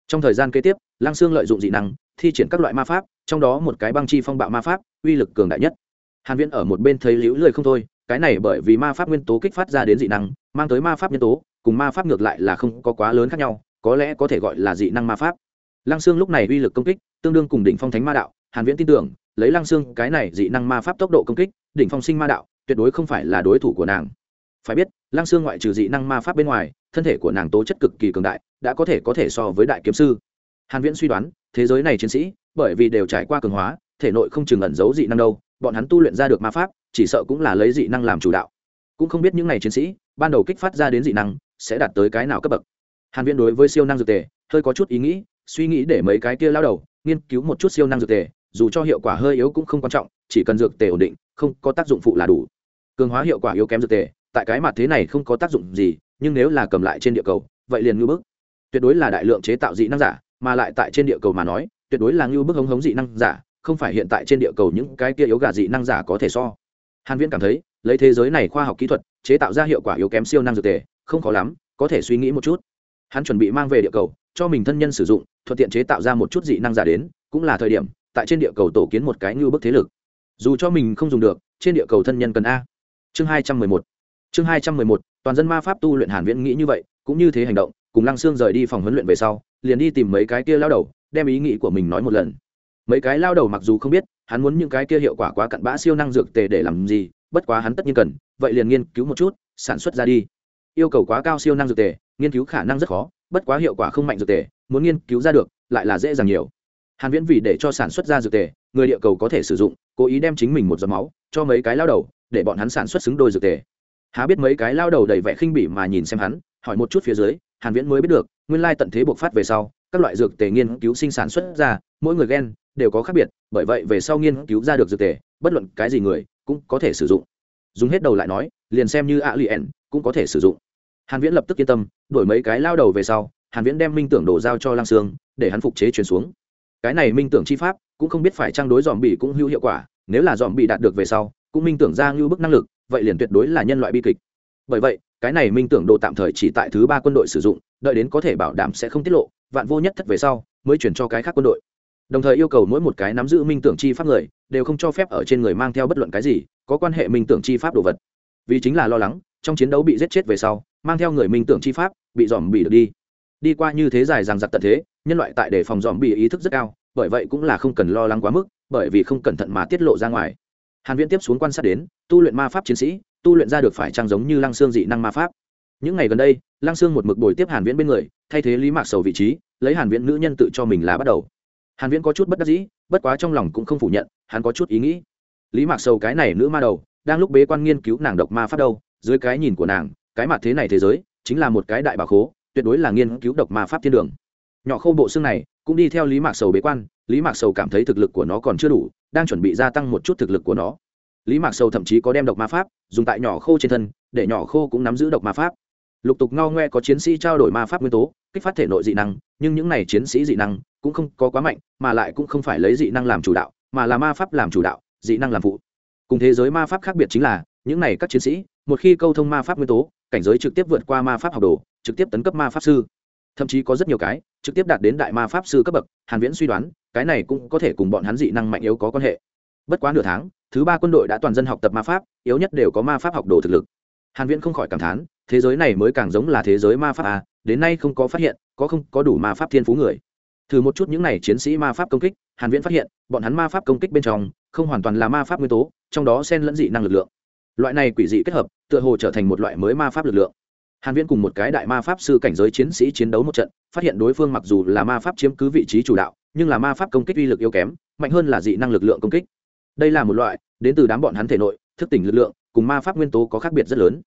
Trong thời gian kế tiếp, lăng sương lợi dụng dị năng, thi triển các loại ma pháp, trong đó một cái băng chi phong bạo ma pháp, uy lực cường đại nhất. Hàn viễn ở một bên thấy liễu lười không thôi, cái này bởi vì ma pháp nguyên tố kích phát ra đến dị năng, mang tới ma pháp nhân tố, cùng ma pháp ngược lại là không có quá lớn khác nhau có lẽ có thể gọi là dị năng ma pháp. Lăng xương lúc này uy lực công kích, tương đương cùng đỉnh phong thánh ma đạo, hàn viễn tin tưởng, lấy lăng xương cái này dị năng ma pháp tốc độ công kích, đỉnh phong sinh ma đạo, tuyệt đối không phải là đối thủ của nàng. Phải biết, lăng xương ngoại trừ dị năng ma pháp bên ngoài, thân thể của nàng tố chất cực kỳ cường đại, đã có thể có thể so với đại kiếm sư. Hàn viễn suy đoán, thế giới này chiến sĩ, bởi vì đều trải qua cường hóa, thể nội không chừng ẩn giấu dị năng đâu, bọn hắn tu luyện ra được ma pháp, chỉ sợ cũng là lấy dị năng làm chủ đạo. Cũng không biết những này chiến sĩ, ban đầu kích phát ra đến dị năng, sẽ đạt tới cái nào cấp bậc hàn viễn đối với siêu năng dược tề, hơi có chút ý nghĩ, suy nghĩ để mấy cái kia lao đầu nghiên cứu một chút siêu năng dược tề, dù cho hiệu quả hơi yếu cũng không quan trọng, chỉ cần dược tề ổn định, không có tác dụng phụ là đủ. Cường hóa hiệu quả yếu kém dược tề, tại cái mặt thế này không có tác dụng gì, nhưng nếu là cầm lại trên địa cầu, vậy liền ngưu bức. Tuyệt đối là đại lượng chế tạo dị năng giả, mà lại tại trên địa cầu mà nói, tuyệt đối là ngưu bức hống hống dị năng giả, không phải hiện tại trên địa cầu những cái kia yếu gà dị năng giả có thể so. Hàn viễn cảm thấy, lấy thế giới này khoa học kỹ thuật, chế tạo ra hiệu quả yếu kém siêu năng dược tề, không khó lắm, có thể suy nghĩ một chút hắn chuẩn bị mang về địa cầu, cho mình thân nhân sử dụng, thuận tiện chế tạo ra một chút dị năng giả đến, cũng là thời điểm, tại trên địa cầu tổ kiến một cái như bức thế lực. Dù cho mình không dùng được, trên địa cầu thân nhân cần a. Chương hai trăm mười một. Chương hai trăm mười một, toàn dân ma pháp tu luyện hàn viễn nghĩ như vậy, cũng như thế hành động, cùng lăng xương rời đi phòng huấn luyện về sau, liền đi tìm mấy cái kia lao đầu, đem ý nghĩ của mình nói một lần. Mấy cái lao đầu mặc dù không biết, hắn muốn những cái kia hiệu quả quá cặn bã siêu năng dược tề để làm gì, bất quá hắn tất nhiên cần, vậy liền nghiên cứu một chút, sản xuất ra đi. Yêu cầu quá cao siêu năng dược tề nghiên cứu khả năng rất khó, bất quá hiệu quả không mạnh dược tề, muốn nghiên cứu ra được, lại là dễ dàng nhiều. Hàn viễn vì để cho sản xuất ra dược tề, người địa cầu có thể sử dụng, cố ý đem chính mình một giọt máu, cho mấy cái lao đầu, để bọn hắn sản xuất xứng đôi dược tề. Há biết mấy cái lao đầu đầy vẻ khinh bỉ mà nhìn xem hắn, hỏi một chút phía dưới, hàn viễn mới biết được, nguyên lai tận thế buộc phát về sau, các loại dược tề nghiên cứu sinh sản xuất ra, mỗi người gen đều có khác biệt, bởi vậy về sau nghiên cứu ra được dược tề, bất luận cái gì người cũng có thể sử dụng. Dùng hết đầu lại nói, liền xem như a lien cũng có thể sử dụng hàn viễn lập tức yên tâm đổi mấy cái lao đầu về sau, hàn viễn đem minh tưởng đồ giao cho lang sương, để hắn phục chế truyền xuống. Cái này minh tưởng chi pháp, cũng không biết phải trang đối dòm bị cũng hữu hiệu quả, nếu là dòm bị đạt được về sau, cũng minh tưởng ra ngưu bức năng lực, vậy liền tuyệt đối là nhân loại bi kịch. Bởi vậy, cái này minh tưởng đồ tạm thời chỉ tại thứ ba quân đội sử dụng, đợi đến có thể bảo đảm sẽ không tiết lộ, vạn vô nhất thất về sau, mới chuyển cho cái khác quân đội. Đồng thời yêu cầu mỗi một cái nắm giữ minh tưởng chi pháp người, đều không cho phép ở trên người mang theo bất luận cái gì, có quan hệ minh tưởng chi pháp đồ vật. Vì chính là lo lắng trong chiến đấu bị giết chết về sau, mang theo người minh tưởng chi pháp, bị dòm bị được đi. Đi qua như thế dài rằng giặc tận thế, nhân loại tại đề phòng dòm bị ý thức rất cao, bởi vậy cũng là không cần lo lắng quá mức, bởi vì không cẩn thận mà tiết lộ ra ngoài. Hàn viễn tiếp xuống quan sát đến, tu luyện ma pháp chiến sĩ, tu luyện ra được phải trang giống như lăng xương dị năng ma pháp. Những ngày gần đây, lăng xương một mực bồi tiếp hàn viễn bên người, thay thế lý mạc sầu vị trí, lấy hàn viễn nữ nhân tự cho mình là bắt đầu. Hàn viễn có chút bất đắc dĩ, bất quá trong lòng cũng không phủ nhận, hắn có chút ý nghĩ. Lý mạc sầu cái này nữ ma đầu, đang lúc bế quan nghiên cứu nàng độc ma pháp đâu dưới cái nhìn của nàng, cái mặt thế này thế giới, chính là một cái đại bà khố, tuyệt đối là nghiên cứu độc ma pháp thiên đường. Nhỏ khâu bộ xương này, cũng đi theo lý mạc sầu bế quan, lý mạc sầu cảm thấy thực lực của nó còn chưa đủ, đang chuẩn bị gia tăng một chút thực lực của nó. Lý mạc sầu thậm chí có đem độc ma pháp, dùng tại nhỏ khô trên thân, để nhỏ khô cũng nắm giữ độc ma pháp. Lục tục ngao ngoe có chiến sĩ trao đổi ma pháp nguyên tố, kích phát thể nội dị năng, nhưng những này chiến sĩ dị năng cũng không có quá mạnh, mà lại cũng không phải lấy dị năng làm chủ đạo, mà là ma pháp làm chủ đạo, dị năng làm phụ. Cùng thế giới ma pháp khác biệt chính là, những này các chiến sĩ một khi câu thông ma pháp nguyên tố cảnh giới trực tiếp vượt qua ma pháp học đồ trực tiếp tấn cấp ma pháp sư thậm chí có rất nhiều cái trực tiếp đạt đến đại ma pháp sư cấp bậc hàn viễn suy đoán cái này cũng có thể cùng bọn hắn dị năng mạnh yếu có quan hệ bất quá nửa tháng thứ ba quân đội đã toàn dân học tập ma pháp yếu nhất đều có ma pháp học đồ thực lực hàn viễn không khỏi cảm thán thế giới này mới càng giống là thế giới ma pháp à đến nay không có phát hiện có không có đủ ma pháp thiên phú người thử một chút những này chiến sĩ ma pháp công kích hàn viễn phát hiện bọn hắn ma pháp công kích bên trong không hoàn toàn là ma pháp nguyên tố trong đó xen lẫn dị năng lực lượng loại này quỷ dị kết hợp, tựa hồ trở thành một loại mới ma pháp lực lượng. Hàn viễn cùng một cái đại ma pháp sư cảnh giới chiến sĩ chiến đấu một trận, phát hiện đối phương mặc dù là ma pháp chiếm cứ vị trí chủ đạo, nhưng là ma pháp công kích uy lực yếu kém, mạnh hơn là dị năng lực lượng công kích. Đây là một loại, đến từ đám bọn hắn thể nội, thức tỉnh lực lượng, cùng ma pháp nguyên tố có khác biệt rất lớn.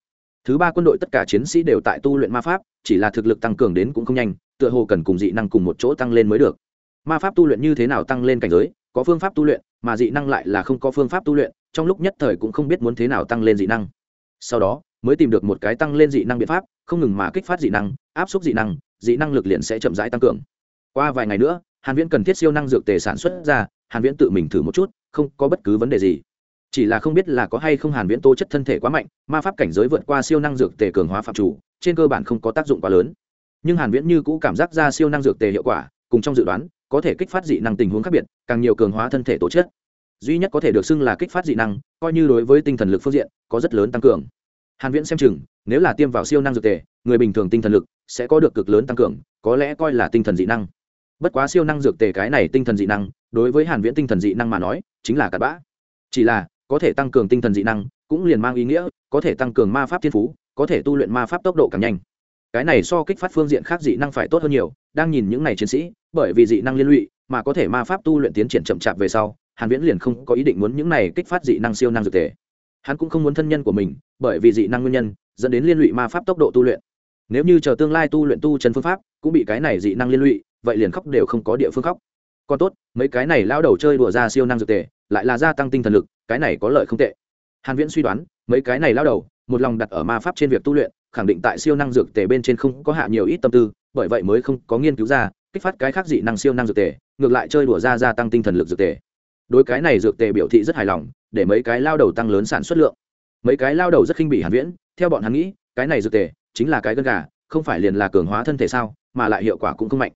Thứ ba quân đội tất cả chiến sĩ đều tại tu luyện ma pháp, chỉ là thực lực tăng cường đến cũng không nhanh, tựa hồ cần cùng dị năng cùng một chỗ tăng lên mới được. Ma pháp tu luyện như thế nào tăng lên cảnh giới, có phương pháp tu luyện, mà dị năng lại là không có phương pháp tu luyện trong lúc nhất thời cũng không biết muốn thế nào tăng lên dị năng. Sau đó, mới tìm được một cái tăng lên dị năng biện pháp, không ngừng mà kích phát dị năng, áp suất dị năng dị năng lực liền sẽ chậm rãi tăng cường. Qua vài ngày nữa, hàn viễn cần thiết siêu năng dược tề sản xuất ra, hàn viễn tự mình thử một chút, không có bất cứ vấn đề gì. Chỉ là không biết là có hay không hàn viễn tố chất thân thể quá mạnh, ma pháp cảnh giới vượt qua siêu năng dược tề cường hóa phạm chủ, trên cơ bản không có tác dụng quá lớn. Nhưng hàn viễn như cũ cảm giác ra siêu năng dược tề hiệu quả, cùng trong dự đoán, có thể kích phát dị năng tình huống khác biệt, càng nhiều cường hóa thân thể tố chất duy nhất có thể được xưng là kích phát dị năng, coi như đối với tinh thần lực phương diện, có rất lớn tăng cường. Hàn viễn xem chừng, nếu là tiêm vào siêu năng dược tề, người bình thường tinh thần lực sẽ có được cực lớn tăng cường, có lẽ coi là tinh thần dị năng. Bất quá siêu năng dược tề cái này tinh thần dị năng, đối với hàn viễn tinh thần dị năng mà nói, chính là cặn bã. Chỉ là, có thể tăng cường tinh thần dị năng, cũng liền mang ý nghĩa, có thể tăng cường ma pháp thiên phú, có thể tu luyện ma pháp tốc độ càng nhanh. Cái này so kích phát phương diện khác dị năng phải tốt hơn nhiều, đang nhìn những này chiến sĩ, bởi vì dị năng liên lụy, mà có thể ma pháp tu luyện tiến triển chậm chạp về sau hàn viễn liền không có ý định muốn những này kích phát dị năng siêu năng dược thể. Hắn cũng không muốn thân nhân của mình, bởi vì dị năng nguyên nhân, dẫn đến liên lụy ma pháp tốc độ tu luyện. Nếu như chờ tương lai tu luyện tu chân phương pháp, cũng bị cái này dị năng liên lụy, vậy liền khóc đều không có địa phương khóc. Còn tốt, mấy cái này lao đầu chơi đùa ra siêu năng dược tề lại là gia tăng tinh thần lực, cái này có lợi không tệ. Hàn viễn suy đoán, mấy cái này lao đầu, một lòng đặt ở ma pháp trên việc tu luyện, khẳng định tại siêu năng dược tề bên trên không có hạ nhiều ít tâm tư, bởi vậy mới không có nghiên cứu ra, kích phát cái khác dị năng siêu năng dược tề ngược lại chơi đùa ra gia tăng tinh thần lực dược tề đối cái này dược tề biểu thị rất hài lòng, để mấy cái lao đầu tăng lớn sản xuất lượng. Mấy cái lao đầu rất khinh bỉ hàn viễn, theo bọn hắn nghĩ, cái này dược tề chính là cái gân gà, không phải liền là cường hóa thân thể sao, mà lại hiệu quả cũng không mạnh.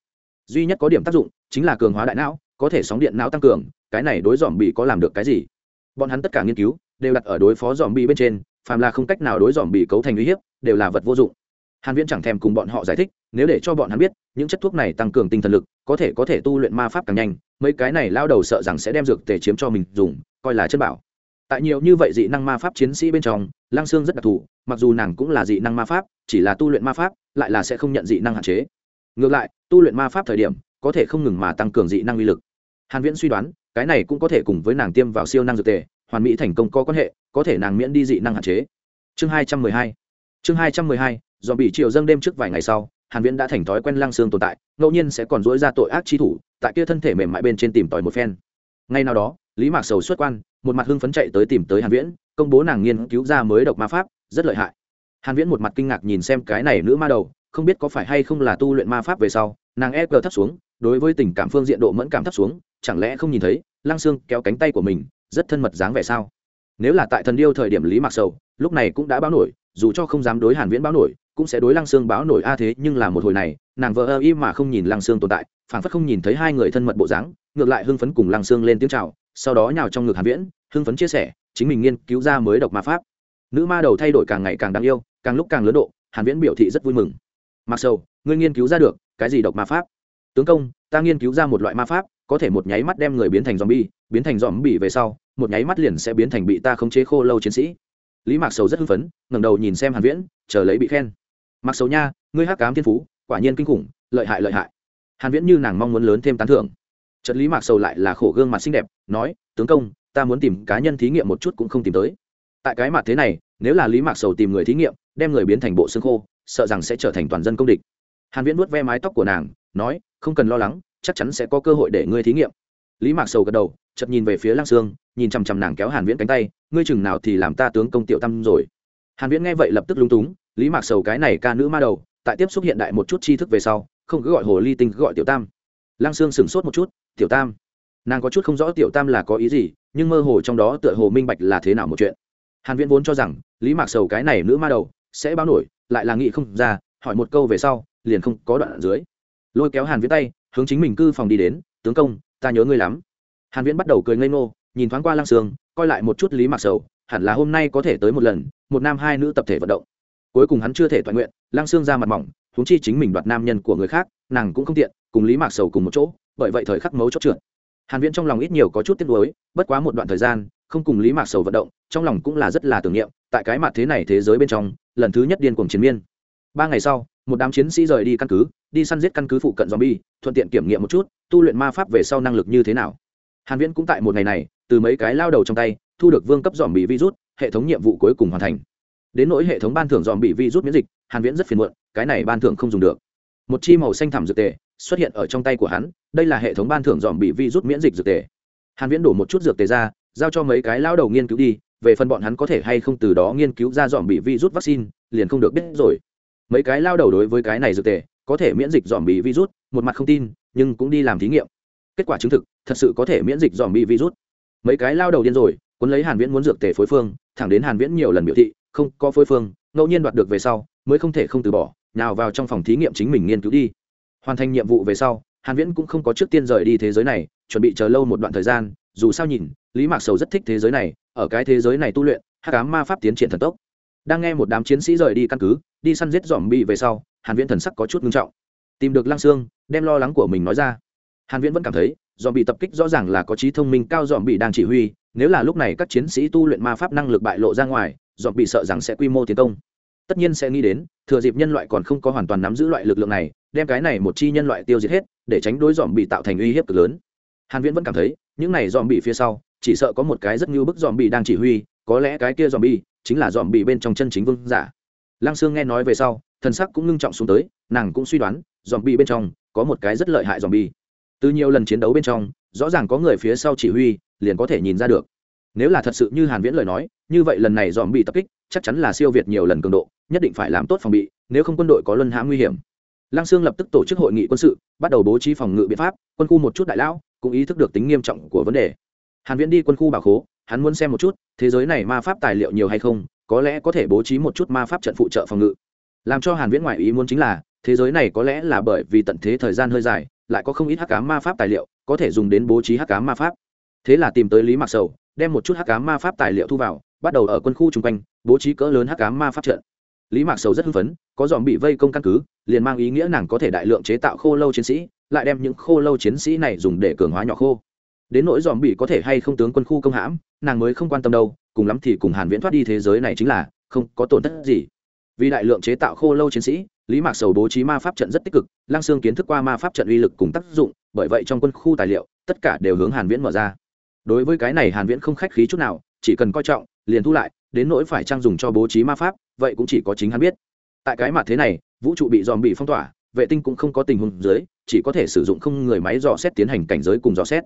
Duy nhất có điểm tác dụng chính là cường hóa đại não, có thể sóng điện não tăng cường, cái này đối dòm bị có làm được cái gì? Bọn hắn tất cả nghiên cứu đều đặt ở đối phó dòm bị bên trên, phàm là không cách nào đối dòm bị cấu thành uy hiếp, đều là vật vô dụng hàn viễn chẳng thèm cùng bọn họ giải thích, nếu để cho bọn hắn biết, những chất thuốc này tăng cường tinh thần lực, có thể có thể tu luyện ma pháp càng nhanh, mấy cái này lao đầu sợ rằng sẽ đem dược tề chiếm cho mình dùng, coi là chân bảo. Tại nhiều như vậy dị năng ma pháp chiến sĩ bên trong, lăng xương rất đặc thù, mặc dù nàng cũng là dị năng ma pháp, chỉ là tu luyện ma pháp, lại là sẽ không nhận dị năng hạn chế. Ngược lại, tu luyện ma pháp thời điểm, có thể không ngừng mà tăng cường dị năng uy lực. Hàn viễn suy đoán, cái này cũng có thể cùng với nàng tiêm vào siêu năng dược tề, hoàn mỹ thành công có quan hệ, có thể nàng miễn đi dị năng hạn chế. Chương 212 chương 212 do bị chiều dâng đêm trước vài ngày sau, hàn viễn đã thành thói quen lăng xương tồn tại, ngẫu nhiên sẽ còn dối ra tội ác chi thủ, tại kia thân thể mềm mại bên trên tìm tòi một phen. Ngay nào đó, lý mạc sầu xuất quan, một mặt hưng phấn chạy tới tìm tới hàn viễn, công bố nàng nghiên cứu ra mới độc ma pháp, rất lợi hại. Hàn viễn một mặt kinh ngạc nhìn xem cái này nữ ma đầu, không biết có phải hay không là tu luyện ma pháp về sau, nàng e thấp xuống, đối với tình cảm phương diện độ mẫn cảm thấp xuống, chẳng lẽ không nhìn thấy, lăng xương kéo cánh tay của mình, rất thân mật dáng vẻ sao? Nếu là tại thần điêu thời điểm lý mạc sầu, lúc này cũng đã báo nổi, dù cho không dám đối hàn viễn báo nổi cũng sẽ đối lăng xương báo nổi a à thế, nhưng là một hồi này, nàng vợ ơ y mà không nhìn lăng xương tồn tại, phảng phất không nhìn thấy hai người thân mật bộ dáng, ngược lại hưng phấn cùng lăng xương lên tiếng chào, sau đó nhào trong ngực hàn viễn, hưng phấn chia sẻ, chính mình nghiên cứu ra mới độc ma pháp. Nữ ma đầu thay đổi càng ngày càng đáng yêu, càng lúc càng lớn độ, hàn viễn biểu thị rất vui mừng. Mặc sầu, ngươi nghiên cứu ra được, cái gì độc ma pháp? Tướng công, ta nghiên cứu ra một loại ma pháp, có thể một nháy mắt đem người biến thành zombie, biến thành zombie về sau, một nháy mắt liền sẽ biến thành bị ta khống chế khô lâu chiến sĩ. Lý mạc sầu rất hưng phấn, ngẩng đầu nhìn xem hàn viễn, chờ lấy bị khen mặc sầu nha, ngươi hắc ám thiên phú, quả nhiên kinh khủng, lợi hại lợi hại. Hàn viễn như nàng mong muốn lớn thêm tán thưởng. Trật lý mạc sầu lại là khổ gương mặt xinh đẹp, nói, tướng công, ta muốn tìm cá nhân thí nghiệm một chút cũng không tìm tới. Tại cái mặt thế này, nếu là lý mạc sầu tìm người thí nghiệm, đem người biến thành bộ xương khô, sợ rằng sẽ trở thành toàn dân công địch. Hàn viễn vuốt ve mái tóc của nàng, nói, không cần lo lắng, chắc chắn sẽ có cơ hội để ngươi thí nghiệm. Lý mạc sầu gật đầu, chợt nhìn về phía lăng sương, nhìn chằm chằm nàng kéo hàn viễn cánh tay, ngươi chừng nào thì làm ta tướng công tiểu tâm rồi. Hàn viễn nghe vậy lập tức lúng túng lý mạc sầu cái này ca nữ ma đầu, tại tiếp xúc hiện đại một chút tri thức về sau, không cứ gọi hồ ly tinh cứ gọi tiểu tam. Lăng sương sửng sốt một chút, tiểu tam? Nàng có chút không rõ tiểu tam là có ý gì, nhưng mơ hồ trong đó tựa hồ minh bạch là thế nào một chuyện. Hàn viễn vốn cho rằng, lý mạc sầu cái này nữ ma đầu sẽ báo nổi, lại là nghị không ra, hỏi một câu về sau, liền không có đoạn ở dưới. Lôi kéo hàn viễn tay, hướng chính mình cư phòng đi đến, tướng công, ta nhớ ngươi lắm. Hàn viễn bắt đầu cười ngây ngô, nhìn thoáng qua lăng sương, coi lại một chút lý mạc sầu, hẳn là hôm nay có thể tới một lần, một nam hai nữ tập thể vận động cuối cùng hắn chưa thể toàn nguyện, lăng xương ra mặt mỏng, huống chi chính mình đoạt nam nhân của người khác, nàng cũng không tiện, cùng lý mạc sầu cùng một chỗ, bởi vậy thời khắc mấu chốt trượt. Hàn viễn trong lòng ít nhiều có chút tiếc nuối, bất quá một đoạn thời gian, không cùng lý mạc sầu vận động, trong lòng cũng là rất là tưởng niệm, tại cái mặt thế này thế giới bên trong, lần thứ nhất điên cuồng chiến miên. Ba ngày sau, một đám chiến sĩ rời đi căn cứ, đi săn giết căn cứ phụ cận zombie, thuận tiện kiểm nghiệm một chút, tu luyện ma pháp về sau năng lực như thế nào. Hàn viễn cũng tại một ngày này, từ mấy cái lao đầu trong tay, thu được vương cấp dòm bị virus, hệ thống nhiệm vụ cuối cùng hoàn thành đến nỗi hệ thống ban thưởng dòm bị vi rút miễn dịch, hàn viễn rất phiền muộn, cái này ban thưởng không dùng được. Một chi màu xanh thẳm dược tề xuất hiện ở trong tay của hắn, đây là hệ thống ban thưởng dòm bị vi rút miễn dịch dược tề. Hàn viễn đổ một chút dược tề ra, giao cho mấy cái lao đầu nghiên cứu đi, về phần bọn hắn có thể hay không từ đó nghiên cứu ra dòm bị vi rút vaccine, liền không được biết rồi. Mấy cái lao đầu đối với cái này dược tề, có thể miễn dịch dòm bị virus, một mặt không tin, nhưng cũng đi làm thí nghiệm. Kết quả chứng thực, thật sự có thể miễn dịch dòm bị virus. Mấy cái lao đầu điên rồi, cuốn lấy hàn viễn muốn dược tề phối phương, thẳng đến hàn viễn nhiều lần biểu thị không có phối phương, ngẫu nhiên đoạt được về sau, mới không thể không từ bỏ, nào vào trong phòng thí nghiệm chính mình nghiên cứu đi. Hoàn thành nhiệm vụ về sau, hàn viễn cũng không có trước tiên rời đi thế giới này, chuẩn bị chờ lâu một đoạn thời gian, dù sao nhìn, lý mạc sầu rất thích thế giới này, ở cái thế giới này tu luyện, hắc ám ma pháp tiến triển thần tốc. Đang nghe một đám chiến sĩ rời đi căn cứ, đi săn giết dòm bị về sau, hàn viễn thần sắc có chút ngưng trọng. Tìm được lăng xương đem lo lắng của mình nói ra. Hàn viễn vẫn cảm thấy dòm bị tập kích rõ ràng là có trí thông minh, cao dòm bị đang chỉ huy nếu là lúc này các chiến sĩ tu luyện ma pháp năng lực bại lộ ra ngoài dọn bị sợ rằng sẽ quy mô tiến công. Tất nhiên sẽ nghĩ đến, thừa dịp nhân loại còn không có hoàn toàn nắm giữ loại lực lượng này, đem cái này một chi nhân loại tiêu diệt hết, để tránh đối dòm bị tạo thành uy hiếp cực lớn. Hàn viễn vẫn cảm thấy, những này dòm bị phía sau, chỉ sợ có một cái rất như bức dòm bị đang chỉ huy, có lẽ cái kia dòm bị chính là dòm bị bên trong chân chính vương giả. Lăng sương nghe nói về sau, thần sắc cũng ngưng trọng xuống tới, nàng cũng suy đoán dòm bị bên trong có một cái rất lợi hại dòm bị. Từ nhiều lần chiến đấu bên trong, rõ ràng có người phía sau chỉ huy liền có thể nhìn ra được. Nếu là thật sự như hàn viễn lời nói, như vậy lần này dòm bị tập kích, chắc chắn là siêu việt nhiều lần cường độ, nhất định phải làm tốt phòng bị, nếu không quân đội có luân hãm nguy hiểm. Lăng sương lập tức tổ chức hội nghị quân sự, bắt đầu bố trí phòng ngự biện pháp, quân khu một chút đại lão, cũng ý thức được tính nghiêm trọng của vấn đề. Hàn viễn đi quân khu bảo khố, hắn muốn xem một chút, thế giới này ma pháp tài liệu nhiều hay không, có lẽ có thể bố trí một chút ma pháp trận phụ trợ phòng ngự. Làm cho hàn viễn ngoại ý muốn chính là, thế giới này có lẽ là bởi vì tận thế thời gian hơi dài, lại có không ít hắc ám ma pháp tài liệu, có thể dùng đến bố trí hắc ám ma pháp thế là tìm tới lý mạc sầu, đem một chút hắc ám ma pháp tài liệu thu vào, bắt đầu ở quân khu chung quanh, bố trí cỡ lớn hắc ám ma pháp trận. Lý mạc sầu rất hưng phấn, có dòm bị vây công căn cứ, liền mang ý nghĩa nàng có thể đại lượng chế tạo khô lâu chiến sĩ, lại đem những khô lâu chiến sĩ này dùng để cường hóa nhỏ khô. Đến nỗi dòm bị có thể hay không tướng quân khu công hãm, nàng mới không quan tâm đâu, cùng lắm thì cùng hàn viễn thoát đi thế giới này chính là, không có tổn thất gì. Vì đại lượng chế tạo khô lâu chiến sĩ, lý mạc sầu bố trí ma pháp trận rất tích cực, lăng xương kiến thức qua ma pháp trận uy lực cùng tác dụng, bởi vậy trong quân khu tài liệu, tất cả đều hướng hàn viễn mở ra đối với cái này hàn viễn không khách khí chút nào, chỉ cần coi trọng, liền thu lại, đến nỗi phải trang dùng cho bố trí ma pháp, vậy cũng chỉ có chính hắn biết. Tại cái mặt thế này, vũ trụ bị dòm bị phong tỏa, vệ tinh cũng không có tình huống dưới, chỉ có thể sử dụng không người máy dò xét tiến hành cảnh giới cùng dò xét.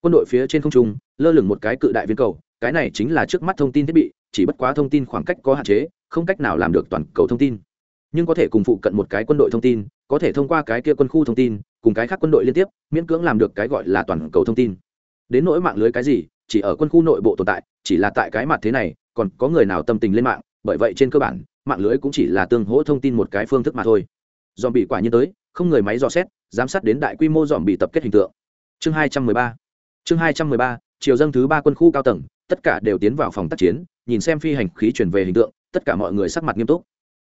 Quân đội phía trên không trung, lơ lửng một cái cự đại viên cầu, cái này chính là trước mắt thông tin thiết bị, chỉ bất quá thông tin khoảng cách có hạn chế, không cách nào làm được toàn cầu thông tin. Nhưng có thể cùng phụ cận một cái quân đội thông tin, có thể thông qua cái kia quân khu thông tin, cùng cái khác quân đội liên tiếp, miễn cưỡng làm được cái gọi là toàn cầu thông tin đến nỗi mạng lưới cái gì, chỉ ở quân khu nội bộ tồn tại, chỉ là tại cái mặt thế này, còn có người nào tâm tình lên mạng, bởi vậy trên cơ bản, mạng lưới cũng chỉ là tương hỗ thông tin một cái phương thức mà thôi. Dòm bị quả nhiên tới, không người máy dò xét, giám sát đến đại quy mô dòm bị tập kết hình tượng. Chương hai trăm mười ba. Chương hai trăm mười ba, chiều dâng thứ ba quân khu cao tầng, tất cả đều tiến vào phòng tác chiến, nhìn xem phi hành khí chuyển về hình tượng, tất cả mọi người sắc mặt nghiêm túc.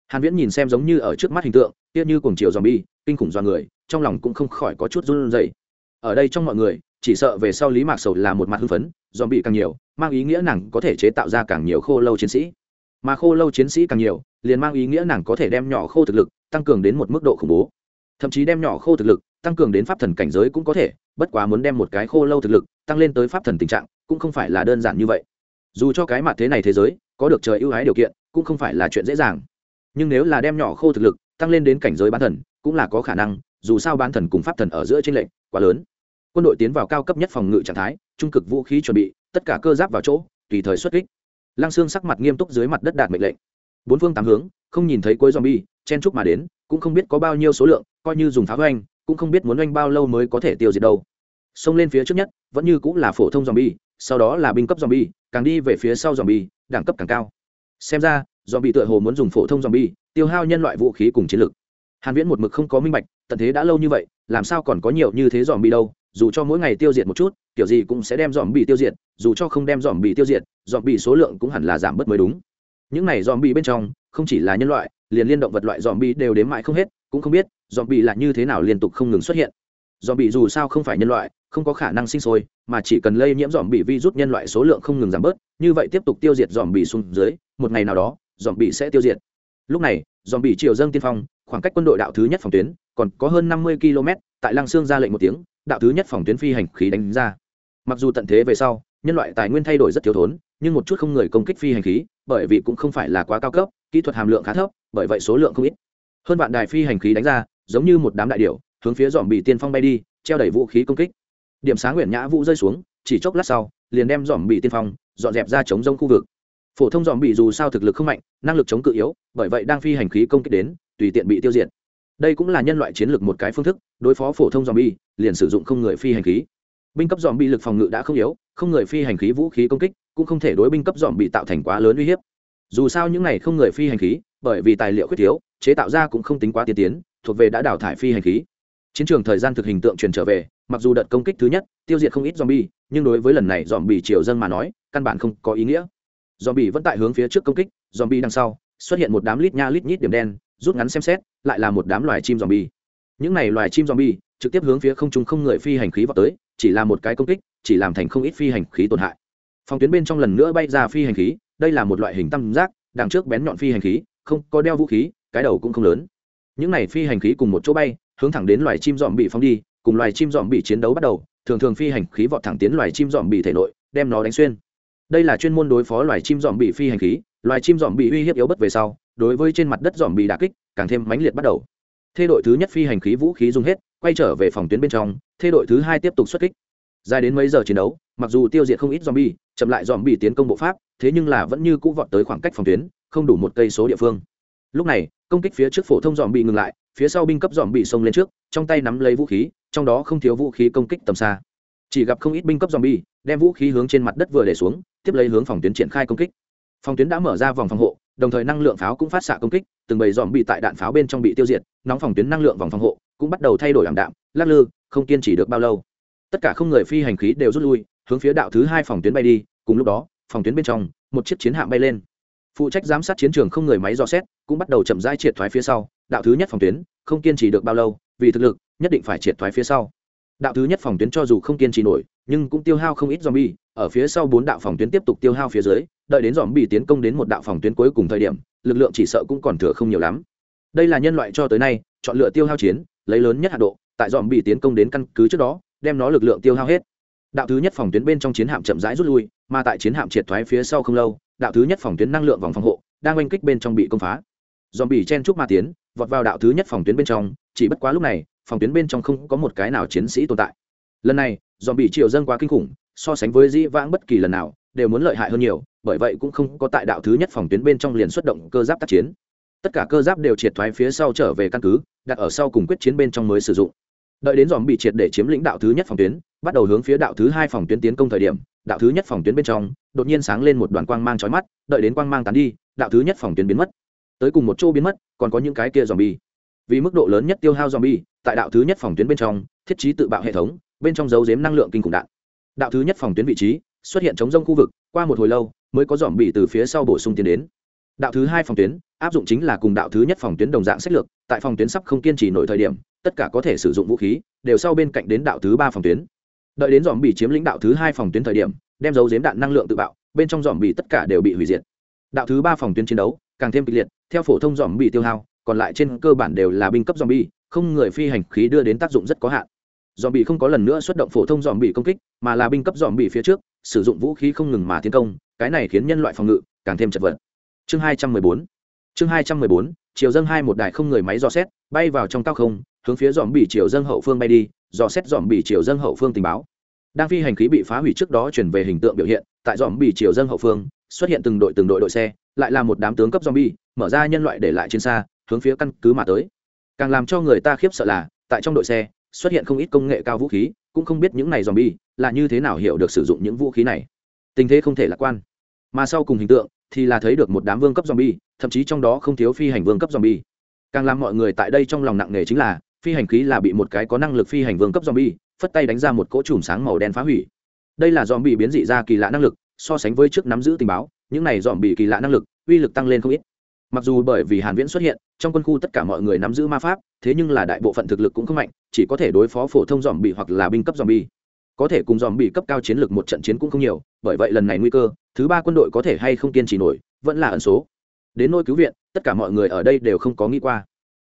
Hàn viễn nhìn xem giống như ở trước mắt hình tượng tiếc như cuồng chiều dòm bi kinh khủng do người, trong lòng cũng không khỏi có chút run rẩy. Ở đây trong mọi người chỉ sợ về sau lý mạc sầu là một mặt hưng phấn dòm bị càng nhiều, mang ý nghĩa nàng có thể chế tạo ra càng nhiều khô lâu chiến sĩ. Mà khô lâu chiến sĩ càng nhiều, liền mang ý nghĩa nàng có thể đem nhỏ khô thực lực tăng cường đến một mức độ khủng bố. Thậm chí đem nhỏ khô thực lực tăng cường đến pháp thần cảnh giới cũng có thể, bất quá muốn đem một cái khô lâu thực lực tăng lên tới pháp thần tình trạng cũng không phải là đơn giản như vậy. Dù cho cái mặt thế này thế giới có được trời ưu ái điều kiện, cũng không phải là chuyện dễ dàng. Nhưng nếu là đem nhỏ khô thực lực tăng lên đến cảnh giới bán thần, cũng là có khả năng, dù sao bán thần cùng pháp thần ở giữa tranh lệch quá lớn quân đội tiến vào cao cấp nhất phòng ngự trạng thái, trung cực vũ khí chuẩn bị, tất cả cơ giáp vào chỗ, tùy thời xuất kích. Lăng xương sắc mặt nghiêm túc dưới mặt đất đạt mệnh lệnh. Bốn phương tám hướng, không nhìn thấy cuối zombie, chen chúc mà đến, cũng không biết có bao nhiêu số lượng, coi như dùng pháo oanh, cũng không biết muốn oanh bao lâu mới có thể tiêu diệt đâu. Xông lên phía trước nhất, vẫn như cũng là phổ thông zombie, sau đó là binh cấp zombie, càng đi về phía sau zombie, đẳng cấp càng cao. Xem ra, zombie tựa hồ muốn dùng phổ thông zombie, tiêu hao nhân loại vũ khí cùng chiến lực. Hàn viễn một mực không có minh bạch, tận thế đã lâu như vậy, làm sao còn có nhiều như thế zombie đâu? Dù cho mỗi ngày tiêu diệt một chút, kiểu gì cũng sẽ đem dòm bị tiêu diệt, dù cho không đem dòm bị tiêu diệt dòm bị số lượng cũng hẳn là giảm bớt mới đúng. Những này dòm bị bên trong, không chỉ là nhân loại, liền liên động vật loại dòm bị đều đếm mãi không hết, cũng không biết dòm bị là như thế nào liên tục không ngừng xuất hiện. Dòm bị dù sao không phải nhân loại, không có khả năng sinh sôi, mà chỉ cần lây nhiễm dòm bị virus nhân loại số lượng không ngừng giảm bớt, như vậy tiếp tục tiêu diệt dòm bị xuống dưới, một ngày nào đó dòm bị sẽ tiêu diệt. Lúc này dòm bị triều dâng tiên phong, khoảng cách quân đội đạo thứ nhất phòng tuyến còn có hơn năm mươi km tại lăng sương ra lệnh một tiếng đạo thứ nhất phòng tuyến phi hành khí đánh ra. Mặc dù tận thế về sau, nhân loại tài nguyên thay đổi rất thiếu thốn, nhưng một chút không người công kích phi hành khí, bởi vì cũng không phải là quá cao cấp, kỹ thuật hàm lượng khá thấp, bởi vậy số lượng không ít. Hơn vạn đài phi hành khí đánh ra, giống như một đám đại điệu hướng phía dòm bị tiên phong bay đi, treo đẩy vũ khí công kích. Điểm sáng nguyện nhã vũ rơi xuống, chỉ chốc lát sau, liền đem dòm bị tiên phong dọn dẹp ra chống rông khu vực. Phổ thông dòm bị dù sao thực lực không mạnh, năng lực chống cự yếu, bởi vậy đang phi hành khí công kích đến, tùy tiện bị tiêu diệt đây cũng là nhân loại chiến lược một cái phương thức, đối phó phổ thông dòm bi liền sử dụng không người phi hành khí. Binh cấp dòm bị lực phòng ngự đã không yếu, không người phi hành khí vũ khí công kích cũng không thể đối binh cấp dòm bị tạo thành quá lớn uy hiếp. Dù sao những này không người phi hành khí, bởi vì tài liệu khuyết thiếu, chế tạo ra cũng không tính quá tiên tiến, thuộc về đã đào thải phi hành khí. Chiến trường thời gian thực hình tượng truyền trở về, mặc dù đợt công kích thứ nhất, tiêu diệt không ít zombie, nhưng đối với lần này dòm bị triều dân mà nói, căn bản không có ý nghĩa. Dòm bị vẫn tại hướng phía trước công kích dòm bị đằng sau, xuất hiện một đám lít nha lít nhít điểm đen rút ngắn xem xét, lại là một đám loài chim dòm bi những này loài chim dòm bi trực tiếp hướng phía không trung không người phi hành khí vào tới, chỉ là một cái công kích, chỉ làm thành không ít phi hành khí tổn hại. Phòng tuyến bên trong lần nữa bay ra phi hành khí, đây là một loại hình tam giác, đằng trước bén nhọn phi hành khí, không có đeo vũ khí, cái đầu cũng không lớn. Những này phi hành khí cùng một chỗ bay, hướng thẳng đến loài chim dòm bị phóng đi, cùng loài chim dòm bị chiến đấu bắt đầu, thường thường phi hành khí vọt thẳng tiến loài chim dòm bị thể nội, đem nó đánh xuyên. Đây là chuyên môn đối phó loài chim dòm bị phi hành khí, loài chim dòm bị uy hiếp yếu bất về sau đối với trên mặt đất dòm bị đà kích, càng thêm mãnh liệt bắt đầu. Thê đội thứ nhất phi hành khí vũ khí dùng hết, quay trở về phòng tuyến bên trong, thê đội thứ hai tiếp tục xuất kích. Dài đến mấy giờ chiến đấu, mặc dù tiêu diệt không ít dòm bi chậm lại dòm bị tiến công bộ pháp, thế nhưng là vẫn như cũ vọt tới khoảng cách phòng tuyến, không đủ một cây số địa phương. Lúc này, công kích phía trước phổ thông dòm bị ngừng lại, phía sau binh cấp dòm bị xông lên trước, trong tay nắm lấy vũ khí, trong đó không thiếu vũ khí công kích tầm xa. Chỉ gặp không ít binh cấp dòm bị, đem vũ khí hướng trên mặt đất vừa để xuống, tiếp lấy hướng phòng tuyến triển khai công kích. Phòng tuyến đã mở ra vòng phòng hộ đồng thời năng lượng pháo cũng phát xạ công kích, từng bầy dòm bị tại đạn pháo bên trong bị tiêu diệt, nóng phòng tuyến năng lượng vòng phòng hộ cũng bắt đầu thay đổi ảm đạm, lắc lư, không kiên trì được bao lâu. Tất cả không người phi hành khí đều rút lui, hướng phía đạo thứ hai phòng tuyến bay đi, cùng lúc đó, phòng tuyến bên trong, một chiếc chiến hạm bay lên. Phụ trách giám sát chiến trường không người máy dò xét cũng bắt đầu chậm rãi triệt thoái phía sau, đạo thứ nhất phòng tuyến, không kiên trì được bao lâu, vì thực lực, nhất định phải triệt thoái phía sau. Đạo thứ nhất phòng tuyến cho dù không kiên trì nổi, nhưng cũng tiêu hao không ít zombie ở phía sau bốn đạo phòng tuyến tiếp tục tiêu hao phía dưới, đợi đến zombie tiến công đến một đạo phòng tuyến cuối cùng thời điểm, lực lượng chỉ sợ cũng còn thừa không nhiều lắm. Đây là nhân loại cho tới nay, chọn lựa tiêu hao chiến, lấy lớn nhất hạ độ, tại zombie tiến công đến căn cứ trước đó, đem nó lực lượng tiêu hao hết. Đạo thứ nhất phòng tuyến bên trong chiến hạm chậm rãi rút lui, mà tại chiến hạm triệt thoái phía sau không lâu, đạo thứ nhất phòng tuyến năng lượng vòng phòng hộ, đang oanh kích bên trong bị công phá. Dòm bỉ chen trúc ma tiến, vọt vào đạo thứ nhất phòng tuyến bên trong, chỉ bất quá lúc này, phòng tuyến bên trong không có một cái nào chiến sĩ tồn tại. Lần này, dòm bỉ triều dân quá kinh khủng so sánh với dĩ vãng bất kỳ lần nào, đều muốn lợi hại hơn nhiều, bởi vậy cũng không có tại đạo thứ nhất phòng tuyến bên trong liền xuất động cơ giáp tác chiến. Tất cả cơ giáp đều triệt thoái phía sau trở về căn cứ, đặt ở sau cùng quyết chiến bên trong mới sử dụng. Đợi đến dòm bị triệt để chiếm lĩnh đạo thứ nhất phòng tuyến, bắt đầu hướng phía đạo thứ hai phòng tuyến tiến công thời điểm, đạo thứ nhất phòng tuyến bên trong, đột nhiên sáng lên một đoàn quang mang chói mắt, đợi đến quang mang tán đi, đạo thứ nhất phòng tuyến biến mất. Tới cùng một chỗ biến mất, còn có những cái kia dòm bi vì mức độ lớn nhất tiêu hao dòm bi tại đạo thứ nhất phòng tuyến bên trong, thiết trí tự bạo hệ thống, bên trong giấu giếm năng lượng kinh khủng đạn đạo thứ nhất phòng tuyến vị trí, xuất hiện chống rông khu vực, qua một hồi lâu, mới có dòm bị từ phía sau bổ sung tiến đến. Đạo thứ hai phòng tuyến, áp dụng chính là cùng đạo thứ nhất phòng tuyến đồng dạng sách lược, tại phòng tuyến sắp không kiên trì nổi thời điểm, tất cả có thể sử dụng vũ khí, đều sau bên cạnh đến đạo thứ ba phòng tuyến. Đợi đến dòm bị chiếm lĩnh đạo thứ hai phòng tuyến thời điểm, đem dấu giếm đạn năng lượng tự bạo, bên trong dòm bị tất cả đều bị hủy diệt. Đạo thứ ba phòng tuyến chiến đấu, càng thêm kịch liệt, theo phổ thông dòm bị tiêu hao, còn lại trên cơ bản đều là binh cấp dòm bi không người phi hành khí đưa đến tác dụng rất có hạn dòm bị không có lần nữa xuất động phổ thông dòm bị công kích, mà là binh cấp dòm bị phía trước, sử dụng vũ khí không ngừng mà tiến công, cái này khiến nhân loại phòng ngự càng thêm chật vật. Chương hai trăm mười bốn. Chương hai trăm mười bốn chiều dâng hai một đài không người máy dò xét, bay vào trong cao không, hướng phía dòm bị chiều dâng hậu phương bay đi, dò xét dòm bị chiều dâng hậu phương tình báo. Đang phi hành khí bị phá hủy trước đó chuyển về hình tượng biểu hiện, tại dòm bị chiều dâng hậu phương, xuất hiện từng đội từng đội đội xe, lại là một đám tướng cấp zombie, mở ra nhân loại để lại trên xa, hướng phía căn cứ mà tới. Càng làm cho người ta khiếp sợ là, tại trong đội xe xuất hiện không ít công nghệ cao vũ khí, cũng không biết những này zombie là như thế nào hiểu được sử dụng những vũ khí này. Tình thế không thể lạc quan. Mà sau cùng hình tượng thì là thấy được một đám vương cấp zombie, thậm chí trong đó không thiếu phi hành vương cấp zombie. Càng làm mọi người tại đây trong lòng nặng nề chính là, phi hành khí là bị một cái có năng lực phi hành vương cấp zombie, phất tay đánh ra một cỗ chùm sáng màu đen phá hủy. Đây là zombie biến dị ra kỳ lạ năng lực, so sánh với trước nắm giữ tình báo, những này zombie kỳ lạ năng lực, uy lực tăng lên không ít mặc dù bởi vì hàn viễn xuất hiện, trong quân khu tất cả mọi người nắm giữ ma pháp, thế nhưng là đại bộ phận thực lực cũng không mạnh, chỉ có thể đối phó phổ thông dòm bị hoặc là binh cấp dòm bi có thể cùng dòm bị cấp cao chiến lược một trận chiến cũng không nhiều, bởi vậy lần này nguy cơ, thứ ba quân đội có thể hay không kiên trì nổi, vẫn là ẩn số. Đến nơi cứu viện, tất cả mọi người ở đây đều không có nghĩ qua.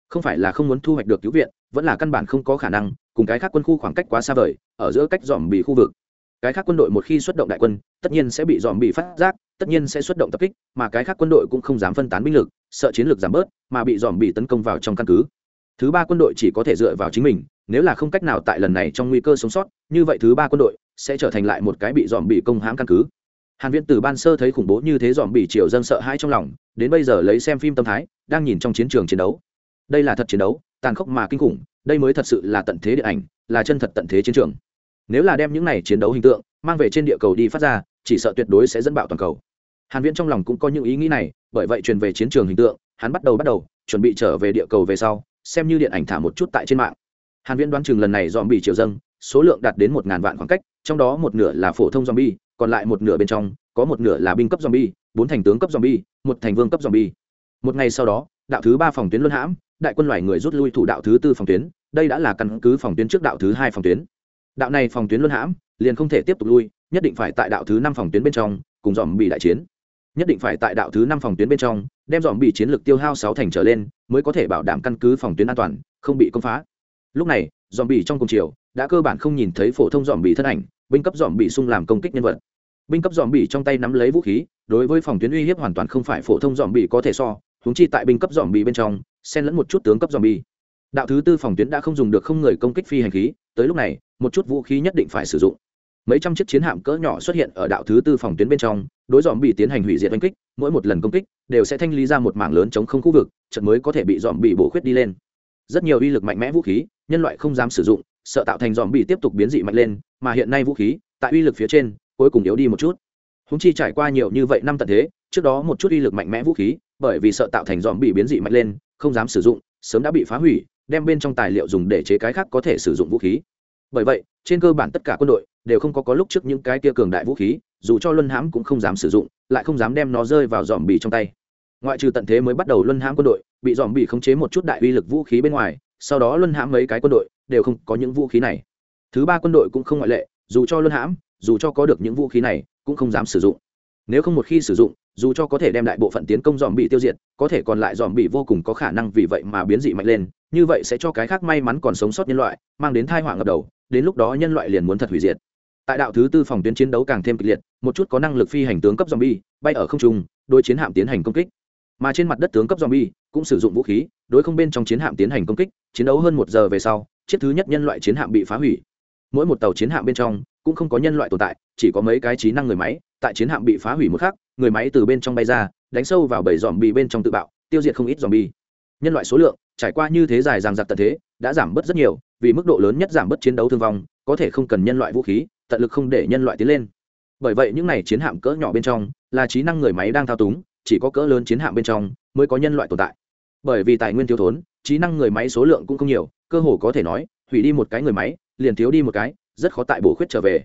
Không phải là không muốn thu hoạch được cứu viện, vẫn là căn bản không có khả năng, cùng cái khác quân khu khoảng cách quá xa vời, ở giữa cách dòm bị khu vực cái khác quân đội một khi xuất động đại quân, tất nhiên sẽ bị dòm bị phát giác, tất nhiên sẽ xuất động tập kích, mà cái khác quân đội cũng không dám phân tán binh lực, sợ chiến lược giảm bớt, mà bị dòm bị tấn công vào trong căn cứ. Thứ ba quân đội chỉ có thể dựa vào chính mình, nếu là không cách nào tại lần này trong nguy cơ sống sót, như vậy thứ ba quân đội sẽ trở thành lại một cái bị dòm bị công hãm căn cứ. Hàn viễn từ ban sơ thấy khủng bố như thế dòm bị triều dân sợ hãi trong lòng, đến bây giờ lấy xem phim tâm thái, đang nhìn trong chiến trường chiến đấu. Đây là thật chiến đấu, tàn khốc mà kinh khủng, đây mới thật sự là tận thế điện ảnh, là chân thật tận thế chiến trường nếu là đem những này chiến đấu hình tượng mang về trên địa cầu đi phát ra, chỉ sợ tuyệt đối sẽ dẫn bạo toàn cầu. Hàn viễn trong lòng cũng có những ý nghĩ này, bởi vậy truyền về chiến trường hình tượng, hắn bắt đầu bắt đầu chuẩn bị trở về địa cầu về sau, xem như điện ảnh thả một chút tại trên mạng. Hàn viễn đoán chừng lần này dòm bị triều dâng, số lượng đạt đến một ngàn vạn khoảng cách, trong đó một nửa là phổ thông zombie, còn lại một nửa bên trong, có một nửa là binh cấp zombie, bốn thành tướng cấp zombie, một thành vương cấp zombie. Một ngày sau đó, đạo thứ ba phòng tuyến luân hãm, đại quân loài người rút lui thủ đạo thứ tư phòng tuyến, đây đã là căn cứ phòng tuyến trước đạo thứ hai phòng tuyến đạo này phòng tuyến luân hãm, liền không thể tiếp tục lui, nhất định phải tại đạo thứ năm phòng tuyến bên trong, cùng dòm bị đại chiến. Nhất định phải tại đạo thứ năm phòng tuyến bên trong, đem dòm bị chiến lược tiêu hao sáu thành trở lên, mới có thể bảo đảm căn cứ phòng tuyến an toàn, không bị công phá. Lúc này dòm bị trong cùng chiều, đã cơ bản không nhìn thấy phổ thông dòm bị thân ảnh, binh cấp dòm bị sung làm công kích nhân vật. Binh cấp dòm bị trong tay nắm lấy vũ khí, đối với phòng tuyến uy hiếp hoàn toàn không phải phổ thông dòm bị có thể so húng chi tại binh cấp dòm bị bên trong, xen lẫn một chút tướng cấp dòm bị đạo thứ tư phòng tuyến đã không dùng được không người công kích phi hành khí tới lúc này, một chút vũ khí nhất định phải sử dụng. Mấy trăm chiếc chiến hạm cỡ nhỏ xuất hiện ở đạo thứ tư phòng tuyến bên trong, đối dòm bị tiến hành hủy diệt oanh kích, mỗi một lần công kích đều sẽ thanh lý ra một mảng lớn chống không khu vực trận mới có thể bị dòm bị bổ khuyết đi lên. Rất nhiều uy lực mạnh mẽ vũ khí, nhân loại không dám sử dụng, sợ tạo thành dòm bị tiếp tục biến dị mạnh lên, mà hiện nay vũ khí, tại uy lực phía trên, cuối cùng yếu đi một chút. Húng chi trải qua nhiều như vậy năm tận thế, trước đó một chút uy lực mạnh mẽ vũ khí, bởi vì sợ tạo thành dòm bị biến dị mạnh lên, không dám sử dụng, sớm đã bị phá hủy đem bên trong tài liệu dùng để chế cái khác có thể sử dụng vũ khí. Bởi vậy, trên cơ bản tất cả quân đội đều không có có lúc trước những cái kia cường đại vũ khí, dù cho luân hãm cũng không dám sử dụng, lại không dám đem nó rơi vào dòm bì trong tay. Ngoại trừ tận thế mới bắt đầu luân hãm quân đội bị dòm bì khống chế một chút đại uy lực vũ khí bên ngoài, sau đó luân hãm mấy cái quân đội đều không có những vũ khí này. Thứ ba quân đội cũng không ngoại lệ, dù cho luân hãm, dù cho có được những vũ khí này, cũng không dám sử dụng. Nếu không một khi sử dụng, dù cho có thể đem lại bộ phận tiến công dòm bị tiêu diệt, có thể còn lại dòm bị vô cùng có khả năng vì vậy mà biến dị mạnh lên như vậy sẽ cho cái khác may mắn còn sống sót nhân loại, mang đến thai họa ngập đầu, đến lúc đó nhân loại liền muốn thật hủy diệt. Tại đạo thứ tư phòng tuyến chiến đấu càng thêm kịch liệt, một chút có năng lực phi hành tướng cấp zombie, bay ở không trung đôi chiến hạm tiến hành công kích. Mà trên mặt đất tướng cấp zombie cũng sử dụng vũ khí, đối không bên trong chiến hạm tiến hành công kích, chiến đấu hơn một giờ về sau, chiếc thứ nhất nhân loại chiến hạm bị phá hủy. Mỗi một tàu chiến hạm bên trong cũng không có nhân loại tồn tại, chỉ có mấy cái trí năng người máy, tại chiến hạm bị phá hủy một khắc, người máy từ bên trong bay ra, đánh sâu vào bảy dòm bị bên trong tự bạo, tiêu diệt không ít dòm bi nhân loại số lượng trải qua như thế dài ràng giặc tận thế, đã giảm bớt rất nhiều, vì mức độ lớn nhất giảm bớt chiến đấu thương vong, có thể không cần nhân loại vũ khí, tận lực không để nhân loại tiến lên. Bởi vậy những này chiến hạm cỡ nhỏ bên trong, là trí năng người máy đang thao túng, chỉ có cỡ lớn chiến hạm bên trong mới có nhân loại tồn tại. Bởi vì tài nguyên thiếu thốn, trí năng người máy số lượng cũng không nhiều, cơ hồ có thể nói, hủy đi một cái người máy, liền thiếu đi một cái, rất khó tại bổ khuyết trở về.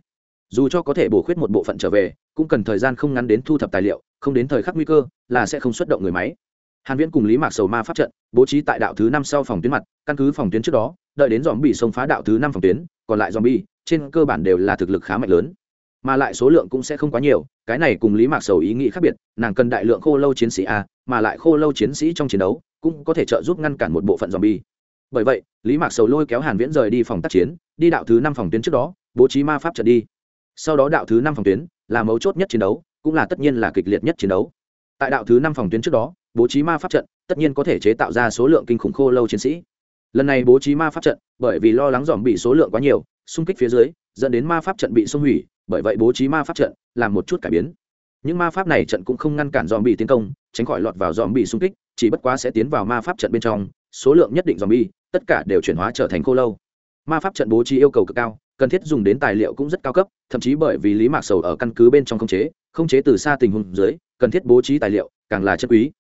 Dù cho có thể bổ khuyết một bộ phận trở về, cũng cần thời gian không ngắn đến thu thập tài liệu, không đến thời khắc nguy cơ, là sẽ không xuất động người máy hàn viễn cùng lý mạc sầu ma pháp trận, bố trí tại đạo thứ năm sau phòng tuyến mặt, căn cứ phòng tuyến trước đó, đợi đến dòm bị xông phá đạo thứ năm phòng tuyến, còn lại dòm bi trên cơ bản đều là thực lực khá mạnh lớn. Mà lại số lượng cũng sẽ không quá nhiều, cái này cùng lý mạc sầu ý nghĩ khác biệt, nàng cần đại lượng khô lâu chiến sĩ a, mà lại khô lâu chiến sĩ trong chiến đấu, cũng có thể trợ giúp ngăn cản một bộ phận dòm bi bởi vậy, lý mạc sầu lôi kéo hàn viễn rời đi phòng tác chiến, đi đạo thứ năm phòng tuyến trước đó, bố trí ma pháp trận đi. Sau đó đạo thứ năm phòng tuyến là mấu chốt nhất chiến đấu, cũng là tất nhiên là kịch liệt nhất chiến đấu. Tại đạo thứ năm phòng tuyến trước đó bố trí ma pháp trận, tất nhiên có thể chế tạo ra số lượng kinh khủng khô lâu chiến sĩ. Lần này bố trí ma pháp trận, bởi vì lo lắng dòm bị số lượng quá nhiều, xung kích phía dưới, dẫn đến ma pháp trận bị xung hủy, bởi vậy bố trí ma pháp trận làm một chút cải biến. Những ma pháp này trận cũng không ngăn cản dòm bị tiến công, tránh khỏi lọt vào dòm bị xung kích, chỉ bất quá sẽ tiến vào ma pháp trận bên trong, số lượng nhất định dòm bi tất cả đều chuyển hóa trở thành khô lâu. Ma pháp trận bố trí yêu cầu cực cao, cần thiết dùng đến tài liệu cũng rất cao cấp, thậm chí bởi vì lý mạc sầu ở căn cứ bên trong không chế không chế từ xa tình huống dưới, cần thiết bố trí tài liệu, càng là chất quý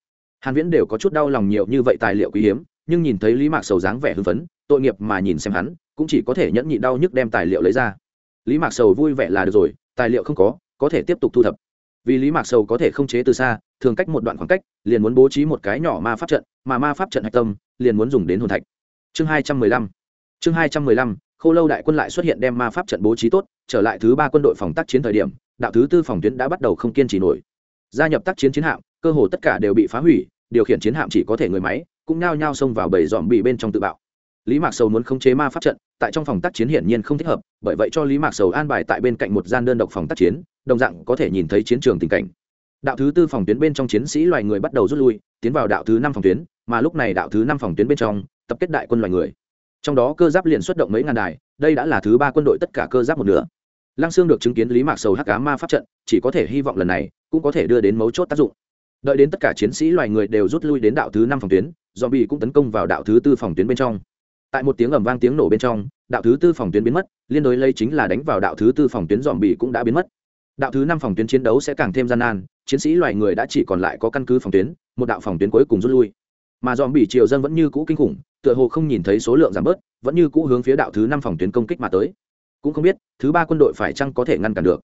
hàn viễn đều có chút đau lòng nhiều như vậy tài liệu quý hiếm, nhưng nhìn thấy lý mạc sầu dáng vẻ hưng phấn, tội nghiệp mà nhìn xem hắn, cũng chỉ có thể nhẫn nhịn đau nhức đem tài liệu lấy ra. Lý mạc sầu vui vẻ là được rồi, tài liệu không có có thể tiếp tục thu thập. Vì lý mạc sầu có thể không chế từ xa, thường cách một đoạn khoảng cách, liền muốn bố trí một cái nhỏ ma pháp trận, mà ma pháp trận hạch tâm, liền muốn dùng đến hồn thạch. Chương hai trăm mười lăm. Chương hai trăm mười lăm, khô lâu đại quân lại xuất hiện đem ma pháp trận bố trí tốt, trở lại thứ ba quân đội phòng tác chiến thời điểm, đạo thứ tư phòng tuyến đã bắt đầu không kiên trì nổi. Gia nhập tác chiến chiến hạm, cơ hồ tất cả đều bị phá hủy điều khiển chiến hạm chỉ có thể người máy, cũng nao nhao xông vào bầy dòm bị bên trong tự bạo. Lý mạc sầu muốn khống chế ma pháp trận, tại trong phòng tác chiến hiển nhiên không thích hợp, bởi vậy cho lý mạc sầu an bài tại bên cạnh một gian đơn độc phòng tác chiến, đồng dạng có thể nhìn thấy chiến trường tình cảnh. Đạo thứ tư phòng tuyến bên trong chiến sĩ loài người bắt đầu rút lui, tiến vào đạo thứ năm phòng tuyến, mà lúc này đạo thứ năm phòng tuyến bên trong, tập kết đại quân loài người. Trong đó cơ giáp liền xuất động mấy ngàn đài, đây đã là thứ ba quân đội tất cả cơ giáp một nửa. Lăng sương được chứng kiến lý mạc sầu hắc cá ma pháp trận, chỉ có thể hy vọng lần này cũng có thể đưa đến mấu chốt tác dụng đợi đến tất cả chiến sĩ loài người đều rút lui đến đạo thứ năm phòng tuyến do bị cũng tấn công vào đạo thứ tư phòng tuyến bên trong. Tại một tiếng ầm vang tiếng nổ bên trong, đạo thứ tư phòng tuyến biến mất, liên đối lấy chính là đánh vào đạo thứ tư phòng tuyến dòm bị cũng đã biến mất. Đạo thứ năm phòng tuyến chiến đấu sẽ càng thêm gian nan, chiến sĩ loài người đã chỉ còn lại có căn cứ phòng tuyến, một đạo phòng tuyến cuối cùng rút lui. Mà dòm bị triều dân vẫn như cũ kinh khủng, tựa hồ không nhìn thấy số lượng giảm bớt, vẫn như cũ hướng phía đạo thứ năm phòng tuyến công kích mà tới. Cũng không biết, thứ ba quân đội phải chăng có thể ngăn cản được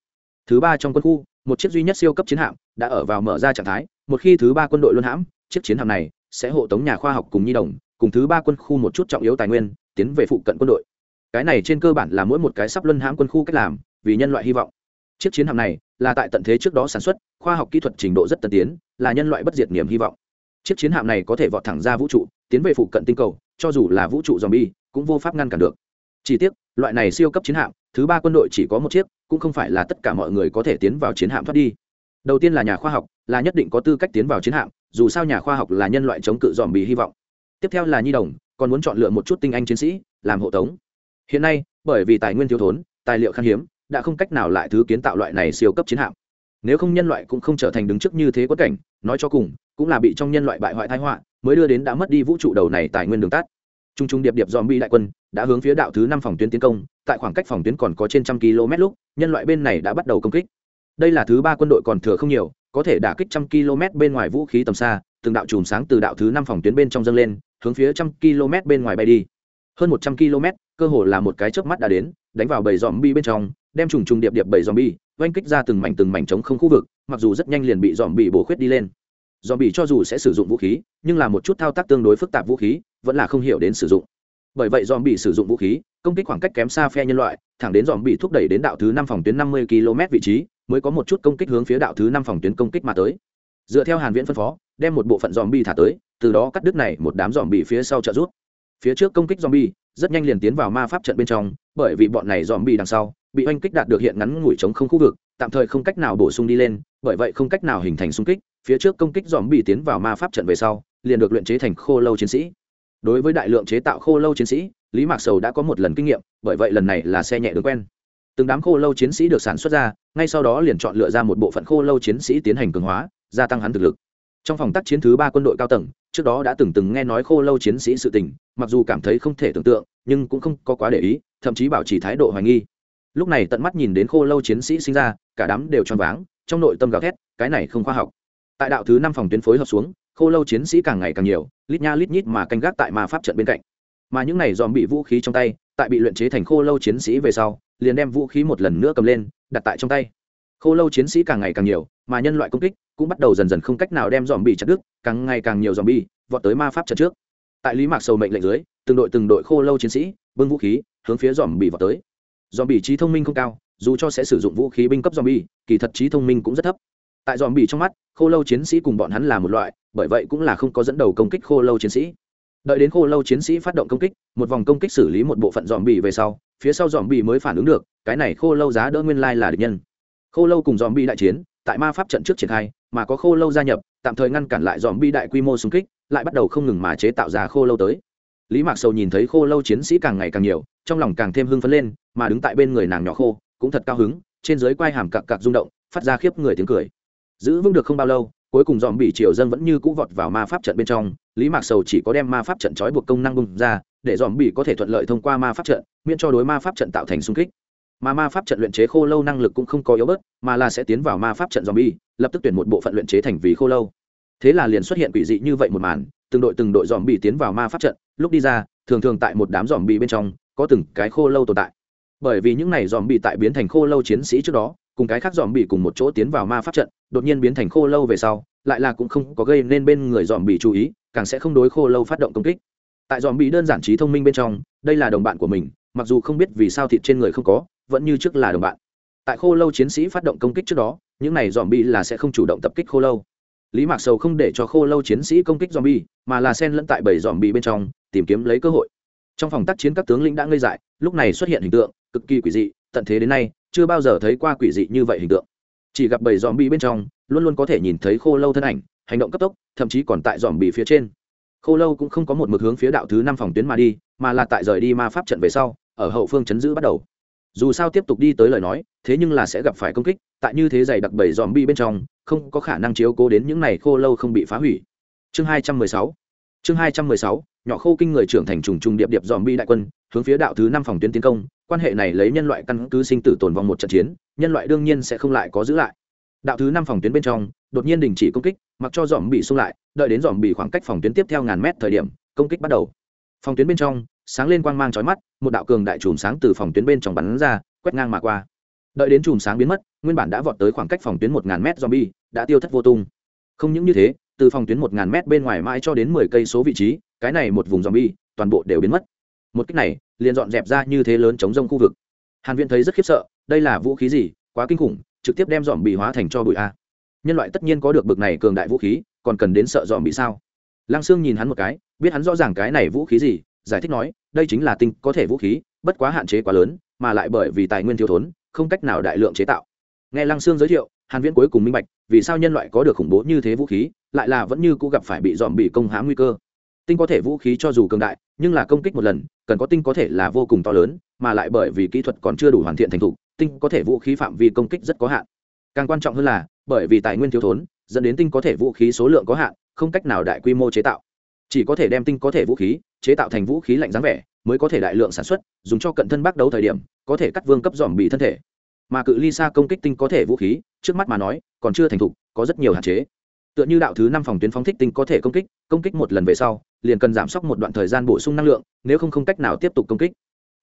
thứ ba trong quân khu, một chiếc duy nhất siêu cấp chiến hạm đã ở vào mở ra trạng thái, một khi thứ ba quân đội luân hãm, chiếc chiến hạm này sẽ hộ tống nhà khoa học cùng nhi đồng, cùng thứ ba quân khu một chút trọng yếu tài nguyên, tiến về phụ cận quân đội. Cái này trên cơ bản là mỗi một cái sắp luân hãm quân khu cách làm, vì nhân loại hy vọng. Chiếc chiến hạm này là tại tận thế trước đó sản xuất, khoa học kỹ thuật trình độ rất tân tiến, là nhân loại bất diệt niềm hy vọng. Chiếc chiến hạm này có thể vọt thẳng ra vũ trụ, tiến về phụ cận tinh cầu, cho dù là vũ trụ zombie, cũng vô pháp ngăn cản được chỉ tiếc, loại này siêu cấp chiến hạm, thứ ba quân đội chỉ có một chiếc, cũng không phải là tất cả mọi người có thể tiến vào chiến hạm thoát đi. Đầu tiên là nhà khoa học, là nhất định có tư cách tiến vào chiến hạm, dù sao nhà khoa học là nhân loại chống cự dòm bì hy vọng. Tiếp theo là nhi đồng, còn muốn chọn lựa một chút tinh anh chiến sĩ, làm hộ tống. Hiện nay, bởi vì tài nguyên thiếu thốn, tài liệu khan hiếm, đã không cách nào lại thứ kiến tạo loại này siêu cấp chiến hạm. Nếu không nhân loại cũng không trở thành đứng trước như thế quất cảnh, nói cho cùng, cũng là bị trong nhân loại bại hoại thái họa, mới đưa đến đã mất đi vũ trụ đầu này tài nguyên đường tắt trung trung điệp điệp dòm bi đại quân đã hướng phía đạo thứ năm phòng tuyến tiến công, tại khoảng cách phòng tuyến còn có trên trăm km lúc, nhân loại bên này đã bắt đầu công kích. Đây là thứ ba quân đội còn thừa không nhiều, có thể đả kích trăm km bên ngoài vũ khí tầm xa, từng đạo chùm sáng từ đạo thứ năm phòng tuyến bên trong dâng lên, hướng phía trăm km bên ngoài bay đi. Hơn một trăm km, cơ hồ là một cái chớp mắt đã đến, đánh vào bầy dòm bi bên trong, đem trùng trùng điệp điệp bầy dòm bi oanh kích ra từng mảnh từng mảnh trống không khu vực, mặc dù rất nhanh liền bị dòm bị bổ khuyết đi lên. Dòm bị cho dù sẽ sử dụng vũ khí, nhưng là một chút thao tác tương đối phức tạp vũ khí vẫn là không hiểu đến sử dụng. Bởi vậy dòm bị sử dụng vũ khí, công kích khoảng cách kém xa phe nhân loại, thẳng đến dòm bị thúc đẩy đến đạo thứ năm phòng tuyến năm mươi km vị trí, mới có một chút công kích hướng phía đạo thứ năm phòng tuyến công kích mà tới. Dựa theo hàn viễn phân phó, đem một bộ phận dòm bị thả tới, từ đó cắt đứt này một đám dòm bị phía sau trợ rút phía trước công kích dòm bị rất nhanh liền tiến vào ma pháp trận bên trong, bởi vì bọn này dòm bị đằng sau, bị oanh kích đạt được hiện ngắn ngủi chống không khu vực, tạm thời không cách nào bổ sung đi lên, bởi vậy không cách nào hình thành xung kích. Phía trước công kích dòm bị tiến vào ma pháp trận về sau, liền được luyện chế thành khô lâu chiến sĩ đối với đại lượng chế tạo khô lâu chiến sĩ, lý mạc sầu đã có một lần kinh nghiệm, bởi vậy lần này là xe nhẹ đường quen. Từng đám khô lâu chiến sĩ được sản xuất ra, ngay sau đó liền chọn lựa ra một bộ phận khô lâu chiến sĩ tiến hành cường hóa, gia tăng hắn thực lực. Trong phòng tác chiến thứ ba quân đội cao tầng, trước đó đã từng từng nghe nói khô lâu chiến sĩ sự tình, mặc dù cảm thấy không thể tưởng tượng, nhưng cũng không có quá để ý, thậm chí bảo trì thái độ hoài nghi. Lúc này tận mắt nhìn đến khô lâu chiến sĩ sinh ra, cả đám đều choáng váng, trong nội tâm gào thét, cái này không khoa học. Tại đạo thứ năm phòng tuyến phối hợp xuống khô lâu chiến sĩ càng ngày càng nhiều lít nha lít nhít mà canh gác tại ma pháp trận bên cạnh. Mà những này dòm bị vũ khí trong tay tại bị luyện chế thành khô lâu chiến sĩ về sau liền đem vũ khí một lần nữa cầm lên đặt tại trong tay. Khô lâu chiến sĩ càng ngày càng nhiều mà nhân loại công kích cũng bắt đầu dần dần không cách nào đem dòm bị chặt đứt càng ngày càng nhiều dòm bị vọt tới ma pháp trận trước. Tại lý mạc sầu mệnh lệnh dưới từng đội từng đội khô lâu chiến sĩ bưng vũ khí hướng phía dòm bị vọt tới. Dòm bị trí thông minh không cao dù cho sẽ sử dụng vũ khí binh cấp dòm bị, kỳ thật trí thông minh cũng rất thấp. Tại dòm bị trong mắt khô lâu chiến sĩ cùng bọn hắn là một loại bởi vậy cũng là không có dẫn đầu công kích khô lâu chiến sĩ. Đợi đến khô lâu chiến sĩ phát động công kích, một vòng công kích xử lý một bộ phận dòm bì về sau, phía sau dòm bì mới phản ứng được, cái này khô lâu giá đỡ nguyên lai là địch nhân. Khô lâu cùng dòm bì đại chiến, tại ma pháp trận trước triển khai, mà có khô lâu gia nhập, tạm thời ngăn cản lại dòm bì đại quy mô xung kích, lại bắt đầu không ngừng mà chế tạo ra khô lâu tới. Lý mạc sầu nhìn thấy khô lâu chiến sĩ càng ngày càng nhiều, trong lòng càng thêm hưng phấn lên, mà đứng tại bên người nàng nhỏ khô, cũng thật cao hứng, trên dưới quai hàm cặc cặc rung động, phát ra khiếp người tiếng cười. Giữ vững được không bao lâu cuối cùng dòm bị triều dân vẫn như cũ vọt vào ma pháp trận bên trong, lý mạc sầu chỉ có đem ma pháp trận trói buộc công năng bung ra, để dòm bị có thể thuận lợi thông qua ma pháp trận, miễn cho đối ma pháp trận tạo thành xung kích. Mà ma pháp trận luyện chế khô lâu năng lực cũng không có yếu bớt, mà là sẽ tiến vào ma pháp trận dòm bi lập tức tuyển một bộ phận luyện chế thành vì khô lâu. Thế là liền xuất hiện quỷ dị như vậy một màn, từng đội từng đội dòm bị tiến vào ma pháp trận, lúc đi ra, thường thường tại một đám dòm bị bên trong, có từng cái khô lâu tồn tại. Bởi vì những này dòm bị tại biến thành khô lâu chiến sĩ trước đó cùng cái khác dòm bị cùng một chỗ tiến vào ma pháp trận, đột nhiên biến thành khô lâu về sau, lại là cũng không có gây nên bên người dòm bị chú ý, càng sẽ không đối khô lâu phát động công kích. Tại dòm bị đơn giản trí thông minh bên trong, đây là đồng bạn của mình, mặc dù không biết vì sao thịt trên người không có, vẫn như trước là đồng bạn. Tại khô lâu chiến sĩ phát động công kích trước đó, những này dòm bị là sẽ không chủ động tập kích khô lâu. Lý mạc sầu không để cho khô lâu chiến sĩ công kích dòm bi mà là sen lẫn tại bảy dòm bị bên trong, tìm kiếm lấy cơ hội. Trong phòng tác chiến các tướng lĩnh đã ngây dại, lúc này xuất hiện hình tượng cực kỳ quỷ dị, tận thế đến nay chưa bao giờ thấy qua quỷ dị như vậy hình tượng. Chỉ gặp bầy dòm bị bên trong, luôn luôn có thể nhìn thấy khô lâu thân ảnh, hành động cấp tốc, thậm chí còn tại dòm bị phía trên. Khô lâu cũng không có một mực hướng phía đạo thứ năm phòng tuyến mà đi, mà là tại rời đi ma pháp trận về sau, ở hậu phương chấn giữ bắt đầu. Dù sao tiếp tục đi tới lời nói, thế nhưng là sẽ gặp phải công kích, tại như thế dày đặc bầy dòm bị bên trong, không có khả năng chiếu cố đến những này khô lâu không bị phá hủy. Chương hai trăm mười sáu. Chương hai trăm mười sáu, nhỏ khô kinh người trưởng thành trùng trùng điệp điệp dòm bi đại quân, hướng phía đạo thứ năm phòng tuyến tiến công quan hệ này lấy nhân loại căn cứ sinh tử tồn vong một trận chiến, nhân loại đương nhiên sẽ không lại có giữ lại. Đạo thứ năm phòng tuyến bên trong, đột nhiên đình chỉ công kích, mặc cho dòm bị xung lại, đợi đến dòm bị khoảng cách phòng tuyến tiếp theo ngàn mét thời điểm, công kích bắt đầu. Phòng tuyến bên trong, sáng lên quang mang chói mắt, một đạo cường đại chùm sáng từ phòng tuyến bên trong bắn ra, quét ngang mà qua. Đợi đến chùm sáng biến mất, nguyên bản đã vọt tới khoảng cách phòng tuyến một ngàn m zombie, đã tiêu thất vô tung. Không những như thế, từ phòng tuyến một ngàn m bên ngoài mãi cho đến mười cây số vị trí, cái này một vùng zombie, toàn bộ đều biến mất một cách này, liền dọn dẹp ra như thế lớn chống rông khu vực. Hàn viễn thấy rất khiếp sợ, đây là vũ khí gì, quá kinh khủng, trực tiếp đem dòm bị hóa thành cho bụi a nhân loại tất nhiên có được bực này cường đại vũ khí, còn cần đến sợ dòm bị sao? Lăng sương nhìn hắn một cái, biết hắn rõ ràng cái này vũ khí gì, giải thích nói, đây chính là tinh, có thể vũ khí, bất quá hạn chế quá lớn, mà lại bởi vì tài nguyên thiếu thốn, không cách nào đại lượng chế tạo. Nghe lăng sương giới thiệu, hàn viễn cuối cùng minh bạch, vì sao nhân loại có được khủng bố như thế vũ khí, lại là vẫn như cũ gặp phải bị dòm bị công hãm nguy cơ. Tinh có thể vũ khí cho dù cường đại, nhưng là công kích một lần cần có tinh có thể là vô cùng to lớn, mà lại bởi vì kỹ thuật còn chưa đủ hoàn thiện thành thục, tinh có thể vũ khí phạm vi công kích rất có hạn. Càng quan trọng hơn là, bởi vì tài nguyên thiếu thốn, dẫn đến tinh có thể vũ khí số lượng có hạn, không cách nào đại quy mô chế tạo. Chỉ có thể đem tinh có thể vũ khí chế tạo thành vũ khí lạnh dáng vẻ, mới có thể đại lượng sản xuất, dùng cho cận thân bác đấu thời điểm, có thể cắt vương cấp dòm bị thân thể. Mà cự ly xa công kích tinh có thể vũ khí, trước mắt mà nói, còn chưa thành thục, có rất nhiều hạn chế tựa như đạo thứ năm phòng tuyến phóng thích tinh có thể công kích công kích một lần về sau, liền cần giảm sốc một đoạn thời gian bổ sung năng lượng, nếu không không cách nào tiếp tục công kích.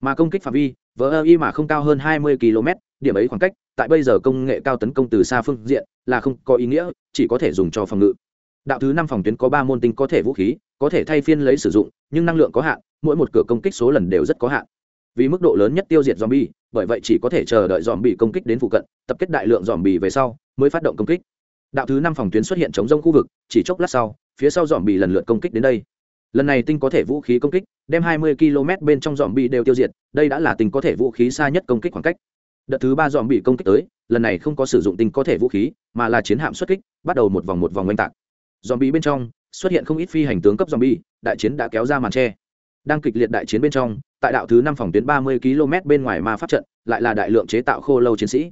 Mà công kích phạm vi vỡ ơ y mà không cao hơn hai mươi km điểm ấy khoảng cách, tại bây giờ công nghệ cao tấn công từ xa phương diện, là không có ý nghĩa, chỉ có thể dùng cho phòng ngự. Đạo thứ năm phòng tuyến có ba môn tinh có thể vũ khí, có thể thay phiên lấy sử dụng, nhưng năng lượng có hạn, mỗi một cửa công kích số lần đều rất có hạn. Vì mức độ lớn nhất tiêu diệt zombie, bởi vậy chỉ có thể chờ đợi zombie công kích đến phụ cận, tập kết đại lượng zombie về sau, mới phát động công kích đạo thứ năm phòng tuyến xuất hiện chống rông khu vực chỉ chốc lát sau phía sau dòm bị lần lượt công kích đến đây. Lần này tinh có thể vũ khí công kích đem 20 km bên trong dòm bị đều tiêu diệt đây đã là tinh có thể vũ khí xa nhất công kích khoảng cách. Đợt thứ ba dòm bị công kích tới lần này không có sử dụng tinh có thể vũ khí mà là chiến hạm xuất kích bắt đầu một vòng một vòng oanh tạc. Bị bên trong xuất hiện không ít phi hành tướng cấp dòm bị, đại chiến đã kéo ra màn che. Đang kịch liệt đại chiến bên trong tại đạo thứ năm phòng tuyến 30 km bên ngoài ma pháp trận lại là đại lượng chế tạo khô lâu chiến sĩ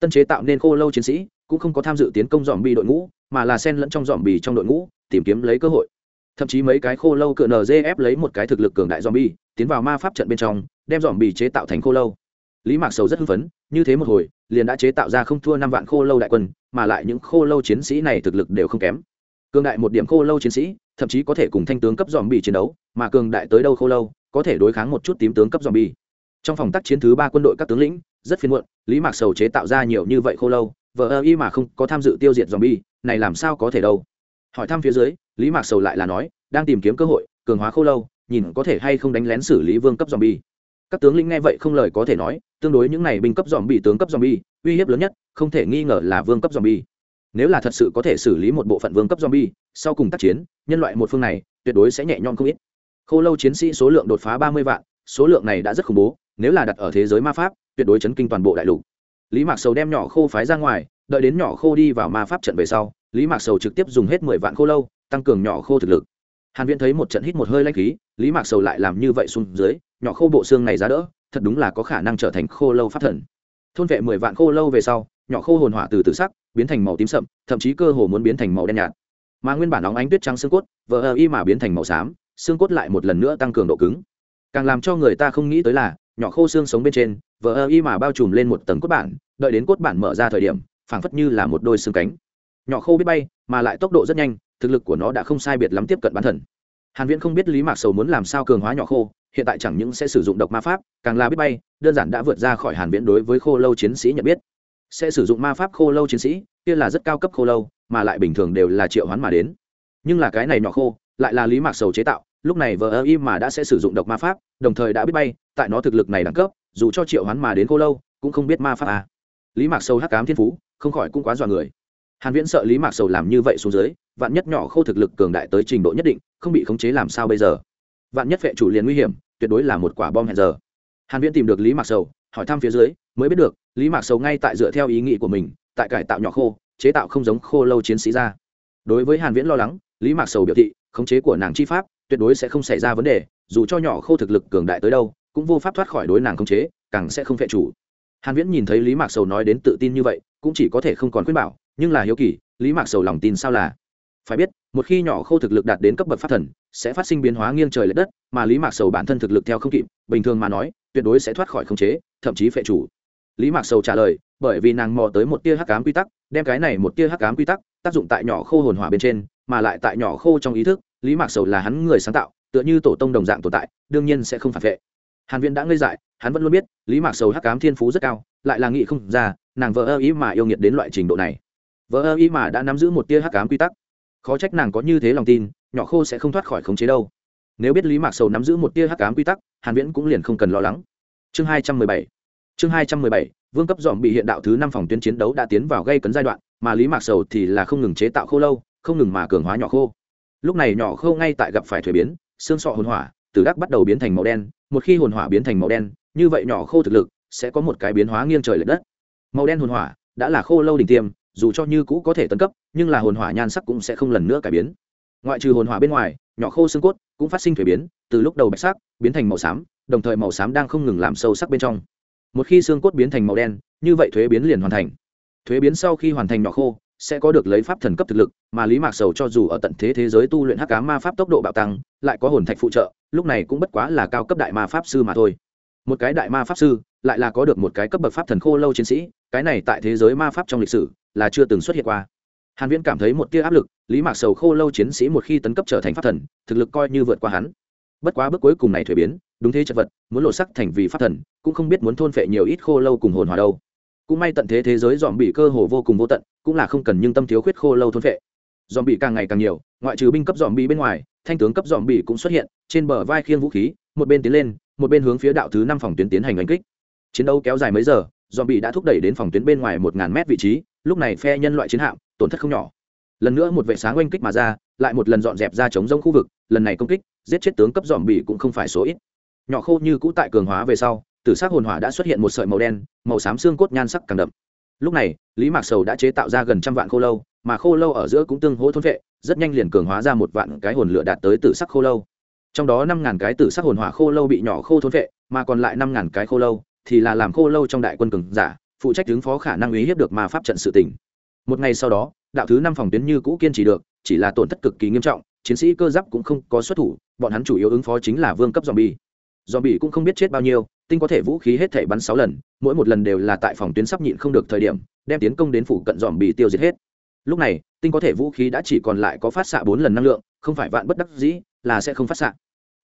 tân chế tạo nên khô lâu chiến sĩ, cũng không có tham dự tiến công dòm bị đội ngũ, mà là sen lẫn trong dòm bì trong đội ngũ, tìm kiếm lấy cơ hội. Thậm chí mấy cái khô lâu cựa nzf lấy một cái thực lực cường đại dòm bi tiến vào ma pháp trận bên trong, đem dòm bì chế tạo thành khô lâu. Lý mạc sầu rất hưng phấn, như thế một hồi, liền đã chế tạo ra không thua năm vạn khô lâu đại quân, mà lại những khô lâu chiến sĩ này thực lực đều không kém. Cường đại một điểm khô lâu chiến sĩ, thậm chí có thể cùng thanh tướng cấp dòm bì chiến đấu, mà cường đại tới đâu khô lâu, có thể đối kháng một chút tím tướng cấp dòm bì trong phòng tác chiến thứ ba quân đội các tướng lĩnh rất phiền muộn, lý mạc sầu chế tạo ra nhiều như vậy khô lâu vợ ơ y mà không có tham dự tiêu diệt dòm bi này làm sao có thể đâu? Hỏi thăm phía dưới, lý mạc sầu lại là nói, đang tìm kiếm cơ hội, cường hóa khô lâu, nhìn có thể hay không đánh lén xử lý vương cấp dòm bi các tướng lĩnh nghe vậy không lời có thể nói, tương đối những này binh cấp dòm bi tướng cấp dòm bi uy hiếp lớn nhất, không thể nghi ngờ là vương cấp dòm bi nếu là thật sự có thể xử lý một bộ phận vương cấp dòm bi sau cùng tác chiến, nhân loại một phương này, tuyệt đối sẽ nhẹ nhõm không ít. Khô lâu chiến sĩ số lượng đột phá ba mươi vạn, số lượng này đã rất khủng bố nếu là đặt ở thế giới ma pháp, tuyệt đối chấn kinh toàn bộ đại lục. Lý mạc sầu đem nhỏ khô phái ra ngoài, đợi đến nhỏ khô đi vào ma pháp trận về sau, lý mạc sầu trực tiếp dùng hết mười vạn khô lâu, tăng cường nhỏ khô thực lực. Hàn viễn thấy một trận hít một hơi lanh khí, lý mạc sầu lại làm như vậy xuống dưới, nhỏ khô bộ xương này ra đỡ, thật đúng là có khả năng trở thành khô lâu pháp thần. Thôn vệ mười vạn khô lâu về sau, nhỏ khô hồn hỏa từ từ sắc, biến thành màu tím sậm, thậm chí cơ hồ muốn biến thành màu đen nhạt. Mà nguyên bản óng ánh tuyết trắng xương cốt, vờ ơ y mà biến thành màu xám, xương cốt lại một lần nữa tăng cường độ cứng. Càng làm cho người ta không nghĩ tới là nhỏ khô xương sống bên trên, vờ ơ y mà bao trùm lên một tầng cốt bản, đợi đến cốt bản mở ra thời điểm, phảng phất như là một đôi xương cánh. Nhỏ khô biết bay, mà lại tốc độ rất nhanh, thực lực của nó đã không sai biệt lắm tiếp cận bán thần. Hàn viễn không biết lý mạc sầu muốn làm sao cường hóa nhỏ khô, hiện tại chẳng những sẽ sử dụng độc ma pháp, càng là biết bay, đơn giản đã vượt ra khỏi hàn viễn đối với khô lâu chiến sĩ nhận biết. Sẽ sử dụng ma pháp khô lâu chiến sĩ, kia là rất cao cấp khô lâu, mà lại bình thường đều là triệu hoán mà đến. Nhưng là cái này nhỏ khô, lại là lý mạc sầu chế tạo lúc này vờ ơ y mà đã sẽ sử dụng độc ma pháp, đồng thời đã biết bay, tại nó thực lực này đẳng cấp, dù cho triệu hoán mà đến cô lâu, cũng không biết ma pháp à. lý mạc sầu hắc cám thiên phú, không khỏi cũng quá dọa người. Hàn viễn sợ lý mạc sầu làm như vậy xuống dưới, vạn nhất nhỏ khô thực lực cường đại tới trình độ nhất định, không bị khống chế làm sao bây giờ? Vạn nhất vệ chủ liền nguy hiểm, tuyệt đối là một quả bom hẹn giờ. Hàn viễn tìm được lý mạc sầu, hỏi thăm phía dưới, mới biết được, lý mạc sầu ngay tại dựa theo ý nghĩ của mình, tại cải tạo nhỏ khô, chế tạo không giống khô lâu chiến sĩ ra. Đối với hàn viễn lo lắng, lý mạc sầu biểu thị, khống chế của nàng chi pháp tuyệt đối sẽ không xảy ra vấn đề, dù cho nhỏ khô thực lực cường đại tới đâu, cũng vô pháp thoát khỏi đối nàng không chế, càng sẽ không phệ chủ. Hàn viễn nhìn thấy lý mạc sầu nói đến tự tin như vậy, cũng chỉ có thể không còn khuyên bảo, nhưng là hiếu kỳ, lý mạc sầu lòng tin sao là? Phải biết, một khi nhỏ khô thực lực đạt đến cấp bậc pháp thần, sẽ phát sinh biến hóa nghiêng trời lệch đất, mà lý mạc sầu bản thân thực lực theo không kịp, bình thường mà nói, tuyệt đối sẽ thoát khỏi khống chế, thậm chí phệ chủ. Lý mạc sầu trả lời, bởi vì nàng mò tới một tia hắc ám quy tắc, đem cái này một tia hắc ám quy tắc tác dụng tại nhỏ khô hồn hỏa bên trên, mà lại tại nhỏ khô trong ý thức lý mạc sầu là hắn người sáng tạo, tựa như tổ tông đồng dạng tồn tại, đương nhiên sẽ không phản vệ. Hàn viễn đã ngây dại, hắn vẫn luôn biết, lý mạc sầu hắc ám thiên phú rất cao, lại là nghị không ra, nàng vợ ơ ý mà yêu nghiệt đến loại trình độ này. Vợ ơ ý mà đã nắm giữ một tia hắc ám quy tắc. Khó trách nàng có như thế lòng tin, nhỏ khô sẽ không thoát khỏi khống chế đâu. Nếu biết lý mạc sầu nắm giữ một tia hắc ám quy tắc, hàn viễn cũng liền không cần lo lắng. Chương 217 chương 217 vương cấp dòm bị hiện đạo thứ năm phòng tuyến chiến đấu đã tiến vào gây cấn giai đoạn, mà lý mạc sầu thì là không ngừng chế tạo khô lâu, không ngừng mà cường hóa nhỏ khô lúc này nhỏ khô ngay tại gặp phải thuế biến, xương sọ hồn hỏa, từ gác bắt đầu biến thành màu đen, một khi hồn hỏa biến thành màu đen, như vậy nhỏ khô thực lực sẽ có một cái biến hóa nghiêng trời l ệ đất. Màu đen hồn hỏa đã là khô lâu đỉnh tiêm, dù cho như cũ có thể tấn cấp, nhưng là hồn hỏa nhan sắc cũng sẽ không lần nữa cải biến. Ngoại trừ hồn hỏa bên ngoài, nhỏ khô xương cốt cũng phát sinh thuế biến, từ lúc đầu bạch sắc biến thành màu xám, đồng thời màu xám đang không ngừng làm sâu sắc bên trong. Một khi xương cốt biến thành màu đen, như vậy thuế biến liền hoàn thành. Thuế biến sau khi hoàn thành nhỏ khô sẽ có được lấy pháp thần cấp thực lực, mà lý mạc sầu cho dù ở tận thế thế giới tu luyện hắc cá ma pháp tốc độ bạo tăng, lại có hồn thạch phụ trợ, lúc này cũng bất quá là cao cấp đại ma pháp sư mà thôi. Một cái đại ma pháp sư, lại là có được một cái cấp bậc pháp thần khô lâu chiến sĩ, cái này tại thế giới ma pháp trong lịch sử là chưa từng xuất hiện qua. Hàn viễn cảm thấy một tia áp lực, lý mạc sầu khô lâu chiến sĩ một khi tấn cấp trở thành pháp thần, thực lực coi như vượt qua hắn. Bất quá bước cuối cùng này thuế biến, đúng thế chất vật, muốn lộ sắc thành vì pháp thần, cũng không biết muốn thôn phệ nhiều ít khô lâu cùng hồn hòa đâu. Cũng may tận thế thế giới dòm bị cơ hồ vô cùng vô tận cũng là không cần nhưng tâm thiếu khuyết khô lâu thôn phệ dòm bị càng ngày càng nhiều, ngoại trừ binh cấp dòm bị bên ngoài, thanh tướng cấp dòm bị cũng xuất hiện, trên bờ vai khiêng vũ khí, một bên tiến lên, một bên hướng phía đạo thứ năm phòng tuyến tiến hành đánh kích. Chiến đấu kéo dài mấy giờ, dòm bị đã thúc đẩy đến phòng tuyến bên ngoài một ngàn mét vị trí, lúc này phe nhân loại chiến hạm, tổn thất không nhỏ. Lần nữa một vệ sáng oanh kích mà ra, lại một lần dọn dẹp ra chống rông khu vực, lần này công kích, giết chết tướng cấp dòm bị cũng không phải số ít. Nhỏ khô như cũ tại cường hóa về sau, tử s ắ c hồn hỏa đã xuất hiện một sợi màu đen, màu xám xương cốt nhan sắc càng đậm lúc này, lý mạc sầu đã chế tạo ra gần trăm vạn khô lâu, mà khô lâu ở giữa cũng tương hỗ thôn vệ, rất nhanh liền cường hóa ra một vạn cái hồn lửa đạt tới tử sắc khô lâu. Trong đó năm ngàn cái tử sắc hồn hỏa khô lâu bị nhỏ khô thôn vệ, mà còn lại năm ngàn cái khô lâu thì là làm khô lâu trong đại quân cường giả, phụ trách ứng phó khả năng uy hiếp được ma pháp trận sự tỉnh một ngày sau đó, đạo thứ năm phòng tuyến như cũ kiên trì được, chỉ là tổn thất cực kỳ nghiêm trọng, chiến sĩ cơ giáp cũng không có xuất thủ, bọn hắn chủ yếu ứng phó chính là vương cấp dòm bi dòm bi cũng không biết chết bao nhiêu tinh có thể vũ khí hết thể bắn sáu lần, mỗi một lần đều là tại phòng tuyến sắp nhịn không được thời điểm, đem tiến công đến phủ cận dòm bị tiêu diệt hết. Lúc này, tinh có thể vũ khí đã chỉ còn lại có phát xạ bốn lần năng lượng, không phải vạn bất đắc dĩ, là sẽ không phát xạ.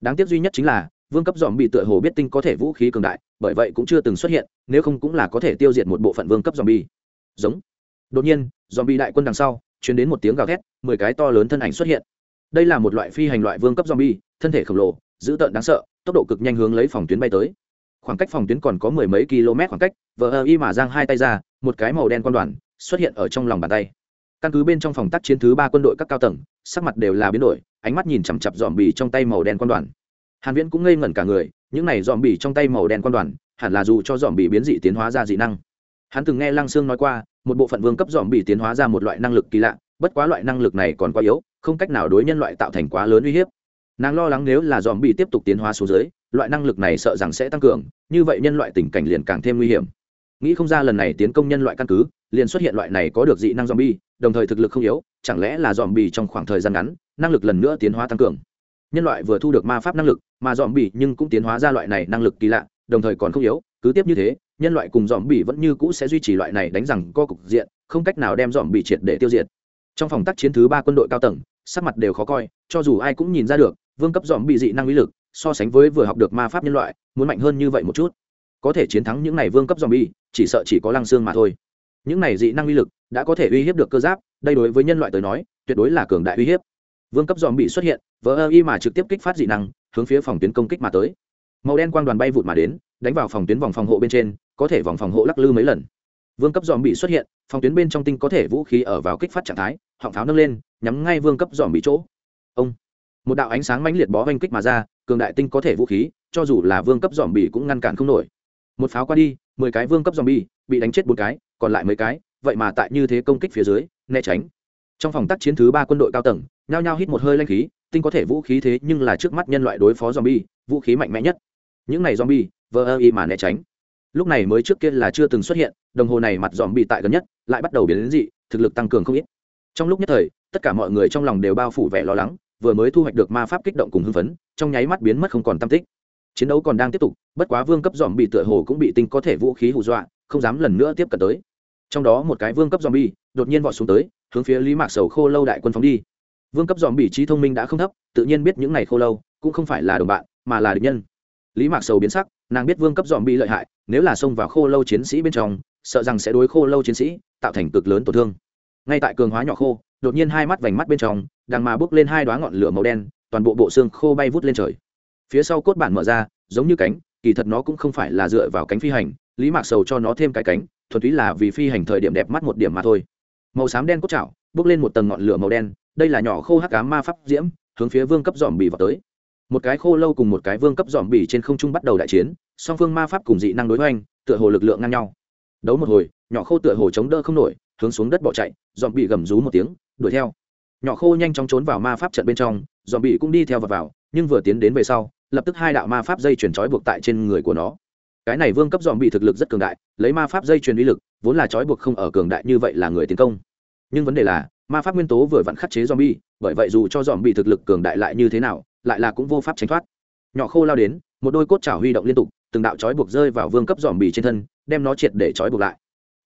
Đáng tiếc duy nhất chính là, vương cấp dòm bị tựa hồ biết tinh có thể vũ khí cường đại, bởi vậy cũng chưa từng xuất hiện, nếu không cũng là có thể tiêu diệt một bộ phận vương cấp dòm bi giống. Đột nhiên dòm bị đại quân đằng sau chuyển đến một tiếng gào thét, mười cái to lớn thân ảnh xuất hiện. Đây là một loại phi hành loại vương cấp dòm bi thân thể khổng lồ, dữ tợn đáng sợ, tốc độ cực nhanh hướng lấy phòng tuyến bay tới khoảng cách phòng tuyến còn có mười mấy km khoảng cách, vờ ơ y mà giang hai tay ra, một cái màu đen quan đoàn xuất hiện ở trong lòng bàn tay. Căn cứ bên trong phòng tác chiến thứ ba quân đội các cao tầng, sắc mặt đều là biến đổi, ánh mắt nhìn chằm chặp dòm bì trong tay màu đen quan đoàn. Hàn viễn cũng ngây ngẩn cả người, những này dòm bì trong tay màu đen quan đoàn, hẳn là dù cho dòm bì biến dị tiến hóa ra dị năng. Hắn từng nghe lăng sương nói qua, một bộ phận vương cấp dòm bì tiến hóa ra một loại năng lực kỳ lạ, bất quá loại năng lực này còn quá yếu, không cách nào đối nhân loại tạo thành quá lớn uy hiếp nàng lo lắng nếu là dòm bị tiếp tục tiến hóa xuống dưới loại năng lực này sợ rằng sẽ tăng cường như vậy nhân loại tình cảnh liền càng thêm nguy hiểm nghĩ không ra lần này tiến công nhân loại căn cứ liền xuất hiện loại này có được dị năng zombie, đồng thời thực lực không yếu, chẳng lẽ là zombie trong khoảng thời gian ngắn, năng lực lần nữa tiến hóa tăng cường. Nhân loại vừa thu được ma pháp năng lực, mà zombie nhưng cũng tiến hóa ra loại này năng lực kỳ lạ, đồng thời còn không yếu, cứ tiếp như thế, nhân loại cùng zombie vẫn như cũ sẽ duy trì loại này đánh rằng co cục diện, không cách nào đem zombie triệt để tiêu diệt. Trong phòng tác chiến thứ ba quân đội cao tầng, sắc mặt đều khó coi, cho dù ai cũng nhìn ra được, vương cấp zombie dị năng uy lực, so sánh với vừa học được ma pháp nhân loại, muốn mạnh hơn như vậy một chút. Có thể chiến thắng những này vương cấp zombie, chỉ sợ chỉ có lăng xương mà thôi. Những này dị năng uy lực đã có thể uy hiếp được cơ giáp đây đối với nhân loại tới nói tuyệt đối là cường đại uy hiếp. Vương cấp dòm bị xuất hiện vỡ ơ y mà trực tiếp kích phát dị năng hướng phía phòng tuyến công kích mà tới. Màu đen quang đoàn bay vụt mà đến đánh vào phòng tuyến vòng phòng hộ bên trên có thể vòng phòng hộ lắc lư mấy lần. Vương cấp dòm bị xuất hiện phòng tuyến bên trong tinh có thể vũ khí ở vào kích phát trạng thái họng pháo nâng lên nhắm ngay vương cấp dòm bị chỗ. Ông một đạo ánh sáng mãnh liệt bó oanh kích mà ra, cường đại tinh có thể vũ khí, cho dù là vương cấp dòm bì cũng ngăn cản không nổi. Một pháo qua đi, mười cái vương cấp dòm bì bị đánh chết bốn cái, còn lại mấy cái, vậy mà tại như thế công kích phía dưới, né tránh. Trong phòng tác chiến thứ ba quân đội cao tầng, nhao nhao hít một hơi lanh khí, tinh có thể vũ khí thế nhưng là trước mắt nhân loại đối phó zombie, vũ khí mạnh mẽ nhất. Những này zombie, vờ ơ y mà né tránh. Lúc này mới trước kia là chưa từng xuất hiện, đồng hồ này mặt zombie tại gần nhất, lại bắt đầu biến đến dị, thực lực tăng cường không ít. Trong lúc nhất thời, tất cả mọi người trong lòng đều bao phủ vẻ lo lắng vừa mới thu hoạch được ma pháp kích động cùng hưng phấn, trong nháy mắt biến mất không còn tam tích. Chiến đấu còn đang tiếp tục, bất quá vương cấp dòm bị tựa hồ cũng bị tinh có thể vũ khí hù dọa, không dám lần nữa tiếp cận tới. Trong đó một cái vương cấp dòm bi đột nhiên vọt xuống tới, hướng phía lý mạc sầu khô lâu đại quân phóng đi. Vương cấp dòm bị trí thông minh đã không thấp, tự nhiên biết những này khô lâu cũng không phải là đồng bạn, mà là địch nhân. Lý mạc sầu biến sắc, nàng biết vương cấp dòm bị lợi hại, nếu là xông vào khô lâu chiến sĩ bên trong, sợ rằng sẽ đối khô lâu chiến sĩ tạo thành cực lớn tổn thương. Ngay tại cường hóa nhỏ khô, đột nhiên hai mắt vành mắt bên trong đang mà bước lên hai đoá ngọn lửa màu đen, toàn bộ bộ xương khô bay vút lên trời. Phía sau cốt bản mở ra, giống như cánh, kỳ thật nó cũng không phải là dựa vào cánh phi hành, lý mạc sầu cho nó thêm cái cánh, thuần túy là vì phi hành thời điểm đẹp mắt một điểm mà thôi. Màu xám đen cốt chảo bước lên một tầng ngọn lửa màu đen, đây là nhỏ khô hắc cá ma pháp diễm, hướng phía vương cấp dòm bị vào tới. Một cái khô lâu cùng một cái vương cấp dòm bỉ trên không trung bắt đầu đại chiến, song phương ma pháp cùng dị năng đối hoành, tựa hồ lực lượng ngang nhau. Đấu một hồi, nhỏ khô tựa hồ chống đỡ không nổi, hướng xuống đất bỏ chạy dòm bị gầm rú một tiếng, đuổi theo nhỏ khô nhanh chóng trốn vào ma pháp trận bên trong dòm bị cũng đi theo và vào, nhưng vừa tiến đến về sau, lập tức hai đạo ma pháp dây chuyển trói buộc tại trên người của nó. Cái này vương cấp dòm bị thực lực rất cường đại, lấy ma pháp dây truyền uy lực, vốn là trói buộc không ở cường đại như vậy là người tiến công. Nhưng vấn đề là, ma pháp nguyên tố vừa vặn khắc chế dòm bi bởi vậy dù cho dòm bị thực lực cường đại lại như thế nào, lại là cũng vô pháp tránh thoát. Nhỏ khô lao đến, một đôi cốt chảo huy động liên tục, từng đạo trói buộc rơi vào vương cấp dòm bị trên thân, đem nó triệt để trói buộc lại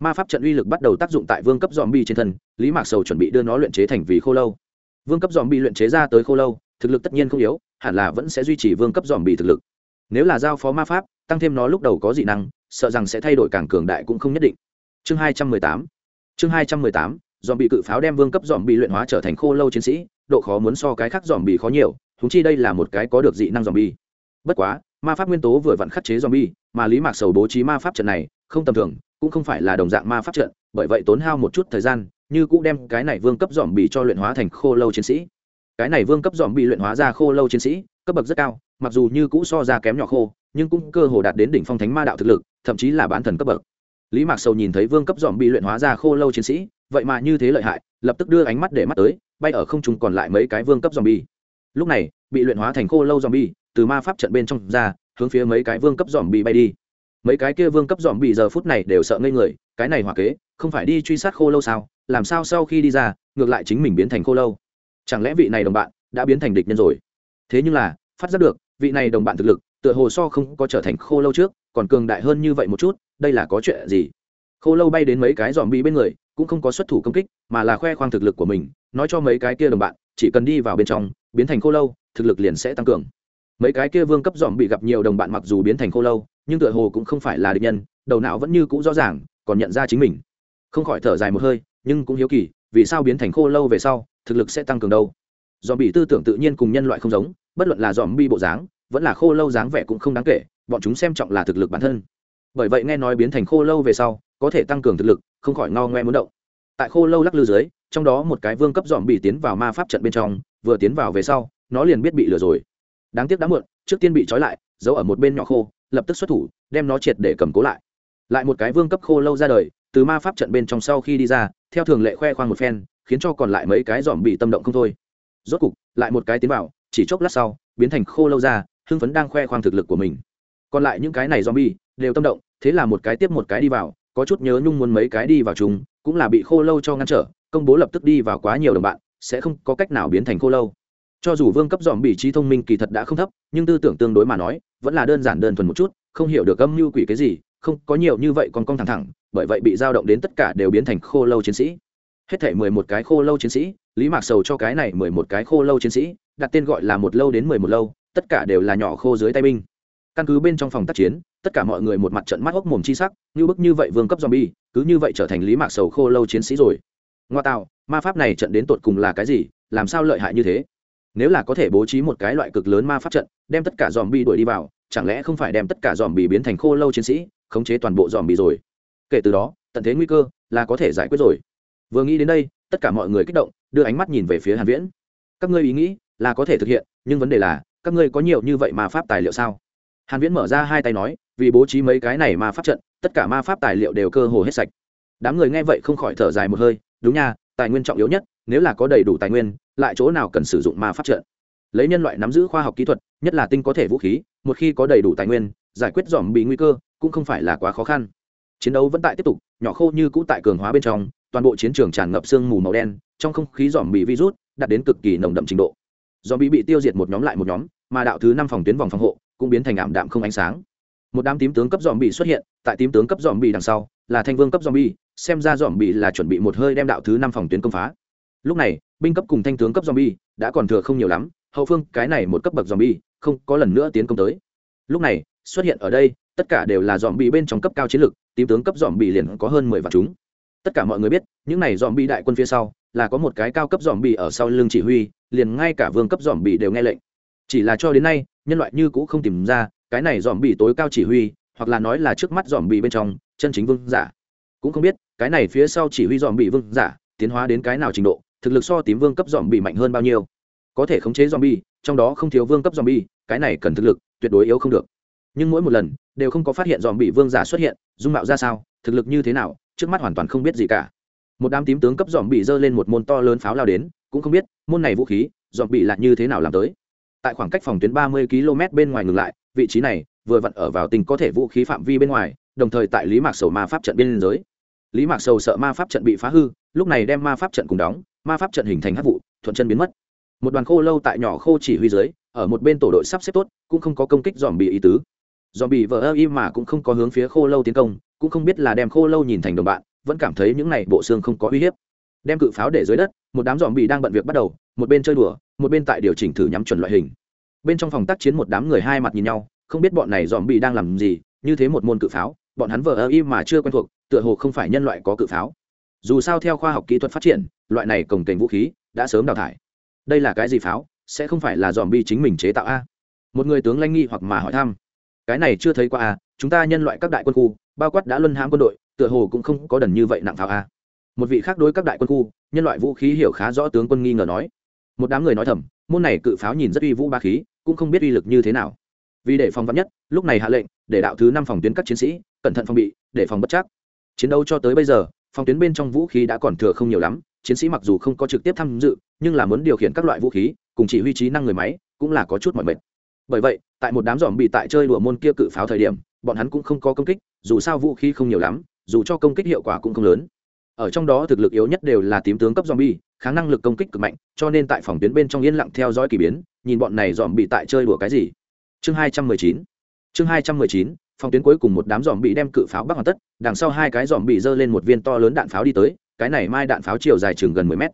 ma pháp trận uy lực bắt đầu tác dụng tại vương cấp dòm bi trên thân, lý mạc sầu chuẩn bị đưa nó luyện chế thành vì khô lâu. Vương cấp dòm bi luyện chế ra tới khô lâu, thực lực tất nhiên không yếu, hẳn là vẫn sẽ duy trì vương cấp dòm bi thực lực. Nếu là giao phó ma pháp, tăng thêm nó lúc đầu có dị năng, sợ rằng sẽ thay đổi càng cường đại cũng không nhất định. Chương hai trăm mười tám. Chương hai trăm mười tám dòm bị cự pháo đem vương cấp dòm bị luyện hóa trở thành khô lâu chiến sĩ, độ khó muốn so cái khác dòm bị khó nhiều thúng chi đây là một cái có được dị năng dòm bi bất quá, ma pháp nguyên tố vừa vặn khắc chế dòm bi mà lý mạc sầu bố trí ma pháp trận này không tầm thường, cũng không phải là đồng dạng ma pháp trận, bởi vậy tốn hao một chút thời gian, như cũng đem cái này vương cấp dòm bị cho luyện hóa thành khô lâu chiến sĩ. Cái này vương cấp dòm bị luyện hóa ra khô lâu chiến sĩ, cấp bậc rất cao, mặc dù như cũ so ra kém nhỏ khô, nhưng cũng cơ hồ đạt đến đỉnh phong thánh ma đạo thực lực, thậm chí là bán thần cấp bậc. Lý mạc sầu nhìn thấy vương cấp dòm bị luyện hóa ra khô lâu chiến sĩ, vậy mà như thế lợi hại, lập tức đưa ánh mắt để mắt tới, bay ở không trung còn lại mấy cái vương cấp dòm bi lúc này, bị luyện hóa thành khô lâu dòm bi từ ma pháp trận bên trong ra, hướng phía mấy cái vương cấp dòm bi bay đi mấy cái kia vương cấp dòm bị giờ phút này đều sợ ngây người, cái này hòa kế, không phải đi truy sát khô lâu sao? Làm sao sau khi đi ra, ngược lại chính mình biến thành khô lâu? Chẳng lẽ vị này đồng bạn đã biến thành địch nhân rồi? Thế nhưng là, phát giác được, vị này đồng bạn thực lực, tựa hồ so không có trở thành khô lâu trước, còn cường đại hơn như vậy một chút, đây là có chuyện gì? Khô lâu bay đến mấy cái dòm bị bên người, cũng không có xuất thủ công kích, mà là khoe khoang thực lực của mình, nói cho mấy cái kia đồng bạn, chỉ cần đi vào bên trong, biến thành khô lâu, thực lực liền sẽ tăng cường. Mấy cái kia vương cấp dòm bị gặp nhiều đồng bạn mặc dù biến thành khô lâu nhưng tựa hồ cũng không phải là địch nhân, đầu não vẫn như cũ rõ ràng, còn nhận ra chính mình. Không khỏi thở dài một hơi, nhưng cũng hiếu kỳ, vì sao biến thành khô lâu về sau, thực lực sẽ tăng cường đâu? Dòm bị tư tưởng tự nhiên cùng nhân loại không giống, bất luận là dòm bi bộ dáng, vẫn là khô lâu dáng vẻ cũng không đáng kể, bọn chúng xem trọng là thực lực bản thân. Bởi vậy nghe nói biến thành khô lâu về sau, có thể tăng cường thực lực, không khỏi ngao ngoe muốn động. Tại khô lâu lắc lư dưới, trong đó một cái vương cấp dòm bị tiến vào ma pháp trận bên trong, vừa tiến vào về sau, nó liền biết bị lừa rồi. Đáng tiếc đã muộn, trước tiên bị trói lại, giấu ở một bên nhỏ khô lập tức xuất thủ, đem nó triệt để cầm cố lại. Lại một cái vương cấp khô lâu ra đời, từ ma pháp trận bên trong sau khi đi ra, theo thường lệ khoe khoang một phen, khiến cho còn lại mấy cái dòm bị tâm động không thôi. Rốt cục, lại một cái tiến vào, chỉ chốc lát sau, biến thành khô lâu ra, hưng phấn đang khoe khoang thực lực của mình. Còn lại những cái này zombie đều tâm động, thế là một cái tiếp một cái đi vào, có chút nhớ nhung muốn mấy cái đi vào chúng cũng là bị khô lâu cho ngăn trở, công bố lập tức đi vào quá nhiều đồng bạn, sẽ không có cách nào biến thành khô lâu cho dù vương cấp dòm bị trí thông minh kỳ thật đã không thấp, nhưng tư tưởng tương đối mà nói, vẫn là đơn giản đơn thuần một chút, không hiểu được âm mưu quỷ cái gì, không, có nhiều như vậy còn cong thẳng thẳng, bởi vậy bị dao động đến tất cả đều biến thành khô lâu chiến sĩ. Hết thể mười một cái khô lâu chiến sĩ, lý mạc sầu cho cái này mười một cái khô lâu chiến sĩ, đặt tên gọi là một lâu đến mười một lâu, tất cả đều là nhỏ khô dưới tay binh. Căn cứ bên trong phòng tác chiến, tất cả mọi người một mặt trận mắt hốc mồm chi sắc, như bức như vậy vương cấp zombie, cứ như vậy trở thành lý mạc sầu khô lâu chiến sĩ rồi. Ngoa tạo, ma pháp này trận đến tột cùng là cái gì, làm sao lợi hại như thế? Nếu là có thể bố trí một cái loại cực lớn ma pháp trận, đem tất cả dòm bi đuổi đi vào, chẳng lẽ không phải đem tất cả dòm bi biến thành khô lâu chiến sĩ, khống chế toàn bộ dòm bi rồi? Kể từ đó, tận thế nguy cơ là có thể giải quyết rồi. Vừa nghĩ đến đây, tất cả mọi người kích động, đưa ánh mắt nhìn về phía hàn viễn. Các ngươi ý nghĩ là có thể thực hiện, nhưng vấn đề là, các ngươi có nhiều như vậy ma pháp tài liệu sao? Hàn viễn mở ra hai tay nói, vì bố trí mấy cái này ma pháp trận, tất cả ma pháp tài liệu đều cơ hồ hết sạch. Đám người nghe vậy không khỏi thở dài một hơi, đúng nha, tài nguyên trọng yếu nhất nếu là có đầy đủ tài nguyên, lại chỗ nào cần sử dụng ma pháp trận? Lấy nhân loại nắm giữ khoa học kỹ thuật, nhất là tinh có thể vũ khí, một khi có đầy đủ tài nguyên, giải quyết dòm bị nguy cơ, cũng không phải là quá khó khăn. Chiến đấu vẫn tại tiếp tục, nhỏ khô như cũ tại cường hóa bên trong, toàn bộ chiến trường tràn ngập sương mù màu đen, trong không khí dòm bị virus đạt đến cực kỳ nồng đậm trình độ. Dòm bị bị tiêu diệt một nhóm lại một nhóm, mà đạo thứ năm phòng tuyến vòng phòng hộ cũng biến thành ảm đạm không ánh sáng. Một đám tím tướng cấp dòm bị xuất hiện, tại tím tướng cấp dòm bị đằng sau là thanh vương cấp dòm bị, xem ra dòm bị là chuẩn bị một hơi đem đạo thứ năm phòng tuyến công phá lúc này binh cấp cùng thanh tướng cấp zombie đã còn thừa không nhiều lắm hậu phương cái này một cấp bậc zombie, không có lần nữa tiến công tới. Lúc này xuất hiện ở đây tất cả đều là zombie bên trong cấp cao chiến lược tím tướng cấp zombie liền có hơn mười vạn chúng. Tất cả mọi người biết những này zombie đại quân phía sau là có một cái cao cấp zombie ở sau lưng chỉ huy liền ngay cả vương cấp zombie đều nghe lệnh. Chỉ là cho đến nay nhân loại như cũ không tìm ra cái này zombie tối cao chỉ huy hoặc là nói là trước mắt zombie bên trong chân chính vương giả. Cũng không biết cái này phía sau chỉ huy dòm bị vương giả tiến hóa đến cái nào trình độ thực lực so tím vương cấp dòm bị mạnh hơn bao nhiêu? Có thể khống chế dòm bi trong đó không thiếu vương cấp dòm bi cái này cần thực lực, tuyệt đối yếu không được. Nhưng mỗi một lần, đều không có phát hiện dòm bị vương giả xuất hiện, dung mạo ra sao, thực lực như thế nào, trước mắt hoàn toàn không biết gì cả. Một đám tím tướng cấp dòm bị dơ lên một môn to lớn pháo lao đến, cũng không biết, môn này vũ khí dòm bị là như thế nào làm tới. Tại khoảng cách phòng tuyến ba mươi km bên ngoài ngừng lại, vị trí này, vừa vặn ở vào tình có thể vũ khí phạm vi bên ngoài, đồng thời tại lý mạc sầu ma pháp trận biên giới. Lý mạc sầu sợ ma pháp trận bị phá hư, lúc này đem ma pháp trận cùng đóng ma pháp trận hình thành hát vụ, thuận chân biến mất. Một đoàn khô lâu tại nhỏ khô chỉ huy dưới, ở một bên tổ đội sắp xếp tốt, cũng không có công kích dòm bị ý tứ. Dòm bị vờ ơ y mà cũng không có hướng phía khô lâu tiến công, cũng không biết là đem khô lâu nhìn thành đồng bạn, vẫn cảm thấy những này bộ xương không có uy hiếp. Đem cự pháo để dưới đất, một đám dòm bị đang bận việc bắt đầu, một bên chơi đùa, một bên tại điều chỉnh thử nhắm chuẩn loại hình. Bên trong phòng tác chiến một đám người hai mặt nhìn nhau, không biết bọn này dòm bị đang làm gì, như thế một môn cự pháo, bọn hắn vờ ơ y mà chưa quen thuộc, tựa hồ không phải nhân loại có cự pháo dù sao theo khoa học kỹ thuật phát triển, loại này cồng kềnh vũ khí đã sớm đào thải. Đây là cái gì pháo? Sẽ không phải là dòm bi chính mình chế tạo a? Một người tướng lanh nghi hoặc mà hỏi thăm. Cái này chưa thấy qua a, chúng ta nhân loại các đại quân khu, bao quát đã luân hãm quân đội, tựa hồ cũng không có đần như vậy nặng pháo a. Một vị khác đối các đại quân khu, nhân loại vũ khí hiểu khá rõ tướng quân nghi ngờ nói. Một đám người nói thầm, môn này cự pháo nhìn rất uy vũ ba khí, cũng không biết uy lực như thế nào. Vì để phòng vắn nhất, lúc này hạ lệnh, để đạo thứ năm phòng tuyến các chiến sĩ, cẩn thận phòng bị, để phòng bất chắc. Chiến đấu cho tới bây giờ phòng tuyến bên trong vũ khí đã còn thừa không nhiều lắm chiến sĩ mặc dù không có trực tiếp tham dự nhưng là muốn điều khiển các loại vũ khí cùng chỉ huy trí năng người máy cũng là có chút mọi mệt bởi vậy tại một đám dòm bị tại chơi đùa môn kia cự pháo thời điểm bọn hắn cũng không có công kích dù sao vũ khí không nhiều lắm dù cho công kích hiệu quả cũng không lớn ở trong đó thực lực yếu nhất đều là tím tướng cấp zombie, kháng năng lực công kích cực mạnh, cho nên tại phòng tuyến bên trong yên lặng theo dõi kỳ biến, nhìn bọn này zombie tại chơi đùa cái gì. Chương 219. Chương 219, phòng tuyến cuối cùng một đám zombie đem cự pháo bắc hoàn tất, đằng sau hai cái zombie giơ lên một viên to lớn đạn pháo đi tới, cái này mai đạn pháo chiều dài chừng gần 10 mét.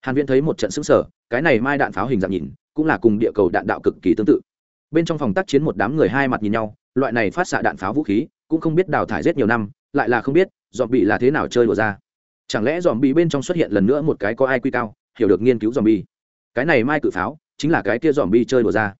Hàn Viễn thấy một trận sững sờ, cái này mai đạn pháo hình dạng nhìn, cũng là cùng địa cầu đạn đạo cực kỳ tương tự. Bên trong phòng tác chiến một đám người hai mặt nhìn nhau, loại này phát xạ đạn pháo vũ khí, cũng không biết đào thải rất nhiều năm, lại là không biết, zombie là thế nào chơi đùa ra chẳng lẽ dòm bị bên trong xuất hiện lần nữa một cái có ai quy cao hiểu được nghiên cứu dòm bi cái này mai cự pháo chính là cái kia dòm bi chơi đùa ra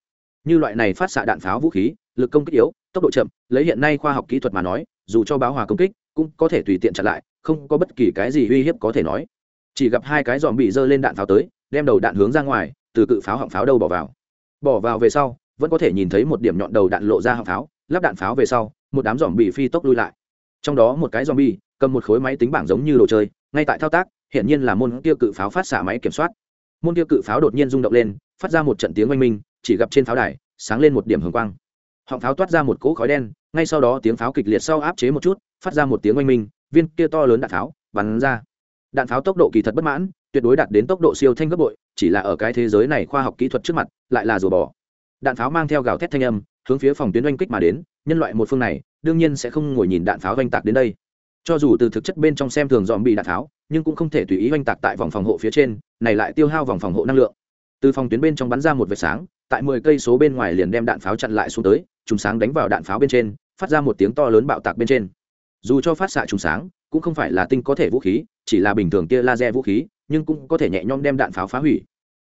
như loại này phát xạ đạn pháo vũ khí lực công kích yếu tốc độ chậm, lấy hiện nay khoa học kỹ thuật mà nói, dù cho báo hòa công kích, cũng có thể tùy tiện chặn lại, không có bất kỳ cái gì uy hiếp có thể nói. Chỉ gặp hai cái dòm bị dơ lên đạn pháo tới, đem đầu đạn hướng ra ngoài, từ cự pháo họng pháo đâu bỏ vào. Bỏ vào về sau, vẫn có thể nhìn thấy một điểm nhọn đầu đạn lộ ra họng pháo, lắp đạn pháo về sau, một đám dòm bị phi tốc lui lại. Trong đó một cái dòm bị, cầm một khối máy tính bảng giống như đồ chơi, ngay tại thao tác hiện nhiên là môn kia cự pháo phát xạ máy kiểm soát. Môn kia cự pháo đột nhiên rung động lên, phát ra một trận tiếng oanh minh, chỉ gặp trên pháo đài, sáng lên một điểm hồng quang họng pháo toát ra một cỗ khói đen, ngay sau đó tiếng pháo kịch liệt sau áp chế một chút, phát ra một tiếng oanh minh, viên kia to lớn đạn pháo bắn ra. Đạn pháo tốc độ kỳ thật bất mãn, tuyệt đối đạt đến tốc độ siêu thanh gấp bội, chỉ là ở cái thế giới này khoa học kỹ thuật trước mặt, lại là rùa bò. Đạn pháo mang theo gào thét thanh âm, hướng phía phòng tuyến oanh kích mà đến, nhân loại một phương này, đương nhiên sẽ không ngồi nhìn đạn pháo oanh tạc đến đây. Cho dù từ thực chất bên trong xem thường dòm bị đạn pháo, nhưng cũng không thể tùy ý oanh tạc tại vòng phòng hộ phía trên, này lại tiêu hao vòng phòng hộ năng lượng. Từ phòng tuyến bên trong bắn ra một vệt sáng, tại mười cây số bên ngoài liền đem đạn pháo chặn lại xuống tới trùng sáng đánh vào đạn pháo bên trên, phát ra một tiếng to lớn bạo tạc bên trên. Dù cho phát xạ trùng sáng, cũng không phải là tinh có thể vũ khí, chỉ là bình thường tia laser vũ khí, nhưng cũng có thể nhẹ nhõm đem đạn pháo phá hủy.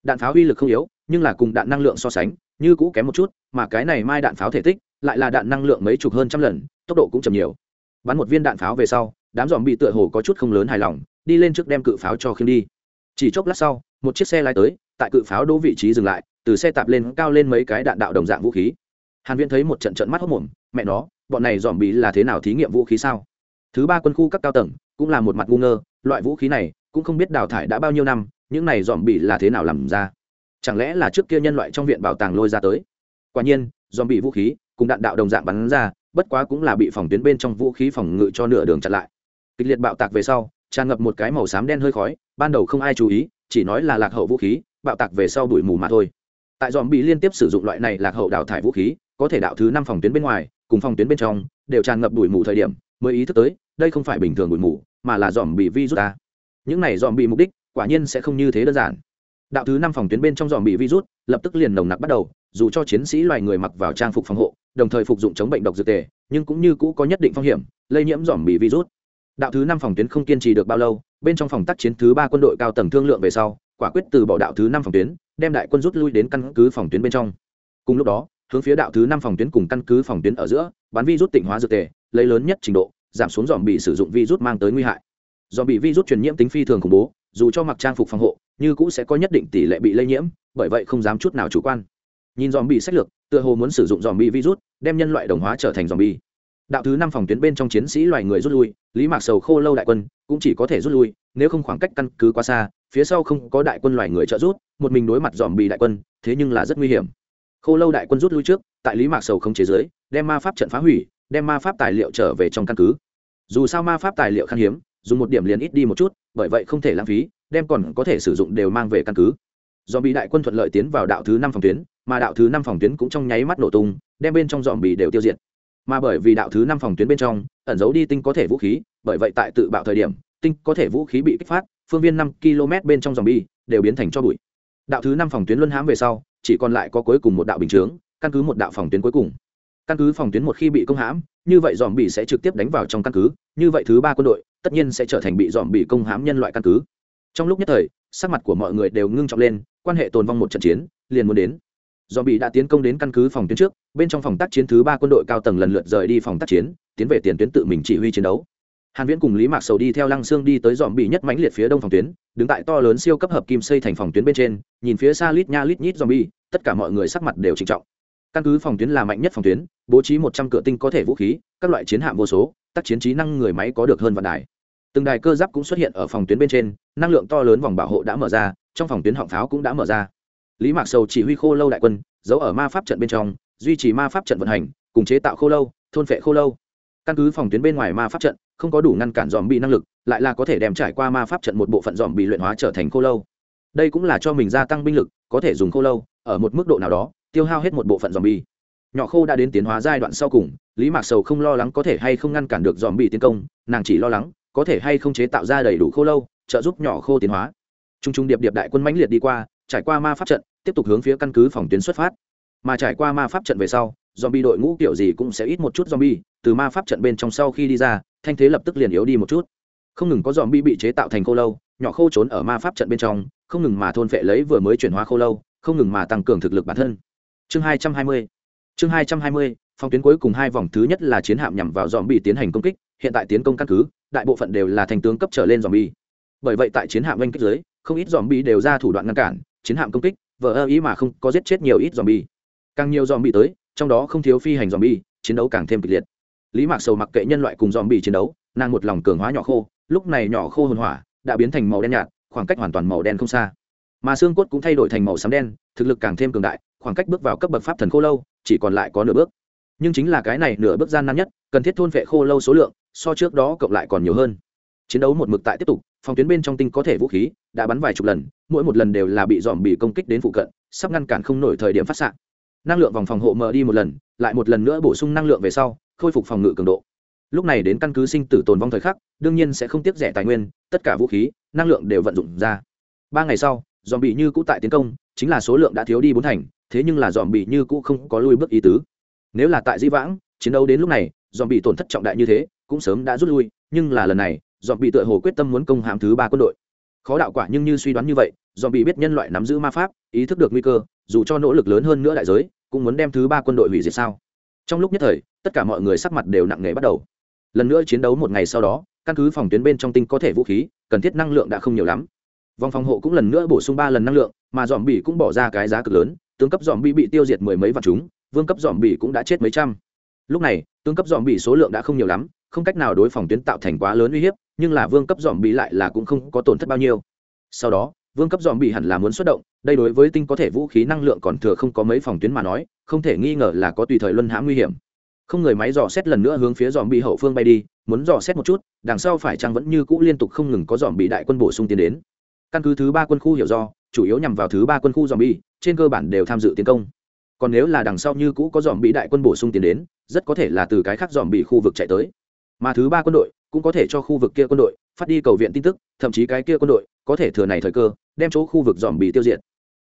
Đạn pháo uy lực không yếu, nhưng là cùng đạn năng lượng so sánh, như cũ kém một chút, mà cái này mai đạn pháo thể tích, lại là đạn năng lượng mấy chục hơn trăm lần, tốc độ cũng chậm nhiều. Bắn một viên đạn pháo về sau, đám dòm bị tựa hồ có chút không lớn hài lòng, đi lên trước đem cự pháo cho khiêm đi. Chỉ chốc lát sau, một chiếc xe lái tới, tại cự pháo đỗ vị trí dừng lại, từ xe tạp lên cao lên mấy cái đạn đạo đồng dạng vũ khí hàn viễn thấy một trận trận mắt hốt mồm mẹ nó, bọn này dòm bị là thế nào thí nghiệm vũ khí sao? Thứ ba quân khu các cao tầng cũng là một mặt ngu ngơ, loại vũ khí này cũng không biết đào thải đã bao nhiêu năm, những này dòm bị là thế nào làm ra? Chẳng lẽ là trước kia nhân loại trong viện bảo tàng lôi ra tới? Quả nhiên, dòm bị vũ khí cùng đạn đạo đồng dạng bắn ra, bất quá cũng là bị phòng tuyến bên trong vũ khí phòng ngự cho nửa đường chặn lại. Kịch liệt bạo tạc về sau, tràn ngập một cái màu xám đen hơi khói, ban đầu không ai chú ý, chỉ nói là lạc hậu vũ khí, bạo tạc về sau đuổi mù mà thôi. Tại dòm bị liên tiếp sử dụng loại này lạc hậu đào thải vũ khí có thể đạo thứ năm phòng tuyến bên ngoài, cùng phòng tuyến bên trong, đều tràn ngập đuổi mù thời điểm, mới ý thức tới, đây không phải bình thường đuổi mù, mà là dòm bị virus ta. Những này dòm bị mục đích, quả nhiên sẽ không như thế đơn giản. Đạo thứ năm phòng tuyến bên trong dòm bị virus, lập tức liền nồng nặc bắt đầu, dù cho chiến sĩ loài người mặc vào trang phục phòng hộ, đồng thời phục dụng chống bệnh độc dược tề, nhưng cũng như cũ có nhất định phong hiểm, lây nhiễm dòm bị virus. Đạo thứ năm phòng tuyến không kiên trì được bao lâu, bên trong phòng tác chiến thứ ba quân đội cao tầng thương lượng về sau, quả quyết từ bỏ đạo thứ năm phòng tuyến, đem đại quân rút lui đến căn cứ phòng tuyến bên trong. Cùng lúc đó hướng phía đạo thứ năm phòng tuyến cùng căn cứ phòng tuyến ở giữa bắn virus tịnh hóa dược tề, lấy lớn nhất trình độ, giảm xuống dòm bị sử dụng virus mang tới nguy hại. Do bị virus truyền nhiễm tính phi thường khủng bố, dù cho mặc trang phục phòng hộ, như cũ sẽ có nhất định tỷ lệ bị lây nhiễm, bởi vậy không dám chút nào chủ quan. Nhìn dòm bị sách lược, tựa hồ muốn sử dụng dòm bị virus, đem nhân loại đồng hóa trở thành dòm bị đạo thứ năm phòng tuyến bên trong chiến sĩ loài người rút lui, lý mạc sầu khô lâu đại quân cũng chỉ có thể rút lui, nếu không khoảng cách căn cứ quá xa, phía sau không có đại quân loài người trợ rút một mình đối mặt dòm bị đại quân, thế nhưng là rất nguy hiểm khô lâu đại quân rút lui trước, tại lý mạc sầu không chế giới đem ma pháp trận phá hủy, đem ma pháp tài liệu trở về trong căn cứ. Dù sao ma pháp tài liệu khan hiếm, dùng một điểm liền ít đi một chút, bởi vậy không thể lãng phí, đem còn có thể sử dụng đều mang về căn cứ. Do bị đại quân thuận lợi tiến vào đạo thứ năm phòng tuyến, mà đạo thứ năm phòng tuyến cũng trong nháy mắt nổ tung, đem bên trong dòm bì đều tiêu diệt. Mà bởi vì đạo thứ năm phòng tuyến bên trong, ẩn giấu đi tinh có thể vũ khí, bởi vậy tại tự bạo thời điểm, tinh có thể vũ khí bị kích phát, phương viên năm km bên trong dòm bì đều biến thành cho bụi. Đạo thứ năm phòng tuyến luân hãm về sau chỉ còn lại có cuối cùng một đạo bình chướng, căn cứ một đạo phòng tuyến cuối cùng. Căn cứ phòng tuyến một khi bị công hãm, như vậy dòm bị sẽ trực tiếp đánh vào trong căn cứ, như vậy thứ ba quân đội tất nhiên sẽ trở thành bị dòm bị công hãm nhân loại căn cứ. Trong lúc nhất thời, sắc mặt của mọi người đều ngưng trọng lên, quan hệ tồn vong một trận chiến, liền muốn đến. Dòm bị đã tiến công đến căn cứ phòng tuyến trước, bên trong phòng tác chiến thứ ba quân đội cao tầng lần lượt rời đi phòng tác chiến, tiến về tiền tuyến tự mình chỉ huy chiến đấu hàn viễn cùng lý mạc sầu đi theo lăng xương đi tới dòm bị nhất mãnh liệt phía đông phòng tuyến, đứng tại to lớn siêu cấp hợp kim xây thành phòng tuyến bên trên, nhìn phía xa lít nha lít nhít dòm bi tất cả mọi người sắc mặt đều trịnh trọng. Căn cứ phòng tuyến là mạnh nhất phòng tuyến, bố trí một trăm cửa tinh có thể vũ khí, các loại chiến hạm vô số, tác chiến trí năng người máy có được hơn vạn đài. Từng đài cơ giáp cũng xuất hiện ở phòng tuyến bên trên, năng lượng to lớn vòng bảo hộ đã mở ra, trong phòng tuyến họng pháo cũng đã mở ra. Lý mạc sầu chỉ huy khô lâu đại quân, giấu ở ma pháp trận bên trong, duy trì ma pháp trận vận hành, cùng chế tạo khô lâu, thôn phệ khô lâu. Căn cứ phòng tuyến bên ngoài ma pháp trận không có đủ ngăn cản dòm bị năng lực, lại là có thể đem trải qua ma pháp trận một bộ phận dòm bị luyện hóa trở thành khô lâu. Đây cũng là cho mình gia tăng binh lực, có thể dùng khô lâu, ở một mức độ nào đó, tiêu hao hết một bộ phận dòm bi nhỏ khô đã đến tiến hóa giai đoạn sau cùng, lý mạc sầu không lo lắng có thể hay không ngăn cản được dòm bị tiến công, nàng chỉ lo lắng, có thể hay không chế tạo ra đầy đủ khô lâu, trợ giúp nhỏ khô tiến hóa. T r u n g t r u n g điệp điệp đại quân mãnh liệt đi qua, trải qua ma pháp trận, tiếp tục hướng phía căn cứ phòng tuyến xuất phát. Mà trải qua ma pháp trận về sau, dòm bi đội ngũ kiểu gì cũng sẽ ít một chút dòm bi từ ma pháp trận bên trong sau khi đi ra thanh thế lập tức liền yếu đi một chút. Không ngừng có dòm bi bị chế tạo thành khô lâu, nhỏ khô trốn ở ma pháp trận bên trong, không ngừng mà thôn phệ lấy vừa mới chuyển hóa khô lâu, không ngừng mà tăng cường thực lực bản thân. Chương hai trăm hai mươi. Chương hai trăm hai mươi, phòng tuyến cuối cùng hai vòng thứ nhất là chiến hạm nhằm vào dòm bi tiến hành công kích, hiện tại tiến công căn cứ, đại bộ phận đều là thành tướng cấp trở lên dòm bi bởi vậy tại chiến hạm oanh kích dưới, không ít dòm bi đều ra thủ đoạn ngăn cản, chiến hạm công kích, vờ ơ ý mà không có giết chết nhiều ít dòm bi càng nhiều dòm bi tới, trong đó không thiếu phi hành dòm bi chiến đấu càng thêm kịch liệt lý mạc sầu mặc kệ nhân loại cùng dòm bị chiến đấu, nàng một lòng cường hóa nhỏ khô, lúc này nhỏ khô hồn hỏa đã biến thành màu đen nhạt, khoảng cách hoàn toàn màu đen không xa. Mà xương cốt cũng thay đổi thành màu xám đen, thực lực càng thêm cường đại, khoảng cách bước vào cấp bậc pháp thần khô lâu, chỉ còn lại có nửa bước. Nhưng chính là cái này nửa bước gian nan nhất, cần thiết thôn vệ khô lâu số lượng, so trước đó cộng lại còn nhiều hơn. Chiến đấu một mực tại tiếp tục, phòng tuyến bên trong tinh có thể vũ khí, đã bắn vài chục lần, mỗi một lần đều là bị dòm bị công kích đến phụ cận, sắp ngăn cản không nổi thời điểm phát s năng lượng vòng phòng hộ mở đi một lần, lại một lần nữa bổ sung năng lượng về sau khôi phục phòng ngự cường độ. Lúc này đến căn cứ sinh tử tồn vong thời khắc, đương nhiên sẽ không tiếc rẻ tài nguyên, tất cả vũ khí, năng lượng đều vận dụng ra. Ba ngày sau dòm bị như cũ tại tiến công, chính là số lượng đã thiếu đi bốn thành, thế nhưng là dòm bị như cũ không có lui bước ý tứ. Nếu là tại di vãng, chiến đấu đến lúc này dòm bị tổn thất trọng đại như thế, cũng sớm đã rút lui, nhưng là lần này dòm bị tựa hồ quyết tâm muốn công hàm thứ ba quân đội. Khó đạo quả nhưng như suy đoán như vậy dòm bị biết nhân loại nắm giữ ma pháp, ý thức được nguy cơ, dù cho nỗ lực lớn hơn nữa đại giới, cũng muốn đem thứ ba quân đội hủy diệt sao? Trong lúc nhất thời, tất cả mọi người sắc mặt đều nặng nề bắt đầu. Lần nữa chiến đấu một ngày sau đó, căn cứ phòng tuyến bên trong tinh có thể vũ khí, cần thiết năng lượng đã không nhiều lắm. Vòng phòng hộ cũng lần nữa bổ sung ba lần năng lượng, mà dòm bỉ cũng bỏ ra cái giá cực lớn, tướng cấp dòm bị bị tiêu diệt mười mấy vạn chúng, vương cấp dòm bỉ cũng đã chết mấy trăm. Lúc này, tướng cấp dòm bỉ số lượng đã không nhiều lắm, không cách nào đối phòng tuyến tạo thành quá lớn uy hiếp, nhưng là vương cấp dòm bỉ lại là cũng không có tổn thất bao nhiêu. Sau đó vương cấp dòm bị hẳn là muốn xuất động đây đối với tinh có thể vũ khí năng lượng còn thừa không có mấy phòng tuyến mà nói không thể nghi ngờ là có tùy thời luân hãm nguy hiểm. Không người máy dò xét lần nữa hướng phía dòm bị hậu phương bay đi muốn dò xét một chút đằng sau phải chăng vẫn như cũ liên tục không ngừng có dòm bị đại quân bổ sung tiến đến. Căn cứ thứ ba quân khu hiểu do chủ yếu nhằm vào thứ ba quân khu dòm bị, trên cơ bản đều tham dự tiến công. Còn nếu là đằng sau như cũ có dòm bị đại quân bổ sung tiến đến rất có thể là từ cái khác dòm bị khu vực chạy tới. Mà thứ ba quân đội cũng có thể cho khu vực kia quân đội phát đi cầu viện tin tức, thậm chí cái kia quân đội có thể thừa này thời cơ, đem chỗ khu vực dòm bị tiêu diệt.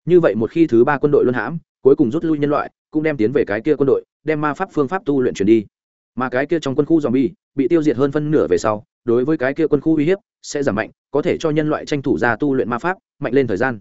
Như vậy một khi thứ ba quân đội luân hãm, cuối cùng rút lui nhân loại, cũng đem tiến về cái kia quân đội, đem ma pháp phương pháp tu luyện chuyển đi. Mà cái kia trong quân khu dòm bi bị tiêu diệt hơn phân nửa về sau, đối với cái kia quân khu uy hiếp sẽ giảm mạnh, có thể cho nhân loại tranh thủ ra tu luyện ma pháp, mạnh lên thời gian.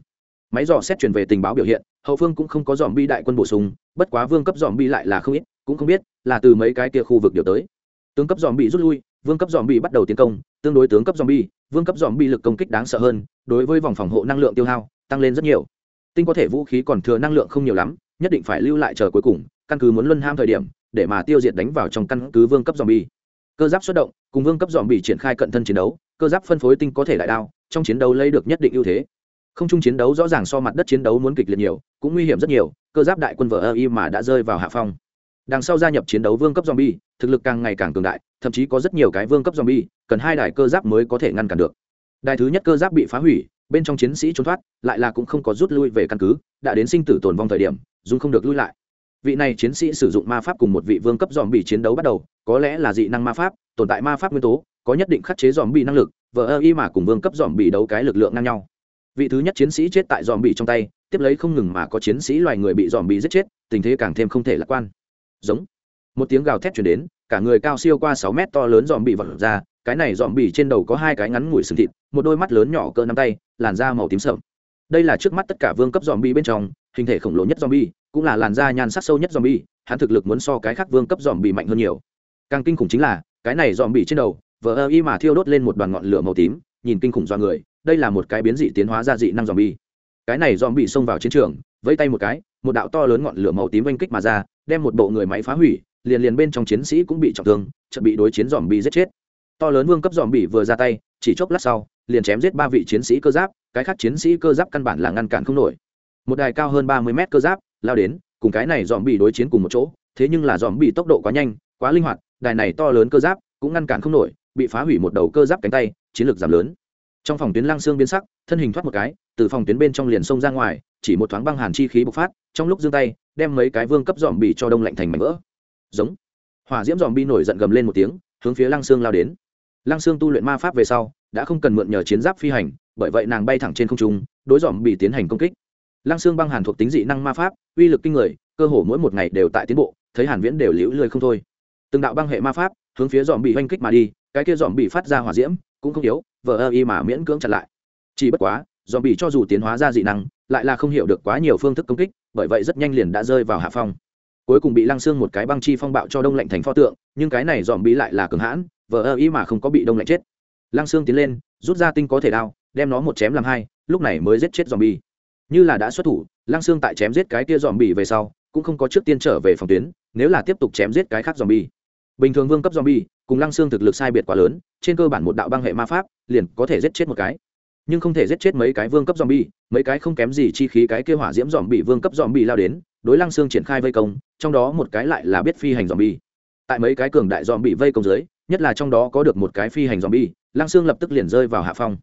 Máy dò xét truyền về tình báo biểu hiện, hậu phương cũng không có dòm bi đại quân bổ sung, bất quá vương cấp dòm bi lại là không ít, cũng không biết là từ mấy cái kia khu vực điều tới. Tướng cấp dòm bị rút lui vương cấp dòm bị bắt đầu tiến công, tương đối tướng cấp dòm bi vương cấp dòm bi lực công kích đáng sợ hơn, đối với vòng phòng hộ năng lượng tiêu hao, tăng lên rất nhiều. Tinh có thể vũ khí còn thừa năng lượng không nhiều lắm, nhất định phải lưu lại chờ cuối cùng, căn cứ muốn luân ham thời điểm, để mà tiêu diệt đánh vào trong căn cứ vương cấp dòm bi cơ giáp xuất động, cùng vương cấp dòm bị triển khai cận thân chiến đấu, cơ giáp phân phối tinh có thể đại đao, trong chiến đấu lấy được nhất định ưu thế. Không chung chiến đấu rõ ràng so mặt đất chiến đấu muốn kịch liệt nhiều, cũng nguy hiểm rất nhiều, cơ giáp đại quân vợ ơ y mà đã rơi vào hạ phong đằng sau gia nhập chiến đấu vương cấp zombie, thực lực càng ngày càng cường đại, thậm chí có rất nhiều cái vương cấp zombie, cần hai đài cơ giáp mới có thể ngăn cản được. Đài thứ nhất cơ giáp bị phá hủy, bên trong chiến sĩ trốn thoát, lại là cũng không có rút lui về căn cứ, đã đến sinh tử tồn vong thời điểm dung không được lui lại. Vị này chiến sĩ sử dụng ma pháp cùng một vị vương cấp zombie chiến đấu bắt đầu, có lẽ là dị năng ma pháp, tồn tại ma pháp nguyên tố, có nhất định khắc chế zombie năng lực, vờ y mà cùng vương cấp zombie đấu cái lực lượng ngang nhau. Vị thứ nhất chiến sĩ chết tại zombie trong tay, tiếp lấy không ngừng mà có chiến sĩ loài người bị dòm bị giết chết, tình thế càng thêm không thể lạc quan giống. Một tiếng gào thét chuyển đến, cả người cao siêu qua sáu mét to lớn dòm bị vật ra, cái này dòm bị trên đầu có hai cái ngắn ngủi sừng thịt, một đôi mắt lớn nhỏ cỡ nắm tay, làn da màu tím sợm đây là trước mắt tất cả vương cấp dòm bị bên trong, hình thể khổng lồ nhất dòm bị cũng là làn da nhan sắc sâu nhất dòm bị hắn thực lực muốn so cái khác vương cấp dòm bị mạnh hơn nhiều. Càng kinh khủng chính là, cái này dòm bị trên đầu, vờ ơ y mà thiêu đốt lên một đoàn ngọn lửa màu tím, nhìn kinh khủng do người, đây là một cái biến dị tiến hóa ra dị năng dòm bi cái này dòm bị xông vào chiến trường, vẫy tay một cái, một đạo to lớn ngọn lửa màu tím oanh kích mà ra, đem một bộ người máy phá hủy, liền liền bên trong chiến sĩ cũng bị trọng thương, chợt bị đối chiến dòm bị giết chết. To lớn vương cấp dòm bị vừa ra tay, chỉ chốc lát sau, liền chém giết ba vị chiến sĩ cơ giáp, cái khác chiến sĩ cơ giáp căn bản là ngăn cản không nổi. Một đài cao hơn ba mươi mét cơ giáp, lao đến, cùng cái này dòm bị đối chiến cùng một chỗ, thế nhưng là dòm bị tốc độ quá nhanh, quá linh hoạt, đài này to lớn cơ giáp cũng ngăn cản không nổi, bị phá hủy một đầu cơ giáp cánh tay, chiến lược giảm lớn. Trong phòng tuyến lang xương biến sắc, thân hình thoát một cái từ phòng tuyến bên trong liền sông ra ngoài, chỉ một thoáng băng hàn chi khí bộc phát, trong lúc giương tay, đem mấy cái vương cấp dòm bị cho đông lạnh thành mảnh vỡ. Giống. Hỏa diễm dòm bi nổi giận gầm lên một tiếng, hướng phía lăng xương lao đến. Lăng xương tu luyện ma pháp về sau, đã không cần mượn nhờ chiến giáp phi hành, bởi vậy nàng bay thẳng trên không trung, đối dòm bị tiến hành công kích. Lăng xương băng hàn thuộc tính dị năng ma pháp, uy lực kinh người, cơ hồ mỗi một ngày đều tại tiến bộ, thấy hàn viễn đều liễu lười không thôi. Từng đạo băng hệ ma pháp, hướng phía dòm bị hoanh kích mà đi, cái kia dòm bị phát ra hỏa diễm, cũng không yếu, vờ ơ y mà miễn cưỡng chặn lại. Chỉ bất quá dòm bị cho dù tiến hóa ra dị năng, lại là không hiểu được quá nhiều phương thức công kích, bởi vậy rất nhanh liền đã rơi vào hạ phong. Cuối cùng bị lăng xương một cái băng chi phong bạo cho đông lạnh thành pho tượng, nhưng cái này dòm bị lại là cường hãn, vờ ơ y mà không có bị đông lạnh chết. Lăng xương tiến lên, rút ra tinh có thể đao, đem nó một chém làm hai, lúc này mới giết chết dòm bi như là đã xuất thủ, lăng xương tại chém giết cái kia dòm bị về sau, cũng không có trước tiên trở về phòng tuyến, nếu là tiếp tục chém giết cái khác dòm bi bình thường vương cấp dòm bi cùng lăng xương thực lực sai biệt quá lớn, trên cơ bản một đạo băng hệ ma pháp, liền có thể giết chết một cái nhưng không thể giết chết mấy cái vương cấp zombie, mấy cái không kém gì chi khí cái kia hỏa diễm zombie bị vương cấp zombie bị lao đến đối lăng xương triển khai vây công trong đó một cái lại là biết phi hành zombie. tại mấy cái cường đại zombie bị vây công dưới nhất là trong đó có được một cái phi hành zombie, lăng xương lập tức liền rơi vào hạ phong